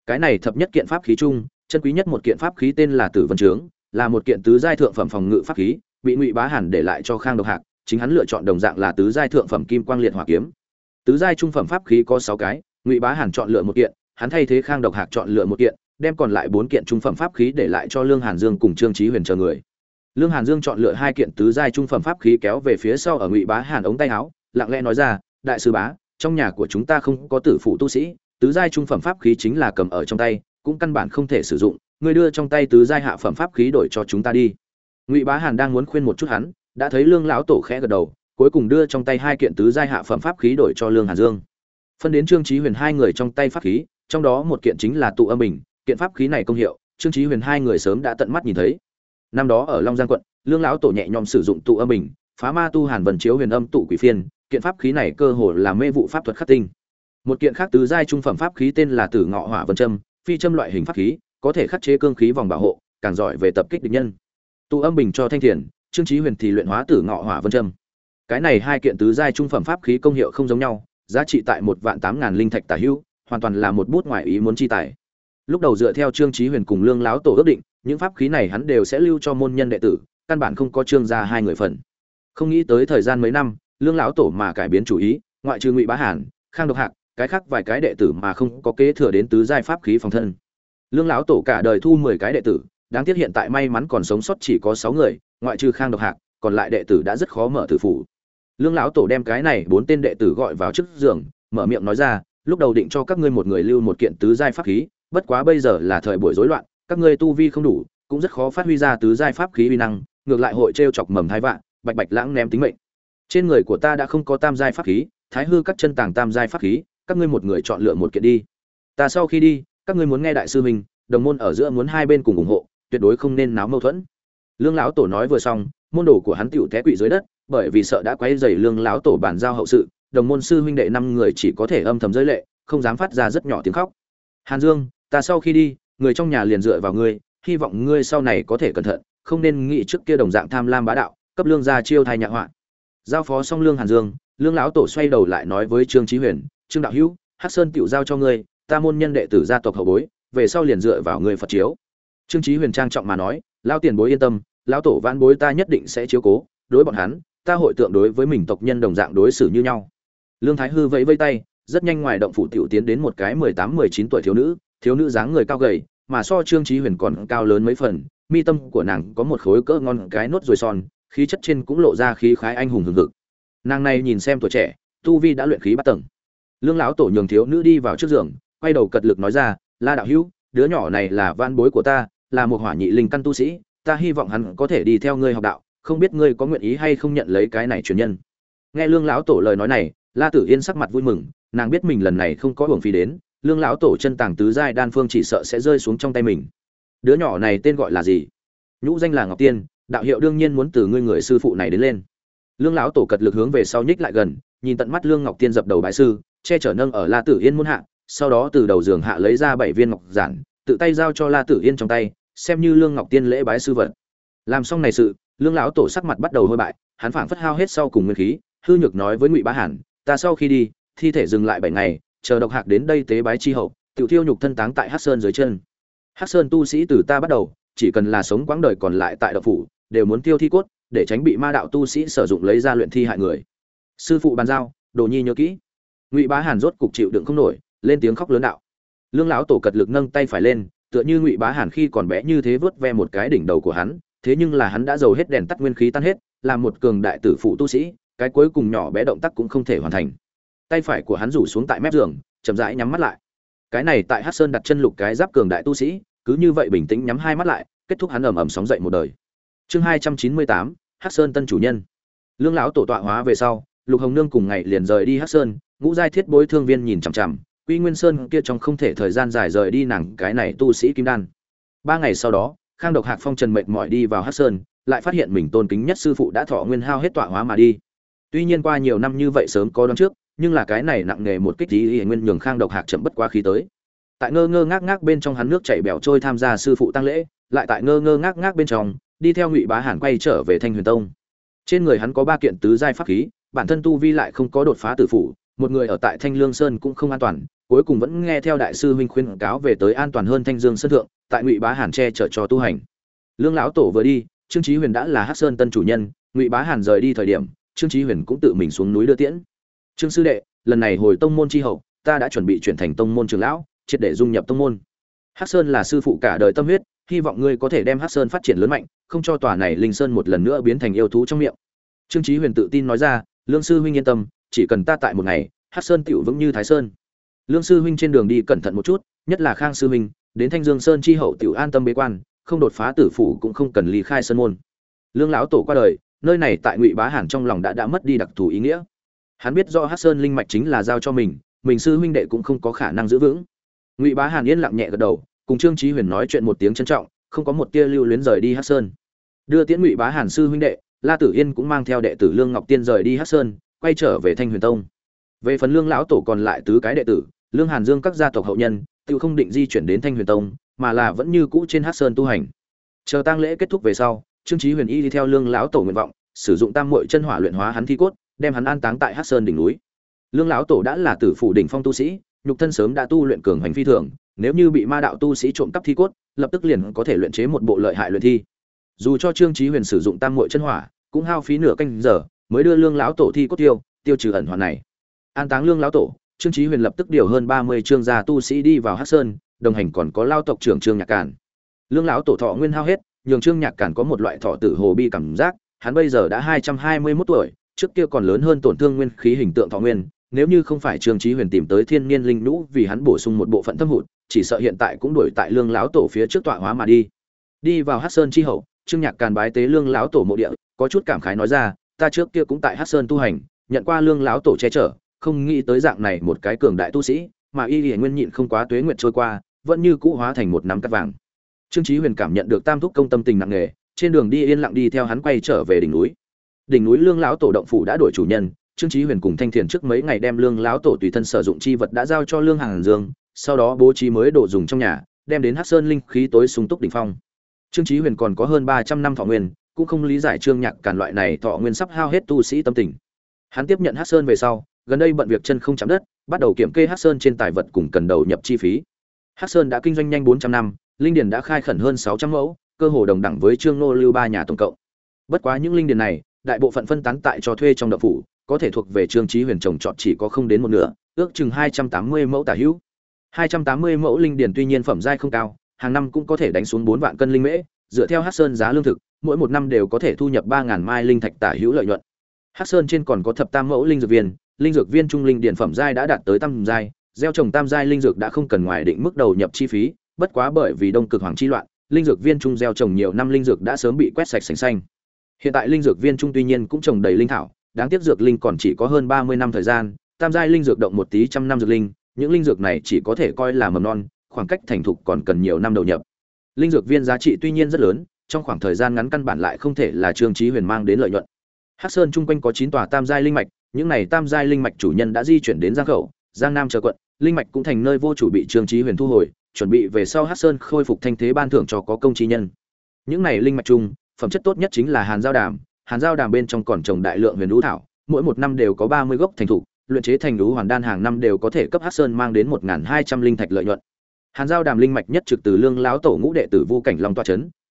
Cái này thập nhất kiện pháp khí chung, chân quý nhất một kiện pháp khí tên là tử vân trướng, là một kiện tứ giai thượng phẩm phòng ngự pháp khí, bị ngụy bá hàn để lại cho khang độc hạc, chính hắn lựa chọn đồng dạng là tứ giai thượng phẩm kim quang liệt hỏa kiếm. Tứ giai trung phẩm pháp khí có sáu cái, ngụy bá hàn chọn lựa một kiện, hắn thay thế khang độc hạc chọn lựa một kiện đem còn lại bốn kiện trung phẩm pháp khí để lại cho lương hàn dương cùng trương trí huyền chờ người. Lương hàn dương chọn lựa hai kiện tứ giai trung phẩm pháp khí kéo về phía sau ở ngụy bá hàn ống tay áo, lặng lẽ nói ra, đại sư bá, trong nhà của chúng ta không có tử phụ tu sĩ, tứ giai trung phẩm pháp khí chính là cầm ở trong tay, cũng căn bản không thể sử dụng, ngươi đưa trong tay tứ giai hạ phẩm pháp khí đổi cho chúng ta đi. Ngụy bá hàn đang muốn khuyên một chút hắn, đã thấy lương lão tổ khẽ gật đầu, cuối cùng đưa trong tay hai kiện tứ giai hạ phẩm pháp khí đổi cho lương hàn dương. Phân đến trương trí huyền hai người trong tay pháp khí, trong đó một kiện chính là tụ âm bình kiện pháp khí này công hiệu, trương trí huyền hai người sớm đã tận mắt nhìn thấy. Năm đó ở long giang quận, lương lão tổ nhẹ nhõm sử dụng tụ âm bình, phá ma tu hàn vần chiếu huyền âm tụ quỷ phiên, kiện pháp khí này cơ hồ là mê vụ pháp thuật khắc tinh. Một kiện khác tứ giai trung phẩm pháp khí tên là tử ngọ hỏa vân châm, phi châm loại hình pháp khí, có thể khắc chế cương khí vòng bảo hộ, càng giỏi về tập kích địch nhân. Tụ âm bình cho thanh thiền, trương trí huyền thì luyện hóa tử ngọ hỏa vân châm. Cái này hai kiện tứ giai trung phẩm pháp khí công hiệu không giống nhau, giá trị tại một vạn tám ngàn linh thạch tả hữu hoàn toàn là một bút ngoại ý muốn chi tài lúc đầu dựa theo trương trí huyền cùng lương láo tổ ước định, những pháp khí này hắn đều sẽ lưu cho môn nhân đệ tử, căn bản không có trương gia hai người phần. Không nghĩ tới thời gian mấy năm, lương lão tổ mà cải biến chủ ý, ngoại trừ ngụy bá hàn, khang độc hạc, cái khác vài cái đệ tử mà không có kế thừa đến tứ giai pháp khí phòng thân. Lương lão tổ cả đời thu mười cái đệ tử, đáng tiếc hiện tại may mắn còn sống sót chỉ có sáu người, ngoại trừ khang độc hạc, còn lại đệ tử đã rất khó mở tử phủ. Lương lão tổ đem cái này bốn tên đệ tử gọi vào trước giường, mở miệng nói ra, lúc đầu định cho các ngươi một người lưu một kiện tứ giai pháp khí bất quá bây giờ là thời buổi rối loạn, các ngươi tu vi không đủ, cũng rất khó phát huy ra tứ giai pháp khí uy năng, ngược lại hội t chọc mầm thái vạn, bạch bạch lãng ném tính mệnh. Trên người của ta đã không có tam giai pháp khí, thái hư các chân tàng tam giai pháp khí, các ngươi một người chọn lựa một kiện đi. Ta sau khi đi, các ngươi muốn nghe đại sư mình đồng môn ở giữa muốn hai bên cùng ủng hộ, tuyệt đối không nên náo mâu thuẫn. Lương lão tổ nói vừa xong, môn đồ của hắn tựu té quỵ dưới đất, bởi vì sợ đã quấy dày lương lão tổ bàn giao hậu sự, đồng môn sư huynh đệ năm người chỉ có thể âm thầm giới lệ, không dám phát ra rất nhỏ tiếng khóc. Hàn dương ta sau khi đi, người trong nhà liền dựa vào ngươi, hy vọng ngươi sau này có thể cẩn thận, không nên nghĩ trước kia đồng dạng tham lam bá đạo, cấp lương gia chiêu thai nhạ họa. Giao phó xong lương hàn dương, lương lão tổ xoay đầu lại nói với trương trí huyền, trương đạo hữu, hắc sơn tựu giao cho ngươi, ta môn nhân đệ tử gia tộc hậu bối, về sau liền dựa vào ngươi phật chiếu. Trương trí huyền trang trọng mà nói lao tiền bối yên tâm, lão tổ vãn bối ta nhất định sẽ chiếu cố, đối bọn hắn, ta hội tượng đối với mình tộc nhân đồng dạng đối xử như nhau. Lương thái hư vẫy vây tay, rất nhanh ngoài động phủ tiểu tiến đến một cái mười tám, mười chín tuổi thiếu nữ thiếu nữ dáng người cao gầy, mà so trương trí huyền còn cao lớn mấy phần, mi tâm của nàng có một khối cỡ ngon cái nốt ruồi son, khí chất trên cũng lộ ra khí khái anh hùng hừng hực. Nàng này nhìn xem tuổi trẻ, tu vi đã luyện khí bắt tầng. Lương lão tổ nhường thiếu nữ đi vào trước giường, quay đầu cật lực nói ra, la đạo hữu, đứa nhỏ này là van bối của ta, là một hỏa nhị linh căn tu sĩ, ta hy vọng hắn có thể đi theo ngươi học đạo, không biết ngươi có nguyện ý hay không nhận lấy cái này truyền nhân. Nghe lương lão tổ lời nói này, la tử yên sắc mặt vui mừng, nàng biết mình lần này không có hưởng phí đến lương lão tổ chân tàng tứ giai đan phương chỉ sợ sẽ rơi xuống trong tay mình. Đứa nhỏ này tên gọi là gì? Nhũ danh là ngọc tiên, đạo hiệu đương nhiên muốn từ ngươi người sư phụ này đến lên. Lương lão tổ cật lực hướng về sau nhích lại gần, nhìn tận mắt lương ngọc tiên dập đầu bái sư, che chở nâng ở la tử yên muốn hạ, sau đó từ đầu giường hạ lấy ra bảy viên ngọc giản, tự tay giao cho la tử yên trong tay, xem như lương ngọc tiên lễ bái sư vật. Làm xong này sự, lương lão tổ sắc mặt bắt đầu hôi bại, hắn phảng phất hao hết sau cùng nguyên khí, hư nhược nói với ngụy bá hàn, ta sau khi đi, thi thể dừng lại bảy ngày chờ độc hạc đến đây tế bái chi hậu, tiểu thiêu nhục thân táng tại hắc sơn dưới chân. Hắc sơn tu sĩ từ ta bắt đầu, chỉ cần là sống quãng đời còn lại tại độc phủ, đều muốn tiêu thi cốt, để tránh bị ma đạo tu sĩ sử dụng lấy ra luyện thi hại người. Sư phụ bàn giao, đồ nhi nhớ kỹ. Ngụy bá hàn rốt cục chịu đựng không nổi, lên tiếng khóc lớn đạo. Lương lão tổ cật lực nâng tay phải lên, tựa như ngụy bá hàn khi còn bé như thế vớt ve một cái đỉnh đầu của hắn, thế nhưng là hắn đã giàu hết đèn tắt nguyên khí tan hết làm một cường đại tử phụ tu sĩ, cái cuối cùng nhỏ bé động tác cũng không thể hoàn thành tay phải của hắn rủ xuống tại mép giường, chậm rãi nhắm mắt lại. Cái này tại hắc sơn đặt chân lục cái giáp cường đại tu sĩ, cứ như vậy bình tĩnh nhắm hai mắt lại, kết thúc hắn ầm ầm sóng dậy một đời. Chương hai trăm chín mươi tám, hắc sơn tân chủ nhân. Lương lão tổ tọa hóa về sau, lục hồng nương cùng ngày liền rời đi hắc sơn, ngũ giai thiết bối thương viên nhìn chằm chằm, quy nguyên sơn kia trong không thể thời gian dài rời đi nàng cái này tu sĩ kim đan. Ba ngày sau đó, khang độc hạc phong trần mệt mỏi đi vào hắc sơn, lại phát hiện mình tôn kính nhất sư phụ đã thọ nguyên hao hết tọa hóa mà đi. Tuy nhiên qua nhiều năm như vậy sớm có đón trước nhưng là cái này nặng nghề một kích ý nguyên nhường khang độc hạc chậm bất quá khí tới. Tại ngơ ngơ ngác ngác bên trong hắn nước chảy bẻo trôi tham gia sư phụ tăng lễ, lại tại ngơ ngơ ngác ngác bên trong, đi theo ngụy bá hàn quay trở về thanh huyền tông. Trên người hắn có ba kiện tứ giai pháp khí, bản thân tu vi lại không có đột phá tử phủ, một người ở tại thanh lương sơn cũng không an toàn, cuối cùng vẫn nghe theo đại sư huynh khuyên cáo về tới an toàn hơn thanh dương sơn thượng, tại ngụy bá hàn che chở cho tu hành. Lương lão tổ vừa đi, trương chí huyền đã là hắc sơn tân chủ nhân, ngụy bá hàn rời đi thời điểm, trương chí huyền cũng tự mình xuống núi đưa tiễn trương sư đệ, lần này hồi tông môn chi hậu, ta đã chuẩn bị chuyển thành tông môn trường lão, triệt để dung nhập tông môn. Hắc sơn là sư phụ cả đời tâm huyết, hy vọng ngươi có thể đem hắc sơn phát triển lớn mạnh, không cho tòa này linh sơn một lần nữa biến thành yêu thú trong miệng. Trương chí huyền tự tin nói ra, lương sư huynh yên tâm, chỉ cần ta tại một ngày, hắc sơn tiểu vững như thái sơn. Lương sư huynh trên đường đi cẩn thận một chút, nhất là khang sư huynh, đến thanh dương sơn chi hậu tiểu an tâm bế quan, không đột phá tử phủ cũng không cần ly khai sơn môn. Lương lão tổ qua đời, nơi này tại ngụy bá hàn trong lòng đã đã mất đi đặc thù ý nghĩa hắn biết do hắc sơn linh mạch chính là giao cho mình mình sư huynh đệ cũng không có khả năng giữ vững. Ngụy bá hàn yên lặng nhẹ gật đầu, cùng trương trí huyền nói chuyện một tiếng trân trọng, không có một tia lưu luyến rời đi hắc sơn. Đưa tiễn ngụy bá hàn sư huynh đệ, la tử yên cũng mang theo đệ tử lương ngọc tiên rời đi hắc sơn, quay trở về thanh huyền tông. Về phần lương lão tổ còn lại tứ cái đệ tử, lương hàn dương các gia tộc hậu nhân, tự không định di chuyển đến thanh huyền tông, mà là vẫn như cũ trên hắc sơn tu hành. Chờ tang lễ kết thúc về sau, trương trí huyền y đi theo lương lão tổ nguyện vọng, sử dụng tam muội chân hỏa luyện hóa hắn thi cốt đem hắn an táng tại hắc sơn đỉnh núi. Lương lão tổ đã là tử phủ đỉnh phong tu sĩ, nhục thân sớm đã tu luyện cường hành phi thường, nếu như bị ma đạo tu sĩ trộm cắp thi cốt, lập tức liền có thể luyện chế một bộ lợi hại luyện thi. Dù cho trương trí huyền sử dụng tam muội chân hỏa, cũng hao phí nửa canh giờ mới đưa lương lão tổ thi cốt tiêu tiêu trừ ẩn hoàn này. An táng lương lão tổ, trương trí huyền lập tức điều hơn ba mươi trương gia tu sĩ đi vào hắc sơn, đồng hành còn có lao tộc trưởng trương nhạc cản lương lão tổ thọ nguyên hao hết, nhường trương nhạc cản có một loại thọ tử hồ bi cảm giác, hắn bây giờ đã hai trăm hai mươi mốt tuổi trước kia còn lớn hơn tổn thương nguyên khí hình tượng thọ nguyên, nếu như không phải trương trí huyền tìm tới thiên niên linh nhũ vì hắn bổ sung một bộ phận thâm hụt, chỉ sợ hiện tại cũng đuổi tại lương lão tổ phía trước tọa hóa mà đi. Đi vào hát sơn chi hậu, trương nhạc càn bái tế lương lão tổ mộ địa, có chút cảm khái nói ra, ta trước kia cũng tại hát sơn tu hành, nhận qua lương lão tổ che chở, không nghĩ tới dạng này một cái cường đại tu sĩ, mà y hiển nguyên nhịn không quá tuế nguyệt trôi qua, vẫn như cũ hóa thành một nắm cắt vàng. Trương trí huyền cảm nhận được tam thúc công tâm tình nặng nề, trên đường đi yên lặng đi theo hắn quay trở về đỉnh núi đỉnh núi lương lão tổ động phủ đã đổi chủ nhân, trương chí huyền cùng thanh thiền trước mấy ngày đem lương lão tổ tùy thân sử dụng chi vật đã giao cho lương hàng dương, sau đó bố trí mới đồ dùng trong nhà, đem đến hắc sơn linh khí tối sung túc đỉnh phong. Trương chí huyền còn có hơn ba trăm năm thọ nguyên, cũng không lý giải trương nhạc càn loại này thọ nguyên sắp hao hết tu sĩ tâm tình. Hắn tiếp nhận hắc sơn về sau, gần đây bận việc chân không chạm đất, bắt đầu kiểm kê hắc sơn trên tài vật cùng cần đầu nhập chi phí. Hắc sơn đã kinh doanh nhanh bốn trăm năm, linh điền đã khai khẩn hơn sáu trăm mẫu, cơ hồ đồng đẳng với trương nô lưu ba nhà tổng cộng. Bất quá những linh điền này đại bộ phận phân tán tại cho thuê trong đậu phủ, có thể thuộc về trương trí huyền trồng trọt chỉ có không đến một nửa, ước chừng hai trăm tám mươi mẫu tả hữu. hai trăm tám mươi mẫu linh điền tuy nhiên phẩm giai không cao, hàng năm cũng có thể đánh xuống bốn vạn cân linh mễ, dựa theo hát sơn giá lương thực, mỗi một năm đều có thể thu nhập ba ngàn mai linh thạch tả hữu lợi nhuận. Hát sơn trên còn có thập tam mẫu linh dược viên, linh dược viên trung linh điền phẩm giai đã đạt tới tam giai, gieo trồng tam giai linh dược đã không cần ngoài định mức đầu nhập chi phí, bất quá bởi vì đông cực hoàng chi loạn, linh dược viên trung gieo trồng nhiều năm linh dược đã sớm bị quét sạch sành xanh hiện tại linh dược viên trung tuy nhiên cũng trồng đầy linh thảo đáng tiếc dược linh còn chỉ có hơn ba mươi năm thời gian, tam giai linh dược động một tí trăm năm dược linh, những linh dược này chỉ có thể coi là mầm non, khoảng cách thành thục còn cần nhiều năm đầu nhập. Linh dược viên giá trị tuy nhiên rất lớn, trong khoảng thời gian ngắn căn bản lại không thể là Trương trí Huyền mang đến lợi nhuận. Hắc Sơn trung quanh có chín tòa tam giai linh mạch, những này tam giai linh mạch chủ nhân đã di chuyển đến Giang Khẩu, Giang Nam chờ quận, linh mạch cũng thành nơi vô chủ bị Trương trí Huyền thu hồi, chuẩn bị về sau Hắc Sơn khôi phục thanh thế ban thưởng cho có công trí nhân. Những này linh mạch chung, phẩm chất tốt nhất chính là Hàn Giao Đàm, hàn giao đàm bên trong còn trồng đại lượng huyền lũ thảo mỗi một năm đều có ba mươi gốc thành thục luyện chế thành lũ hoàn đan hàng năm đều có thể cấp hát sơn mang đến một hai trăm linh thạch lợi nhuận. Hàn giao đàm linh mạch nhất trực từ lương lão tổ ngũ đệ tử vu cảnh long toa c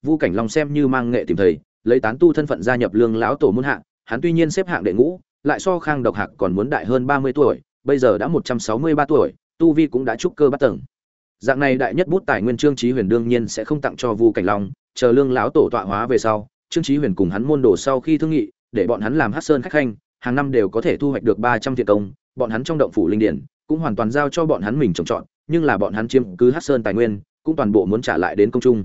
vu cảnh long xem như mang nghệ tìm thầy lấy tán tu thân phận gia nhập lương lão tổ muôn hạng, hắn tuy nhiên xếp hạng đệ ngũ lại so khang độc hạc còn muốn đại hơn ba mươi tuổi bây giờ đã một trăm sáu mươi ba tuổi tu vi cũng đã trúc cơ bắt tầng. Dạng này đại nhất bút tài nguyên trương trí huyền đương nhiên sẽ không tặng cho vu cảnh long chờ lương lão tổ tọa hóa về sau trương chí huyền cùng hắn môn đồ sau khi thương nghị để bọn hắn làm hắc sơn khách khanh hàng năm đều có thể thu hoạch được ba trăm thiện công bọn hắn trong động phủ linh điển cũng hoàn toàn giao cho bọn hắn mình trồng trọt nhưng là bọn hắn chiếm cứ Hắc Sơn tài nguyên, cũng toàn bộ muốn trả lại đến công trung.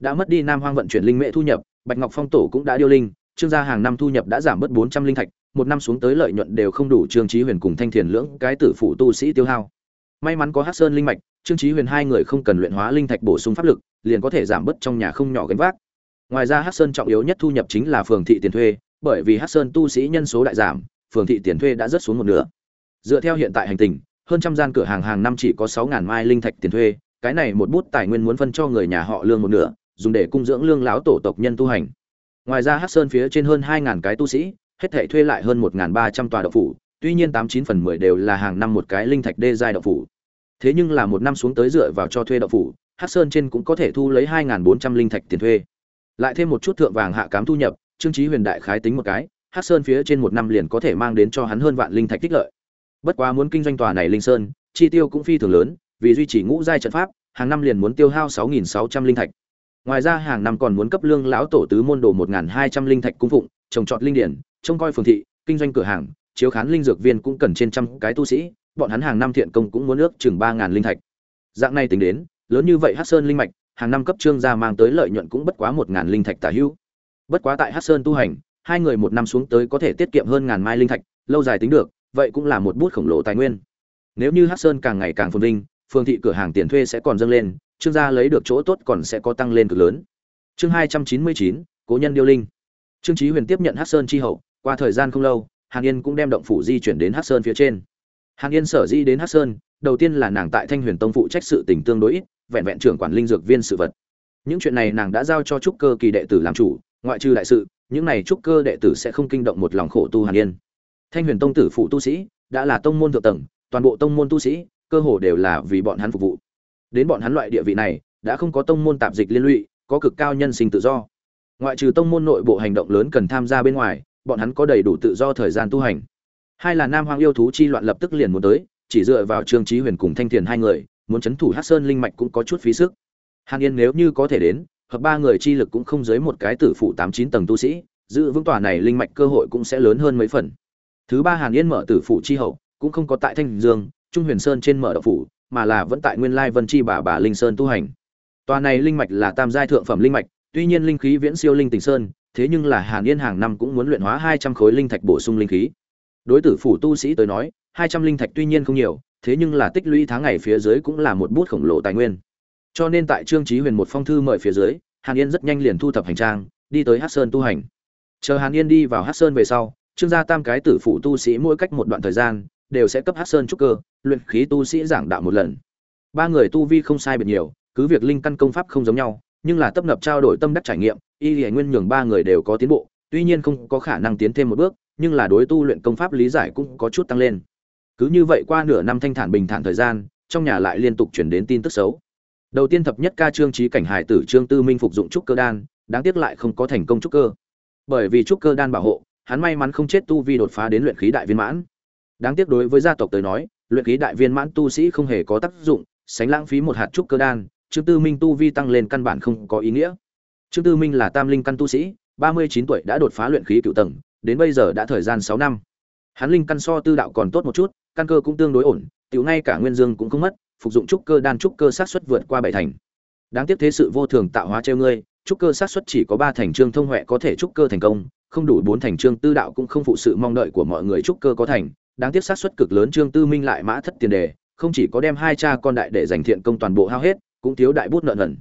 Đã mất đi Nam Hoang vận chuyển linh mễ thu nhập, Bạch Ngọc Phong tổ cũng đã điêu linh, trương gia hàng năm thu nhập đã giảm bớt 400 linh thạch, một năm xuống tới lợi nhuận đều không đủ Trương Chí Huyền cùng Thanh Thiền lưỡng cái tử phụ tu sĩ tiêu hao. May mắn có Hắc Sơn linh mạch, Trương Chí Huyền hai người không cần luyện hóa linh thạch bổ sung pháp lực, liền có thể giảm bớt trong nhà không nhỏ gánh vác. Ngoài ra Hắc Sơn trọng yếu nhất thu nhập chính là phường thị tiền thuê, bởi vì Hắc Sơn tu sĩ nhân số đại giảm, phường thị tiền thuê đã rất xuống một nửa. Dựa theo hiện tại hành tình, hơn trăm gian cửa hàng hàng năm chỉ có 6000 mai linh thạch tiền thuê, cái này một bút tài nguyên muốn phân cho người nhà họ Lương một nửa, dùng để cung dưỡng lương lão tổ tộc nhân tu hành. Ngoài ra Hắc Sơn phía trên hơn 2000 cái tu sĩ, hết thảy thuê lại hơn 1300 tòa độc phủ, tuy nhiên 89 phần 10 đều là hàng năm một cái linh thạch đê giai độc phủ. Thế nhưng là một năm xuống tới dựa vào cho thuê độc phủ, Hắc Sơn trên cũng có thể thu lấy 2400 linh thạch tiền thuê. Lại thêm một chút thượng vàng hạ cám thu nhập, Trương trí Huyền đại khái tính một cái, Hắc Sơn phía trên một năm liền có thể mang đến cho hắn hơn vạn linh thạch tích lợi. Bất quá muốn kinh doanh tòa này linh sơn, chi tiêu cũng phi thường lớn, vì duy trì ngũ giai trận pháp, hàng năm liền muốn tiêu hao 6600 linh thạch. Ngoài ra hàng năm còn muốn cấp lương lão tổ tứ môn đồ 1200 linh thạch cung phụng, trồng trọt linh điển, trông coi phường thị, kinh doanh cửa hàng, chiếu khán linh dược viên cũng cần trên trăm cái tu sĩ, bọn hắn hàng năm thiện công cũng muốn ước chừng 3000 linh thạch. Dạng này tính đến, lớn như vậy Hắc Sơn linh mạch, hàng năm cấp trương gia mang tới lợi nhuận cũng bất quá 1000 linh thạch tả hữu. Bất quá tại Hắc Sơn tu hành, hai người một năm xuống tới có thể tiết kiệm hơn ngàn mai linh thạch, lâu dài tính được, vậy cũng là một bút khổng lồ tài nguyên. Nếu như Hắc Sơn càng ngày càng phồn vinh, phương thị cửa hàng tiền thuê sẽ còn dâng lên, trương gia lấy được chỗ tốt còn sẽ có tăng lên cực lớn. Chương 299, Cố nhân điêu linh. Trương Chí Huyền tiếp nhận Hắc Sơn chi hậu, qua thời gian không lâu, Hàn Yên cũng đem động phủ di chuyển đến Hắc Sơn phía trên. Hàn Yên sở di đến Hắc Sơn, đầu tiên là nàng tại Thanh Huyền Tông phụ trách sự tình tương đối ít, vẹn vẹn trưởng quản linh dược viên sự vật. Những chuyện này nàng đã giao cho trúc cơ kỳ đệ tử làm chủ, ngoại trừ đại sự, những này trúc cơ đệ tử sẽ không kinh động một lòng khổ tu Hàn Yên. Thanh Huyền Tông tử phụ tu sĩ, đã là tông môn thượng tầng, toàn bộ tông môn tu sĩ, cơ hồ đều là vì bọn hắn phục vụ. Đến bọn hắn loại địa vị này, đã không có tông môn tạp dịch liên lụy, có cực cao nhân sinh tự do. Ngoại trừ tông môn nội bộ hành động lớn cần tham gia bên ngoài, bọn hắn có đầy đủ tự do thời gian tu hành. Hai là Nam Hoang yêu thú chi loạn lập tức liền muốn tới, chỉ dựa vào Trương Chí Huyền cùng Thanh Tiền hai người, muốn chấn thủ Hắc Sơn linh mạch cũng có chút phí sức. Hàn Yên nếu như có thể đến, hợp ba người chi lực cũng không dưới một cái tử phụ tám chín tầng tu sĩ, giữ vững tòa này linh mạch cơ hội cũng sẽ lớn hơn mấy phần. Thứ ba Hàn Yên mở tử phụ chi hậu, cũng không có tại Thanh Dương, Trung Huyền Sơn trên mở đạo phủ, mà là vẫn tại Nguyên Lai Vân Chi bà bà Linh Sơn tu hành. Tòa này linh mạch là tam giai thượng phẩm linh mạch, tuy nhiên linh khí viễn siêu linh tình sơn, thế nhưng là Hàn Yên hàng năm cũng muốn luyện hóa hai trăm khối linh thạch bổ sung linh khí. Đối tử phủ tu sĩ tới nói, hai trăm linh thạch tuy nhiên không nhiều, thế nhưng là tích lũy tháng ngày phía dưới cũng là một bút khổng lồ tài nguyên. Cho nên tại Trương Chí Huyền một phong thư mời phía dưới, Hàn Yên rất nhanh liền thu thập hành trang, đi tới Hắc Sơn tu hành. Chờ Hàn Yên đi vào Hắc Sơn về sau, Trương gia tam cái tử phụ tu sĩ mỗi cách một đoạn thời gian đều sẽ cấp Hắc Sơn trúc cơ, luyện khí tu sĩ giảng đạo một lần. Ba người tu vi không sai biệt nhiều, cứ việc linh căn công pháp không giống nhau, nhưng là tập nập trao đổi tâm đắc trải nghiệm, y lý Nguyên nhường ba người đều có tiến bộ, tuy nhiên không có khả năng tiến thêm một bước, nhưng là đối tu luyện công pháp lý giải cũng có chút tăng lên. Cứ như vậy qua nửa năm thanh thản bình thản thời gian, trong nhà lại liên tục chuyển đến tin tức xấu. Đầu tiên thập nhất ca trương trí cảnh hải tử Trương Tư Minh phục dụng trúc cơ đan, đáng tiếc lại không có thành công trúc cơ. Bởi vì trúc cơ đan bảo hộ, hắn may mắn không chết tu vi đột phá đến luyện khí đại viên mãn. Đáng tiếc đối với gia tộc tới nói, luyện khí đại viên mãn tu sĩ không hề có tác dụng, sánh lãng phí một hạt trúc cơ đan, Trương Tư Minh tu vi tăng lên căn bản không có ý nghĩa. Trương Tư Minh là tam linh căn tu sĩ, ba mươi chín tuổi đã đột phá luyện khí cựu tầng, đến bây giờ đã thời gian sáu năm. Hắn linh căn so tư đạo còn tốt một chút, căn cơ cũng tương đối ổn, tiểu ngay cả nguyên dương cũng không mất, phục dụng trúc cơ đan trúc cơ sát suất vượt qua bảy thành. Đáng tiếc thế sự vô thường tạo hóa treo ngươi, trúc cơ sát suất chỉ có ba thành trương thông huệ có thể trúc cơ thành công, không đủ bốn thành trương tư đạo cũng không phụ sự mong đợi của mọi người trúc cơ có thành, đáng tiếc sát suất cực lớn trương tư minh lại mã thất tiền đề, không chỉ có đem hai cha con đại để giành thiện công toàn bộ hao hết, cũng thiếu đại bút nợ nần.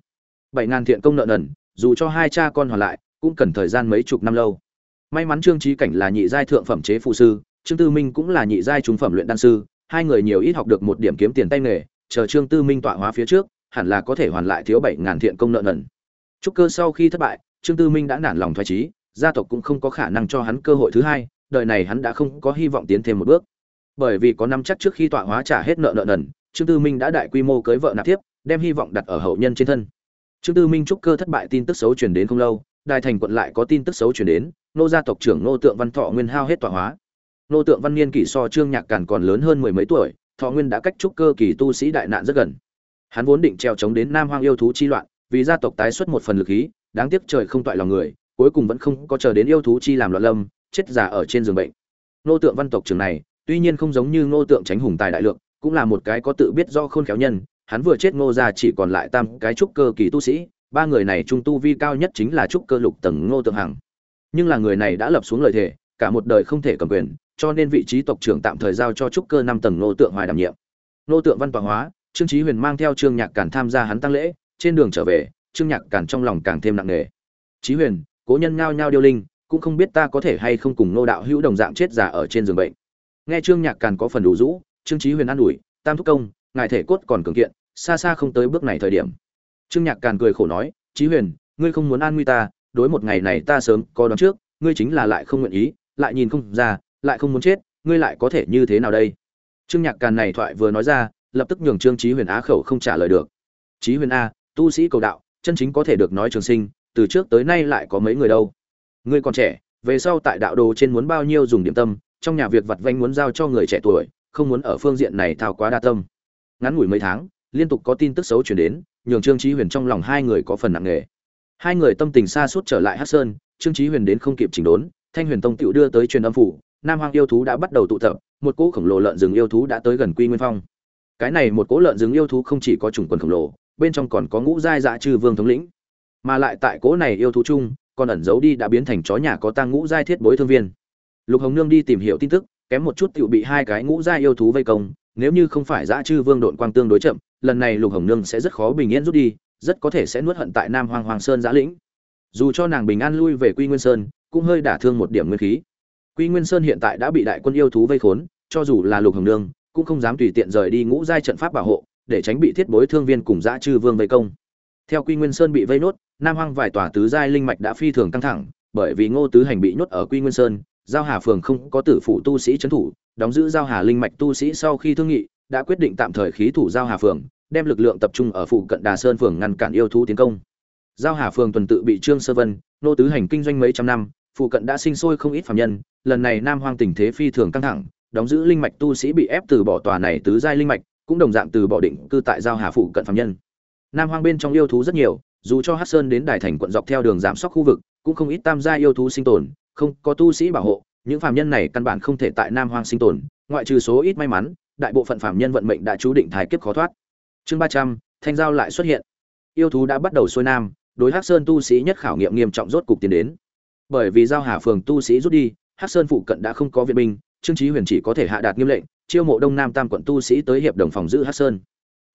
Bảy ngàn thiện công nợ nần, dù cho hai cha con hoàn lại, cũng cần thời gian mấy chục năm lâu. May mắn Trương trí Cảnh là nhị giai thượng phẩm chế phụ sư, Trương Tư Minh cũng là nhị giai trung phẩm luyện đan sư, hai người nhiều ít học được một điểm kiếm tiền tay nghề, chờ Trương Tư Minh tọa hóa phía trước, hẳn là có thể hoàn lại thiếu bảy ngàn thiện công nợ nần. Trúc cơ sau khi thất bại, Trương Tư Minh đã nản lòng thoái chí, gia tộc cũng không có khả năng cho hắn cơ hội thứ hai, đời này hắn đã không có hy vọng tiến thêm một bước. Bởi vì có năm chắc trước khi tọa hóa trả hết nợ nợ nần, Trương Tư Minh đã đại quy mô cưới vợ nạp tiếp, đem hy vọng đặt ở hậu nhân trên thân. Trương Tư Minh trúc cơ thất bại tin tức xấu truyền đến không lâu, Đại Thành quận lại có tin tức xấu truyền đến, nô gia tộc trưởng nô tượng Văn Thọ Nguyên hao hết tọa hóa. Nô tượng Văn niên kỷ so Trương Nhạc Càn còn lớn hơn mười mấy tuổi, Thọ Nguyên đã cách trúc cơ kỳ tu sĩ đại nạn rất gần. Hắn vốn định treo chống đến Nam Hoang yêu thú chi loạn, vì gia tộc tái xuất một phần lực khí, đáng tiếc trời không toại lòng người, cuối cùng vẫn không có chờ đến yêu thú chi làm loạn lâm, chết giả ở trên giường bệnh. Nô tượng Văn tộc trưởng này, tuy nhiên không giống như Nô tượng Tránh Hùng tài đại lượng, cũng là một cái có tự biết do khôn khéo nhân hắn vừa chết ngô ra chỉ còn lại tam cái trúc cơ kỳ tu sĩ ba người này trung tu vi cao nhất chính là trúc cơ lục tầng ngô tượng hằng nhưng là người này đã lập xuống lời thề cả một đời không thể cầm quyền cho nên vị trí tộc trưởng tạm thời giao cho trúc cơ năm tầng nô tượng hoài đảm nhiệm. Nô tượng văn tọa hóa, trương trí huyền mang theo trương nhạc cản tham gia hắn tăng lễ, trên đường trở về, trương nhạc cản trong lòng càng thêm nặng nề. Trí huyền, cố nhân nhao nhao điêu linh, cũng không biết ta có thể hay không cùng nô đạo hữu đồng dạng chết già ở trên giường bệnh. Nghe trương nhạc càn có phần đủ rũ, trương trí huyền an ủi, tam thúc công, ngài thể cốt còn cường kiện, xa xa không tới bước này thời điểm. Trương nhạc càn cười khổ nói trí huyền, ngươi không muốn an nguy ta, đối một ngày này ta sớm có đón trước, ngươi chính là lại không nguyện ý, lại nhìn không ra lại không muốn chết, ngươi lại có thể như thế nào đây? Trương nhạc càn này thoại vừa nói ra, lập tức nhường trương trí huyền á khẩu không trả lời được. Trí huyền a, tu sĩ cầu đạo, chân chính có thể được nói trường sinh, từ trước tới nay lại có mấy người đâu? Ngươi còn trẻ, về sau tại đạo đồ trên muốn bao nhiêu dùng điểm tâm, trong nhà việc vặt vanh muốn giao cho người trẻ tuổi, không muốn ở phương diện này thao quá đa tâm. Ngắn ngủi mấy tháng, liên tục có tin tức xấu chuyển đến, nhường trương trí huyền trong lòng hai người có phần nặng nề. Hai người tâm tình xa suốt trở lại hát sơn, trương trí huyền đến không kịp chỉnh đốn, thanh huyền tông tựu đưa tới truyền âm phủ nam hoang yêu thú đã bắt đầu tụ tập, một cỗ khổng lồ lợn rừng yêu thú đã tới gần quy nguyên phong. Cái này một cỗ lợn rừng yêu thú không chỉ có chủng quần khổng lồ, bên trong còn có ngũ giai dạ trừ vương thống lĩnh. Mà lại tại cỗ này yêu thú chung còn ẩn giấu đi đã biến thành chó nhà có tang ngũ giai thiết bối thương viên. Lục hồng nương đi tìm hiểu tin tức, kém một chút tự bị hai cái ngũ giai yêu thú vây công, nếu như không phải dã chư vương độn quang tương đối chậm, lần này lục hồng nương sẽ rất khó bình yên rút đi, rất có thể sẽ nuốt hận tại nam hoàng hoàng sơn giã lĩnh. Dù cho nàng bình an lui về quy nguyên sơn, cũng hơi đả thương một điểm nguyên khí quy nguyên sơn hiện tại đã bị đại quân yêu thú vây khốn, cho dù là lục hồng nương, cũng không dám tùy tiện rời đi ngũ giai trận pháp bảo hộ, để tránh bị thiết bối thương viên cùng dã chư vương vây công. Theo quy nguyên sơn bị vây nốt, nam hoang vài tòa tứ giai linh mạch đã phi thường căng thẳng, bởi vì ngô tứ hành bị nhốt ở quy nguyên sơn, giao hà phường không có tử phụ tu sĩ trấn thủ, đóng giữ giao hà linh mạch tu sĩ sau khi thương nghị, đã quyết định tạm thời khí thủ giao hà phường, đem lực lượng tập trung ở phụ cận đà sơn phường ngăn cản yêu thú tiến công. Giao hà phường tuần tự bị trương sơ vân, Ngô tứ hành kinh doanh mấy trăm năm phụ cận đã sinh sôi không ít phạm nhân, lần này nam hoang tình thế phi thường căng thẳng, đóng giữ linh mạch tu sĩ bị ép từ bỏ tòa này tứ giai linh mạch, cũng đồng dạng từ bỏ định cư tại giao hà phụ cận phạm nhân. Nam hoang bên trong yêu thú rất nhiều, dù cho hát sơn đến đài thành quận dọc theo đường giảm sóc khu vực, cũng không ít tam gia yêu thú sinh tồn, không có tu sĩ bảo hộ, những phạm nhân này căn bản không thể tại nam hoang sinh tồn, ngoại trừ số ít may mắn, đại bộ phận phạm nhân vận mệnh đã chú định thái kiếp khó thoát. Chương ba trăm, thanh giao lại xuất hiện. Yêu thú đã bắt đầu xuôi nam, đối hắc sơn tu sĩ nhất khảo nghiệm nghiêm trọng rốt cục tiến đến bởi vì giao hà phường tu sĩ rút đi, hắc sơn phụ cận đã không có viện binh, trương trí huyền chỉ có thể hạ đạt nghiêm lệnh, chiêu mộ đông nam tam quận tu sĩ tới hiệp đồng phòng giữ hắc sơn.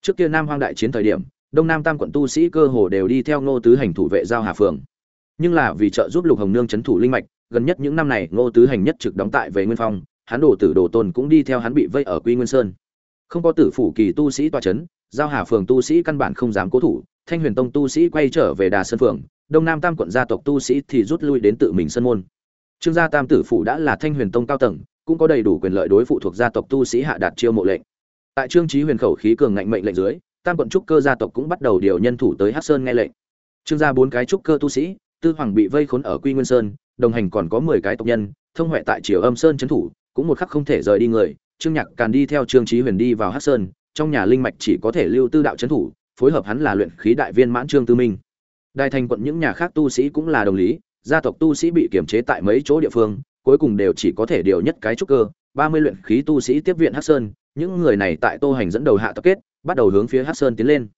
Trước kia nam hoang đại chiến thời điểm, đông nam tam quận tu sĩ cơ hồ đều đi theo ngô tứ hành thủ vệ giao hà phường. Nhưng là vì trợ giúp lục hồng nương chấn thủ linh mạch, gần nhất những năm này ngô tứ hành nhất trực đóng tại về nguyên phong, hắn đổ tử đồ tôn cũng đi theo hắn bị vây ở quy nguyên sơn. Không có tử phủ kỳ tu sĩ toa chấn, giao hà phường tu sĩ căn bản không dám cố thủ, thanh huyền tông tu sĩ quay trở về đà sơn phường đông nam tam quận gia tộc tu sĩ thì rút lui đến tự mình sân môn. Trương gia tam tử phủ đã là thanh huyền tông cao tầng, cũng có đầy đủ quyền lợi đối phụ thuộc gia tộc tu sĩ hạ đạt chiêu mộ lệnh. Tại trương trí huyền khẩu khí cường ngạnh mệnh lệnh dưới, tam quận trúc cơ gia tộc cũng bắt đầu điều nhân thủ tới hát sơn nghe lệnh. Trương gia bốn cái trúc cơ tu sĩ, tư hoàng bị vây khốn ở quy nguyên sơn, đồng hành còn có mười cái tộc nhân, thông huệ tại triều âm sơn trấn thủ, cũng một khắc không thể rời đi người. Trương nhạc càn đi theo trương trí huyền đi vào hát sơn, trong nhà linh mạch chỉ có thể lưu tư đạo trấn thủ, phối hợp hắn là luyện khí đại viên mãn trương tư minh đại thành quận những nhà khác tu sĩ cũng là đồng lý, gia tộc tu sĩ bị kiểm chế tại mấy chỗ địa phương, cuối cùng đều chỉ có thể điều nhất cái trúc cơ, ba mươi luyện khí tu sĩ tiếp viện hát sơn, những người này tại tô hành dẫn đầu hạ tập kết, bắt đầu hướng phía hát sơn tiến lên.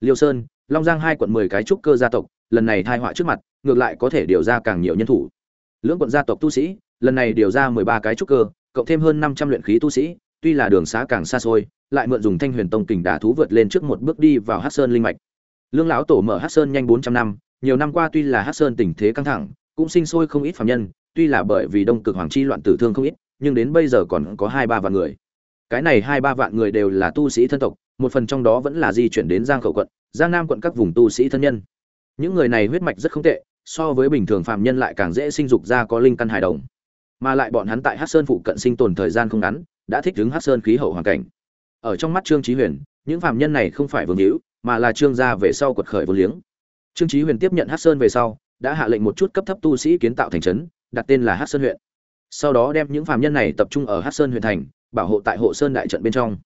Liêu sơn, long giang hai quận mười cái trúc cơ gia tộc, lần này thai họa trước mặt, ngược lại có thể điều ra càng nhiều nhân thủ. Lưỡng quận gia tộc tu sĩ, lần này điều ra mười ba cái trúc cơ, cộng thêm hơn năm trăm luyện khí tu sĩ, tuy là đường xá càng xa xôi, lại mượn dùng thanh huyền tông kình đả thú vượt lên trước một bước đi vào hát sơn linh mạch lương lão tổ mở hát sơn nhanh bốn trăm năm, nhiều năm qua tuy là hát sơn tình thế căng thẳng, cũng sinh sôi không ít phạm nhân, tuy là bởi vì đông cực hoàng chi loạn tử thương không ít, nhưng đến bây giờ còn có hai ba vạn người. Cái này hai ba vạn người đều là tu sĩ thân tộc, một phần trong đó vẫn là di chuyển đến giang khẩu quận, giang nam quận các vùng tu sĩ thân nhân. Những người này huyết mạch rất không tệ, so với bình thường phạm nhân lại càng dễ sinh dục ra có linh căn hài đồng. Mà lại bọn hắn tại hát sơn phụ cận sinh tồn thời gian không ngắn, đã thích ứng hát sơn khí hậu hoàn cảnh. Ở trong mắt trương trí huyền, những phạm nhân này không phải vương hữu mà là trương gia về sau quật khởi vô liếng. Trương chí huyền tiếp nhận hắc sơn về sau, đã hạ lệnh một chút cấp thấp tu sĩ kiến tạo thành trấn, đặt tên là hắc sơn huyện. Sau đó đem những phạm nhân này tập trung ở hắc sơn huyện thành, bảo hộ tại hộ sơn đại trận bên trong.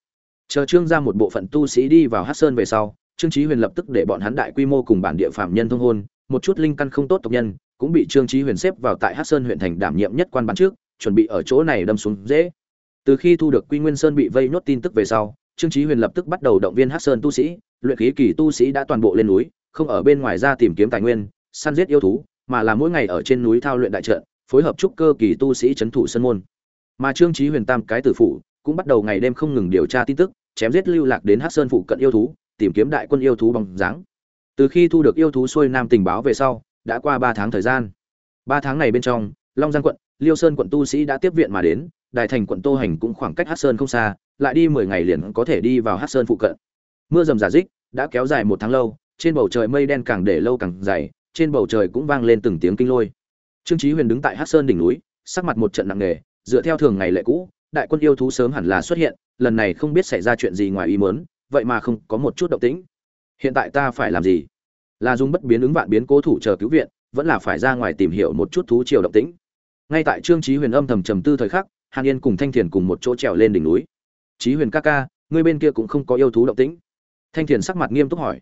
Chờ trương gia một bộ phận tu sĩ đi vào hắc sơn về sau, trương chí huyền lập tức để bọn hắn đại quy mô cùng bản địa phạm nhân thông hôn, một chút linh căn không tốt tộc nhân, cũng bị trương chí huyền xếp vào tại hắc sơn huyện thành đảm nhiệm nhất quan bán trước, chuẩn bị ở chỗ này đâm xuống dễ. Từ khi thu được quy nguyên sơn bị vây nốt tin tức về sau, trương chí huyền lập tức bắt đầu động viên hắc sơn tu sĩ luyện khí kỳ tu sĩ đã toàn bộ lên núi, không ở bên ngoài ra tìm kiếm tài nguyên, săn giết yêu thú, mà là mỗi ngày ở trên núi thao luyện đại trận, phối hợp trúc cơ kỳ tu sĩ trấn thủ sân môn. Mà trương chí huyền tam, cái tử phụ cũng bắt đầu ngày đêm không ngừng điều tra tin tức, chém giết lưu lạc đến hắc sơn phụ cận yêu thú, tìm kiếm đại quân yêu thú bằng dáng. Từ khi thu được yêu thú xuôi nam tình báo về sau, đã qua ba tháng thời gian. Ba tháng này bên trong, long giang quận, liêu sơn quận tu sĩ đã tiếp viện mà đến đại thành quận tô hành cũng khoảng cách hát sơn không xa, lại đi mười ngày liền có thể đi vào hát sơn phụ cận. Mưa rầm giả dích đã kéo dài một tháng lâu, trên bầu trời mây đen càng để lâu càng dày, trên bầu trời cũng vang lên từng tiếng kinh lôi. Trương chí huyền đứng tại hát sơn đỉnh núi, sắc mặt một trận nặng nề, dựa theo thường ngày lệ cũ, đại quân yêu thú sớm hẳn là xuất hiện, lần này không biết xảy ra chuyện gì ngoài ý muốn, vậy mà không có một chút động tĩnh. Hiện tại ta phải làm gì? Là dùng bất biến ứng vạn biến cố thủ chờ cứu viện, vẫn là phải ra ngoài tìm hiểu một chút thú triều động tĩnh. Ngay tại trương chí huyền âm thầm trầm tư thời khắc, hàn yên cùng thanh thiền cùng một chỗ trèo lên đỉnh núi. Chí huyền ca ca, ngươi bên kia cũng không có yêu thú động tĩnh thanh thiền sắc mặt nghiêm túc hỏi.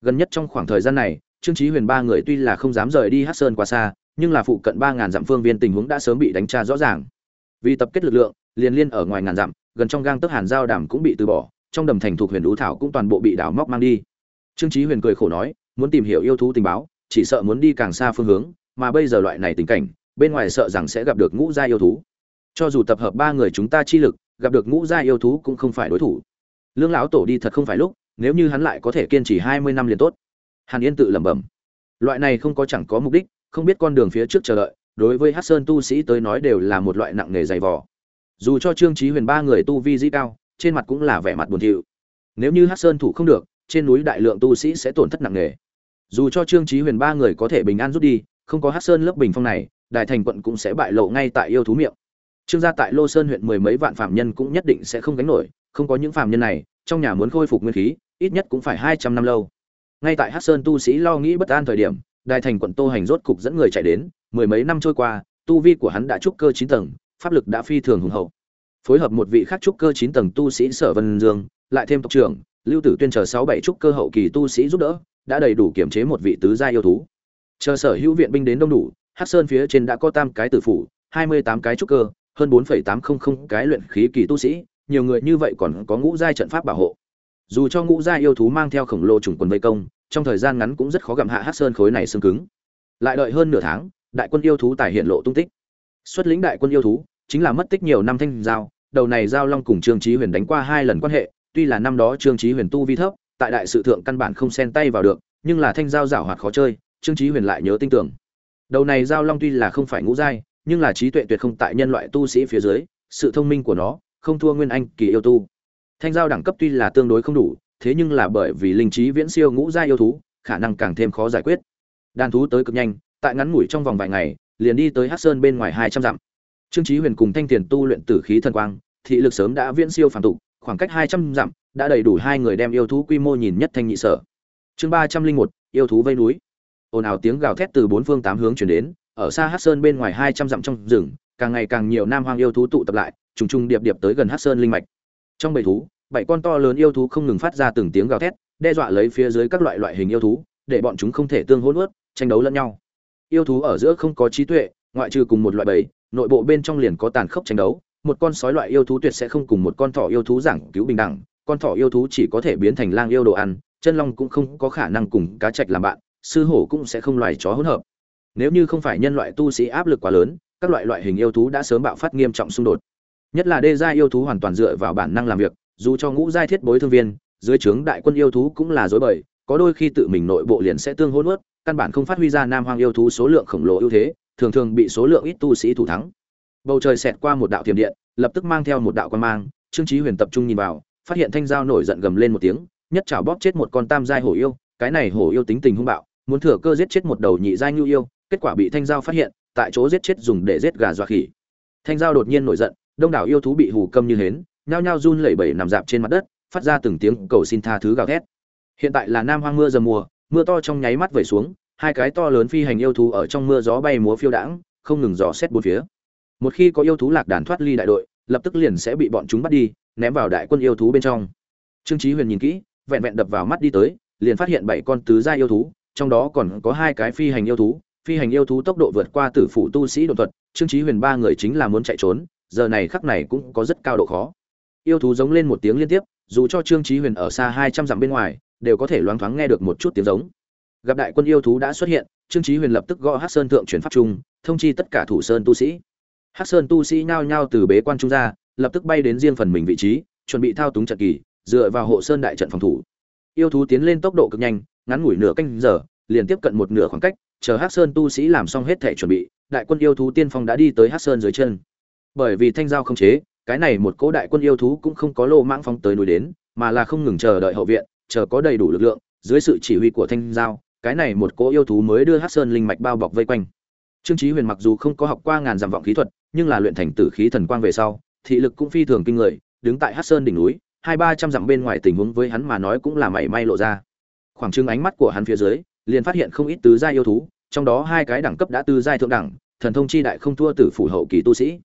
Gần nhất trong khoảng thời gian này, trương chí huyền ba người tuy là không dám rời đi hắc sơn quá xa, nhưng là phụ cận ba ngàn dặm phương viên tình huống đã sớm bị đánh tra rõ ràng. Vì tập kết lực lượng, liền liên ở ngoài ngàn dặm, gần trong gang tấc hàn giao đàm cũng bị từ bỏ, trong đầm thành thuộc huyền đú thảo cũng toàn bộ bị đảo móc mang đi. Trương chí huyền cười khổ nói, muốn tìm hiểu yêu thú tình báo, chỉ sợ muốn đi càng xa phương hướng, mà bây giờ loại này tình cảnh, bên ngoài sợ rằng sẽ gặp được ngũ gia yêu thú. Cho dù tập hợp ba người chúng ta chi lực, gặp được ngũ gia yêu thú cũng không phải đối thủ. Lương lão tổ đi thật không phải lúc nếu như hắn lại có thể kiên trì hai mươi năm liền tốt. Hàn yên tự lẩm bẩm. Loại này không có chẳng có mục đích, không biết con đường phía trước chờ đợi, đối với hát sơn tu sĩ tới nói đều là một loại nặng nghề dày vò. Dù cho trương trí huyền ba người tu vi dĩ cao, trên mặt cũng là vẻ mặt buồn thiu. Nếu như hát sơn thủ không được, trên núi đại lượng tu sĩ sẽ tổn thất nặng nề. Dù cho trương trí huyền ba người có thể bình an rút đi, không có hát sơn lớp bình phong này, đại thành quận cũng sẽ bại lộ ngay tại yêu thú miệng. Trương gia tại lô sơn huyện mười mấy vạn phạm nhân cũng nhất định sẽ không gánh nổi, không có những phạm nhân này trong nhà muốn khôi phục nguyên khí, ít nhất cũng phải hai trăm năm lâu. Ngay tại hát sơn tu sĩ lo nghĩ bất an thời điểm đại thành quận tô hành rốt cục dẫn người chạy đến, mười mấy năm trôi qua, tu vi của hắn đã trúc cơ chín tầng, pháp lực đã phi thường hùng hậu. Phối hợp một vị khác trúc cơ chín tầng tu sĩ sở vân dương, lại thêm tộc trưởng, lưu tử tuyên chờ sáu bảy trúc cơ hậu kỳ tu sĩ giúp đỡ, đã đầy đủ kiểm chế một vị tứ gia yêu thú. Chờ sở hữu viện binh đến đông đủ, hắc sơn phía trên đã có tam cái tử phủ, hai mươi tám cái trúc cơ, hơn bốn tám trăm linh cái luyện khí kỳ tu sĩ nhiều người như vậy còn có ngũ giai trận pháp bảo hộ. Dù cho ngũ giai yêu thú mang theo khổng lồ trùng quần vây công, trong thời gian ngắn cũng rất khó gặm hạ hắc sơn khối này xương cứng. Lại đợi hơn nửa tháng, đại quân yêu thú tài hiện lộ tung tích. Xuất lĩnh đại quân yêu thú, chính là mất tích nhiều năm thanh giao, đầu này giao long cùng trương trí huyền đánh qua hai lần quan hệ, tuy là năm đó trương trí huyền tu vi thấp, tại đại sự thượng căn bản không xen tay vào được, nhưng là thanh giao giảo hoạt khó chơi, trương trí huyền lại nhớ tin tưởng. Đầu này giao long tuy là không phải ngũ giai, nhưng là trí tuệ tuyệt không tại nhân loại tu sĩ phía dưới, sự thông minh của nó không thua nguyên anh, kỳ yêu tu. Thanh giao đẳng cấp tuy là tương đối không đủ, thế nhưng là bởi vì linh trí viễn siêu ngũ gia yêu thú, khả năng càng thêm khó giải quyết. Đàn thú tới cực nhanh, tại ngắn ngủi trong vòng vài ngày, liền đi tới hát sơn bên ngoài hai trăm dặm. Trương trí huyền cùng thanh tiền tu luyện tử khí thần quang, thị lực sớm đã viễn siêu phản tục, khoảng cách hai trăm dặm, đã đầy đủ hai người đem yêu thú quy mô nhìn nhất thanh nhị sở. Chương ba trăm linh một, yêu thú vây núi. Ồn ào tiếng gào thét từ bốn phương tám hướng chuyển đến, ở xa hát sơn bên ngoài hai trăm dặm trong rừng, càng ngày càng nhiều nam hoang yêu thú tụ tập lại trùng trùng điệp điệp tới gần hát sơn linh mạch. Trong bầy thú, bảy con to lớn yêu thú không ngừng phát ra từng tiếng gào thét, đe dọa lấy phía dưới các loại loại hình yêu thú, để bọn chúng không thể tương hỗn ướt tranh đấu lẫn nhau. Yêu thú ở giữa không có trí tuệ, ngoại trừ cùng một loại bầy, nội bộ bên trong liền có tàn khốc tranh đấu, một con sói loại yêu thú tuyệt sẽ không cùng một con thỏ yêu thú giảng cứu bình đẳng, con thỏ yêu thú chỉ có thể biến thành lang yêu đồ ăn, chân long cũng không có khả năng cùng cá trạch làm bạn, sư hổ cũng sẽ không loài chó hỗn hợp. Nếu như không phải nhân loại tu sĩ áp lực quá lớn, các loại loại hình yêu thú đã sớm bạo phát nghiêm trọng xung đột nhất là đê gia yêu thú hoàn toàn dựa vào bản năng làm việc, dù cho ngũ giai thiết bối thương viên, dưới trướng đại quân yêu thú cũng là dối bời, có đôi khi tự mình nội bộ liền sẽ tương hỗn ướt căn bản không phát huy ra nam hoang yêu thú số lượng khổng lồ ưu thế, thường thường bị số lượng ít tu sĩ thủ thắng. Bầu trời xẹt qua một đạo thiểm điện, lập tức mang theo một đạo quan mang, trương trí huyền tập trung nhìn vào, phát hiện thanh giao nổi giận gầm lên một tiếng, nhất chảo bóp chết một con tam giai hổ yêu, cái này hổ yêu tính tình hung bạo, muốn thừa cơ giết chết một đầu nhị giai ngưu yêu, kết quả bị thanh giao phát hiện, tại chỗ giết chết dùng để giết gà dọa khỉ. Thanh giao đột nhiên nổi giận đông đảo yêu thú bị hù câm như hến, nhao nhao run lẩy bẩy nằm dạp trên mặt đất, phát ra từng tiếng cầu xin tha thứ gào thét. Hiện tại là nam hoang mưa dầm mùa, mưa to trong nháy mắt vẩy xuống, hai cái to lớn phi hành yêu thú ở trong mưa gió bay múa phiêu đãng, không ngừng dò xét bốn phía. Một khi có yêu thú lạc đàn thoát ly đại đội, lập tức liền sẽ bị bọn chúng bắt đi, ném vào đại quân yêu thú bên trong. Trương chí huyền nhìn kỹ, vẹn vẹn đập vào mắt đi tới, liền phát hiện bảy con tứ gia yêu thú, trong đó còn có hai cái phi hành yêu thú. Phi hành yêu thú tốc độ vượt qua tử phủ tu sĩ độ thuật, trương chí huyền ba người chính là muốn chạy trốn giờ này khắc này cũng có rất cao độ khó. Yêu thú giống lên một tiếng liên tiếp, dù cho trương chí huyền ở xa hai trăm dặm bên ngoài, đều có thể loáng thoáng nghe được một chút tiếng giống. Gặp đại quân yêu thú đã xuất hiện, trương chí huyền lập tức gõ hắc sơn thượng chuyển pháp trung, thông chi tất cả thủ sơn tu sĩ. Hắc sơn tu sĩ nhao nhao từ bế quan trung ra, lập tức bay đến riêng phần mình vị trí, chuẩn bị thao túng trận kỳ, dựa vào hộ sơn đại trận phòng thủ. Yêu thú tiến lên tốc độ cực nhanh, ngắn ngủi nửa canh giờ, liền tiếp cận một nửa khoảng cách, chờ hắc sơn tu sĩ làm xong hết thể chuẩn bị, đại quân yêu thú tiên phong đã đi tới hắc sơn dưới chân bởi vì thanh giao không chế, cái này một cỗ đại quân yêu thú cũng không có lô mãng phong tới núi đến, mà là không ngừng chờ đợi hậu viện, chờ có đầy đủ lực lượng, dưới sự chỉ huy của thanh giao, cái này một cỗ yêu thú mới đưa hắc sơn linh mạch bao bọc vây quanh. Trương chí huyền mặc dù không có học qua ngàn dặm vọng khí thuật, nhưng là luyện thành tử khí thần quang về sau, thị lực cũng phi thường kinh người, đứng tại hắc sơn đỉnh núi, hai ba trăm dặm bên ngoài tình huống với hắn mà nói cũng là mảy may lộ ra. Khoảng trưng ánh mắt của hắn phía dưới, liền phát hiện không ít tứ gia yêu thú, trong đó hai cái đẳng cấp đã tứ giai thượng đẳng, thần thông chi đại không thua tử phủ hậu kỳ tu sĩ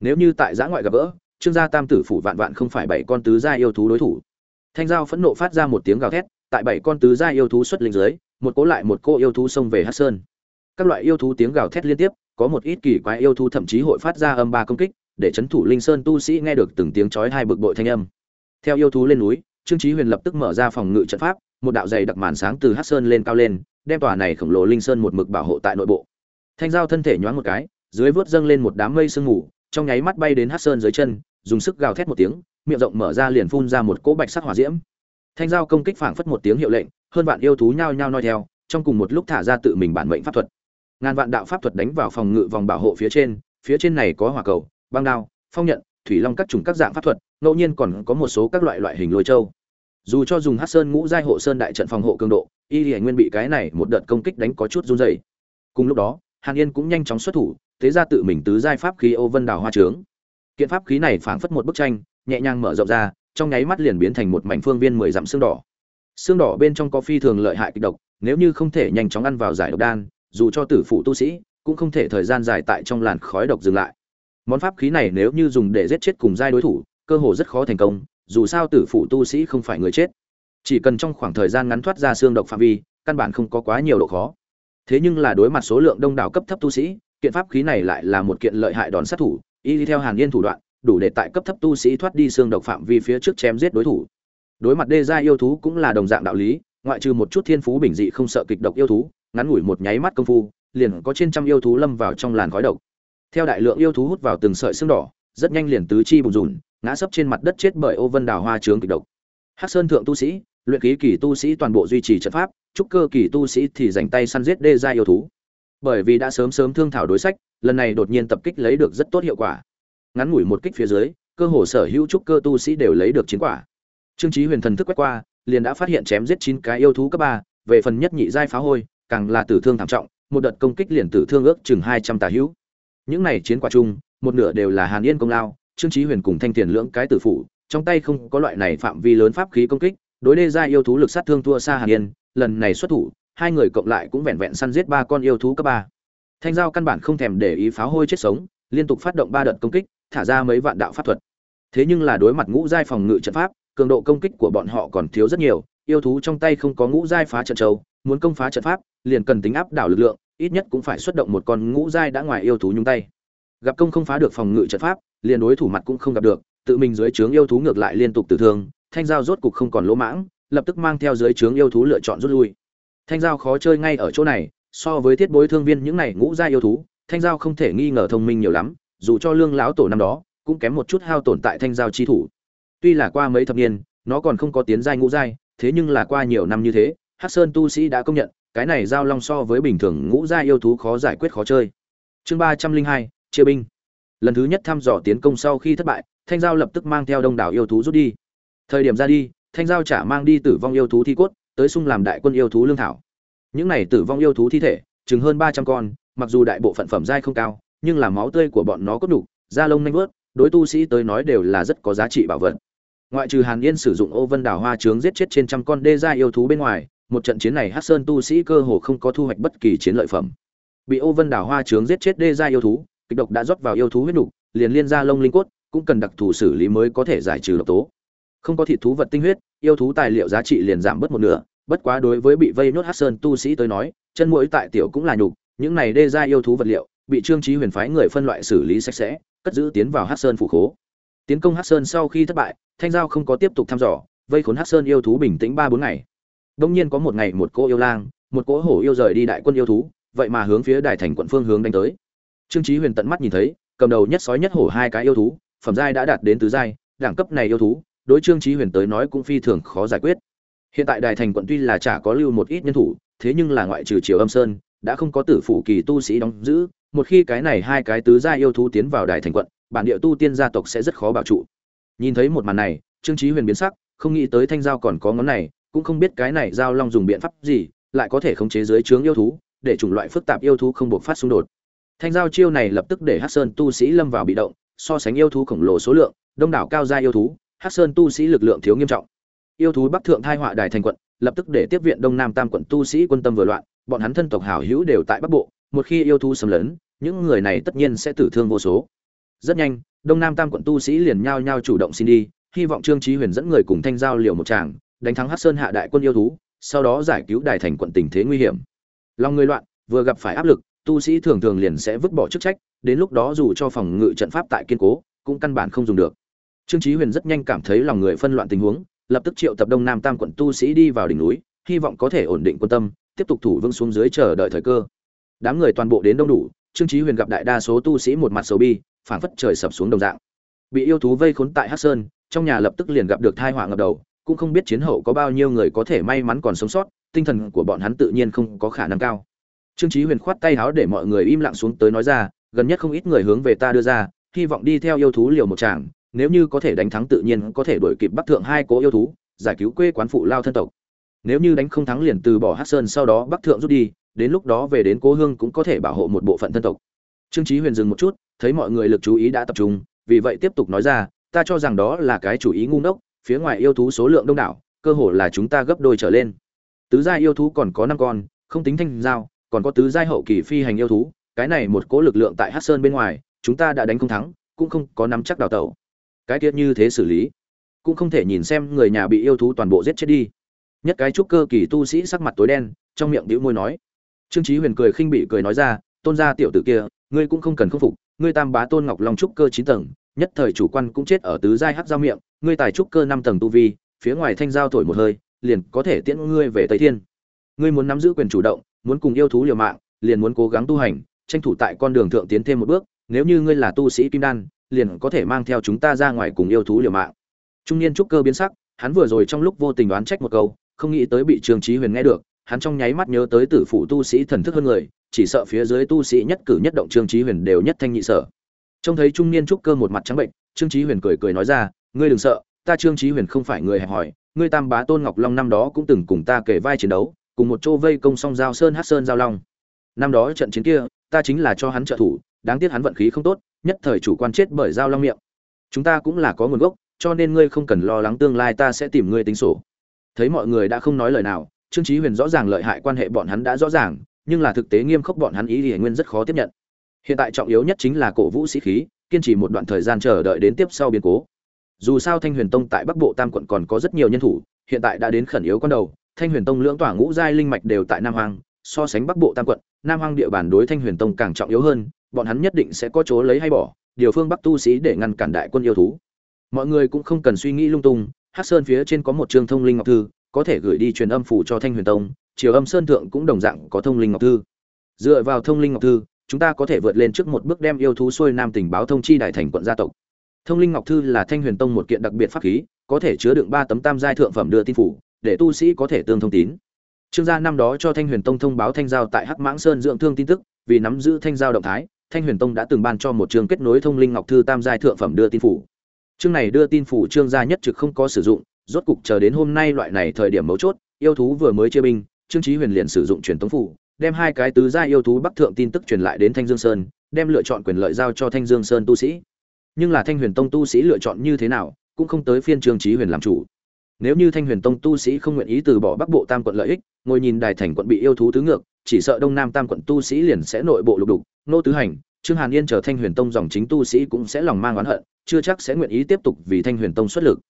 nếu như tại giã ngoại gặp gỡ, trương gia tam tử phủ vạn vạn không phải bảy con tứ gia yêu thú đối thủ. Thanh giao phẫn nộ phát ra một tiếng gào thét, tại bảy con tứ gia yêu thú xuất linh dưới, một cố lại một cô yêu thú xông về hát sơn. Các loại yêu thú tiếng gào thét liên tiếp, có một ít kỳ quái yêu thú thậm chí hội phát ra âm ba công kích, để chấn thủ linh sơn tu sĩ nghe được từng tiếng chói hai bực bội thanh âm. Theo yêu thú lên núi, trương chí huyền lập tức mở ra phòng ngự trận pháp, một đạo dày đặc màn sáng từ hát sơn lên cao lên, đem tòa này khổng lồ linh sơn một mực bảo hộ tại nội bộ. Thanh giao thân thể nhoáng một cái, dưới vớt dâng lên một đám mây sương mù trong nháy mắt bay đến hát sơn dưới chân, dùng sức gào thét một tiếng, miệng rộng mở ra liền phun ra một cỗ bạch sắc hỏa diễm. Thanh giao công kích phảng phất một tiếng hiệu lệnh, hơn vạn yêu thú nhao nhao noi theo, trong cùng một lúc thả ra tự mình bản mệnh pháp thuật. Ngàn vạn đạo pháp thuật đánh vào phòng ngự vòng bảo hộ phía trên phía trên này có hỏa cầu, băng đao, phong nhận, thủy long các chủng các dạng pháp thuật, ngẫu nhiên còn có một số các loại loại hình lôi châu. Dù cho dùng hát sơn ngũ giai hộ sơn đại trận phòng hộ cường độ, y hải nguyên bị cái này một đợt công kích đánh có chút run dày cùng lúc đó, hàn yên cũng nhanh chóng xuất thủ thế ra tự mình tứ giai pháp khí ô vân đào hoa trướng. Kiện pháp khí này phảng phất một bức tranh, nhẹ nhàng mở rộng ra, trong nháy mắt liền biến thành một mảnh phương viên mười dặm xương đỏ. Xương đỏ bên trong có phi thường lợi hại kịch độc, nếu như không thể nhanh chóng ăn vào giải độc đan, dù cho tử phụ tu sĩ, cũng không thể thời gian dài tại trong làn khói độc dừng lại. Món pháp khí này nếu như dùng để giết chết cùng giai đối thủ, cơ hồ rất khó thành công, dù sao tử phụ tu sĩ không phải người chết. Chỉ cần trong khoảng thời gian ngắn thoát ra xương độc phạm vi, căn bản không có quá nhiều độ khó. Thế nhưng là đối mặt số lượng đông đảo cấp thấp tu sĩ kiện pháp khí này lại là một kiện lợi hại đòn sát thủ, y theo hàn yên thủ đoạn, đủ để tại cấp thấp tu sĩ thoát đi xương độc phạm vi phía trước chém giết đối thủ. Đối mặt đê gia yêu thú cũng là đồng dạng đạo lý, ngoại trừ một chút thiên phú bình dị không sợ kịch độc yêu thú, ngắn ngủi một nháy mắt công phu, liền có trên trăm yêu thú lâm vào trong làn khói độc. Theo đại lượng yêu thú hút vào từng sợi xương đỏ, rất nhanh liền tứ chi bùn rùn, ngã sấp trên mặt đất chết bởi ô vân đào hoa trướng kịch độc. Hắc sơn thượng tu sĩ, luyện khí kỳ tu sĩ toàn bộ duy trì trận pháp, trúc cơ kỳ tu sĩ thì dành tay săn giết đê gia yêu thú bởi vì đã sớm sớm thương thảo đối sách, lần này đột nhiên tập kích lấy được rất tốt hiệu quả. Ngắn ngủi một kích phía dưới, cơ hồ sở hữu trúc cơ tu sĩ đều lấy được chiến quả. Trương chí huyền thần thức quét qua, liền đã phát hiện chém giết chín cái yêu thú cấp ba, về phần nhất nhị giai phá hôi, càng là tử thương thảm trọng, một đợt công kích liền tử thương ước chừng hai trăm tà hữu. Những này chiến quả chung, một nửa đều là hàn yên công lao, trương chí huyền cùng thanh tiền lưỡng cái tử phụ trong tay không có loại này phạm vi lớn pháp khí công kích, đối đê gia yêu thú lực sát thương thua xa hàn yên, lần này xuất thủ hai người cộng lại cũng vẹn vẹn săn giết ba con yêu thú cấp ba. Thanh giao căn bản không thèm để ý pháo hôi chết sống, liên tục phát động ba đợt công kích, thả ra mấy vạn đạo pháp thuật. Thế nhưng là đối mặt ngũ giai phòng ngự trận pháp, cường độ công kích của bọn họ còn thiếu rất nhiều, yêu thú trong tay không có ngũ giai phá trận châu, muốn công phá trận pháp, liền cần tính áp đảo lực lượng, ít nhất cũng phải xuất động một con ngũ giai đã ngoài yêu thú nhung tay. Gặp công không phá được phòng ngự trận pháp, liền đối thủ mặt cũng không gặp được, tự mình dưới trướng yêu thú ngược lại liên tục tử thương, thanh giao rốt cục không còn lỗ mãng, lập tức mang theo dưới trướng yêu thú lựa chọn rút lui thanh giao khó chơi ngay ở chỗ này, so với thiết bối thương viên những này ngũ gia yêu thú, thanh giao không thể nghi ngờ thông minh nhiều lắm, dù cho lương lão tổ năm đó, cũng kém một chút hao tổn tại thanh giao chi thủ. Tuy là qua mấy thập niên, nó còn không có tiến giai ngũ giai, thế nhưng là qua nhiều năm như thế, hắc sơn tu sĩ đã công nhận, cái này giao long so với bình thường ngũ giai yêu thú khó giải quyết khó chơi. Chương ba trăm linh hai, chia binh. Lần thứ nhất thăm dò tiến công sau khi thất bại, thanh giao lập tức mang theo đông đảo yêu thú rút đi. Thời điểm ra đi, thanh giao trả mang đi tử vong yêu thú thi cốt tới sung làm đại quân yêu thú lương thảo. Những này tử vong yêu thú thi thể chừng hơn ba trăm con mặc dù đại bộ phận phẩm giai không cao nhưng là máu tươi của bọn nó cốt đủ, da lông nanh vớt đối tu sĩ tới nói đều là rất có giá trị bảo vật. Ngoại trừ hàn yên sử dụng ô vân đảo hoa trướng giết chết trên trăm con đê gia yêu thú bên ngoài một trận chiến này hát sơn tu sĩ cơ hồ không có thu hoạch bất kỳ chiến lợi phẩm. Bị ô vân đảo hoa trướng giết chết đê gia yêu thú kịch độc đã rót vào yêu thú huyết đủ liền liên da lông linh cốt cũng cần đặc thù xử lý mới có thể giải trừ độc tố không có thịt thú vật tinh huyết, yêu thú tài liệu giá trị liền giảm bớt một nửa, bất quá đối với bị vây nốt hát sơn tu sĩ tới nói, chân mũi tại tiểu cũng là nhục, những này đê ra yêu thú vật liệu, bị trương trí huyền phái người phân loại xử lý sạch sẽ, cất giữ tiến vào hát sơn phủ khố. Tiến công hát sơn sau khi thất bại, thanh giao không có tiếp tục thăm dò, vây khốn hắc sơn yêu thú bình tĩnh ba bốn ngày. Đông nhiên có một ngày một cô yêu lang, một cỗ hổ yêu rời đi đại quân yêu thú, vậy mà hướng phía đài thành quận phương hướng đánh tới. Trương chí huyền tận mắt nhìn thấy, cầm đầu nhất sói nhất hổ hai cái yêu thú, phẩm giai đã đạt đến tứ giai, đẳng cấp này yêu thú đối trương chí huyền tới nói cũng phi thường khó giải quyết. Hiện tại đài thành quận tuy là chả có lưu một ít nhân thủ, thế nhưng là ngoại trừ triều âm sơn, đã không có tử phủ kỳ tu sĩ đóng giữ, một khi cái này hai cái tứ gia yêu thú tiến vào đài thành quận, bản địa tu tiên gia tộc sẽ rất khó bảo trụ. Nhìn thấy một màn này, trương chí huyền biến sắc, không nghĩ tới thanh giao còn có ngón này, cũng không biết cái này giao long dùng biện pháp gì, lại có thể khống chế dưới trướng yêu thú, để chủng loại phức tạp yêu thú không buộc phát xung đột. Thanh giao chiêu này lập tức để hắc sơn tu sĩ lâm vào bị động, so sánh yêu thú khổng lồ số lượng, đông đảo cao gia yêu thú hắc sơn tu sĩ lực lượng thiếu nghiêm trọng. Yêu thú bắc thượng thai họa đài thành quận, lập tức để tiếp viện đông nam tam quận tu sĩ quân tâm vừa loạn, bọn hắn thân tộc hảo hữu đều tại bắc bộ, một khi yêu thú xâm lấn, những người này tất nhiên sẽ tử thương vô số. Rất nhanh, đông nam tam quận tu sĩ liền nhao nhao chủ động xin đi, hy vọng trương trí huyền dẫn người cùng thanh giao liều một tràng, đánh thắng hắc sơn hạ đại quân yêu thú, sau đó giải cứu đài thành quận tình thế nguy hiểm. Lòng người loạn, vừa gặp phải áp lực, tu sĩ thường thường liền sẽ vứt bỏ chức trách, đến lúc đó dù cho phòng ngự trận pháp tại kiên cố, cũng căn bản không dùng được trương chí huyền rất nhanh cảm thấy lòng người phân loạn tình huống, lập tức triệu tập đông nam tam quận tu sĩ đi vào đỉnh núi, hy vọng có thể ổn định quân tâm, tiếp tục thủ vững xuống dưới chờ đợi thời cơ. Đám người toàn bộ đến đông đủ, trương chí huyền gặp đại đa số tu sĩ một mặt sầu bi, phảng phất trời sập xuống đồng dạng. Bị yêu thú vây khốn tại hắc sơn, trong nhà lập tức liền gặp được tai họa ngập đầu, cũng không biết chiến hậu có bao nhiêu người có thể may mắn còn sống sót, tinh thần của bọn hắn tự nhiên không có khả năng cao. Trương chí huyền khoát tay áo để mọi người im lặng xuống tới nói ra, gần nhất không ít người hướng về ta đưa ra, hy vọng đi theo yêu thú liều một tràng nếu như có thể đánh thắng tự nhiên có thể đuổi kịp bắc thượng hai cố yêu thú, giải cứu quê quán phụ lao thân tộc. Nếu như đánh không thắng liền từ bỏ hắc sơn sau đó bắc thượng rút đi, đến lúc đó về đến cố hương cũng có thể bảo hộ một bộ phận thân tộc. Trương trí huyền dừng một chút, thấy mọi người lực chú ý đã tập trung, vì vậy tiếp tục nói ra, ta cho rằng đó là cái chủ ý ngu ngốc, phía ngoài yêu thú số lượng đông đảo, cơ hồ là chúng ta gấp đôi trở lên. Tứ giai yêu thú còn có năm con, không tính thanh giao, còn có tứ giai hậu kỳ phi hành yêu thú, cái này một cố lực lượng tại hắc sơn bên ngoài, chúng ta đã đánh không thắng, cũng không có nắm chắc đào tẩu cái tiết như thế xử lý. Cũng không thể nhìn xem người nhà bị yêu thú toàn bộ giết chết đi. Nhất cái trúc cơ kỳ tu sĩ sắc mặt tối đen, trong miệng đĩu môi nói. Trương chí huyền cười khinh bỉ cười nói ra, tôn gia tiểu tử kia, ngươi cũng không cần khâm phục, ngươi tam bá tôn ngọc long trúc cơ chín tầng, nhất thời chủ quan cũng chết ở tứ giai hắc giao miệng, ngươi tài trúc cơ năm tầng tu vi, phía ngoài thanh giao thổi một hơi, liền có thể tiễn ngươi về tây thiên. Ngươi muốn nắm giữ quyền chủ động, muốn cùng yêu thú liều mạng, liền muốn cố gắng tu hành, tranh thủ tại con đường thượng tiến thêm một bước, nếu như ngươi là tu sĩ kim đan liền có thể mang theo chúng ta ra ngoài cùng yêu thú liều mạng. Trung niên trúc cơ biến sắc, hắn vừa rồi trong lúc vô tình đoán trách một câu, không nghĩ tới bị trương trí huyền nghe được, hắn trong nháy mắt nhớ tới tử phụ tu sĩ thần thức hơn người, chỉ sợ phía dưới tu sĩ nhất cử nhất động trương trí huyền đều nhất thanh nhị sở. Trông thấy trung niên trúc cơ một mặt trắng bệnh, trương trí huyền cười cười nói ra, ngươi đừng sợ, ta trương trí huyền không phải người hẹp hòi, ngươi tam bá tôn ngọc long năm đó cũng từng cùng ta kể vai chiến đấu, cùng một chỗ vây công song giao sơn hát sơn giao long. Năm đó trận chiến kia, ta chính là cho hắn trợ thủ, đáng tiếc hắn vận khí không tốt nhất thời chủ quan chết bởi dao long miệng. Chúng ta cũng là có nguồn gốc, cho nên ngươi không cần lo lắng tương lai ta sẽ tìm ngươi tính sổ. Thấy mọi người đã không nói lời nào, trương chí huyền rõ ràng lợi hại quan hệ bọn hắn đã rõ ràng, nhưng là thực tế nghiêm khắc bọn hắn ý thì nguyên rất khó tiếp nhận. Hiện tại trọng yếu nhất chính là cổ vũ sĩ khí, kiên trì một đoạn thời gian chờ đợi đến tiếp sau biến cố. Dù sao thanh huyền tông tại bắc bộ tam quận còn có rất nhiều nhân thủ, hiện tại đã đến khẩn yếu con đầu, thanh huyền tông lưỡng tỏa ngũ giai linh mạch đều tại nam hoàng so sánh bắc bộ tam quận, nam hoàng địa bàn đối thanh huyền tông càng trọng yếu hơn bọn hắn nhất định sẽ có chỗ lấy hay bỏ, điều phương bắc tu sĩ để ngăn cản đại quân yêu thú. Mọi người cũng không cần suy nghĩ lung tung, hắc sơn phía trên có một trường thông linh ngọc thư, có thể gửi đi truyền âm phủ cho thanh huyền tông, triều âm sơn thượng cũng đồng dạng có thông linh ngọc thư. Dựa vào thông linh ngọc thư, chúng ta có thể vượt lên trước một bước đem yêu thú xuôi nam tình báo thông chi đại thành quận gia tộc. Thông linh ngọc thư là thanh huyền tông một kiện đặc biệt pháp khí, có thể chứa đựng ba tấm tam giai thượng phẩm đưa tin phủ, để tu sĩ có thể tương thông tín. Trương gia năm đó cho thanh huyền tông thông báo thanh giao tại hắc mãng sơn dưỡng thương tin tức, vì nắm giữ thanh giao động thái thanh huyền tông đã từng ban cho một trường kết nối thông linh ngọc thư tam giai thượng phẩm đưa tin phủ. Chương này đưa tin phủ trương gia nhất trực không có sử dụng, rốt cục chờ đến hôm nay loại này thời điểm mấu chốt, yêu thú vừa mới chia binh, trương chí huyền liền sử dụng truyền tống phủ, đem hai cái tứ gia yêu thú bắc thượng tin tức truyền lại đến thanh dương sơn, đem lựa chọn quyền lợi giao cho thanh dương sơn tu sĩ. Nhưng là thanh huyền tông tu sĩ lựa chọn như thế nào, cũng không tới phiên trương chí huyền làm chủ. Nếu như thanh huyền tông tu sĩ không nguyện ý từ bỏ bắc bộ tam quận lợi ích, ngồi nhìn đài thành quận bị yêu thú tứ ngược chỉ sợ đông nam tam quận tu sĩ liền sẽ nội bộ lục đục. Nô tứ hành, trương hàn yên chờ thanh huyền tông dòng chính tu sĩ cũng sẽ lòng mang oán hận, chưa chắc sẽ nguyện ý tiếp tục vì thanh huyền tông xuất lực.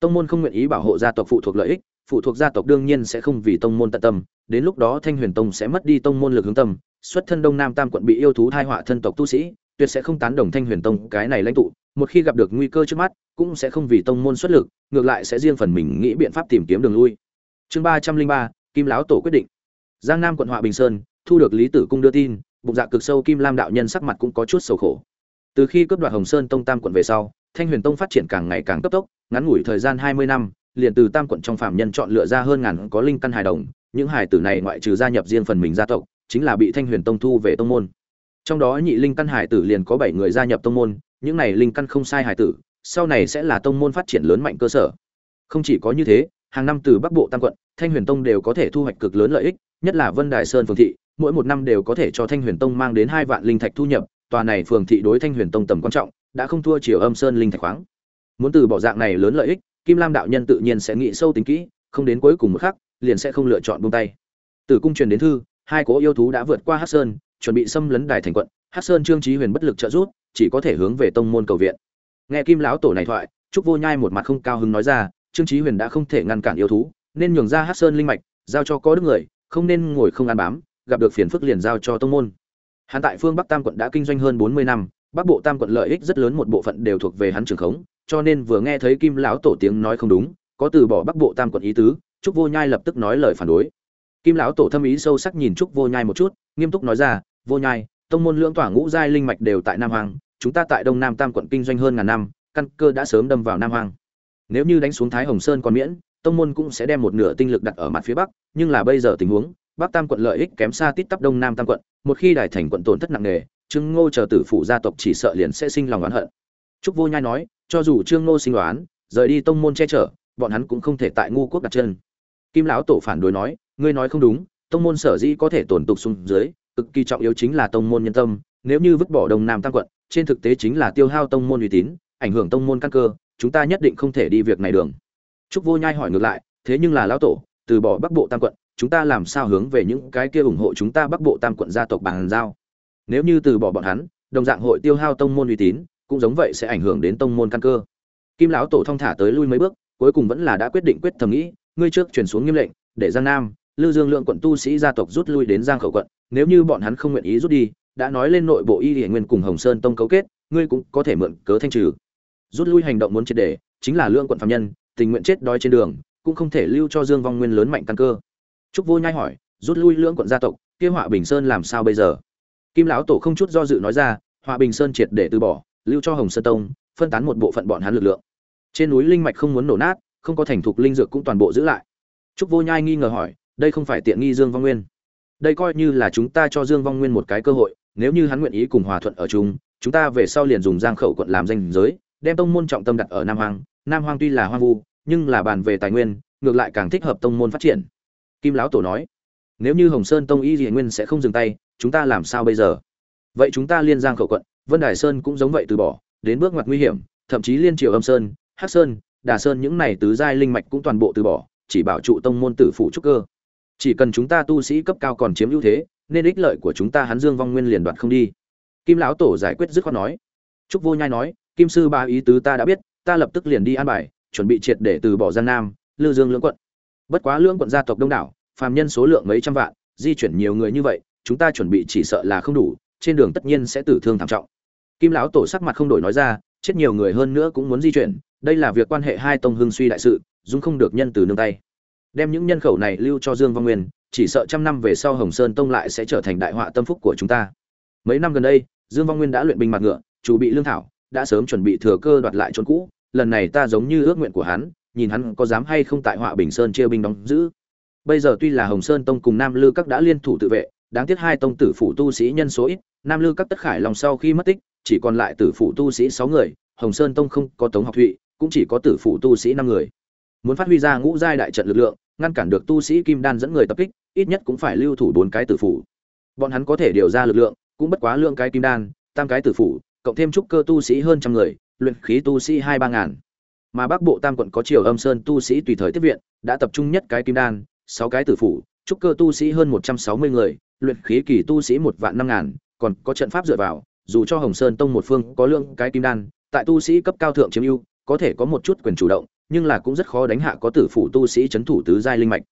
Tông môn không nguyện ý bảo hộ gia tộc phụ thuộc lợi ích, phụ thuộc gia tộc đương nhiên sẽ không vì tông môn tận tâm, đến lúc đó thanh huyền tông sẽ mất đi tông môn lực hướng tâm, xuất thân đông nam tam quận bị yêu thú thai họa thân tộc tu sĩ, tuyệt sẽ không tán đồng thanh huyền tông cái này lãnh tụ, một khi gặp được nguy cơ trước mắt, cũng sẽ không vì tông môn xuất lực, ngược lại sẽ riêng phần mình nghĩ biện pháp tìm kiếm đường lui. Chương ba trăm linh ba, kim láo tổ quyết định giang nam quận họa bình sơn, thu được lý tử cung đưa tin, bụng dạ cực sâu kim lam đạo nhân sắc mặt cũng có chút sầu khổ. Từ khi cướp đoạt hồng sơn tông tam quận về sau, thanh huyền tông phát triển càng ngày càng cấp tốc, ngắn ngủi thời gian hai mươi năm, liền từ tam quận trong phạm nhân chọn lựa ra hơn ngàn có linh căn hài đồng, những hài tử này ngoại trừ gia nhập riêng phần mình gia tộc, chính là bị thanh huyền tông thu về tông môn. Trong đó nhị linh căn hải tử liền có bảy người gia nhập tông môn, những này linh căn không sai hải tử, sau này sẽ là tông môn phát triển lớn mạnh cơ sở. Không chỉ có như thế, hàng năm từ bắc bộ tam quận, thanh huyền tông đều có thể thu hoạch cực lớn lợi ích nhất là vân đài sơn phường thị, mỗi một năm đều có thể cho thanh huyền tông mang đến hai vạn linh thạch thu nhập, tòa này phường thị đối thanh huyền tông tầm quan trọng, đã không thua chiều âm sơn linh thạch khoáng. Muốn từ bỏ dạng này lớn lợi ích, kim lam đạo nhân tự nhiên sẽ nghĩ sâu tính kỹ, không đến cuối cùng một khắc, liền sẽ không lựa chọn buông tay. Từ cung truyền đến thư, hai cố yêu thú đã vượt qua hắc sơn, chuẩn bị xâm lấn đài thành quận. Hắc sơn trương chí huyền bất lực trợ giúp, chỉ có thể hướng về tông môn cầu viện. Nghe kim lão tổ này thoại, trúc vô nhai một mặt không cao hứng nói ra, trương chí huyền đã không thể ngăn cản yêu thú, nên nhường ra hắc sơn linh mạch, giao cho có đức người không nên ngồi không ăn bám, gặp được phiền phức liền giao cho tông môn. Hắn tại phương bắc tam quận đã kinh doanh hơn bốn mươi năm, bắc bộ tam quận lợi ích rất lớn một bộ phận đều thuộc về hắn trường khống, cho nên vừa nghe thấy kim lão tổ tiếng nói không đúng, có từ bỏ bắc bộ tam quận ý tứ, trúc vô nhai lập tức nói lời phản đối. Kim lão tổ thâm ý sâu sắc nhìn trúc vô nhai một chút, nghiêm túc nói ra, vô nhai, tông môn lưỡng tỏa ngũ giai linh mạch đều tại nam hoàng chúng ta tại đông nam tam quận kinh doanh hơn ngàn năm, căn cơ đã sớm đâm vào nam hoàng nếu như đánh xuống thái hồng sơn còn miễn tông môn cũng sẽ đem một nửa tinh lực đặt ở mặt phía bắc, nhưng là bây giờ tình huống, bắc tam quận lợi ích kém xa tít tắp đông nam tam quận, một khi đài thành quận tổn thất nặng nề, trương ngô chờ tử phủ gia tộc chỉ sợ liền sẽ sinh lòng oán hận. Trúc vô nhai nói, cho dù trương ngô sinh đoán rời đi tông môn che chở, bọn hắn cũng không thể tại ngu quốc đặt chân. Kim lão tổ phản đối nói, ngươi nói không đúng, tông môn sở dĩ có thể tổn tục xuống dưới, cực kỳ trọng yếu chính là tông môn nhân tâm, nếu như vứt bỏ đông nam tam quận, trên thực tế chính là tiêu hao tông môn uy tín, ảnh hưởng tông môn căn cơ, chúng ta nhất định không thể đi việc này đường trúc vô nhai hỏi ngược lại, thế nhưng là lão tổ, từ bỏ bắc bộ tam quận, chúng ta làm sao hướng về những cái kia ủng hộ chúng ta bắc bộ tam quận gia tộc bằng giao? Nếu như từ bỏ bọn hắn, đồng dạng hội tiêu hao tông môn uy tín, cũng giống vậy sẽ ảnh hưởng đến tông môn căn cơ. Kim lão tổ thong thả tới lui mấy bước, cuối cùng vẫn là đã quyết định quyết thầm nghĩ, ngươi trước truyền xuống nghiêm lệnh, để giang nam lư dương lượng quận tu sĩ gia tộc rút lui đến giang khẩu quận, nếu như bọn hắn không nguyện ý rút đi, đã nói lên nội bộ y Liễu nguyên cùng hồng sơn tông cấu kết, ngươi cũng có thể mượn cớ thanh trừ. Rút lui hành động muốn triệt để, chính là lượng quận phạm nhân tình nguyện chết đói trên đường, cũng không thể lưu cho dương vong nguyên lớn mạnh căn cơ. Trúc vô nhai hỏi, rút lui lưỡng quận gia tộc, kia họa bình sơn làm sao bây giờ? Kim lão tổ không chút do dự nói ra, họa bình sơn triệt để từ bỏ, lưu cho hồng sơn tông, phân tán một bộ phận bọn hắn lực lượng. Trên núi linh mạch không muốn nổ nát, không có thành thục linh dược cũng toàn bộ giữ lại. Trúc vô nhai nghi ngờ hỏi, đây không phải tiện nghi dương vong nguyên? Đây coi như là chúng ta cho dương vong nguyên một cái cơ hội, nếu như hắn nguyện ý cùng hòa thuận ở chung, chúng ta về sau liền dùng giang khẩu quận làm danh giới, đem tông môn trọng tâm đặt ở nam hoàng nam Hoang tuy là hoang vu, nhưng là bàn về tài nguyên, ngược lại càng thích hợp tông môn phát triển. Kim lão tổ nói, nếu như hồng sơn tông y dị nguyên sẽ không dừng tay, chúng ta làm sao bây giờ? Vậy chúng ta liên giang khẩu quận, vân đài sơn cũng giống vậy từ bỏ, đến bước ngoặt nguy hiểm, thậm chí liên triều âm sơn, hắc sơn, đà sơn những này tứ giai linh mạch cũng toàn bộ từ bỏ, chỉ bảo trụ tông môn tử phụ trúc cơ. Chỉ cần chúng ta tu sĩ cấp cao còn chiếm ưu thế, nên ích lợi của chúng ta hắn dương vong nguyên liền đoạt không đi. Kim lão tổ giải quyết dứt khoát nói. Trúc vô nhai nói, kim sư ba ý tứ ta đã biết ta lập tức liền đi an bài, chuẩn bị triệt để từ bỏ giang nam, lư dương lưỡng quận. Bất quá lưỡng quận gia tộc đông đảo, phàm nhân số lượng mấy trăm vạn, di chuyển nhiều người như vậy, chúng ta chuẩn bị chỉ sợ là không đủ, trên đường tất nhiên sẽ tử thương thảm trọng. Kim lão tổ sắc mặt không đổi nói ra, chết nhiều người hơn nữa cũng muốn di chuyển, đây là việc quan hệ hai tông hưng suy đại sự dung không được nhân từ nương tay. Đem những nhân khẩu này lưu cho dương văn nguyên, chỉ sợ trăm năm về sau hồng sơn tông lại sẽ trở thành đại họa tâm phúc của chúng ta. Mấy năm gần đây, dương văn nguyên đã luyện binh mặt ngựa, chủ bị lương thảo, đã sớm chuẩn bị thừa cơ đoạt lại trốn cũ lần này ta giống như ước nguyện của hắn, nhìn hắn có dám hay không tại họa bình sơn chia binh đóng giữ. Bây giờ tuy là hồng sơn tông cùng nam lư các đã liên thủ tự vệ, đáng tiếc hai tông tử phủ tu sĩ nhân số ít, nam lư các tất khải lòng sau khi mất tích, chỉ còn lại tử phủ tu sĩ sáu người, hồng sơn tông không có tống học thụy, cũng chỉ có tử phủ tu sĩ năm người. Muốn phát huy ra ngũ giai đại trận lực lượng, ngăn cản được tu sĩ kim đan dẫn người tập kích, ít nhất cũng phải lưu thủ bốn cái tử phủ. Bọn hắn có thể điều ra lực lượng, cũng bất quá lượng cái kim đan, tam cái tử phủ, cộng thêm trúc cơ tu sĩ hơn trăm người luyện khí tu sĩ hai ba ngàn. Mà bắc bộ tam quận có triều âm sơn tu sĩ tùy thời tiếp viện, đã tập trung nhất cái kim đan, sáu cái tử phủ, trúc cơ tu sĩ hơn một trăm sáu mươi người, luyện khí kỳ tu sĩ một vạn năm ngàn, còn có trận pháp dựa vào, dù cho hồng sơn tông một phương có lượng cái kim đan, tại tu sĩ cấp cao thượng chiếm ưu, có thể có một chút quyền chủ động, nhưng là cũng rất khó đánh hạ có tử phủ tu sĩ chấn thủ tứ giai linh mạch.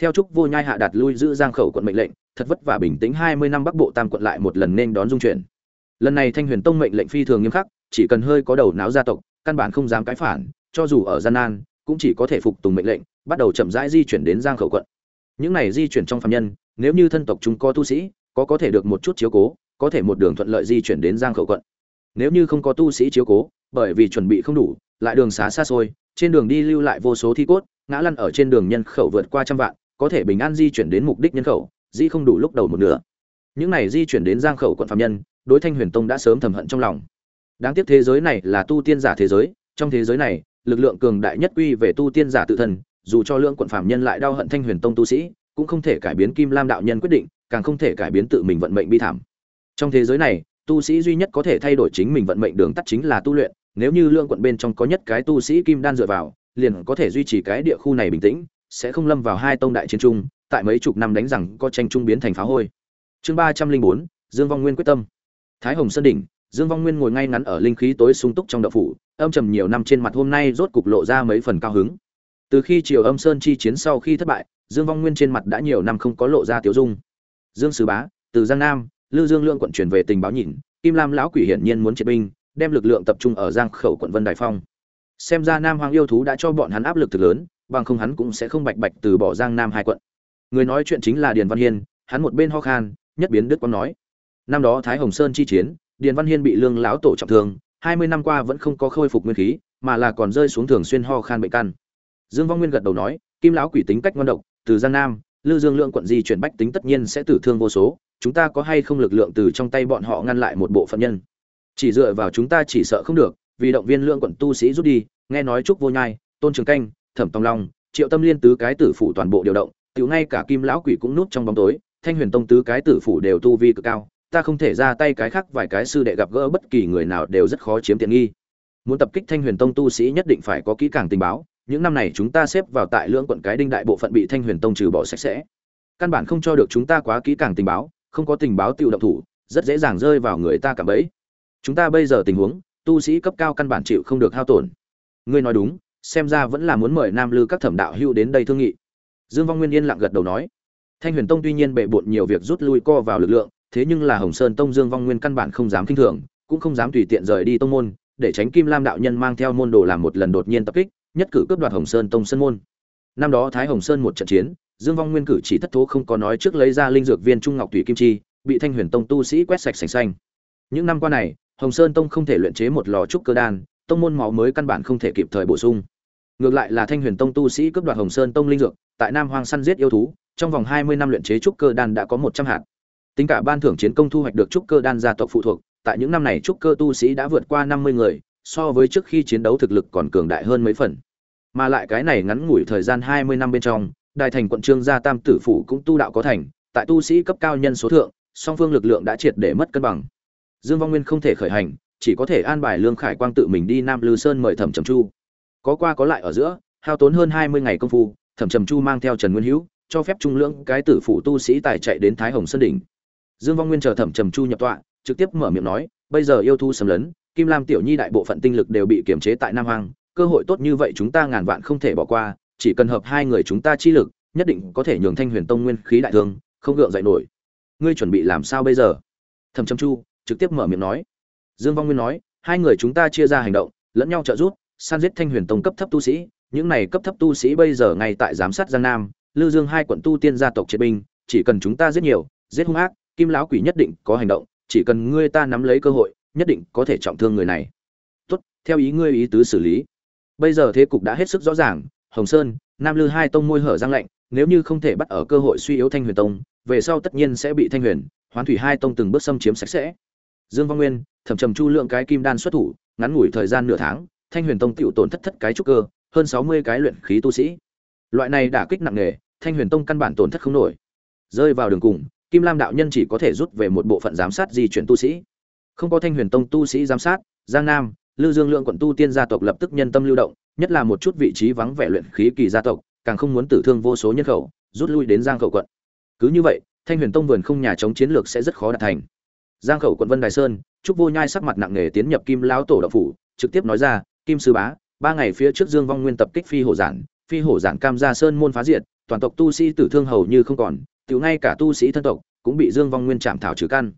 Theo trúc vô nhai hạ đạt lui giữ giang khẩu quận mệnh lệnh, thật vất vả bình tĩnh hai mươi năm bắc bộ tam quận lại một lần nên đón dung chuyển. Lần này thanh huyền tông mệnh lệnh phi thường nghiêm khắc chỉ cần hơi có đầu não gia tộc, căn bản không dám cãi phản, cho dù ở gian nan, cũng chỉ có thể phục tùng mệnh lệnh, bắt đầu chậm rãi di chuyển đến giang khẩu quận. Những này di chuyển trong phạm nhân, nếu như thân tộc chúng có tu sĩ, có có thể được một chút chiếu cố, có thể một đường thuận lợi di chuyển đến giang khẩu quận. Nếu như không có tu sĩ chiếu cố, bởi vì chuẩn bị không đủ, lại đường xá xa xôi, trên đường đi lưu lại vô số thi cốt, ngã lăn ở trên đường nhân khẩu vượt qua trăm vạn, có thể bình an di chuyển đến mục đích nhân khẩu di không đủ lúc đầu một nửa. Những này di chuyển đến giang khẩu quận phạm nhân, đối thanh huyền tông đã sớm thầm hận trong lòng đáng tiếc thế giới này là tu tiên giả thế giới, trong thế giới này, lực lượng cường đại nhất quy về tu tiên giả tự thân, dù cho lượng quận phạm nhân lại đau hận thanh huyền tông tu sĩ, cũng không thể cải biến kim lam đạo nhân quyết định, càng không thể cải biến tự mình vận mệnh bi thảm. Trong thế giới này, tu sĩ duy nhất có thể thay đổi chính mình vận mệnh đường tắt chính là tu luyện, nếu như lượng quận bên trong có nhất cái tu sĩ kim đan dựa vào, liền có thể duy trì cái địa khu này bình tĩnh, sẽ không lâm vào hai tông đại chiến trung tại mấy chục năm đánh rằng có tranh trung biến thành phá hôi. Chương ba trăm linh bốn, dương vong nguyên quyết tâm. Thái hồng sơn đỉnh dương vong nguyên ngồi ngay ngắn ở linh khí tối sung túc trong đậu phủ, âm trầm nhiều năm trên mặt hôm nay rốt cục lộ ra mấy phần cao hứng. Từ khi triều âm sơn chi chiến sau khi thất bại, dương vong nguyên trên mặt đã nhiều năm không có lộ ra tiểu dung. Dương sứ bá, từ giang nam, lư dương lượng quận chuyển về tình báo nhìn, kim lam lão quỷ hiển nhiên muốn triệt binh, đem lực lượng tập trung ở giang khẩu quận vân đài phong. Xem ra nam hoàng yêu thú đã cho bọn hắn áp lực thực lớn, bằng không hắn cũng sẽ không bạch bạch từ bỏ giang nam hai quận. Người nói chuyện chính là điền văn hiên, hắn một bên ho khan, nhất biến đức quang nói. Năm đó thái hồng sơn chi chiến điền văn hiên bị lương lão tổ trọng thương, hai mươi năm qua vẫn không có khôi phục nguyên khí, mà là còn rơi xuống thường xuyên ho khan bệnh căn. Dương vong nguyên gật đầu nói, kim lão quỷ tính cách ngon độc, từ giang nam, lư dương lượng quận di chuyển bách tính tất nhiên sẽ tử thương vô số, chúng ta có hay không lực lượng từ trong tay bọn họ ngăn lại một bộ phận nhân? Chỉ dựa vào chúng ta chỉ sợ không được, vì động viên lượng quận tu sĩ rút đi, nghe nói trúc vô nhai, tôn trường canh, thẩm tòng long, triệu tâm liên tứ cái tử phủ toàn bộ điều động, tiểu ngay cả kim lão quỷ cũng núp trong bóng tối, thanh huyền tông tứ cái tử phủ đều tu vi cực cao ta không thể ra tay cái khác, vài cái sư đệ gặp gỡ bất kỳ người nào đều rất khó chiếm tiện nghi. Muốn tập kích thanh huyền tông tu sĩ nhất định phải có kỹ càng tình báo, những năm này chúng ta xếp vào tại lưỡng quận cái đinh đại bộ phận bị thanh huyền tông trừ bỏ sạch sẽ. Căn bản không cho được chúng ta quá kỹ càng tình báo, không có tình báo tiêu động thủ, rất dễ dàng rơi vào người ta cả bẫy. Chúng ta bây giờ tình huống, tu sĩ cấp cao căn bản chịu không được hao tổn. Ngươi nói đúng, xem ra vẫn là muốn mời nam lư các thẩm đạo hưu đến đây thương nghị. Dương vong nguyên yên lặng gật đầu nói. Thanh huyền tông tuy nhiên bệ bộn nhiều việc rút lui co vào lực lượng thế nhưng là hồng sơn tông dương vong nguyên căn bản không dám kinh thường, cũng không dám tùy tiện rời đi tông môn, để tránh kim lam đạo nhân mang theo môn đồ làm một lần đột nhiên tập kích, nhất cử cướp đoạt hồng sơn tông sân môn. Năm đó thái hồng sơn một trận chiến, dương vong nguyên cử chỉ thất thố không có nói trước lấy ra linh dược viên trung ngọc thủy kim chi, bị thanh huyền tông tu sĩ quét sạch sành sanh. những năm qua này, hồng sơn tông không thể luyện chế một lò trúc cơ đan, tông môn máu mới căn bản không thể kịp thời bổ sung. Ngược lại là thanh huyền tông tu sĩ cướp đoạt hồng sơn tông linh dược, tại nam hoang săn giết yêu thú, trong vòng hai mươi năm luyện chế trúc cơ đan đã có một trăm hạt tính cả ban thưởng chiến công thu hoạch được trúc cơ đan gia tộc phụ thuộc, tại những năm này trúc cơ tu sĩ đã vượt qua năm mươi người, so với trước khi chiến đấu thực lực còn cường đại hơn mấy phần. Mà lại cái này ngắn ngủi thời gian hai mươi năm bên trong đại thành quận trương gia tam tử phủ cũng tu đạo có thành, tại tu sĩ cấp cao nhân số thượng, song phương lực lượng đã triệt để mất cân bằng. Dương vong nguyên không thể khởi hành, chỉ có thể an bài lương khải quang tự mình đi nam lư sơn mời thẩm trầm chu. Có qua có lại ở giữa, hao tốn hơn hai mươi ngày công phu, thẩm trầm chu mang theo trần nguyên hữu, cho phép trung lưỡng cái tử phủ tu sĩ tài chạy đến thái hồng sơn đỉnh dương vong nguyên chờ thẩm trầm chu nhập tọa, trực tiếp mở miệng nói, bây giờ yêu thu xâm lấn, kim lam tiểu nhi đại bộ phận tinh lực đều bị kiềm chế tại nam hoàng cơ hội tốt như vậy chúng ta ngàn vạn không thể bỏ qua, chỉ cần hợp hai người chúng ta chi lực, nhất định có thể nhường thanh huyền tông nguyên khí đại thương, không gượng dậy nổi. Ngươi chuẩn bị làm sao bây giờ? Thẩm trầm chu trực tiếp mở miệng nói. Dương vong nguyên nói, hai người chúng ta chia ra hành động, lẫn nhau trợ giúp, san giết thanh huyền tông cấp thấp tu sĩ, những này cấp thấp tu sĩ bây giờ ngay tại giám sát giang nam, lư dương hai quận tu tiên gia tộc triệt binh, chỉ cần chúng ta giết nhiều, giết hung ác kim lão quỷ nhất định có hành động, chỉ cần ngươi ta nắm lấy cơ hội, nhất định có thể trọng thương người này. Tốt, theo ý ngươi ý tứ xử lý. Bây giờ thế cục đã hết sức rõ ràng, hồng sơn, nam lư hai tông môi hở giang lạnh, nếu như không thể bắt ở cơ hội suy yếu thanh huyền tông, về sau tất nhiên sẽ bị thanh huyền, hoán thủy hai tông từng bước xâm chiếm sạch sẽ. Dương văn nguyên, thẩm trầm chu lượng cái kim đan xuất thủ, ngắn ngủi thời gian nửa tháng, thanh huyền tông tựu tổn thất thất cái trúc cơ, hơn sáu mươi cái luyện khí tu sĩ. Loại này đả kích nặng nề, thanh huyền tông căn bản tổn thất không nổi. Rơi vào đường cùng kim lam đạo nhân chỉ có thể rút về một bộ phận giám sát di chuyển tu sĩ. Không có thanh huyền tông tu sĩ giám sát, giang nam lưu dương lượng quận tu tiên gia tộc lập tức nhân tâm lưu động, nhất là một chút vị trí vắng vẻ luyện khí kỳ gia tộc, càng không muốn tử thương vô số nhân khẩu, rút lui đến giang khẩu quận. Cứ như vậy, thanh huyền tông vườn không nhà chống chiến lược sẽ rất khó đạt thành. Giang khẩu quận vân đài sơn, trúc vô nhai sắc mặt nặng nề tiến nhập kim lão tổ đạo phủ, trực tiếp nói ra, kim sư bá, ba ngày phía trước dương vong nguyên tập kích phi hổ giản, phi hổ giản cam gia sơn môn phá diệt, toàn tộc tu sĩ tử thương hầu như không còn tiểu ngay cả tu sĩ thân tộc cũng bị dương vong nguyên chạm thảo trừ căn.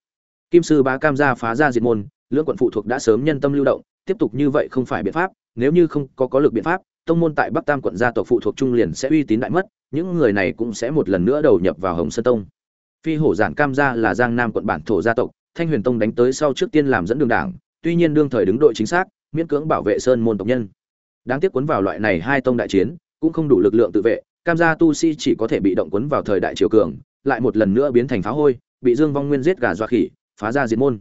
Kim sư bá cam gia phá ra diệt môn, lưỡng quận phụ thuộc đã sớm nhân tâm lưu động, tiếp tục như vậy không phải biện pháp, nếu như không có có lực biện pháp, tông môn tại bắc tam quận gia tộc phụ thuộc trung liền sẽ uy tín đại mất, những người này cũng sẽ một lần nữa đầu nhập vào hồng sơn tông. Phi hổ giản cam gia là giang nam quận bản thổ gia tộc, thanh huyền tông đánh tới sau trước tiên làm dẫn đường đảng, tuy nhiên đương thời đứng đội chính xác, miễn cưỡng bảo vệ sơn môn tộc nhân. Đáng tiếc cuốn vào loại này hai tông đại chiến, cũng không đủ lực lượng tự vệ cam gia tu sĩ chỉ có thể bị động cuốn vào thời đại triều cường, lại một lần nữa biến thành phá hôi, bị dương vong nguyên giết gà dọa khỉ, phá ra diệt môn.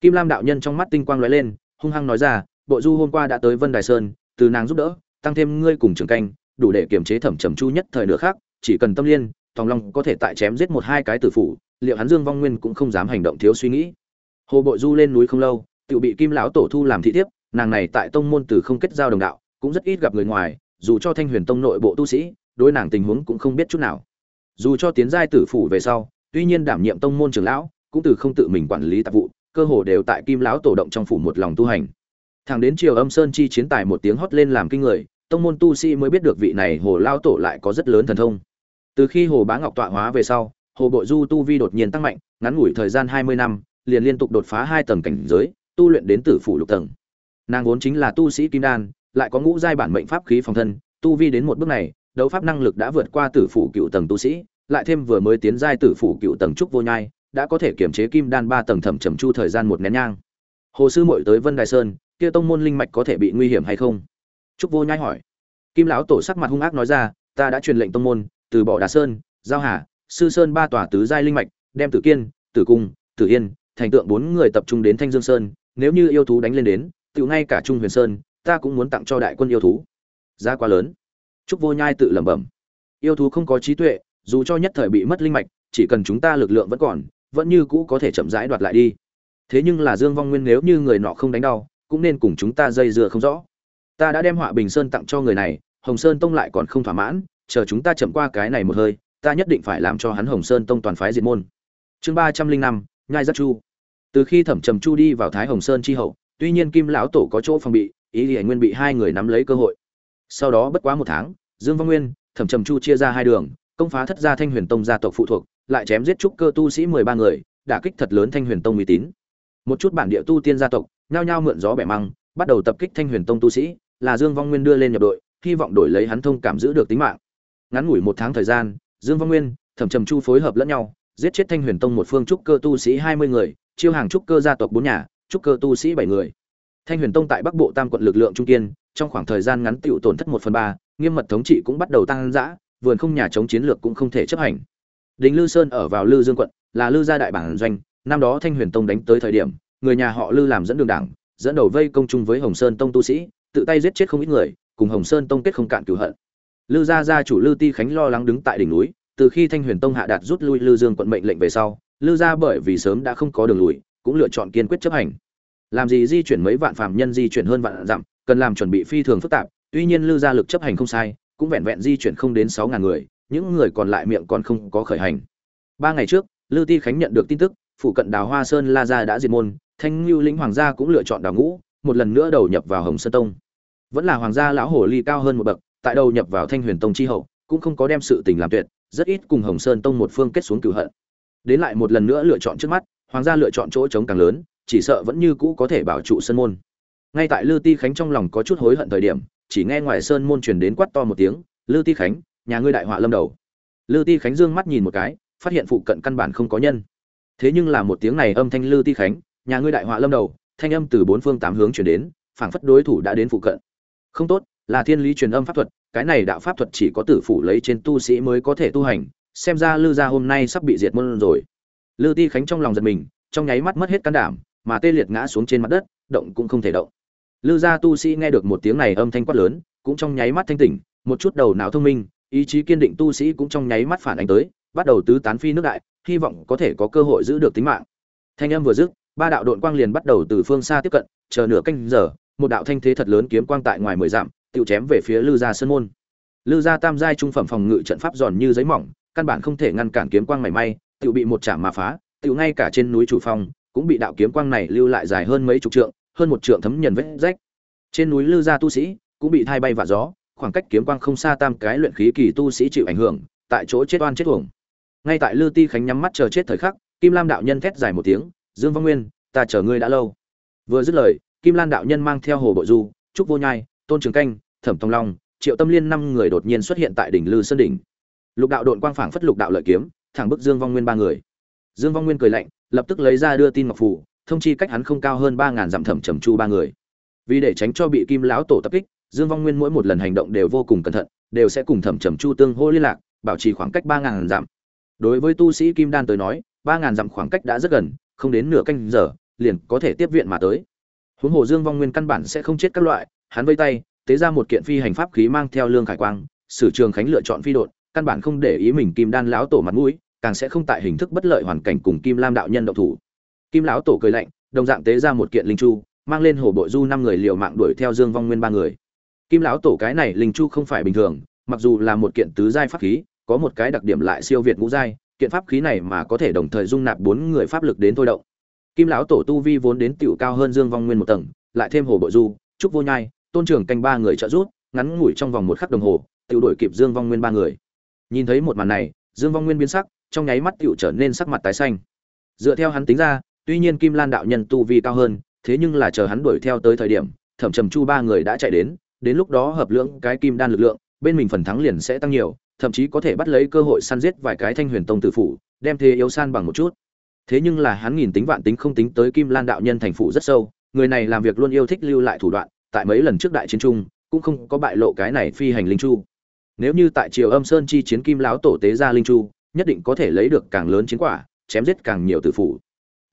Kim lam đạo nhân trong mắt tinh quang lóe lên, hung hăng nói ra, bộ du hôm qua đã tới vân đài sơn, từ nàng giúp đỡ, tăng thêm ngươi cùng trường canh, đủ để kiềm chế thẩm trầm chu nhất thời nữa khác chỉ cần tâm liên, tòng long có thể tại chém giết một hai cái tử phủ, liệu hắn dương vong nguyên cũng không dám hành động thiếu suy nghĩ. Hồ bội du lên núi không lâu, tự bị kim lão tổ thu làm thị thiếp, nàng này tại tông môn từ không kết giao đồng đạo, cũng rất ít gặp người ngoài, dù cho thanh huyền tông nội bộ tu sĩ đối nàng tình huống cũng không biết chút nào. Dù cho tiến giai tử phủ về sau, tuy nhiên đảm nhiệm tông môn trưởng lão, cũng từ không tự mình quản lý tạp vụ, cơ hồ đều tại kim lão tổ động trong phủ một lòng tu hành. Thẳng đến chiều âm sơn chi chiến tài một tiếng hót lên làm kinh người, tông môn tu sĩ mới biết được vị này hồ lao tổ lại có rất lớn thần thông. Từ khi hồ bá ngọc tọa hóa về sau, hồ bội du tu vi đột nhiên tăng mạnh, ngắn ngủi thời gian hai mươi năm, liền liên tục đột phá hai tầng cảnh giới, tu luyện đến tử phủ lục tầng. Nàng vốn chính là tu sĩ kim đan, lại có ngũ giai bản mệnh pháp khí phòng thân, tu vi đến một bước này đấu pháp năng lực đã vượt qua tử phủ cựu tầng tu sĩ, lại thêm vừa mới tiến giai tử phủ cựu tầng trúc vô nhai, đã có thể kiểm chế kim đan ba tầng thẩm trầm chu thời gian một nén nhang. Hồ sư muội tới vân đài sơn, kia tông môn linh mạch có thể bị nguy hiểm hay không? Trúc vô nhai hỏi. Kim lão tổ sắc mặt hung ác nói ra, ta đã truyền lệnh tông môn, từ bỏ đà sơn, giao hà, sư sơn ba tòa tứ giai linh mạch, đem tử kiên, tử cung, tử yên, thành tượng bốn người tập trung đến thanh dương sơn, nếu như yêu thú đánh lên đến tự ngay cả trung huyền sơn, ta cũng muốn tặng cho đại quân yêu thú. Giá quá lớn trúc vô nhai tự lẩm bẩm. Yêu thú không có trí tuệ, dù cho nhất thời bị mất linh mạch, chỉ cần chúng ta lực lượng vẫn còn, vẫn như cũ có thể chậm rãi đoạt lại đi. Thế nhưng là dương vong nguyên nếu như người nọ không đánh đau, cũng nên cùng chúng ta dây dưa không rõ. Ta đã đem họa bình sơn tặng cho người này, hồng sơn tông lại còn không thỏa mãn, chờ chúng ta chậm qua cái này một hơi, ta nhất định phải làm cho hắn hồng sơn tông toàn phái diệt môn. Chương ba trăm linh năm, nhai giác chu. Từ khi thẩm trầm chu đi vào thái hồng sơn chi hậu, tuy nhiên kim lão tổ có chỗ phòng bị, ý thì nguyên bị hai người nắm lấy cơ hội sau đó bất quá một tháng, dương văn nguyên, thẩm trầm chu chia ra hai đường, công phá thất gia thanh huyền tông gia tộc phụ thuộc, lại chém giết trúc cơ tu sĩ mười ba người, đả kích thật lớn thanh huyền tông uy tín. Một chút bản địa tu tiên gia tộc, nhao nhao mượn gió bẻ măng, bắt đầu tập kích thanh huyền tông tu sĩ, là dương vong nguyên đưa lên nhập đội, hy vọng đổi lấy hắn thông cảm giữ được tính mạng. Ngắn ngủi một tháng thời gian, dương vong nguyên, thẩm trầm chu phối hợp lẫn nhau, giết chết thanh huyền tông một phương trúc cơ tu sĩ hai mươi người, chiêu hàng trúc cơ gia tộc bốn nhà, trúc cơ tu sĩ bảy người. Thanh huyền tông tại bắc bộ tam quận lực lượng trung kiên trong khoảng thời gian ngắn tựu tổn thất một phần ba, nghiêm mật thống trị cũng bắt đầu tăng dã, vườn không nhà chống chiến lược cũng không thể chấp hành. Đinh lư sơn ở vào lư dương quận, là lư gia đại bản doanh, năm đó thanh huyền tông đánh tới thời điểm, người nhà họ lư làm dẫn đường đảng, dẫn đầu vây công chung với hồng sơn tông tu sĩ, tự tay giết chết không ít người, cùng hồng sơn tông kết không cạn cửu hận. Lư gia gia chủ lư ti khánh lo lắng đứng tại đỉnh núi, từ khi thanh huyền tông hạ đạt rút lui lư dương quận mệnh lệnh về sau, lư gia bởi vì sớm đã không có đường lùi, cũng lựa chọn kiên quyết chấp hành. Làm gì di chuyển mấy vạn phàm nhân di chuyển hơn vạn dặm cần làm chuẩn bị phi thường phức tạp, tuy nhiên lư gia lực chấp hành không sai, cũng vẹn vẹn di chuyển không đến sáu ngàn người, những người còn lại miệng còn không có khởi hành. Ba ngày trước, lư ti khánh nhận được tin tức, phụ cận đào hoa sơn la gia đã diệt môn, thanh lưu lĩnh hoàng gia cũng lựa chọn đào ngũ, một lần nữa đầu nhập vào hồng sơn tông. Vẫn là hoàng gia lão hồ ly cao hơn một bậc, tại đầu nhập vào thanh huyền tông chi hậu, cũng không có đem sự tình làm tuyệt, rất ít cùng hồng sơn tông một phương kết xuống cửu hận. Đến lại một lần nữa lựa chọn trước mắt, hoàng gia lựa chọn chỗ trống càng lớn, chỉ sợ vẫn như cũ có thể bảo trụ sơn môn ngay tại lư ti khánh trong lòng có chút hối hận thời điểm, chỉ nghe ngoài sơn môn truyền đến quát to một tiếng, lư ti khánh, nhà ngươi đại họa lâm đầu. Lư ti khánh dương mắt nhìn một cái, phát hiện phụ cận căn bản không có nhân. Thế nhưng là một tiếng này âm thanh lư ti khánh, nhà ngươi đại họa lâm đầu, thanh âm từ bốn phương tám hướng chuyển đến, phảng phất đối thủ đã đến phụ cận. Không tốt, là thiên lý truyền âm pháp thuật, cái này đạo pháp thuật chỉ có tử phủ lấy trên tu sĩ mới có thể tu hành, xem ra lư gia hôm nay sắp bị diệt môn rồi. Lư ti khánh trong lòng giật mình, trong nháy mắt mất hết can đảm, mà tê liệt ngã xuống trên mặt đất, động cũng không thể động lư gia tu sĩ nghe được một tiếng này âm thanh quát lớn, cũng trong nháy mắt thanh tỉnh, một chút đầu não thông minh, ý chí kiên định tu sĩ cũng trong nháy mắt phản ánh tới, bắt đầu tứ tán phi nước đại, hy vọng có thể có cơ hội giữ được tính mạng. Thanh âm vừa dứt, ba đạo đội quang liền bắt đầu từ phương xa tiếp cận, chờ nửa canh giờ, một đạo thanh thế thật lớn kiếm quang tại ngoài mười dặm tự chém về phía lư gia sơn môn. Lư gia tam giai trung phẩm phòng ngự trận pháp giòn như giấy mỏng, căn bản không thể ngăn cản kiếm quang mảy may tự bị một chạm mà phá tự ngay cả trên núi chủ phong, cũng bị đạo kiếm quang này lưu lại dài hơn mấy chục trượng hơn một trượng thấm nhận vết rách. Trên núi lư gia tu sĩ cũng bị thay bay vạ gió, khoảng cách kiếm quang không xa tam cái luyện khí kỳ tu sĩ chịu ảnh hưởng, tại chỗ chết oan chết uổng. Ngay tại lư ti khánh nhắm mắt chờ chết thời khắc, kim lam đạo nhân thét dài một tiếng, dương văn nguyên, ta chờ ngươi đã lâu. Vừa dứt lời, kim lan đạo nhân mang theo hồ bộ du, trúc vô nhai, tôn trường canh, thẩm tông long, triệu tâm liên năm người đột nhiên xuất hiện tại đỉnh lư sơn đỉnh. Lục đạo độn quang phảng phất lục đạo lợi kiếm, thẳng bức dương vong nguyên ba người. Dương vong nguyên cười lạnh, lập tức lấy ra đưa tin ngọc phủ thông chi cách hắn không cao hơn ba ngàn dặm thẩm trầm chu ba người. Vì để tránh cho bị kim lão tổ tập kích, dương vong nguyên mỗi một lần hành động đều vô cùng cẩn thận, đều sẽ cùng thẩm trầm chu tương hô liên lạc, bảo trì khoảng cách ba ngàn dặm. Đối với tu sĩ kim đan tới nói, ba ngàn dặm khoảng cách đã rất gần, không đến nửa canh giờ, liền có thể tiếp viện mà tới. Huống hồ dương vong nguyên căn bản sẽ không chết các loại, hắn vây tay, tế ra một kiện phi hành pháp khí mang theo lương khải quang, sử trường khánh lựa chọn phi đột căn bản không để ý mình kim đan lão tổ mặt mũi, càng sẽ không tại hình thức bất lợi hoàn cảnh cùng kim lam đạo nhân động thủ kim lão tổ cười lạnh, đồng dạng tế ra một kiện linh chu, mang lên hồ bội du năm người liều mạng đuổi theo dương vong nguyên ba người. Kim lão tổ cái này linh chu không phải bình thường, mặc dù là một kiện tứ giai pháp khí, có một cái đặc điểm lại siêu việt ngũ giai, kiện pháp khí này mà có thể đồng thời dung nạp bốn người pháp lực đến thôi động. Kim lão tổ tu vi vốn đến tiểu cao hơn dương vong nguyên một tầng, lại thêm hồ bội du, trúc vô nhai, tôn trưởng canh ba người trợ giúp, ngắn ngủi trong vòng một khắc đồng hồ, tiểu đuổi kịp dương vong nguyên ba người. Nhìn thấy một màn này, dương vong nguyên biến sắc, trong nháy mắt tiểu trở nên sắc mặt tái xanh. Dựa theo hắn tính ra tuy nhiên kim lan đạo nhân tu vi cao hơn, thế nhưng là chờ hắn đuổi theo tới thời điểm, thẩm trầm chu ba người đã chạy đến đến lúc đó hợp lưỡng cái kim đan lực lượng, bên mình phần thắng liền sẽ tăng nhiều, thậm chí có thể bắt lấy cơ hội săn giết vài cái thanh huyền tông tử phủ, đem thế yếu san bằng một chút. Thế nhưng là hắn nghìn tính vạn tính không tính tới kim lan đạo nhân thành phủ rất sâu, người này làm việc luôn yêu thích lưu lại thủ đoạn, tại mấy lần trước đại chiến trung cũng không có bại lộ cái này phi hành linh chu. Nếu như tại triều âm sơn chi chiến kim láo tổ tế ra linh chu, nhất định có thể lấy được càng lớn chiến quả, chém giết càng nhiều tử phủ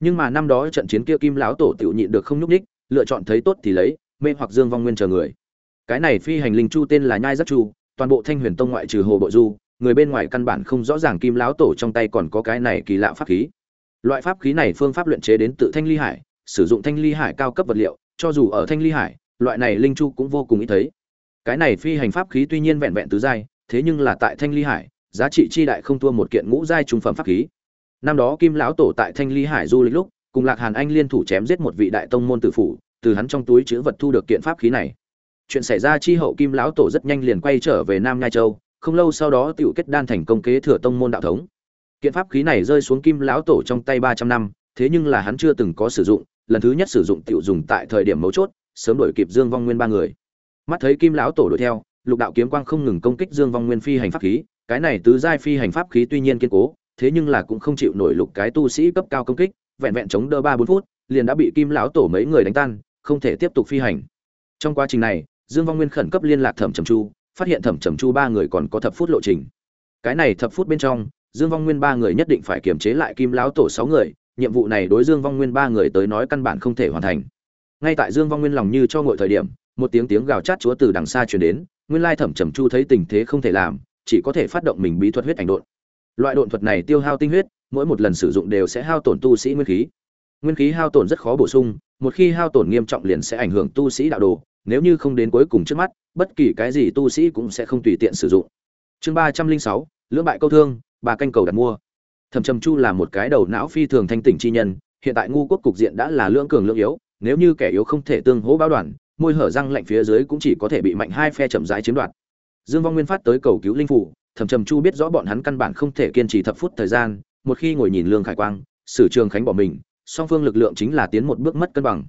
nhưng mà năm đó trận chiến kia kim lão tổ tiểu nhịn được không nhúc ních lựa chọn thấy tốt thì lấy, mê hoặc dương vong nguyên chờ người. Cái này phi hành linh chu tên là nhai giác chu, toàn bộ thanh huyền tông ngoại trừ hồ bộ du, người bên ngoài căn bản không rõ ràng kim lão tổ trong tay còn có cái này kỳ lạ pháp khí. Loại pháp khí này phương pháp luyện chế đến tự thanh ly hải, sử dụng thanh ly hải cao cấp vật liệu, cho dù ở thanh ly hải, loại này linh chu cũng vô cùng ít thấy. Cái này phi hành pháp khí tuy nhiên vẹn vẹn tứ giai, thế nhưng là tại thanh ly hải, giá trị chi đại không thua một kiện ngũ giai trung phẩm pháp khí năm đó kim lão tổ tại thanh ly hải du lịch lúc, cùng lạc hàn anh liên thủ chém giết một vị đại tông môn tử phủ, từ hắn trong túi chứa vật thu được kiện pháp khí này. Chuyện xảy ra chi hậu kim lão tổ rất nhanh liền quay trở về nam nhai châu, không lâu sau đó tựu kết đan thành công kế thừa tông môn đạo thống. Kiện pháp khí này rơi xuống kim lão tổ trong tay ba trăm năm, thế nhưng là hắn chưa từng có sử dụng, lần thứ nhất sử dụng tựu dùng tại thời điểm mấu chốt, sớm đổi kịp dương vong nguyên ba người. Mắt thấy kim lão tổ đuổi theo, lục đạo kiếm quang không ngừng công kích dương vong nguyên phi hành pháp khí, cái này tứ giai phi hành pháp khí tuy nhiên kiên cố thế nhưng là cũng không chịu nổi lục cái tu sĩ cấp cao công kích, vẹn vẹn chống đỡ ba bốn phút, liền đã bị kim lão tổ mấy người đánh tan, không thể tiếp tục phi hành. Trong quá trình này, dương vong nguyên khẩn cấp liên lạc thẩm trầm chu, phát hiện thẩm trầm chu ba người còn có thập phút lộ trình. Cái này thập phút bên trong, dương vong nguyên ba người nhất định phải kiềm chế lại kim lão tổ sáu người, nhiệm vụ này đối dương vong nguyên ba người tới nói căn bản không thể hoàn thành. Ngay tại dương vong nguyên lòng như cho ngội thời điểm, một tiếng tiếng gào chát chúa từ đằng xa truyền đến, nguyên lai thẩm trầm chu thấy tình thế không thể làm, chỉ có thể phát động mình bí thuật huyết ảnh đột loại độn thuật này tiêu hao tinh huyết, mỗi một lần sử dụng đều sẽ hao tổn tu sĩ nguyên khí. Nguyên khí hao tổn rất khó bổ sung, một khi hao tổn nghiêm trọng liền sẽ ảnh hưởng tu sĩ đạo đồ, nếu như không đến cuối cùng trước mắt, bất kỳ cái gì tu sĩ cũng sẽ không tùy tiện sử dụng. Chương ba trăm linh sáu, lưỡng bại câu thương bà canh cầu đặt mua. Thẩm trầm chu là một cái đầu não phi thường thanh tỉnh chi nhân, hiện tại ngu quốc cục diện đã là lưỡng cường lưỡng yếu, nếu như kẻ yếu không thể tương hỗ báo đoàn, môi hở răng lạnh phía dưới cũng chỉ có thể bị mạnh hai phe chậm rãi chiếm đoạt. Dương vong nguyên phát tới cầu cứu linh phủ thẩm trầm chu biết rõ bọn hắn căn bản không thể kiên trì thập phút thời gian, một khi ngồi nhìn lương khải quang, sử trường khánh bỏ mình, song phương lực lượng chính là tiến một bước mất cân bằng.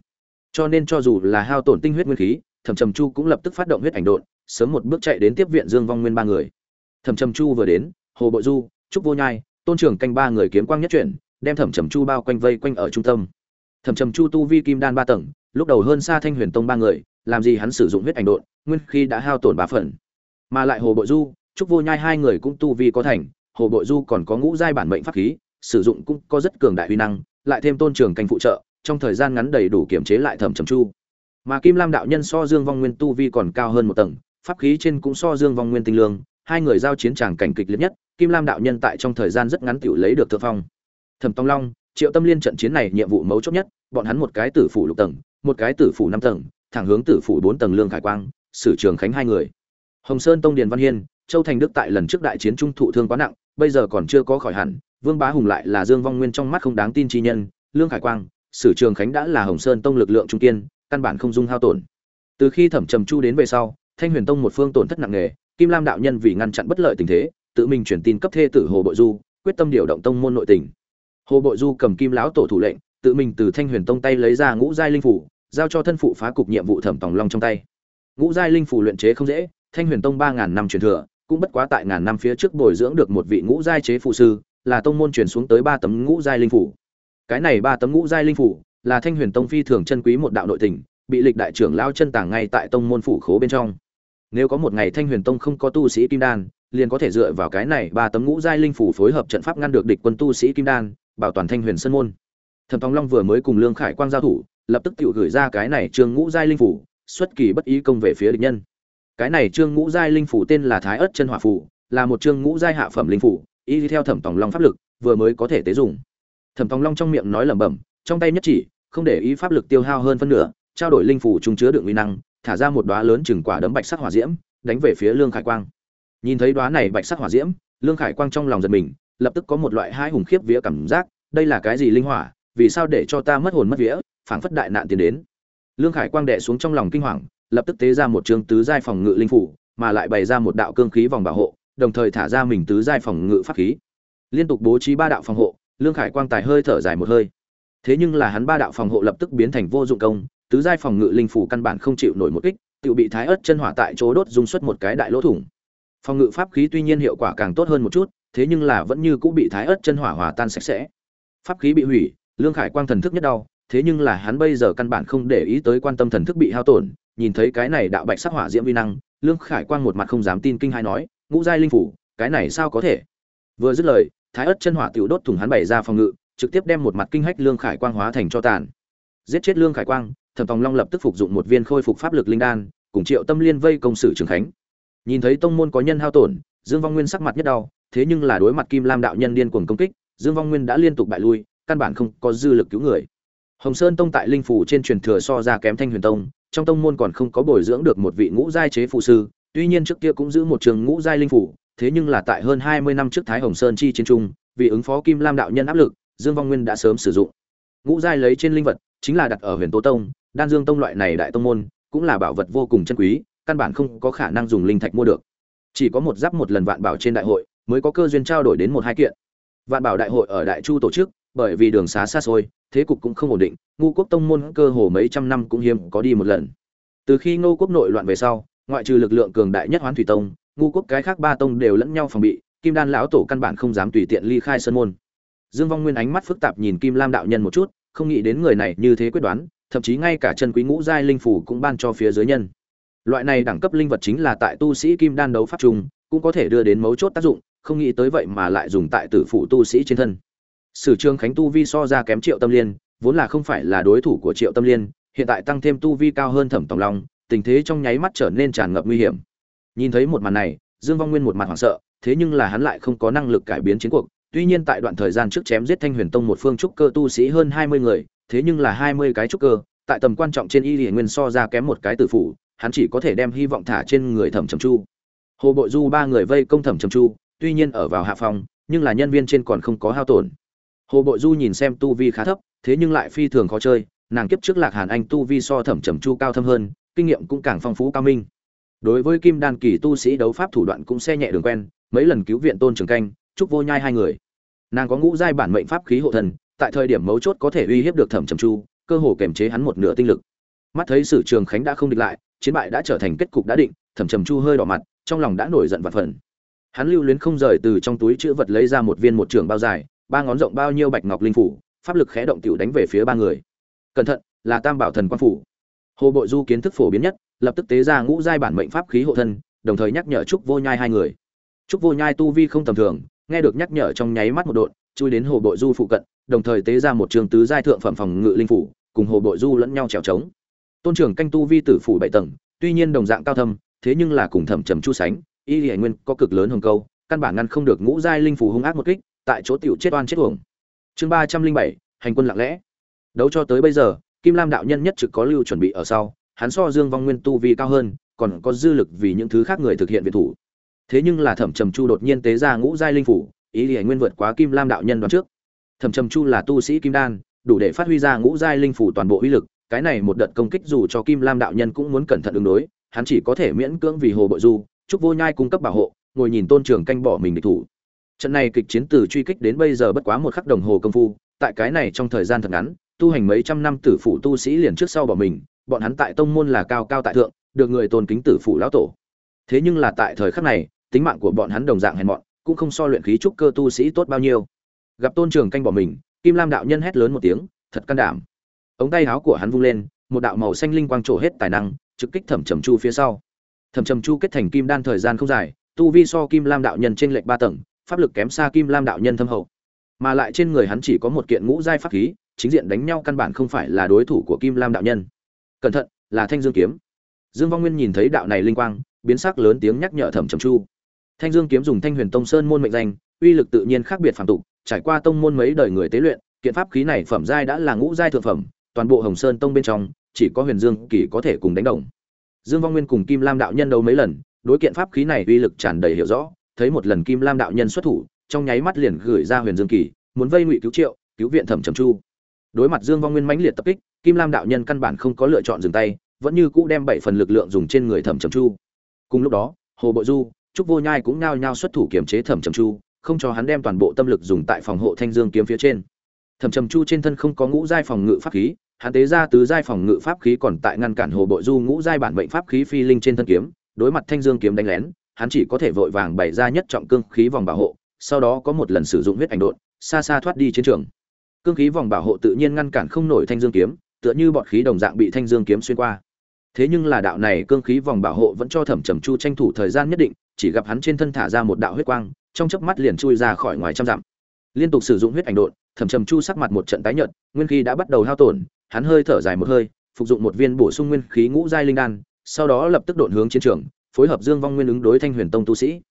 Cho nên cho dù là hao tổn tinh huyết nguyên khí, thẩm trầm chu cũng lập tức phát động huyết ảnh độn, sớm một bước chạy đến tiếp viện dương vong nguyên ba người. Thẩm trầm chu vừa đến, hồ bội du, trúc vô nhai, tôn trưởng canh ba người kiếm quang nhất chuyển, đem thẩm trầm chu bao quanh vây quanh ở trung tâm. Thẩm trầm chu tu vi kim đan ba tầng, lúc đầu hơn xa thanh huyền tông ba người, làm gì hắn sử dụng huyết ảnh độn, nguyên khi đã hao tổn ba phần. Mà lại hồ bội du trúc vô nhai hai người cũng tu vi có thành, hồ bội du còn có ngũ giai bản mệnh pháp khí, sử dụng cũng có rất cường đại uy năng, lại thêm tôn trường canh phụ trợ, trong thời gian ngắn đầy đủ kiểm chế lại thẩm trầm chu. Mà kim lam đạo nhân so dương vong nguyên tu vi còn cao hơn một tầng, pháp khí trên cũng so dương vong nguyên tinh lương, hai người giao chiến tràng cảnh kịch liệt nhất, kim lam đạo nhân tại trong thời gian rất ngắn tiểu lấy được thượng phong. Thẩm tông long, triệu tâm liên trận chiến này nhiệm vụ mấu chốt nhất, bọn hắn một cái tử phủ lục tầng, một cái tử phủ năm tầng, thẳng hướng tử phủ bốn tầng lương khải quang, sử trường khánh hai người. Hồng sơn tông điền văn hiên châu thành đức tại lần trước đại chiến trung thụ thương quá nặng, bây giờ còn chưa có khỏi hẳn, vương bá hùng lại là dương vong nguyên trong mắt không đáng tin chi nhân, lương khải quang, sử trường khánh đã là hồng sơn tông lực lượng trung kiên, căn bản không dung hao tổn. Từ khi thẩm trầm chu đến về sau, thanh huyền tông một phương tổn thất nặng nề, kim lam đạo nhân vì ngăn chặn bất lợi tình thế, tự mình chuyển tin cấp thê tử hồ bội du, quyết tâm điều động tông môn nội tình. Hồ bội du cầm kim lão tổ thủ lệnh, tự mình từ thanh huyền tông tay lấy ra ngũ giai linh phủ, giao cho thân phụ phá cục nhiệm vụ thẩm tòng long trong tay. Ngũ giai linh phủ luyện chế không dễ, thanh huyền tông ba ngàn năm truyền thừa cũng bất quá tại ngàn năm phía trước bồi dưỡng được một vị ngũ giai chế phụ sư, là tông môn truyền xuống tới ba tấm ngũ giai linh phủ. Cái này ba tấm ngũ giai linh phủ là thanh huyền tông phi thường chân quý một đạo nội tình, bị lịch đại trưởng lao chân tàng ngay tại tông môn phủ khố bên trong. Nếu có một ngày thanh huyền tông không có tu sĩ kim đan, liền có thể dựa vào cái này ba tấm ngũ giai linh phủ phối hợp trận pháp ngăn được địch quân tu sĩ kim đan, bảo toàn thanh huyền sơn môn. Thẩm thong long vừa mới cùng lương khải quang giao thủ, lập tức tự gửi ra cái này trương ngũ giai linh phủ, xuất kỳ bất ý công về phía địch nhân cái này trương ngũ giai linh phủ tên là thái ất chân hỏa phủ, là một trương ngũ giai hạ phẩm linh phủ, y theo thẩm tòng long pháp lực, vừa mới có thể tế dùng. Thẩm tòng long trong miệng nói lẩm bẩm, trong tay nhất chỉ, không để ý pháp lực tiêu hao hơn phân nửa, trao đổi linh phủ trung chứa đựng uy năng, thả ra một đóa lớn chừng quả đấm bạch sắc hỏa diễm, đánh về phía lương khải quang. Nhìn thấy đóa này bạch sắc hỏa diễm, lương khải quang trong lòng giật mình, lập tức có một loại hai hùng khiếp vía cảm giác, đây là cái gì linh hỏa, vì sao để cho ta mất hồn mất vía, phảng phất đại nạn tiến đến. Lương khải quang đệ xuống trong lòng kinh hoàng lập tức tế ra một trường tứ giai phòng ngự linh phủ, mà lại bày ra một đạo cương khí vòng bảo hộ, đồng thời thả ra mình tứ giai phòng ngự pháp khí. Liên tục bố trí ba đạo phòng hộ, lương khải quang tài hơi thở dài một hơi. Thế nhưng là hắn ba đạo phòng hộ lập tức biến thành vô dụng công, tứ giai phòng ngự linh phủ căn bản không chịu nổi một kích tự bị thái ớt chân hỏa tại chỗ đốt dung xuất một cái đại lỗ thủng. Phòng ngự pháp khí tuy nhiên hiệu quả càng tốt hơn một chút, thế nhưng là vẫn như cũng bị thái ớt chân hỏa hòa tan sạch sẽ. Pháp khí bị hủy, lương khải quang thần thức nhất đau, thế nhưng là hắn bây giờ căn bản không để ý tới quan tâm thần thức bị hao tổn nhìn thấy cái này đạo bạch sắc hỏa diễm vi năng, lương khải quang một mặt không dám tin kinh hai nói, ngũ giai linh phủ, cái này sao có thể? Vừa dứt lời, thái ớt chân hỏa tiểu đốt thủng hắn bày ra phòng ngự, trực tiếp đem một mặt kinh hách lương khải quang hóa thành cho tàn. Giết chết lương khải quang, thẩm tòng long lập tức phục dụng một viên khôi phục pháp lực linh đan, cùng triệu tâm liên vây công sử trường khánh. Nhìn thấy tông môn có nhân hao tổn, dương vong nguyên sắc mặt nhất đau, thế nhưng là đối mặt kim lam đạo nhân điên cuồng công kích, dương vong nguyên đã liên tục bại lui, căn bản không có dư lực cứu người. Hồng sơn tông tại linh phủ trên truyền thừa so ra kém thanh huyền tông trong tông môn còn không có bồi dưỡng được một vị ngũ giai chế phụ sư, tuy nhiên trước kia cũng giữ một trường ngũ giai linh phủ, thế nhưng là tại hơn hai mươi năm trước thái hồng sơn chi chiến trung, vì ứng phó kim lam đạo nhân áp lực, dương vong nguyên đã sớm sử dụng. Ngũ giai lấy trên linh vật, chính là đặt ở huyền tố tông, đan dương tông loại này đại tông môn, cũng là bảo vật vô cùng chân quý, căn bản không có khả năng dùng linh thạch mua được. Chỉ có một giáp một lần vạn bảo trên đại hội, mới có cơ duyên trao đổi đến một hai kiện. Vạn bảo đại hội ở đại chu tổ chức, bởi vì đường xá xa xôi thế cục cũng không ổn định, ngu quốc tông môn cơ hồ mấy trăm năm cũng hiếm có đi một lần. Từ khi ngô quốc nội loạn về sau, ngoại trừ lực lượng cường đại nhất hoán thủy tông, ngu quốc cái khác ba tông đều lẫn nhau phòng bị, kim đan lão tổ căn bản không dám tùy tiện ly khai sân môn. Dương vong nguyên ánh mắt phức tạp nhìn kim lam đạo nhân một chút, không nghĩ đến người này như thế quyết đoán, thậm chí ngay cả chân quý ngũ giai linh phủ cũng ban cho phía dưới nhân. Loại này đẳng cấp linh vật chính là tại tu sĩ kim đan đấu pháp trung cũng có thể đưa đến mấu chốt tác dụng, không nghĩ tới vậy mà lại dùng tại tử phụ tu sĩ trên thân sử trương khánh tu vi so ra kém triệu tâm liên, vốn là không phải là đối thủ của triệu tâm liên, hiện tại tăng thêm tu vi cao hơn thẩm tòng long, tình thế trong nháy mắt trở nên tràn ngập nguy hiểm. Nhìn thấy một màn này, dương vong nguyên một mặt hoảng sợ, thế nhưng là hắn lại không có năng lực cải biến chiến cuộc. Tuy nhiên tại đoạn thời gian trước chém giết thanh huyền tông một phương trúc cơ tu sĩ hơn hai mươi người, thế nhưng là hai mươi cái trúc cơ, tại tầm quan trọng trên y hiển nguyên so ra kém một cái tử phủ, hắn chỉ có thể đem hy vọng thả trên người thẩm trầm chu. Hồ bội du ba người vây công thẩm trầm chu, tuy nhiên ở vào hạ phòng, nhưng là nhân viên trên còn không có hao tổn hồ bội du nhìn xem tu vi khá thấp, thế nhưng lại phi thường khó chơi, nàng kiếp trước lạc hàn anh tu vi so thẩm trầm chu cao thâm hơn, kinh nghiệm cũng càng phong phú cao minh. Đối với kim đan kỳ tu sĩ đấu pháp thủ đoạn cũng xe nhẹ đường quen, mấy lần cứu viện tôn trường canh trúc vô nhai hai người. Nàng có ngũ giai bản mệnh pháp khí hộ thần, tại thời điểm mấu chốt có thể uy hiếp được thẩm trầm chu, cơ hồ kềm chế hắn một nửa tinh lực. Mắt thấy sử trường khánh đã không địch lại, chiến bại đã trở thành kết cục đã định, thẩm trầm chu hơi đỏ mặt, trong lòng đã nổi giận vặt phần. Hắn lưu luyến không rời từ trong túi chữ vật lấy ra một viên một trường bao dài ba ngón rộng bao nhiêu bạch ngọc linh phủ pháp lực khẽ động tiểu đánh về phía ba người. Cẩn thận là tam bảo thần quan phủ. Hồ bội du kiến thức phổ biến nhất lập tức tế ra ngũ giai bản mệnh pháp khí hộ thân đồng thời nhắc nhở trúc vô nhai hai người. Trúc vô nhai tu vi không tầm thường nghe được nhắc nhở trong nháy mắt một đột, chui đến hồ bội du phụ cận đồng thời tế ra một trường tứ giai thượng phẩm phòng ngự linh phủ cùng hồ bội du lẫn nhau trèo trống tôn trưởng canh tu vi tử phủ bảy tầng tuy nhiên đồng dạng cao thâm thế nhưng là cùng thẩm trầm chu sánh y hải nguyên có cực lớn hồng câu căn bản ngăn không được ngũ giai linh phủ hung ác một kích tại chỗ tiểu chết oan chết uổng. Chương ba trăm linh bảy, hành quân lặng lẽ. Đấu cho tới bây giờ, kim lam đạo nhân nhất trực có lưu chuẩn bị ở sau, hắn so dương vong nguyên tu vi cao hơn, còn có dư lực vì những thứ khác người thực hiện viện thủ. Thế nhưng là thẩm trầm chu đột nhiên tế ra ngũ giai linh phủ, ý liễu nguyên vượt quá kim lam đạo nhân đoán trước. Thẩm trầm chu là tu sĩ kim đan, đủ để phát huy ra ngũ giai linh phủ toàn bộ uy lực, cái này một đợt công kích dù cho kim lam đạo nhân cũng muốn cẩn thận ứng đối, hắn chỉ có thể miễn cưỡng vì hồ bội du, chúc vô nhai cung cấp bảo hộ, ngồi nhìn tôn trưởng canh bỏ mình địch thủ trận này kịch chiến từ truy kích đến bây giờ bất quá một khắc đồng hồ công phu, tại cái này trong thời gian thật ngắn, tu hành mấy trăm năm tử phụ tu sĩ liền trước sau bỏ mình, bọn hắn tại tông môn là cao cao tại thượng, được người tôn kính tử phụ lão tổ. Thế nhưng là tại thời khắc này, tính mạng của bọn hắn đồng dạng hèn mọn, cũng không so luyện khí trúc cơ tu sĩ tốt bao nhiêu. Gặp tôn trường canh bỏ mình, kim lam đạo nhân hét lớn một tiếng, thật can đảm. Ống tay áo của hắn vung lên, một đạo màu xanh linh quang trổ hết tài năng, trực kích thẩm trầm chu phía sau. Thẩm trầm chu kết thành kim đan thời gian không dài, tu vi so kim lam đạo nhân trên lệch ba tầng pháp lực kém xa kim lam đạo nhân thâm hậu. Mà lại trên người hắn chỉ có một kiện ngũ giai pháp khí, chính diện đánh nhau căn bản không phải là đối thủ của kim lam đạo nhân. Cẩn thận, là thanh dương kiếm. Dương vong nguyên nhìn thấy đạo này linh quang, biến sắc lớn tiếng nhắc nhở thẩm trầm chu. Thanh dương kiếm dùng thanh huyền tông sơn môn mệnh danh, uy lực tự nhiên khác biệt phàm tục, trải qua tông môn mấy đời người tế luyện, kiện pháp khí này phẩm giai đã là ngũ giai thượng phẩm, toàn bộ hồng sơn tông bên trong, chỉ có huyền dương kỳ có thể cùng đánh đồng. Dương vong nguyên cùng kim lam đạo nhân đấu mấy lần, đối kiện pháp khí này uy lực tràn đầy hiểu rõ thấy một lần kim lam đạo nhân xuất thủ, trong nháy mắt liền gửi ra huyền dương kỳ, muốn vây ngụy cứu triệu, cứu viện thẩm trầm chu. Đối mặt dương vong nguyên mãnh liệt tập kích, kim lam đạo nhân căn bản không có lựa chọn dừng tay, vẫn như cũ đem bảy phần lực lượng dùng trên người thẩm trầm chu. Cùng lúc đó, hồ bội du, trúc vô nhai cũng nhao nhao xuất thủ kiềm chế thẩm trầm chu, không cho hắn đem toàn bộ tâm lực dùng tại phòng hộ thanh dương kiếm phía trên. Thẩm trầm chu trên thân không có ngũ giai phòng ngự pháp khí, hắn tế ra tứ giai phòng ngự pháp khí còn tại ngăn cản hồ bội du ngũ giai bản mệnh pháp khí phi linh trên thân kiếm, đối mặt thanh dương kiếm đánh lén hắn chỉ có thể vội vàng bày ra nhất trọng cương khí vòng bảo hộ, sau đó có một lần sử dụng huyết ảnh đột xa xa thoát đi chiến trường. Cương khí vòng bảo hộ tự nhiên ngăn cản không nổi thanh dương kiếm, tựa như bọt khí đồng dạng bị thanh dương kiếm xuyên qua. Thế nhưng là đạo này cương khí vòng bảo hộ vẫn cho thẩm trầm chu tranh thủ thời gian nhất định, chỉ gặp hắn trên thân thả ra một đạo huyết quang, trong chớp mắt liền chui ra khỏi ngoài trăm dặm. Liên tục sử dụng huyết ảnh đột thẩm trầm chu sắc mặt một trận tái nhợt, nguyên khí đã bắt đầu hao tổn, hắn hơi thở dài một hơi, phục dụng một viên bổ sung nguyên khí ngũ giai linh đan, sau đó lập tức đột hướng chiến trường phối hợp dương vong nguyên ứng đối thanh huyền tông tu sĩ.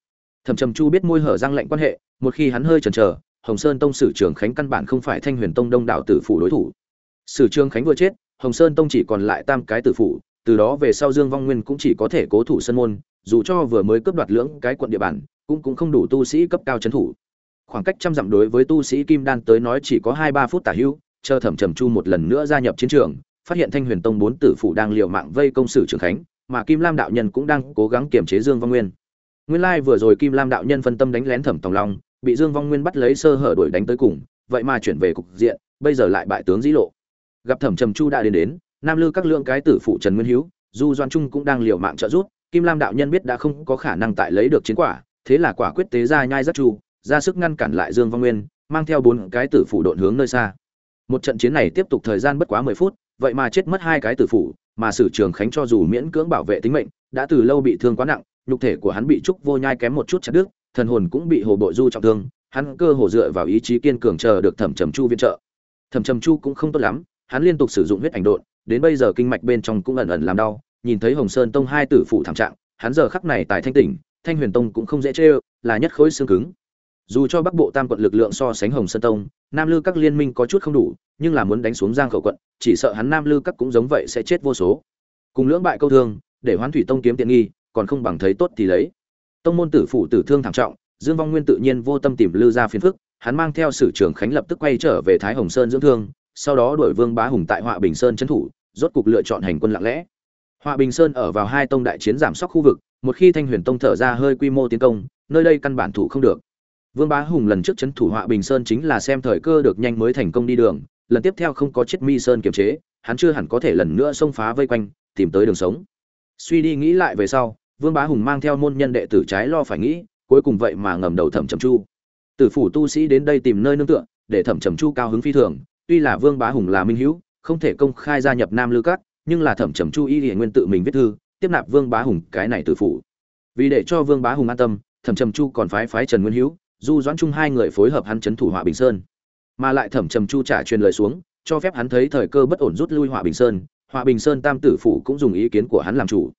Thẩm trầm chu biết môi hở răng lệnh quan hệ, một khi hắn hơi chần chờ, hồng sơn tông sử trường khánh căn bản không phải thanh huyền tông đông đảo tử phủ đối thủ. Sử trường khánh vừa chết, hồng sơn tông chỉ còn lại tam cái tử phủ, từ đó về sau dương vong nguyên cũng chỉ có thể cố thủ sân môn, dù cho vừa mới cướp đoạt lưỡng cái quận địa bàn, cũng cũng không đủ tu sĩ cấp cao trấn thủ. Khoảng cách trăm dặm đối với tu sĩ kim đan tới nói chỉ có hai ba phút tả hữu chờ thẩm trầm chu một lần nữa gia nhập chiến trường, phát hiện thanh huyền tông bốn tử phủ đang liều mạng vây công sử trường khánh mà kim lam đạo nhân cũng đang cố gắng kiềm chế dương vong nguyên. Nguyên lai vừa rồi kim lam đạo nhân phân tâm đánh lén thẩm tòng long, bị dương vong nguyên bắt lấy sơ hở đuổi đánh tới cùng, vậy mà chuyển về cục diện, bây giờ lại bại tướng dĩ lộ. Gặp thẩm trầm chu đã đến đến, nam lư các lượng cái tử phụ trần nguyên hữu du doan trung cũng đang liều mạng trợ giúp, kim lam đạo nhân biết đã không có khả năng tại lấy được chiến quả, thế là quả quyết tế ra nhai rất chu, ra sức ngăn cản lại dương vong nguyên, mang theo bốn cái tử phụ độn hướng nơi xa. Một trận chiến này tiếp tục thời gian bất quá mười phút, vậy mà chết mất hai cái tử phụ mà sử trường khánh cho dù miễn cưỡng bảo vệ tính mệnh, đã từ lâu bị thương quá nặng, nhục thể của hắn bị trúc vô nhai kém một chút chặt đứt, thần hồn cũng bị hồ bội du trọng thương, hắn cơ hồ dựa vào ý chí kiên cường chờ được thẩm trầm chu viện trợ. Thẩm trầm chu cũng không tốt lắm, hắn liên tục sử dụng huyết ảnh độn, đến bây giờ kinh mạch bên trong cũng ẩn ẩn làm đau, nhìn thấy hồng sơn tông hai tử phụ thảm trạng, hắn giờ khắc này tại thanh tỉnh, thanh huyền tông cũng không dễ chê là nhất khối xương cứng dù cho bắc bộ tam quận lực lượng so sánh hồng sơn tông, nam lư các liên minh có chút không đủ, nhưng là muốn đánh xuống giang khẩu quận, chỉ sợ hắn nam lư các cũng giống vậy sẽ chết vô số. Cùng lưỡng bại câu thương, để hoán thủy tông kiếm tiện nghi, còn không bằng thấy tốt thì lấy. Tông môn tử phụ tử thương thảm trọng, dương vong nguyên tự nhiên vô tâm tìm lư ra phiền phức, hắn mang theo sử trưởng khánh lập tức quay trở về thái hồng sơn dưỡng thương, sau đó đổi vương bá hùng tại họa bình sơn trấn thủ, rốt cục lựa chọn hành quân lặng lẽ. Họa bình sơn ở vào hai tông đại chiến giảm sóc khu vực, một khi thanh huyền tông thở ra hơi quy mô tiến công, nơi đây căn bản thủ không được vương bá hùng lần trước chấn thủ họa bình sơn chính là xem thời cơ được nhanh mới thành công đi đường, lần tiếp theo không có chết mi sơn kiềm chế, hắn chưa hẳn có thể lần nữa xông phá vây quanh, tìm tới đường sống. Suy đi nghĩ lại về sau, vương bá hùng mang theo môn nhân đệ tử trái lo phải nghĩ, cuối cùng vậy mà ngầm đầu thẩm trầm chu. Tử phủ tu sĩ đến đây tìm nơi nương tựa, để thẩm trầm chu cao hứng phi thường, tuy là vương bá hùng là minh hữu, không thể công khai gia nhập nam lư cát nhưng là thẩm trầm chu y liền nguyên tự mình viết thư, tiếp nạp vương bá hùng cái này tử phủ. Vì để cho vương bá hùng an tâm, thẩm trầm chu còn phái phái trần nguyên hữu du doãn chung hai người phối hợp hắn chấn thủ Hòa bình sơn. Mà lại thẩm trầm chu trả truyền lời xuống, cho phép hắn thấy thời cơ bất ổn rút lui Hòa bình sơn Hòa bình sơn tam tử phủ cũng dùng ý kiến của hắn làm chủ.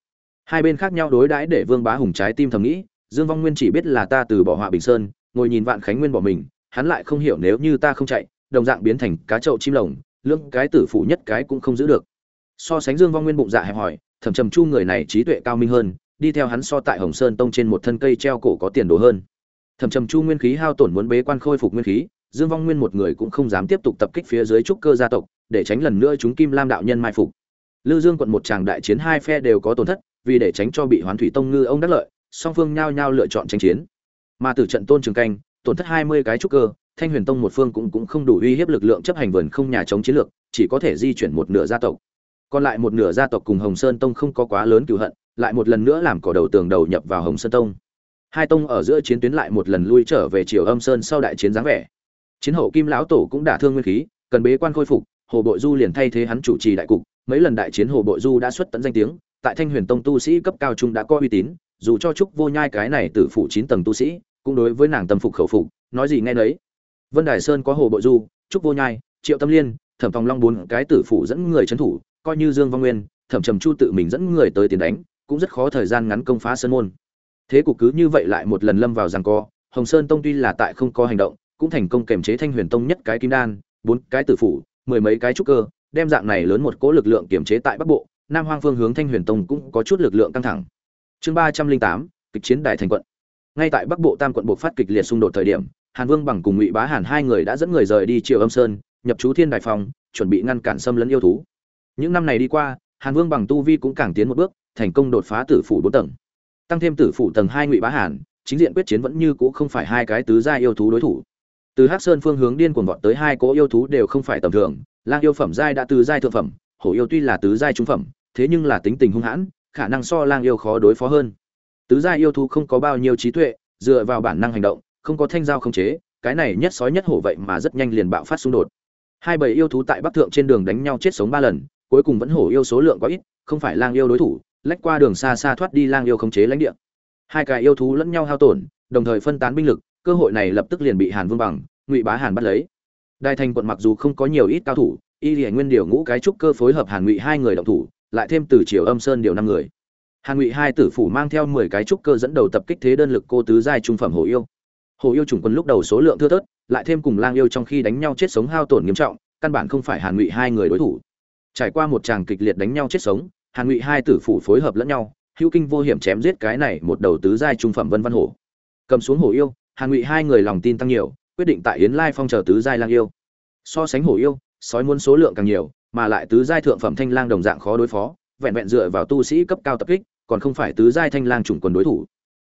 Hai bên khác nhau đối đãi để vương bá hùng trái tim thầm nghĩ, dương vong nguyên chỉ biết là ta từ bỏ Hòa bình sơn, ngồi nhìn vạn khánh nguyên bỏ mình, hắn lại không hiểu nếu như ta không chạy, đồng dạng biến thành cá trậu chim lồng, lưỡng cái tử phủ nhất cái cũng không giữ được. So sánh dương vong nguyên bụng dạ hẹp hỏi thẩm trầm chu người này trí tuệ cao minh hơn, đi theo hắn so tại hồng sơn tông trên một thân cây treo cổ có tiền đồ hơn thẩm trầm chu nguyên khí hao tổn muốn bế quan khôi phục nguyên khí, dương vong nguyên một người cũng không dám tiếp tục tập kích phía dưới trúc cơ gia tộc, để tránh lần nữa chúng kim lam đạo nhân mai phục. Lư dương quận một tràng đại chiến hai phe đều có tổn thất, vì để tránh cho bị hoán thủy tông ngư ông đắc lợi, song phương nhao nhao lựa chọn tranh chiến. Mà từ trận tôn trường canh, tổn thất hai mươi cái trúc cơ, thanh huyền tông một phương cũng cũng không đủ uy hiếp lực lượng chấp hành vườn không nhà chống chiến lược, chỉ có thể di chuyển một nửa gia tộc. Còn lại một nửa gia tộc cùng hồng sơn tông không có quá lớn cựu hận, lại một lần nữa làm cỏ đầu tường đầu nhập vào hồng sơn tông hai tông ở giữa chiến tuyến lại một lần lui trở về triều âm sơn sau đại chiến dáng vẻ. Chiến hậu kim lão tổ cũng đả thương nguyên khí, cần bế quan khôi phục, hồ bội du liền thay thế hắn chủ trì đại cục. Mấy lần đại chiến hồ bội du đã xuất tận danh tiếng, tại thanh huyền tông tu sĩ cấp cao trung đã có uy tín, dù cho trúc vô nhai cái này tử phụ chín tầng tu sĩ, cũng đối với nàng tâm phục khẩu phục, nói gì nghe đấy vân đài sơn có hồ bội du, trúc vô nhai, triệu tâm liên, thẩm phòng long bốn cái tử phụ dẫn người trấn thủ, coi như dương văn nguyên, thẩm trầm chu tự mình dẫn người tới tiền đánh, cũng rất khó thời gian ngắn công phá sơn môn thế cục cứ như vậy lại một lần lâm vào giằng co. Hồng sơn tông tuy là tại không có hành động, cũng thành công kềm chế thanh huyền tông nhất cái kim đan, bốn cái tử phủ, mười mấy cái trúc cơ, đem dạng này lớn một cỗ lực lượng kiểm chế tại bắc bộ, nam hoang phương hướng thanh huyền tông cũng có chút lực lượng căng thẳng. Chương ba trăm linh tám, kịch chiến đại thành quận. Ngay tại bắc bộ tam quận buộc phát kịch liệt xung đột thời điểm, hàn vương bằng cùng ngụy bá hàn hai người đã dẫn người rời đi triều âm sơn, nhập chú thiên đại phòng chuẩn bị ngăn cản xâm lấn yêu thú. Những năm này đi qua, hàn vương bằng tu vi cũng càng tiến một bước, thành công đột phá tử phủ bốn tầng tăng thêm tử phủ tầng hai ngụy bá hàn, chính diện quyết chiến vẫn như cũ không phải hai cái tứ gia yêu thú đối thủ. Từ hắc sơn phương hướng điên cuồng vọt tới hai cỗ yêu thú đều không phải tầm thường, lang yêu phẩm giai đã tứ giai thượng phẩm, hổ yêu tuy là tứ giai trung phẩm, thế nhưng là tính tình hung hãn, khả năng so lang yêu khó đối phó hơn. Tứ giai yêu thú không có bao nhiêu trí tuệ, dựa vào bản năng hành động, không có thanh giao không chế, cái này nhất sói nhất hổ vậy mà rất nhanh liền bạo phát xung đột. Hai bầy yêu thú tại bắc thượng trên đường đánh nhau chết sống ba lần, cuối cùng vẫn hổ yêu số lượng quá ít, không phải lang yêu đối thủ lách qua đường xa xa thoát đi lang yêu khống chế lãnh địa. Hai cái yêu thú lẫn nhau hao tổn, đồng thời phân tán binh lực, cơ hội này lập tức liền bị hàn vương bằng, ngụy bá hàn bắt lấy. Đại thành quận mặc dù không có nhiều ít cao thủ, y lìa nguyên điều ngũ cái trúc cơ phối hợp hàn ngụy hai người động thủ, lại thêm từ triều âm sơn điều năm người. Hàn ngụy hai tử phủ mang theo mười cái trúc cơ dẫn đầu tập kích thế đơn lực cô tứ giai trung phẩm hổ yêu. Hổ yêu chủng quân lúc đầu số lượng thưa thớt, lại thêm cùng lang yêu trong khi đánh nhau chết sống hao tổn nghiêm trọng, căn bản không phải hàn ngụy hai người đối thủ. Trải qua một tràng kịch liệt đánh nhau chết sống hàn ngụy hai tử phủ phối hợp lẫn nhau, hữu kinh vô hiểm chém giết cái này một đầu tứ giai trung phẩm vân văn hổ. Cầm xuống hổ yêu, hàn ngụy hai người lòng tin tăng nhiều, quyết định tại yến lai phong chờ tứ giai lang yêu. So sánh hổ yêu, sói muốn số lượng càng nhiều, mà lại tứ giai thượng phẩm thanh lang đồng dạng khó đối phó, vẹn vẹn dựa vào tu sĩ cấp cao tập kích, còn không phải tứ giai thanh lang chủng quân đối thủ.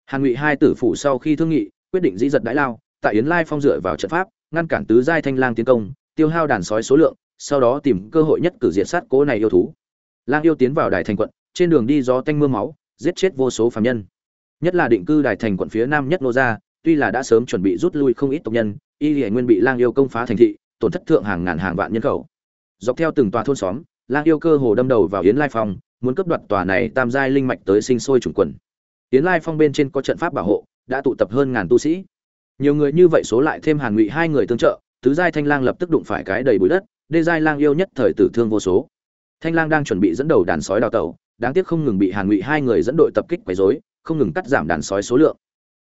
Hàn ngụy hai tử phủ sau khi thương nghị, quyết định dĩ giật đãi lao, tại yến lai phong dựa vào trận pháp, ngăn cản tứ giai thanh lang tiến công, tiêu hao đàn sói số lượng, sau đó tìm cơ hội nhất cử diệt sát cố này yêu thú lang yêu tiến vào đài thành quận, trên đường đi gió tanh mưa máu, giết chết vô số phàm nhân. Nhất là định cư đài thành quận phía nam nhất nô gia, tuy là đã sớm chuẩn bị rút lui không ít tộc nhân, y lìa nguyên bị lang yêu công phá thành thị, tổn thất thượng hàng ngàn hàng vạn nhân khẩu. Dọc theo từng tòa thôn xóm, lang yêu cơ hồ đâm đầu vào yến lai phong, muốn cấp đoạt tòa này tam giai linh mạch tới sinh sôi chủng quần. Yến lai phong bên trên có trận pháp bảo hộ, đã tụ tập hơn ngàn tu sĩ. Nhiều người như vậy số lại thêm hàn ngụy hai người tương trợ, tứ giai thanh lang lập tức đụng phải cái đầy bụi đất, đê giai lang yêu nhất thời tử thương vô số thanh lang đang chuẩn bị dẫn đầu đàn sói đào tẩu, đáng tiếc không ngừng bị hàn ngụy hai người dẫn đội tập kích quấy rối, không ngừng cắt giảm đàn sói số lượng.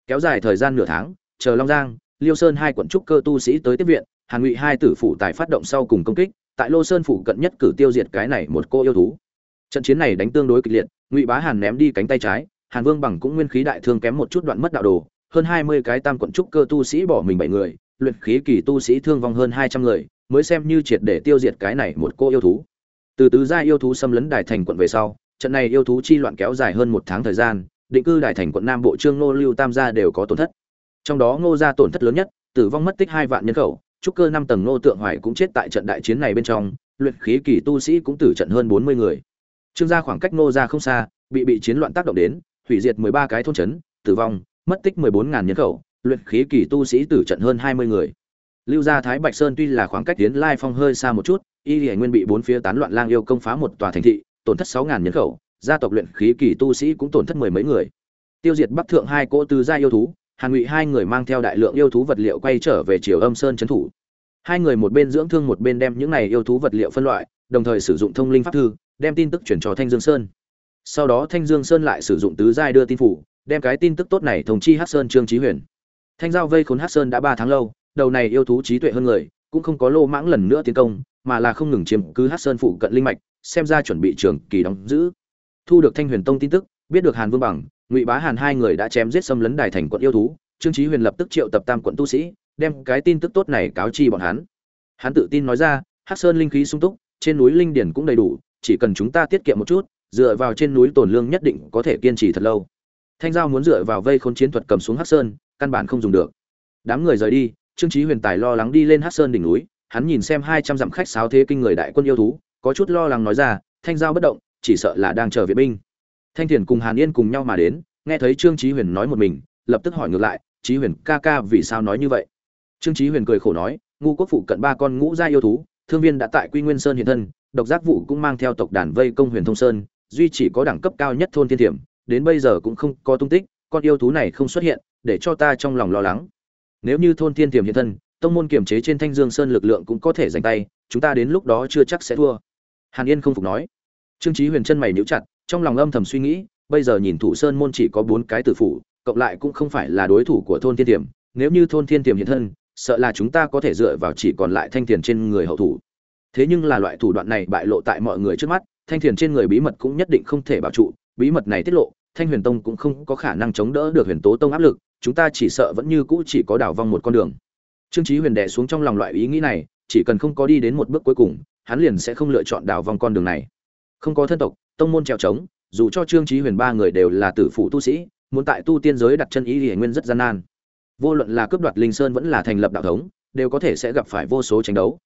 Kéo dài thời gian nửa tháng, chờ long giang, liêu sơn hai quận trúc cơ tu sĩ tới tiếp viện, hàn ngụy hai tử phủ tài phát động sau cùng công kích, tại lô sơn phủ cận nhất cử tiêu diệt cái này một cô yêu thú. Trận chiến này đánh tương đối kịch liệt, ngụy bá hàn ném đi cánh tay trái, hàn vương bằng cũng nguyên khí đại thương kém một chút đoạn mất đạo đồ, hơn hai mươi cái tam quận trúc cơ tu sĩ bỏ mình bảy người, luyện khí kỳ tu sĩ thương vong hơn hai trăm người, mới xem như triệt để tiêu diệt cái này một cô yêu thú từ tứ gia yêu thú xâm lấn đài thành quận về sau, trận này yêu thú chi loạn kéo dài hơn một tháng thời gian, định cư đài thành quận nam bộ trương nô lưu tam gia đều có tổn thất. Trong đó ngô gia tổn thất lớn nhất, tử vong mất tích hai vạn nhân khẩu, trúc cơ năm tầng nô tượng hoài cũng chết tại trận đại chiến này bên trong, luyện khí kỳ tu sĩ cũng tử trận hơn bốn mươi người. Trương gia khoảng cách nô gia không xa, bị bị chiến loạn tác động đến, hủy diệt mười ba cái thôn trấn, tử vong, mất tích mười bốn ngàn nhân khẩu, luyện khí kỳ tu sĩ tử trận hơn hai mươi người. Lưu gia thái bạch sơn tuy là khoảng cách tiến lai phong hơi xa một chút y lìa nguyên bị bốn phía tán loạn lang yêu công phá một tòa thành thị, tổn thất sáu ngàn nhân khẩu, gia tộc luyện khí kỳ tu sĩ cũng tổn thất mười mấy người. Tiêu diệt bắc thượng hai cỗ tư gia yêu thú, hàn ngụy hai người mang theo đại lượng yêu thú vật liệu quay trở về triều âm sơn trấn thủ. Hai người một bên dưỡng thương một bên đem những này yêu thú vật liệu phân loại, đồng thời sử dụng thông linh pháp thư, đem tin tức chuyển cho thanh dương sơn. Sau đó thanh dương sơn lại sử dụng tứ giai đưa tin phủ, đem cái tin tức tốt này thông chi hát sơn trương trí huyền. Thanh giao vây khốn hát sơn đã ba tháng lâu, đầu này yêu thú trí tuệ hơn người, cũng không có lô mãng lần nữa tiến công mà là không ngừng chiếm cứ hát sơn phụ cận linh mạch, xem ra chuẩn bị trường kỳ đóng giữ. Thu được thanh huyền tông tin tức, biết được hàn vương bằng, ngụy bá hàn hai người đã chém giết xâm lấn đài thành quận yêu thú, trương trí huyền lập tức triệu tập tam quận tu sĩ, đem cái tin tức tốt này cáo chi bọn hắn. Hắn tự tin nói ra hắc sơn linh khí sung túc, trên núi linh điển cũng đầy đủ, chỉ cần chúng ta tiết kiệm một chút, dựa vào trên núi tồn lương nhất định có thể kiên trì thật lâu. Thanh giao muốn dựa vào vây khôn chiến thuật cầm xuống hắc sơn, căn bản không dùng được. Đám người rời đi, trương trí huyền tài lo lắng đi lên hắc sơn đỉnh núi hắn nhìn xem hai trăm dặm khách sáo thế kinh người đại quân yêu thú có chút lo lắng nói ra thanh giao bất động chỉ sợ là đang chờ viện binh. Thanh thiền cùng hàn yên cùng nhau mà đến nghe thấy trương chí huyền nói một mình lập tức hỏi ngược lại chí huyền ca ca vì sao nói như vậy? Trương chí huyền cười khổ nói ngu quốc phụ cận ba con ngũ gia yêu thú thương viên đã tại quy nguyên sơn hiện thân độc giác vụ cũng mang theo tộc đàn vây công huyền thông sơn duy chỉ có đẳng cấp cao nhất thôn thiên tiệm, đến bây giờ cũng không có tung tích con yêu thú này không xuất hiện để cho ta trong lòng lo lắng. Nếu như thôn thiên tiềm hiện thân tông môn kiểm chế trên thanh dương sơn lực lượng cũng có thể giành tay, chúng ta đến lúc đó chưa chắc sẽ thua. Hàn yên không phục nói. Trương trí huyền chân mày nhíu chặt, trong lòng âm thầm suy nghĩ, bây giờ nhìn thủ sơn môn chỉ có bốn cái tử phủ, cộng lại cũng không phải là đối thủ của thôn thiên tiềm. Nếu như thôn thiên tiềm hiện thân, sợ là chúng ta có thể dựa vào chỉ còn lại thanh tiền trên người hậu thủ. Thế nhưng là loại thủ đoạn này bại lộ tại mọi người trước mắt, thanh thiền trên người bí mật cũng nhất định không thể bảo trụ, bí mật này tiết lộ, thanh huyền tông cũng không có khả năng chống đỡ được huyền tố tông áp lực, chúng ta chỉ sợ vẫn như cũ chỉ có đảo vong một con đường trương Chí huyền đè xuống trong lòng loại ý nghĩ này, chỉ cần không có đi đến một bước cuối cùng, hắn liền sẽ không lựa chọn đảo vòng con đường này. Không có thân tộc, tông môn trèo trống, dù cho trương Chí huyền ba người đều là tử phụ tu sĩ, muốn tại tu tiên giới đặt chân ý hiển nguyên rất gian nan. Vô luận là cướp đoạt linh sơn vẫn là thành lập đạo thống, đều có thể sẽ gặp phải vô số tranh đấu.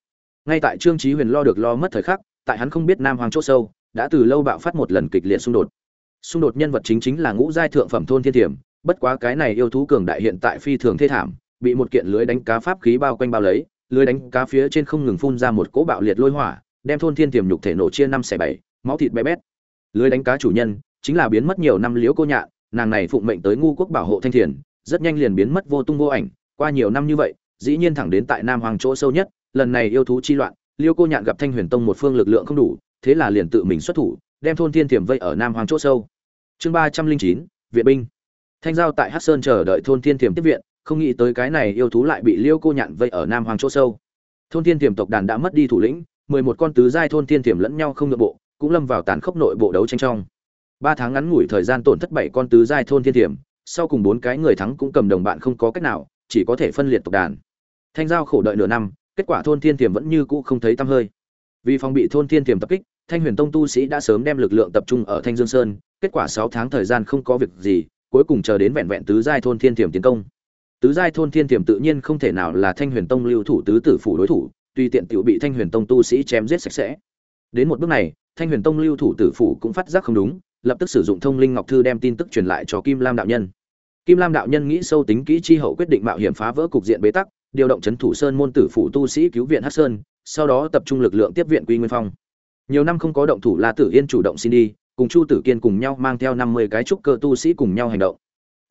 Ngay tại trương Chí huyền lo được lo mất thời khắc, tại hắn không biết nam hoàng chỗ sâu, đã từ lâu bạo phát một lần kịch liệt xung đột. Xung đột nhân vật chính chính là ngũ giai thượng phẩm thôn thiên tiềm bất quá cái này yêu thú cường đại hiện tại phi thường thê thảm bị một kiện lưới đánh cá pháp khí bao quanh bao lấy, lưới đánh cá phía trên không ngừng phun ra một cỗ bạo liệt lôi hỏa, đem thôn thiên tiềm nhục thể nổ chia năm xẻ bảy, máu thịt bé bét. Lưới đánh cá chủ nhân chính là biến mất nhiều năm liễu cô nhạn, nàng này phụng mệnh tới ngu quốc bảo hộ thanh thiền, rất nhanh liền biến mất vô tung vô ảnh, qua nhiều năm như vậy, dĩ nhiên thẳng đến tại nam hoàng chỗ sâu nhất, lần này yêu thú chi loạn liêu cô nhạn gặp thanh huyền tông một phương lực lượng không đủ, thế là liền tự mình xuất thủ, đem thôn thiên tiềm vây ở nam hoàng chỗ sâu. Chương ba trăm linh chín, viện binh. Thanh giao tại hát sơn chờ đợi thôn thiên tiềm tiếp viện không nghĩ tới cái này yêu thú lại bị liêu cô nhạn vây ở nam hoàng chỗ sâu. Thôn thiên tiềm tộc đàn đã mất đi thủ lĩnh, mười một con tứ giai thôn thiên tiềm lẫn nhau không nội bộ, cũng lâm vào tàn khốc nội bộ đấu tranh trong. Ba tháng ngắn ngủi thời gian tổn thất bảy con tứ giai thôn thiên tiềm sau cùng bốn cái người thắng cũng cầm đồng bạn không có cách nào, chỉ có thể phân liệt tộc đàn. Thanh giao khổ đợi nửa năm, kết quả thôn thiên tiềm vẫn như cũ không thấy tăm hơi. Vì phòng bị thôn thiên tiềm tập kích, thanh huyền tông tu sĩ đã sớm đem lực lượng tập trung ở thanh dương sơn, kết quả sáu tháng thời gian không có việc gì, cuối cùng chờ đến vẹn vẹn tứ giai thôn thiên tiềm tiến công tứ giai thôn thiên tiềm tự nhiên không thể nào là thanh huyền tông lưu thủ tứ tử phủ đối thủ, tuy tiện tiểu bị thanh huyền tông tu sĩ chém giết sạch sẽ. Đến một bước này, thanh huyền tông lưu thủ tử phủ cũng phát giác không đúng, lập tức sử dụng thông linh ngọc thư đem tin tức truyền lại cho kim lam đạo nhân. Kim lam đạo nhân nghĩ sâu tính kỹ chi hậu quyết định mạo hiểm phá vỡ cục diện bế tắc, điều động chấn thủ sơn môn tử phủ tu sĩ cứu viện hắc sơn, sau đó tập trung lực lượng tiếp viện quy nguyên phong. Nhiều năm không có động thủ la tử yên chủ động xin đi, cùng chu tử kiên cùng nhau mang theo năm mươi cái trúc cơ tu sĩ cùng nhau hành động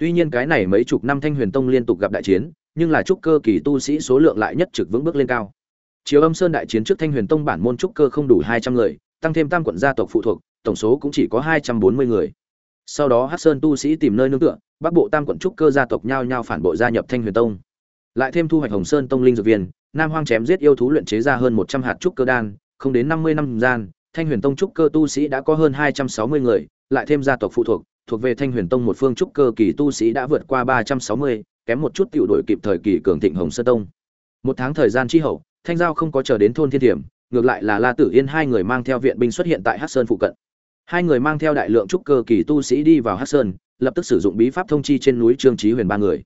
tuy nhiên cái này mấy chục năm thanh huyền tông liên tục gặp đại chiến, nhưng là trúc cơ kỳ tu sĩ số lượng lại nhất trực vững bước lên cao. Chiếu âm sơn đại chiến trước thanh huyền tông bản môn trúc cơ không đủ hai trăm người, tăng thêm tam quận gia tộc phụ thuộc, tổng số cũng chỉ có hai trăm bốn mươi người. Sau đó hắc sơn tu sĩ tìm nơi nương tựa, bắc bộ tam quận trúc cơ gia tộc nhao nhao phản bội gia nhập thanh huyền tông. Lại thêm thu hoạch hồng sơn tông linh dược viên, nam hoang chém giết yêu thú luyện chế ra hơn một trăm hạt trúc cơ đan, không đến năm mươi năm gian, thanh huyền tông trúc cơ tu sĩ đã có hơn hai trăm sáu mươi người, lại thêm gia tộc phụ thuộc thuộc về thanh huyền tông một phương trúc cơ kỳ tu sĩ đã vượt qua ba trăm sáu mươi kém một chút tiểu đội kịp thời kỳ cường thịnh hồng sơn tông. Một tháng thời gian chi hậu thanh giao không có chờ đến thôn thiên Điểm, ngược lại là la tử yên hai người mang theo viện binh xuất hiện tại Hắc sơn phụ cận. Hai người mang theo đại lượng trúc cơ kỳ tu sĩ đi vào Hắc sơn lập tức sử dụng bí pháp thông chi trên núi trương trí huyền ba người.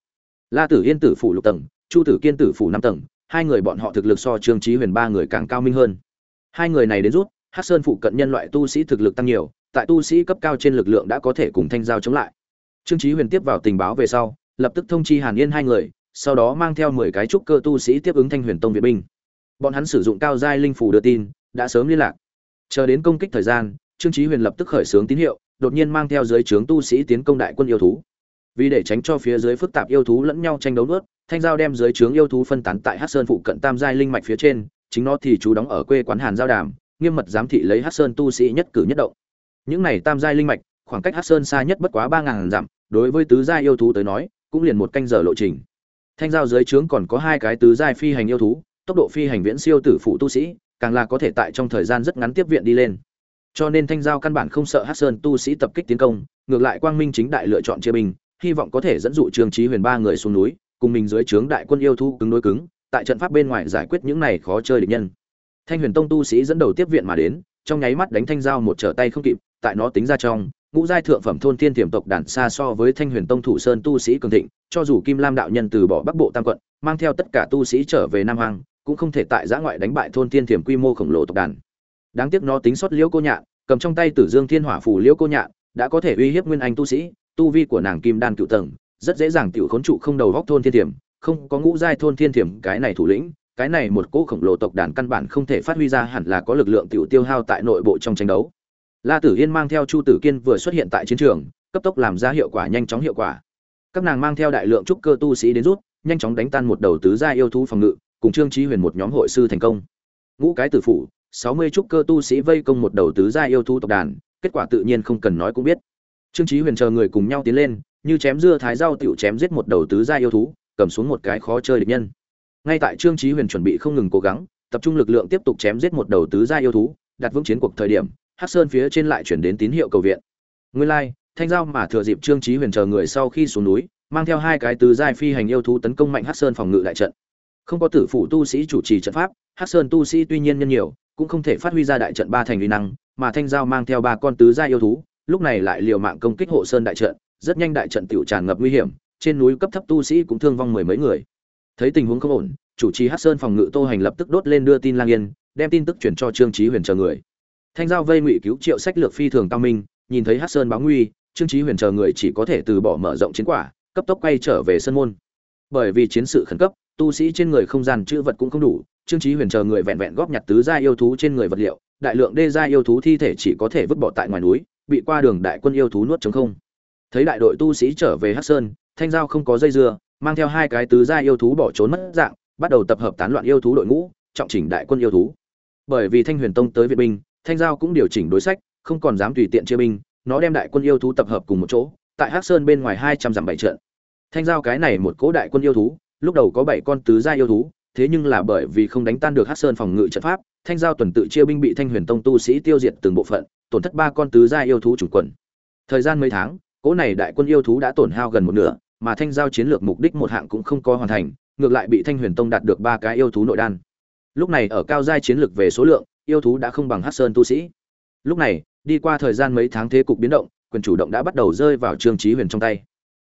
La tử yên tử phủ lục tầng chu tử kiên tử phủ năm tầng hai người bọn họ thực lực so trương trí huyền ba người càng cao minh hơn. Hai người này đến rút Hắc sơn phụ cận nhân loại tu sĩ thực lực tăng nhiều tại tu sĩ cấp cao trên lực lượng đã có thể cùng thanh giao chống lại. Trương Chí huyền tiếp vào tình báo về sau, lập tức thông chi hàn yên hai người, sau đó mang theo mười cái trúc cơ tu sĩ tiếp ứng thanh huyền tông viện binh. Bọn hắn sử dụng cao giai linh phủ đưa tin, đã sớm liên lạc. Chờ đến công kích thời gian, trương Chí huyền lập tức khởi xướng tín hiệu, đột nhiên mang theo dưới trướng tu sĩ tiến công đại quân yêu thú. Vì để tránh cho phía dưới phức tạp yêu thú lẫn nhau tranh đấu nuốt, thanh giao đem dưới trướng yêu thú phân tán tại hắc sơn phụ cận tam giai linh mạch phía trên, chính nó thì chú đóng ở quê quán hàn giao đàm, nghiêm mật giám thị lấy hắc sơn tu sĩ nhất cử nhất động những này tam giai linh mạch, khoảng cách hát sơn xa nhất bất quá ba ngàn dặm, đối với tứ giai yêu thú tới nói, cũng liền một canh giờ lộ trình. Thanh giao dưới trướng còn có hai cái tứ giai phi hành yêu thú, tốc độ phi hành viễn siêu tử phụ tu sĩ, càng là có thể tại trong thời gian rất ngắn tiếp viện đi lên. Cho nên thanh giao căn bản không sợ hát sơn tu sĩ tập kích tiến công, ngược lại quang minh chính đại lựa chọn chia binh, hy vọng có thể dẫn dụ trương trí huyền ba người xuống núi, cùng mình dưới trướng đại quân yêu thú cứng đối cứng, tại trận pháp bên ngoài giải quyết những này khó chơi địch nhân. Thanh huyền tông tu sĩ dẫn đầu tiếp viện mà đến, trong nháy mắt đánh thanh giao một trở tay không kịp tại nó tính ra trong, ngũ giai thượng phẩm thôn thiên tiềm tộc đản xa so với thanh huyền tông thủ sơn tu sĩ cường thịnh, cho dù kim lam đạo nhân từ bỏ bắc bộ tam quận, mang theo tất cả tu sĩ trở về nam hoàng cũng không thể tại giã ngoại đánh bại thôn thiên tiềm quy mô khổng lồ tộc đàn. Đáng tiếc nó tính sót liễu cô nhạn, cầm trong tay tử dương thiên hỏa phù liễu cô nhạn, đã có thể uy hiếp nguyên anh tu sĩ, tu vi của nàng kim đan cựu tầng, rất dễ dàng tiểu khốn trụ không đầu góc thôn thiên tiềm, không có ngũ giai thôn thiên tiềm, cái này thủ lĩnh, cái này một cỗ khổng lồ tộc đàn căn bản không thể phát huy ra hẳn là có lực lượng tiểu tiêu hao tại nội bộ trong tranh đấu la tử yên mang theo chu tử kiên vừa xuất hiện tại chiến trường, cấp tốc làm ra hiệu quả nhanh chóng hiệu quả. Các nàng mang theo đại lượng trúc cơ tu sĩ đến rút, nhanh chóng đánh tan một đầu tứ gia yêu thú phòng ngự, cùng trương trí huyền một nhóm hội sư thành công. Ngũ cái tử phủ, sáu mươi trúc cơ tu sĩ vây công một đầu tứ gia yêu thú tộc đàn, kết quả tự nhiên không cần nói cũng biết. Trương trí huyền chờ người cùng nhau tiến lên, như chém dưa thái rau tiểu chém giết một đầu tứ gia yêu thú, cầm xuống một cái khó chơi địch nhân. Ngay tại trương trí huyền chuẩn bị không ngừng cố gắng, tập trung lực lượng tiếp tục chém giết một đầu tứ gia yêu thú, đặt vững chiến cuộc thời điểm hắc sơn phía trên lại chuyển đến tín hiệu cầu viện. Nguyên lai, thanh giao mà thừa dịp trương trí huyền chờ người sau khi xuống núi, mang theo hai cái tứ giai phi hành yêu thú tấn công mạnh hắc sơn phòng ngự đại trận. Không có tử phụ tu sĩ chủ trì trận pháp, hắc sơn tu sĩ tuy nhiên nhân nhiều, cũng không thể phát huy ra đại trận ba thành uy năng, mà thanh giao mang theo ba con tứ giai yêu thú, lúc này lại liều mạng công kích hộ sơn đại trận, rất nhanh đại trận tiểu tràn ngập nguy hiểm, trên núi cấp thấp tu sĩ cũng thương vong mười mấy người. Thấy tình huống không ổn, chủ trì hắc sơn phòng ngự tô hành lập tức đốt lên đưa tin lang yên, đem tin tức chuyển cho trương trí huyền chờ người thanh giao vây ngụy cứu triệu sách lược phi thường cao minh, nhìn thấy hắc sơn báo nguy, trương trí huyền chờ người chỉ có thể từ bỏ mở rộng chiến quả, cấp tốc quay trở về sân môn. Bởi vì chiến sự khẩn cấp, tu sĩ trên người không gian chữ vật cũng không đủ, trương trí huyền chờ người vẹn vẹn góp nhặt tứ gia yêu thú trên người vật liệu, đại lượng đê gia yêu thú thi thể chỉ có thể vứt bỏ tại ngoài núi, bị qua đường đại quân yêu thú nuốt chống không. Thấy đại đội tu sĩ trở về hắc sơn, thanh giao không có dây dưa, mang theo hai cái tứ gia yêu thú bỏ trốn mất dạng, bắt đầu tập hợp tán loạn yêu thú đội ngũ, trọng chỉnh đại quân yêu thú. Bởi vì thanh huyền tông tới viện binh thanh giao cũng điều chỉnh đối sách, không còn dám tùy tiện chia binh, nó đem đại quân yêu thú tập hợp cùng một chỗ, tại hắc sơn bên ngoài hai trăm dặm bảy trận. Thanh giao cái này một cỗ đại quân yêu thú, lúc đầu có bảy con tứ gia yêu thú, thế nhưng là bởi vì không đánh tan được hắc sơn phòng ngự trận pháp, thanh giao tuần tự chia binh bị thanh huyền tông tu sĩ tiêu diệt từng bộ phận, tổn thất ba con tứ gia yêu thú chủ quần. Thời gian mấy tháng cỗ này đại quân yêu thú đã tổn hao gần một nửa, mà thanh giao chiến lược mục đích một hạng cũng không có hoàn thành, ngược lại bị thanh huyền tông đạt được ba cái yêu thú nội đan. Lúc này ở cao giai chiến lược về số lượng yêu thú đã không bằng hắc sơn tu sĩ. Lúc này, đi qua thời gian mấy tháng thế cục biến động, quyền chủ động đã bắt đầu rơi vào trương trí huyền trong tay.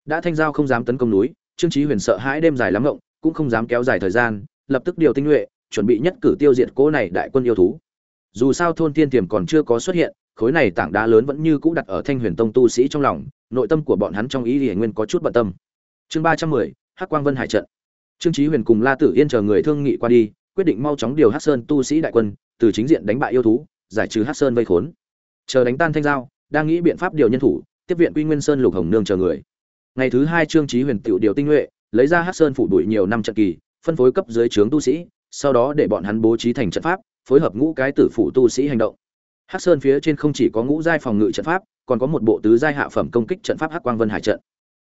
Đã thanh giao không dám tấn công núi, trương trí huyền sợ hãi đêm dài lắm ngộng, cũng không dám kéo dài thời gian, lập tức điều tinh nhuệ, chuẩn bị nhất cử tiêu diệt cỗ này đại quân yêu thú. Dù sao thôn tiên tiềm còn chưa có xuất hiện, khối này tảng đá lớn vẫn như cũ đặt ở thanh huyền tông tu sĩ trong lòng, nội tâm của bọn hắn trong ý hiển nguyên có chút bận tâm. Chương ba trăm mười, hắc quang vân hải trận. Trương trí huyền cùng la tử yên chờ người thương nghị qua đi quyết định mau chóng điều hắc sơn tu sĩ đại quân từ chính diện đánh bại yêu thú, giải trừ hắc sơn vây khốn. Chờ đánh tan thanh giao, đang nghĩ biện pháp điều nhân thủ, tiếp viện quy nguyên sơn lục hồng nương chờ người. Ngày thứ hai trương Chí huyền tiểu điều tinh nhuệ, lấy ra hắc sơn phủ đuổi nhiều năm trận kỳ, phân phối cấp dưới trướng tu sĩ, sau đó để bọn hắn bố trí thành trận pháp, phối hợp ngũ cái tử phủ tu sĩ hành động. Hắc sơn phía trên không chỉ có ngũ giai phòng ngự trận pháp, còn có một bộ tứ giai hạ phẩm công kích trận pháp hắc quang vân hải trận.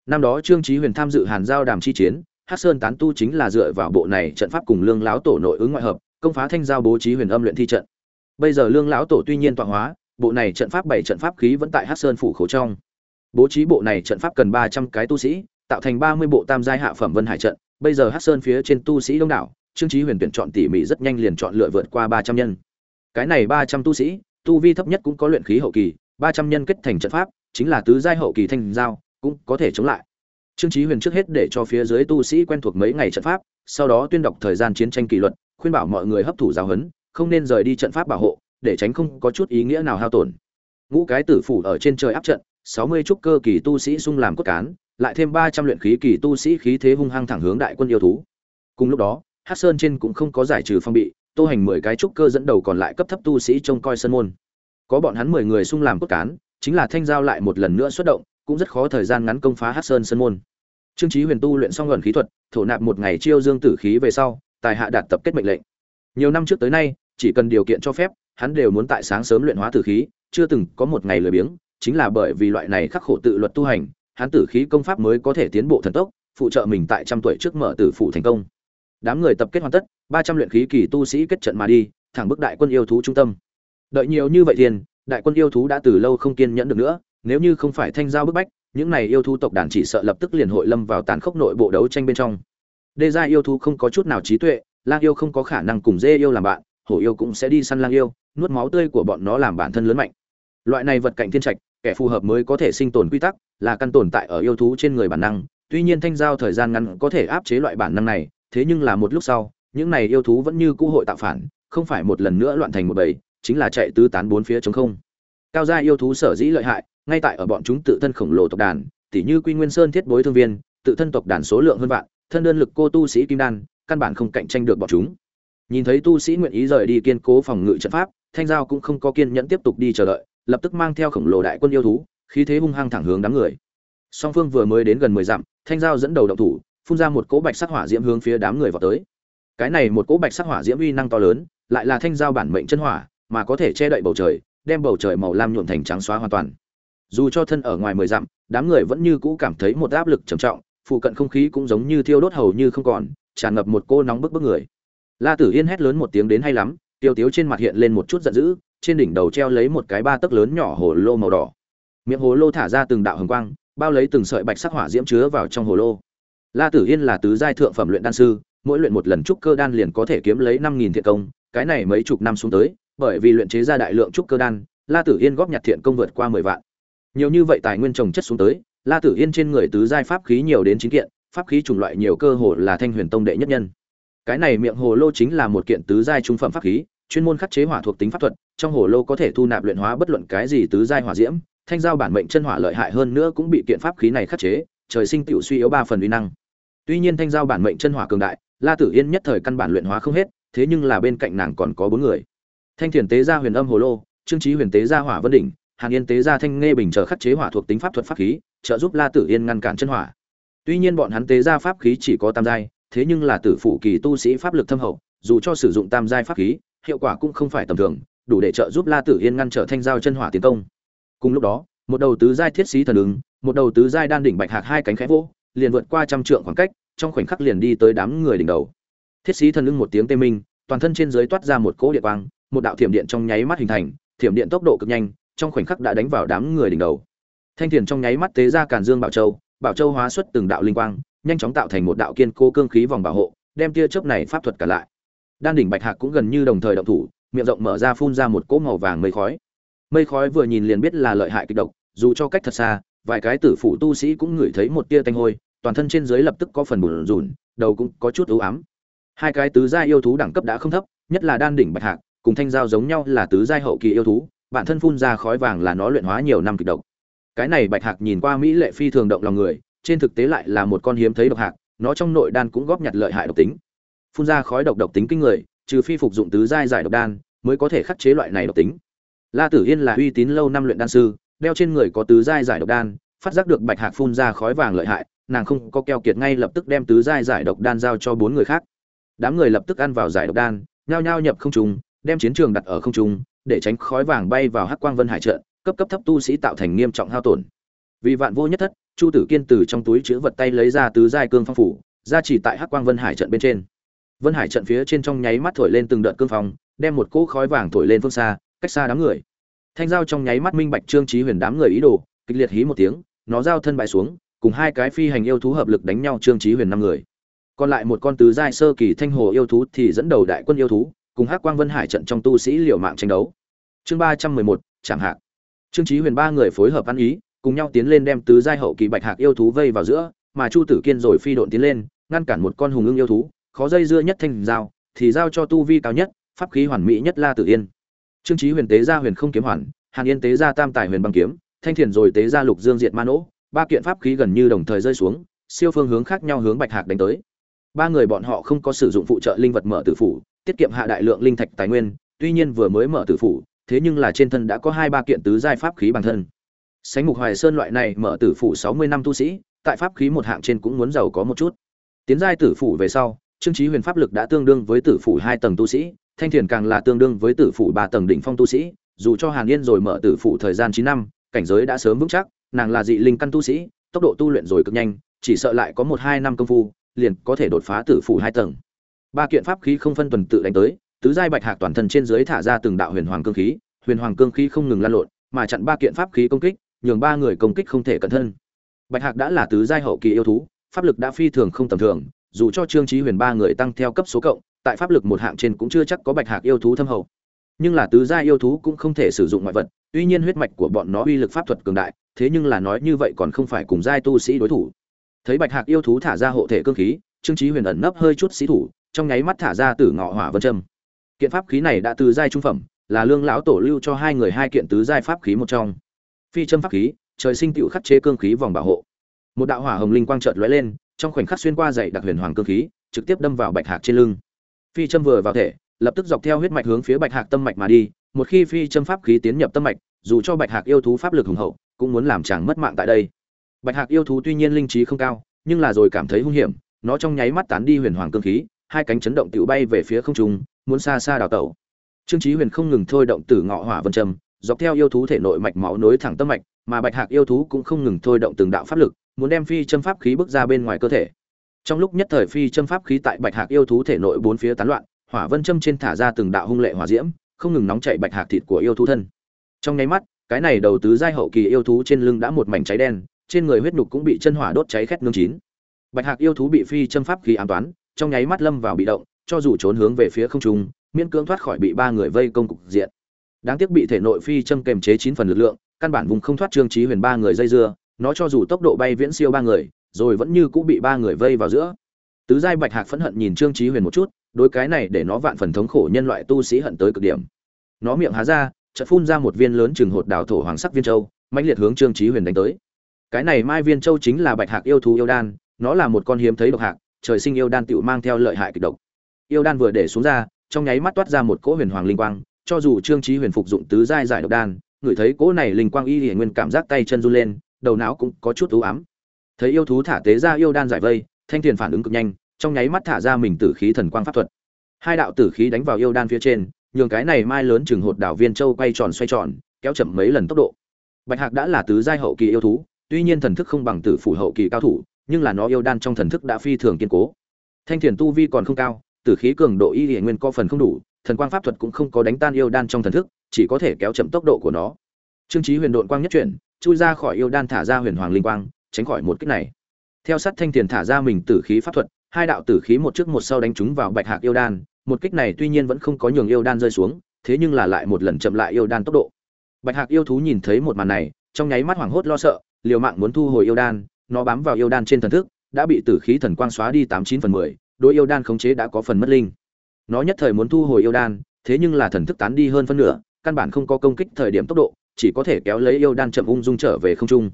Năm đó trương Chí huyền tham dự hàn giao đàm chi chiến hắc sơn tán tu chính là dựa vào bộ này trận pháp cùng lương lão tổ nội ứng ngoại hợp, công phá thanh giao bố trí huyền âm luyện thi trận. Bây giờ lương lão tổ tuy nhiên tọa hóa, bộ này trận pháp bảy trận pháp khí vẫn tại hắc sơn phủ khổ trong. Bố trí bộ này trận pháp cần ba trăm cái tu sĩ, tạo thành ba mươi bộ tam giai hạ phẩm vân hải trận. Bây giờ hắc sơn phía trên tu sĩ đông đảo, trương trí huyền tuyển chọn tỉ mỉ rất nhanh liền chọn lựa vượt qua ba trăm nhân. Cái này ba trăm tu sĩ, tu vi thấp nhất cũng có luyện khí hậu kỳ, ba trăm nhân kết thành trận pháp, chính là tứ giai hậu kỳ thanh giao, cũng có thể chống lại trương chí huyền trước hết để cho phía dưới tu sĩ quen thuộc mấy ngày trận pháp, sau đó tuyên đọc thời gian chiến tranh kỷ luật, khuyên bảo mọi người hấp thụ giáo huấn, không nên rời đi trận pháp bảo hộ, để tránh không có chút ý nghĩa nào hao tổn. Ngũ cái tử phủ ở trên trời áp trận, sáu mươi trúc cơ kỳ tu sĩ xung làm cốt cán, lại thêm ba trăm luyện khí kỳ tu sĩ khí thế hung hăng thẳng hướng đại quân yêu thú. Cùng lúc đó, hắc sơn trên cũng không có giải trừ phong bị, tô hành mười cái trúc cơ dẫn đầu còn lại cấp thấp tu sĩ trông coi sân môn. Có bọn hắn mười người xung làm cốt cán, chính là thanh giao lại một lần nữa xuất động cũng rất khó thời gian ngắn công phá hắc sơn sơn môn. Trương chí huyền tu luyện xong gần khí thuật, thổ nạp một ngày chiêu dương tử khí về sau, tài hạ đạt tập kết mệnh lệnh. Nhiều năm trước tới nay, chỉ cần điều kiện cho phép, hắn đều muốn tại sáng sớm luyện hóa tử khí, chưa từng có một ngày lười biếng, chính là bởi vì loại này khắc khổ tự luật tu hành, hắn tử khí công pháp mới có thể tiến bộ thần tốc, phụ trợ mình tại trăm tuổi trước mở tử phụ thành công. Đám người tập kết hoàn tất, ba trăm luyện khí kỳ tu sĩ kết trận mà đi, thẳng bức đại quân yêu thú trung tâm. Đợi nhiều như vậy tiền, đại quân yêu thú đã từ lâu không kiên nhẫn được nữa nếu như không phải thanh giao bức bách, những này yêu thú tộc đàn chỉ sợ lập tức liền hội lâm vào tàn khốc nội bộ đấu tranh bên trong. Đê gia yêu thú không có chút nào trí tuệ, lang yêu không có khả năng cùng dê yêu làm bạn, hổ yêu cũng sẽ đi săn lang yêu, nuốt máu tươi của bọn nó làm bản thân lớn mạnh. Loại này vật cạnh thiên trạch, kẻ phù hợp mới có thể sinh tồn quy tắc, là căn tồn tại ở yêu thú trên người bản năng. Tuy nhiên thanh giao thời gian ngắn có thể áp chế loại bản năng này, thế nhưng là một lúc sau, những này yêu thú vẫn như cũ hội tạo phản, không phải một lần nữa loạn thành một bầy, chính là chạy tứ tán bốn phía chống không. Cao gia yêu thú sở dĩ lợi hại ngay tại ở bọn chúng tự thân khổng lồ tộc đàn, tỉ như quy nguyên sơn thiết bối thương viên, tự thân tộc đàn số lượng hơn vạn, thân đơn lực cô tu sĩ kim đan, căn bản không cạnh tranh được bọn chúng. Nhìn thấy tu sĩ nguyện ý rời đi kiên cố phòng ngự trận pháp, thanh giao cũng không có kiên nhẫn tiếp tục đi chờ đợi, lập tức mang theo khổng lồ đại quân yêu thú, khí thế hung hăng thẳng hướng đám người. Song phương vừa mới đến gần mười dặm, thanh giao dẫn đầu động thủ, phun ra một cỗ bạch sắc hỏa diễm hướng phía đám người vào tới. Cái này một cỗ bạch sắc hỏa diễm uy năng to lớn, lại là thanh giao bản mệnh chân hỏa, mà có thể che đậy bầu trời, đem bầu trời màu lam nhuộm thành trắng xóa hoàn toàn dù cho thân ở ngoài mười dặm, đám người vẫn như cũ cảm thấy một áp lực trầm trọng, phụ cận không khí cũng giống như thiêu đốt hầu như không còn, tràn ngập một cô nóng bức bức người. La tử yên hét lớn một tiếng đến hay lắm, tiêu tiếu trên mặt hiện lên một chút giận dữ, trên đỉnh đầu treo lấy một cái ba tấc lớn nhỏ hồ lô màu đỏ. Miệng hồ lô thả ra từng đạo hồng quang, bao lấy từng sợi bạch sắc hỏa diễm chứa vào trong hồ lô. La tử yên là tứ giai thượng phẩm luyện đan sư, mỗi luyện một lần trúc cơ đan liền có thể kiếm lấy năm nghìn thiện công, cái này mấy chục năm xuống tới, bởi vì luyện chế ra đại lượng trúc cơ đan, la tử yên góp nhặt thiện công vượt qua mười vạn nhiều như vậy tài nguyên trồng chất xuống tới, la tử yên trên người tứ giai pháp khí nhiều đến chín kiện, pháp khí chủng loại nhiều cơ hồ là thanh huyền tông đệ nhất nhân. Cái này miệng hồ lô chính là một kiện tứ giai trung phẩm pháp khí, chuyên môn khắc chế hỏa thuộc tính pháp thuật, trong hồ lô có thể thu nạp luyện hóa bất luận cái gì tứ giai hỏa diễm, thanh giao bản mệnh chân hỏa lợi hại hơn nữa cũng bị kiện pháp khí này khắc chế, trời sinh tiểu suy yếu ba phần uy năng. Tuy nhiên thanh giao bản mệnh chân hỏa cường đại, la tử yên nhất thời căn bản luyện hóa không hết, thế nhưng là bên cạnh nàng còn có bốn người. Thanh thiền tế gia huyền âm hồ lô, trương trí huyền tế gia hỏa vân đỉnh hàn yên tế gia thanh nghe bình chờ khắc chế hỏa thuộc tính pháp thuật pháp khí, trợ giúp la tử yên ngăn cản chân hỏa. Tuy nhiên bọn hắn tế gia pháp khí chỉ có tam giai, thế nhưng là tử phụ kỳ tu sĩ pháp lực thâm hậu, dù cho sử dụng tam giai pháp khí, hiệu quả cũng không phải tầm thường, đủ để trợ giúp la tử yên ngăn trở thanh giao chân hỏa tiến công. Cùng lúc đó, một đầu tứ giai thiết sĩ thần ứng, một đầu tứ giai đan đỉnh bạch hạc hai cánh khẽ vỗ, liền vượt qua trăm trượng khoảng cách, trong khoảnh khắc liền đi tới đám người đỉnh đầu. Thiết sĩ thần ứng một tiếng tê minh, toàn thân trên dưới toát ra một cỗ địa quang, một đạo thiểm điện trong nháy mắt hình thành, thiểm điện tốc độ cực nhanh trong khoảnh khắc đã đánh vào đám người đỉnh đầu. Thanh thiền trong nháy mắt tế ra càn dương bảo châu bảo châu hóa xuất từng đạo linh quang, nhanh chóng tạo thành một đạo kiên cố cương khí vòng bảo hộ, đem tia chớp này pháp thuật cả lại. Đan đỉnh bạch hạc cũng gần như đồng thời động thủ, miệng rộng mở ra phun ra một cỗ màu vàng mây khói. Mây khói vừa nhìn liền biết là lợi hại kịch độc, dù cho cách thật xa, vài cái tử phụ tu sĩ cũng ngửi thấy một tia tanh hôi, toàn thân trên dưới lập tức có phần bùn rùn, đầu cũng có chút ưu ám. Hai cái tứ giai yêu thú đẳng cấp đã không thấp, nhất là đan đỉnh bạch hạc, cùng thanh giao giống nhau là tứ giai hậu kỳ yêu thú bản thân phun ra khói vàng là nó luyện hóa nhiều năm kịch độc. Cái này bạch hạc nhìn qua mỹ lệ phi thường động lòng người, trên thực tế lại là một con hiếm thấy độc hạc, nó trong nội đan cũng góp nhặt lợi hại độc tính. Phun ra khói độc độc tính kinh người, trừ phi phục dụng tứ giai giải độc đan, mới có thể khắc chế loại này độc tính. La tử yên là uy tín lâu năm luyện đan sư, đeo trên người có tứ giai giải độc đan, phát giác được bạch hạc phun ra khói vàng lợi hại, nàng không có keo kiệt ngay lập tức đem tứ giai giải độc đan giao cho bốn người khác. Đám người lập tức ăn vào giải độc đan, nhao nhao nhập không trung, đem chiến trường đặt ở không trung để tránh khói vàng bay vào hắc quang vân hải trận, cấp cấp thấp tu sĩ tạo thành nghiêm trọng hao tổn. Vì vạn vô nhất thất, chu tử kiên từ trong túi chứa vật tay lấy ra tứ giai cương phong phủ, ra chỉ tại hắc quang vân hải trận bên trên. Vân hải trận phía trên trong nháy mắt thổi lên từng đợt cương phong, đem một cỗ khói vàng thổi lên phương xa, cách xa đám người. Thanh giao trong nháy mắt minh bạch trương trí huyền đám người ý đồ, kịch liệt hí một tiếng, nó giao thân bại xuống, cùng hai cái phi hành yêu thú hợp lực đánh nhau trương trí huyền năm người. Còn lại một con tứ giai sơ kỳ thanh hồ yêu thú thì dẫn đầu đại quân yêu thú, cùng hắc quang vân hải trận trong tu sĩ liều mạng tranh đấu chương ba trăm mười một chẳng hạn trương trí huyền ba người phối hợp ăn ý, cùng nhau tiến lên đem tứ giai hậu kỳ bạch hạc yêu thú vây vào giữa, mà chu tử kiên rồi phi độn tiến lên, ngăn cản một con hùng ưng yêu thú, khó dây dưa nhất thanh giao, thì giao cho tu vi cao nhất, pháp khí hoàn mỹ nhất la tử yên. Trương trí huyền tế ra huyền không kiếm hoàn, hàn yên tế ra tam tài huyền băng kiếm, thanh thiền rồi tế ra lục dương diệt ma nỗ, ba kiện pháp khí gần như đồng thời rơi xuống, siêu phương hướng khác nhau hướng bạch hạc đánh tới. Ba người bọn họ không có sử dụng phụ trợ linh vật mở tử phủ, tiết kiệm hạ đại lượng linh thạch tài nguyên, tuy nhiên vừa mới mở tử phủ thế nhưng là trên thân đã có hai ba kiện tứ giai pháp khí bản thân. Sánh mục hoài sơn loại này mở tử phủ sáu mươi năm tu sĩ, tại pháp khí một hạng trên cũng muốn giàu có một chút. Tiến giai tử phủ về sau, trương trí huyền pháp lực đã tương đương với tử phủ hai tầng tu sĩ, thanh thiền càng là tương đương với tử phủ ba tầng đỉnh phong tu sĩ, dù cho hàn yên rồi mở tử phủ thời gian chín năm, cảnh giới đã sớm vững chắc, nàng là dị linh căn tu sĩ, tốc độ tu luyện rồi cực nhanh, chỉ sợ lại có một hai năm công phu, liền có thể đột phá tử phủ hai tầng. Ba kiện pháp khí không phân tuần tự đánh tới tứ giai bạch hạc toàn thân trên dưới thả ra từng đạo huyền hoàng cương khí, huyền hoàng cương khí không ngừng lan lộn, mà chặn ba kiện pháp khí công kích, nhường ba người công kích không thể cẩn thân. Bạch hạc đã là tứ giai hậu kỳ yêu thú, pháp lực đã phi thường không tầm thường, dù cho trương trí huyền ba người tăng theo cấp số cộng, tại pháp lực một hạng trên cũng chưa chắc có bạch hạc yêu thú thâm hậu. Nhưng là tứ gia yêu thú cũng không thể sử dụng ngoại vật, tuy nhiên huyết mạch của bọn nó uy lực pháp thuật cường đại, thế nhưng là nói như vậy còn không phải cùng giai tu sĩ đối thủ. Thấy bạch hạc yêu thú thả ra hộ thể cương khí, trương trí huyền ẩn nấp hơi chút sĩ thủ, trong nháy mắt thả ra tử ngọ hỏa vân châm kiện pháp khí này đã từ giai trung phẩm, là lương lão tổ lưu cho hai người hai kiện tứ giai pháp khí một trong. Phi châm pháp khí, trời sinh tựu khắc chế cương khí vòng bảo hộ. Một đạo hỏa hồng linh quang trợt lóe lên, trong khoảnh khắc xuyên qua dãy đặc huyền hoàng cương khí, trực tiếp đâm vào bạch hạc trên lưng. Phi châm vừa vào thể, lập tức dọc theo huyết mạch hướng phía bạch hạc tâm mạch mà đi, một khi phi châm pháp khí tiến nhập tâm mạch, dù cho bạch hạc yêu thú pháp lực hùng hậu, cũng muốn làm chàng mất mạng tại đây. Bạch hạc yêu thú tuy nhiên linh trí không cao, nhưng là rồi cảm thấy hung hiểm, nó trong nháy mắt tán đi huyền hoàng cương khí hai cánh chấn động tự bay về phía không trung, muốn xa xa đào tẩu. Trương chí huyền không ngừng thôi động tử ngọ hỏa vân trầm, dọc theo yêu thú thể nội mạch máu nối thẳng tâm mạch, mà bạch hạc yêu thú cũng không ngừng thôi động từng đạo pháp lực, muốn đem phi châm pháp khí bước ra bên ngoài cơ thể. Trong lúc nhất thời phi châm pháp khí tại bạch hạc yêu thú thể nội bốn phía tán loạn, hỏa vân châm trên thả ra từng đạo hung lệ hỏa diễm, không ngừng nóng chảy bạch hạc thịt của yêu thú thân. Trong nháy mắt, cái này đầu tứ giai hậu kỳ yêu thú trên lưng đã một mảnh cháy đen, trên người huyết nhục cũng bị chân hỏa đốt cháy khét nướng chín. Bạch hạc yêu thú bị phi châm pháp khí ám toán trong nháy mắt lâm vào bị động, cho dù trốn hướng về phía không trung, miễn cưỡng thoát khỏi bị ba người vây công cục diện. Đáng tiếc bị thể nội phi châm kềm chế chín phần lực lượng, căn bản vùng không thoát trương trí huyền ba người dây dưa, nó cho dù tốc độ bay viễn siêu ba người, rồi vẫn như cũng bị ba người vây vào giữa. Tứ giai bạch hạc phẫn hận nhìn trương trí huyền một chút, đối cái này để nó vạn phần thống khổ nhân loại tu sĩ hận tới cực điểm. Nó miệng há ra, chợt phun ra một viên lớn chừng hột đào thổ hoàng sắc viên châu, mãnh liệt hướng trương trí huyền đánh tới. Cái này mai viên châu chính là bạch hạc yêu thú yêu đan, nó là một con hiếm thấy độc hạc trời sinh yêu đan tựu mang theo lợi hại kịch độc. Yêu đan vừa để xuống ra, trong nháy mắt toát ra một cỗ huyền hoàng linh quang, cho dù trương trí huyền phục dụng tứ giai giải độc đan ngửi thấy cỗ này linh quang y liền nguyên cảm giác tay chân run lên, đầu não cũng có chút u ám. Thấy yêu thú thả tế ra yêu đan giải vây, thanh tiền phản ứng cực nhanh, trong nháy mắt thả ra mình tử khí thần quang pháp thuật. Hai đạo tử khí đánh vào yêu đan phía trên, nhường cái này mai lớn chừng hột đảo viên châu quay tròn xoay tròn, kéo chậm mấy lần tốc độ. Bạch hạc đã là tứ giai hậu kỳ yêu thú, tuy nhiên thần thức không bằng tử phủ hậu kỳ cao thủ nhưng là nó yêu đan trong thần thức đã phi thường kiên cố. Thanh thiền tu vi còn không cao, tử khí cường độ y hệ nguyên có phần không đủ, thần quang pháp thuật cũng không có đánh tan yêu đan trong thần thức, chỉ có thể kéo chậm tốc độ của nó. Trương trí huyền độn quang nhất chuyển, chui ra khỏi yêu đan thả ra huyền hoàng linh quang, tránh khỏi một kích này. Theo sát thanh thiền thả ra mình tử khí pháp thuật, hai đạo tử khí một trước một sau đánh trúng vào bạch hạc yêu đan, một kích này tuy nhiên vẫn không có nhường yêu đan rơi xuống, thế nhưng là lại một lần chậm lại yêu đan tốc độ. Bạch hạc yêu thú nhìn thấy một màn này, trong nháy mắt hoảng hốt lo sợ, liều mạng muốn thu hồi yêu đan nó bám vào yêu đan trên thần thức, đã bị tử khí thần quang xóa đi tám chín phần mười đôi yêu đan khống chế đã có phần mất linh. Nó nhất thời muốn thu hồi yêu đan, thế nhưng là thần thức tán đi hơn phân nửa, căn bản không có công kích thời điểm tốc độ, chỉ có thể kéo lấy yêu đan chậm ung dung trở về không trung.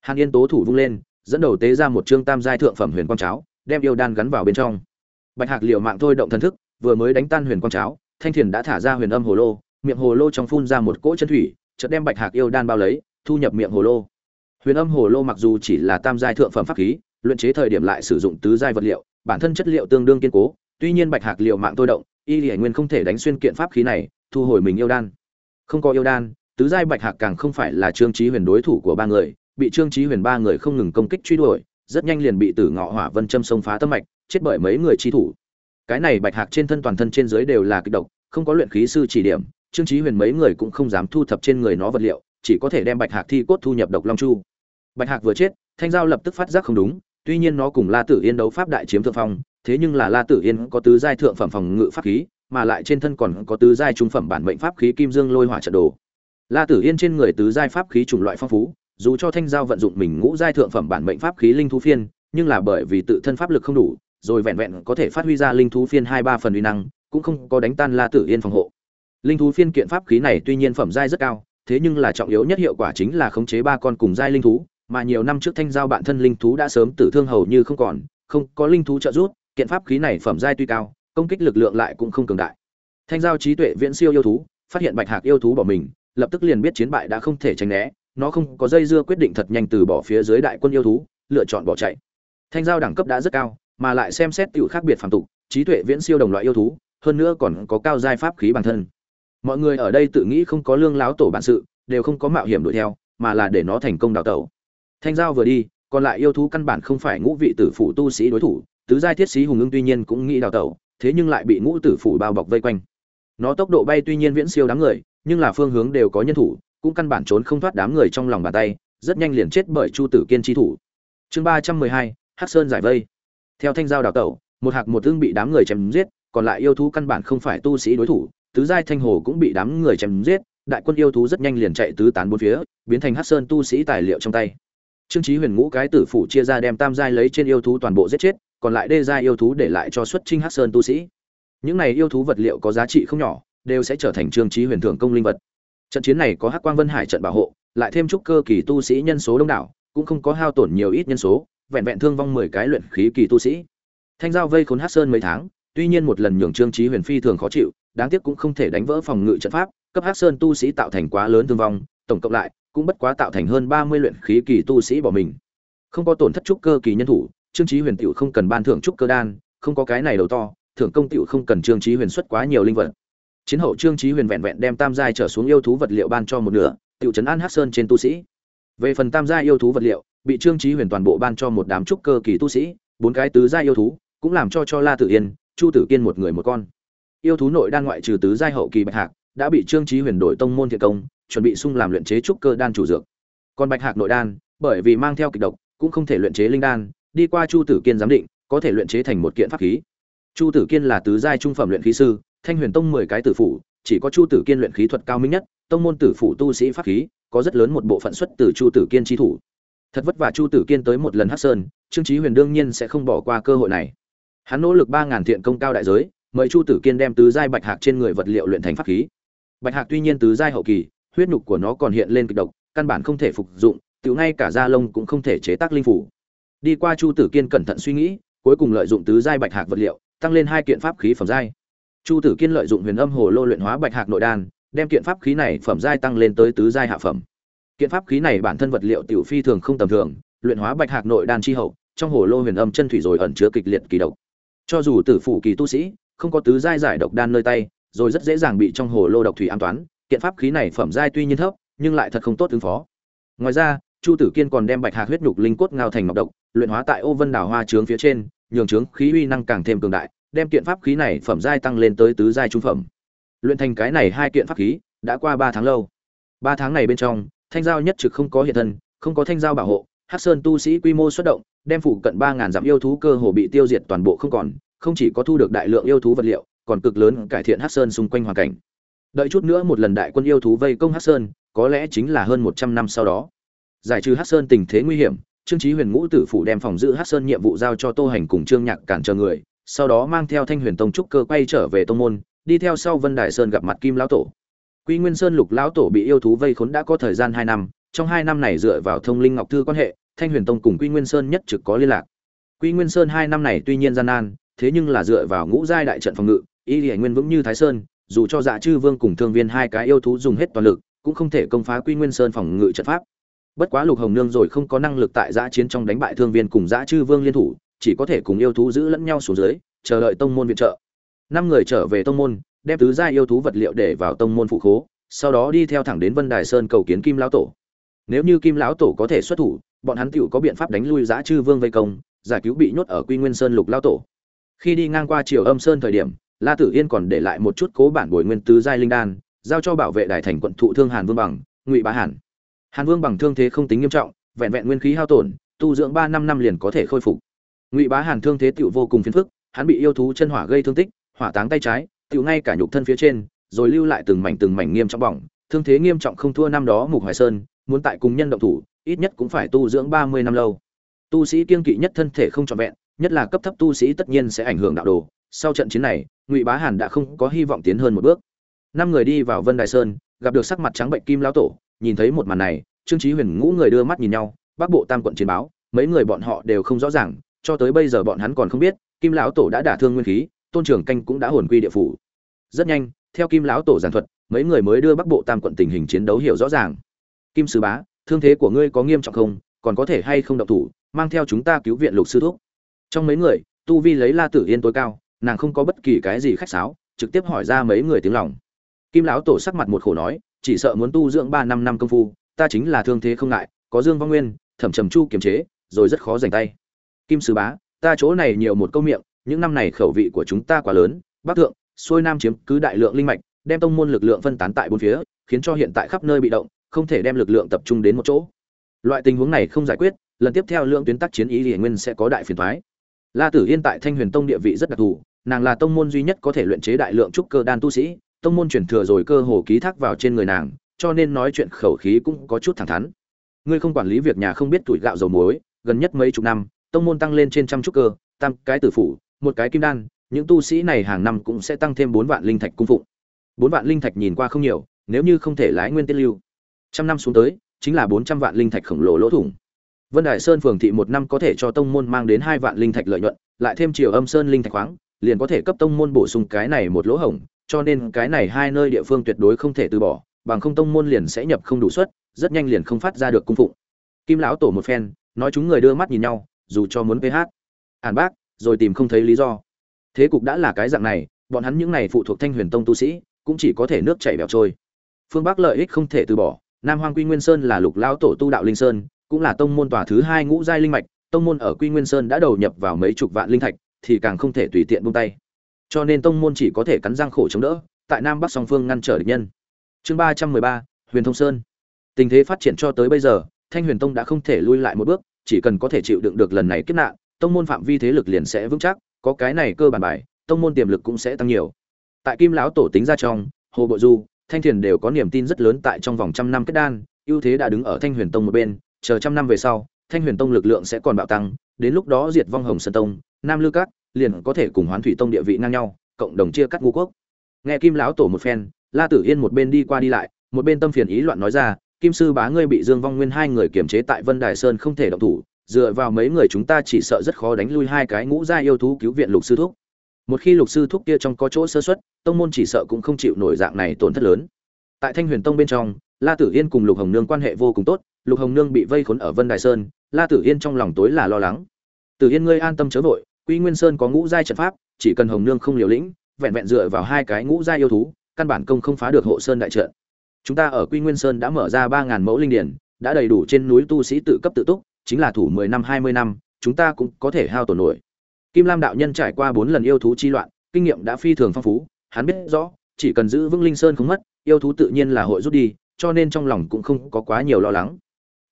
Hàn yên tố thủ vung lên, dẫn đầu tế ra một chương tam giai thượng phẩm huyền quang cháo, đem yêu đan gắn vào bên trong. Bạch hạc liều mạng thôi động thần thức, vừa mới đánh tan huyền quang cháo, thanh thiền đã thả ra huyền âm hồ lô, miệng hồ lô trong phun ra một cỗ chân thủy, chợt đem bạch hạc yêu đan bao lấy, thu nhập miệng hồ lô huyền âm hồ lô mặc dù chỉ là tam giai thượng phẩm pháp khí, luyện chế thời điểm lại sử dụng tứ giai vật liệu, bản thân chất liệu tương đương kiên cố, tuy nhiên bạch hạc liệu mạng tôi động, y Liễu nguyên không thể đánh xuyên kiện pháp khí này, thu hồi mình yêu đan. Không có yêu đan, tứ giai bạch hạc càng không phải là trương chí huyền đối thủ của ba người, bị trương chí huyền ba người không ngừng công kích truy đuổi, rất nhanh liền bị tử ngọ hỏa vân châm sông phá tâm mạch, chết bởi mấy người chi thủ. Cái này bạch hạc trên thân toàn thân trên dưới đều là kịch độc, không có luyện khí sư chỉ điểm, trương chí huyền mấy người cũng không dám thu thập trên người nó vật liệu, chỉ có thể đem bạch hạc thi cốt thu nhập độc long chu bạch hạc vừa chết, thanh giao lập tức phát giác không đúng, tuy nhiên nó cùng la tử yên đấu pháp đại chiếm thượng phong, thế nhưng là la tử yên có tứ giai thượng phẩm phòng ngự pháp khí, mà lại trên thân còn có tứ giai trung phẩm bản mệnh pháp khí kim dương lôi hỏa trận đồ. La tử yên trên người tứ giai pháp khí chủng loại phong phú, dù cho thanh giao vận dụng mình ngũ giai thượng phẩm bản mệnh pháp khí linh thú phiên, nhưng là bởi vì tự thân pháp lực không đủ, rồi vẹn vẹn có thể phát huy ra linh thú phiên hai ba phần uy năng, cũng không có đánh tan la tử yên phòng hộ. Linh thú phiên kiện pháp khí này tuy nhiên phẩm giai rất cao, thế nhưng là trọng yếu nhất hiệu quả chính là khống chế ba con cùng giai linh thú mà nhiều năm trước thanh giao bản thân linh thú đã sớm tử thương hầu như không còn, không có linh thú trợ giúp, kiện pháp khí này phẩm giai tuy cao, công kích lực lượng lại cũng không cường đại. Thanh giao trí tuệ viễn siêu yêu thú, phát hiện bạch hạc yêu thú bỏ mình, lập tức liền biết chiến bại đã không thể tránh né, nó không có dây dưa quyết định thật nhanh từ bỏ phía dưới đại quân yêu thú, lựa chọn bỏ chạy. Thanh giao đẳng cấp đã rất cao, mà lại xem xét tiểu khác biệt phàm tục, trí tuệ viễn siêu đồng loại yêu thú, hơn nữa còn có cao giai pháp khí bản thân. Mọi người ở đây tự nghĩ không có lương láo tổ bản sự, đều không có mạo hiểm đuổi theo, mà là để nó thành công đào tẩu thanh giao vừa đi, còn lại yêu thú căn bản không phải ngũ vị tử phủ tu sĩ đối thủ, tứ giai thiết sĩ hùng ưng tuy nhiên cũng nghĩ đào tẩu, thế nhưng lại bị ngũ tử phủ bao bọc vây quanh. Nó tốc độ bay tuy nhiên viễn siêu đám người, nhưng là phương hướng đều có nhân thủ, cũng căn bản trốn không thoát đám người trong lòng bàn tay, rất nhanh liền chết bởi chu tử kiên tri thủ. Chương ba trăm mười hai, hắc sơn giải vây. Theo thanh giao đào tẩu, một hạc một tương bị đám người chém giết, còn lại yêu thú căn bản không phải tu sĩ đối thủ, tứ giai thanh hồ cũng bị đám người chém giết, đại quân yêu thú rất nhanh liền chạy tứ tán bốn phía, biến thành hắc sơn tu sĩ tài liệu trong tay trương chí huyền ngũ cái tử phủ chia ra đem tam giai lấy trên yêu thú toàn bộ giết chết, còn lại đê giai yêu thú để lại cho xuất trinh hắc sơn tu sĩ. Những này yêu thú vật liệu có giá trị không nhỏ, đều sẽ trở thành trương chí huyền thưởng công linh vật. Trận chiến này có hắc quang vân hải trận bảo hộ, lại thêm chút cơ kỳ tu sĩ nhân số đông đảo, cũng không có hao tổn nhiều ít nhân số, vẹn vẹn thương vong mười cái luyện khí kỳ tu sĩ. Thanh giao vây khốn hắc sơn mấy tháng, tuy nhiên một lần nhường trương chí huyền phi thường khó chịu, đáng tiếc cũng không thể đánh vỡ phòng ngự trận pháp, cấp hắc sơn tu sĩ tạo thành quá lớn thương vong, tổng cộng lại cũng bất quá tạo thành hơn ba mươi luyện khí kỳ tu sĩ bỏ mình. Không có tổn thất trúc cơ kỳ nhân thủ, trương trí huyền tiểu không cần ban thưởng trúc cơ đan, không có cái này đầu to, thưởng công tiểu không cần trương trí huyền xuất quá nhiều linh vật. Chiến hậu trương trí huyền vẹn vẹn đem tam giai trở xuống yêu thú vật liệu ban cho một nửa, tiểu trấn an hắc sơn trên tu sĩ. Về phần tam giai yêu thú vật liệu, bị trương trí huyền toàn bộ ban cho một đám trúc cơ kỳ tu sĩ, bốn cái tứ giai yêu thú, cũng làm cho cho la tử yên, chu tử kiên một người một con. Yêu thú nội đan ngoại trừ tứ giai hậu kỳ bạch hạc, đã bị trương trí huyền đổi tông môn thiện công chuẩn bị sung làm luyện chế trúc cơ đan chủ dược. Còn bạch hạc nội đan, bởi vì mang theo kịch độc, cũng không thể luyện chế linh đan, đi qua chu tử kiên giám định, có thể luyện chế thành một kiện pháp khí. Chu tử kiên là tứ giai trung phẩm luyện khí sư, thanh huyền tông mười cái tử phủ, chỉ có chu tử kiên luyện khí thuật cao minh nhất, tông môn tử phủ tu sĩ pháp khí, có rất lớn một bộ phận xuất từ chu tử kiên chi thủ. Thật vất vả chu tử kiên tới một lần hắc sơn, trương trí huyền đương nhiên sẽ không bỏ qua cơ hội này. Hắn nỗ lực ba ngàn thiện công cao đại giới, mời chu tử kiên đem tứ giai bạch hạc trên người vật liệu luyện thành pháp khí. Bạch hạc tuy nhiên tứ giai hậu kỳ huyết nhục của nó còn hiện lên kịch độc, căn bản không thể phục dụng, tiểu ngay cả da lông cũng không thể chế tác linh phủ. Đi qua chu tử kiên cẩn thận suy nghĩ, cuối cùng lợi dụng tứ giai bạch hạc vật liệu, tăng lên hai kiện pháp khí phẩm giai. Chu tử kiên lợi dụng huyền âm hồ lô luyện hóa bạch hạc nội đan, đem kiện pháp khí này phẩm giai tăng lên tới tứ giai hạ phẩm. Kiện pháp khí này bản thân vật liệu tiểu phi thường không tầm thường, luyện hóa bạch hạc nội đan chi hậu, trong hồ lô huyền âm chân thủy rồi ẩn chứa kịch liệt kỳ độc. Cho dù tử phủ kỳ tu sĩ, không có tứ giai giải độc đan nơi tay, rồi rất dễ dàng bị trong hồ lô độc thủy an toán kiện pháp khí này phẩm giai tuy nhiên thấp, nhưng lại thật không tốt ứng phó. Ngoài ra, chu tử kiên còn đem bạch hạc huyết nhục linh cốt ngao thành ngọc độc, luyện hóa tại ô vân đảo hoa trướng phía trên, nhường trướng khí uy năng càng thêm cường đại, đem kiện pháp khí này phẩm giai tăng lên tới tứ giai trung phẩm. Luyện thành cái này hai kiện pháp khí, đã qua ba tháng lâu. Ba tháng này bên trong, thanh giao nhất trực không có hiện thân, không có thanh giao bảo hộ, hắc sơn tu sĩ quy mô xuất động, đem phủ cận ba ngàn dặm yêu thú cơ hồ bị tiêu diệt toàn bộ không còn, không chỉ có thu được đại lượng yêu thú vật liệu, còn cực lớn cải thiện hắc sơn xung quanh hoàn cảnh đợi chút nữa một lần đại quân yêu thú vây công hắc sơn, có lẽ chính là hơn một trăm năm sau đó. Giải trừ hắc sơn tình thế nguy hiểm, trương chí huyền ngũ tử phủ đem phòng giữ hắc sơn nhiệm vụ giao cho tô hành cùng trương nhạc cản trở người, sau đó mang theo thanh huyền tông trúc cơ quay trở về tông môn, đi theo sau vân đài sơn gặp mặt kim lão tổ. Quy nguyên sơn lục lão tổ bị yêu thú vây khốn đã có thời gian hai năm, trong hai năm này dựa vào thông linh ngọc thư quan hệ, thanh huyền tông cùng quy nguyên sơn nhất trực có liên lạc. Quy nguyên sơn hai năm này tuy nhiên gian nan, thế nhưng là dựa vào ngũ giai đại trận phòng ngự, y hải nguyên vững như thái sơn dù cho dạ chư vương cùng thương viên hai cái yêu thú dùng hết toàn lực, cũng không thể công phá quy nguyên sơn phòng ngự trận pháp. Bất quá lục hồng nương rồi không có năng lực tại giã chiến trong đánh bại thương viên cùng giã chư vương liên thủ, chỉ có thể cùng yêu thú giữ lẫn nhau xuống dưới, chờ đợi tông môn viện trợ. Năm người trở về tông môn, đem tứ gia yêu thú vật liệu để vào tông môn phụ khố, sau đó đi theo thẳng đến vân đài sơn cầu kiến kim lão tổ. Nếu như kim lão tổ có thể xuất thủ, bọn hắn tựu có biện pháp đánh lui giã chư vương vây công, giải cứu bị nhốt ở quy nguyên sơn lục lão tổ. Khi đi ngang qua triều âm sơn thời điểm la tử yên còn để lại một chút cố bản bồi nguyên tứ giai linh đan, giao cho bảo vệ đài thành quận thụ thương hàn vương bằng, ngụy bá hàn. Hàn vương bằng thương thế không tính nghiêm trọng, vẹn vẹn nguyên khí hao tổn, tu dưỡng ba năm năm liền có thể khôi phục. Ngụy bá hàn thương thế tiểu vô cùng phiền phức, hắn bị yêu thú chân hỏa gây thương tích, hỏa táng tay trái tiểu ngay cả nhục thân phía trên, rồi lưu lại từng mảnh từng mảnh nghiêm trọng bỏng, thương thế nghiêm trọng không thua năm đó mục hoài sơn, muốn tại cùng nhân động thủ, ít nhất cũng phải tu dưỡng ba mươi năm lâu. Tu sĩ kiêng kỵ nhất thân thể không trọn vẹn, nhất là cấp thấp tu sĩ tất nhiên sẽ ảnh hưởng đạo đồ sau trận chiến này, ngụy bá hàn đã không có hy vọng tiến hơn một bước. Năm người đi vào vân đài sơn, gặp được sắc mặt trắng bệnh kim lão tổ, nhìn thấy một màn này, trương chí huyền ngũ người đưa mắt nhìn nhau, bắc bộ tam quận chiến báo, mấy người bọn họ đều không rõ ràng, cho tới bây giờ bọn hắn còn không biết, kim lão tổ đã đả thương nguyên khí, tôn trưởng canh cũng đã hồn quy địa phủ. Rất nhanh, theo kim lão tổ giảng thuật, mấy người mới đưa bắc bộ tam quận tình hình chiến đấu hiểu rõ ràng. Kim sứ bá, thương thế của ngươi có nghiêm trọng không? Còn có thể hay không động thủ, mang theo chúng ta cứu viện lục sư thúc? Trong mấy người, tu vi lấy la tử yên tối cao nàng không có bất kỳ cái gì khách sáo, trực tiếp hỏi ra mấy người tiếng lòng. Kim lão tổ sắc mặt một khổ nói, chỉ sợ muốn tu dưỡng ba năm năm công phu, ta chính là thương thế không ngại, có dương vong nguyên, thẩm trầm chu kiềm chế, rồi rất khó giành tay. Kim sứ bá, ta chỗ này nhiều một câu miệng, những năm này khẩu vị của chúng ta quá lớn, bắc thượng, xuôi nam chiếm cứ đại lượng linh mạch, đem tông môn lực lượng phân tán tại bốn phía, khiến cho hiện tại khắp nơi bị động, không thể đem lực lượng tập trung đến một chỗ. Loại tình huống này không giải quyết, lần tiếp theo lượng tuyến tác chiến ý hiển nguyên sẽ có đại phiền thoái la tử yên tại thanh huyền tông địa vị rất đặc thù nàng là tông môn duy nhất có thể luyện chế đại lượng trúc cơ đan tu sĩ, tông môn truyền thừa rồi cơ hồ ký thác vào trên người nàng, cho nên nói chuyện khẩu khí cũng có chút thẳng thắn. Ngươi không quản lý việc nhà không biết tuổi gạo dầu muối, gần nhất mấy chục năm, tông môn tăng lên trên trăm trúc cơ tam cái tử phủ, một cái kim đan, những tu sĩ này hàng năm cũng sẽ tăng thêm bốn vạn linh thạch cung phụng. Bốn vạn linh thạch nhìn qua không nhiều, nếu như không thể lái nguyên tiết lưu. Trăm năm xuống tới, chính là bốn trăm vạn linh thạch khổng lồ lỗ thủng. Vân đại sơn phường thị một năm có thể cho tông môn mang đến hai vạn linh thạch lợi nhuận, lại thêm triều âm sơn linh thạch khoáng liền có thể cấp tông môn bổ sung cái này một lỗ hổng, cho nên cái này hai nơi địa phương tuyệt đối không thể từ bỏ, bằng không tông môn liền sẽ nhập không đủ suất, rất nhanh liền không phát ra được cung phụng. Kim lão tổ một phen, nói chúng người đưa mắt nhìn nhau, dù cho muốn ph Hàn bác, rồi tìm không thấy lý do. Thế cục đã là cái dạng này, bọn hắn những này phụ thuộc thanh huyền tông tu sĩ, cũng chỉ có thể nước chảy bẹo trôi. Phương bắc lợi ích không thể từ bỏ, nam hoang quy nguyên sơn là lục lão tổ tu đạo linh sơn, cũng là tông môn tòa thứ hai ngũ giai linh mạch, tông môn ở quy nguyên sơn đã đầu nhập vào mấy chục vạn linh thạch thì càng không thể tùy tiện buông tay. Cho nên tông môn chỉ có thể cắn răng khổ chống đỡ, tại nam bắc song phương ngăn trở địch nhân. Chương ba trăm mười ba, huyền thông sơn. Tình thế phát triển cho tới bây giờ, thanh huyền tông đã không thể lui lại một bước, chỉ cần có thể chịu đựng được lần này kết nạn, tông môn phạm vi thế lực liền sẽ vững chắc, có cái này cơ bản bài, tông môn tiềm lực cũng sẽ tăng nhiều. Tại kim lão tổ tính ra trong, hồ bộ du, thanh thiền đều có niềm tin rất lớn tại trong vòng trăm năm kết đan, ưu thế đã đứng ở thanh huyền tông một bên, chờ trăm năm về sau, thanh huyền tông lực lượng sẽ còn bạo tăng đến lúc đó diệt vong hồng sơn tông, nam lư cát liền có thể cùng hoán thủy tông địa vị ngang nhau, cộng đồng chia cắt ngũ quốc. Nghe kim lão tổ một phen, la tử yên một bên đi qua đi lại, một bên tâm phiền ý loạn nói ra, kim sư bá ngươi bị dương vong nguyên hai người kiềm chế tại vân đài sơn không thể động thủ, dựa vào mấy người chúng ta chỉ sợ rất khó đánh lui hai cái ngũ gia yêu thú cứu viện lục sư thúc. Một khi lục sư thúc kia trong có chỗ sơ xuất tông môn chỉ sợ cũng không chịu nổi dạng này tổn thất lớn. Tại thanh huyền tông bên trong, la tử yên cùng lục hồng nương quan hệ vô cùng tốt lục hồng nương bị vây khốn ở vân đài sơn, la tử yên trong lòng tối là lo lắng. Tử yên ngươi an tâm chớ vội, quy nguyên sơn có ngũ giai trận pháp, chỉ cần hồng nương không liều lĩnh, vẹn vẹn dựa vào hai cái ngũ giai yêu thú, căn bản công không phá được hộ sơn đại trận. Chúng ta ở quy nguyên sơn đã mở ra ba ngàn mẫu linh điển đã đầy đủ trên núi tu sĩ tự cấp tự túc, chính là thủ mười năm, hai mươi năm, chúng ta cũng có thể hao tổn nổi. Kim lam đạo nhân trải qua bốn lần yêu thú chi loạn, kinh nghiệm đã phi thường phong phú, hắn biết rõ, chỉ cần giữ vững linh sơn không mất, yêu thú tự nhiên là hội rút đi, cho nên trong lòng cũng không có quá nhiều lo lắng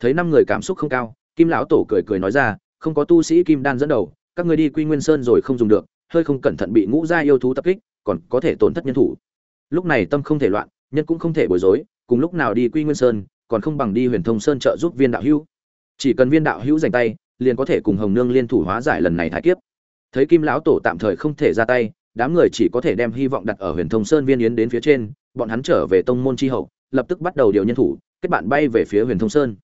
thấy năm người cảm xúc không cao, kim lão tổ cười cười nói ra, không có tu sĩ kim đan dẫn đầu, các người đi quy nguyên sơn rồi không dùng được, hơi không cẩn thận bị ngũ gia yêu thú tập kích, còn có thể tổn thất nhân thủ. Lúc này tâm không thể loạn, nhân cũng không thể bối rối, cùng lúc nào đi quy nguyên sơn, còn không bằng đi huyền thông sơn trợ giúp viên đạo hữu. Chỉ cần viên đạo hữu dành tay, liền có thể cùng hồng nương liên thủ hóa giải lần này thái kiếp. Thấy kim lão tổ tạm thời không thể ra tay, đám người chỉ có thể đem hy vọng đặt ở huyền thông sơn viên yến đến phía trên, bọn hắn trở về tông môn tri hậu, lập tức bắt đầu điều nhân thủ, kết bạn bay về phía huyền thông sơn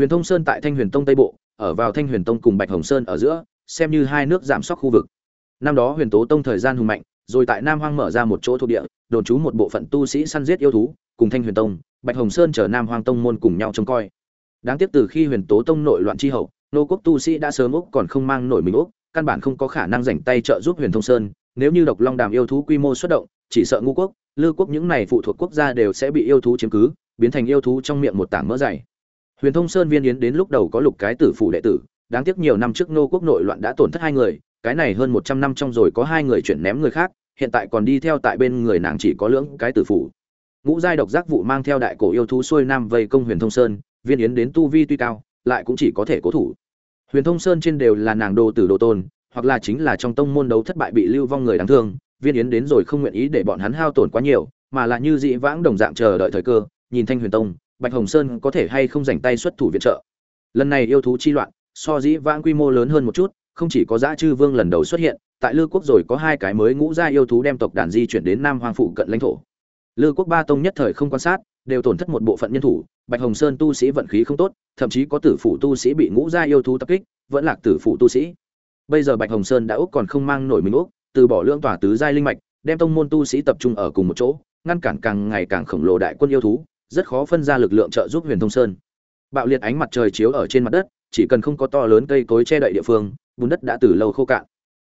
huyền thông sơn tại thanh huyền tông tây bộ, ở vào thanh huyền tông cùng bạch hồng sơn ở giữa, xem như hai nước giảm sóc khu vực. Năm đó huyền tố tông thời gian hùng mạnh, rồi tại nam hoang mở ra một chỗ thuộc địa, đồn trú một bộ phận tu sĩ săn giết yêu thú, cùng thanh huyền tông, bạch hồng sơn trở nam hoang tông môn cùng nhau trông coi. Đáng tiếc từ khi huyền tố tông nội loạn tri hậu, nô quốc tu sĩ đã sớm úc còn không mang nổi mình úc, căn bản không có khả năng rảnh tay trợ giúp huyền thông sơn, nếu như độc long đàm yêu thú quy mô xuất động, chỉ sợ ngũ quốc, lư quốc những này phụ thuộc quốc gia đều sẽ bị yêu thú chiếm cứ, biến thành yêu thú trong miệng một tảng mỡ dày huyền thông sơn viên yến đến lúc đầu có lục cái tử phủ đệ tử, đáng tiếc nhiều năm trước nô quốc nội loạn đã tổn thất hai người, cái này hơn một trăm năm trong rồi có hai người chuyển ném người khác, hiện tại còn đi theo tại bên người nàng chỉ có lưỡng cái tử phủ. Ngũ giai độc giác vụ mang theo đại cổ yêu thú xuôi nam vây công huyền thông sơn, viên yến đến tu vi tuy cao, lại cũng chỉ có thể cố thủ. Huyền thông sơn trên đều là nàng đồ tử đồ tôn, hoặc là chính là trong tông môn đấu thất bại bị lưu vong người đáng thương, viên yến đến rồi không nguyện ý để bọn hắn hao tổn quá nhiều, mà là như dị vãng đồng dạng chờ đợi thời cơ, nhìn thanh huyền tông bạch hồng sơn có thể hay không dành tay xuất thủ viện trợ. Lần này yêu thú chi loạn, so dĩ vãng quy mô lớn hơn một chút, không chỉ có dã chư vương lần đầu xuất hiện, tại lư quốc rồi có hai cái mới ngũ gia yêu thú đem tộc đàn di chuyển đến nam hoàng phụ cận lãnh thổ. Lư quốc ba tông nhất thời không quan sát, đều tổn thất một bộ phận nhân thủ, bạch hồng sơn tu sĩ vận khí không tốt, thậm chí có tử phủ tu sĩ bị ngũ gia yêu thú tập kích, vẫn lạc tử phủ tu sĩ. Bây giờ bạch hồng sơn đã úc còn không mang nổi mình úc, từ bỏ lưỡng tòa tứ giai linh mạch, đem tông môn tu sĩ tập trung ở cùng một chỗ, ngăn cản càng ngày càng khổng lồ đại quân yêu thú rất khó phân ra lực lượng trợ giúp huyền thông sơn. Bạo liệt ánh mặt trời chiếu ở trên mặt đất, chỉ cần không có to lớn cây cối che đậy địa phương, bùn đất đã từ lâu khô cạn.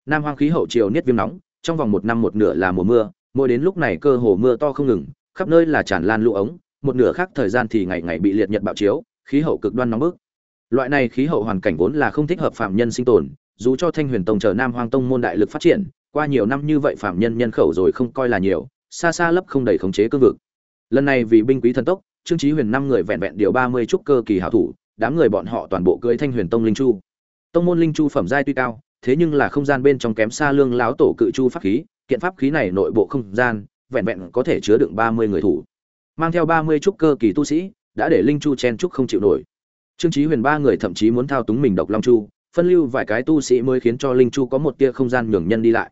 Nam hoang khí hậu chiều niết viêm nóng, trong vòng một năm một nửa là mùa mưa, mỗi đến lúc này cơ hồ mưa to không ngừng, khắp nơi là tràn lan lũ ống, một nửa khác thời gian thì ngày ngày bị liệt nhật bạo chiếu, khí hậu cực đoan nóng bức. Loại này khí hậu hoàn cảnh vốn là không thích hợp phạm nhân sinh tồn, dù cho thanh huyền tông chờ nam hoang tông môn đại lực phát triển, qua nhiều năm như vậy phạm nhân nhân khẩu rồi không coi là nhiều, xa xa lấp không đầy khống chế cương vực lần này vì binh quý thần tốc, trương chí huyền năm người vẹn vẹn điều ba mươi trúc cơ kỳ hảo thủ, đám người bọn họ toàn bộ cưỡi thanh huyền tông linh chu. Tông môn linh chu phẩm giai tuy cao, thế nhưng là không gian bên trong kém xa lương láo tổ cự chu pháp khí, kiện pháp khí này nội bộ không gian, vẹn vẹn có thể chứa đựng ba mươi người thủ. Mang theo ba mươi trúc cơ kỳ tu sĩ, đã để linh chu chen trúc không chịu nổi. Trương chí huyền ba người thậm chí muốn thao túng mình độc long chu, phân lưu vài cái tu sĩ mới khiến cho linh chu có một tia không gian nhường nhân đi lại.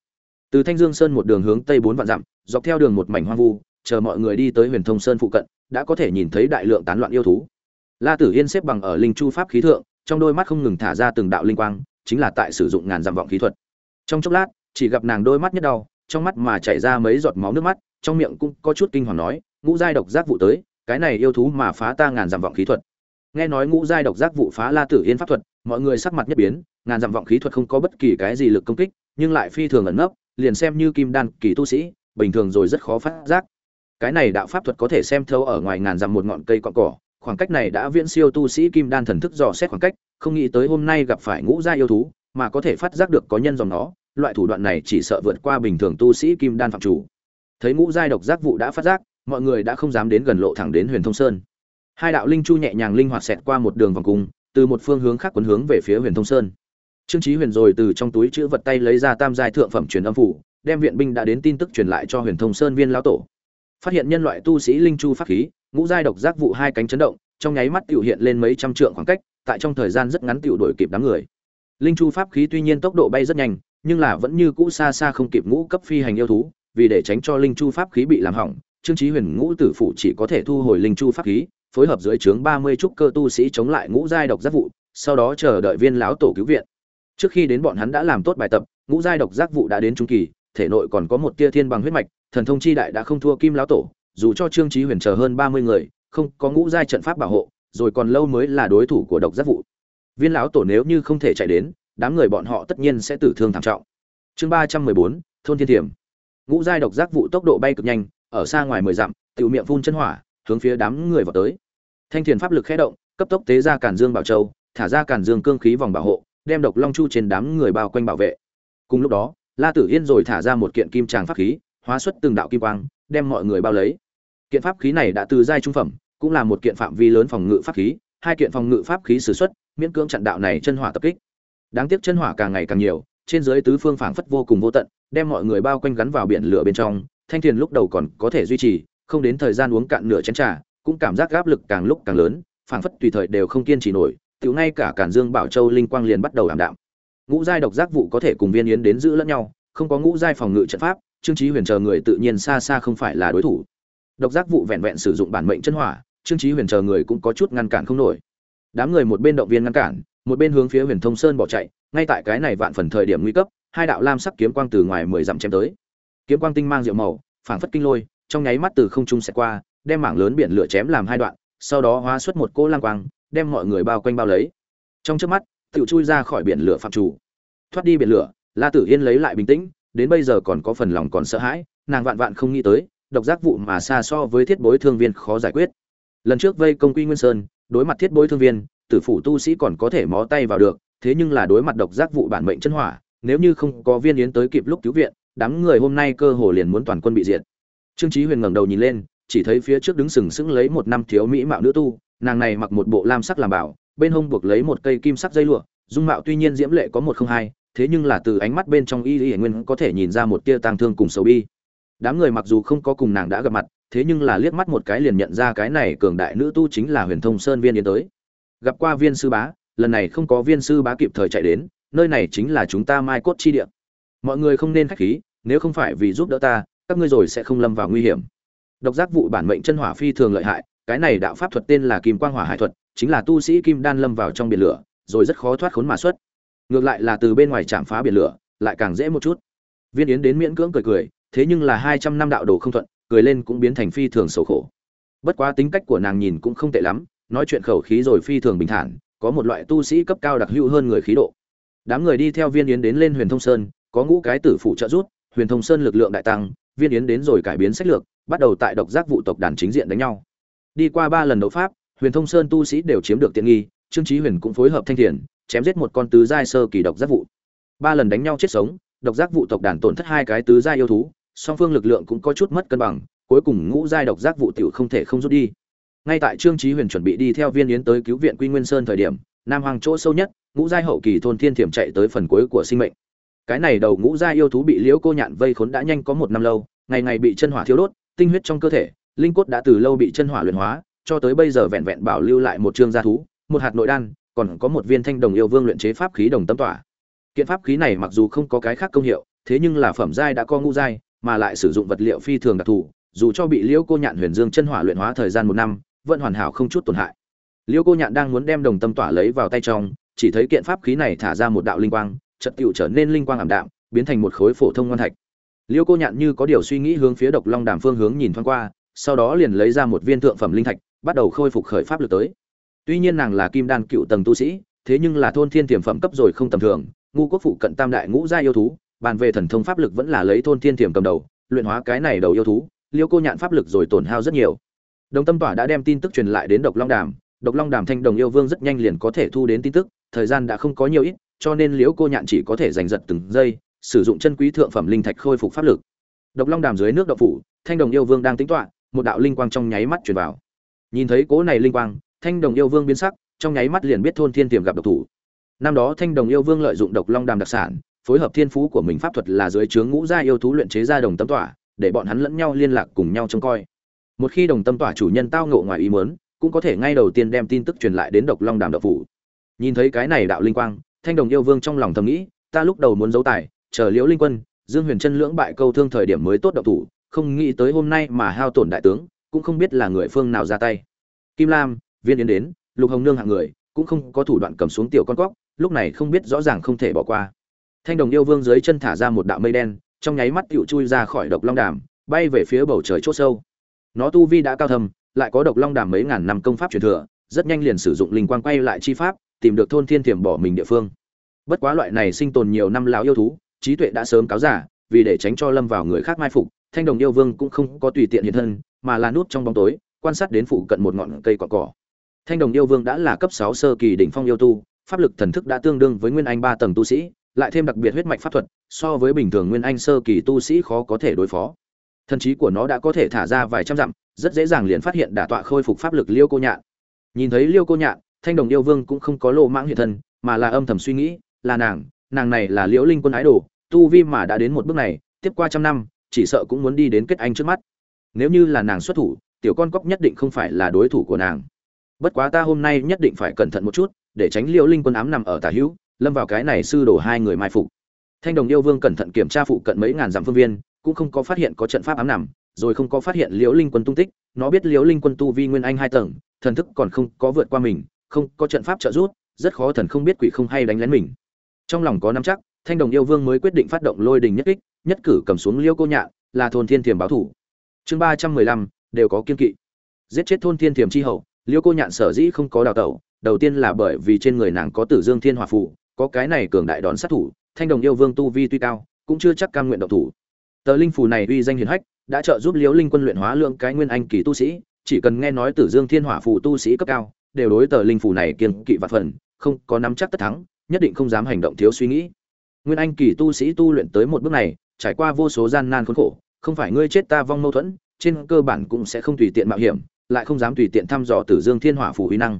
Từ thanh dương sơn một đường hướng tây bốn vạn dặm, dọc theo đường một mảnh hoang vu chờ mọi người đi tới huyền thông sơn phụ cận, đã có thể nhìn thấy đại lượng tán loạn yêu thú. La tử yên xếp bằng ở linh chu pháp khí thượng, trong đôi mắt không ngừng thả ra từng đạo linh quang, chính là tại sử dụng ngàn dặm vọng khí thuật. Trong chốc lát, chỉ gặp nàng đôi mắt nhất đau, trong mắt mà chảy ra mấy giọt máu nước mắt, trong miệng cũng có chút kinh hoàng nói, ngũ giai độc giác vụ tới, cái này yêu thú mà phá ta ngàn dặm vọng khí thuật. Nghe nói ngũ giai độc giác vụ phá la tử yên pháp thuật, mọi người sắc mặt nhất biến, ngàn dặm vọng khí thuật không có bất kỳ cái gì lực công kích, nhưng lại phi thường ẩn nấp, liền xem như kim đan kỳ tu sĩ, bình thường rồi rất khó phát giác cái này đạo pháp thuật có thể xem thấu ở ngoài ngàn dặm một ngọn cây cọn cỏ, khoảng cách này đã viễn siêu tu sĩ kim đan thần thức dò xét khoảng cách, không nghĩ tới hôm nay gặp phải ngũ gia yêu thú, mà có thể phát giác được có nhân dòng nó, loại thủ đoạn này chỉ sợ vượt qua bình thường tu sĩ kim đan phạm chủ. Thấy ngũ giai độc giác vụ đã phát giác, mọi người đã không dám đến gần lộ thẳng đến huyền thông sơn. Hai đạo linh chu nhẹ nhàng linh hoạt xẹt qua một đường vòng cung, từ một phương hướng khác quấn hướng về phía huyền thông sơn. Trương trí huyền rồi từ trong túi chữ vật tay lấy ra tam giai thượng phẩm truyền âm phủ, đem viện binh đã đến tin tức truyền lại cho huyền thông sơn viên lão tổ phát hiện nhân loại tu sĩ linh chu pháp khí, ngũ giai độc giác vụ hai cánh chấn động, trong nháy mắt tiểu hiện lên mấy trăm trượng khoảng cách, tại trong thời gian rất ngắn tiểu đổi kịp đám người. Linh chu pháp khí tuy nhiên tốc độ bay rất nhanh, nhưng là vẫn như cũ xa xa không kịp ngũ cấp phi hành yêu thú, vì để tránh cho linh chu pháp khí bị làm hỏng, trương chí huyền ngũ tử phụ chỉ có thể thu hồi linh chu pháp khí, phối hợp dưới trướng ba mươi trúc cơ tu sĩ chống lại ngũ giai độc giác vụ, sau đó chờ đợi viên lão tổ cứu viện. Trước khi đến bọn hắn đã làm tốt bài tập, ngũ giai độc giác vụ đã đến trung kỳ, thể nội còn có một tia thiên bằng huyết mạch thần thông chi đại đã không thua kim lão tổ, dù cho trương chí huyền chờ hơn ba mươi người, không có ngũ giai trận pháp bảo hộ, rồi còn lâu mới là đối thủ của độc giác vụ. Viên lão tổ nếu như không thể chạy đến, đám người bọn họ tất nhiên sẽ tử thương thảm trọng. Chương ba trăm mười bốn, thôn thiên thiểm. Ngũ giai độc giác vụ tốc độ bay cực nhanh, ở xa ngoài mười dặm tự miệng phun chân hỏa, hướng phía đám người vào tới. Thanh thiền pháp lực khẽ động, cấp tốc tế ra càn dương bảo châu, thả ra càn dương cương khí vòng bảo hộ, đem độc long chu trên đám người bao quanh bảo vệ. Cùng lúc đó, la tử yên rồi thả ra một kiện kim tràng pháp khí hóa xuất từng đạo kim quang, đem mọi người bao lấy. Kiện pháp khí này đã từ giai trung phẩm, cũng là một kiện phạm vi lớn phòng ngự pháp khí, hai kiện phòng ngự pháp khí sử xuất, miễn cưỡng chặn đạo này chân hỏa tập kích. Đáng tiếc chân hỏa càng ngày càng nhiều, trên dưới tứ phương phảng phất vô cùng vô tận, đem mọi người bao quanh gắn vào biển lửa bên trong, thanh thiền lúc đầu còn có thể duy trì, không đến thời gian uống cạn nửa chén trà, cũng cảm giác áp lực càng lúc càng lớn, phảng phất tùy thời đều không kiên trì nổi tiểu ngay cả cản dương bảo châu linh quang liền bắt đầu ảm đạm. Ngũ giai độc giác vụ có thể cùng viên yến đến giữ lẫn nhau, không có ngũ giai phòng ngự trận pháp trương chí huyền chờ người tự nhiên xa xa không phải là đối thủ. Độc giác vụ vẹn vẹn sử dụng bản mệnh chân hỏa, trương chí huyền chờ người cũng có chút ngăn cản không nổi. Đám người một bên động viên ngăn cản, một bên hướng phía huyền thông sơn bỏ chạy, ngay tại cái này vạn phần thời điểm nguy cấp, hai đạo lam sắc kiếm quang từ ngoài mười dặm chém tới. Kiếm quang tinh mang diệu màu, phảng phất kinh lôi, trong nháy mắt từ không trung sẽ qua, đem mảng lớn biển lửa chém làm hai đoạn, sau đó hóa xuất một cỗ lang quang, đem mọi người bao quanh bao lấy. Trong chớp mắt tự chui ra khỏi biển lửa phạm chủ. Thoát đi biển lửa, la tử yên lấy lại bình tĩnh đến bây giờ còn có phần lòng còn sợ hãi, nàng vạn vạn không nghĩ tới, độc giác vụ mà xa so với thiết bối thương viên khó giải quyết. Lần trước vây công quy nguyên sơn, đối mặt thiết bối thương viên, tử phủ tu sĩ còn có thể mó tay vào được, thế nhưng là đối mặt độc giác vụ bản mệnh chân hỏa, nếu như không có viên yến tới kịp lúc cứu viện, đám người hôm nay cơ hồ liền muốn toàn quân bị diệt. Trương chí huyền ngẩng đầu nhìn lên, chỉ thấy phía trước đứng sừng sững lấy một năm thiếu mỹ mạo nữ tu, nàng này mặc một bộ lam sắc làm bảo, bên hông buộc lấy một cây kim sắc dây lụa, dung mạo tuy nhiên diễm lệ có một không hai thế nhưng là từ ánh mắt bên trong y y nguyên có thể nhìn ra một tia tang thương cùng sầu bi. Đám người mặc dù không có cùng nàng đã gặp mặt, thế nhưng là liếc mắt một cái liền nhận ra cái này cường đại nữ tu chính là huyền thông sơn viên yến tới. Gặp qua viên sư bá, lần này không có viên sư bá kịp thời chạy đến, nơi này chính là chúng ta mai cốt chi địa. Mọi người không nên khách khí, nếu không phải vì giúp đỡ ta, các ngươi rồi sẽ không lâm vào nguy hiểm. Độc giác vụ bản mệnh chân hỏa phi thường lợi hại, cái này đạo pháp thuật tên là kim quang hỏa hải thuật, chính là tu sĩ kim đan lâm vào trong biển lửa, rồi rất khó thoát khốn mà xuất ngược lại là từ bên ngoài chạm phá biển lửa, lại càng dễ một chút. Viên yến đến miễn cưỡng cười cười, thế nhưng là hai trăm năm đạo đồ không thuận, cười lên cũng biến thành phi thường sầu khổ. Bất quá tính cách của nàng nhìn cũng không tệ lắm, nói chuyện khẩu khí rồi phi thường bình thản, có một loại tu sĩ cấp cao đặc hữu hơn người khí độ. Đám người đi theo viên yến đến lên huyền thông sơn, có ngũ cái tử phụ trợ rút huyền thông sơn lực lượng đại tăng, viên yến đến rồi cải biến sách lược, bắt đầu tại độc giác vụ tộc đàn chính diện đánh nhau. Đi qua ba lần đấu pháp, huyền thông sơn tu sĩ đều chiếm được tiện nghi, trương trí huyền cũng phối hợp thanh thiền chém giết một con tứ giai sơ kỳ độc giác vụ. Ba lần đánh nhau chết sống, độc giác vụ tộc đàn tổn thất hai cái tứ giai yêu thú, song phương lực lượng cũng có chút mất cân bằng, cuối cùng ngũ giai độc giác vụ tiểu không thể không rút đi. Ngay tại trương trí huyền chuẩn bị đi theo viên yến tới cứu viện quy nguyên sơn thời điểm, nam hoàng chỗ sâu nhất, ngũ giai hậu kỳ thôn thiên thiểm chạy tới phần cuối của sinh mệnh. Cái này đầu ngũ giai yêu thú bị liễu cô nhạn vây khốn đã nhanh có một năm lâu, ngày ngày bị chân hỏa thiêu đốt, tinh huyết trong cơ thể, linh cốt đã từ lâu bị chân hỏa luyện hóa, cho tới bây giờ vẹn vẹn bảo lưu lại một trương gia thú, một hạt nội đan còn có một viên thanh đồng yêu vương luyện chế pháp khí đồng tâm tỏa. Kiện pháp khí này mặc dù không có cái khác công hiệu, thế nhưng là phẩm giai đã có ngũ giai, mà lại sử dụng vật liệu phi thường đặc thù, dù cho bị liễu cô nhạn huyền dương chân hỏa luyện hóa thời gian một năm, vẫn hoàn hảo không chút tổn hại. Liễu cô nhạn đang muốn đem đồng tâm tỏa lấy vào tay trong, chỉ thấy kiện pháp khí này thả ra một đạo linh quang, chợt tựu trở nên linh quang ảm đạm, biến thành một khối phổ thông ngon thạch. Liễu cô nhạn như có điều suy nghĩ hướng phía độc long đàm phương hướng nhìn thoáng qua, sau đó liền lấy ra một viên thượng phẩm linh thạch, bắt đầu khôi phục khởi pháp lực tới tuy nhiên nàng là kim đan cựu tầng tu sĩ, thế nhưng là thôn thiên tiềm phẩm cấp rồi không tầm thường, ngu quốc phụ cận tam đại ngũ gia yêu thú, bàn về thần thông pháp lực vẫn là lấy thôn thiên tiềm cầm đầu, luyện hóa cái này đầu yêu thú, liêu cô nhạn pháp lực rồi tổn hao rất nhiều. Đồng tâm tỏa đã đem tin tức truyền lại đến độc long đàm, độc long đàm thanh đồng yêu vương rất nhanh liền có thể thu đến tin tức, thời gian đã không có nhiều ít, cho nên liễu cô nhạn chỉ có thể giành giật từng giây, sử dụng chân quý thượng phẩm linh thạch khôi phục pháp lực. Độc long đàm dưới nước độc phủ, thanh đồng yêu vương đang tính toán một đạo linh quang trong nháy mắt truyền vào. Nhìn thấy cố này linh quang thanh đồng yêu vương biến sắc, trong nháy mắt liền biết thôn thiên tiềm gặp độc thủ. Năm đó thanh đồng yêu vương lợi dụng độc long đàm đặc sản, phối hợp thiên phú của mình pháp thuật là dưới chướng ngũ gia yêu thú luyện chế ra đồng tâm tỏa, để bọn hắn lẫn nhau liên lạc cùng nhau trông coi. Một khi đồng tâm tỏa chủ nhân tao ngộ ngoài ý muốn, cũng có thể ngay đầu tiên đem tin tức truyền lại đến độc long đàm độc phủ. Nhìn thấy cái này đạo linh quang, thanh đồng yêu vương trong lòng thầm nghĩ, ta lúc đầu muốn giấu tài, chờ liễu linh quân, dương huyền chân lưỡng bại câu thương thời điểm mới tốt độc thủ, không nghĩ tới hôm nay mà hao tổn đại tướng, cũng không biết là người phương nào ra tay. Kim lam viên yến đến, lục hồng nương hạng người, cũng không có thủ đoạn cầm xuống tiểu con cóc, lúc này không biết rõ ràng không thể bỏ qua. Thanh đồng yêu vương dưới chân thả ra một đạo mây đen, trong nháy mắt tựu chui ra khỏi độc long đàm, bay về phía bầu trời chốt sâu. Nó tu vi đã cao thầm lại có độc long đàm mấy ngàn năm công pháp truyền thừa, rất nhanh liền sử dụng linh quang quay lại chi pháp, tìm được thôn thiên thiểm bỏ mình địa phương. Bất quá loại này sinh tồn nhiều năm lão yêu thú, trí tuệ đã sớm cáo giả vì để tránh cho lâm vào người khác mai phục, thanh đồng yêu vương cũng không có tùy tiện hiện thân, mà là nút trong bóng tối, quan sát đến phụ cận một ngọn cây cỏ cỏ thanh đồng yêu vương đã là cấp sáu sơ kỳ đỉnh phong yêu tu, pháp lực thần thức đã tương đương với nguyên anh ba tầng tu sĩ, lại thêm đặc biệt huyết mạch pháp thuật, so với bình thường nguyên anh sơ kỳ tu sĩ khó có thể đối phó. Thần trí của nó đã có thể thả ra vài trăm dặm, rất dễ dàng liền phát hiện đả tọa khôi phục pháp lực liêu cô nhạn. Nhìn thấy liêu cô nhạn, thanh đồng yêu vương cũng không có lộ mãng hiện thân, mà là âm thầm suy nghĩ, là nàng nàng này là liễu linh quân ái đồ, tu vi mà đã đến một bước này, tiếp qua trăm năm, chỉ sợ cũng muốn đi đến kết anh trước mắt. Nếu như là nàng xuất thủ, tiểu con cóc nhất định không phải là đối thủ của nàng bất quá ta hôm nay nhất định phải cẩn thận một chút, để tránh liễu linh quân ám nằm ở tả hữu, lâm vào cái này sư đổ hai người mai phục. Thanh đồng yêu vương cẩn thận kiểm tra phụ cận mấy ngàn dặm phương viên, cũng không có phát hiện có trận pháp ám nằm, rồi không có phát hiện liễu linh quân tung tích, nó biết liễu linh quân tu vi nguyên anh hai tầng, thần thức còn không có vượt qua mình, không có trận pháp trợ giúp, rất khó thần không biết quỷ không hay đánh lén mình. Trong lòng có nắm chắc, thanh đồng yêu vương mới quyết định phát động lôi đình nhất kích, nhất cử cầm xuống liễu cô nhạn, là thôn thiên thiềm báo thủ. Chương ba trăm mười lăm, đều có kiên kỵ. Giết chết thôn thiên thiềm chi hậu liêu cô nhạn sở dĩ không có đào tẩu, đầu tiên là bởi vì trên người nàng có tử dương thiên hòa phụ có cái này cường đại đón sát thủ, thanh đồng yêu vương tu vi tuy cao, cũng chưa chắc cam nguyện độc thủ. Tờ linh phù này uy danh hiền hách, đã trợ giúp liễu linh quân luyện hóa lượng cái nguyên anh kỳ tu sĩ, chỉ cần nghe nói tử dương thiên hỏa phù tu sĩ cấp cao, đều đối tờ linh phù này kiên kỵ và phần, không có nắm chắc tất thắng, nhất định không dám hành động thiếu suy nghĩ. Nguyên anh kỳ tu sĩ tu luyện tới một bước này, trải qua vô số gian nan khốn khổ, không phải ngươi chết ta vong mâu thuẫn, trên cơ bản cũng sẽ không tùy tiện mạo hiểm lại không dám tùy tiện thăm dò tử dương thiên hỏa phủ uy năng.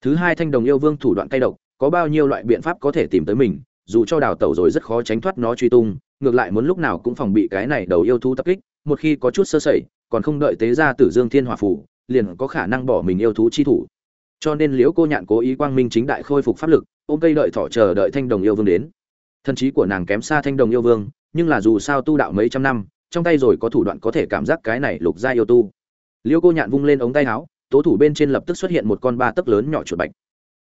Thứ hai thanh đồng yêu vương thủ đoạn cay độc có bao nhiêu loại biện pháp có thể tìm tới mình dù cho đào tẩu rồi rất khó tránh thoát nó truy tung ngược lại muốn lúc nào cũng phòng bị cái này đầu yêu thú tập kích một khi có chút sơ sẩy còn không đợi tế ra tử dương thiên hỏa phủ, liền có khả năng bỏ mình yêu thú chi thủ. Cho nên liễu cô nhạn cố ý quang minh chính đại khôi phục pháp lực ôm cây đợi thọ chờ đợi thanh đồng yêu vương đến. Thần trí của nàng kém xa thanh đồng yêu vương nhưng là dù sao tu đạo mấy trăm năm trong tay rồi có thủ đoạn có thể cảm giác cái này lục gia yêu tu. Liêu cô nhạn vung lên ống tay áo, tố thủ bên trên lập tức xuất hiện một con ba tấc lớn nhỏ chuột bạch.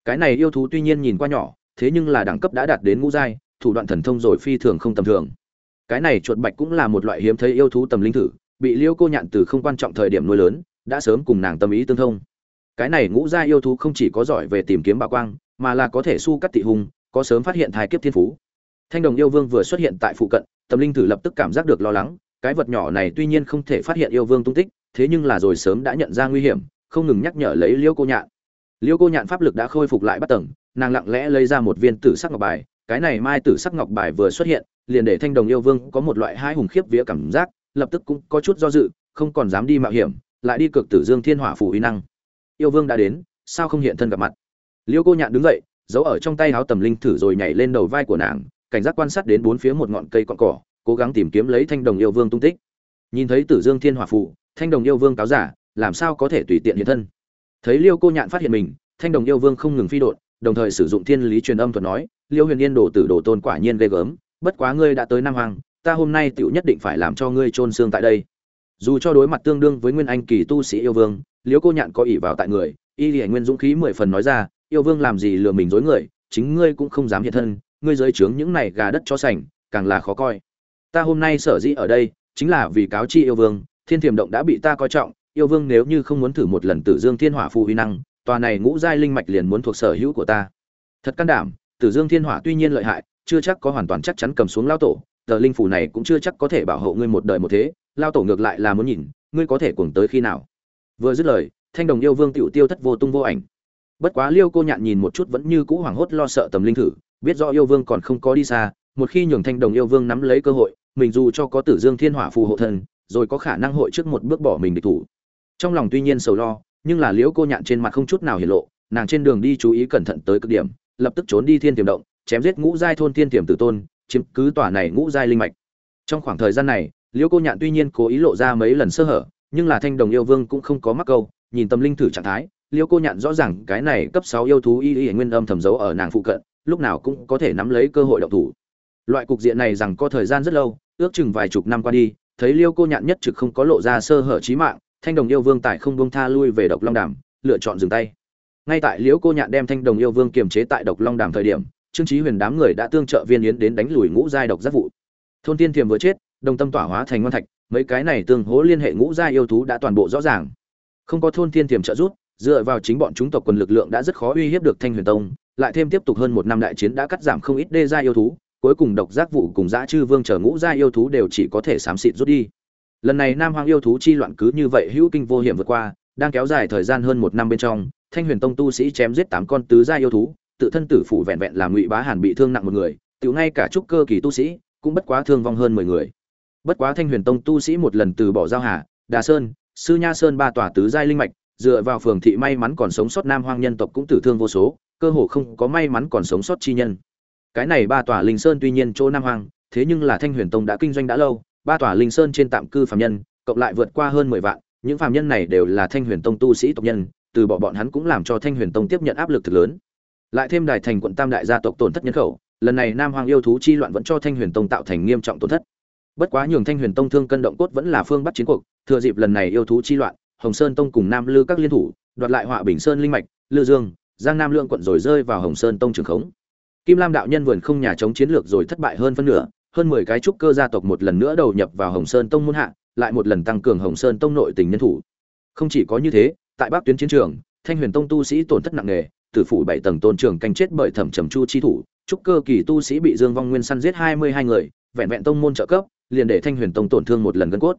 Cái này yêu thú tuy nhiên nhìn qua nhỏ, thế nhưng là đẳng cấp đã đạt đến ngũ giai, thủ đoạn thần thông rồi phi thường không tầm thường. Cái này chuột bạch cũng là một loại hiếm thấy yêu thú tầm linh thử, bị Liêu cô nhạn từ không quan trọng thời điểm nuôi lớn, đã sớm cùng nàng tâm ý tương thông. Cái này ngũ gia yêu thú không chỉ có giỏi về tìm kiếm bảo quang, mà là có thể su cắt tị hùng có sớm phát hiện thai kiếp thiên phú. Thanh đồng yêu vương vừa xuất hiện tại phụ cận tâm linh thử lập tức cảm giác được lo lắng, cái vật nhỏ này tuy nhiên không thể phát hiện yêu vương tung tích thế nhưng là rồi sớm đã nhận ra nguy hiểm, không ngừng nhắc nhở lấy liêu cô nhạn. Liêu cô nhạn pháp lực đã khôi phục lại bắt tầng, nàng lặng lẽ lấy ra một viên tử sắc ngọc bài, cái này mai tử sắc ngọc bài vừa xuất hiện, liền để thanh đồng yêu vương có một loại hai hùng khiếp vía cảm giác, lập tức cũng có chút do dự, không còn dám đi mạo hiểm, lại đi cực tử dương thiên hỏa phủ uy năng. Yêu vương đã đến, sao không hiện thân gặp mặt? Liêu cô nhạn đứng dậy, giấu ở trong tay áo tầm linh thử rồi nhảy lên đầu vai của nàng, cảnh giác quan sát đến bốn phía một ngọn cây cọn cỏ, cố gắng tìm kiếm lấy thanh đồng yêu vương tung tích. Nhìn thấy tử dương thiên hỏa phủ thanh đồng yêu vương cáo giả, làm sao có thể tùy tiện hiện thân? Thấy liêu cô nhạn phát hiện mình, thanh đồng yêu vương không ngừng phi đột đồng thời sử dụng thiên lý truyền âm thuật nói, liêu huyền yên đồ tử đồ tôn quả nhiên ghê gớm, bất quá ngươi đã tới nam hoàng ta hôm nay tựu nhất định phải làm cho ngươi trôn xương tại đây. Dù cho đối mặt tương đương với nguyên anh kỳ tu sĩ yêu vương, liêu cô nhạn có ỷ vào tại người, y lìa nguyên dũng khí mười phần nói ra, yêu vương làm gì lừa mình dối người, chính ngươi cũng không dám hiện thân, ngươi giới trướng những này gà đất cho sành, càng là khó coi. Ta hôm nay sở dĩ ở đây, chính là vì cáo chi yêu vương thiên thiềm động đã bị ta coi trọng, yêu vương nếu như không muốn thử một lần tử dương thiên hỏa phù huy năng, tòa này ngũ giai linh mạch liền muốn thuộc sở hữu của ta. Thật can đảm, tử dương thiên hỏa tuy nhiên lợi hại, chưa chắc có hoàn toàn chắc chắn cầm xuống lao tổ, tờ linh phủ này cũng chưa chắc có thể bảo hộ ngươi một đời một thế, lao tổ ngược lại là muốn nhìn, ngươi có thể cuồng tới khi nào. Vừa dứt lời, thanh đồng yêu vương tiểu tiêu thất vô tung vô ảnh. Bất quá liêu cô nhạn nhìn một chút vẫn như cũ hoảng hốt lo sợ tầm linh thử, biết rõ yêu vương còn không có đi xa, một khi nhường thanh đồng yêu vương nắm lấy cơ hội, mình dù cho có tử dương thiên hỏa phù hộ thân rồi có khả năng hội trước một bước bỏ mình địch thủ. Trong lòng tuy nhiên sầu lo, nhưng là liễu cô nhạn trên mặt không chút nào hiển lộ, nàng trên đường đi chú ý cẩn thận tới cực điểm, lập tức trốn đi thiên tiềm động, chém giết ngũ giai thôn thiên tiềm tử tôn, chiếm cứ tòa này ngũ giai linh mạch. Trong khoảng thời gian này, liễu cô nhạn tuy nhiên cố ý lộ ra mấy lần sơ hở, nhưng là thanh đồng yêu vương cũng không có mắc câu, nhìn tâm linh thử trạng thái, liễu cô nhạn rõ ràng cái này cấp sáu yêu thú y y nguyên âm thầm giấu ở nàng phụ cận, lúc nào cũng có thể nắm lấy cơ hội động thủ. Loại cục diện này rằng có thời gian rất lâu, ước chừng vài chục năm qua đi thấy liêu cô nhạn nhất trực không có lộ ra sơ hở trí mạng, thanh đồng yêu vương tại không buông tha lui về độc long đàm, lựa chọn dừng tay. Ngay tại liễu cô nhạn đem thanh đồng yêu vương kiềm chế tại độc long đàm thời điểm, trương trí huyền đám người đã tương trợ viên yến đến đánh lùi ngũ giai độc giác vụ. Thôn tiên thiềm vừa chết, đồng tâm tỏa hóa thành ngon thạch, mấy cái này tương hố liên hệ ngũ giai yêu thú đã toàn bộ rõ ràng. Không có thôn tiên thiềm trợ giúp, dựa vào chính bọn chúng tộc quần lực lượng đã rất khó uy hiếp được thanh huyền tông, lại thêm tiếp tục hơn một năm đại chiến đã cắt giảm không ít đê giai yêu thú cuối cùng độc giác vụ cùng dã chư vương chờ ngũ gia yêu thú đều chỉ có thể xám xịt rút đi. Lần này nam hoàng yêu thú chi loạn cứ như vậy hữu kinh vô hiểm vượt qua, đang kéo dài thời gian hơn một năm bên trong, thanh huyền tông tu sĩ chém giết tám con tứ gia yêu thú, tự thân tử phủ vẹn vẹn làm ngụy bá hàn bị thương nặng một người, tiểu ngay cả trúc cơ kỳ tu sĩ cũng bất quá thương vong hơn mười người. Bất quá thanh huyền tông tu sĩ một lần từ bỏ giao hà, đà sơn, sư nha sơn ba tòa tứ giai linh mạch, dựa vào phường thị may mắn còn sống sót nam hoang nhân tộc cũng tử thương vô số, cơ hồ không có may mắn còn sống sót chi nhân cái này ba tòa linh sơn tuy nhiên chỗ nam hoang, thế nhưng là thanh huyền tông đã kinh doanh đã lâu, ba tòa linh sơn trên tạm cư phạm nhân, cộng lại vượt qua hơn mười vạn, những phạm nhân này đều là thanh huyền tông tu sĩ tộc nhân, từ bỏ bọn hắn cũng làm cho thanh huyền tông tiếp nhận áp lực thực lớn. Lại thêm đài thành quận tam đại gia tộc tổn thất nhân khẩu, lần này nam hoàng yêu thú chi loạn vẫn cho thanh huyền tông tạo thành nghiêm trọng tổn thất. Bất quá nhường thanh huyền tông thương cân động cốt vẫn là phương bắt chiến cuộc, thừa dịp lần này yêu thú chi loạn, hồng sơn tông cùng nam lư các liên thủ, đoạt lại họa bình sơn linh mạch, lư dương, giang nam lượng quận rồi rơi vào hồng sơn tông trường khống kim lam đạo nhân vườn không nhà chống chiến lược rồi thất bại hơn phân nửa, hơn mười cái trúc cơ gia tộc một lần nữa đầu nhập vào hồng sơn tông muôn hạ, lại một lần tăng cường hồng sơn tông nội tình nhân thủ. Không chỉ có như thế, tại bắc tuyến chiến trường, thanh huyền tông tu sĩ tổn thất nặng nề, tử phủ bảy tầng tôn trường canh chết bởi thẩm trầm chu chi thủ, trúc cơ kỳ tu sĩ bị dương vong nguyên săn giết hai mươi hai người, vẹn vẹn tông môn trợ cấp, liền để thanh huyền tông tổn thương một lần gân cốt.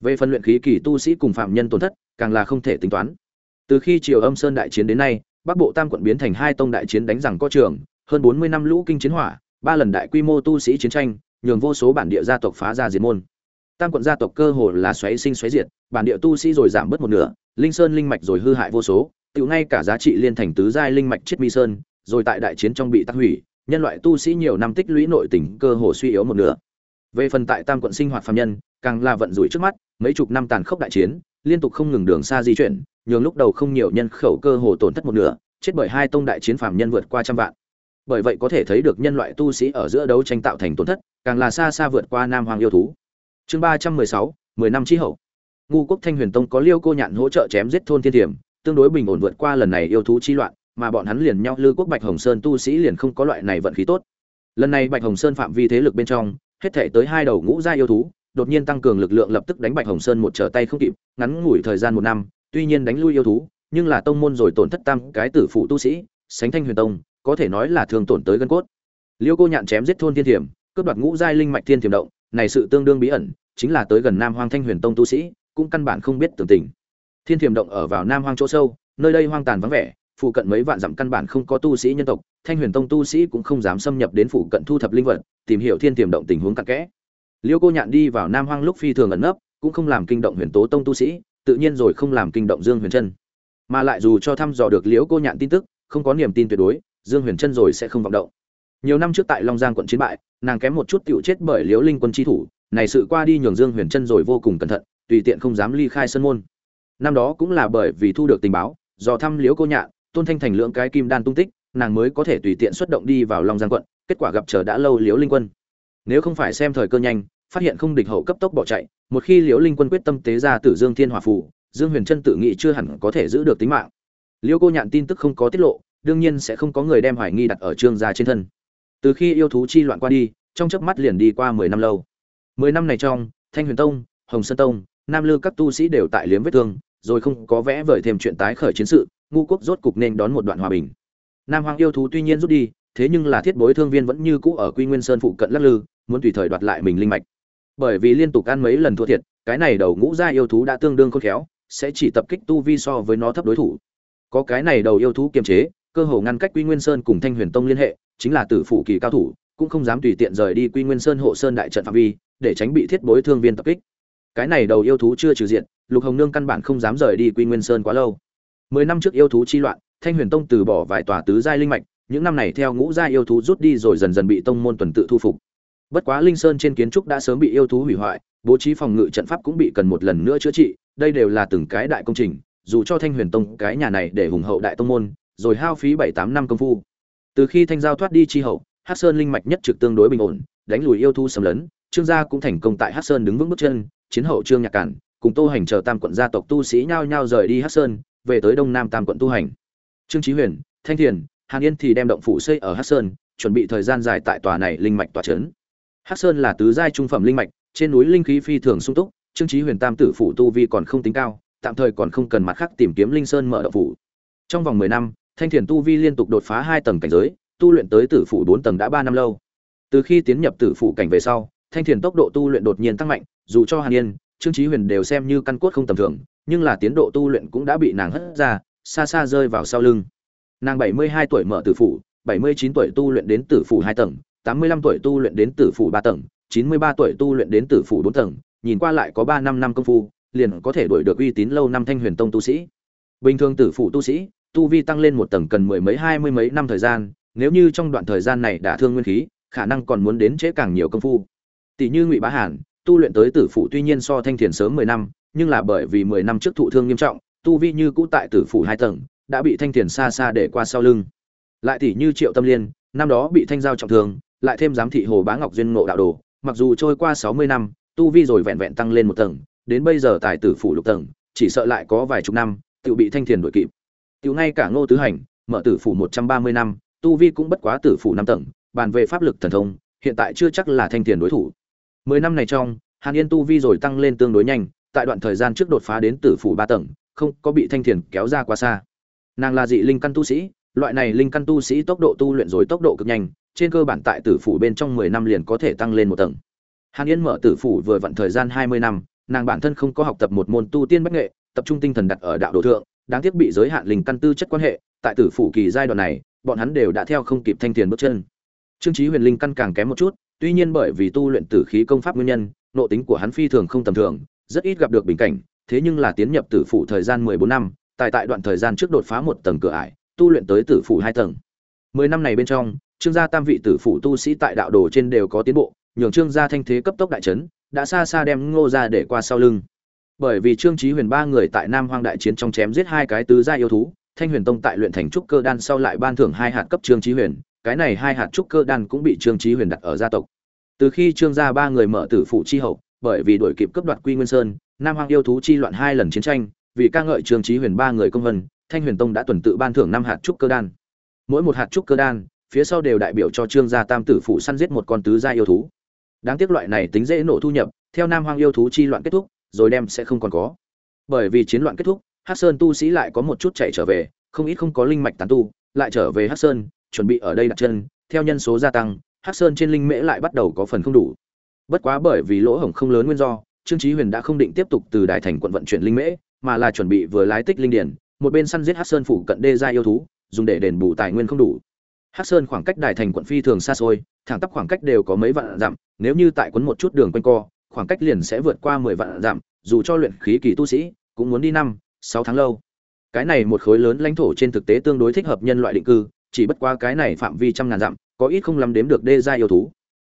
Về phân luyện khí kỳ tu sĩ cùng phạm nhân tổn thất, càng là không thể tính toán. Từ khi triều âm sơn đại chiến đến nay, bắc bộ tam quận biến thành hai tông đại chiến đánh rằng có trường hơn bốn mươi năm lũ kinh chiến hỏa, ba lần đại quy mô tu sĩ chiến tranh, nhường vô số bản địa gia tộc phá ra diệt môn. Tam quận gia tộc cơ hồ là xoáy sinh xoáy diệt, bản địa tu sĩ rồi giảm bớt một nửa, linh sơn linh mạch rồi hư hại vô số tự ngay cả giá trị liên thành tứ giai linh mạch chết mi sơn, rồi tại đại chiến trong bị tắc hủy, nhân loại tu sĩ nhiều năm tích lũy nội tình cơ hồ suy yếu một nửa. Về phần tại tam quận sinh hoạt phàm nhân, càng là vận rủi trước mắt, mấy chục năm tàn khốc đại chiến, liên tục không ngừng đường xa di chuyển, nhường lúc đầu không nhiều nhân khẩu cơ hồ tổn thất một nửa, chết bởi hai tông đại chiến phàm nhân vượt qua trăm vạn bởi vậy có thể thấy được nhân loại tu sĩ ở giữa đấu tranh tạo thành tổn thất, càng là xa xa vượt qua nam hoàng yêu thú. Chương ba trăm mười sáu, mười năm chi hậu. Ngu quốc thanh huyền tông có liêu cô nhạn hỗ trợ chém giết thôn thiên thiểm tương đối bình ổn vượt qua lần này yêu thú chi loạn, mà bọn hắn liền nhau lư quốc bạch hồng sơn tu sĩ liền không có loại này vận khí tốt. Lần này bạch hồng sơn phạm vi thế lực bên trong, hết thể tới hai đầu ngũ gia yêu thú, đột nhiên tăng cường lực lượng lập tức đánh bạch hồng sơn một trở tay không kịp, ngắn ngủi thời gian một năm, tuy nhiên đánh lui yêu thú, nhưng là tông môn rồi tổn thất tam cái tử phụ tu sĩ, sánh thanh huyền tông có thể nói là thường tổn tới gân cốt. Liêu cô nhạn chém giết thôn thiên thiểm, cướp đoạt ngũ giai linh mạch thiên thiểm động, này sự tương đương bí ẩn, chính là tới gần nam hoang thanh huyền tông tu sĩ, cũng căn bản không biết tưởng tình. Thiên thiểm động ở vào nam hoang chỗ sâu, nơi đây hoang tàn vắng vẻ, phụ cận mấy vạn dặm căn bản không có tu sĩ nhân tộc, thanh huyền tông tu sĩ cũng không dám xâm nhập đến phụ cận thu thập linh vật, tìm hiểu thiên thiểm động tình huống cặn kẽ. Liêu cô nhạn đi vào nam hoang lúc phi thường ẩn nấp, cũng không làm kinh động huyền tố tông tu sĩ, tự nhiên rồi không làm kinh động dương huyền chân. Mà lại dù cho thăm dò được liễu cô nhạn tin tức, không có niềm tin tuyệt đối dương huyền chân rồi sẽ không vọng động. Nhiều năm trước tại long giang quận chiến bại, nàng kém một chút tựu chết bởi liễu linh quân chi thủ, này sự qua đi nhường dương huyền chân rồi vô cùng cẩn thận, tùy tiện không dám ly khai sân môn. Năm đó cũng là bởi vì thu được tình báo, do thăm liễu cô nhạn, tôn thanh thành lượng cái kim đan tung tích, nàng mới có thể tùy tiện xuất động đi vào long giang quận, kết quả gặp chờ đã lâu liễu linh quân. Nếu không phải xem thời cơ nhanh, phát hiện không địch hậu cấp tốc bỏ chạy, một khi liễu linh quân quyết tâm tế ra tử dương thiên hòa phủ dương huyền trân tự nghĩ chưa hẳn có thể giữ được tính mạng. Liễu cô nhạn tin tức không có tiết lộ đương nhiên sẽ không có người đem hoài nghi đặt ở trương gia trên thân. Từ khi yêu thú chi loạn qua đi, trong chớp mắt liền đi qua mười năm lâu. Mười năm này trong, thanh huyền tông, hồng sơn tông, nam lư các tu sĩ đều tại liếm vết thương, rồi không có vẽ vời thêm chuyện tái khởi chiến sự, ngu quốc rốt cục nên đón một đoạn hòa bình. Nam hoàng yêu thú tuy nhiên rút đi, thế nhưng là thiết bối thương viên vẫn như cũ ở quy nguyên sơn phụ cận lắc lư, muốn tùy thời đoạt lại mình linh mạch. Bởi vì liên tục ăn mấy lần thua thiệt, cái này đầu ngũ gia yêu thú đã tương đương khôn khéo, sẽ chỉ tập kích tu vi so với nó thấp đối thủ. Có cái này đầu yêu thú kiềm chế cơ hồ ngăn cách quy nguyên sơn cùng thanh huyền tông liên hệ, chính là tử phủ kỳ cao thủ, cũng không dám tùy tiện rời đi quy nguyên sơn hộ sơn đại trận phạm vi, để tránh bị thiết bối thương viên tập kích. Cái này đầu yêu thú chưa trừ diện, lục hồng nương căn bản không dám rời đi quy nguyên sơn quá lâu. Mười năm trước yêu thú chi loạn, thanh huyền tông từ bỏ vài tòa tứ giai linh mạch, những năm này theo ngũ giai yêu thú rút đi rồi dần dần bị tông môn tuần tự thu phục. Bất quá linh sơn trên kiến trúc đã sớm bị yêu thú hủy hoại, bố trí phòng ngự trận pháp cũng bị cần một lần nữa chữa trị, đây đều là từng cái đại công trình, dù cho thanh huyền tông cái nhà này để hùng hậu đại tông môn rồi hao phí bảy tám năm công phu. Từ khi thanh giao thoát đi chi hậu hát sơn linh mạch nhất trực tương đối bình ổn, đánh lùi yêu thú xâm lấn, trương gia cũng thành công tại hát sơn đứng vững bước chân, chiến hậu trương nhạc cản, cùng tô hành chờ tam quận gia tộc tu sĩ nhao nhao rời đi hát sơn, về tới đông nam tam quận tu hành. Trương trí huyền, thanh thiền, hàn yên thì đem động phủ xây ở hát sơn, chuẩn bị thời gian dài tại tòa này linh mạch tòa trấn. Hát sơn là tứ giai trung phẩm linh mạch, trên núi linh khí phi thường sung túc, trương trí huyền tam tử phủ tu vi còn không tính cao, tạm thời còn không cần mặt khác tìm kiếm linh sơn mở động phủ. Trong vòng mười năm thanh thiền tu vi liên tục đột phá hai tầng cảnh giới, tu luyện tới tử phủ bốn tầng đã ba năm lâu. Từ khi tiến nhập tử phủ cảnh về sau, thanh thiền tốc độ tu luyện đột nhiên tăng mạnh, dù cho hàn yên, trương trí huyền đều xem như căn cốt không tầm thường, nhưng là tiến độ tu luyện cũng đã bị nàng hất ra, xa xa rơi vào sau lưng. Nàng bảy mươi hai tuổi mở tử phủ, bảy mươi chín tuổi tu luyện đến tử phủ hai tầng, tám mươi lăm tuổi tu luyện đến tử phủ ba tầng, chín mươi ba tuổi tu luyện đến tử phủ bốn tầng, nhìn qua lại có ba năm năm công phu, liền có thể đuổi được uy tín lâu năm thanh huyền tông tu sĩ. Bình thường tử phủ tu sĩ tu vi tăng lên một tầng cần mười mấy, hai mươi mấy năm thời gian, nếu như trong đoạn thời gian này đã thương nguyên khí, khả năng còn muốn đến trễ càng nhiều công phu. Tỷ như ngụy bá hàn, tu luyện tới tử phủ tuy nhiên so thanh thiền sớm mười năm, nhưng là bởi vì mười năm trước thụ thương nghiêm trọng, tu vi như cũ tại tử phủ hai tầng, đã bị thanh thiền xa xa để qua sau lưng. Lại tỷ như triệu tâm liên, năm đó bị thanh giao trọng thương, lại thêm giám thị hồ bá ngọc duyên ngộ đạo đồ, mặc dù trôi qua sáu mươi năm, tu vi rồi vẹn vẹn tăng lên một tầng, đến bây giờ tại tử phủ lục tầng, chỉ sợ lại có vài chục năm, tự bị thanh thiền đuổi kịp tiểu ngay cả ngô tứ hành, mở tử phủ một trăm ba mươi năm, tu vi cũng bất quá tử phủ năm tầng, bàn về pháp lực thần thông, hiện tại chưa chắc là thanh thiền đối thủ. Mười năm này trong, hàn yên tu vi rồi tăng lên tương đối nhanh, tại đoạn thời gian trước đột phá đến tử phủ ba tầng, không có bị thanh thiền kéo ra quá xa. Nàng là dị linh căn tu sĩ, loại này linh căn tu sĩ tốc độ tu luyện rồi tốc độ cực nhanh, trên cơ bản tại tử phủ bên trong mười năm liền có thể tăng lên một tầng. Hàn yên mở tử phủ vừa vặn thời gian hai mươi năm, nàng bản thân không có học tập một môn tu tiên bách nghệ, tập trung tinh thần đặt ở đạo đồ thượng đáng tiếc bị giới hạn linh căn tư chất quan hệ, tại tử phủ kỳ giai đoạn này, bọn hắn đều đã theo không kịp thanh tiền bước chân. Trương trí huyền linh căn càng kém một chút, tuy nhiên bởi vì tu luyện tử khí công pháp nguyên nhân, nộ tính của hắn phi thường không tầm thường, rất ít gặp được bình cảnh, thế nhưng là tiến nhập tử phủ thời gian mười bốn năm, tại tại đoạn thời gian trước đột phá một tầng cửa ải, tu luyện tới tử phủ hai tầng. Mười năm này bên trong, trương gia tam vị tử phủ tu sĩ tại đạo đồ trên đều có tiến bộ, nhường trương gia thanh thế cấp tốc đại trấn đã xa xa đem ngô gia để qua sau lưng bởi vì trương chí huyền ba người tại nam hoang đại chiến trong chém giết hai cái tứ gia yêu thú, thanh huyền tông tại luyện thành trúc cơ đan sau lại ban thưởng hai hạt cấp trương chí huyền, cái này hai hạt trúc cơ đan cũng bị trương chí huyền đặt ở gia tộc. Từ khi trương gia ba người mở tử phụ chi hậu, bởi vì đuổi kịp cấp đoạt quy nguyên sơn, nam hoang yêu thú chi loạn hai lần chiến tranh, vì ca ngợi trương chí huyền ba người công vân, thanh huyền tông đã tuần tự ban thưởng năm hạt trúc cơ đan. Mỗi một hạt trúc cơ đan, phía sau đều đại biểu cho trương gia tam tử phụ săn giết một con tứ gia yêu thú. Đáng tiếc loại này tính dễ nổ thu nhập, theo nam hoang yêu thú chi loạn kết thúc rồi đem sẽ không còn có. Bởi vì chiến loạn kết thúc, hắc sơn tu sĩ lại có một chút chạy trở về, không ít không có linh mạch tán tu, lại trở về hắc sơn, chuẩn bị ở đây đặt chân. Theo nhân số gia tăng, hắc sơn trên linh mễ lại bắt đầu có phần không đủ. Bất quá bởi vì lỗ hổng không lớn nguyên do, trương chí huyền đã không định tiếp tục từ đại thành quận vận chuyển linh mễ, mà là chuẩn bị vừa lái tích linh điển, một bên săn giết hắc sơn phủ cận đê gia yêu thú, dùng để đền bù tài nguyên không đủ. Hắc sơn khoảng cách đại thành quận phi thường xa xôi, thẳng tắp khoảng cách đều có mấy vạn dặm, nếu như tại quấn một chút đường quanh co khoảng cách liền sẽ vượt qua mười vạn dặm, dù cho luyện khí kỳ tu sĩ, cũng muốn đi năm, sáu tháng lâu. Cái này một khối lớn lãnh thổ trên thực tế tương đối thích hợp nhân loại định cư, chỉ bất qua cái này phạm vi trăm ngàn dặm, có ít không lắm đếm được đê gia yêu thú.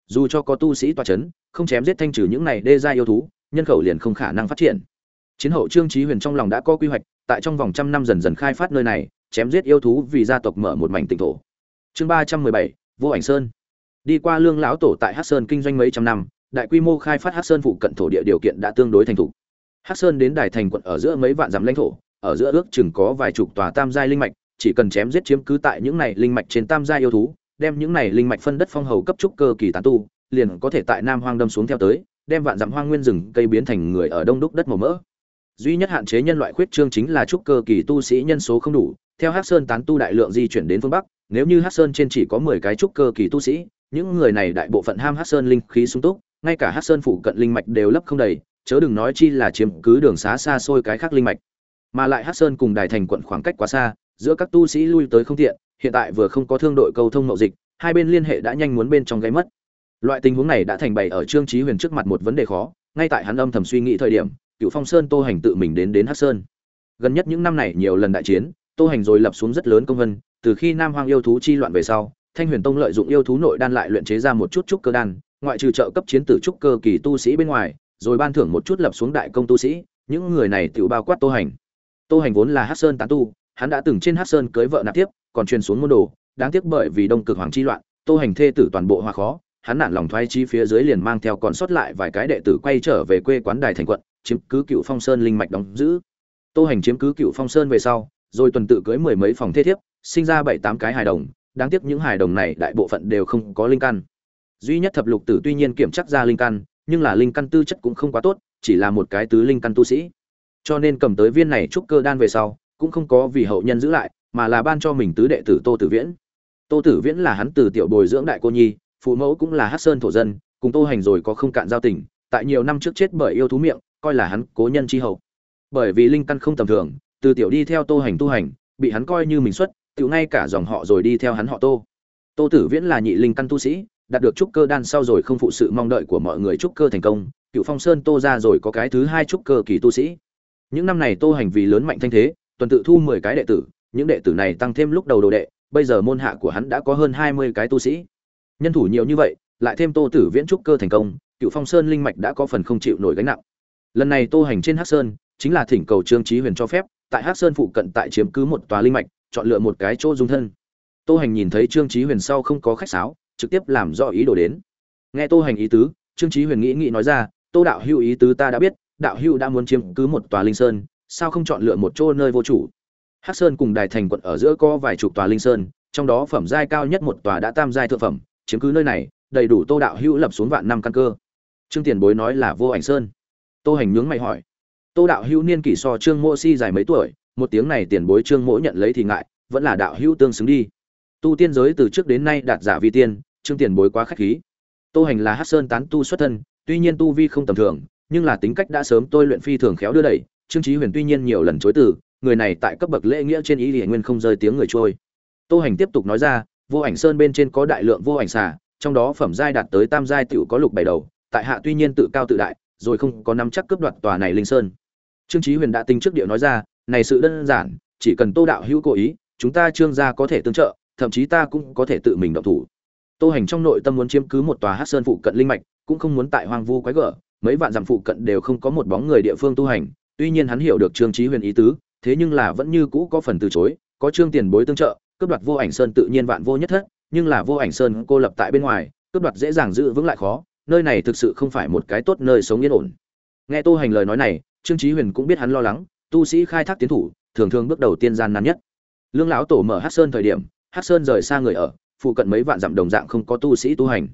Dù cho có tu sĩ tọa chấn, không chém giết thanh trừ những này đê gia yêu thú, nhân khẩu liền không khả năng phát triển. Chiến hậu trương trí huyền trong lòng đã có quy hoạch, tại trong vòng trăm năm dần dần khai phát nơi này, chém giết yêu thú vì gia tộc mở một mảnh tỉnh thổ. Chương ba trăm mười bảy, vô ảnh sơn. Đi qua lương lão tổ tại hắc sơn kinh doanh mấy trăm năm đại quy mô khai phát hắc sơn phụ cận thổ địa điều kiện đã tương đối thành thục. Hắc sơn đến đài thành quận ở giữa mấy vạn dặm lãnh thổ, ở giữa ước chừng có vài chục tòa tam giai linh mạch, chỉ cần chém giết chiếm cứ tại những này linh mạch trên tam giai yêu thú, đem những này linh mạch phân đất phong hầu cấp trúc cơ kỳ tán tu, liền có thể tại nam hoang đâm xuống theo tới, đem vạn dặm hoang nguyên rừng cây biến thành người ở đông đúc đất màu mỡ. Duy nhất hạn chế nhân loại khuyết trương chính là trúc cơ kỳ tu sĩ nhân số không đủ, theo hắc sơn tán tu đại lượng di chuyển đến phương bắc, nếu như hắc sơn trên chỉ có mười cái trúc cơ kỳ tu sĩ, những người này đại bộ phận ham hắc sơn linh khí sung túc ngay cả hắc sơn phụ cận linh mạch đều lấp không đầy, chớ đừng nói chi là chiếm cứ đường xá xa xôi cái khác linh mạch. Mà lại hắc sơn cùng đài thành quận khoảng cách quá xa, giữa các tu sĩ lui tới không tiện, hiện tại vừa không có thương đội cầu thông mậu dịch, hai bên liên hệ đã nhanh muốn bên trong gáy mất. Loại tình huống này đã thành bày ở trương trí huyền trước mặt một vấn đề khó, ngay tại hắn âm thầm suy nghĩ thời điểm cựu phong sơn tô hành tự mình đến đến hắc sơn. Gần nhất những năm này nhiều lần đại chiến, tô hành rồi lập xuống rất lớn công vân, từ khi nam hoang yêu thú chi loạn về sau, thanh huyền tông lợi dụng yêu thú nội đan lại luyện chế ra một chút trúc cơ đan ngoại trừ trợ cấp chiến tử trúc cơ kỳ tu sĩ bên ngoài, rồi ban thưởng một chút lập xuống đại công tu sĩ, những người này tự bao quát tô hành. Tô hành vốn là hắc sơn tán tu, hắn đã từng trên hắc sơn cưới vợ nạp tiếp, còn truyền xuống môn đồ, đáng tiếc bởi vì đông cực hoàng chi loạn, tô hành thê tử toàn bộ hoa khó, hắn nản lòng thoái chi phía dưới liền mang theo còn sót lại vài cái đệ tử quay trở về quê quán đài thành quận, chiếm cứ cựu phong sơn linh mạch đóng giữ. Tô hành chiếm cứ cựu phong sơn về sau, rồi tuần tự cưới mười mấy phòng thế thiếp, sinh ra bảy tám cái hài đồng, đáng tiếc những hài đồng này đại bộ phận đều không có linh căn duy nhất thập lục tử tuy nhiên kiểm chắc ra linh căn, nhưng là linh căn tư chất cũng không quá tốt, chỉ là một cái tứ linh căn tu sĩ. Cho nên cầm tới viên này trúc cơ đan về sau, cũng không có vì hậu nhân giữ lại, mà là ban cho mình tứ đệ tử tô tử viễn. Tô tử viễn là hắn từ tiểu bồi dưỡng đại cô nhi, phụ mẫu cũng là hát sơn thổ dân, cùng tô hành rồi có không cạn giao tình, tại nhiều năm trước chết bởi yêu thú miệng, coi là hắn cố nhân chi hậu. Bởi vì linh căn không tầm thường, từ tiểu đi theo tô hành tu hành, bị hắn coi như mình xuất tự ngay cả dòng họ rồi đi theo hắn họ tô. Tô tử viễn là nhị linh căn tu sĩ đạt được trúc cơ đan sau rồi không phụ sự mong đợi của mọi người trúc cơ thành công, cựu phong sơn tô ra rồi có cái thứ hai trúc cơ kỳ tu sĩ. Những năm này tô hành vì lớn mạnh thanh thế, tuần tự thu mười cái đệ tử, những đệ tử này tăng thêm lúc đầu đồ đệ, bây giờ môn hạ của hắn đã có hơn hai mươi cái tu sĩ. Nhân thủ nhiều như vậy, lại thêm tô tử viễn trúc cơ thành công, cựu phong sơn linh mạch đã có phần không chịu nổi gánh nặng. Lần này tô hành trên hắc sơn, chính là thỉnh cầu trương trí huyền cho phép, tại hắc sơn phụ cận tại chiếm cứ một tòa linh mạch, chọn lựa một cái chỗ dung thân. Tô hành nhìn thấy trương trí huyền sau không có khách sáo trực tiếp làm rõ ý đồ đến. Nghe tô hành ý tứ, trương trí huyền nghĩ nghĩ nói ra, tô đạo hữu ý tứ ta đã biết, đạo hữu đã muốn chiếm cứ một tòa linh sơn, sao không chọn lựa một chỗ nơi vô chủ? Hắc sơn cùng đài thành quận ở giữa có vài chục tòa linh sơn, trong đó phẩm giai cao nhất một tòa đã tam giai thượng phẩm, chiếm cứ nơi này, đầy đủ tô đạo hữu lập xuống vạn năm căn cơ. Trương tiền bối nói là vô ảnh sơn. Tô hành nhướng mày hỏi, tô đạo hữu niên kỷ so trương mỗ si dài mấy tuổi, một tiếng này tiền bối trương mỗ nhận lấy thì ngại, vẫn là đạo hữu tương xứng đi. Tu tiên giới từ trước đến nay đạt giả vi tiên trương tiền bối quá khách khí. Tô hành là hát sơn tán tu xuất thân, tuy nhiên tu vi không tầm thường, nhưng là tính cách đã sớm tôi luyện phi thường khéo đưa đẩy, trương trí huyền tuy nhiên nhiều lần chối từ, người này tại cấp bậc lễ nghĩa trên ý hiển nguyên không rơi tiếng người trôi. Tô hành tiếp tục nói ra, vô ảnh sơn bên trên có đại lượng vô ảnh xà, trong đó phẩm giai đạt tới tam giai tiểu có lục bảy đầu, tại hạ tuy nhiên tự cao tự đại, rồi không có nắm chắc cướp đoạt tòa này linh sơn. Trương chí huyền đã tính trước điệu nói ra, này sự đơn giản, chỉ cần tô đạo hữu cố ý, chúng ta trương gia có thể tương trợ, thậm chí ta cũng có thể tự mình động thủ tô hành trong nội tâm muốn chiếm cứ một tòa hắc sơn phụ cận linh mạch, cũng không muốn tại hoang vu quái gở, mấy vạn dặm phụ cận đều không có một bóng người địa phương tu hành, tuy nhiên hắn hiểu được trương trí huyền ý tứ, thế nhưng là vẫn như cũ có phần từ chối, có trương tiền bối tương trợ, cướp đoạt vô ảnh sơn tự nhiên vạn vô nhất thất, nhưng là vô ảnh sơn cô lập tại bên ngoài, cướp đoạt dễ dàng giữ vững lại khó, nơi này thực sự không phải một cái tốt nơi sống yên ổn. Nghe tô hành lời nói này, trương trí huyền cũng biết hắn lo lắng, tu sĩ khai thác tiến thủ, thường thường bước đầu tiên gian nan nhất. Lương lão tổ mở hắc sơn thời điểm hắc sơn rời xa người ở phụ cận mấy vạn dặm đồng dạng không có tu sĩ tu hành.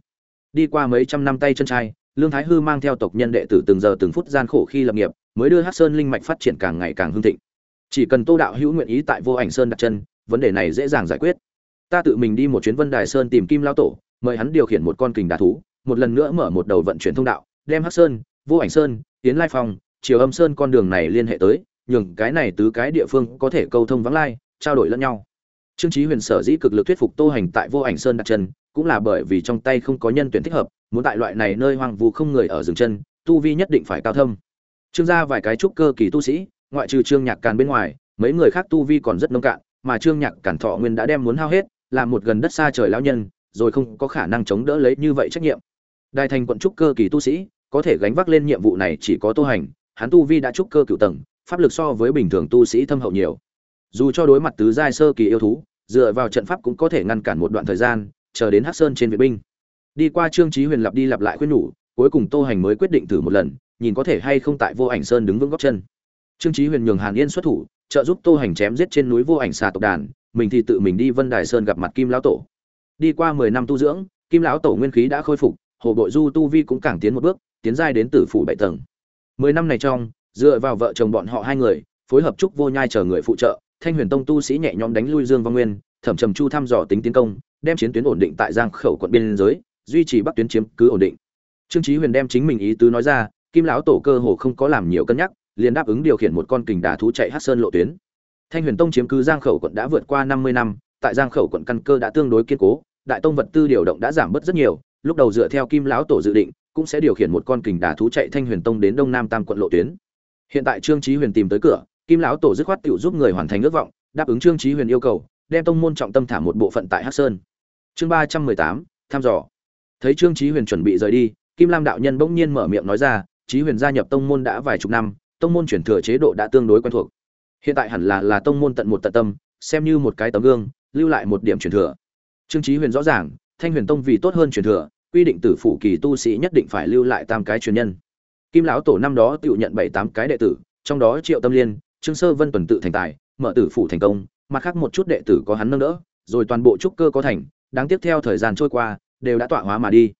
Đi qua mấy trăm năm tay chân trai, lương thái hư mang theo tộc nhân đệ tử từng giờ từng phút gian khổ khi lập nghiệp, mới đưa hắc sơn linh mạch phát triển càng ngày càng hưng thịnh. Chỉ cần tô đạo hữu nguyện ý tại vô ảnh sơn đặt chân, vấn đề này dễ dàng giải quyết. Ta tự mình đi một chuyến vân đài sơn tìm kim lao tổ, mời hắn điều khiển một con kình đá thú, một lần nữa mở một đầu vận chuyển thông đạo, đem hắc sơn, vô ảnh sơn, tiến lai phong chiều âm sơn con đường này liên hệ tới, nhường cái này tứ cái địa phương có thể câu thông vắng lai, trao đổi lẫn nhau trương chí huyền sở dĩ cực lực thuyết phục tô hành tại vô ảnh sơn đặt chân, cũng là bởi vì trong tay không có nhân tuyển thích hợp, muốn tại loại này nơi hoang vu không người ở dừng chân, tu vi nhất định phải cao thâm. Trương gia vài cái trúc cơ kỳ tu sĩ, ngoại trừ trương nhạc càn bên ngoài, mấy người khác tu vi còn rất nông cạn, mà trương nhạc càn thọ nguyên đã đem muốn hao hết làm một gần đất xa trời lão nhân, rồi không có khả năng chống đỡ lấy như vậy trách nhiệm. Đại thành quận trúc cơ kỳ tu sĩ, có thể gánh vác lên nhiệm vụ này chỉ có tô hành, hắn tu vi đã trúc cơ cửu tầng, pháp lực so với bình thường tu sĩ thâm hậu nhiều dù cho đối mặt tứ giai sơ kỳ yêu thú, dựa vào trận pháp cũng có thể ngăn cản một đoạn thời gian, chờ đến hắc sơn trên viện binh. Đi qua trương chí huyền lặp đi lặp lại khuyên nhủ, cuối cùng tô hành mới quyết định thử một lần, nhìn có thể hay không tại vô ảnh sơn đứng vững góc chân. Trương chí huyền nhường hàn yên xuất thủ, trợ giúp tô hành chém giết trên núi vô ảnh xà tộc đàn, mình thì tự mình đi vân đài sơn gặp mặt kim lão tổ. Đi qua mười năm tu dưỡng, kim lão tổ nguyên khí đã khôi phục, hồ bội du tu vi cũng càng tiến một bước, tiến giai đến tử phủ bảy tầng. Mười năm này trong, dựa vào vợ chồng bọn họ hai người, phối hợp trúc vô nhai chờ người phụ trợ thanh huyền tông tu sĩ nhẹ nhõm đánh lui dương văn nguyên, thẩm trầm chu thăm dò tính tiến công, đem chiến tuyến ổn định tại giang khẩu quận biên giới, duy trì bắc tuyến chiếm cứ ổn định. Trương chí huyền đem chính mình ý tứ nói ra, kim lão tổ cơ hồ không có làm nhiều cân nhắc, liền đáp ứng điều khiển một con kình đà thú chạy hắc sơn lộ tuyến. Thanh huyền tông chiếm cứ giang khẩu quận đã vượt qua năm mươi năm, tại giang khẩu quận căn cơ đã tương đối kiên cố, đại tông vật tư điều động đã giảm bớt rất nhiều, lúc đầu dựa theo kim lão tổ dự định, cũng sẽ điều khiển một con kình đà thú chạy thanh huyền tông đến đông nam tam quận lộ tuyến. Hiện tại trương chí huyền tìm tới cửa kim lão tổ dứt khoát tự giúp người hoàn thành ước vọng, đáp ứng trương chí huyền yêu cầu, đem tông môn trọng tâm thả một bộ phận tại hắc sơn. Chương ba trăm mười tám, thăm dò. Thấy trương chí huyền chuẩn bị rời đi, kim lam đạo nhân bỗng nhiên mở miệng nói ra, chí huyền gia nhập tông môn đã vài chục năm, tông môn chuyển thừa chế độ đã tương đối quen thuộc. Hiện tại hẳn là là tông môn tận một tận tâm, xem như một cái tấm gương, lưu lại một điểm truyền thừa. Trương chí huyền rõ ràng, thanh huyền tông vì tốt hơn truyền thừa, quy định tử phủ kỳ tu sĩ nhất định phải lưu lại tam cái truyền nhân. Kim lão tổ năm đó tự nhận bảy tám cái đệ tử, trong đó triệu tâm liên trương sơ vân tuần tự thành tài, mở tử phủ thành công, mặt khác một chút đệ tử có hắn nâng đỡ, rồi toàn bộ trúc cơ có thành, đáng tiếp theo thời gian trôi qua, đều đã tọa hóa mà đi.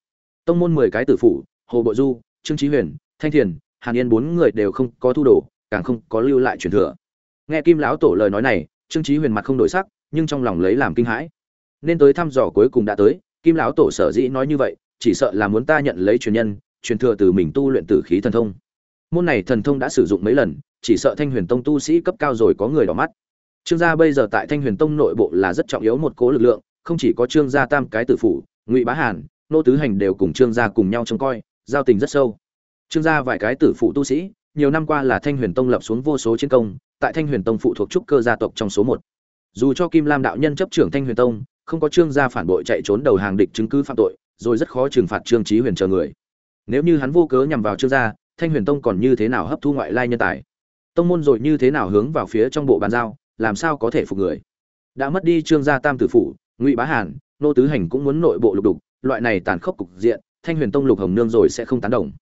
Tông môn mười cái tử phủ, hồ bộ du, trương trí huyền, thanh thiền, hàn yên bốn người đều không có thu đồ, càng không có lưu lại truyền thừa. Nghe kim lão tổ lời nói này, trương trí huyền mặt không đổi sắc, nhưng trong lòng lấy làm kinh hãi. Nên tới thăm dò cuối cùng đã tới, kim lão tổ sở dĩ nói như vậy, chỉ sợ là muốn ta nhận lấy truyền nhân, truyền thừa từ mình tu luyện tử khí thần thông. Môn này thần thông đã sử dụng mấy lần chỉ sợ thanh huyền tông tu sĩ cấp cao rồi có người đỏ mắt. Trương gia bây giờ tại thanh huyền tông nội bộ là rất trọng yếu một cố lực lượng, không chỉ có trương gia tam cái tử phủ, ngụy bá hàn, nô tứ hành đều cùng trương gia cùng nhau trông coi, giao tình rất sâu. Trương gia vài cái tử phụ tu sĩ, nhiều năm qua là thanh huyền tông lập xuống vô số chiến công, tại thanh huyền tông phụ thuộc trúc cơ gia tộc trong số một. Dù cho kim lam đạo nhân chấp trưởng thanh huyền tông, không có trương gia phản bội chạy trốn đầu hàng địch chứng cứ phạm tội, rồi rất khó trừng phạt trương trí huyền chờ người. Nếu như hắn vô cớ nhằm vào trương gia, thanh huyền tông còn như thế nào hấp thu ngoại lai nhân tài? Tông môn rồi như thế nào hướng vào phía trong bộ bàn giao, làm sao có thể phục người? Đã mất đi trương gia tam tử phủ, ngụy bá hàn, nô tứ hành cũng muốn nội bộ lục đục, loại này tàn khốc cục diện, thanh huyền tông lục hồng nương rồi sẽ không tán đồng.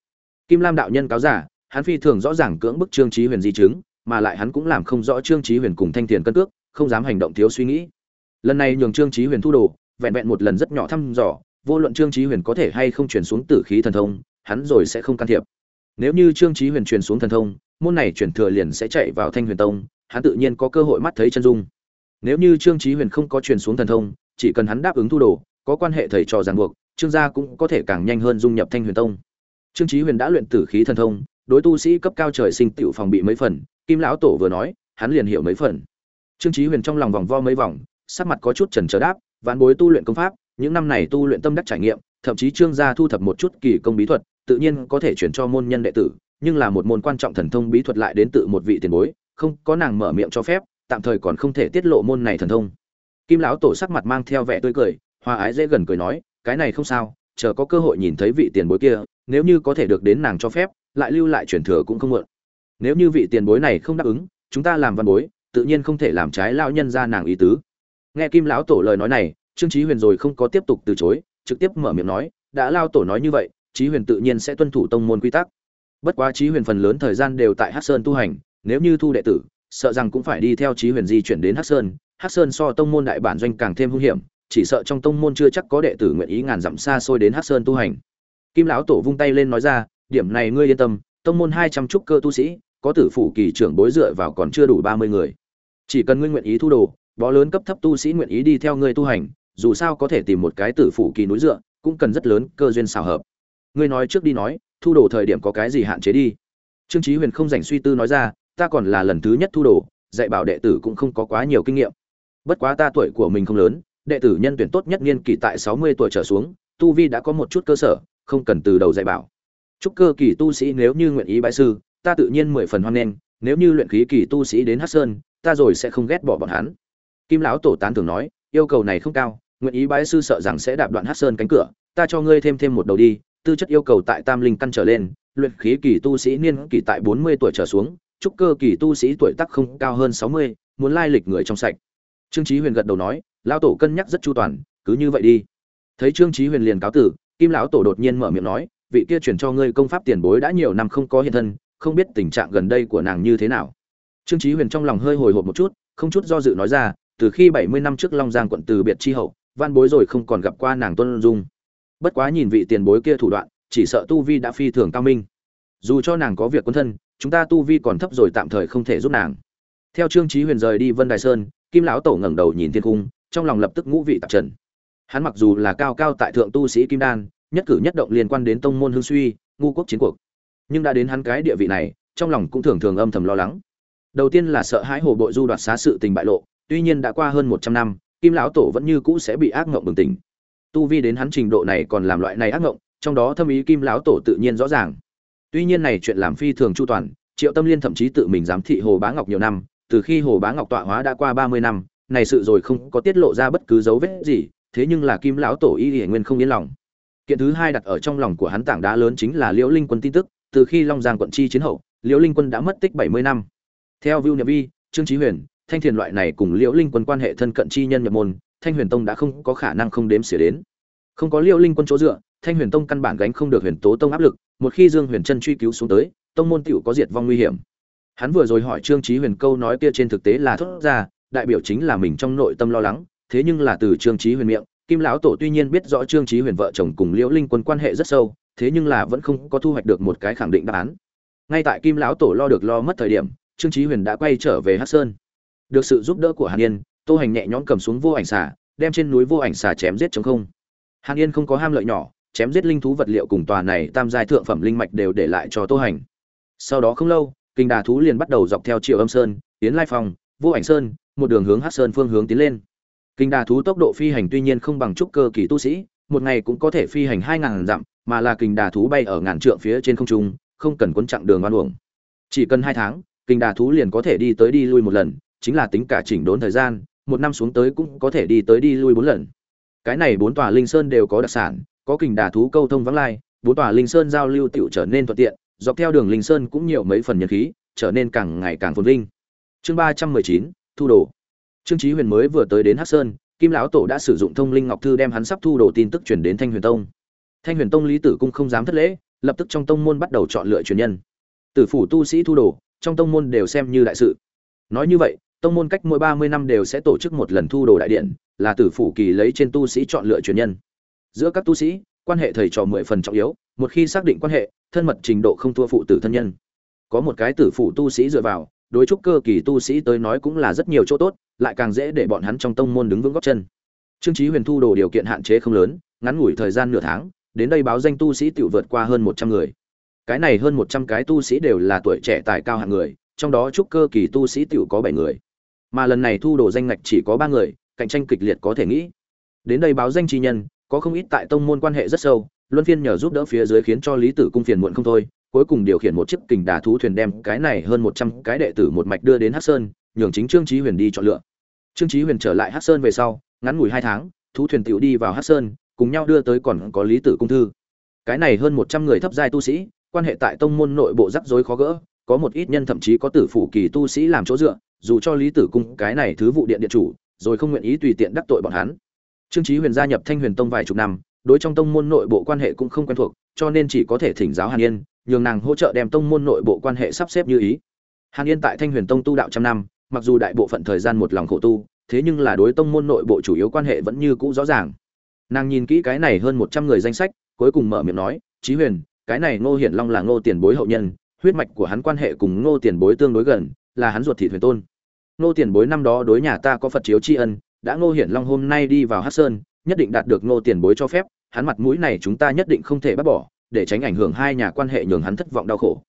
Kim lam đạo nhân cáo giả, hắn phi thường rõ ràng cưỡng bức trương trí huyền di chứng, mà lại hắn cũng làm không rõ trương trí huyền cùng thanh tiền cân cước, không dám hành động thiếu suy nghĩ. Lần này nhường trương trí huyền thu đồ, vẹn vẹn một lần rất nhỏ thăm dò, vô luận trương trí huyền có thể hay không chuyển xuống tử khí thần thông, hắn rồi sẽ không can thiệp. Nếu như trương trí huyền truyền xuống thần thông môn này chuyển thừa liền sẽ chạy vào thanh huyền tông, hắn tự nhiên có cơ hội mắt thấy chân dung. Nếu như trương trí huyền không có truyền xuống thần thông, chỉ cần hắn đáp ứng thu đồ, có quan hệ thầy trò ràng buộc, trương gia cũng có thể càng nhanh hơn dung nhập thanh huyền tông. Trương trí huyền đã luyện tử khí thần thông, đối tu sĩ cấp cao trời sinh tựu phòng bị mấy phần, kim lão tổ vừa nói, hắn liền hiểu mấy phần. Trương trí huyền trong lòng vòng vo mấy vòng, sắc mặt có chút trần trờ đáp ván bối tu luyện công pháp, những năm này tu luyện tâm đắc trải nghiệm, thậm chí trương gia thu thập một chút kỳ công bí thuật, tự nhiên có thể chuyển cho môn nhân đệ tử nhưng là một môn quan trọng thần thông bí thuật lại đến từ một vị tiền bối, không có nàng mở miệng cho phép, tạm thời còn không thể tiết lộ môn này thần thông. Kim lão tổ sắc mặt mang theo vẻ tươi cười, hòa ái dễ gần cười nói, cái này không sao, chờ có cơ hội nhìn thấy vị tiền bối kia, nếu như có thể được đến nàng cho phép, lại lưu lại truyền thừa cũng không muộn. Nếu như vị tiền bối này không đáp ứng, chúng ta làm văn bối, tự nhiên không thể làm trái lão nhân ra nàng ý tứ. Nghe kim lão tổ lời nói này, trương chí huyền rồi không có tiếp tục từ chối, trực tiếp mở miệng nói, đã lao tổ nói như vậy, chí huyền tự nhiên sẽ tuân thủ tông môn quy tắc bất quá chí huyền phần lớn thời gian đều tại hắc sơn tu hành, nếu như thu đệ tử, sợ rằng cũng phải đi theo chí huyền di chuyển đến hắc sơn. Hắc sơn so tông môn đại bản doanh càng thêm hung hiểm, chỉ sợ trong tông môn chưa chắc có đệ tử nguyện ý ngàn dặm xa xôi đến hắc sơn tu hành. Kim lão tổ vung tay lên nói ra, điểm này ngươi yên tâm, tông môn hai trăm trúc cơ tu sĩ, có tử phủ kỳ trưởng bối dựa vào còn chưa đủ ba mươi người. Chỉ cần ngươi nguyện ý thu đồ, bó lớn cấp thấp tu sĩ nguyện ý đi theo ngươi tu hành, dù sao có thể tìm một cái tử phủ kỳ núi dựa, cũng cần rất lớn cơ duyên xào hợp. Ngươi nói trước đi nói thu đồ thời điểm có cái gì hạn chế đi. Trương chí huyền không dành suy tư nói ra, ta còn là lần thứ nhất thu đồ, dạy bảo đệ tử cũng không có quá nhiều kinh nghiệm. Bất quá ta tuổi của mình không lớn, đệ tử nhân tuyển tốt nhất niên kỳ tại sáu mươi tuổi trở xuống, tu vi đã có một chút cơ sở, không cần từ đầu dạy bảo. Chúc cơ kỳ tu sĩ nếu như nguyện ý bãi sư, ta tự nhiên mười phần hoan nghênh, nếu như luyện khí kỳ tu sĩ đến hắc sơn, ta rồi sẽ không ghét bỏ bọn hắn. Kim lão tổ tán thường nói, yêu cầu này không cao, nguyện ý bái sư sợ rằng sẽ đạp đoạn hắc sơn cánh cửa, ta cho ngươi thêm thêm một đầu đi tư chất yêu cầu tại tam linh căn trở lên, luyện khí kỳ tu sĩ niên kỳ tại bốn mươi tuổi trở xuống, trúc cơ kỳ tu sĩ tuổi tác không cao hơn sáu mươi, muốn lai lịch người trong sạch. Trương chí huyền gật đầu nói, lão tổ cân nhắc rất chu toàn, cứ như vậy đi. Thấy trương chí huyền liền cáo tử, kim lão tổ đột nhiên mở miệng nói, vị kia truyền cho ngươi công pháp tiền bối đã nhiều năm không có hiện thân, không biết tình trạng gần đây của nàng như thế nào. Trương chí huyền trong lòng hơi hồi hộp một chút, không chút do dự nói ra, từ khi 70 năm trước long giang quận từ biệt chi hậu, văn bối rồi không còn gặp qua nàng tuân dung bất quá nhìn vị tiền bối kia thủ đoạn, chỉ sợ tu vi đã phi thường cao minh. Dù cho nàng có việc quân thân, chúng ta tu vi còn thấp rồi tạm thời không thể giúp nàng. Theo trương trí huyền rời đi vân đài sơn, kim lão tổ ngẩng đầu nhìn thiên cung, trong lòng lập tức ngũ vị tạp trần. Hắn mặc dù là cao cao tại thượng tu sĩ kim đan, nhất cử nhất động liên quan đến tông môn hương suy, ngu quốc chiến cuộc. Nhưng đã đến hắn cái địa vị này, trong lòng cũng thường thường âm thầm lo lắng. Đầu tiên là sợ hãi hồ bội du đoạt xá sự tình bại lộ, tuy nhiên đã qua hơn một trăm năm, kim lão tổ vẫn như cũ sẽ bị ác ngộng bừng tỉnh tu vi đến hắn trình độ này còn làm loại này ác ngộng, trong đó thâm ý kim lão tổ tự nhiên rõ ràng. Tuy nhiên này chuyện làm phi thường chu toàn, triệu tâm liên thậm chí tự mình giám thị hồ bá ngọc nhiều năm, từ khi hồ bá ngọc tọa hóa đã qua ba mươi năm, này sự rồi không có tiết lộ ra bất cứ dấu vết gì, thế nhưng là kim lão tổ y hiển nguyên không yên lòng. Kiện thứ hai đặt ở trong lòng của hắn tảng đá lớn chính là liễu linh quân tin tức, từ khi long giang quận chi chiến hậu, liễu linh quân đã mất tích bảy mươi năm. Theo vưu nhật vi trương trí huyền, thanh thiền loại này cùng liễu linh quân quan hệ thân cận chi nhân nhập môn thanh huyền tông đã không có khả năng không đếm xỉa đến. Không có liễu linh quân chỗ dựa, thanh huyền tông căn bản gánh không được huyền tố tông áp lực, một khi dương huyền Trân truy cứu xuống tới, tông môn tiểu có diệt vong nguy hiểm. Hắn vừa rồi hỏi trương trí huyền câu nói kia trên thực tế là thốt ra, đại biểu chính là mình trong nội tâm lo lắng, thế nhưng là từ trương trí huyền miệng, kim lão tổ tuy nhiên biết rõ trương trí huyền vợ chồng cùng liễu linh quân quan hệ rất sâu, thế nhưng là vẫn không có thu hoạch được một cái khẳng định đáp án. Ngay tại kim lão tổ lo được lo mất thời điểm, trương trí huyền đã quay trở về hát sơn. Được sự giúp đỡ của hàn yên tô hành nhẹ nhõm cầm xuống vô ảnh xà, đem trên núi vô ảnh xà chém giết chống không. Hàn yên không có ham lợi nhỏ, chém giết linh thú vật liệu cùng tòa này tam giai thượng phẩm linh mạch đều để lại cho tô hành. Sau đó không lâu, kinh đà thú liền bắt đầu dọc theo triệu âm sơn, tiến lai phòng vô ảnh sơn, một đường hướng hát sơn phương hướng tiến lên. Kinh đà thú tốc độ phi hành tuy nhiên không bằng trúc cơ kỳ tu sĩ, một ngày cũng có thể phi hành hai ngàn dặm, mà là kinh đà thú bay ở ngàn trượng phía trên không trung, không cần cuốn chặng đường oan uổng. Chỉ cần hai tháng, kinh đà thú liền có thể đi tới đi lui một lần, chính là tính cả chỉnh đốn thời gian một năm xuống tới cũng có thể đi tới đi lui bốn lần. Cái này bốn tòa linh sơn đều có đặc sản, có kình đà thú câu thông vắng lai, bốn tòa linh sơn giao lưu tựu trở nên thuận tiện, dọc theo đường linh sơn cũng nhiều mấy phần nhân khí, trở nên càng ngày càng phồn vinh. Chương ba trăm mười chín, thu đồ. Trương trí huyền mới vừa tới đến hắc sơn, kim lão tổ đã sử dụng thông linh ngọc thư đem hắn sắp thu đồ tin tức chuyển đến thanh huyền tông. Thanh huyền tông lý tử cung không dám thất lễ, lập tức trong tông môn bắt đầu chọn lựa truyền nhân. Tử phủ tu sĩ thu đồ, trong tông môn đều xem như đại sự. Nói như vậy tông môn cách mỗi ba mươi năm đều sẽ tổ chức một lần thu đồ đại điện, là tử phủ kỳ lấy trên tu sĩ chọn lựa truyền nhân. Giữa các tu sĩ, quan hệ thầy trò mười phần trọng yếu, một khi xác định quan hệ, thân mật trình độ không thua phụ tử thân nhân. Có một cái tử phủ tu sĩ dựa vào, đối trúc cơ kỳ tu sĩ tới nói cũng là rất nhiều chỗ tốt, lại càng dễ để bọn hắn trong tông môn đứng vững gót chân. Trương chí huyền thu đồ điều kiện hạn chế không lớn, ngắn ngủi thời gian nửa tháng, đến đây báo danh tu sĩ tiểu vượt qua hơn một trăm người. Cái này hơn một trăm cái tu sĩ đều là tuổi trẻ tài cao hạng người, trong đó trúc cơ kỳ tu sĩ tiểu có bảy người mà lần này thu đồ danh ngạch chỉ có ba người, cạnh tranh kịch liệt có thể nghĩ. Đến đây báo danh chi nhân, có không ít tại tông môn quan hệ rất sâu, luân phiên nhờ giúp đỡ phía dưới khiến cho lý tử cung phiền muộn không thôi, cuối cùng điều khiển một chiếc kình đà thú thuyền đem cái này hơn một trăm cái đệ tử một mạch đưa đến hắc sơn, nhường chính trương trí huyền đi chọn lựa. Trương trí huyền trở lại hắc sơn về sau, ngắn ngủi hai tháng, thú thuyền tiểu đi vào hắc sơn, cùng nhau đưa tới còn có lý tử cung thư. Cái này hơn một trăm người thấp giai tu sĩ, quan hệ tại tông môn nội bộ rắc rối khó gỡ, có một ít nhân thậm chí có tử phủ kỳ tu sĩ làm chỗ dựa dù cho lý tử cung cái này thứ vụ điện điện chủ, rồi không nguyện ý tùy tiện đắc tội bọn hắn. Trương chí huyền gia nhập thanh huyền tông vài chục năm, đối trong tông môn nội bộ quan hệ cũng không quen thuộc, cho nên chỉ có thể thỉnh giáo hàn yên, nhường nàng hỗ trợ đem tông môn nội bộ quan hệ sắp xếp như ý. Hàn yên tại thanh huyền tông tu đạo trăm năm, mặc dù đại bộ phận thời gian một lòng khổ tu, thế nhưng là đối tông môn nội bộ chủ yếu quan hệ vẫn như cũ rõ ràng. Nàng nhìn kỹ cái này hơn một trăm người danh sách, cuối cùng mở miệng nói, chí huyền, cái này ngô hiển long là ngô tiền bối hậu nhân, huyết mạch của hắn quan hệ cùng ngô tiền bối tương đối gần, là hắn ruột thị thuyền tôn. Nô tiền bối năm đó đối nhà ta có phật chiếu tri ân, đã ngô hiển long hôm nay đi vào hát sơn, nhất định đạt được nô tiền bối cho phép, hắn mặt mũi này chúng ta nhất định không thể bác bỏ, để tránh ảnh hưởng hai nhà quan hệ nhường hắn thất vọng đau khổ.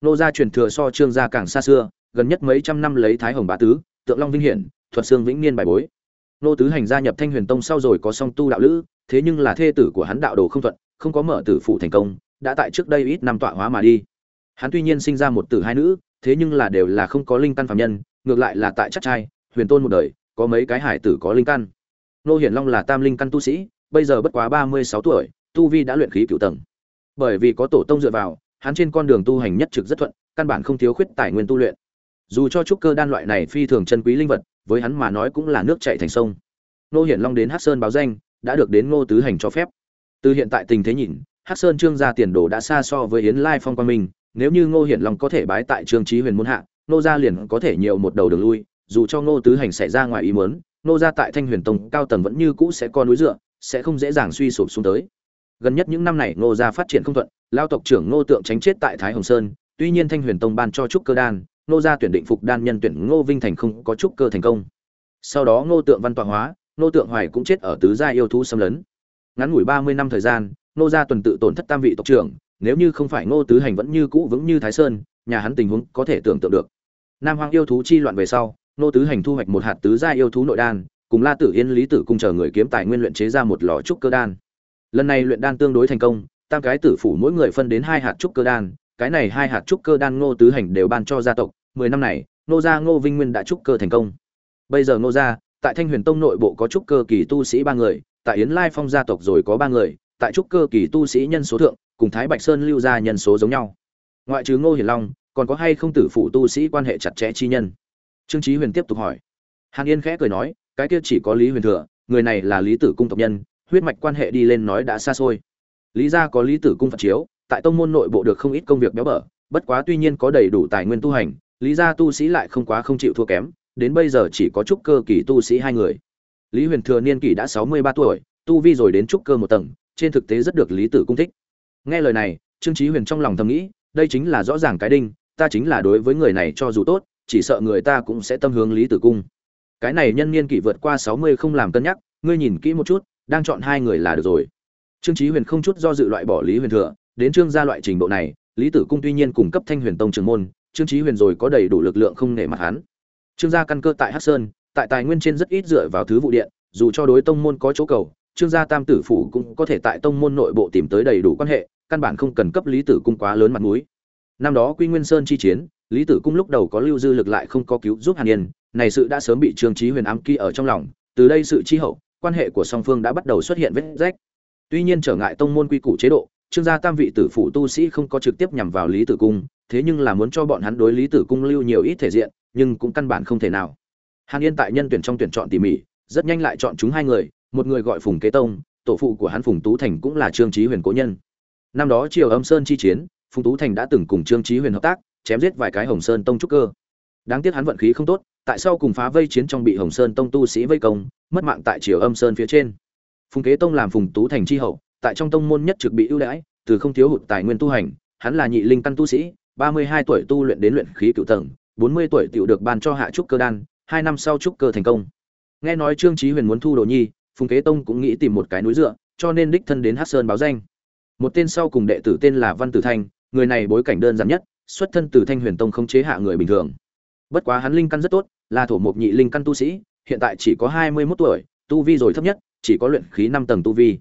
Nô gia truyền thừa so trương gia càng xa xưa, gần nhất mấy trăm năm lấy thái hồng bá tứ, tượng long vinh hiển, thuật xương vĩnh niên bài bối. Nô tứ hành gia nhập thanh huyền tông sau rồi có song tu đạo lữ, thế nhưng là thê tử của hắn đạo đồ không thuận, không có mở tử phụ thành công, đã tại trước đây ít năm tọa hóa mà đi. Hắn tuy nhiên sinh ra một tử hai nữ, thế nhưng là đều là không có linh căn phạm nhân ngược lại là tại chắc trai huyền tôn một đời có mấy cái hải tử có linh căn. Nô hiển long là tam linh căn tu sĩ bây giờ bất quá ba mươi sáu tuổi tu vi đã luyện khí cựu tầng. Bởi vì có tổ tông dựa vào hắn trên con đường tu hành nhất trực rất thuận căn bản không thiếu khuyết tài nguyên tu luyện. Dù cho trúc cơ đan loại này phi thường chân quý linh vật với hắn mà nói cũng là nước chảy thành sông. Ngô Hiển Long đến Hát Sơn báo danh, đã được đến Ngô Tứ Hành cho phép. Từ hiện tại tình thế nhìn, Hát Sơn Trương gia tiền đồ đã xa so với Yến Lai Phong quan minh, nếu như Ngô Hiển Long có thể bái tại Trương trí Huyền môn hạ, Ngô gia liền có thể nhiều một đầu đường lui, dù cho Ngô Tứ Hành xảy ra ngoài ý muốn, Ngô gia tại Thanh Huyền Tông cao tầng vẫn như cũ sẽ có núi dựa, sẽ không dễ dàng suy sụp xuống tới. Gần nhất những năm này Ngô gia phát triển không thuận, lao tộc trưởng Ngô Tượng tránh chết tại Thái Hồng Sơn, tuy nhiên Thanh Huyền Tông ban cho trúc cơ đan, Ngô gia tuyển định phục đan nhân tuyển Ngô Vinh thành không có trúc cơ thành công. Sau đó Ngô Tượng văn tọa hóa, Ngô Tượng Hoài cũng chết ở tứ gia yêu thú xâm lấn. Ngắn ngủi 30 năm thời gian, Ngô gia tuần tự tổn thất tam vị tộc trưởng, nếu như không phải Ngô Tứ Hành vẫn như cũ vững như Thái Sơn, nhà hắn tình huống có thể tưởng tượng được. Nam Hoang yêu thú chi loạn về sau, nô Tứ Hành thu hoạch một hạt tứ gia yêu thú nội đan, cùng La Tử Yên Lý Tử cung chờ người kiếm tài nguyên luyện chế ra một lò trúc cơ đan. Lần này luyện đan tương đối thành công, tam cái tử phủ mỗi người phân đến hai hạt trúc cơ đan, cái này hai hạt trúc cơ đan Ngô Tứ Hành đều ban cho gia tộc, 10 năm này, Ngô gia Ngô Vinh Nguyên đã trúc cơ thành công. Bây giờ Ngô gia, tại Thanh Huyền Tông nội bộ có trúc cơ kỳ tu sĩ ba người, tại Yến Lai Phong gia tộc rồi có ba người, tại trúc cơ kỳ tu sĩ nhân số thượng, cùng Thái Bạch Sơn lưu gia nhân số giống nhau. Ngoại trừ Ngô Hiển Long, còn có hay không tử phụ tu sĩ quan hệ chặt chẽ chi nhân? Trương Chí Huyền tiếp tục hỏi. Hàn Yên khẽ cười nói, cái kia chỉ có Lý Huyền Thừa, người này là Lý Tử cung tộc nhân, huyết mạch quan hệ đi lên nói đã xa xôi. Lý gia có Lý Tử cung Phật chiếu, tại tông môn nội bộ được không ít công việc béo bở, bất quá tuy nhiên có đầy đủ tài nguyên tu hành, Lý gia tu sĩ lại không quá không chịu thua kém, đến bây giờ chỉ có trúc cơ kỳ tu sĩ hai người. Lý Huyền Thừa niên kỷ đã 63 tuổi, tu vi rồi đến trúc cơ một tầng, trên thực tế rất được Lý Tử cung thích. Nghe lời này, Trương Chí Huyền trong lòng thầm nghĩ, đây chính là rõ ràng cái đinh, ta chính là đối với người này cho dù tốt, chỉ sợ người ta cũng sẽ tâm hướng Lý Tử cung. Cái này nhân niên kỷ vượt qua 60 không làm cân nhắc, ngươi nhìn kỹ một chút, đang chọn hai người là được rồi. Trương Chí Huyền không chút do dự loại bỏ Lý Huyền Thừa, đến Trương gia loại trình độ này, Lý Tử cung tuy nhiên cung cấp Thanh Huyền Tông trưởng môn, Trương Chí Huyền rồi có đầy đủ lực lượng không nể mặt hắn. Trương gia căn cơ tại Hắc Sơn, tại tài nguyên trên rất ít dựa vào thứ vụ điện, dù cho đối tông môn có chỗ cầu, Trương gia Tam tử phủ cũng có thể tại tông môn nội bộ tìm tới đầy đủ quan hệ, căn bản không cần cấp Lý Tử cung quá lớn mặt mũi. Năm đó Quy Nguyên Sơn chi chiến, Lý Tử cung lúc đầu có lưu dư lực lại không có cứu giúp Hàn Yên, này sự đã sớm bị Trương trí Huyền ám kỳ ở trong lòng, từ đây sự chi hậu, quan hệ của song phương đã bắt đầu xuất hiện vết rách. Tuy nhiên trở ngại tông môn quy củ chế độ, Trương gia tam vị tử phụ tu sĩ không có trực tiếp nhằm vào Lý Tử cung, thế nhưng là muốn cho bọn hắn đối Lý Tử cung lưu nhiều ít thể diện, nhưng cũng căn bản không thể nào. Hàn Yên tại nhân tuyển trong tuyển chọn tỉ mỉ, rất nhanh lại chọn chúng hai người, một người gọi Phùng Kế Tông, tổ phụ của hắn Phùng Tú Thành cũng là Trương trí Huyền cố nhân. Năm đó Triều Âm Sơn chi chiến, Phùng Tú Thành đã từng cùng Trương Chí Huyền hợp tác, chém giết vài cái Hồng Sơn tông trúc cơ. Đáng tiếc hắn vận khí không tốt, tại sao cùng phá vây chiến trong bị Hồng Sơn tông tu sĩ vây công, mất mạng tại Triều Âm Sơn phía trên. Phùng Kế Tông làm Phùng Tú Thành chi hậu, tại trong tông môn nhất trực bị ưu đãi, từ không thiếu hụt tài nguyên tu hành, hắn là nhị linh căn tu sĩ, 32 tuổi tu luyện đến luyện khí cửu tầng, 40 tuổi tiểu được ban cho hạ trúc cơ đan, 2 năm sau trúc cơ thành công. Nghe nói Trương Chí Huyền muốn thu đồ nhi, Phùng Kế Tông cũng nghĩ tìm một cái núi dựa, cho nên đích thân đến Hắc Sơn báo danh. Một tên sau cùng đệ tử tên là Văn Tử Thanh, người này bối cảnh đơn giản nhất, xuất thân từ Thanh Huyền Tông không chế hạ người bình thường. Bất quá hắn linh căn rất tốt, là thổ mộc nhị linh căn tu sĩ, hiện tại chỉ có 21 tuổi, tu vi rồi thấp nhất, chỉ có luyện khí 5 tầng tu vi.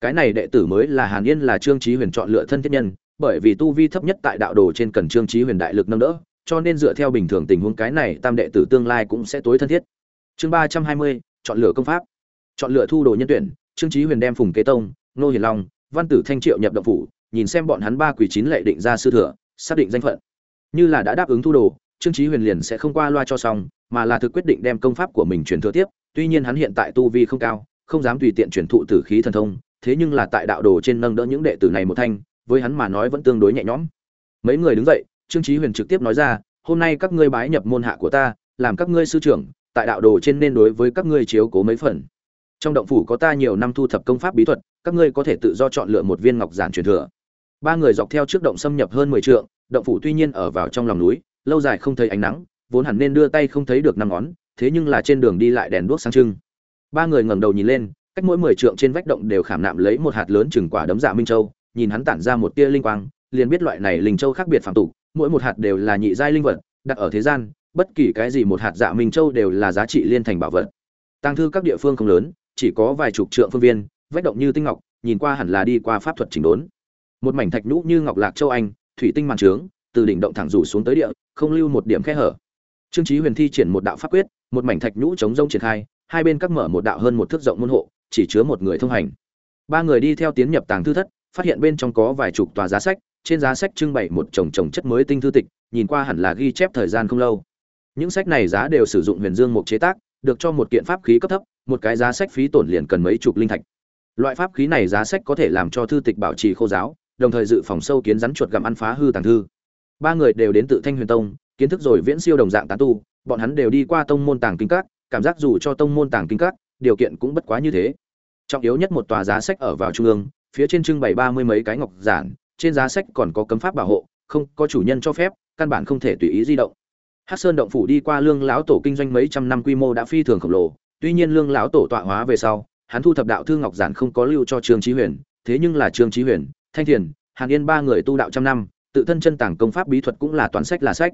Cái này đệ tử mới là Hàn Yên là Trương Chí Huyền chọn lựa thân thiết nhân, bởi vì tu vi thấp nhất tại đạo đồ trên cần Trương Chí Huyền đại lực nâng đỡ, cho nên dựa theo bình thường tình huống cái này tam đệ tử tương lai cũng sẽ tối thân thiết. Chương 320, chọn lựa công pháp. Chọn lựa thu đồ nhân tuyển, Trương Chí Huyền đem Phùng Kế Tông, Nô Hiền Long, Văn Tử Thanh Triệu nhập động phủ, nhìn xem bọn hắn ba quỷ chín lệ định ra sư thừa, xác định danh phận. Như là đã đáp ứng thu đồ, Trương Chí Huyền liền sẽ không qua loa cho xong, mà là thực quyết định đem công pháp của mình truyền thừa tiếp, tuy nhiên hắn hiện tại tu vi không cao, không dám tùy tiện truyền thụ tử khí thần thông, thế nhưng là tại đạo đồ trên nâng đỡ những đệ tử này một thanh, với hắn mà nói vẫn tương đối nhẹ nhõm. Mấy người đứng dậy, Trương Chí Huyền trực tiếp nói ra, hôm nay các ngươi bái nhập môn hạ của ta, làm các ngươi sư trưởng, tại đạo đồ trên nên đối với các ngươi chiếu cố mấy phần. Trong động phủ có ta nhiều năm thu thập công pháp bí thuật, các ngươi có thể tự do chọn lựa một viên ngọc giản truyền thừa. Ba người dọc theo trước động xâm nhập hơn 10 trượng, động phủ tuy nhiên ở vào trong lòng núi, lâu dài không thấy ánh nắng, vốn hẳn nên đưa tay không thấy được năm ngón, thế nhưng là trên đường đi lại đèn đuốc sáng trưng. Ba người ngẩng đầu nhìn lên, cách mỗi 10 trượng trên vách động đều khảm nạm lấy một hạt lớn chừng quả đấm dạ minh châu, nhìn hắn tản ra một tia linh quang, liền biết loại này linh châu khác biệt phàm tục, mỗi một hạt đều là nhị giai linh vật, đặt ở thế gian, bất kỳ cái gì một hạt dạ minh châu đều là giá trị liên thành bảo vật. Tăng thư các địa phương không lớn, chỉ có vài chục trượng phương viên, vách động như tinh ngọc, nhìn qua hẳn là đi qua pháp thuật chỉnh đốn. Một mảnh thạch nhũ như ngọc lạc châu anh, thủy tinh màn trướng, từ đỉnh động thẳng rủ xuống tới địa, không lưu một điểm khe hở. Trương trí Huyền thi triển một đạo pháp quyết, một mảnh thạch nhũ chống rông triển khai, hai bên các mở một đạo hơn một thước rộng môn hộ, chỉ chứa một người thông hành. Ba người đi theo tiến nhập tàng thư thất, phát hiện bên trong có vài chục tòa giá sách, trên giá sách trưng bày một chồng chồng chất mới tinh thư tịch, nhìn qua hẳn là ghi chép thời gian không lâu. Những sách này giá đều sử dụng huyền dương mục chế tác, được cho một kiện pháp khí cấp thấp một cái giá sách phí tổn liền cần mấy chục linh thạch loại pháp khí này giá sách có thể làm cho thư tịch bảo trì khô giáo đồng thời dự phòng sâu kiến rắn chuột gặm ăn phá hư tàng thư. Ba người đều đến tự thanh huyền tông, kiến thức rồi viễn siêu đồng dạng tán tu, bọn hắn đều đi qua tông môn tàng kinh các, cảm giác dù cho tông môn tàng kinh các, điều kiện cũng bất quá như thế. Trọng yếu nhất một tòa giá sách ở vào trung ương, phía trên trưng bày ba mươi mấy cái ngọc giản, trên giá sách còn có cấm pháp bảo hộ, không có chủ nhân cho phép, căn bản không thể tùy ý di động. Hát sơn động phủ đi qua lương lão tổ kinh doanh mấy trăm năm quy mô đã phi thường khổng lồ, tuy nhiên lương lão tổ tọa hóa về sau, hắn thu thập đạo thư ngọc giản không có lưu cho trương trí huyền, thế nhưng là trương trí huyền thanh thiền, hàn yên ba người tu đạo trăm năm, tự thân chân tảng công pháp bí thuật cũng là toán sách là sách.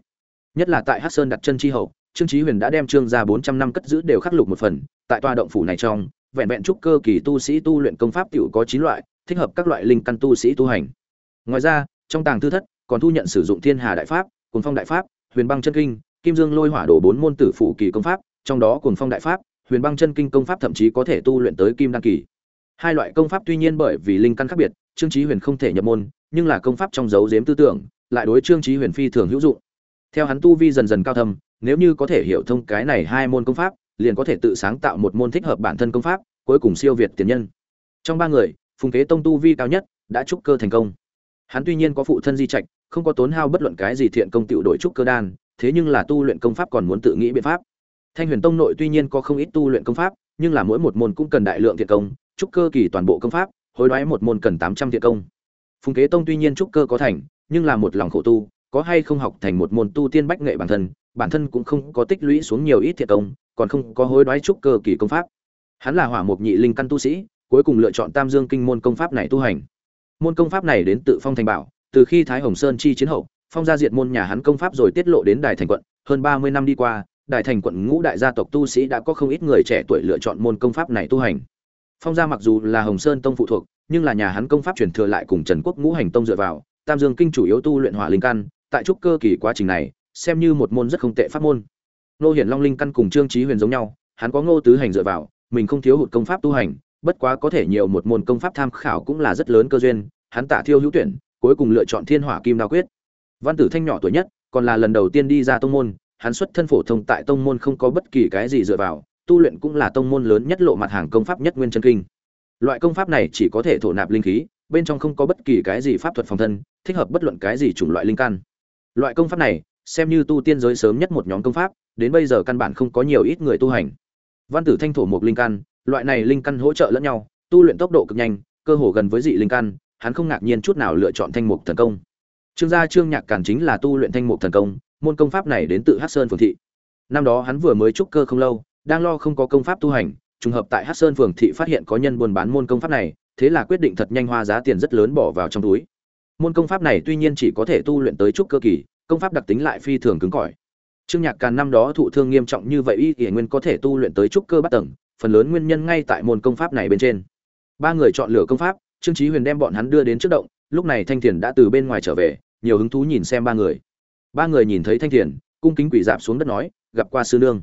Nhất là tại hát sơn đặt chân tri hậu, trương trí huyền đã đem trương ra bốn trăm năm cất giữ đều khắc lục một phần, tại tòa động phủ này trong, vẹn vẹn trúc cơ kỳ tu sĩ tu luyện công pháp tiểu có chín loại, thích hợp các loại linh căn tu sĩ tu hành. Ngoài ra, trong tàng thư thất, còn thu nhận sử dụng thiên hà đại pháp cồn phong đại pháp, huyền băng chân kinh, kim dương lôi hỏa đổ bốn môn tử phụ kỳ công pháp, trong đó cồn phong đại pháp, huyền băng chân kinh công pháp thậm chí có thể tu luyện tới kim đăng kỳ. Hai loại công pháp tuy nhiên bởi vì linh căn khác biệt trương Chí huyền không thể nhập môn, nhưng là công pháp trong dấu giếm tư tưởng, lại đối trương Chí huyền phi thường hữu dụng. Theo hắn tu vi dần dần cao thâm, nếu như có thể hiểu thông cái này hai môn công pháp, liền có thể tự sáng tạo một môn thích hợp bản thân công pháp, cuối cùng siêu việt tiền nhân. Trong ba người, phùng kế tông tu vi cao nhất đã trúc cơ thành công. Hắn tuy nhiên có phụ thân di trạch, không có tốn hao bất luận cái gì thiện công tiểu đổi trúc cơ đan, thế nhưng là tu luyện công pháp còn muốn tự nghĩ biện pháp. Thanh huyền tông nội tuy nhiên có không ít tu luyện công pháp, nhưng là mỗi một môn cũng cần đại lượng thiện công, trúc cơ kỳ toàn bộ công pháp hối đoái một môn cần tám trăm thiện công. Phùng kế tông tuy nhiên trúc cơ có thành, nhưng là một lòng khổ tu, có hay không học thành một môn tu tiên bách nghệ bản thân bản thân cũng không có tích lũy xuống nhiều ít thiện công, còn không có hối đoái trúc cơ kỳ công pháp. Hắn là hỏa mục nhị linh căn tu sĩ, cuối cùng lựa chọn tam dương kinh môn công pháp này tu hành. Môn công pháp này đến tự phong thành bảo, từ khi thái hồng sơn chi chiến hậu, phong gia diệt môn nhà hắn công pháp rồi tiết lộ đến đài thành quận, hơn ba mươi năm đi qua, đài thành quận ngũ đại gia tộc tu sĩ đã có không ít người trẻ tuổi lựa chọn môn công pháp này tu hành phong gia mặc dù là hồng sơn tông phụ thuộc, nhưng là nhà hắn công pháp truyền thừa lại cùng trần quốc ngũ hành tông dựa vào, tam dương kinh chủ yếu tu luyện hỏa linh căn, tại trúc cơ kỳ quá trình này, xem như một môn rất không tệ pháp môn. Nô hiển long linh căn cùng trương trí huyền giống nhau, hắn có ngô tứ hành dựa vào, mình không thiếu hụt công pháp tu hành, bất quá có thể nhiều một môn công pháp tham khảo cũng là rất lớn cơ duyên, hắn tả thiêu hữu tuyển, cuối cùng lựa chọn thiên hỏa kim đao quyết. Văn tử thanh nhỏ tuổi nhất, còn là lần đầu tiên đi ra tông môn, hắn xuất thân phổ thông tại tông môn không có bất kỳ cái gì dựa vào tu luyện cũng là tông môn lớn nhất lộ mặt hàng công pháp nhất nguyên chân kinh. Loại công pháp này chỉ có thể thổ nạp linh khí, bên trong không có bất kỳ cái gì pháp thuật phòng thân, thích hợp bất luận cái gì chủng loại linh căn. Loại công pháp này, xem như tu tiên giới sớm nhất một nhóm công pháp, đến bây giờ căn bản không có nhiều ít người tu hành. Văn tử thanh thổ một linh căn, loại này linh căn hỗ trợ lẫn nhau, tu luyện tốc độ cực nhanh, cơ hồ gần với dị linh căn, hắn không ngạc nhiên chút nào lựa chọn thanh mục thần công. Trương gia trương nhạc cản chính là tu luyện thanh mục thần công, môn công pháp này đến từ Hắc sơn phường thị. Năm đó hắn vừa mới trúc cơ không lâu đang lo không có công pháp tu hành, trùng hợp tại Hắc sơn phường thị phát hiện có nhân buôn bán môn công pháp này, thế là quyết định thật nhanh hoa giá tiền rất lớn bỏ vào trong túi. Môn công pháp này tuy nhiên chỉ có thể tu luyện tới trúc cơ kỳ, công pháp đặc tính lại phi thường cứng cỏi. Trương nhạc càn năm đó thụ thương nghiêm trọng như vậy y y nguyên có thể tu luyện tới trúc cơ bắt tầng, phần lớn nguyên nhân ngay tại môn công pháp này bên trên. Ba người chọn lựa công pháp, trương chí huyền đem bọn hắn đưa đến trước động, lúc này thanh thiền đã từ bên ngoài trở về, nhiều hứng thú nhìn xem ba người. Ba người nhìn thấy thanh thiền, cung kính quỳ dạp xuống đất nói, gặp qua sư nương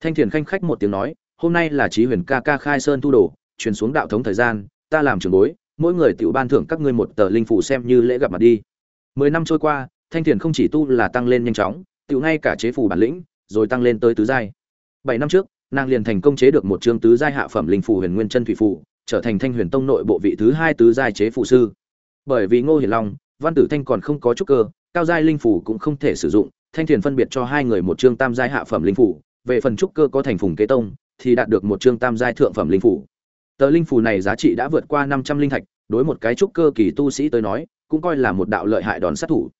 thanh thiền khanh khách một tiếng nói, hôm nay là chí huyền ca ca khai sơn tu đồ, truyền xuống đạo thống thời gian, ta làm trưởng bối, mỗi người tiểu ban thưởng các ngươi một tờ linh phủ xem như lễ gặp mặt đi. Mười năm trôi qua, thanh thiền không chỉ tu là tăng lên nhanh chóng, tiểu ngay cả chế phủ bản lĩnh, rồi tăng lên tới tứ giai. Bảy năm trước, nàng liền thành công chế được một chương tứ giai hạ phẩm linh phủ huyền nguyên chân thủy phủ trở thành thanh huyền tông nội bộ vị thứ hai tứ giai chế phụ sư. Bởi vì ngô hiển long, văn tử thanh còn không có trúc cơ, cao giai linh phủ cũng không thể sử dụng, thanh thiền phân biệt cho hai người một chương tam giai hạ phẩm linh phủ về phần trúc cơ có thành phùng kế tông, thì đạt được một chương tam giai thượng phẩm linh phủ. Tờ linh phủ này giá trị đã vượt qua năm trăm linh thạch, đối một cái trúc cơ kỳ tu sĩ tới nói, cũng coi là một đạo lợi hại đòn sát thủ.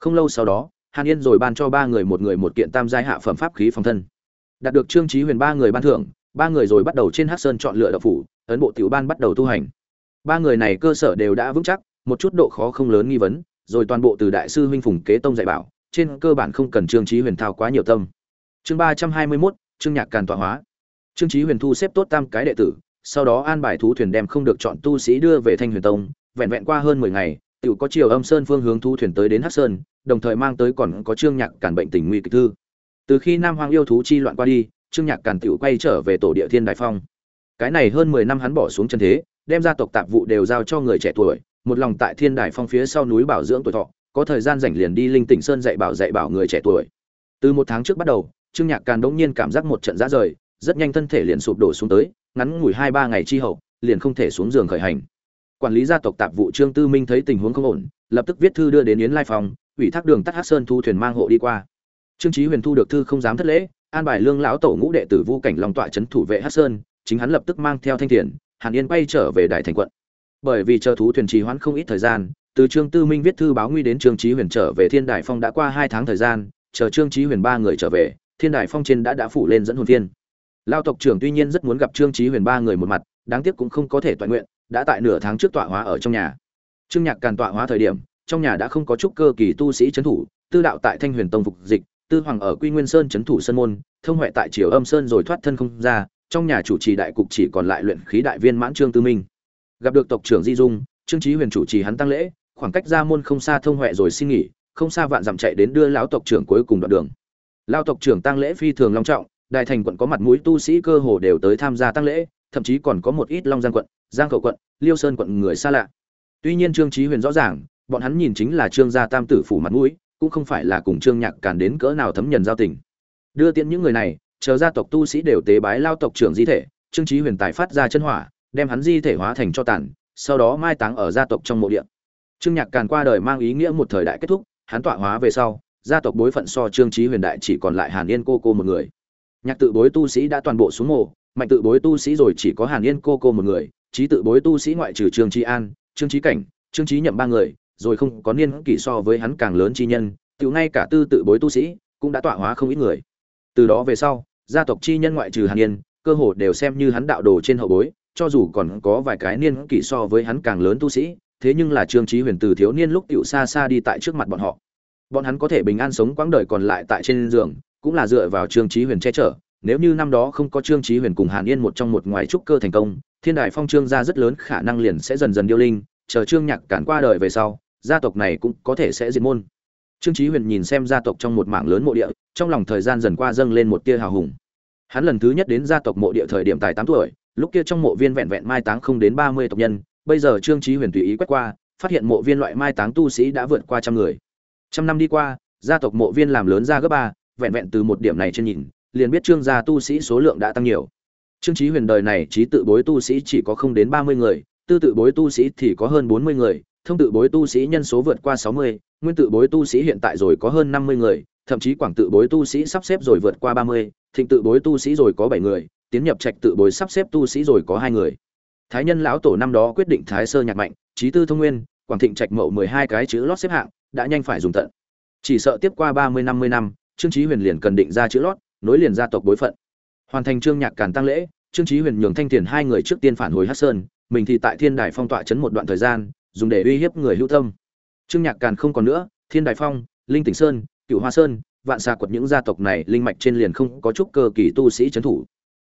Không lâu sau đó, hàn yên rồi ban cho ba người một người một kiện tam giai hạ phẩm pháp khí phòng thân. Đạt được trương trí huyền ba người ban thưởng, ba người rồi bắt đầu trên hát sơn chọn lựa đậu phủ, ấn bộ tiểu ban bắt đầu tu hành. Ba người này cơ sở đều đã vững chắc, một chút độ khó không lớn nghi vấn, rồi toàn bộ từ đại sư huynh phùng kế tông dạy bảo, trên cơ bản không cần trương trí huyền thao quá nhiều tâm chương ba trăm hai mươi mốt, chương nhạc càn tọa hóa. Trương trí huyền thu xếp tốt tam cái đệ tử, sau đó an bài thú thuyền đem không được chọn tu sĩ đưa về thanh huyền tông, vẹn vẹn qua hơn mười ngày tự có chiều âm sơn phương hướng thu thuyền tới đến hắc sơn, đồng thời mang tới còn có trương nhạc càn bệnh tình nguy kịch thư. Từ khi nam hoàng yêu thú chi loạn qua đi, trương nhạc càn tự quay trở về tổ địa thiên đại phong. Cái này hơn mười năm hắn bỏ xuống chân thế, đem gia tộc tạp vụ đều giao cho người trẻ tuổi, một lòng tại thiên đài phong phía sau núi bảo dưỡng tuổi thọ, có thời gian rảnh liền đi linh tỉnh sơn dạy bảo dạy bảo người trẻ tuổi. Từ một tháng trước bắt đầu trương nhạc càn đống nhiên cảm giác một trận giá rời, rất nhanh thân thể liền sụp đổ xuống tới, ngắn ngủi hai ba ngày chi hậu, liền không thể xuống giường khởi hành. Quản lý gia tộc tạp vụ trương tư minh thấy tình huống không ổn, lập tức viết thư đưa đến yến lai phòng ủy thác đường tắt hát sơn thu thuyền mang hộ đi qua. Trương trí huyền thu được thư không dám thất lễ, an bài lương lão tổ ngũ đệ tử vu cảnh long tọa trấn thủ vệ hát sơn, chính hắn lập tức mang theo thanh thiền, hàn yên bay trở về đại thành quận. Bởi vì chờ thú thuyền trì hoãn không ít thời gian, từ trương tư minh viết thư báo nguy đến trương trí huyền trở về thiên đại phong đã qua hai tháng thời gian, chờ trương trí huyền ba người trở về thiên Đài phong trên đã đã phủ lên dẫn hồn phiên. Lao tộc trưởng tuy nhiên rất muốn gặp trương trí huyền ba người một mặt, đáng tiếc cũng không có thể toàn nguyện, đã tại nửa tháng trước tọa hóa ở trong nhà. Trương nhạc càn tọa hóa thời điểm, trong nhà đã không có chút cơ kỳ tu sĩ trấn thủ, tư đạo tại thanh huyền tông phục dịch, tư hoàng ở quy nguyên sơn trấn thủ sơn môn, thông huệ tại triều âm sơn rồi thoát thân không ra, trong nhà chủ trì đại cục chỉ còn lại luyện khí đại viên mãn trương tư minh. Gặp được tộc trưởng di dung, trương trí huyền chủ trì hắn tăng lễ, khoảng cách ra môn không xa thông huệ rồi xin nghỉ, không xa vạn dặm chạy đến đưa lão tộc trưởng cuối cùng đoạn đường lao tộc trưởng tăng lễ phi thường long trọng đại thành quận có mặt mũi tu sĩ cơ hồ đều tới tham gia tăng lễ, thậm chí còn có một ít long giang quận, giang khẩu quận, liêu sơn quận người xa lạ. Tuy nhiên trương trí huyền rõ ràng, bọn hắn nhìn chính là trương gia tam tử phủ mặt mũi, cũng không phải là cùng trương nhạc càn đến cỡ nào thấm nhân giao tình. Đưa tiễn những người này, chờ gia tộc tu sĩ đều tế bái lao tộc trưởng di thể, trương trí huyền tài phát ra chân hỏa, đem hắn di thể hóa thành cho tàn, sau đó mai táng ở gia tộc trong mộ địa. Trương nhạc càn qua đời mang ý nghĩa một thời đại kết thúc, hắn tọa hóa về sau gia tộc bối phận so trương trí huyền đại chỉ còn lại hàn yên cô cô một người. Nhạc tự bối tu sĩ đã toàn bộ xuống mộ mạnh tự bối tu sĩ rồi chỉ có hàn yên cô cô một người, trí tự bối tu sĩ ngoại trừ trương trí an, trương trí cảnh, trương trí nhậm ba người, rồi không có niên kỷ so với hắn càng lớn chi nhân, tự ngay cả tư tự bối tu sĩ cũng đã tọa hóa không ít người. Từ đó về sau, gia tộc chi nhân ngoại trừ hàn yên, cơ hồ đều xem như hắn đạo đồ trên hậu bối, cho dù còn có vài cái niên kỷ so với hắn càng lớn tu sĩ, thế nhưng là trương trí huyền từ thiếu niên lúc tiểu xa xa đi tại trước mặt bọn họ bọn hắn có thể bình an sống quãng đời còn lại tại trên giường, cũng là dựa vào trương trí huyền che chở. Nếu như năm đó không có trương trí huyền cùng hàn yên một trong một ngoài trúc cơ thành công, thiên đại phong trương gia rất lớn khả năng liền sẽ dần dần điêu linh, chờ trương nhạc cản qua đời về sau, gia tộc này cũng có thể sẽ diệt môn. Trương trí huyền nhìn xem gia tộc trong một mảng lớn mộ địa, trong lòng thời gian dần qua dâng lên một tia hào hùng. Hắn lần thứ nhất đến gia tộc mộ địa thời điểm tài tám tuổi, lúc kia trong mộ viên vẹn vẹn mai táng không đến ba mươi tộc nhân, bây giờ trương trí huyền tùy ý quét qua, phát hiện mộ viên loại mai táng tu sĩ đã vượt qua trăm người trăm năm đi qua, gia tộc mộ viên làm lớn ra gấp ba, vẹn vẹn từ một điểm này trên nhìn, liền biết trương gia tu sĩ số lượng đã tăng nhiều. Trương trí huyền đời này trí tự bối tu sĩ chỉ có không đến ba mươi người, tư tự bối tu sĩ thì có hơn bốn mươi người, thông tự bối tu sĩ nhân số vượt qua sáu mươi, nguyên tự bối tu sĩ hiện tại rồi có hơn năm mươi người, thậm chí quảng tự bối tu sĩ sắp xếp rồi vượt qua ba mươi, thịnh tự bối tu sĩ rồi có bảy người, tiến nhập trạch tự bối sắp xếp tu sĩ rồi có hai người. Thái nhân lão tổ năm đó quyết định thái sơ nhạc mạnh trí tư thông nguyên, quảng thịnh trạch mậu mười hai cái chữ lót xếp hạng đã nhanh phải dùng tận. Chỉ sợ tiếp qua ba mươi, năm mươi năm, trương chí huyền liền cần định ra chữ lót, nối liền gia tộc bối phận. Hoàn thành trương nhạc càn tăng lễ, trương chí huyền nhường thanh tiền hai người trước tiên phản hồi hắc sơn, mình thì tại thiên đài phong tọa chấn một đoạn thời gian, dùng để uy hiếp người hữu tâm. Trương nhạc càn không còn nữa, thiên đài phong, linh tỉnh sơn cựu hoa sơn, vạn xa quật những gia tộc này linh mạch trên liền không có chút cơ kỳ tu sĩ trấn thủ.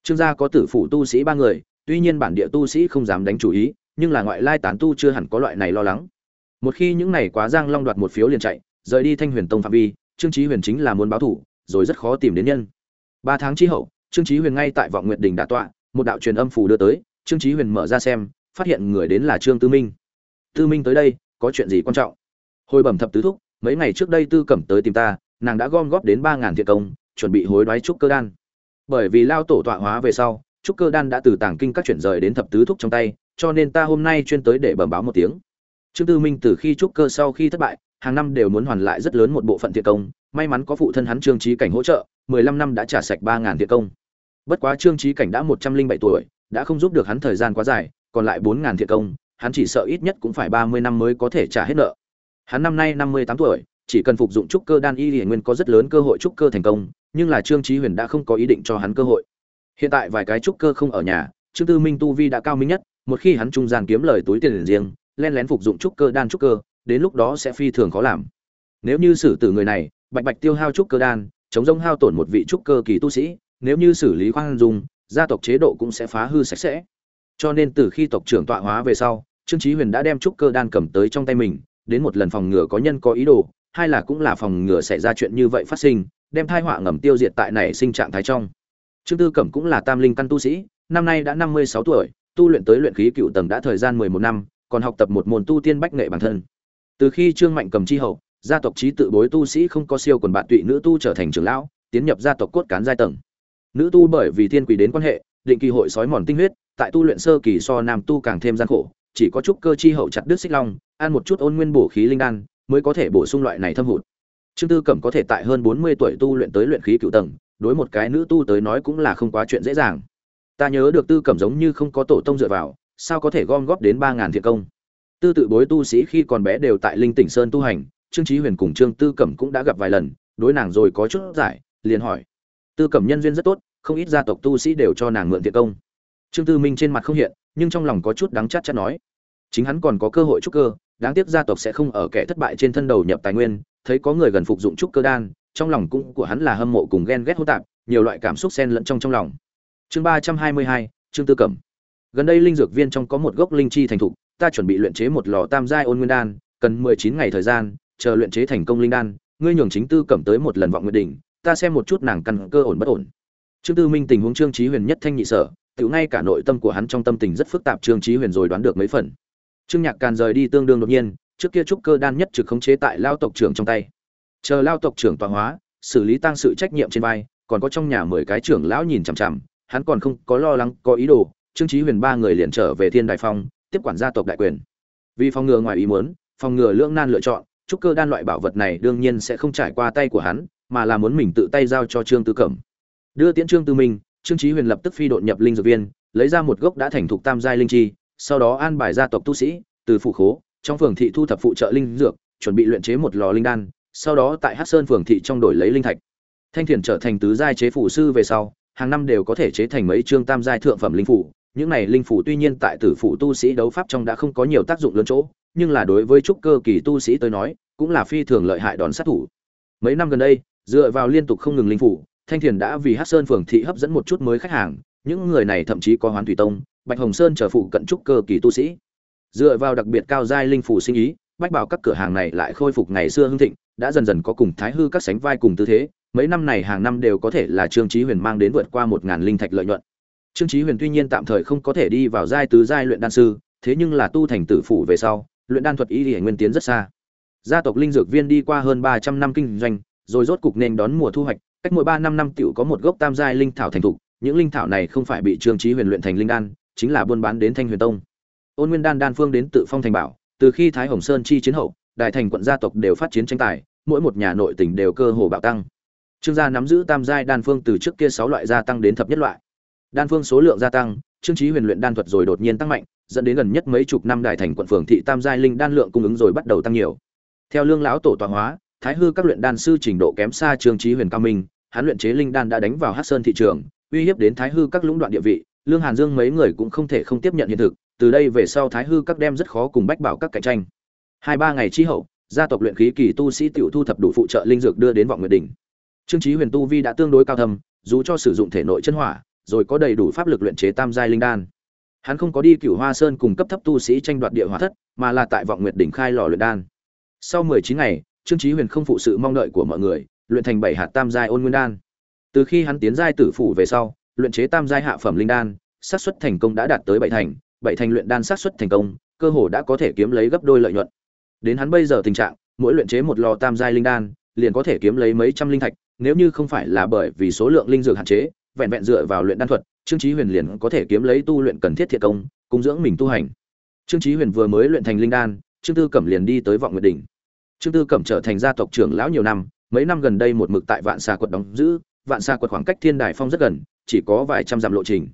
Trương gia có tử phụ tu sĩ ba người, tuy nhiên bản địa tu sĩ không dám đánh chủ ý, nhưng là ngoại lai tán tu chưa hẳn có loại này lo lắng một khi những này quá giang long đoạt một phiếu liền chạy, rời đi thanh huyền tông phạm vi, trương trí huyền chính là muốn báo thủ, rồi rất khó tìm đến nhân. Ba tháng chi hậu, trương trí huyền ngay tại vọng nguyệt đỉnh đả tọa, một đạo truyền âm phù đưa tới, trương trí huyền mở ra xem, phát hiện người đến là trương tư minh. Tư minh tới đây, có chuyện gì quan trọng? Hồi bẩm thập tứ thúc, mấy ngày trước đây tư cẩm tới tìm ta, nàng đã gom góp đến ba ngàn thiện công, chuẩn bị hối đoái trúc cơ đan. Bởi vì lao tổ tọa hóa về sau, trúc cơ đan đã từ tàng kinh các chuyển rời đến thập tứ thúc trong tay, cho nên ta hôm nay chuyên tới để bẩm báo một tiếng trương tư minh từ khi trúc cơ sau khi thất bại, hàng năm đều muốn hoàn lại rất lớn một bộ phận thiện công. May mắn có phụ thân hắn trương Chí cảnh hỗ trợ, mười lăm năm đã trả sạch ba ngàn thiện công. Bất quá trương Chí cảnh đã một trăm linh bảy tuổi, đã không giúp được hắn thời gian quá dài, còn lại bốn ngàn thiện công, hắn chỉ sợ ít nhất cũng phải ba mươi năm mới có thể trả hết nợ. Hắn năm nay năm mươi tám tuổi, chỉ cần phục dụng trúc cơ đan y liền nguyên có rất lớn cơ hội trúc cơ thành công, nhưng là trương Chí huyền đã không có ý định cho hắn cơ hội. Hiện tại vài cái trúc cơ không ở nhà, trương tư minh tu vi đã cao minh nhất, một khi hắn trung gian kiếm lời túi tiền riêng len lén phục dụng trúc cơ đan trúc cơ, đến lúc đó sẽ phi thường khó làm. Nếu như xử tử người này, bạch bạch tiêu hao trúc cơ đan, chống rông hao tổn một vị trúc cơ kỳ tu sĩ, nếu như xử lý khoan dung, gia tộc chế độ cũng sẽ phá hư sạch sẽ. Cho nên từ khi tộc trưởng tọa hóa về sau, trương chí huyền đã đem trúc cơ đan cầm tới trong tay mình, đến một lần phòng ngừa có nhân có ý đồ, hai là cũng là phòng ngừa xảy ra chuyện như vậy phát sinh, đem tai họa ngầm tiêu diệt tại này sinh trạng thái trong. Trương tư cẩm cũng là tam linh căn tu sĩ, năm nay đã năm mươi sáu tuổi, tu luyện tới luyện khí cựu tầng đã thời gian mười một năm còn học tập một môn tu tiên bách nghệ bản thân. Từ khi trương mạnh cầm chi hậu, gia tộc trí tự bối tu sĩ không có siêu quần bạn tụy nữ tu trở thành trưởng lão, tiến nhập gia tộc cốt cán giai tầng. Nữ tu bởi vì thiên quỷ đến quan hệ, định kỳ hội sói mòn tinh huyết, tại tu luyện sơ kỳ so nam tu càng thêm gian khổ, chỉ có chút cơ chi hậu chặt đứt xích long, ăn một chút ôn nguyên bổ khí linh đan, mới có thể bổ sung loại này thâm hụt. Trương tư cẩm có thể tại hơn bốn mươi tuổi tu luyện tới luyện khí cựu tầng, đối một cái nữ tu tới nói cũng là không quá chuyện dễ dàng. Ta nhớ được tư cẩm giống như không có tổ tông dựa vào sao có thể gom góp đến ba ngàn thiện công? Tư tự bối tu sĩ khi còn bé đều tại linh tỉnh sơn tu hành, trương trí huyền cùng trương tư cẩm cũng đã gặp vài lần, đối nàng rồi có chút giải, liền hỏi. Tư cẩm nhân duyên rất tốt, không ít gia tộc tu sĩ đều cho nàng mượn thiện công. Trương tư minh trên mặt không hiện, nhưng trong lòng có chút đắng chát chát nói. Chính hắn còn có cơ hội trúc cơ, đáng tiếc gia tộc sẽ không ở kẻ thất bại trên thân đầu nhập tài nguyên, thấy có người gần phục dụng trúc cơ đan, trong lòng cũng của hắn là hâm mộ cùng ghen ghét hỗn tạp, nhiều loại cảm xúc xen lẫn trong trong lòng. Chương ba trăm hai mươi hai, trương tư cẩm gần đây linh dược viên trong có một gốc linh chi thành thục, ta chuẩn bị luyện chế một lò tam giai ôn nguyên đan, cần mười chín ngày thời gian, chờ luyện chế thành công linh đan, ngươi nhường chính tư cẩm tới một lần vọng nguyện đỉnh, ta xem một chút nàng căn cơ ổn bất ổn. Trương tư minh tình huống trương trí huyền nhất thanh nhị sở tự ngay cả nội tâm của hắn trong tâm tình rất phức tạp trương trí huyền rồi đoán được mấy phần. Trương nhạc càn rời đi tương đương đột nhiên, trước kia trúc cơ đan nhất trực khống chế tại lao tộc trưởng trong tay. Chờ lao tộc trưởng tọa hóa, xử lý tăng sự trách nhiệm trên vai, còn có trong nhà mười cái trưởng lão nhìn chằm chằm, hắn còn không có lo lắng, có ý đồ trương Chí huyền ba người liền trở về thiên đại phong, tiếp quản gia tộc đại quyền. Vì phòng ngừa ngoài ý muốn, phòng ngừa lưỡng nan lựa chọn, trúc cơ đan loại bảo vật này đương nhiên sẽ không trải qua tay của hắn, mà là muốn mình tự tay giao cho trương tư cẩm. Đưa tiễn trương tư minh, trương Chí huyền lập tức phi đột nhập linh dược viên, lấy ra một gốc đã thành thục tam giai linh chi, sau đó an bài gia tộc tu sĩ, từ phụ khố, trong phường thị thu thập phụ trợ linh dược, chuẩn bị luyện chế một lò linh đan, sau đó tại hát sơn phường thị trong đổi lấy linh thạch. Thanh thiền trở thành tứ giai chế phủ sư về sau, hàng năm đều có thể chế thành mấy chương tam giai thượng phẩm linh phủ những này linh phủ tuy nhiên tại tử phụ tu sĩ đấu pháp trong đã không có nhiều tác dụng lớn chỗ, nhưng là đối với trúc cơ kỳ tu sĩ tới nói, cũng là phi thường lợi hại đòn sát thủ. Mấy năm gần đây, dựa vào liên tục không ngừng linh phủ, thanh thiền đã vì hát sơn phường thị hấp dẫn một chút mới khách hàng, những người này thậm chí có hoán thủy tông, bạch hồng sơn trở phụ cận trúc cơ kỳ tu sĩ. Dựa vào đặc biệt cao giai linh phủ sinh ý, bách bảo các cửa hàng này lại khôi phục ngày xưa hưng thịnh, đã dần dần có cùng thái hư các sánh vai cùng tư thế, mấy năm này hàng năm đều có thể là trương trí huyền mang đến vượt qua một ngàn linh thạch lợi nhuận trương chí huyền tuy nhiên tạm thời không có thể đi vào giai tứ giai luyện đan sư, thế nhưng là tu thành tử phủ về sau, luyện đan thuật ý lý nguyên tiến rất xa. Gia tộc linh dược viên đi qua hơn ba trăm năm kinh doanh, rồi rốt cục nên đón mùa thu hoạch, cách mỗi ba năm năm tiểu có một gốc tam giai linh thảo thành thục, những linh thảo này không phải bị trương chí huyền luyện thành linh đan, chính là buôn bán đến thanh huyền tông. Ôn nguyên đan đan phương đến tự phong thành bảo, từ khi thái hồng sơn chi chiến hậu, đại thành quận gia tộc đều phát chiến tranh tài, mỗi một nhà nội tỉnh đều cơ hồ bạo tăng. Trương gia nắm giữ tam giai đan phương từ trước kia sáu loại gia tăng đến thập nhất loại đan phương số lượng gia tăng trương trí huyền luyện đan thuật rồi đột nhiên tăng mạnh dẫn đến gần nhất mấy chục năm đài thành quận phường thị tam giai linh đan lượng cung ứng rồi bắt đầu tăng nhiều. Theo lương lão tổ tọa hóa thái hư các luyện đan sư trình độ kém xa trương trí huyền cao minh hắn luyện chế linh đan đã đánh vào hắc sơn thị trường uy hiếp đến thái hư các lũng đoạn địa vị lương hàn dương mấy người cũng không thể không tiếp nhận hiện thực từ đây về sau thái hư các đem rất khó cùng bách bảo các cạnh tranh. Hai ba ngày chi hậu gia tộc luyện khí kỳ tu sĩ tiểu thu thập đủ phụ trợ linh dược đưa đến vọng nguyệt đỉnh. Trương trí huyền tu vi đã tương đối cao thầm, dù cho sử dụng thể nội chân hỏa rồi có đầy đủ pháp lực luyện chế tam giai linh đan. Hắn không có đi cửu hoa sơn cùng cấp thấp tu sĩ tranh đoạt địa hỏa thất, mà là tại vọng nguyệt đỉnh khai lò luyện đan. Sau mười chín ngày, trương chí huyền không phụ sự mong đợi của mọi người, luyện thành bảy hạt tam giai ôn nguyên đan. Từ khi hắn tiến giai tử phủ về sau, luyện chế tam giai hạ phẩm linh đan, xác suất thành công đã đạt tới bảy thành bảy thành luyện đan xác suất thành công, cơ hồ đã có thể kiếm lấy gấp đôi lợi nhuận. Đến hắn bây giờ tình trạng, mỗi luyện chế một lò tam giai linh đan, liền có thể kiếm lấy mấy trăm linh thạch, nếu như không phải là bởi vì số lượng linh dược hạn chế vẹn vẹn dựa vào luyện đan thuật, trương chí huyền liền có thể kiếm lấy tu luyện cần thiết thiệt công cung dưỡng mình tu hành. Trương chí huyền vừa mới luyện thành linh đan, trương tư cẩm liền đi tới vọng nguyệt đỉnh. Trương tư cẩm trở thành gia tộc trưởng lão nhiều năm, mấy năm gần đây một mực tại vạn Sa quật đóng giữ, vạn Sa quật khoảng cách thiên đài phong rất gần, chỉ có vài trăm dặm lộ trình.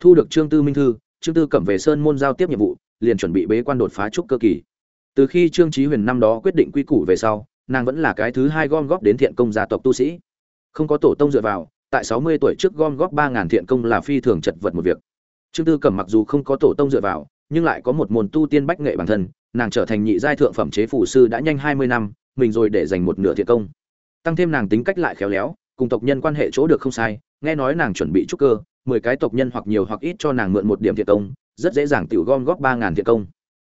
Thu được trương tư minh thư, trương tư cẩm về sơn môn giao tiếp nhiệm vụ, liền chuẩn bị bế quan đột phá trúc cơ kỳ. Từ khi trương chí huyền năm đó quyết định quy củ về sau, nàng vẫn là cái thứ hai gom góp đến thiện công gia tộc tu sĩ. Không có tổ tông dựa vào tại sáu mươi tuổi trước gom góp ba ngàn thiện công là phi thường chật vật một việc. Trương tư cẩm mặc dù không có tổ tông dựa vào, nhưng lại có một môn tu tiên bách nghệ bản thân, nàng trở thành nhị giai thượng phẩm chế phù sư đã nhanh hai mươi năm, mình rồi để dành một nửa thiện công. Tăng thêm nàng tính cách lại khéo léo, cùng tộc nhân quan hệ chỗ được không sai, nghe nói nàng chuẩn bị trúc cơ, mười cái tộc nhân hoặc nhiều hoặc ít cho nàng mượn một điểm thiện công, rất dễ dàng tiểu gom góp ba ngàn thiện công.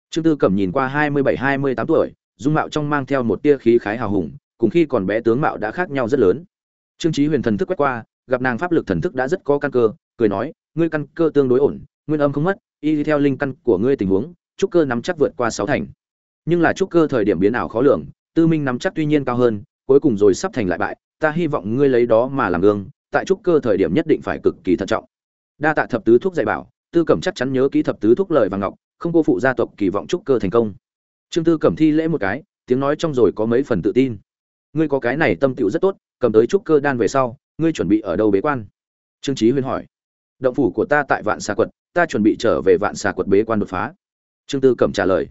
Trương tư cẩm nhìn qua hai mươi bảy, hai mươi tám tuổi, dung mạo trong mang theo một tia khí khái hào hùng, cùng khi còn bé tướng mạo đã khác nhau rất lớn trương trí huyền thần thức quét qua, gặp nàng pháp lực thần thức đã rất có căn cơ, cười nói, ngươi căn cơ tương đối ổn, nguyên âm không mất, y theo linh căn của ngươi tình huống, trúc cơ nắm chắc vượt qua sáu thành. Nhưng là trúc cơ thời điểm biến ảo khó lường, tư minh nắm chắc tuy nhiên cao hơn, cuối cùng rồi sắp thành lại bại, ta hy vọng ngươi lấy đó mà làm gương, tại trúc cơ thời điểm nhất định phải cực kỳ thận trọng. Đa tạ thập tứ thuốc dạy bảo, tư cẩm chắc chắn nhớ kỹ thập tứ thuốc lời và ngọc, không cô phụ gia tộc kỳ vọng trúc cơ thành công. Trương tư cẩm thi lễ một cái, tiếng nói trong rồi có mấy phần tự tin. Ngươi có cái này tâm tựu rất tốt cầm tới trúc cơ đan về sau, ngươi chuẩn bị ở đâu bế quan? Trương trí huyên hỏi. Động phủ của ta tại vạn xà quật, ta chuẩn bị trở về vạn xà quật bế quan đột phá. Trương tư cẩm trả lời.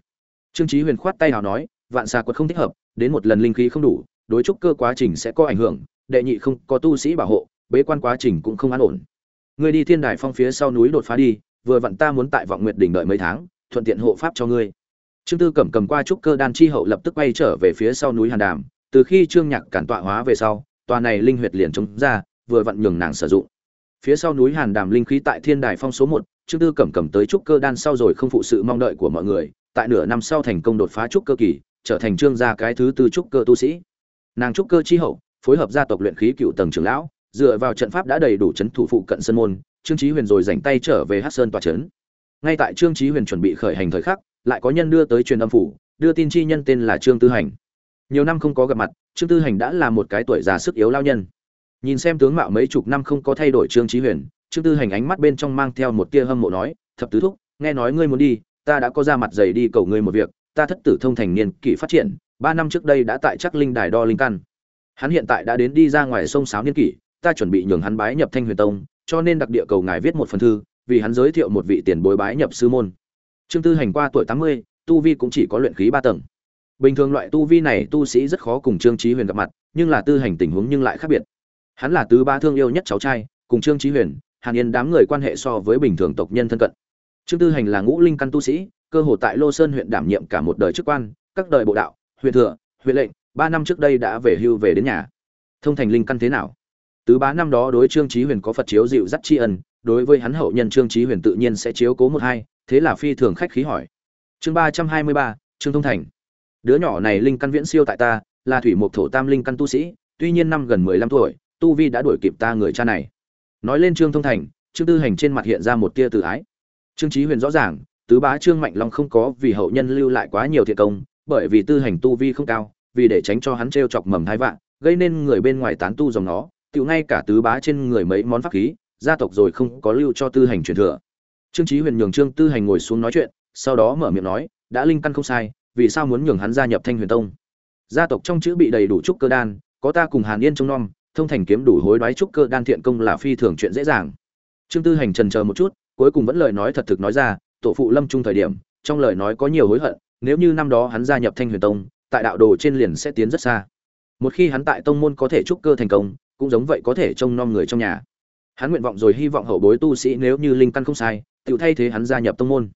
Trương trí huyền khoát tay nào nói, vạn xà quật không thích hợp, đến một lần linh khí không đủ, đối trúc cơ quá trình sẽ có ảnh hưởng, đệ nhị không có tu sĩ bảo hộ, bế quan quá trình cũng không an ổn. Ngươi đi thiên đài phong phía sau núi đột phá đi, vừa vặn ta muốn tại vọng nguyệt đỉnh đợi mấy tháng, thuận tiện hộ pháp cho ngươi. Trương tư cẩm cầm qua trúc cơ đan chi hậu lập tức bay trở về phía sau núi hàn đàm, từ khi trương nhạc cản tọa hóa về sau tòa này linh huyệt liền chống ra, vừa vặn nhường nàng sử dụng. Phía sau núi hàn đàm linh khí tại thiên đài phong số một, trương tư cẩm cầm tới trúc cơ đan sau rồi không phụ sự mong đợi của mọi người, tại nửa năm sau thành công đột phá trúc cơ kỳ, trở thành trương gia cái thứ tư trúc cơ tu sĩ. Nàng trúc cơ chi hậu, phối hợp gia tộc luyện khí cựu tầng trưởng lão, dựa vào trận pháp đã đầy đủ chấn thủ phụ cận sơn môn, trương chí huyền rồi rảnh tay trở về hắc sơn tòa trấn. ngay tại trương chí huyền chuẩn bị khởi hành thời khắc, lại có nhân đưa tới truyền âm phủ, đưa tin chi nhân tên là trương tư hành. Nhiều năm không có gặp mặt trương tư hành đã là một cái tuổi già sức yếu lao nhân. Nhìn xem tướng mạo mấy chục năm không có thay đổi trương trí huyền, trương tư hành ánh mắt bên trong mang theo một tia hâm mộ nói, thập tứ thúc, nghe nói ngươi muốn đi, ta đã có ra mặt dày đi cầu ngươi một việc, ta thất tử thông thành niên kỷ phát triển, ba năm trước đây đã tại chắc linh đài đo linh căn. Hắn hiện tại đã đến đi ra ngoài sông sáo niên kỷ, ta chuẩn bị nhường hắn bái nhập thanh huyền tông, cho nên đặc địa cầu ngài viết một phần thư, vì hắn giới thiệu một vị tiền bối bái nhập sư môn. Trương tư hành qua tuổi tám mươi, tu vi cũng chỉ có luyện khí ba tầng bình thường loại tu vi này tu sĩ rất khó cùng trương trí huyền gặp mặt, nhưng là tư hành tình huống nhưng lại khác biệt. Hắn là tứ ba thương yêu nhất cháu trai, cùng trương trí huyền, hàn yên đám người quan hệ so với bình thường tộc nhân thân cận. Trương tư hành là ngũ linh căn tu sĩ, cơ hồ tại lô sơn huyện đảm nhiệm cả một đời chức quan, các đời bộ đạo, huyện thừa, huyện lệnh, ba năm trước đây đã về hưu về đến nhà. Thông thành linh căn thế nào? Tứ bá năm đó đối trương trí huyền có phật chiếu dịu dắt tri ân, đối với hắn hậu nhân trương trí huyền tự nhiên sẽ chiếu cố một hai, thế là phi thường khách khí hỏi. Chương ba trăm hai mươi ba, trương thông thành đứa nhỏ này linh căn viễn siêu tại ta, là thủy mục thổ tam linh căn tu sĩ, tuy nhiên năm gần mười lăm tuổi, tu vi đã đuổi kịp ta người cha này. Nói lên trương thông thành, trương tư hành trên mặt hiện ra một tia tự ái. Trương trí huyền rõ ràng, tứ bá trương mạnh long không có vì hậu nhân lưu lại quá nhiều thiệt công, bởi vì tư hành tu vi không cao, vì để tránh cho hắn t r e o chọc mầm hai vạn, gây nên người bên ngoài tán tu dòng nó tự ngay cả tứ bá trên người mấy món pháp khí, gia tộc rồi không có lưu cho tư hành truyền thừa. Trương trí huyền nhường trương tư hành ngồi xuống nói chuyện, sau đó mở miệng nói, đã linh căn không sai vì sao muốn nhường hắn gia nhập thanh huyền tông? Gia tộc trong chữ bị đầy đủ trúc cơ đan, có ta cùng hàn yên trông nom, thông thành kiếm đủ hối đoái trúc cơ đan thiện công là phi thường chuyện dễ dàng. Trương tư hành trần chờ một chút, cuối cùng vẫn lời nói thật thực nói ra, tổ phụ lâm trung thời điểm, trong lời nói có nhiều hối hận, nếu như năm đó hắn gia nhập thanh huyền tông, tại đạo đồ trên liền sẽ tiến rất xa. Một khi hắn tại tông môn có thể trúc cơ thành công, cũng giống vậy có thể trông nom người trong nhà. Hắn nguyện vọng rồi hy vọng hậu bối tu sĩ nếu như linh căn không sai, tự thay thế hắn gia nhập tông môn.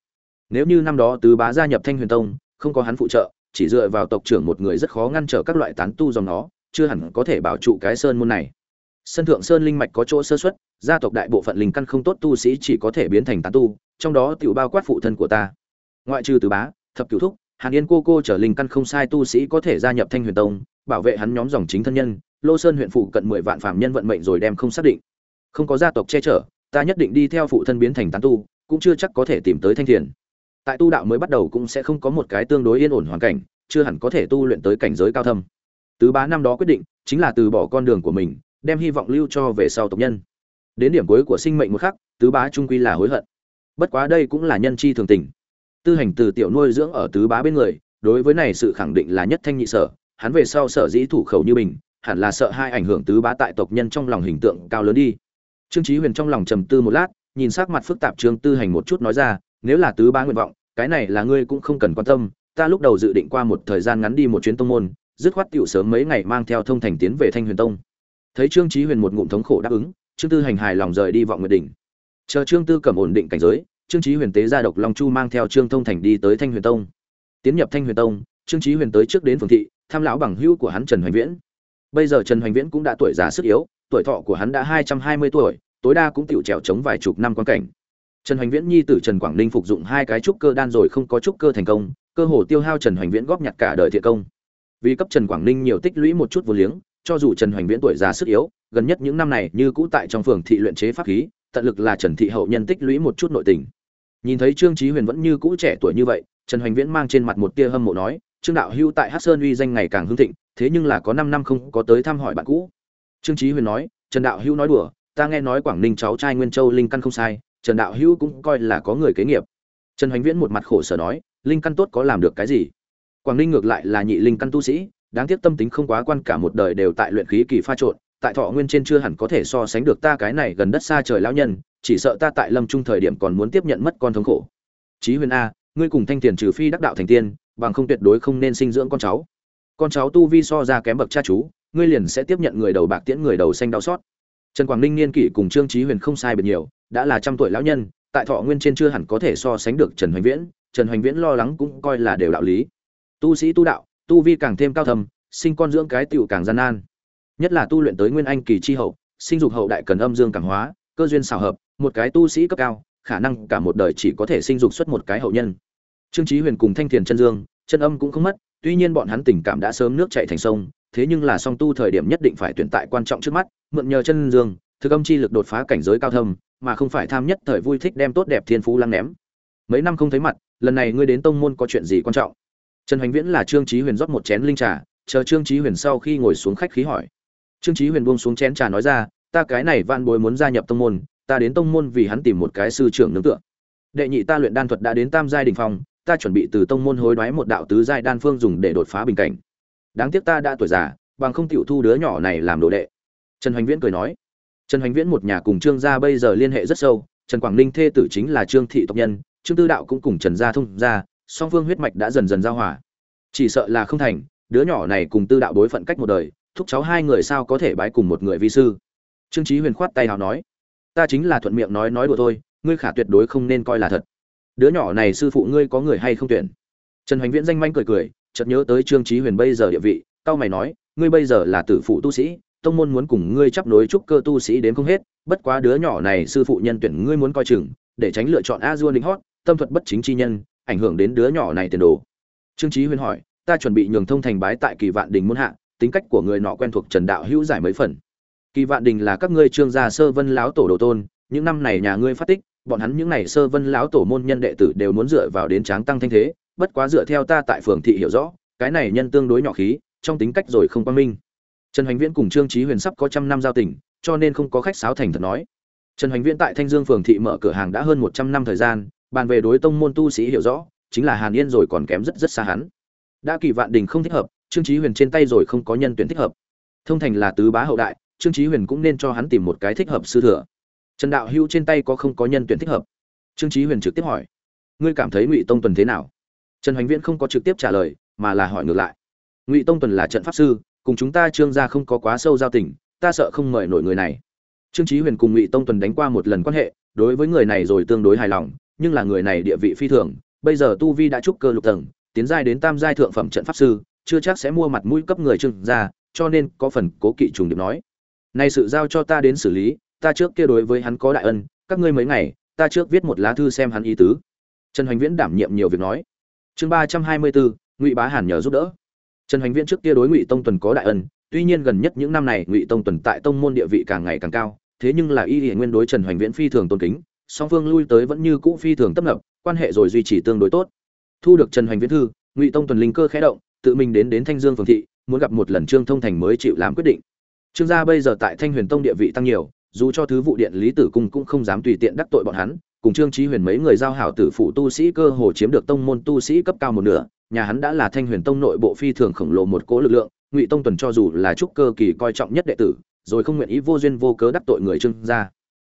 Nếu như năm đó tứ bá gia nhập thanh huyền tông không có hắn phụ trợ, chỉ dựa vào tộc trưởng một người rất khó ngăn trở các loại tán tu dòng nó, chưa hẳn có thể bảo trụ cái sơn môn này. Sân thượng sơn linh mạch có chỗ sơ xuất gia tộc đại bộ phận linh căn không tốt tu sĩ chỉ có thể biến thành tán tu, trong đó tiểu bao quát phụ thân của ta. Ngoại trừ tứ bá, thập cửu thúc, hàn yên cô cô trở linh căn không sai tu sĩ có thể gia nhập thanh huyền tông, bảo vệ hắn nhóm dòng chính thân nhân. Lô sơn huyện phụ cận mười vạn phạm nhân vận mệnh rồi đem không xác định. Không có gia tộc che chở, ta nhất định đi theo phụ thân biến thành tán tu, cũng chưa chắc có thể tìm tới thanh thiền tại tu đạo mới bắt đầu cũng sẽ không có một cái tương đối yên ổn hoàn cảnh, chưa hẳn có thể tu luyện tới cảnh giới cao thâm. Tứ bá năm đó quyết định, chính là từ bỏ con đường của mình, đem hy vọng lưu cho về sau tộc nhân. Đến điểm cuối của sinh mệnh một khắc, tứ bá trung quy là hối hận. Bất quá đây cũng là nhân chi thường tình. Tư hành từ tiểu nuôi dưỡng ở tứ bá bên người, đối với này sự khẳng định là nhất thanh nhị sở, hắn về sau sở dĩ thủ khẩu như mình, hẳn là sợ hai ảnh hưởng tứ bá tại tộc nhân trong lòng hình tượng cao lớn đi. Trương chí huyền trong lòng trầm tư một lát, nhìn sắc mặt phức tạp trương tư hành một chút nói ra nếu là tứ bá nguyện vọng, cái này là ngươi cũng không cần quan tâm, ta lúc đầu dự định qua một thời gian ngắn đi một chuyến tông môn, dứt khoát tiểu sớm mấy ngày mang theo thông thành tiến về thanh huyền tông. Thấy trương chí huyền một ngụm thống khổ đáp ứng, trương tư hành hài lòng rời đi vọng nguyệt đỉnh. Chờ trương tư cầm ổn định cảnh giới, trương chí huyền tế ra độc long chu mang theo trương thông thành đi tới thanh huyền tông. Tiến nhập thanh huyền tông, trương chí huyền tới trước đến phường thị, thăm lão bằng hữu của hắn trần hoành viễn. Bây giờ trần hoành viễn cũng đã tuổi già sức yếu, tuổi thọ của hắn đã hai trăm hai mươi tuổi, tối đa cũng tiểu trèo chống vài chục năm quan cảnh trần hoành viễn nhi tử trần quảng ninh phục dụng hai cái trúc cơ đan rồi không có trúc cơ thành công, cơ hồ tiêu hao trần hoành viễn góp nhặt cả đời thiện công. Vì cấp trần quảng ninh nhiều tích lũy một chút vô liếng, cho dù trần hoành viễn tuổi già sức yếu, gần nhất những năm này như cũ tại trong phường thị luyện chế pháp khí, tận lực là trần thị hậu nhân tích lũy một chút nội tình. Nhìn thấy trương chí huyền vẫn như cũ trẻ tuổi như vậy, trần hoành viễn mang trên mặt một tia hâm mộ nói, trương đạo hưu tại hát sơn uy danh ngày càng hưng thịnh, thế nhưng là có năm năm không có tới thăm hỏi bạn cũ. Trương chí huyền nói, trần đạo hữu nói đùa, ta nghe nói quảng ninh cháu trai nguyên châu linh căn không sai trần đạo hữu cũng coi là có người kế nghiệp. Trần hoành viễn một mặt khổ sở nói, linh căn tốt có làm được cái gì? Quảng ninh ngược lại là nhị linh căn tu sĩ, đáng tiếc tâm tính không quá quan cả một đời đều tại luyện khí kỳ pha trộn, tại thọ nguyên trên chưa hẳn có thể so sánh được ta cái này gần đất xa trời lão nhân, chỉ sợ ta tại lâm trung thời điểm còn muốn tiếp nhận mất con thống khổ. Chí huyền a, ngươi cùng thanh tiền trừ phi đắc đạo thành tiên, bằng không tuyệt đối không nên sinh dưỡng con cháu. Con cháu tu vi so ra kém bậc cha chú, ngươi liền sẽ tiếp nhận người đầu bạc tiễn, người đầu xanh đau xót. Trần quảng ninh niên kỷ cùng trương chí huyền không sai biệt nhiều đã là trăm tuổi lão nhân, tại thọ nguyên trên chưa hẳn có thể so sánh được trần hoành viễn, trần hoành viễn lo lắng cũng coi là đều đạo lý. Tu sĩ tu đạo, tu vi càng thêm cao thầm sinh con dưỡng cái tiểu càng gian nan. Nhất là tu luyện tới nguyên anh kỳ chi hậu, sinh dục hậu đại cần âm dương càng hóa, cơ duyên xảo hợp, một cái tu sĩ cấp cao, khả năng cả một đời chỉ có thể sinh dục xuất một cái hậu nhân. Trương chí huyền cùng thanh Tiền chân dương, chân âm cũng không mất, tuy nhiên bọn hắn tình cảm đã sớm nước chảy thành sông, thế nhưng là song tu thời điểm nhất định phải tuyển tại quan trọng trước mắt, mượn nhờ chân dương, thực âm chi lực đột phá cảnh giới cao thâm mà không phải tham nhất thời vui thích đem tốt đẹp thiên phú lăng ném. Mấy năm không thấy mặt, lần này ngươi đến tông môn có chuyện gì quan trọng? Trần hoành viễn là trương chí huyền rót một chén linh trà, chờ trương chí huyền sau khi ngồi xuống khách khí hỏi. Trương chí huyền buông xuống chén trà nói ra, ta cái này van bối muốn gia nhập tông môn, ta đến tông môn vì hắn tìm một cái sư trưởng nương tựa. Đệ nhị ta luyện đan thuật đã đến tam giai đỉnh phong, ta chuẩn bị từ tông môn hối đoái một đạo tứ giai đan phương dùng để đột phá bình cảnh. Đáng tiếc ta đã tuổi già, bằng không tiểu thu đứa nhỏ này làm đồ đệ. Trần hoành viễn cười nói trần hoành viễn một nhà cùng trương gia bây giờ liên hệ rất sâu, trần quảng ninh thê tử chính là trương thị tộc nhân, trương tư đạo cũng cùng trần gia thông gia, song phương huyết mạch đã dần dần giao hòa. Chỉ sợ là không thành, đứa nhỏ này cùng tư đạo đối phận cách một đời, thúc cháu hai người sao có thể bái cùng một người vi sư? Trương Chí huyền khoát tay hào nói, ta chính là thuận miệng nói nói đùa thôi, ngươi khả tuyệt đối không nên coi là thật. Đứa nhỏ này sư phụ ngươi có người hay không tuyển? Trần hoành viễn danh manh cười cười, chợt nhớ tới trương chí huyền bây giờ địa vị, cao mày nói, ngươi bây giờ là tử phụ tu sĩ tông môn muốn cùng ngươi chấp nối trúc cơ tu sĩ đến không hết bất quá đứa nhỏ này sư phụ nhân tuyển ngươi muốn coi chừng để tránh lựa chọn a dua Hot, hót tâm thuật bất chính chi nhân ảnh hưởng đến đứa nhỏ này tiền đồ. Trương Chí huyền hỏi ta chuẩn bị nhường thông thành bái tại kỳ vạn đình muôn hạ tính cách của người nọ quen thuộc trần đạo hữu giải mấy phần. Kỳ vạn đình là các ngươi trương gia sơ vân lão tổ đồ tôn những năm này nhà ngươi phát tích bọn hắn những này sơ vân lão tổ môn nhân đệ tử đều muốn dựa vào đến tráng tăng thanh thế bất quá dựa theo ta tại phường thị hiểu rõ cái này nhân tương đối nhỏ khí trong tính cách rồi không quan minh trần hoành viễn cùng trương trí huyền sắp có trăm năm giao tình, cho nên không có khách sáo thành thật nói. Trần hoành viễn tại thanh dương phường thị mở cửa hàng đã hơn một trăm năm thời gian, bàn về đối tông môn tu sĩ hiểu rõ, chính là hàn yên rồi còn kém rất rất xa hắn. Đã kỳ vạn đình không thích hợp, trương trí huyền trên tay rồi không có nhân tuyển thích hợp. Thông thành là tứ bá hậu đại, trương trí huyền cũng nên cho hắn tìm một cái thích hợp sư thừa. Trần đạo hữu trên tay có không có nhân tuyển thích hợp? Trương trí huyền trực tiếp hỏi. Ngươi cảm thấy ngụy tông tuần thế nào? Trần hoành viễn không có trực tiếp trả lời, mà là hỏi ngược lại. Ngụy tông tuần là trận pháp sư cùng chúng ta trương gia không có quá sâu giao tình, ta sợ không mời nổi người này. Trương chí huyền cùng ngụy tông tuần đánh qua một lần quan hệ, đối với người này rồi tương đối hài lòng, nhưng là người này địa vị phi thường, bây giờ tu vi đã trúc cơ lục tầng, tiến giai đến tam giai thượng phẩm trận pháp sư, chưa chắc sẽ mua mặt mũi cấp người trương gia, cho nên có phần cố kỵ trùng điệp nói, này sự giao cho ta đến xử lý, ta trước kia đối với hắn có đại ân, các ngươi mấy ngày, ta trước viết một lá thư xem hắn ý tứ. Trần hoành viễn đảm nhiệm nhiều việc nói. Chương ba trăm hai mươi bốn, ngụy bá hàn nhờ giúp đỡ trần hoành viễn trước kia đối ngụy tông tuần có đại ân, tuy nhiên gần nhất những năm này ngụy tông tuần tại tông môn địa vị càng ngày càng cao, thế nhưng là y hiện nguyên đối trần hoành viễn phi thường tôn kính, song phương lui tới vẫn như cũ phi thường tấp nập, quan hệ rồi duy trì tương đối tốt. Thu được trần hoành viễn thư, ngụy tông tuần linh cơ khẽ động, tự mình đến đến thanh dương phường thị, muốn gặp một lần trương thông thành mới chịu làm quyết định. Trương gia bây giờ tại thanh huyền tông địa vị tăng nhiều, dù cho thứ vụ điện lý tử cung cũng không dám tùy tiện đắc tội bọn hắn, cùng trương trí huyền mấy người giao hảo tử phụ tu sĩ cơ hồ chiếm được tông môn tu sĩ cấp cao một nửa nhà hắn đã là thanh huyền tông nội bộ phi thường khổng lồ một cố lực lượng, ngụy tông tuần cho dù là trúc cơ kỳ coi trọng nhất đệ tử, rồi không nguyện ý vô duyên vô cớ đắc tội người trương gia.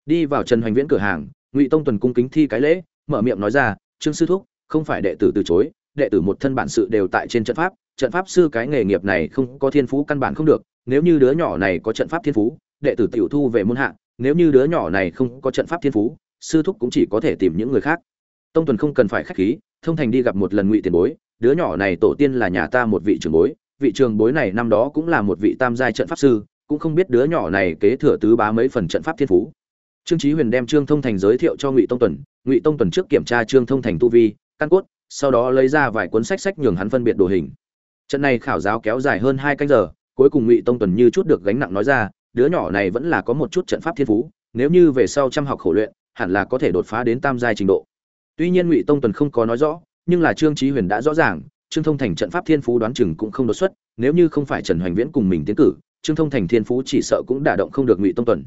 Đi vào trần hoành viễn cửa hàng, ngụy tông tuần cung kính thi cái lễ, mở miệng nói ra, trương sư thúc, không phải đệ tử từ chối, đệ tử một thân bản sự đều tại trên trận pháp trận pháp sư cái nghề nghiệp này không có thiên phú căn bản không được, nếu như đứa nhỏ này có trận pháp thiên phú, đệ tử tiểu thu về môn hạ, nếu như đứa nhỏ này không có trận pháp thiên phú, sư thúc cũng chỉ có thể tìm những người khác. Tông tuần không cần phải khách khí, thông thành đi gặp một lần ngụy tiền bối đứa nhỏ này tổ tiên là nhà ta một vị trưởng bối, vị trường bối này năm đó cũng là một vị tam giai trận pháp sư, cũng không biết đứa nhỏ này kế thừa tứ bá mấy phần trận pháp thiên phú. Trương chí huyền đem trương thông thành giới thiệu cho ngụy tông tuần, ngụy tông tuần trước kiểm tra trương thông thành tu vi, căn cốt, sau đó lấy ra vài cuốn sách sách nhường hắn phân biệt đồ hình. Trận này khảo giáo kéo dài hơn hai canh giờ, cuối cùng ngụy tông tuần như chút được gánh nặng nói ra, đứa nhỏ này vẫn là có một chút trận pháp thiên phú, nếu như về sau chăm học khổ luyện, hẳn là có thể đột phá đến tam giai trình độ. Tuy nhiên ngụy tông tuần không có nói rõ nhưng là trương chí huyền đã rõ ràng, trương thông thành trận pháp thiên phú đoán chừng cũng không đột xuất, nếu như không phải trần hoành viễn cùng mình tiến cử, trương thông thành thiên phú chỉ sợ cũng đả động không được ngụy tông tuần.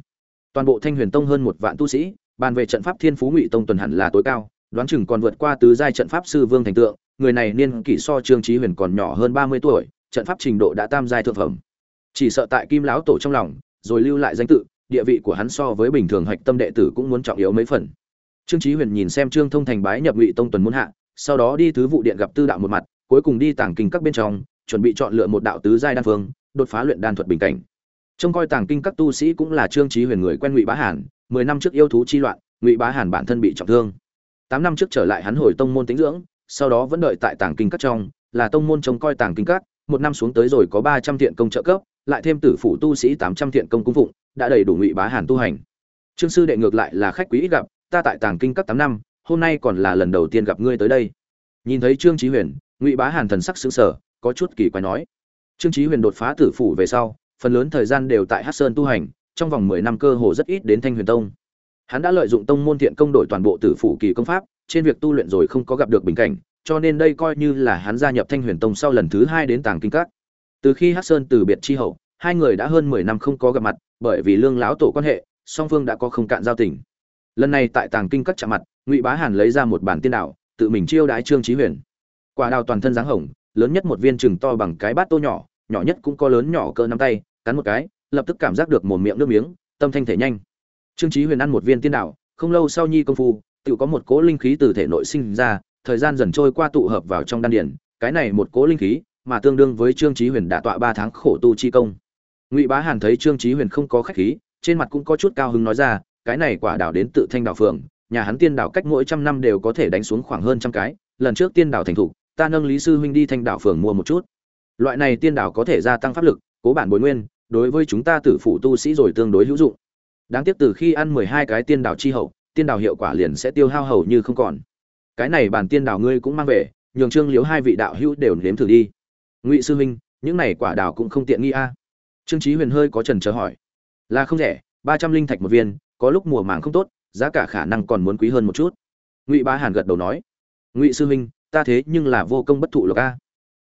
Toàn bộ thanh huyền tông hơn một vạn tu sĩ, bàn về trận pháp thiên phú ngụy tông tuần hẳn là tối cao, đoán chừng còn vượt qua tứ giai trận pháp sư vương thành tượng, người này niên kỷ so trương chí huyền còn nhỏ hơn ba mươi tuổi, trận pháp trình độ đã tam giai thượng phẩm. Chỉ sợ tại kim lão tổ trong lòng, rồi lưu lại danh tự, địa vị của hắn so với bình thường hạch tâm đệ tử cũng muốn trọng yếu mấy phần. Trương chí huyền nhìn xem trương thông thành bái nhập ngụy tông tuần muốn hạ sau đó đi thứ vụ điện gặp tư đạo một mặt, cuối cùng đi tàng kinh các bên trong, chuẩn bị chọn lựa một đạo tứ giai đan phương, đột phá luyện đan thuật bình cảnh. Trông coi tàng kinh các tu sĩ cũng là trương trí huyền người quen ngụy bá hàn, mười năm trước yêu thú chi loạn, ngụy bá hàn bản thân bị trọng thương. Tám năm trước trở lại hắn hồi tông môn tính dưỡng, sau đó vẫn đợi tại tàng kinh các trong, là tông môn trông coi tàng kinh các, một năm xuống tới rồi có ba trăm thiện công trợ cấp, lại thêm tử phủ tu sĩ tám trăm thiện công cung phụng, đã đầy đủ ngụy bá hàn tu hành. Trương sư đệ ngược lại là khách quý ít gặp, ta tại tàng kinh các tám năm hôm nay còn là lần đầu tiên gặp ngươi tới đây. Nhìn thấy trương chí huyền, ngụy bá hàn thần sắc sững sờ, có chút kỳ quái nói. Trương chí huyền đột phá tử phủ về sau, phần lớn thời gian đều tại hắc sơn tu hành, trong vòng mười năm cơ hồ rất ít đến thanh huyền tông. Hắn đã lợi dụng tông môn thiện công đổi toàn bộ tử phủ kỳ công pháp, trên việc tu luyện rồi không có gặp được bình cảnh, cho nên đây coi như là hắn gia nhập thanh huyền tông sau lần thứ hai đến tàng kinh các. Từ khi hắc sơn từ biệt chi hậu, hai người đã hơn mười năm không có gặp mặt, bởi vì lương lão tổ quan hệ, song phương đã có không cạn giao tình lần này tại tàng kinh các chạm mặt, ngụy bá hàn lấy ra một bản tiên đạo, tự mình chiêu đái trương trí huyền. Quả đào toàn thân dáng hồng, lớn nhất một viên chừng to bằng cái bát tô nhỏ nhỏ nhất cũng có lớn nhỏ cỡ nắm tay, cắn một cái, lập tức cảm giác được mồm miệng nước miếng, tâm thanh thể nhanh. Trương trí huyền ăn một viên tiên đạo, không lâu sau nhi công phu, tự có một cỗ linh khí từ thể nội sinh ra, thời gian dần trôi qua tụ hợp vào trong đan điển cái này một cỗ linh khí mà tương đương với trương trí huyền đã tọa ba tháng khổ tu chi công. Ngụy bá hàn thấy trương trí huyền không có khách khí, trên mặt cũng có chút cao hứng nói ra cái này quả đảo đến tự thanh đảo phường, nhà hắn tiên đảo cách mỗi trăm năm đều có thể đánh xuống khoảng hơn trăm cái, lần trước tiên đảo thành thục ta nâng lý sư huynh đi thanh đảo phường mua một chút. Loại này tiên đảo có thể gia tăng pháp lực, cố bản bồi nguyên, đối với chúng ta tử phụ tu sĩ rồi tương đối hữu dụng. Đáng tiếc từ khi ăn mười hai cái tiên đảo chi hậu, tiên đảo hiệu quả liền sẽ tiêu hao hầu như không còn. Cái này bản tiên đảo ngươi cũng mang về, nhường trương liếu hai vị đạo hữu đều nếm thử đi. Ngụy sư huynh, những này quả đảo cũng không tiện nghi a. Trương trí huyền hơi có trần chờ hỏi. Là không rẻ, ba trăm linh thạch một viên có lúc mùa màng không tốt, giá cả khả năng còn muốn quý hơn một chút. Ngụy bá hàn gật đầu nói, ngụy sư huynh, ta thế nhưng là vô công bất thụ lộc a.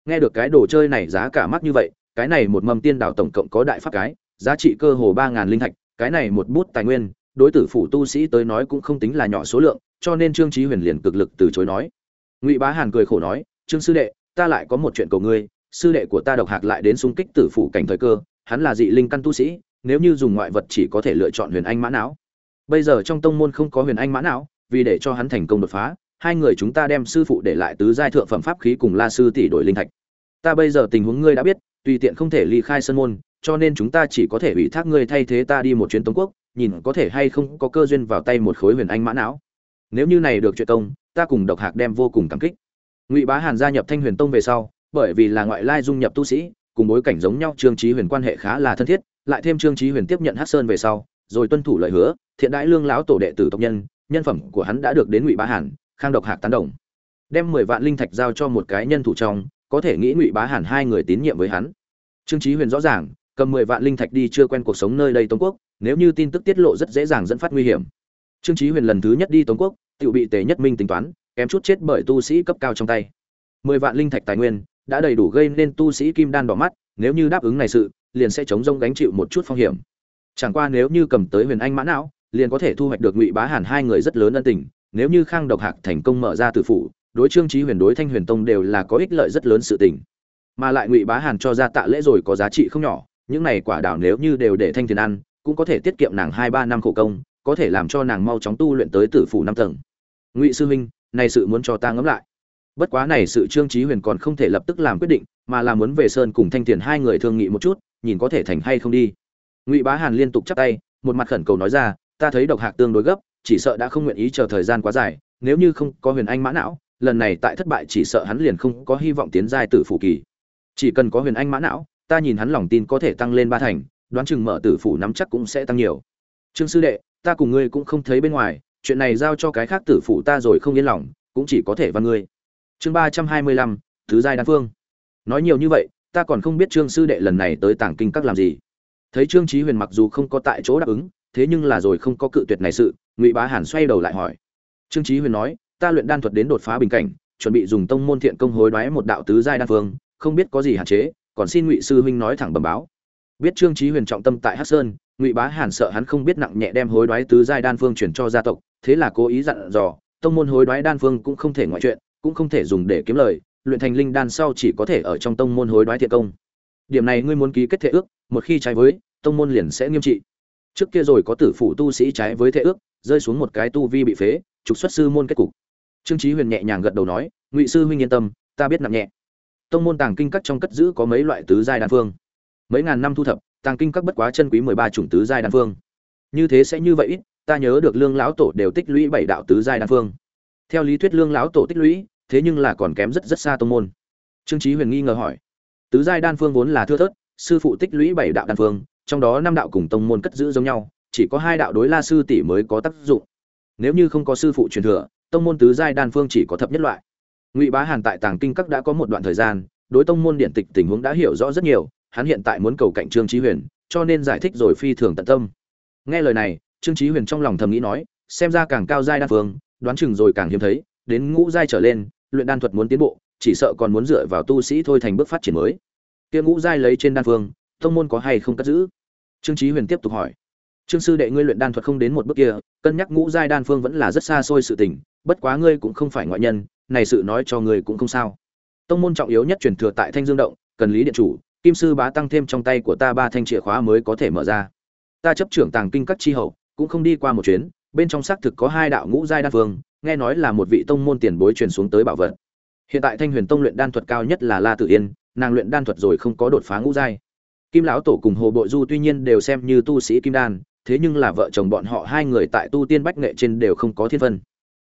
Nghe được cái đồ chơi này giá cả mắc như vậy, cái này một mầm tiên đảo tổng cộng có đại pháp cái, giá trị cơ hồ ba ngàn linh thạch, cái này một bút tài nguyên, đối tử phủ tu sĩ tới nói cũng không tính là nhỏ số lượng, cho nên trương trí huyền liền cực lực từ chối nói. Ngụy bá hàn cười khổ nói, trương sư đệ, ta lại có một chuyện cầu ngươi, sư đệ của ta độc hạc lại đến xung kích tử phủ cảnh thời cơ, hắn là dị linh căn tu sĩ, nếu như dùng ngoại vật chỉ có thể lựa chọn huyền anh mã não bây giờ trong tông môn không có huyền anh mã não, vì để cho hắn thành công đột phá, hai người chúng ta đem sư phụ để lại tứ giai thượng phẩm pháp khí cùng la sư tỷ đổi linh thạch. Ta bây giờ tình huống ngươi đã biết, tùy tiện không thể ly khai sân môn, cho nên chúng ta chỉ có thể ủy thác ngươi thay thế ta đi một chuyến tống quốc, nhìn có thể hay không có cơ duyên vào tay một khối huyền anh mã não. Nếu như này được chuyện công, ta cùng độc hạc đem vô cùng cảm kích. Ngụy bá hàn gia nhập thanh huyền tông về sau, bởi vì là ngoại lai dung nhập tu sĩ, cùng bối cảnh giống nhau, trương trí huyền quan hệ khá là thân thiết, lại thêm trương trí huyền tiếp nhận hát sơn về sau, rồi tuân thủ lời hứa thiện đãi lương lão tổ đệ tử tộc nhân nhân phẩm của hắn đã được đến ngụy bá hàn, khang độc hạc tán đồng. Đem mười vạn linh thạch giao cho một cái nhân thủ trong, có thể nghĩ ngụy bá hàn hai người tín nhiệm với hắn. Trương trí huyền rõ ràng, cầm mười vạn linh thạch đi chưa quen cuộc sống nơi đây tống quốc, nếu như tin tức tiết lộ rất dễ dàng dẫn phát nguy hiểm. Trương trí huyền lần thứ nhất đi tống quốc tự bị tề nhất minh tính toán, kém chút chết bởi tu sĩ cấp cao trong tay. Mười vạn linh thạch tài nguyên đã đầy đủ gây nên tu sĩ kim đan đỏ mắt, nếu như đáp ứng này sự, liền sẽ chống rông gánh chịu một chút phong hiểm. Chẳng qua nếu như cầm tới huyền anh mã não liền có thể thu hoạch được ngụy bá hàn hai người rất lớn ân tình nếu như khang độc hạc thành công mở ra tử phủ đối trương trí huyền đối thanh huyền tông đều là có ích lợi rất lớn sự tình mà lại ngụy bá hàn cho ra tạ lễ rồi có giá trị không nhỏ những này quả đảo nếu như đều để thanh tiền ăn cũng có thể tiết kiệm nàng hai ba năm khổ công có thể làm cho nàng mau chóng tu luyện tới tử phủ năm tầng ngụy sư huynh này sự muốn cho ta ngẫm lại bất quá này sự trương trí huyền còn không thể lập tức làm quyết định mà là muốn về sơn cùng thanh tiền hai người thương nghị một chút nhìn có thể thành hay không đi ngụy bá hàn liên tục chắp tay một mặt khẩn cầu nói ra ta thấy độc hạc tương đối gấp, chỉ sợ đã không nguyện ý chờ thời gian quá dài, nếu như không có huyền anh mã não, lần này tại thất bại chỉ sợ hắn liền không có hy vọng tiến giai tử phủ kỳ. Chỉ cần có huyền anh mã não, ta nhìn hắn lòng tin có thể tăng lên ba thành, đoán chừng mở tử phủ nắm chắc cũng sẽ tăng nhiều. Trương sư đệ, ta cùng ngươi cũng không thấy bên ngoài, chuyện này giao cho cái khác tử phủ ta rồi không yên lòng, cũng chỉ có thể văn ngươi. Chương ba trăm hai mươi lăm, thứ giai đan phương. Nói nhiều như vậy, ta còn không biết trương sư đệ lần này tới tảng kinh các làm gì. Thấy trương trí huyền mặc dù không có tại chỗ đáp ứng thế nhưng là rồi không có cự tuyệt này sự, ngụy bá hàn xoay đầu lại hỏi. Trương Chí huyền nói, ta luyện đan thuật đến đột phá bình cảnh, chuẩn bị dùng tông môn thiện công hối đoái một đạo tứ giai đan phương, không biết có gì hạn chế, còn xin ngụy sư huynh nói thẳng bẩm báo. Biết trương chí huyền trọng tâm tại hắc sơn, ngụy bá hàn sợ hắn không biết nặng nhẹ đem hối đoái tứ giai đan phương chuyển cho gia tộc, thế là cố ý dặn dò, tông môn hối đoái đan phương cũng không thể ngoại chuyện, cũng không thể dùng để kiếm lời, luyện thành linh đan sau chỉ có thể ở trong tông môn hối đoái thiện công. Điểm này ngươi muốn ký kết thể ước, một khi trái với, tông môn liền sẽ nghiêm trị trước kia rồi có tử phụ tu sĩ trái với thế ước, rơi xuống một cái tu vi bị phế, trục xuất sư môn kết cục. Trương chí huyền nhẹ nhàng gật đầu nói, ngụy sư huynh yên tâm, ta biết nặng nhẹ. Tông môn tàng kinh các trong cất giữ có mấy loại tứ giai đan phương. Mấy ngàn năm thu thập, tàng kinh các bất quá chân quý mười ba chủng tứ giai đan phương. Như thế sẽ như vậy ít, ta nhớ được lương lão tổ đều tích lũy bảy đạo tứ giai đan phương. Theo lý thuyết lương lão tổ tích lũy, thế nhưng là còn kém rất rất xa tông môn. Trương chí huyền nghi ngờ hỏi, tứ giai đan phương vốn là thưa thớt, sư phụ tích lũy bảy đạo đan phương trong đó năm đạo cùng tông môn cất giữ giống nhau, chỉ có hai đạo đối la sư tỷ mới có tác dụng. Nếu như không có sư phụ truyền thừa, tông môn tứ giai đan phương chỉ có thập nhất loại. Ngụy bá hàn tại tàng kinh các đã có một đoạn thời gian, đối tông môn điện tịch tình huống đã hiểu rõ rất nhiều, hắn hiện tại muốn cầu cạnh trương chí huyền, cho nên giải thích rồi phi thường tận tâm. Nghe lời này, trương chí huyền trong lòng thầm nghĩ nói, xem ra càng cao giai đan phương, đoán chừng rồi càng hiếm thấy, đến ngũ giai trở lên, luyện đan thuật muốn tiến bộ, chỉ sợ còn muốn dựa vào tu sĩ thôi thành bước phát triển mới. Kia ngũ giai lấy trên đan phương tông môn có hay không cất giữ? Trương chí huyền tiếp tục hỏi. Trương sư đệ ngươi luyện đan thuật không đến một bước kia, cân nhắc ngũ giai đan phương vẫn là rất xa xôi sự tình, bất quá ngươi cũng không phải ngoại nhân, này sự nói cho ngươi cũng không sao. Tông môn trọng yếu nhất truyền thừa tại thanh dương động, cần lý điện chủ, kim sư bá tăng thêm trong tay của ta ba thanh chìa khóa mới có thể mở ra. Ta chấp trưởng tàng kinh các chi hậu, cũng không đi qua một chuyến, bên trong xác thực có hai đạo ngũ giai đan phương, nghe nói là một vị tông môn tiền bối truyền xuống tới bảo vật. Hiện tại thanh huyền tông luyện đan thuật cao nhất là la tử yên, nàng luyện đan thuật rồi không có đột phá ngũ giai kim lão tổ cùng hồ bội du tuy nhiên đều xem như tu sĩ kim đan, thế nhưng là vợ chồng bọn họ hai người tại tu tiên bách nghệ trên đều không có thiên phân.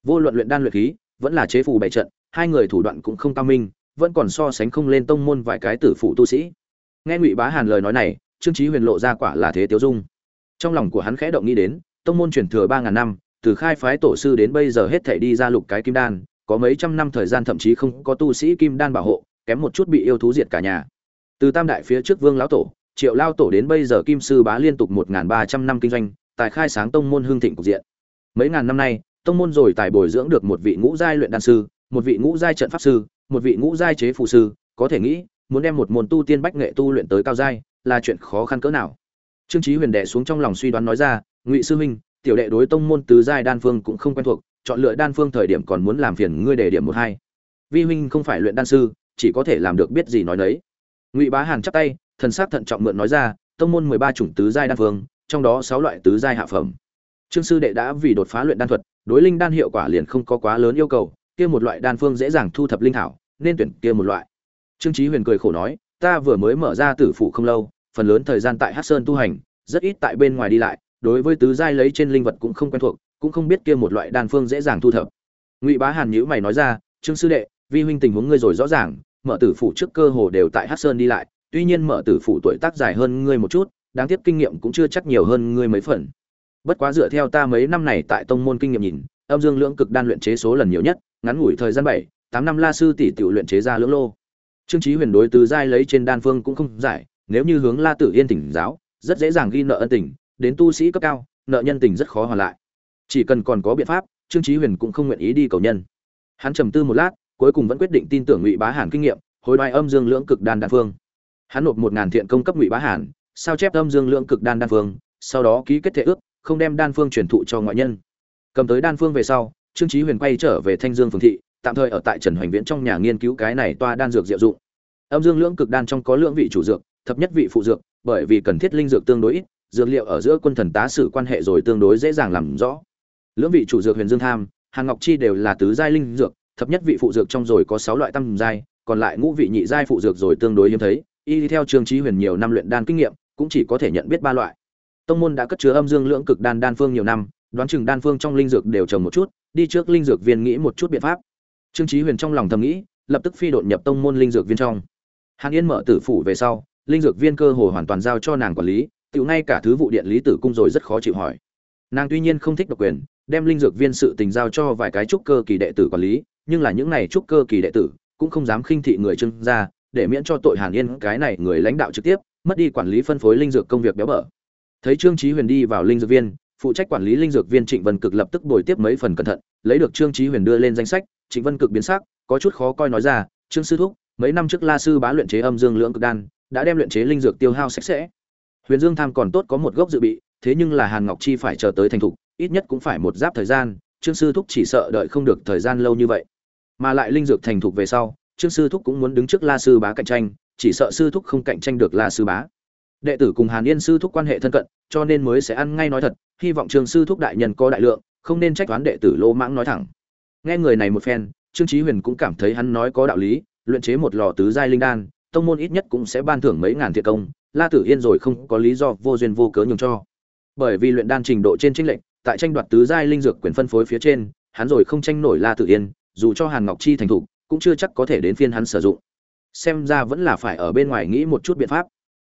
Vô luận luyện đan luyện khí, vẫn là chế phù bày trận, hai người thủ đoạn cũng không cao minh, vẫn còn so sánh không lên tông môn vài cái tử phụ tu sĩ. Nghe ngụy bá hàn lời nói này, trương trí huyền lộ ra quả là thế tiêu dung. Trong lòng của hắn khẽ động nghĩ đến, tông môn truyền thừa ba ngàn năm, từ khai phái tổ sư đến bây giờ hết thể đi ra lục cái kim đan, có mấy trăm năm thời gian thậm chí không có tu sĩ kim đan bảo hộ, kém một chút bị yêu thú diệt cả nhà từ tam đại phía trước vương lão tổ, triệu lao tổ đến bây giờ kim sư bá liên tục một ba trăm năm kinh doanh, tài khai sáng tông môn hương thịnh cục diện. Mấy ngàn năm nay, tông môn rồi tài bồi dưỡng được một vị ngũ giai luyện đan sư, một vị ngũ giai trận pháp sư, một vị ngũ giai chế phụ sư, có thể nghĩ, muốn đem một môn tu tiên bách nghệ tu luyện tới cao giai, là chuyện khó khăn cỡ nào. Trương chí huyền đệ xuống trong lòng suy đoán nói ra, ngụy sư huynh, tiểu đệ đối tông môn tứ giai đan phương cũng không quen thuộc, chọn lựa đan phương thời điểm còn muốn làm phiền ngươi đề điểm một hai. Vi huynh không phải luyện đan sư, chỉ có thể làm được biết gì nói nấy ngụy bá hàn chắp tay, thần sắc thận trọng mượn nói ra, tông môn mười ba chủng tứ giai đan phương trong đó sáu loại tứ giai hạ phẩm. Trương sư đệ đã vì đột phá luyện đan thuật, đối linh đan hiệu quả liền không có quá lớn yêu cầu, kia một loại đan phương dễ dàng thu thập linh thảo, nên tuyển kia một loại. Trương chí huyền cười khổ nói, ta vừa mới mở ra tử phụ không lâu, phần lớn thời gian tại hắc sơn tu hành, rất ít tại bên ngoài đi lại, đối với tứ giai lấy trên linh vật cũng không quen thuộc, cũng không biết kia một loại đan phương dễ dàng thu thập. Ngụy bá hàn nhíu mày nói ra, trương sư đệ, vi huynh tình huống ngươi rồi rõ ràng mở tử phụ trước cơ hồ đều tại hắc sơn đi lại, tuy nhiên mở tử phụ tuổi tác dài hơn ngươi một chút, đáng tiếc kinh nghiệm cũng chưa chắc nhiều hơn ngươi mấy phần. Bất quá dựa theo ta mấy năm này tại tông môn kinh nghiệm nhìn, âm dương lưỡng cực đan luyện chế số lần nhiều nhất, ngắn ngủi thời gian bảy, tám năm la sư tỷ tiểu luyện chế ra lưỡng lô. Trương chí huyền đối từ giai lấy trên đan phương cũng không giải, nếu như hướng la tử yên tỉnh giáo, rất dễ dàng ghi nợ ân tình, đến tu sĩ cấp cao, nợ nhân tình rất khó hoàn lại. Chỉ cần còn có biện pháp, trương chí huyền cũng không nguyện ý đi cầu nhân. Hắn trầm tư một lát cuối cùng vẫn quyết định tin tưởng ngụy bá hàn kinh nghiệm hồi đoái âm dương lưỡng cực đan đan phương. Hắn nộp một ngàn thiện công cấp ngụy bá hàn, sao chép âm dương lưỡng cực đan đan phương, sau đó ký kết thể ước, không đem đan phương truyền thụ cho ngoại nhân. Cầm tới đan phương về sau, trương chí huyền quay trở về thanh dương phường thị, tạm thời ở tại trần hoành viễn trong nhà nghiên cứu cái này toa đan dược diệu dụng. Âm dương lưỡng cực đan trong có lượng vị chủ dược, thập nhất vị phụ dược, bởi vì cần thiết linh dược tương đối ít, dược liệu ở giữa quân thần tá sử quan hệ rồi tương đối dễ dàng làm rõ. Lưỡng vị chủ dược huyền dương tham, hàng ngọc chi đều là tứ giai linh dược thập nhất vị phụ dược trong rồi có sáu loại tam giai, còn lại ngũ vị nhị giai phụ dược rồi tương đối hiếm thấy, y theo trương trí huyền nhiều năm luyện đan kinh nghiệm, cũng chỉ có thể nhận biết ba loại. Tông môn đã cất chứa âm dương lưỡng cực đan đan phương nhiều năm, đoán chừng đan phương trong linh dược đều trồng một chút, đi trước linh dược viên nghĩ một chút biện pháp. Trương trí huyền trong lòng thầm nghĩ, lập tức phi đột nhập tông môn linh dược viên trong. Hàn yên mở tử phủ về sau, linh dược viên cơ hồ hoàn toàn giao cho nàng quản lý tiểu ngay cả thứ vụ điện lý tử cung rồi rất khó chịu hỏi. Nàng tuy nhiên không thích độc quyền, đem linh dược viên sự tình giao cho vài cái trúc cơ kỳ đệ tử quản lý nhưng là những này trúc cơ kỳ đệ tử cũng không dám khinh thị người trương gia, để miễn cho tội hàn yên cái này người lãnh đạo trực tiếp, mất đi quản lý phân phối linh dược công việc béo bở. Thấy trương trí huyền đi vào linh dược viên, phụ trách quản lý linh dược viên trịnh vân cực lập tức bồi tiếp mấy phần cẩn thận, lấy được trương trí huyền đưa lên danh sách, trịnh vân cực biến sắc, có chút khó coi nói ra, trương sư thúc, mấy năm trước la sư bá luyện chế âm dương lưỡng cực đan, đã đem luyện chế linh dược tiêu hao sạch sẽ. Huyền dương tham còn tốt có một gốc dự bị, thế nhưng là hàn ngọc chi phải chờ tới thành thục, ít nhất cũng phải một giáp thời gian, trương sư thúc chỉ sợ đợi không được thời gian lâu như vậy mà lại linh dược thành thục về sau, trương sư thúc cũng muốn đứng trước la sư bá cạnh tranh, chỉ sợ sư thúc không cạnh tranh được la sư bá. Đệ tử cùng hàn yên sư thúc quan hệ thân cận, cho nên mới sẽ ăn ngay nói thật, hy vọng trương sư thúc đại nhân có đại lượng, không nên trách toán đệ tử lô mãng nói thẳng. Nghe người này một phen, trương trí huyền cũng cảm thấy hắn nói có đạo lý, luyện chế một lò tứ giai linh đan, tông môn ít nhất cũng sẽ ban thưởng mấy ngàn thiệt công, la tử yên rồi không có lý do vô duyên vô cớ nhường cho. Bởi vì luyện đan trình độ trên tranh lệnh tại tranh đoạt tứ giai linh dược quyền phân phối phía trên, hắn rồi không tranh nổi la tử yên dù cho hàn ngọc chi thành thục, cũng chưa chắc có thể đến phiên hắn sử dụng. Xem ra vẫn là phải ở bên ngoài nghĩ một chút biện pháp.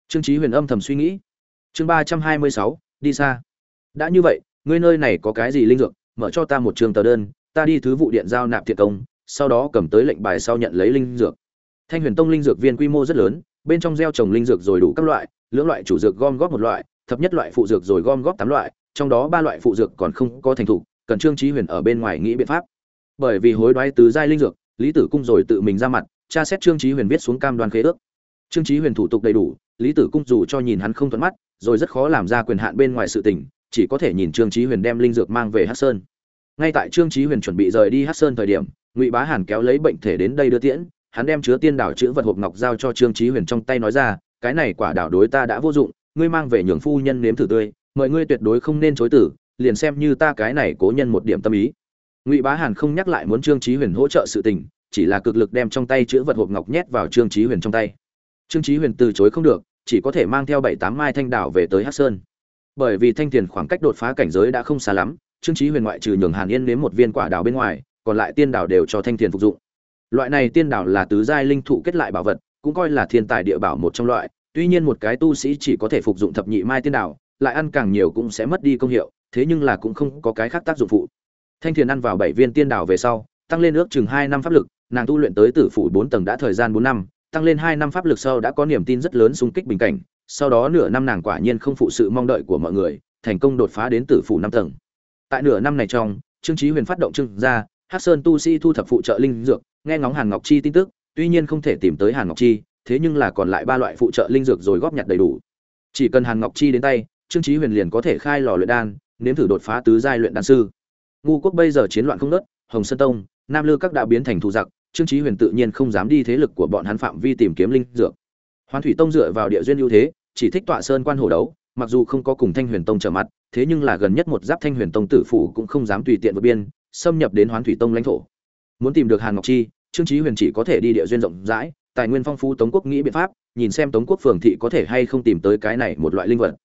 Trương chí huyền âm thầm suy nghĩ. Chương ba trăm hai mươi sáu, đi xa. Đã như vậy, ngươi nơi này có cái gì linh dược, mở cho ta một trường tờ đơn, ta đi thứ vụ điện giao nạp thiệt công, sau đó cầm tới lệnh bài sau nhận lấy linh dược. Thanh huyền tông linh dược viên quy mô rất lớn, bên trong gieo trồng linh dược rồi đủ các loại, lưỡng loại chủ dược gom góp một loại, thập nhất loại phụ dược rồi gom góp tám loại, trong đó ba loại phụ dược còn không có thành thủ cần trương chí huyền ở bên ngoài nghĩ biện pháp bởi vì hối đoái tứ giai linh dược, lý tử cung rồi tự mình ra mặt, tra xét trương chí huyền viết xuống cam đoan khế ước. Trương chí huyền thủ tục đầy đủ, lý tử cung dù cho nhìn hắn không thuận mắt, rồi rất khó làm ra quyền hạn bên ngoài sự tình, chỉ có thể nhìn trương chí huyền đem linh dược mang về hắc sơn. Ngay tại trương chí huyền chuẩn bị rời đi hắc sơn thời điểm, ngụy bá hàn kéo lấy bệnh thể đến đây đưa tiễn, hắn đem chứa tiên đảo chữ vật hộp ngọc giao cho trương chí huyền trong tay nói ra, cái này quả đảo đối ta đã vô dụng, ngươi mang về nhường phu nhân nếm thử tươi, mời ngươi tuyệt đối không nên chối tử, liền xem như ta cái này cố nhân một điểm tâm ý ngụy bá hàn không nhắc lại muốn trương chí huyền hỗ trợ sự tình, chỉ là cực lực đem trong tay chữ vật hộp ngọc nhét vào trương chí huyền trong tay. Trương chí huyền từ chối không được, chỉ có thể mang theo bảy tám mai thanh đảo về tới hắc sơn. Bởi vì thanh tiền khoảng cách đột phá cảnh giới đã không xa lắm, trương chí huyền ngoại trừ nhường hàn yên nếm một viên quả đào bên ngoài, còn lại tiên đảo đều cho thanh tiền phục dụng. Loại này tiên đảo là tứ giai linh thụ kết lại bảo vật, cũng coi là thiên tài địa bảo một trong loại, tuy nhiên một cái tu sĩ chỉ có thể phục dụng thập nhị mai tiên đảo, lại ăn càng nhiều cũng sẽ mất đi công hiệu, thế nhưng là cũng không có cái khác tác dụng phụ thanh thiền ăn vào bảy viên tiên đảo về sau tăng lên ước chừng hai năm pháp lực nàng tu luyện tới tử phủ bốn tầng đã thời gian bốn năm tăng lên hai năm pháp lực sau đã có niềm tin rất lớn xung kích bình cảnh sau đó nửa năm nàng quả nhiên không phụ sự mong đợi của mọi người thành công đột phá đến tử phủ năm tầng. Tại nửa năm này trong trương chí huyền phát động trưng ra, hắc sơn tu sĩ thu thập phụ trợ linh dược nghe ngóng hàn ngọc chi tin tức tuy nhiên không thể tìm tới hàn ngọc chi thế nhưng là còn lại ba loại phụ trợ linh dược rồi góp nhặt đầy đủ. Chỉ cần hàn ngọc chi đến tay trương chí huyền liền có thể khai lò luyện đan nếm thử đột phá tứ giai luyện đan sư ngu quốc bây giờ chiến loạn không nớt, hồng sơn tông, nam lư các đã biến thành thù giặc, trương chí huyền tự nhiên không dám đi thế lực của bọn hắn phạm vi tìm kiếm linh dược. Hoán thủy tông dựa vào địa duyên ưu thế, chỉ thích tọa sơn quan hổ đấu, mặc dù không có cùng thanh huyền tông trở mặt, thế nhưng là gần nhất một giáp thanh huyền tông tử phủ cũng không dám tùy tiện vượt biên, xâm nhập đến hoán thủy tông lãnh thổ. Muốn tìm được hàn ngọc chi, trương chí huyền chỉ có thể đi địa duyên rộng rãi, tài nguyên phong phú tống quốc nghĩ biện pháp, nhìn xem tống quốc phường thị có thể hay không tìm tới cái này một loại linh vật.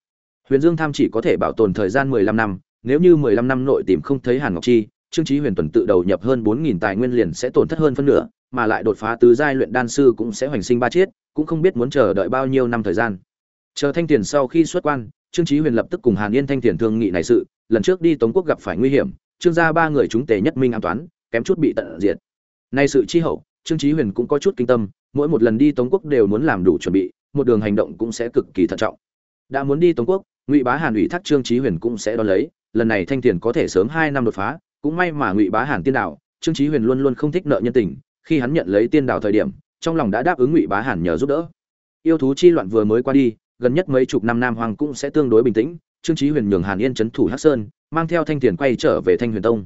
Huyền dương tham chỉ có thể bảo tồn thời gian mười lăm năm nếu như mười lăm năm nội tìm không thấy hàn ngọc chi, trương chí huyền tuần tự đầu nhập hơn bốn nghìn tài nguyên liền sẽ tổn thất hơn phân nửa, mà lại đột phá tứ giai luyện đan sư cũng sẽ hoành sinh ba chiết, cũng không biết muốn chờ đợi bao nhiêu năm thời gian. Chờ thanh tiền sau khi xuất quan, trương chí huyền lập tức cùng hàn yên thanh tiền thương nghị này sự, lần trước đi tống quốc gặp phải nguy hiểm, trương gia ba người chúng tề nhất minh an toán, kém chút bị tận diệt. Nay sự chi hậu, trương chí huyền cũng có chút kinh tâm, mỗi một lần đi tống quốc đều muốn làm đủ chuẩn bị, một đường hành động cũng sẽ cực kỳ thận trọng. Đã muốn đi tống quốc, ngụy bá hàn ủy thác trương chí huyền cũng sẽ đón lấy lần này thanh tiền có thể sớm hai năm đột phá, cũng may mà ngụy bá hàn tiên đạo, trương chí huyền luôn luôn không thích nợ nhân tình, khi hắn nhận lấy tiên đạo thời điểm, trong lòng đã đáp ứng ngụy bá hàn nhờ giúp đỡ. Yêu thú chi loạn vừa mới qua đi, gần nhất mấy chục năm nam hoàng cũng sẽ tương đối bình tĩnh, trương chí huyền nhường hàn yên chấn thủ hắc sơn, mang theo thanh tiền quay trở về thanh huyền tông.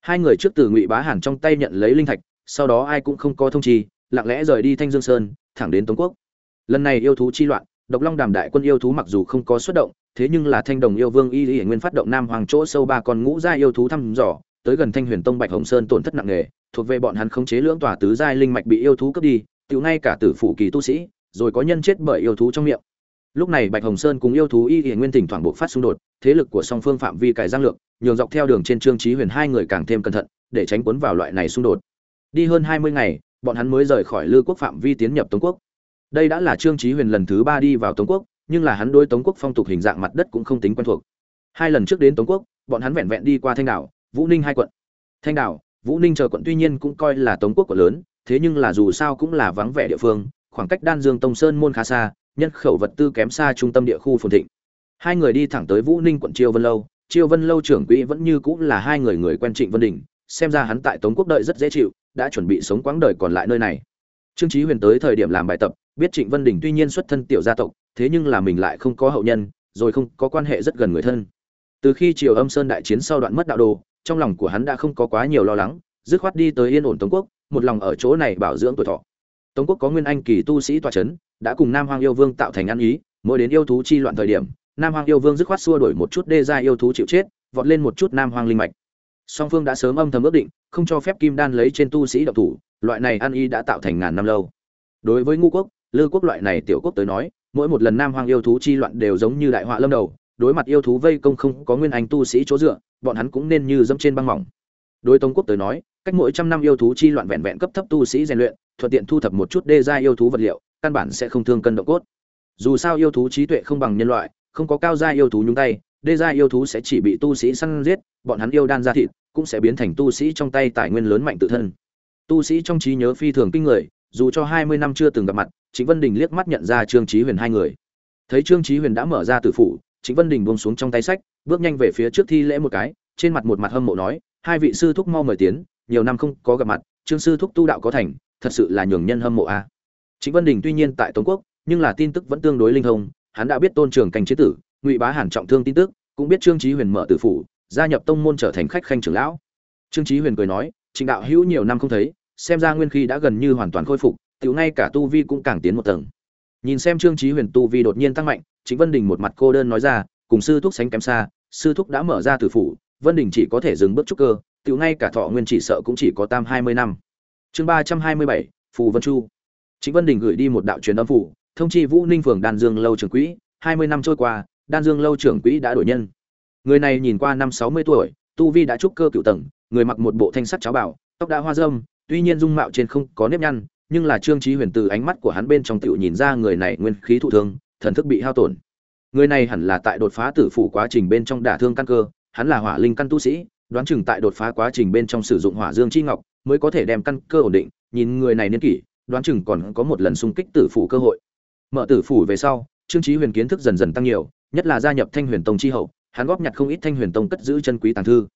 Hai người trước từ ngụy bá hàn trong tay nhận lấy linh thạch, sau đó ai cũng không có thông trì lặng lẽ rời đi thanh dương sơn, thẳng đến tống quốc. Lần này yêu thú chi loạn độc long đàm đại quân yêu thú mặc dù không có xuất động, thế nhưng là thanh đồng yêu vương y y nguyên phát động nam hoàng chỗ sâu ba con ngũ gia yêu thú thăm dò, tới gần thanh huyền tông bạch hồng sơn tổn thất nặng nề, thuộc về bọn hắn khống chế lưỡng tòa tứ giai linh mạch bị yêu thú cướp đi tiểu ngay cả tử phủ kỳ tu sĩ, rồi có nhân chết bởi yêu thú trong miệng. Lúc này bạch hồng sơn cùng yêu thú y y nguyên thỉnh thoảng bộc phát xung đột, thế lực của song phương phạm vi cải giang lược, nhường dọc theo đường trên trương trí huyền hai người càng thêm cẩn thận, để tránh cuốn vào loại này xung đột. Đi hơn hai mươi ngày, bọn hắn mới rời khỏi lư quốc phạm vi tiến nhập tống quốc đây đã là trương Chí huyền lần thứ ba đi vào tống quốc, nhưng là hắn đối tống quốc phong tục hình dạng mặt đất cũng không tính quen thuộc. Hai lần trước đến tống quốc, bọn hắn vẹn vẹn đi qua thanh đảo, vũ ninh hai quận. Thanh đảo, vũ ninh chờ quận tuy nhiên cũng coi là tống quốc quận lớn, thế nhưng là dù sao cũng là vắng vẻ địa phương, khoảng cách đan dương tông sơn môn khá xa, nhân khẩu vật tư kém xa trung tâm địa khu phồn thịnh. Hai người đi thẳng tới vũ ninh quận chiêu vân lâu chiêu vân lâu trưởng quỹ vẫn như cũng là hai người người quen trịnh vân đình, xem ra hắn tại tống quốc đợi rất dễ chịu, đã chuẩn bị sống quãng đời còn lại nơi này trương chí huyền tới thời điểm làm bài tập, biết trịnh vân đình tuy nhiên xuất thân tiểu gia tộc, thế nhưng là mình lại không có hậu nhân, rồi không có quan hệ rất gần người thân. Từ khi triều âm sơn đại chiến sau đoạn mất đạo đồ, trong lòng của hắn đã không có quá nhiều lo lắng, dứt khoát đi tới yên ổn tống quốc, một lòng ở chỗ này bảo dưỡng tuổi thọ. Tống quốc có nguyên anh kỳ tu sĩ tọa chấn, đã cùng nam hoang yêu vương tạo thành ăn ý, mỗi đến yêu thú chi loạn thời điểm, nam hoang yêu vương dứt khoát xua đổi một chút đê gia yêu thú chịu chết, vọt lên một chút nam hoang linh mạch. Song phương đã sớm âm thầm ước định, không cho phép kim đan lấy trên tu sĩ độc thủ loại này ăn Y đã tạo thành ngàn năm lâu. Đối với ngũ quốc, lư quốc loại này tiểu quốc tới nói, mỗi một lần nam hoang yêu thú chi loạn đều giống như đại họa lâm đầu, đối mặt yêu thú vây công không có nguyên anh tu sĩ chỗ dựa, bọn hắn cũng nên như dẫm trên băng mỏng. Đối tống quốc tới nói, cách mỗi trăm năm yêu thú chi loạn vẹn vẹn cấp thấp tu sĩ rèn luyện, thuận tiện thu thập một chút đê gia yêu thú vật liệu, căn bản sẽ không thương cân động cốt. Dù sao yêu thú trí tuệ không bằng nhân loại, không có cao gia yêu thú nhúng tay, đê gia yêu thú sẽ chỉ bị tu sĩ săn giết, bọn hắn yêu đan ra thịt, cũng sẽ biến thành tu sĩ trong tay tài nguyên lớn mạnh tự thân tu sĩ trong trí nhớ phi thường kinh người, dù cho hai mươi năm chưa từng gặp mặt chính vân đình liếc mắt nhận ra trương trí huyền hai người thấy trương trí huyền đã mở ra tử phủ chính vân đình buông xuống trong tay sách, bước nhanh về phía trước thi lễ một cái, trên mặt một mặt hâm mộ nói, hai vị sư thúc mau mời tiến, nhiều năm không có gặp mặt, trương sư thúc tu đạo có thành, thật sự là nhường nhân hâm mộ a à. chính vân đình tuy nhiên tại tống quốc, nhưng là tin tức vẫn tương đối linh thông, hắn đã biết tôn trường canh chế tử, ngụy bá hàn trọng thương tin tức, cũng biết trương trí huyền mở tử phủ, gia nhập tông môn trở thành khách khanh trưởng lão trương trí huyền cười nói trịnh đạo hữu nhiều năm không thấy, xem ra nguyên khí đã gần như hoàn toàn khôi phục, tiểu ngay cả tu vi cũng càng tiến một tầng. Nhìn xem trương trí huyền tu vi đột nhiên tăng mạnh chính vân đình một mặt cô đơn nói ra, cùng sư thúc sánh kém xa, sư thúc đã mở ra tử phủ, vân đình chỉ có thể dừng bước trúc cơ, tiểu ngay cả thọ nguyên chỉ sợ cũng chỉ có tam hai mươi năm. Chương ba trăm hai mươi bảy, phù vân chu. Chính vân đình gửi đi một đạo truyền âm phủ, thông chi vũ ninh phường đan dương lâu trưởng quỹ, hai mươi năm trôi qua, đan dương lâu trưởng quỹ đã đổi nhân. Người này nhìn qua năm sáu mươi tuổi, tu vi đã trúc cơ cựu tầng người mặc một bộ thanh sắt cháo bảo tóc đã hoa râm, tuy nhiên dung mạo trên không có nếp nhăn, nhưng là trương trí huyền từ ánh mắt của hắn bên trong tựu nhìn ra người này nguyên khí thụ thương, thần thức bị hao tổn. Người này hẳn là tại đột phá tử phủ quá trình bên trong đả thương căn cơ, hắn là hỏa linh căn tu sĩ, đoán chừng tại đột phá quá trình bên trong sử dụng hỏa dương chi ngọc mới có thể đem căn cơ ổn định, nhìn người này niên kỷ, đoán chừng còn có một lần xung kích tử phủ cơ hội. Mở tử phủ về sau, trương trí huyền kiến thức dần dần tăng nhiều, nhất là gia nhập thanh huyền tông chi hậu, hắn góp nhặt không ít thanh huyền tông cất giữ chân quý tàng thư.